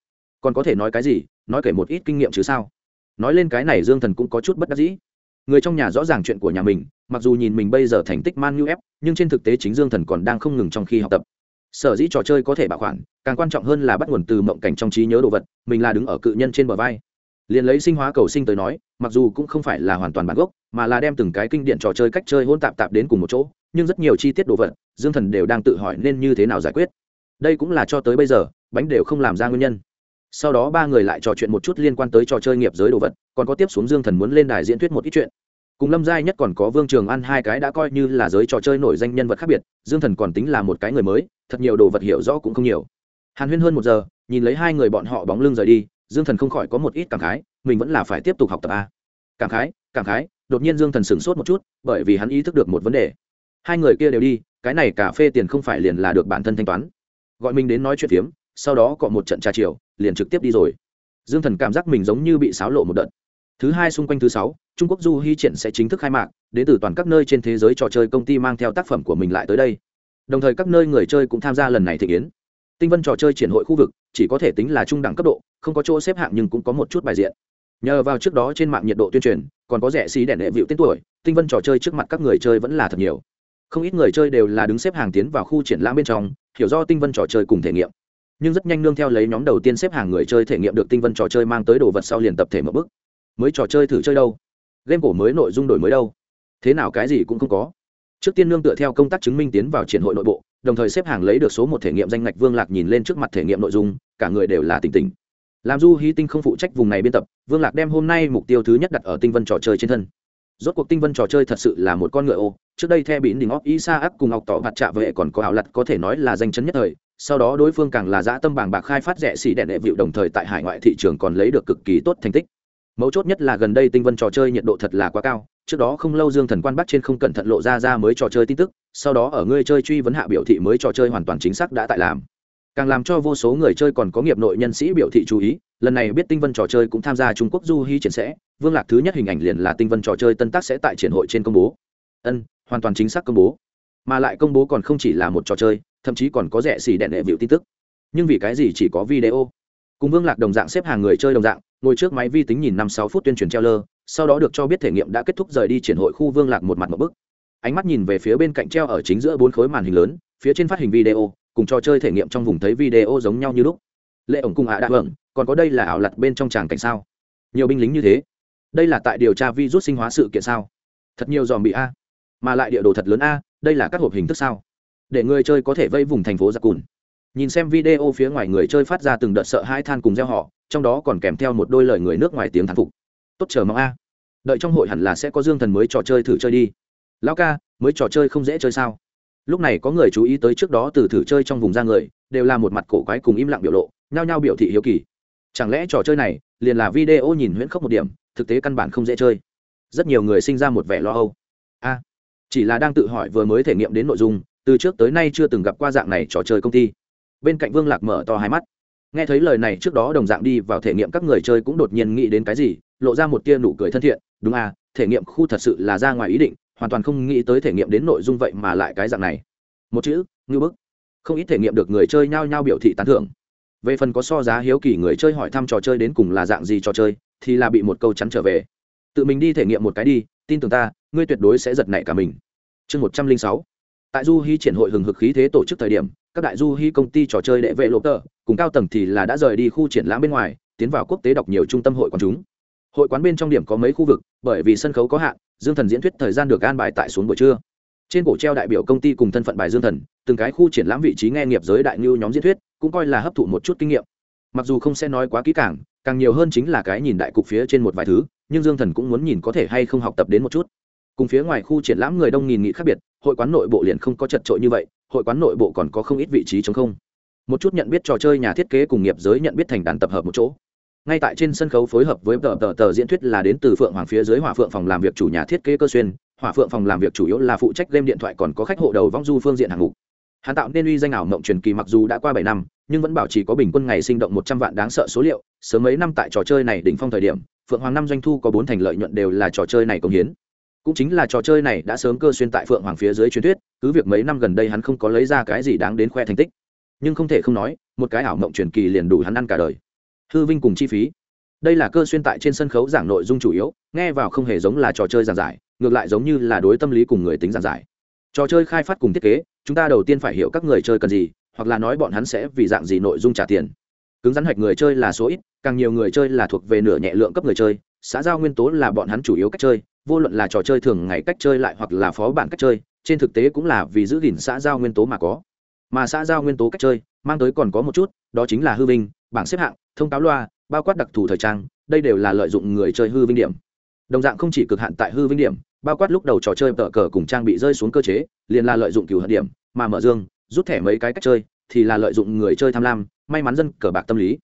Còn có thể nói cái gì, nói kể một ít kinh nghiệm chứ sao? Nói lên cái này dương thần cũng có chút bất đắc dĩ. Người trong nhà rõ ràng chuyện của nhà mình mặc dù nhìn mình bây giờ thành tích man nhu ép nhưng trên thực tế chính dương thần còn đang không ngừng trong khi học tập. Sở dĩ trò chơi có thể bảo quản, càng quan trọng hơn là bắt nguồn từ mộng cảnh trong trí nhớ đồ vật, mình là đứng ở cự nhân trên bờ vai. Liền lấy sinh hóa cầu sinh tới nói, mặc dù cũng không phải là hoàn toàn bản gốc, mà là đem từng cái kinh điển trò chơi cách chơi hôn tạp tạp đến cùng một chỗ, nhưng rất nhiều chi tiết đồ vật, dương thần đều đang tự hỏi nên như thế nào giải quyết. Đây cũng là cho tới bây giờ, bánh đều không làm ra nguyên nhân. Sau đó ba người lại trò chuyện một chút liên quan tới trò chơi nghiệp giới đồ vật, còn có tiếp xuống dương thần muốn lên đài diễn thuyết một ít chuyện cùng lâm giai nhất còn có vương trường ăn hai cái đã coi như là giới trò chơi nổi danh nhân vật khác biệt, dương thần còn tính là một cái người mới, thật nhiều đồ vật hiểu rõ cũng không nhiều. Hàn huyên hơn một giờ, nhìn lấy hai người bọn họ bóng lưng rời đi, dương thần không khỏi có một ít cảm khái, mình vẫn là phải tiếp tục học tập a. Cảm khái cảm khái, đột nhiên dương thần sửng sốt một chút, bởi vì hắn ý thức được một vấn đề. Hai người kia đều đi, cái này cà phê tiền không phải liền là được bản thân thanh toán. Gọi mình đến nói chuyện phiếm, sau đó cọ một trận trà chiều, liền trực tiếp đi rồi. Dương thần cảm giác mình giống như bị xáo lộ một đợt thứ hai xung quanh thứ sáu, trung quốc du hy triển sẽ chính thức khai mạc, đến từ toàn các nơi trên thế giới trò chơi công ty mang theo tác phẩm của mình lại tới đây. Đồng thời các nơi người chơi cũng tham gia lần này thị kiến tinh vân trò chơi triển hội khu vực, chỉ có thể tính là trung đẳng cấp độ, không có chỗ xếp hạng nhưng cũng có một chút bài diện. Nhờ vào trước đó trên mạng nhiệt độ tuyên truyền, còn có rẻ xí đèn đệ vịu tên tuổi, tinh vân trò chơi trước mặt các người chơi vẫn là thật nhiều. Không ít người chơi đều là đứng xếp hàng tiến vào khu triển lãm bên trong, hiểu do tinh vân trò chơi cùng thể nghiệm. Nhưng rất nhanh nương theo lấy nhóm đầu tiên xếp hàng người chơi thể nghiệm được tinh vân trò chơi mang tới đồ vật sau liền tập thể một bước mới trò chơi thử chơi đâu. Game cổ mới nội dung đổi mới đâu. Thế nào cái gì cũng không có. Trước tiên nương tựa theo công tác chứng minh tiến vào triển hội nội bộ, đồng thời xếp hàng lấy được số một thể nghiệm danh ngạch vương lạc nhìn lên trước mặt thể nghiệm nội dung, cả người đều là tỉnh tỉnh. Làm du hy tinh không phụ trách vùng này biên tập, vương lạc đem hôm nay mục tiêu thứ nhất đặt ở tinh vân trò chơi trên thân. Rốt cuộc tinh vân trò chơi thật sự là một con ngựa ô, trước đây theo bỉn đình óc isa áp cùng ngọc tỏ mặt trạ vệ còn có ảo lặt có thể nói là danh chấn nhất thời, sau đó đối phương càng là dã tâm bảng bạc khai phát rẻ xỉ đẻ đệ vịu đồng thời tại hải ngoại thị trường còn lấy được cực kỳ tốt thành tích mấu chốt nhất là gần đây tinh vân trò chơi nhiệt độ thật là quá cao, trước đó không lâu dương thần quan bắt trên không cẩn thận lộ ra ra mới trò chơi tin tức, sau đó ở ngươi chơi truy vấn hạ biểu thị mới trò chơi hoàn toàn chính xác đã tại làm. Càng làm cho vô số người chơi còn có nghiệp nội nhân sĩ biểu thị chú ý, lần này biết tinh vân trò chơi cũng tham gia trung quốc du hy triển sẽ, vương lạc thứ nhất hình ảnh liền là tinh vân trò chơi tân tác sẽ tại triển hội trên công bố. Ân, hoàn toàn chính xác công bố. Mà lại công bố còn không chỉ là một trò chơi, thậm chí còn có rẻ xỉ đèn đệ vịu tin tức. Nhưng vì cái gì chỉ có video? Cùng vương lạc đồng dạng xếp hàng người chơi đồng dạng, ngồi trước máy vi tính nhìn năm sáu phút tuyên truyền treo lơ sau đó được cho biết thể nghiệm đã kết thúc rời đi triển hội khu vương lạc một mặt một bức. Ánh mắt nhìn về phía bên cạnh treo ở chính giữa bốn khối màn hình lớn, phía trên phát hình video, cùng trò chơi thể nghiệm trong vùng thấy video giống nhau như lúc. Lệ ổng cùng ạ đã vâng còn có đây là ảo lặt bên trong tràng cảnh sao? Nhiều binh lính như thế. Đây là tại điều tra virus sinh hóa sự kiện sao? Thật nhiều dòm bị a. Mà lại địa đồ thật lớn a, đây là các hộp hình thức sao? Để người chơi có thể vây vùng thành phố giặc cùn nhìn xem video phía ngoài người chơi phát ra từng đợt sợ hai than cùng gieo họ trong đó còn kèm theo một đôi lời người nước ngoài tiếng thán phục. Tốt, chờ mong a. Đợi trong hội hẳn là sẽ có dương thần mới trò chơi thử chơi đi. Lão ca, mới trò chơi không dễ chơi sao? Lúc này có người chú ý tới trước đó từ thử chơi trong vùng ra người, đều là một mặt cổ quái cùng im lặng biểu lộ, nhao nhao biểu thị hiếu kỳ. Chẳng lẽ trò chơi này liền là video nhìn huyễn khốc một điểm, thực tế căn bản không dễ chơi. Rất nhiều người sinh ra một vẻ lo âu. A, chỉ là đang tự hỏi vừa mới thể nghiệm đến nội dung, từ trước tới nay chưa từng gặp qua dạng này trò chơi công ty bên cạnh vương lạc mở to hai mắt. Nghe thấy lời này trước đó đồng dạng đi vào thể nghiệm các người chơi cũng đột nhiên nghĩ đến cái gì, lộ ra một tia nụ cười thân thiện. Đúng à thể nghiệm khu thật sự là ra ngoài ý định, hoàn toàn không nghĩ tới thể nghiệm đến nội dung vậy mà lại cái dạng này. Một chữ ngư bức. Không ít thể nghiệm được người chơi nhao nhao biểu thị tán thưởng. Về phần có so giá hiếu kỳ người chơi hỏi thăm trò chơi đến cùng là dạng gì trò chơi, thì là bị một câu chắn trở về. Tự mình đi thể nghiệm một cái đi, tin tưởng ta, ngươi tuyệt đối sẽ giật nảy cả mình. Chương một trăm linh sáu. Tại du hy triển hội hừng hực khí thế tổ chức thời điểm các đại du hy công ty trò chơi đệ vệ lộp tờ, cùng cao tầng thì là đã rời đi khu triển lãm bên ngoài, tiến vào quốc tế đọc nhiều trung tâm hội quán chúng. Hội quán bên trong điểm có mấy khu vực, bởi vì sân khấu có hạn, dương thần diễn thuyết thời gian được an bài tại xuống buổi trưa. Trên cổ treo đại biểu công ty cùng thân phận bài dương thần, từng cái khu triển lãm vị trí nghe nghiệp giới đại ngưu nhóm diễn thuyết, cũng coi là hấp thụ một chút kinh nghiệm. Mặc dù không sẽ nói quá kỹ càng càng nhiều hơn chính là cái nhìn đại cục phía trên một vài thứ, nhưng dương thần cũng muốn nhìn có thể hay không học tập đến một chút. Cùng phía ngoài khu triển lãm người đông nghìn nghị khác biệt, hội quán nội bộ liền không có chật trội như vậy hội quán nội bộ còn có không ít vị trí chống không. Một chút nhận biết trò chơi nhà thiết kế cùng nghiệp giới nhận biết thành đàn tập hợp một chỗ. Ngay tại trên sân khấu phối hợp với tờ tờ tờ diễn thuyết là đến từ phượng hoàng phía dưới hỏa phượng phòng làm việc chủ nhà thiết kế cơ xuyên, hỏa phượng phòng làm việc chủ yếu là phụ trách game điện thoại còn có khách hộ đầu vong du phương diện hạng mục. Hắn tạo nên uy danh ảo mộng truyền kỳ mặc dù đã qua bảy năm, nhưng vẫn bảo trì có bình quân ngày sinh động một trăm vạn đáng sợ số liệu. Sớm mấy năm tại trò chơi này đỉnh phong thời điểm, phượng hoàng năm doanh thu có bốn thành lợi nhuận đều là trò chơi này công hiến. Cũng chính là trò chơi này đã sớm cơ xuyên tại phượng hoàng phía dưới truyền thuyết cứ việc mấy năm gần đây hắn không có lấy ra cái gì đáng đến khoe thành tích, nhưng không thể không nói, một cái ảo mộng truyền kỳ liền đủ hắn ăn cả đời. Hư vinh cùng chi phí. Đây là cơ xuyên tại trên sân khấu giảng nội dung chủ yếu, nghe vào không hề giống là trò chơi giảng giải, ngược lại giống như là đối tâm lý cùng người tính giảng giải. Trò chơi khai phát cùng thiết kế, chúng ta đầu tiên phải hiểu các người chơi cần gì, hoặc là nói bọn hắn sẽ vì dạng gì nội dung trả tiền. Cứng rắn hạch người chơi là số ít, càng nhiều người chơi là thuộc về nửa nhẹ lượng cấp người chơi, xã giao nguyên tố là bọn hắn chủ yếu cách chơi vô luận là trò chơi thường ngày cách chơi lại hoặc là phó bản cách chơi, trên thực tế cũng là vì giữ gìn xã giao nguyên tố mà có. Mà xã giao nguyên tố cách chơi mang tới còn có một chút, đó chính là hư vinh, bảng xếp hạng, thông cáo loa, bao quát đặc thù thời trang, đây đều là lợi dụng người chơi hư vinh điểm. Đồng dạng không chỉ cực hạn tại hư vinh điểm, bao quát lúc đầu trò chơi tờ cờ cùng trang bị rơi xuống cơ chế, liền là lợi dụng cửu hận điểm, mà mở dương, rút thẻ mấy cái cách chơi, thì là lợi dụng người chơi tham lam, may mắn dân cờ bạc tâm lý.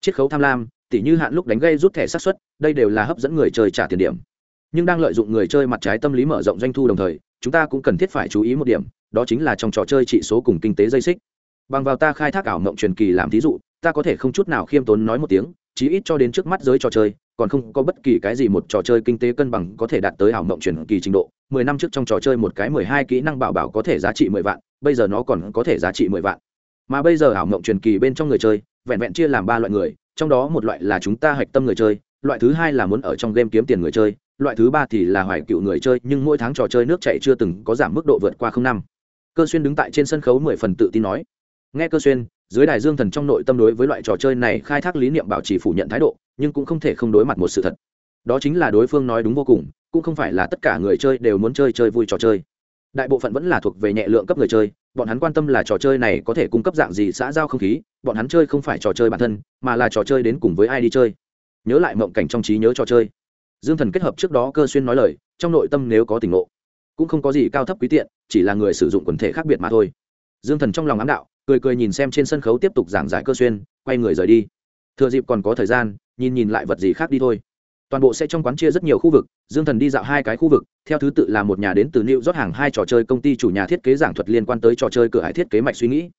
Chiết khấu tham lam, tỉ như hạn lúc đánh gây rút thẻ xác suất, đây đều là hấp dẫn người chơi trả tiền điểm nhưng đang lợi dụng người chơi mặt trái tâm lý mở rộng doanh thu đồng thời, chúng ta cũng cần thiết phải chú ý một điểm, đó chính là trong trò chơi trị số cùng kinh tế dây xích. Bằng vào ta khai thác ảo mộng truyền kỳ làm thí dụ, ta có thể không chút nào khiêm tốn nói một tiếng, chí ít cho đến trước mắt giới trò chơi, còn không có bất kỳ cái gì một trò chơi kinh tế cân bằng có thể đạt tới ảo mộng truyền kỳ trình độ. Mười năm trước trong trò chơi một cái mười hai kỹ năng bảo bảo có thể giá trị mười vạn, bây giờ nó còn có thể giá trị mười vạn. Mà bây giờ ảo mộng truyền kỳ bên trong người chơi, vẹn vẹn chia làm ba loại người, trong đó một loại là chúng ta hạch tâm người chơi, loại thứ hai là muốn ở trong game kiếm tiền người chơi loại thứ ba thì là hoài cựu người chơi, nhưng mỗi tháng trò chơi nước chạy chưa từng có giảm mức độ vượt qua không năm. Cơ xuyên đứng tại trên sân khấu mười phần tự tin nói. Nghe cơ xuyên, dưới đài dương thần trong nội tâm đối với loại trò chơi này khai thác lý niệm bảo trì phủ nhận thái độ, nhưng cũng không thể không đối mặt một sự thật. Đó chính là đối phương nói đúng vô cùng, cũng không phải là tất cả người chơi đều muốn chơi chơi vui trò chơi. Đại bộ phận vẫn là thuộc về nhẹ lượng cấp người chơi, bọn hắn quan tâm là trò chơi này có thể cung cấp dạng gì xã giao không khí, bọn hắn chơi không phải trò chơi bản thân, mà là trò chơi đến cùng với ai đi chơi. Nhớ lại mộng cảnh trong trí nhớ trò chơi dương thần kết hợp trước đó cơ xuyên nói lời, trong nội tâm nếu có tình ngộ, cũng không có gì cao thấp quý tiện, chỉ là người sử dụng quần thể khác biệt mà thôi. Dương thần trong lòng ám đạo, cười cười nhìn xem trên sân khấu tiếp tục giảng giải cơ xuyên, quay người rời đi. Thừa dịp còn có thời gian, nhìn nhìn lại vật gì khác đi thôi. Toàn bộ sẽ trong quán chia rất nhiều khu vực, dương thần đi dạo hai cái khu vực, theo thứ tự là một nhà đến từ new rót hàng hai trò chơi công ty chủ nhà thiết kế giảng thuật liên quan tới trò chơi cửa hải thiết kế mạch suy nghĩ.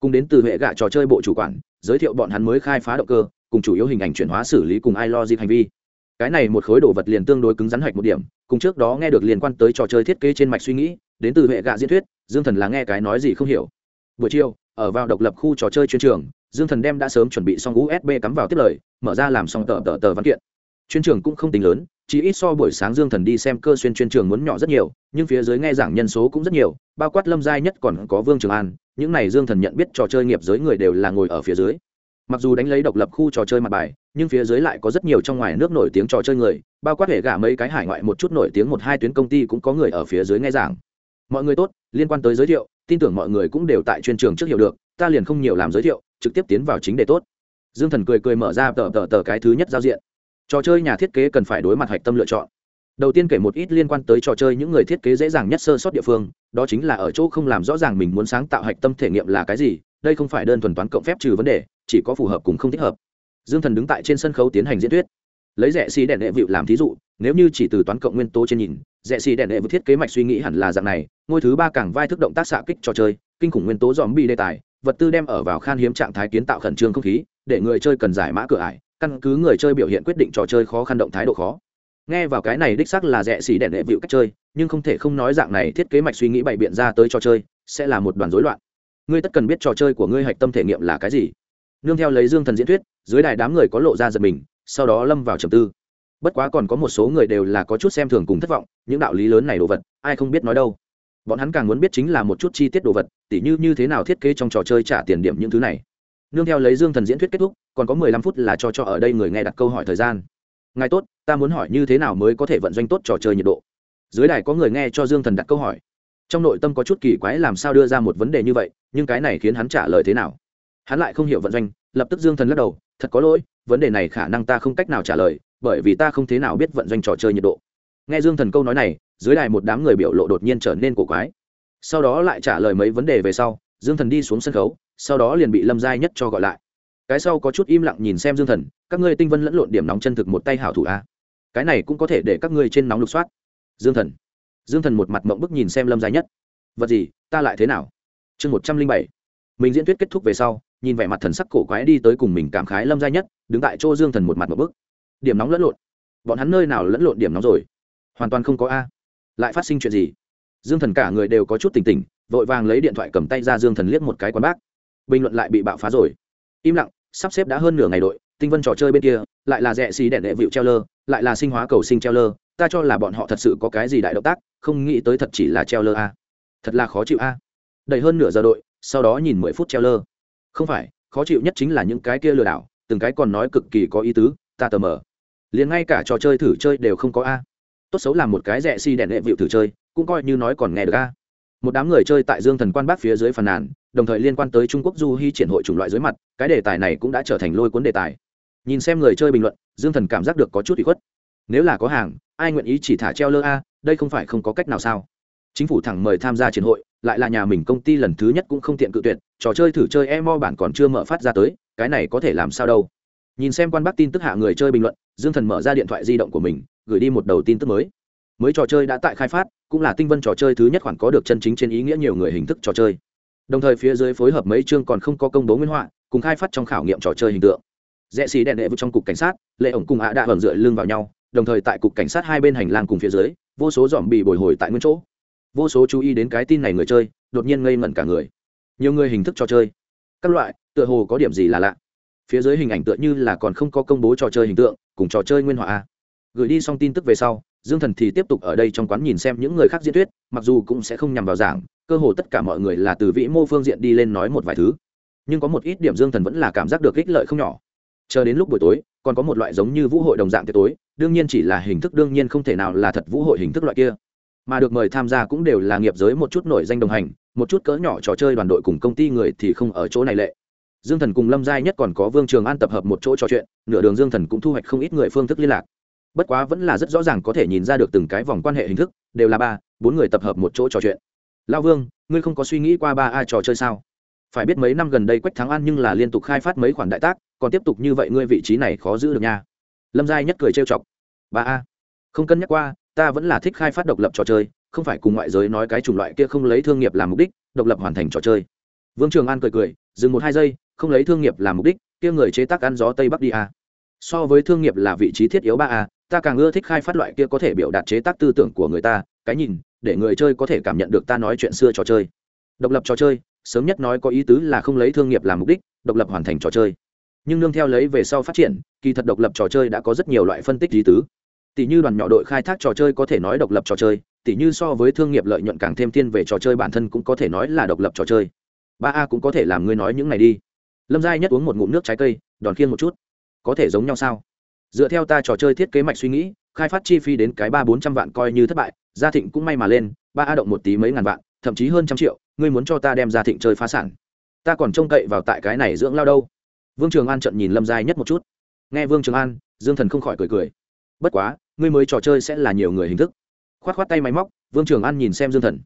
Cùng đến từ hệ gạ trò chơi bộ chủ quản, giới thiệu bọn hắn mới khai phá động cơ, cùng chủ yếu hình ảnh chuyển hóa xử lý cùng ai hành vi cái này một khối đồ vật liền tương đối cứng rắn hoạch một điểm, cùng trước đó nghe được liên quan tới trò chơi thiết kế trên mạch suy nghĩ, đến từ hệ gạ diễn thuyết, dương thần là nghe cái nói gì không hiểu. Buổi chiều, ở vào độc lập khu trò chơi chuyên trường, dương thần đem đã sớm chuẩn bị xong usb cắm vào tiếp lời, mở ra làm xong tờ tờ tờ văn kiện. Chuyên trường cũng không tính lớn, chỉ ít so buổi sáng dương thần đi xem cơ xuyên chuyên trường muốn nhỏ rất nhiều, nhưng phía dưới nghe giảng nhân số cũng rất nhiều, bao quát lâm giai nhất còn có vương trường an, những này dương thần nhận biết trò chơi nghiệp giới người đều là ngồi ở phía dưới. Mặc dù đánh lấy độc lập khu trò chơi mặt bài nhưng phía dưới lại có rất nhiều trong ngoài nước nổi tiếng trò chơi người, bao quát hệ gả mấy cái hải ngoại một chút nổi tiếng một hai tuyến công ty cũng có người ở phía dưới nghe giảng. Mọi người tốt, liên quan tới giới thiệu, tin tưởng mọi người cũng đều tại chuyên trường trước hiểu được, ta liền không nhiều làm giới thiệu, trực tiếp tiến vào chính đề tốt. Dương thần cười cười mở ra tờ tờ tờ cái thứ nhất giao diện. Trò chơi nhà thiết kế cần phải đối mặt hạch tâm lựa chọn. Đầu tiên kể một ít liên quan tới trò chơi những người thiết kế dễ dàng nhất sơ sót địa phương, đó chính là ở chỗ không làm rõ ràng mình muốn sáng tạo hạch tâm thể nghiệm là cái gì, đây không phải đơn thuần toán cộng phép trừ vấn đề, chỉ có phù hợp cùng không thích hợp dương thần đứng tại trên sân khấu tiến hành diễn thuyết. Lấy rẻ xì đèn đệ vịu làm thí dụ, nếu như chỉ từ toán cộng nguyên tố trên nhìn, rẻ xì đèn đệ vịu thiết kế mạch suy nghĩ hẳn là dạng này, ngôi thứ ba càng vai thức động tác xạ kích trò chơi, kinh khủng nguyên tố dòm bi đề tài, vật tư đem ở vào khan hiếm trạng thái kiến tạo khẩn trương không khí, để người chơi cần giải mã cửa ải, căn cứ người chơi biểu hiện quyết định trò chơi khó khăn động thái độ khó. Nghe vào cái này đích xác là rẻ xì đèn đệ vịu cách chơi, nhưng không thể không nói dạng này thiết kế mạch suy nghĩ bày biện ra tới trò chơi, sẽ là một đoàn rối loạn. Ngươi tất cần biết trò chơi của ngươi hạch tâm thể nghiệm là cái gì? Nương theo lấy dương thần diễn thuyết, dưới đài đám người có lộ ra giật mình, sau đó lâm vào trầm tư. Bất quá còn có một số người đều là có chút xem thường cùng thất vọng, những đạo lý lớn này đồ vật, ai không biết nói đâu. Bọn hắn càng muốn biết chính là một chút chi tiết đồ vật, tỉ như như thế nào thiết kế trong trò chơi trả tiền điểm những thứ này. Nương theo lấy dương thần diễn thuyết kết thúc, còn có mười lăm phút là cho cho ở đây người nghe đặt câu hỏi thời gian. Ngài tốt, ta muốn hỏi như thế nào mới có thể vận doanh tốt trò chơi nhiệt độ? Dưới đài có người nghe cho dương thần đặt câu hỏi. Trong nội tâm có chút kỳ quái làm sao đưa ra một vấn đề như vậy, nhưng cái này khiến hắn trả lời thế nào? Hắn lại không hiểu vận doanh, lập tức dương thần lắc đầu, thật có lỗi, vấn đề này khả năng ta không cách nào trả lời, bởi vì ta không thế nào biết vận doanh trò chơi nhiệt độ. Nghe dương thần câu nói này, dưới đài một đám người biểu lộ đột nhiên trở nên cổ quái. Sau đó lại trả lời mấy vấn đề về sau, dương thần đi xuống sân khấu, sau đó liền bị lâm giai nhất cho gọi lại. Cái sau có chút im lặng nhìn xem dương thần, các ngươi tinh vân lẫn lộn điểm nóng chân thực một tay hảo thủ a. Cái này cũng có thể để các ngươi trên nóng lục soát. Dương thần. Dương thần một mặt mộng bức nhìn xem lâm giai nhất. Vật gì, ta lại thế nào? Chương một trăm linh bảy. Mình diễn thuyết kết thúc về sau nhìn vẻ mặt thần sắc cổ quái đi tới cùng mình cảm khái lâm gia nhất, đứng tại chỗ dương thần một mặt một bức. Điểm nóng lẫn lộn. Bọn hắn nơi nào lẫn lộn điểm nóng rồi? Hoàn toàn không có a. Lại phát sinh chuyện gì? Dương thần cả người đều có chút tỉnh tỉnh, vội vàng lấy điện thoại cầm tay ra dương thần liếc một cái quán bác. Bình luận lại bị bạo phá rồi. Im lặng, sắp xếp đã hơn nửa ngày đội, tinh vân trò chơi bên kia, lại là rẻ xì đẻ đệ vịu treo lơ, lại là sinh hóa cầu sinh treo lơ, ta cho là bọn họ thật sự có cái gì đại động tác, không nghĩ tới thật chỉ là treo lơ a. Thật là khó chịu a. Đầy hơn nửa giờ đội, sau đó nhìn mười phút treo lơ không phải, khó chịu nhất chính là những cái kia lừa đảo, từng cái còn nói cực kỳ có ý tứ, ta tờ mờ. Liền ngay cả trò chơi thử chơi đều không có a. Tốt xấu làm một cái rẻ si đèn đệ vịu thử chơi, cũng coi như nói còn nghe được a. Một đám người chơi tại dương thần quan bác phía dưới phàn nàn, đồng thời liên quan tới trung quốc du hy triển hội chủng loại dưới mặt, cái đề tài này cũng đã trở thành lôi cuốn đề tài. Nhìn xem người chơi bình luận, dương thần cảm giác được có chút bị khuất. Nếu là có hàng, ai nguyện ý chỉ thả treo lơ a, đây không phải không có cách nào sao? Chính phủ thẳng mời tham gia triển hội, lại là nhà mình công ty lần thứ nhất cũng không tiện cự tuyệt, trò chơi thử chơi emo bản còn chưa mở phát ra tới, cái này có thể làm sao đâu. Nhìn xem quan bác tin tức hạ người chơi bình luận, dương thần mở ra điện thoại di động của mình, gửi đi một đầu tin tức mới. Mới trò chơi đã tại khai phát, cũng là tinh vân trò chơi thứ nhất khoản có được chân chính trên ý nghĩa nhiều người hình thức trò chơi. Đồng thời phía dưới phối hợp mấy chương còn không có công bố nguyên họa, cùng khai phát trong khảo nghiệm trò chơi hình tượng. Rẽ xì đèn đệ vực trong cục cảnh sát, lệ ổng cùng ạ đã vẩn dựa lưng vào nhau, đồng thời tại cục cảnh sát hai bên hành lang cùng phía dưới, vô số dòm bị bồi hồi tại nguyên chỗ vô số chú ý đến cái tin này người chơi, đột nhiên ngây ngẩn cả người. Nhiều người hình thức trò chơi. Các loại, tựa hồ có điểm gì là lạ. Phía dưới hình ảnh tựa như là còn không có công bố trò chơi hình tượng, cùng trò chơi nguyên họa a. Gửi đi xong tin tức về sau, dương thần thì tiếp tục ở đây trong quán nhìn xem những người khác diễn thuyết, mặc dù cũng sẽ không nhằm vào giảng, cơ hồ tất cả mọi người là từ vĩ mô phương diện đi lên nói một vài thứ. Nhưng có một ít điểm dương thần vẫn là cảm giác được ích lợi không nhỏ. Chờ đến lúc buổi tối, còn có một loại giống như vũ hội đồng dạng tiệc tối, đương nhiên chỉ là hình thức, đương nhiên không thể nào là thật vũ hội hình thức loại kia mà được mời tham gia cũng đều là nghiệp giới một chút nổi danh đồng hành, một chút cỡ nhỏ trò chơi đoàn đội cùng công ty người thì không ở chỗ này lệ. Dương thần cùng lâm giai nhất còn có vương trường an tập hợp một chỗ trò chuyện, nửa đường dương thần cũng thu hoạch không ít người phương thức liên lạc. Bất quá vẫn là rất rõ ràng có thể nhìn ra được từng cái vòng quan hệ hình thức, đều là ba, bốn người tập hợp một chỗ trò chuyện. Lao vương, ngươi không có suy nghĩ qua ba ai trò chơi sao? Phải biết mấy năm gần đây quách thắng an nhưng là liên tục khai phát mấy khoản đại tác, còn tiếp tục như vậy ngươi vị trí này khó giữ được nha. Lâm giai nhất cười trêu chọc. Ba a, không cân nhắc qua ta vẫn là thích khai phát độc lập trò chơi, không phải cùng ngoại giới nói cái chủng loại kia không lấy thương nghiệp làm mục đích, độc lập hoàn thành trò chơi. Vương trường an cười cười, dừng một hai giây, không lấy thương nghiệp làm mục đích, kia người chế tác ăn gió tây bắc đi a so với thương nghiệp là vị trí thiết yếu ba a ta càng ưa thích khai phát loại kia có thể biểu đạt chế tác tư tưởng của người ta, cái nhìn, để người chơi có thể cảm nhận được ta nói chuyện xưa trò chơi. Độc lập trò chơi, sớm nhất nói có ý tứ là không lấy thương nghiệp làm mục đích, độc lập hoàn thành trò chơi. Nhưng nương theo lấy về sau phát triển, kỳ thật độc lập trò chơi đã có rất nhiều loại phân tích ý tứ tỷ như đoàn nhỏ đội khai thác trò chơi có thể nói độc lập trò chơi, tỷ như so với thương nghiệp lợi nhuận càng thêm thiên về trò chơi bản thân cũng có thể nói là độc lập trò chơi. Ba a cũng có thể làm ngươi nói những này đi. Lâm giai nhất uống một ngụm nước trái cây, đòn khiên một chút. Có thể giống nhau sao? Dựa theo ta trò chơi thiết kế mạch suy nghĩ, khai phát chi phí đến cái ba bốn trăm vạn coi như thất bại, gia thịnh cũng may mà lên, ba a động một tí mấy ngàn vạn, thậm chí hơn trăm triệu, ngươi muốn cho ta đem gia thịnh chơi phá sản. Ta còn trông cậy vào tại cái này dưỡng lao đâu. Vương trường an trận nhìn lâm giai nhất một chút. Nghe vương trường an, dương thần không khỏi cười cười bất quá, ngươi mới trò chơi sẽ là nhiều người hình thức. Khoát khoát tay máy móc, vương trường an nhìn xem dương thần.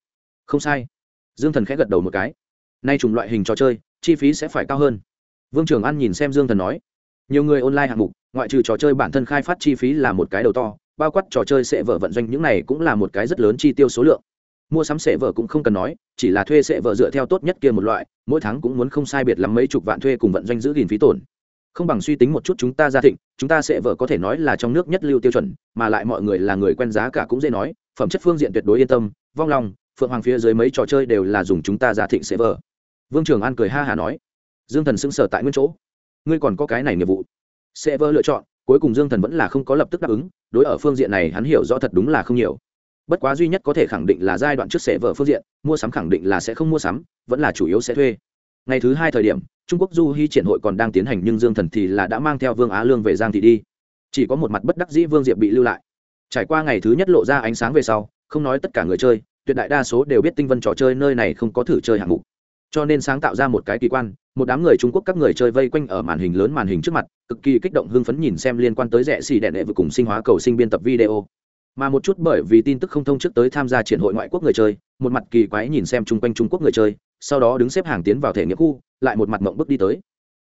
Không sai. Dương thần khẽ gật đầu một cái. Nay chủng loại hình trò chơi, chi phí sẽ phải cao hơn. Vương trường an nhìn xem dương thần nói. Nhiều người online hạng mục, ngoại trừ trò chơi bản thân khai phát chi phí là một cái đầu to, bao quát trò chơi sẽ vợ vận doanh những này cũng là một cái rất lớn chi tiêu số lượng. Mua sắm sẽ vợ cũng không cần nói, chỉ là thuê sẽ vợ dựa theo tốt nhất kia một loại, mỗi tháng cũng muốn không sai biệt lắm mấy chục vạn thuê cùng vận doanh giữ gìn phí tổn không bằng suy tính một chút chúng ta gia thịnh, chúng ta sẽ vợ có thể nói là trong nước nhất lưu tiêu chuẩn, mà lại mọi người là người quen giá cả cũng dễ nói, phẩm chất phương diện tuyệt đối yên tâm, vong lòng phượng hoàng phía dưới mấy trò chơi đều là dùng chúng ta gia thịnh sẽ vợ. Vương trường an cười ha hà nói, dương thần sững sờ tại nguyên chỗ. Ngươi còn có cái này nghiệp vụ. Sẽ vợ lựa chọn, cuối cùng dương thần vẫn là không có lập tức đáp ứng, đối ở phương diện này hắn hiểu rõ thật đúng là không nhiều. Bất quá duy nhất có thể khẳng định là giai đoạn trước sẽ vợ phương diện, mua sắm khẳng định là sẽ không mua sắm, vẫn là chủ yếu sẽ thuê ngày thứ hai thời điểm, trung quốc du hy triển hội còn đang tiến hành nhưng dương thần thì là đã mang theo vương á lương về giang thị đi. Chỉ có một mặt bất đắc dĩ vương diệp bị lưu lại. Trải qua ngày thứ nhất lộ ra ánh sáng về sau, không nói tất cả người chơi, tuyệt đại đa số đều biết tinh vân trò chơi nơi này không có thử chơi hạng mục. Cho nên sáng tạo ra một cái kỳ quan, một đám người trung quốc các người chơi vây quanh ở màn hình lớn màn hình trước mặt, cực kỳ kích động hưng phấn nhìn xem liên quan tới rẻ xì đẹn đệ vừa cùng sinh hóa cầu sinh biên tập video. Mà một chút bởi vì tin tức không thông trước tới tham gia triển hội ngoại quốc người chơi, một mặt kỳ quái nhìn xem chung quanh trung quốc người chơi sau đó đứng xếp hàng tiến vào thể nghiệm khu, lại một mặt mộng bước đi tới.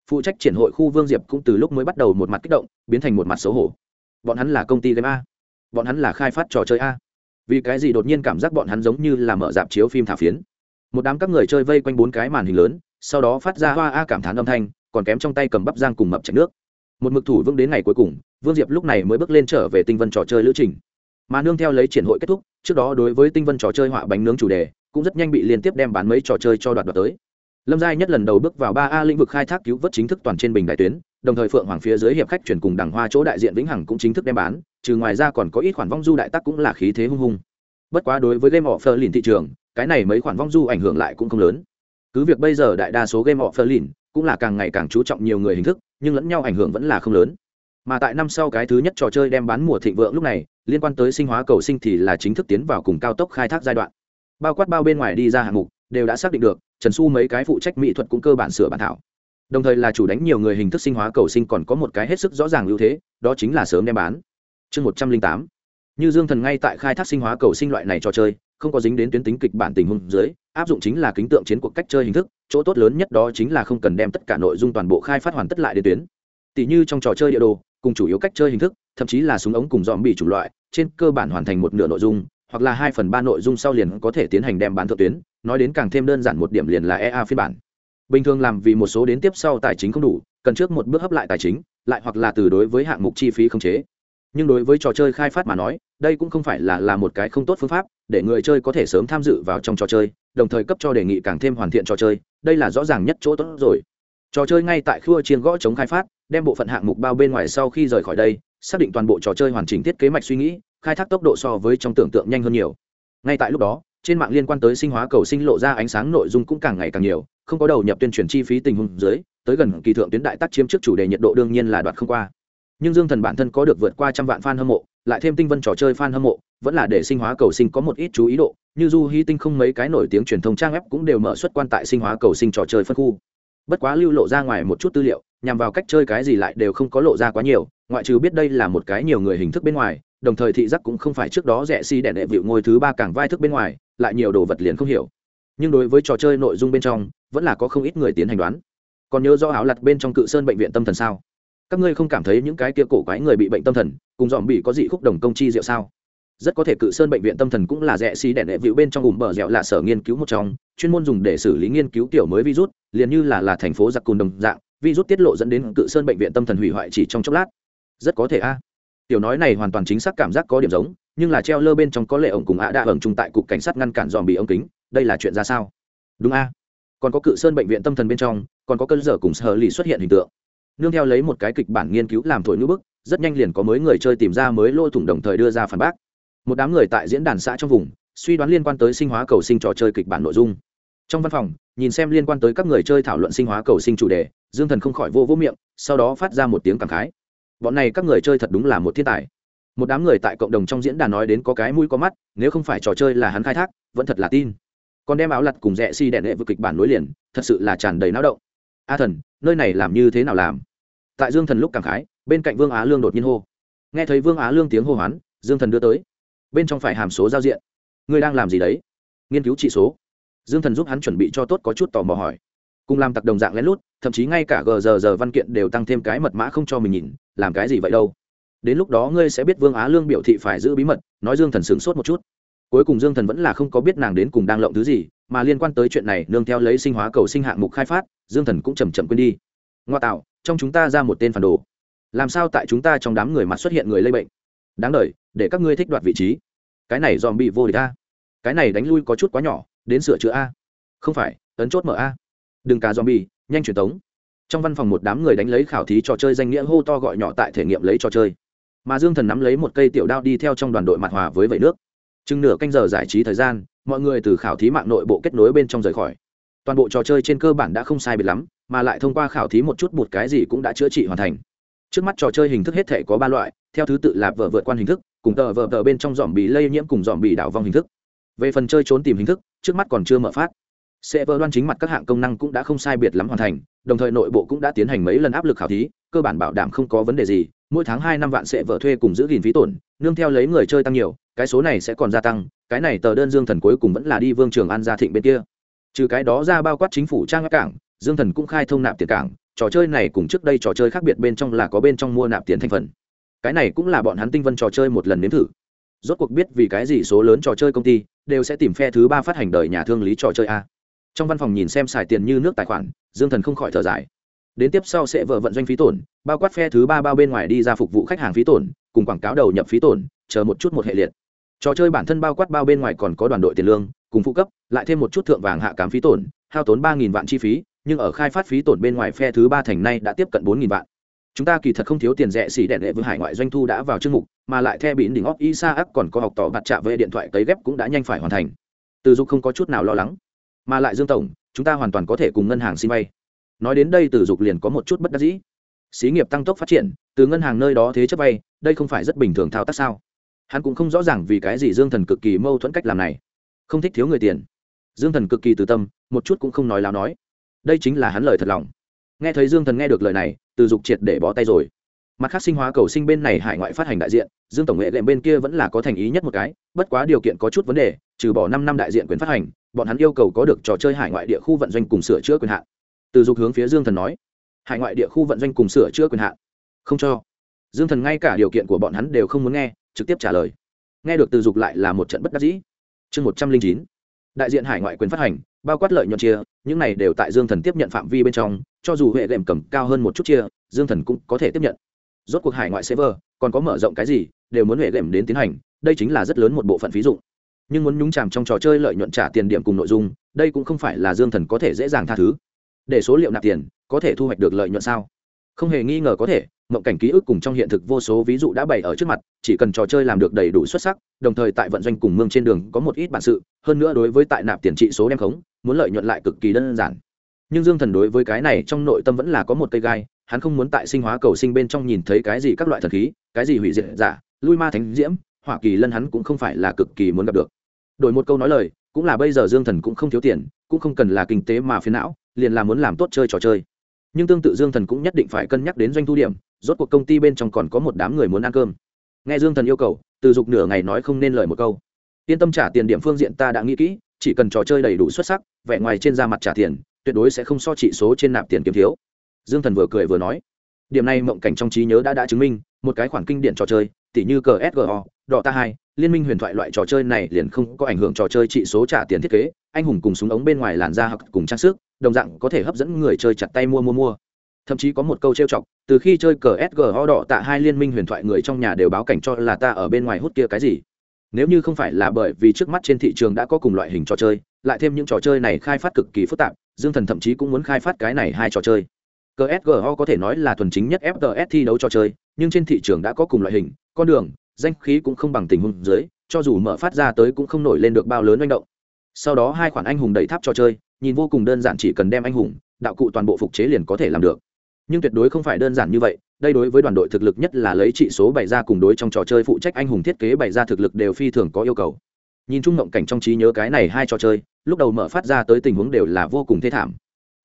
Phụ trách triển hội khu vương diệp cũng từ lúc mới bắt đầu một mặt kích động, biến thành một mặt xấu hổ. Bọn hắn là công ty game a. Bọn hắn là khai phát trò chơi a. Vì cái gì đột nhiên cảm giác bọn hắn giống như là mở dạp chiếu phim thả phiến. Một đám các người chơi vây quanh bốn cái màn hình lớn, sau đó phát ra hoa a cảm thán âm thanh, còn kém trong tay cầm bắp giang cùng mập chảy nước. Một mực thủ vững đến ngày cuối cùng, vương diệp lúc này mới bước lên trở về tinh vân trò chơi lữ trình. Mà nương theo lấy triển hội kết thúc, trước đó đối với tinh vân trò chơi họa bánh nướng chủ đề cũng rất nhanh bị liên tiếp đem bán mấy trò chơi cho đoạt đoạt tới. Lâm giai nhất lần đầu bước vào ba a lĩnh vực khai thác cứu vớt chính thức toàn trên bình đại tuyến, đồng thời phượng hoàng phía dưới hiệp khách chuyển cùng đằng hoa chỗ đại diện vĩnh hằng cũng chính thức đem bán, trừ ngoài ra còn có ít khoản vong du đại tắc cũng là khí thế hung hung. Bất quá đối với game offer lìn thị trường, cái này mấy khoản vong du ảnh hưởng lại cũng không lớn. Cứ việc bây giờ đại đa số game offer lìn cũng là càng ngày càng chú trọng nhiều người hình thức, nhưng lẫn nhau ảnh hưởng vẫn là không lớn. Mà tại năm sau cái thứ nhất trò chơi đem bán mùa thịnh vượng lúc này, liên quan tới sinh hóa cầu sinh thì là chính thức tiến vào cùng cao tốc khai thác giai đoạn bao quát bao bên ngoài đi ra hạng mục, đều đã xác định được, trần su mấy cái phụ trách mỹ thuật cũng cơ bản sửa bản thảo. Đồng thời là chủ đánh nhiều người hình thức sinh hóa cầu sinh còn có một cái hết sức rõ ràng ưu thế, đó chính là sớm đem bán. Chương một trăm linh tám. Như dương thần ngay tại khai thác sinh hóa cầu sinh loại này trò chơi, không có dính đến tuyến tính kịch bản tình huống dưới, áp dụng chính là kính tượng chiến cuộc cách chơi hình thức, chỗ tốt lớn nhất đó chính là không cần đem tất cả nội dung toàn bộ khai phát hoàn tất lại đến tuyến. Tỷ như trong trò chơi địa đồ, cùng chủ yếu cách chơi hình thức, thậm chí là súng ống cùng dòm bị chủng loại, trên cơ bản hoàn thành một nửa nội dung hoặc là hai phần ba nội dung sau liền có thể tiến hành đem bán thượng tuyến, nói đến càng thêm đơn giản một điểm liền là ea phiên bản. Bình thường làm vì một số đến tiếp sau tài chính không đủ, cần trước một bước hấp lại tài chính, lại hoặc là từ đối với hạng mục chi phí không chế. Nhưng đối với trò chơi khai phát mà nói, đây cũng không phải là là một cái không tốt phương pháp, để người chơi có thể sớm tham dự vào trong trò chơi, đồng thời cấp cho đề nghị càng thêm hoàn thiện trò chơi, đây là rõ ràng nhất chỗ tốt rồi. Trò chơi ngay tại khua chiên gõ chống khai phát, đem bộ phận hạng mục bao bên ngoài sau khi rời khỏi đây, xác định toàn bộ trò chơi hoàn chỉnh thiết kế mạch suy nghĩ khai thác tốc độ so với trong tưởng tượng nhanh hơn nhiều. Ngay tại lúc đó, trên mạng liên quan tới sinh hóa cầu sinh lộ ra ánh sáng nội dung cũng càng ngày càng nhiều, không có đầu nhập tuyên truyền chi phí tình huống dưới, tới gần kỳ thượng tuyến đại tác chiếm trước chủ đề nhiệt độ đương nhiên là đoạt không qua. Nhưng dương thần bản thân có được vượt qua trăm vạn fan hâm mộ, lại thêm tinh vân trò chơi fan hâm mộ, vẫn là để sinh hóa cầu sinh có một ít chú ý độ, như du hy tinh không mấy cái nổi tiếng truyền thông trang web cũng đều mở xuất quan tại sinh hóa cầu sinh trò chơi phân khu. Bất quá lưu lộ ra ngoài một chút tư liệu, nhằm vào cách chơi cái gì lại đều không có lộ ra quá nhiều, ngoại trừ biết đây là một cái nhiều người hình thức bên ngoài đồng thời thị giác cũng không phải trước đó rẻ si đẻ đệ vịu ngôi thứ ba càng vai thức bên ngoài, lại nhiều đồ vật liền không hiểu. Nhưng đối với trò chơi nội dung bên trong, vẫn là có không ít người tiến hành đoán. Còn nhớ do áo lặt bên trong cự sơn bệnh viện tâm thần sao? Các ngươi không cảm thấy những cái kia cổ quái người bị bệnh tâm thần, cùng dòm bị có dị khúc đồng công chi diệu sao? Rất có thể cự sơn bệnh viện tâm thần cũng là rẻ xi đẻ đệ vịu bên trong ủng bờ dẻo là sở nghiên cứu một trong, chuyên môn dùng để xử lý nghiên cứu tiểu mới virus, liền như là là thành phố giặc cùn đồng dạng, virus tiết lộ dẫn đến cự sơn bệnh viện tâm thần hủy hoại chỉ trong chốc lát. Rất có thể a tiểu nói này hoàn toàn chính xác cảm giác có điểm giống, nhưng là treo lơ bên trong có lệ ổng cùng ạ đạ ẩn chung tại cục cảnh sát ngăn cản dòm bị ống kính, đây là chuyện ra sao? Đúng a. Còn có cự sơn bệnh viện tâm thần bên trong, còn có cơn dở cùng sở lì xuất hiện hình tượng. Nương theo lấy một cái kịch bản nghiên cứu làm thổi nữ bức, rất nhanh liền có mới người chơi tìm ra mới lôi thủng đồng thời đưa ra phản bác. Một đám người tại diễn đàn xã trong vùng, suy đoán liên quan tới sinh hóa cầu sinh trò chơi kịch bản nội dung. Trong văn phòng, nhìn xem liên quan tới các người chơi thảo luận sinh hóa cầu sinh chủ đề, dương thần không khỏi vô vô miệng, sau đó phát ra một tiếng cảm khái bọn này các người chơi thật đúng là một thiên tài. Một đám người tại cộng đồng trong diễn đàn nói đến có cái mũi có mắt, nếu không phải trò chơi là hắn khai thác, vẫn thật là tin. Còn đem áo lặt cùng rẽ si đèn đệ vượt kịch bản nối liền, thật sự là tràn đầy náo động. A thần, nơi này làm như thế nào làm? Tại dương thần lúc cảm khái, bên cạnh vương á lương đột nhiên hô. Nghe thấy vương á lương tiếng hô hoán, dương thần đưa tới. Bên trong phải hàm số giao diện. Ngươi đang làm gì đấy? Nghiên cứu trị số. Dương thần giúp hắn chuẩn bị cho tốt có chút tò mò hỏi cùng làm tặc đồng dạng lén lút, thậm chí ngay cả gờ giờ giờ văn kiện đều tăng thêm cái mật mã không cho mình nhìn, làm cái gì vậy đâu? Đến lúc đó ngươi sẽ biết vương á lương biểu thị phải giữ bí mật, nói dương thần sửng sốt một chút. Cuối cùng dương thần vẫn là không có biết nàng đến cùng đang lộng thứ gì, mà liên quan tới chuyện này nương theo lấy sinh hóa cầu sinh hạng mục khai phát, dương thần cũng chầm chậm quên đi. Ngoa tạo, trong chúng ta ra một tên phản đồ. Làm sao tại chúng ta trong đám người mặt xuất hiện người lây bệnh? Đáng đ để các ngươi thích đoạt vị trí. Cái này dòm bị vô địch a. Cái này đánh lui có chút quá nhỏ, đến sửa chữa a. Không phải, ấn chốt mở a đừng cá dòm nhanh truyền tống. Trong văn phòng một đám người đánh lấy khảo thí trò chơi danh nghĩa hô to gọi nhỏ tại thể nghiệm lấy trò chơi. Mà dương thần nắm lấy một cây tiểu đao đi theo trong đoàn đội mặt hòa với vẩy nước. Chừng nửa canh giờ giải trí thời gian, mọi người từ khảo thí mạng nội bộ kết nối bên trong rời khỏi. Toàn bộ trò chơi trên cơ bản đã không sai biệt lắm, mà lại thông qua khảo thí một chút một cái gì cũng đã chữa trị hoàn thành. Trước mắt trò chơi hình thức hết thể có ba loại, theo thứ tự là vợ vượt quan hình thức, cùng tờ vợ tờ bên trong dòm bị lây nhiễm cùng dòm bị đảo vong hình thức. Về phần chơi trốn tìm hình thức, trước mắt còn chưa mở phát sẽ vỡ đoan chính mặt các hạng công năng cũng đã không sai biệt lắm hoàn thành, đồng thời nội bộ cũng đã tiến hành mấy lần áp lực khảo thí, cơ bản bảo đảm không có vấn đề gì, mỗi tháng hai năm vạn sẽ vợ thuê cùng giữ gìn phí tổn, nương theo lấy người chơi tăng nhiều, cái số này sẽ còn gia tăng, cái này tờ đơn dương thần cuối cùng vẫn là đi vương trường an gia thịnh bên kia. Trừ cái đó ra bao quát chính phủ trang cảng, dương thần cũng khai thông nạp tiền cảng, trò chơi này cùng trước đây trò chơi khác biệt bên trong là có bên trong mua nạp tiền thành phần. Cái này cũng là bọn hắn tinh vân trò chơi một lần nếm thử. Rốt cuộc biết vì cái gì số lớn trò chơi công ty đều sẽ tìm phe thứ ba phát hành đời nhà thương lý trò chơi a trong văn phòng nhìn xem xài tiền như nước tài khoản, dương thần không khỏi thở dài. Đến tiếp sau sẽ vợ vận doanh phí tổn, bao quát phe thứ ba bao bên ngoài đi ra phục vụ khách hàng phí tổn, cùng quảng cáo đầu nhập phí tổn, chờ một chút một hệ liệt. Trò chơi bản thân bao quát bao bên ngoài còn có đoàn đội tiền lương, cùng phụ cấp, lại thêm một chút thượng vàng hạ cám phí tổn, hao tốn ba vạn chi phí, nhưng ở khai phát phí tổn bên ngoài phe thứ ba thành nay đã tiếp cận bốn vạn. Chúng ta kỳ thật không thiếu tiền rẻ xỉ đẻ đệ với hải ngoại doanh thu đã vào chương mục, mà lại theo bỉn đỉnh óc isaac còn có học tỏ bạt trạ về điện thoại cấy ghép cũng đã nhanh phải hoàn thành. Từ dục không có chút nào lo lắng mà lại dương tổng, chúng ta hoàn toàn có thể cùng ngân hàng xin vay. Nói đến đây, từ dục liền có một chút bất đắc dĩ. Xí nghiệp tăng tốc phát triển, từ ngân hàng nơi đó thế chấp vay, đây không phải rất bình thường thao tác sao? Hắn cũng không rõ ràng vì cái gì dương thần cực kỳ mâu thuẫn cách làm này. Không thích thiếu người tiền. Dương thần cực kỳ từ tâm, một chút cũng không nói láo nói. Đây chính là hắn lời thật lòng. Nghe thấy dương thần nghe được lời này, từ dục triệt để bó tay rồi. Mặt khác sinh hóa cầu sinh bên này hải ngoại phát hành đại diện, dương tổng nghệ lệm bên kia vẫn là có thành ý nhất một cái, bất quá điều kiện có chút vấn đề, trừ bỏ năm năm đại diện quyền phát hành bọn hắn yêu cầu có được trò chơi hải ngoại địa khu vận doanh cùng sửa chữa quyền hạn. Từ dục hướng phía dương thần nói, hải ngoại địa khu vận doanh cùng sửa chữa quyền hạn. Không cho. Dương thần ngay cả điều kiện của bọn hắn đều không muốn nghe, trực tiếp trả lời. Nghe được từ dục lại là một trận bất đắc dĩ. Chương một trăm linh chín, đại diện hải ngoại quyền phát hành, bao quát lợi nhuận chia, những này đều tại dương thần tiếp nhận phạm vi bên trong, cho dù hệ đệm cầm cao hơn một chút chia, dương thần cũng có thể tiếp nhận. Rốt cuộc hải ngoại server còn có mở rộng cái gì, đều muốn hệ đệm đến tiến hành, đây chính là rất lớn một bộ phận ví dụ nhưng muốn nhúng chàm trong trò chơi lợi nhuận trả tiền điểm cùng nội dung, đây cũng không phải là dương thần có thể dễ dàng tha thứ. Để số liệu nạp tiền, có thể thu hoạch được lợi nhuận sao? Không hề nghi ngờ có thể, mộng cảnh ký ức cùng trong hiện thực vô số ví dụ đã bày ở trước mặt, chỉ cần trò chơi làm được đầy đủ xuất sắc, đồng thời tại vận doanh cùng mương trên đường có một ít bản sự, hơn nữa đối với tại nạp tiền trị số đem khống, muốn lợi nhuận lại cực kỳ đơn giản. Nhưng dương thần đối với cái này trong nội tâm vẫn là có một cây gai, hắn không muốn tại sinh hóa cầu sinh bên trong nhìn thấy cái gì các loại thần khí, cái gì hủy diệt giả, lui ma thánh diễm hỏa kỳ lân hắn cũng không phải là cực kỳ muốn gặp được. Đổi một câu nói lời, cũng là bây giờ dương thần cũng không thiếu tiền, cũng không cần là kinh tế mà phiến não, liền là muốn làm tốt chơi trò chơi. Nhưng tương tự dương thần cũng nhất định phải cân nhắc đến doanh thu điểm, rốt cuộc công ty bên trong còn có một đám người muốn ăn cơm. Nghe dương thần yêu cầu, từ dục nửa ngày nói không nên lời một câu. Yên tâm trả tiền điểm phương diện ta đã nghĩ kỹ, chỉ cần trò chơi đầy đủ xuất sắc, vẻ ngoài trên da mặt trả tiền, tuyệt đối sẽ không so trị số trên nạp tiền kiếm thiếu. Dương thần vừa cười vừa nói, điểm này mộng cảnh trong trí nhớ đã đã chứng minh, một cái khoản kinh điển trò chơi tỉ như cờ sgo đỏ ta hai, liên minh huyền thoại loại trò chơi này liền không có ảnh hưởng trò chơi trị số trả tiền thiết kế, anh hùng cùng súng ống bên ngoài làn da hoặc cùng trang sức, đồng dạng có thể hấp dẫn người chơi chặt tay mua mua mua. Thậm chí có một câu trêu chọc, từ khi chơi cờ sgo đỏ tạ hai liên minh huyền thoại người trong nhà đều báo cảnh cho là ta ở bên ngoài hút kia cái gì. Nếu như không phải là bởi vì trước mắt trên thị trường đã có cùng loại hình trò chơi, lại thêm những trò chơi này khai phát cực kỳ phức tạp, dương thần thậm chí cũng muốn khai phát cái này hai trò chơi. Cờ sgo có thể nói là thuần chính nhất fts thi đấu trò chơi, nhưng trên thị trường đã có cùng loại hình con đường, danh khí cũng không bằng tình huống dưới, cho dù mở phát ra tới cũng không nổi lên được bao lớn manh động. Sau đó hai khoản anh hùng đẩy tháp trò chơi, nhìn vô cùng đơn giản chỉ cần đem anh hùng, đạo cụ toàn bộ phục chế liền có thể làm được. Nhưng tuyệt đối không phải đơn giản như vậy, đây đối với đoàn đội thực lực nhất là lấy trị số bày ra cùng đối trong trò chơi phụ trách anh hùng thiết kế bày ra thực lực đều phi thường có yêu cầu. Nhìn chung mộng cảnh trong trí nhớ cái này hai trò chơi, lúc đầu mở phát ra tới tình huống đều là vô cùng thê thảm.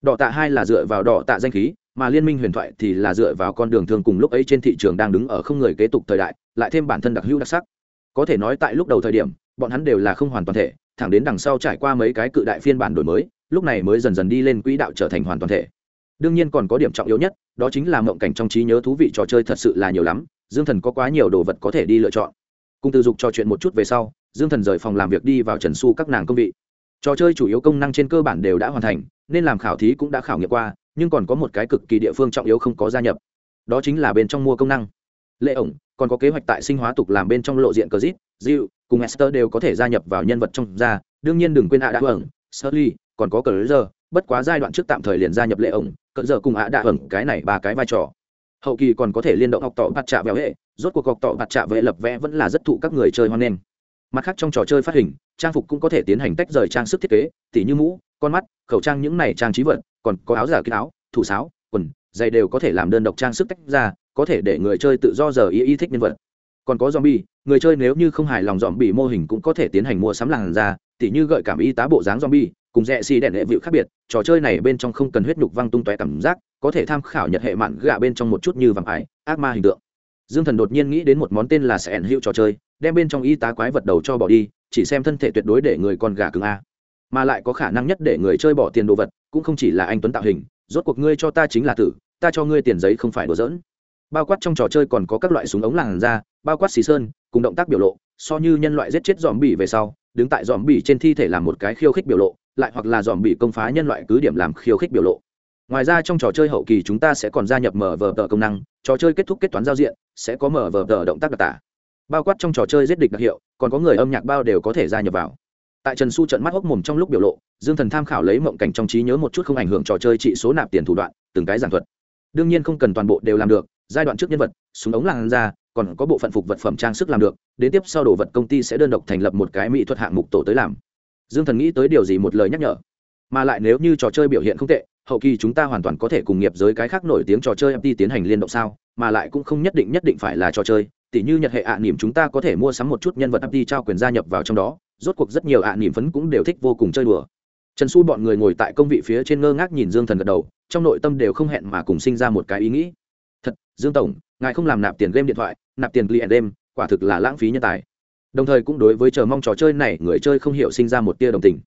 Đỏ tạ hai là dựa vào đỏ tạ danh khí mà liên minh huyền thoại thì là dựa vào con đường thường cùng lúc ấy trên thị trường đang đứng ở không người kế tục thời đại, lại thêm bản thân đặc hữu đặc sắc. Có thể nói tại lúc đầu thời điểm, bọn hắn đều là không hoàn toàn thể, thẳng đến đằng sau trải qua mấy cái cự đại phiên bản đổi mới, lúc này mới dần dần đi lên quỹ đạo trở thành hoàn toàn thể. Đương nhiên còn có điểm trọng yếu nhất, đó chính là mộng cảnh trong trí nhớ thú vị trò chơi thật sự là nhiều lắm, dương thần có quá nhiều đồ vật có thể đi lựa chọn. Cùng từ dục trò chuyện một chút về sau, dương thần rời phòng làm việc đi vào trần su các nàng công vị. Trò chơi chủ yếu công năng trên cơ bản đều đã hoàn thành, nên làm khảo thí cũng đã khảo nghiệm qua nhưng còn có một cái cực kỳ địa phương trọng yếu không có gia nhập. Đó chính là bên trong mua công năng. Lệ ổng còn có kế hoạch tại sinh hóa tục làm bên trong lộ diện cờ zit dịu cùng esther đều có thể gia nhập vào nhân vật trong gia. Đương nhiên đừng quên ạ đã ổng Sully, còn có cờ giờ bất quá giai đoạn trước tạm thời liền gia nhập lệ ổng cờ giờ cùng ạ đã ổng cái này ba cái vai trò. Hậu kỳ còn có thể liên động học tỏ bạt trạ vẹo hệ rốt cuộc học tỏ bạt trạ vệ lập vẽ vẫn là rất thụ các người chơi hoan nghênh. Mặt khác trong trò chơi phát hình trang phục cũng có thể tiến hành tách rời trang sức thiết kế tỉ như mũ con mắt khẩu trang những này trang trí vật còn có áo giả kín áo, thủ sáo, quần, giày đều có thể làm đơn độc trang sức tách ra, có thể để người chơi tự do giờ ý ý thích nhân vật. Còn có zombie, người chơi nếu như không hài lòng zombie mô hình cũng có thể tiến hành mua sắm làn da, tỉ như gợi cảm y tá bộ dáng zombie, cùng rẽ xì đèn hệ vịu khác biệt, trò chơi này bên trong không cần huyết nhục văng tung toe cảm giác, có thể tham khảo nhật hệ mạn gạ bên trong một chút như vàng ải, ác ma hình tượng. Dương thần đột nhiên nghĩ đến một món tên là sẽ ẩn hiệu trò chơi, đem bên trong y tá quái vật đầu cho bỏ đi, chỉ xem thân thể tuyệt đối để người con gà cứng a. Mà lại có khả năng nhất để người chơi bỏ tiền đồ vật cũng không chỉ là anh tuấn tạo hình, rốt cuộc ngươi cho ta chính là tử, ta cho ngươi tiền giấy không phải đùa giỡn. Bao quát trong trò chơi còn có các loại súng ống làng ra bao quát xì sơn, cùng động tác biểu lộ, so như nhân loại giết chết dòm bỉ về sau, đứng tại dòm bỉ trên thi thể làm một cái khiêu khích biểu lộ, lại hoặc là dòm bỉ công phá nhân loại cứ điểm làm khiêu khích biểu lộ. Ngoài ra trong trò chơi hậu kỳ chúng ta sẽ còn gia nhập mở vờ tờ công năng, trò chơi kết thúc kết toán giao diện, sẽ có mở vờ tờ động tác đặc tả. Bao quát trong trò chơi giết địch đặc hiệu, còn có người âm nhạc bao đều có thể gia nhập vào tại trần su trận mắt hốc mồm trong lúc biểu lộ dương thần tham khảo lấy mộng cảnh trong trí nhớ một chút không ảnh hưởng trò chơi trị số nạp tiền thủ đoạn từng cái giảng thuật đương nhiên không cần toàn bộ đều làm được giai đoạn trước nhân vật súng ống làn ra còn có bộ phận phục vật phẩm trang sức làm được đến tiếp sau đồ vật công ty sẽ đơn độc thành lập một cái mỹ thuật hạng mục tổ tới làm dương thần nghĩ tới điều gì một lời nhắc nhở mà lại nếu như trò chơi biểu hiện không tệ hậu kỳ chúng ta hoàn toàn có thể cùng nghiệp giới cái khác nổi tiếng trò chơi mt tiến hành liên động sao mà lại cũng không nhất định nhất định phải là trò chơi tỉ như nhật hệ ạ à chúng ta có thể mua sắm một chút nhân vật mt trao quyền gia nhập vào trong đó rốt cuộc rất nhiều ạ à nỉm phấn cũng đều thích vô cùng chơi đùa. Trần xu bọn người ngồi tại công vị phía trên ngơ ngác nhìn dương thần gật đầu, trong nội tâm đều không hẹn mà cùng sinh ra một cái ý nghĩ. Thật, dương tổng, ngài không làm nạp tiền game điện thoại, nạp tiền client game, quả thực là lãng phí nhân tài. Đồng thời cũng đối với chờ mong trò chơi này, người chơi không hiểu sinh ra một tia đồng tình.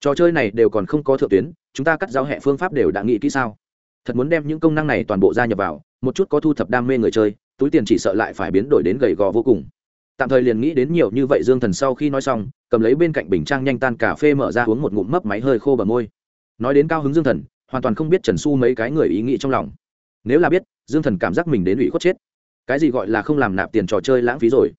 Trò chơi này đều còn không có thượng tuyến, chúng ta cắt giao hẹ phương pháp đều đã nghĩ kỹ sao? Thật muốn đem những công năng này toàn bộ gia nhập vào, một chút có thu thập đam mê người chơi, túi tiền chỉ sợ lại phải biến đổi đến gầy gò vô cùng tạm thời liền nghĩ đến nhiều như vậy dương thần sau khi nói xong, cầm lấy bên cạnh bình trang nhanh tan cà phê mở ra uống một ngụm mấp máy hơi khô bờ môi. Nói đến cao hứng dương thần, hoàn toàn không biết trần su mấy cái người ý nghĩ trong lòng. Nếu là biết, dương thần cảm giác mình đến ủy khuất chết. Cái gì gọi là không làm nạp tiền trò chơi lãng phí rồi?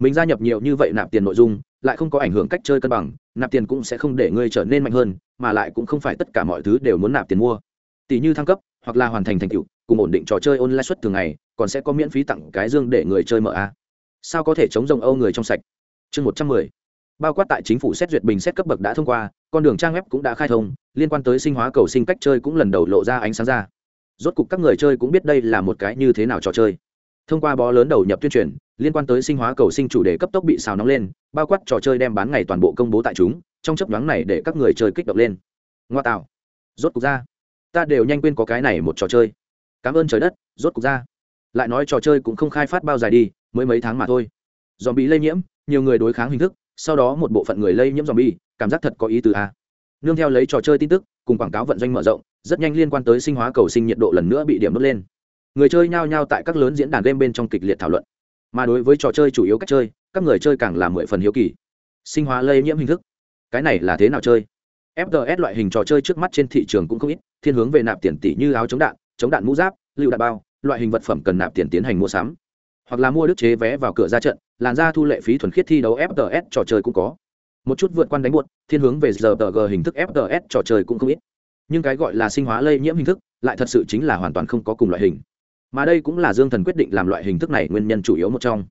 Mình gia nhập nhiều như vậy nạp tiền nội dung, lại không có ảnh hưởng cách chơi cân bằng, nạp tiền cũng sẽ không để ngươi trở nên mạnh hơn, mà lại cũng không phải tất cả mọi thứ đều muốn nạp tiền mua. Tỷ như thăng cấp, hoặc là hoàn thành thành tựu, cùng ổn định trò chơi online suất thường ngày, còn sẽ có miễn phí tặng cái dương để người chơi mở a sao có thể chống rồng âu người trong sạch? Chương một trăm mười. Bao quát tại chính phủ xét duyệt bình xét cấp bậc đã thông qua, con đường trang web cũng đã khai thông, liên quan tới sinh hóa cầu sinh cách chơi cũng lần đầu lộ ra ánh sáng ra. Rốt cục các người chơi cũng biết đây là một cái như thế nào trò chơi. Thông qua bó lớn đầu nhập tuyên truyền, liên quan tới sinh hóa cầu sinh chủ đề cấp tốc bị xào nóng lên, bao quát trò chơi đem bán ngày toàn bộ công bố tại chúng, trong chấp nhoáng này để các người chơi kích động lên. Ngoa tạo. Rốt cục ra. Ta đều nhanh quên có cái này một trò chơi. Cảm ơn trời đất, rốt cục ra. Lại nói trò chơi cũng không khai phát bao dài đi mới mấy tháng mà thôi. Dòm bị lây nhiễm, nhiều người đối kháng hình thức, sau đó một bộ phận người lây nhiễm dòm bi cảm giác thật có ý từ a. Nương theo lấy trò chơi tin tức, cùng quảng cáo vận doanh mở rộng, rất nhanh liên quan tới sinh hóa cầu sinh nhiệt độ lần nữa bị điểm đốt lên. Người chơi nhao nhao tại các lớn diễn đàn game bên trong kịch liệt thảo luận. Mà đối với trò chơi chủ yếu cách chơi, các người chơi càng là mười phần hiếu kỳ. Sinh hóa lây nhiễm hình thức. Cái này là thế nào chơi? Fts loại hình trò chơi trước mắt trên thị trường cũng không ít, thiên hướng về nạp tiền tỷ như áo chống đạn chống đạn mũ giáp, lưu đạn bao, loại hình vật phẩm cần nạp tiền tiến hành mua sắm hoặc là mua đức chế vé vào cửa ra trận, làn ra thu lệ phí thuần khiết thi đấu fts trò chơi cũng có. Một chút vượt quan đánh buột thiên hướng về giờ tờ g hình thức fts trò chơi cũng không ít. Nhưng cái gọi là sinh hóa lây nhiễm hình thức, lại thật sự chính là hoàn toàn không có cùng loại hình. Mà đây cũng là dương thần quyết định làm loại hình thức này nguyên nhân chủ yếu một trong.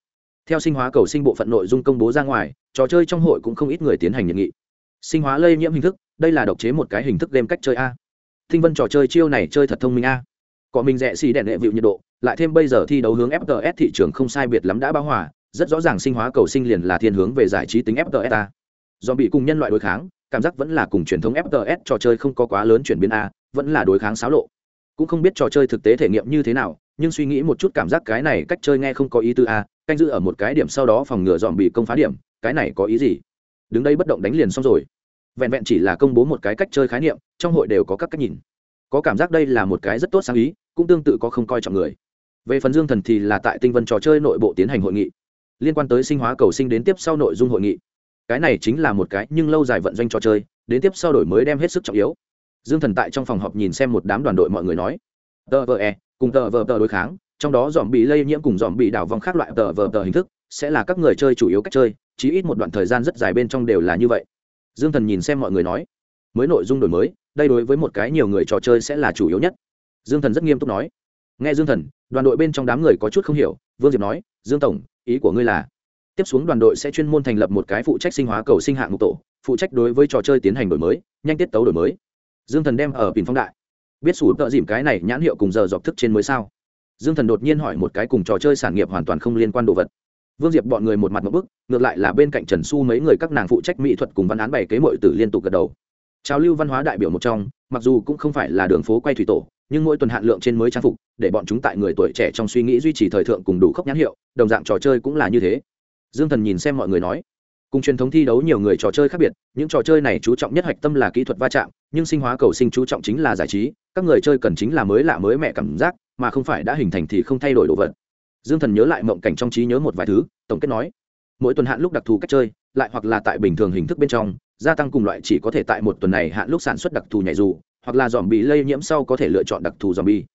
Theo sinh hóa cầu sinh bộ phận nội dung công bố ra ngoài, trò chơi trong hội cũng không ít người tiến hành nhận nghị. Sinh hóa lây nhiễm hình thức, đây là độc chế một cái hình thức game cách chơi a. Thinh vân trò chơi chiêu này chơi thật thông minh a. Có mình rẻ xì đèn lệ vịu nhiệt độ lại thêm bây giờ thi đấu hướng fts thị trường không sai biệt lắm đã bao hòa, rất rõ ràng sinh hóa cầu sinh liền là thiên hướng về giải trí tính fts a do bị cùng nhân loại đối kháng, cảm giác vẫn là cùng truyền thống fts trò chơi không có quá lớn chuyển biến a, vẫn là đối kháng xáo lộ. Cũng không biết trò chơi thực tế thể nghiệm như thế nào, nhưng suy nghĩ một chút cảm giác cái này cách chơi nghe không có ý tư a, canh giữ ở một cái điểm sau đó phòng ngừa dòm bị công phá điểm, cái này có ý gì? Đứng đây bất động đánh liền xong rồi. Vẹn vẹn chỉ là công bố một cái cách chơi khái niệm, trong hội đều có các cách nhìn. Có cảm giác đây là một cái rất tốt sáng ý, cũng tương tự có không coi trọng người về phần dương thần thì là tại tinh vân trò chơi nội bộ tiến hành hội nghị. Liên quan tới sinh hóa cầu sinh đến tiếp sau nội dung hội nghị. Cái này chính là một cái nhưng lâu dài vận doanh trò chơi, đến tiếp sau đổi mới đem hết sức trọng yếu. Dương thần tại trong phòng họp nhìn xem một đám đoàn đội mọi người nói, tờ vờ e cùng tờ vờ tờ đối kháng, trong đó dòm bị lây nhiễm cùng dòm bị đảo vòng khác loại tờ vờ tờ hình thức, sẽ là các người chơi chủ yếu cách chơi, chí ít một đoạn thời gian rất dài bên trong đều là như vậy. Dương thần nhìn xem mọi người nói, mới nội dung đổi mới, đây đối với một cái nhiều người trò chơi sẽ là chủ yếu nhất. Dương thần rất nghiêm túc nói nghe dương thần, đoàn đội bên trong đám người có chút không hiểu, vương diệp nói, dương tổng, ý của ngươi là? Tiếp xuống đoàn đội sẽ chuyên môn thành lập một cái phụ trách sinh hóa cầu sinh hạng mục tổ, phụ trách đối với trò chơi tiến hành đổi mới, nhanh tiết tấu đổi mới. Dương thần đem ở bình phong đại. Biết sủ tợ dìm cái này nhãn hiệu cùng giờ dọc thức trên mới sao? Dương thần đột nhiên hỏi một cái cùng trò chơi sản nghiệp hoàn toàn không liên quan đồ vật. Vương diệp bọn người một mặt một bức, ngược lại là bên cạnh trần su mấy người các nàng phụ trách mỹ thuật cùng văn án bày kế mội tử liên tục gật đầu trào lưu văn hóa đại biểu một trong, mặc dù cũng không phải là đường phố quay thủy tổ, nhưng mỗi tuần hạn lượng trên mới trang phục, để bọn chúng tại người tuổi trẻ trong suy nghĩ duy trì thời thượng cùng đủ khốc nhãn hiệu, đồng dạng trò chơi cũng là như thế. Dương thần nhìn xem mọi người nói, cùng truyền thống thi đấu nhiều người trò chơi khác biệt, những trò chơi này chú trọng nhất hạch tâm là kỹ thuật va chạm, nhưng sinh hóa cầu sinh chú trọng chính là giải trí, các người chơi cần chính là mới lạ mới mẹ cảm giác, mà không phải đã hình thành thì không thay đổi đồ vật. Dương thần nhớ lại mộng cảnh trong trí nhớ một vài thứ, tổng kết nói, mỗi tuần hạn lúc đặc thù cách chơi, lại hoặc là tại bình thường hình thức bên trong gia tăng cùng loại chỉ có thể tại một tuần này hạn lúc sản xuất đặc thù nhảy dù, hoặc là dòm bị lây nhiễm sau có thể lựa chọn đặc thù dòm bi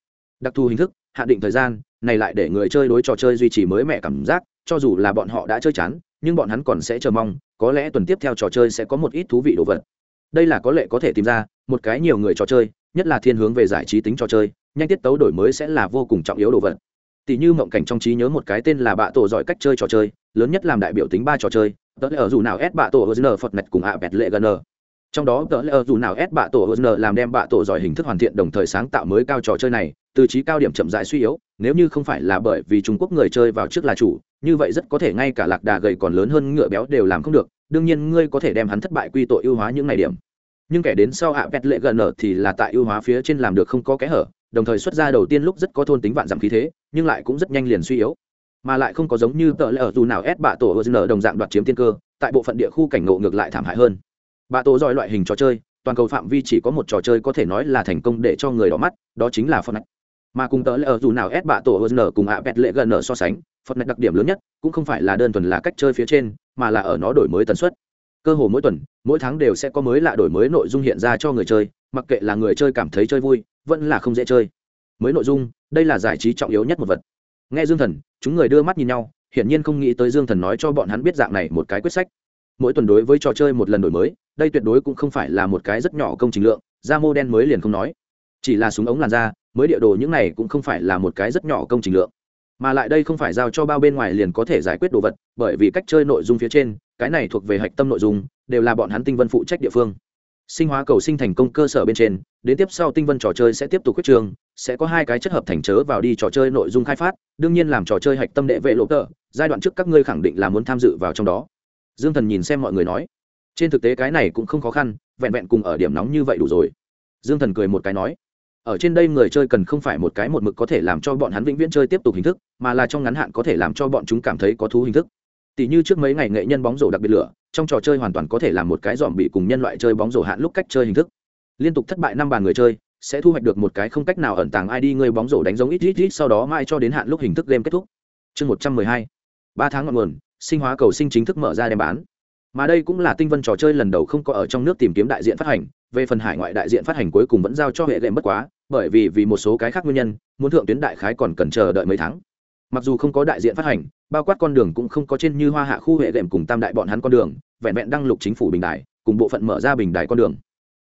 đặc thù hình thức hạn định thời gian, này lại để người chơi đối trò chơi duy trì mới mẻ cảm giác, cho dù là bọn họ đã chơi chán, nhưng bọn hắn còn sẽ chờ mong, có lẽ tuần tiếp theo trò chơi sẽ có một ít thú vị đồ vật. Đây là có lệ có thể tìm ra, một cái nhiều người trò chơi, nhất là thiên hướng về giải trí tính trò chơi, nhanh tiết tấu đổi mới sẽ là vô cùng trọng yếu đồ vật. Tỷ như mộng cảnh trong trí nhớ một cái tên là bạ tổ giỏi cách chơi trò chơi, lớn nhất làm đại biểu tính ba trò chơi tớ lẽ ở dù nào ép bạ tổ hờ phật mạch cùng ạ bẹt lệ gần trong đó tớ lẽ ở dù nào ép bạ tổ hờ làm đem bạ tổ giỏi hình thức hoàn thiện đồng thời sáng tạo mới cao trò chơi này, từ trí cao điểm chậm rãi suy yếu, nếu như không phải là bởi vì trung quốc người chơi vào trước là chủ, như vậy rất có thể ngay cả lạc đà gầy còn lớn hơn ngựa béo đều làm không được, đương nhiên ngươi có thể đem hắn thất bại quy tội ưu hóa những ngày điểm. Nhưng kẻ đến sau ạ bẹt lệ gần ở thì là tại ưu hóa phía trên làm được không có kẽ hở, đồng thời xuất ra đầu tiên lúc rất có thôn tính vạn giảm khí thế, nhưng lại cũng rất nhanh liền suy yếu mà lại không có giống như tờ lệ ở dù nào ép bạ tổ ở đồng dạng đoạt chiếm tiên cơ tại bộ phận địa khu cảnh ngộ ngược lại thảm hại hơn bạ tổ giỏi loại hình trò chơi toàn cầu phạm vi chỉ có một trò chơi có thể nói là thành công để cho người đỏ mắt đó chính là Fortnite. Mà cùng tờ lệ ở dù nào ép bạ tổ hơn cùng ạ bẹt lệ gần ở so sánh, Fortnite đặc điểm lớn nhất cũng không phải là đơn thuần là cách chơi phía trên, mà là ở nó đổi mới tần suất. Cơ hồ mỗi tuần, mỗi tháng đều sẽ có mới lạ đổi mới nội dung hiện ra cho người chơi, mặc kệ là người chơi cảm thấy chơi vui, vẫn là không dễ chơi. Mới nội dung, đây là giải trí trọng yếu nhất một vật. Nghe Dương Thần, chúng người đưa mắt nhìn nhau, hiển nhiên không nghĩ tới Dương Thần nói cho bọn hắn biết dạng này một cái quyết sách. Mỗi tuần đối với trò chơi một lần đổi mới, đây tuyệt đối cũng không phải là một cái rất nhỏ công trình lượng, ra mô đen mới liền không nói. Chỉ là súng ống làn ra, mới địa đồ những này cũng không phải là một cái rất nhỏ công trình lượng mà lại đây không phải giao cho bao bên ngoài liền có thể giải quyết đồ vật bởi vì cách chơi nội dung phía trên cái này thuộc về hạch tâm nội dung đều là bọn hắn tinh vân phụ trách địa phương sinh hóa cầu sinh thành công cơ sở bên trên, đến tiếp sau tinh vân trò chơi sẽ tiếp tục quyết trường, sẽ có hai cái chất hợp thành chớ vào đi trò chơi nội dung khai phát, đương nhiên làm trò chơi hạch tâm đệ vệ lộ tờ, giai đoạn trước các ngươi khẳng định là muốn tham dự vào trong đó. Dương thần nhìn xem mọi người nói. Trên thực tế cái này cũng không khó khăn, vẹn vẹn cùng ở điểm nóng như vậy đủ rồi. Dương thần cười một cái nói. Ở trên đây người chơi cần không phải một cái một mực có thể làm cho bọn hắn vĩnh viễn chơi tiếp tục hình thức, mà là trong ngắn hạn có thể làm cho bọn chúng cảm thấy có thú hình thức. Tỷ như trước mấy ngày nghệ nhân bóng rổ đặc biệt lửa trong trò chơi hoàn toàn có thể làm một cái dòm bị cùng nhân loại chơi bóng rổ hạn lúc cách chơi hình thức. Liên tục thất bại năm bàn người chơi, sẽ thu hoạch được một cái không cách nào ẩn tàng id người bóng rổ đánh giống ít ít ít, sau đó mai cho đến hạn lúc hình thức game kết thúc. Chương một trăm mười hai. Ba tháng ngọn nguồn, sinh hóa cầu sinh chính thức mở ra đem bán. Mà đây cũng là tinh vân trò chơi lần đầu không có ở trong nước tìm kiếm đại diện phát hành, về phần hải ngoại đại diện phát hành cuối cùng vẫn giao cho hệ lệ mất quá, bởi vì vì một số cái khác nguyên nhân, muốn thượng tuyến đại khái còn cần chờ đợi mấy tháng. Mặc dù không có đại diện phát hành, bao quát con đường cũng không có trên như hoa hạ khu hệ đệm cùng tam đại bọn hắn con đường vẹn vẹn đăng lục chính phủ bình đại cùng bộ phận mở ra bình đại con đường.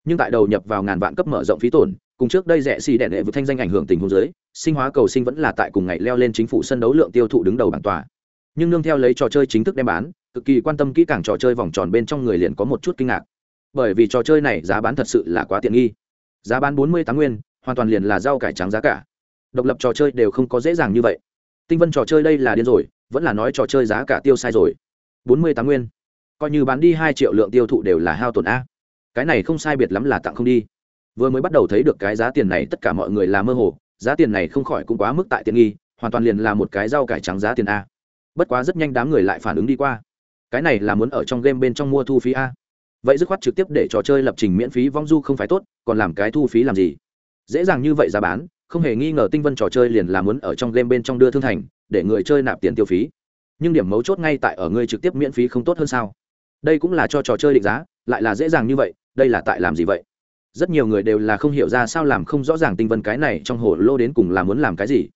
Nhưng tại đầu nhập vào ngàn vạn cấp mở rộng phí tổn, cùng trước đây rẻ xì đèn hệ vượt thanh danh ảnh hưởng tình huống giới sinh hóa cầu sinh vẫn là tại cùng ngày leo lên chính phủ sân đấu lượng tiêu thụ đứng đầu bảng tòa. Nhưng nương theo lấy trò chơi chính thức đem bán, cực kỳ quan tâm kỹ càng trò chơi vòng tròn bên trong người liền có một chút kinh ngạc. Bởi vì trò chơi này giá bán thật sự là quá tiện nghi. Giá bán bốn mươi tám nguyên, hoàn toàn liền là rau cải trắng giá cả. Độc lập trò chơi đều không có dễ dàng như vậy. Tinh vân trò chơi đây là điên rồi, vẫn là nói trò chơi giá cả tiêu sai rồi. Bốn mươi tám nguyên coi như bán đi hai triệu lượng tiêu thụ đều là hao tổn a. Cái này không sai biệt lắm là tặng không đi. Vừa mới bắt đầu thấy được cái giá tiền này, tất cả mọi người là mơ hồ, giá tiền này không khỏi cũng quá mức tại tiện nghi, hoàn toàn liền là một cái rau cải trắng giá tiền a. Bất quá rất nhanh đám người lại phản ứng đi qua. Cái này là muốn ở trong game bên trong mua thu phí a. Vậy dứt khoát trực tiếp để trò chơi lập trình miễn phí vong du không phải tốt, còn làm cái thu phí làm gì? Dễ dàng như vậy giá bán, không hề nghi ngờ tinh vân trò chơi liền là muốn ở trong game bên trong đưa thương thành, để người chơi nạp tiền tiêu phí. Nhưng điểm mấu chốt ngay tại ở người trực tiếp miễn phí không tốt hơn sao? Đây cũng là cho trò chơi định giá, lại là dễ dàng như vậy, đây là tại làm gì vậy? Rất nhiều người đều là không hiểu ra sao làm không rõ ràng tinh vân cái này trong hồ lô đến cùng là muốn làm cái gì.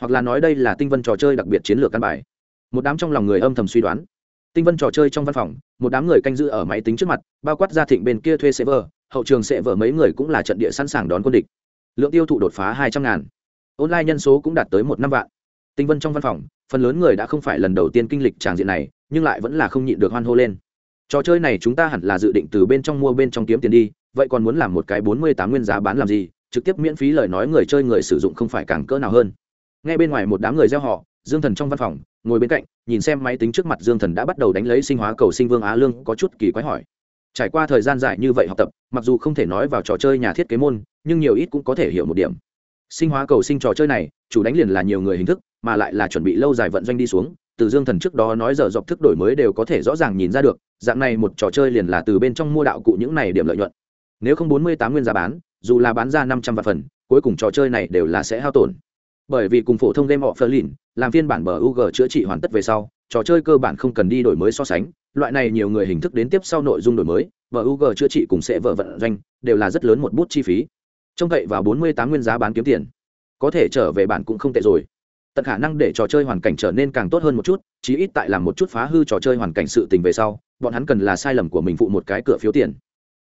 Hoặc là nói đây là tinh vân trò chơi đặc biệt chiến lược căn bài. Một đám trong lòng người âm thầm suy đoán. Tinh vân trò chơi trong văn phòng, một đám người canh giữ ở máy tính trước mặt, bao quát gia thịnh bên kia thuê server, hậu trường sẽ vở mấy người cũng là trận địa sẵn sàng đón quân địch. Lượng tiêu thụ đột phá hai trăm ngàn. Online nhân số cũng đạt tới một năm vạn. Tinh vân trong văn phòng, phần lớn người đã không phải lần đầu tiên kinh lịch tràng diện này, nhưng lại vẫn là không nhịn được hoan hô lên trò chơi này chúng ta hẳn là dự định từ bên trong mua bên trong kiếm tiền đi, vậy còn muốn làm một cái bốn mươi tám nguyên giá bán làm gì? Trực tiếp miễn phí lời nói người chơi người sử dụng không phải càng cỡ nào hơn. Ngay bên ngoài một đám người gieo họ, dương thần trong văn phòng, ngồi bên cạnh, nhìn xem máy tính trước mặt dương thần đã bắt đầu đánh lấy sinh hóa cầu sinh vương á lương, có chút kỳ quái hỏi. Trải qua thời gian dài như vậy học tập, mặc dù không thể nói vào trò chơi nhà thiết kế môn, nhưng nhiều ít cũng có thể hiểu một điểm. Sinh hóa cầu sinh trò chơi này, chủ đánh liền là nhiều người hình thức, mà lại là chuẩn bị lâu dài vận doanh đi xuống từ dương thần trước đó nói giờ dọc thức đổi mới đều có thể rõ ràng nhìn ra được, dạng này một trò chơi liền là từ bên trong mua đạo cụ những này điểm lợi nhuận. Nếu không bốn mươi tám nguyên giá bán, dù là bán ra năm trăm vạn phần, cuối cùng trò chơi này đều là sẽ hao tổn. Bởi vì cùng phổ thông game họ phơ lìn làm phiên bản bờ ug chữa trị hoàn tất về sau, trò chơi cơ bản không cần đi đổi mới so sánh, loại này nhiều người hình thức đến tiếp sau nội dung đổi mới, bờ ug chữa trị cùng sẽ vợ vận doanh, đều là rất lớn một bút chi phí. Trông cậy vào bốn mươi tám nguyên giá bán kiếm tiền. Có thể trở về bản cũng không tệ rồi tận khả năng để trò chơi hoàn cảnh trở nên càng tốt hơn một chút, chí ít tại làm một chút phá hư trò chơi hoàn cảnh sự tình về sau, bọn hắn cần là sai lầm của mình phụ một cái cửa phiếu tiền.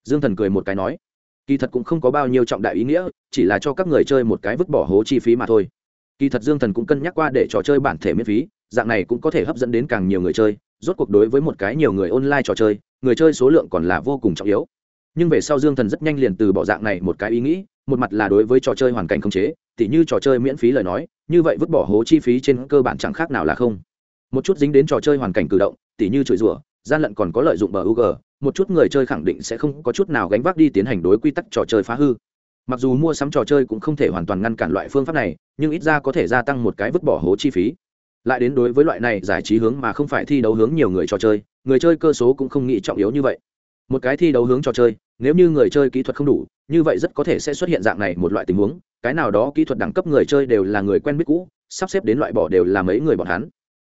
Dương thần cười một cái nói, kỳ thật cũng không có bao nhiêu trọng đại ý nghĩa, chỉ là cho các người chơi một cái vứt bỏ hố chi phí mà thôi. Kỳ thật dương thần cũng cân nhắc qua để trò chơi bản thể miễn phí, dạng này cũng có thể hấp dẫn đến càng nhiều người chơi, rốt cuộc đối với một cái nhiều người online trò chơi, người chơi số lượng còn là vô cùng trọng yếu. Nhưng về sau dương thần rất nhanh liền từ bỏ dạng này một cái ý nghĩ một mặt là đối với trò chơi hoàn cảnh không chế tỉ như trò chơi miễn phí lời nói như vậy vứt bỏ hố chi phí trên cơ bản chẳng khác nào là không một chút dính đến trò chơi hoàn cảnh cử động tỉ như chửi rủa gian lận còn có lợi dụng bờ UG, một chút người chơi khẳng định sẽ không có chút nào gánh vác đi tiến hành đối quy tắc trò chơi phá hư. Mặc dù mua sắm trò chơi cũng không thể hoàn toàn ngăn cản loại phương pháp này, nhưng ít ra có thể gia tăng một cái vứt bỏ hố chi phí. Lại đến đối với loại này giải trí hướng mà không phải thi đấu hướng nhiều người trò chơi, người chơi cơ số cũng không nghĩ trọng yếu như vậy. Một cái thi đấu hướng trò chơi, nếu như người chơi kỹ thuật không đủ, như vậy rất có thể sẽ xuất hiện dạng này một loại tình huống, cái nào đó kỹ thuật đẳng cấp người chơi đều là người quen biết cũ, sắp xếp đến loại bỏ đều là mấy người bọn hắn.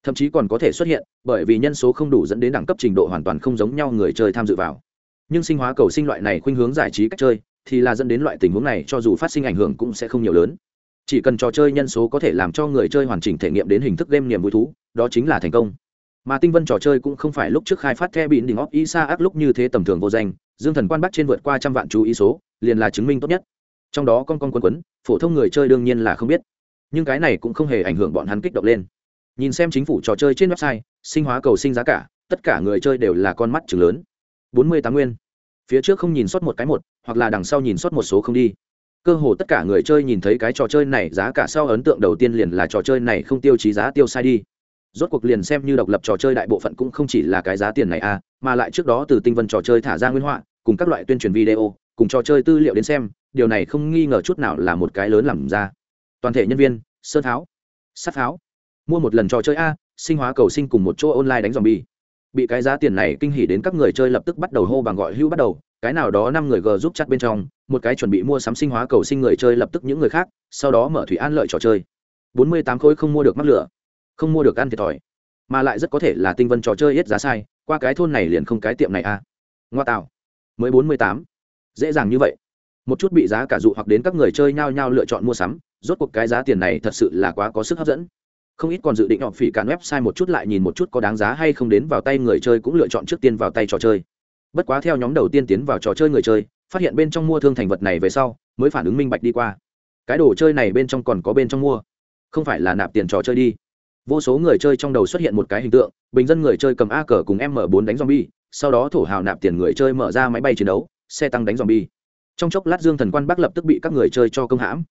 Thậm chí còn có thể xuất hiện bởi vì nhân số không đủ dẫn đến đẳng cấp trình độ hoàn toàn không giống nhau người chơi tham dự vào. Nhưng sinh hóa cầu sinh loại này khuynh hướng giải trí cách chơi thì là dẫn đến loại tình huống này cho dù phát sinh ảnh hưởng cũng sẽ không nhiều lớn. Chỉ cần trò chơi nhân số có thể làm cho người chơi hoàn chỉnh thể nghiệm đến hình thức game niềm vui thú đó chính là thành công mà tinh vân trò chơi cũng không phải lúc trước khai phát the bị đỉnh óc isa ác lúc như thế tầm thường vô danh, dương thần quan bắt trên vượt qua trăm vạn chú ý số, liền là chứng minh tốt nhất. Trong đó con con quân quấn, phổ thông người chơi đương nhiên là không biết. Nhưng cái này cũng không hề ảnh hưởng bọn hắn kích động lên. Nhìn xem chính phủ trò chơi trên website, sinh hóa cầu sinh giá cả, tất cả người chơi đều là con mắt chừng lớn. Bốn mươi tám nguyên. Phía trước không nhìn sót một cái một, hoặc là đằng sau nhìn sót một số không đi. Cơ hồ tất cả người chơi nhìn thấy cái trò chơi này giá cả sau ấn tượng đầu tiên liền là trò chơi này không tiêu chí giá tiêu sai đi rốt cuộc liền xem như độc lập trò chơi đại bộ phận cũng không chỉ là cái giá tiền này à mà lại trước đó từ tinh vân trò chơi thả ra nguyên họa, cùng các loại tuyên truyền video, cùng trò chơi tư liệu đến xem, điều này không nghi ngờ chút nào là một cái lớn làm ra. Toàn thể nhân viên sơn tháo, sắt tháo, mua một lần trò chơi a, sinh hóa cầu sinh cùng một chỗ online đánh dòm bi bị cái giá tiền này kinh hỉ đến các người chơi lập tức bắt đầu hô bằng gọi hữu bắt đầu, cái nào đó năm người g giúp chặt bên trong, một cái chuẩn bị mua sắm sinh hóa cầu sinh người chơi lập tức những người khác, sau đó mở thủy an lợi trò chơi. Bốn mươi tám khối không mua được mắc lửa không mua được ăn thiệt thòi, mà lại rất có thể là tinh vân trò chơi hết giá sai, qua cái thôn này liền không cái tiệm này à? ngoa tạo. Mới bốn mươi tám. Dễ dàng như vậy. Một chút bị giá cả dụ hoặc đến các người chơi nhao nhao lựa chọn mua sắm, rốt cuộc cái giá tiền này thật sự là quá có sức hấp dẫn. Không ít còn dự định họ phỉ cản website một chút lại nhìn một chút có đáng giá hay không đến vào tay người chơi cũng lựa chọn trước tiên vào tay trò chơi. Bất quá theo nhóm đầu tiên tiến vào trò chơi người chơi, phát hiện bên trong mua thương thành vật này về sau, mới phản ứng minh bạch đi qua. Cái đồ chơi này bên trong còn có bên trong mua. Không phải là nạp tiền trò chơi đi vô số người chơi trong đầu xuất hiện một cái hình tượng, bình dân người chơi cầm a cờ cùng m 4 đánh zombie, sau đó thổ hào nạp tiền người chơi mở ra máy bay chiến đấu, xe tăng đánh zombie. Trong chốc lát dương thần quan bắc lập tức bị các người chơi cho công hãm.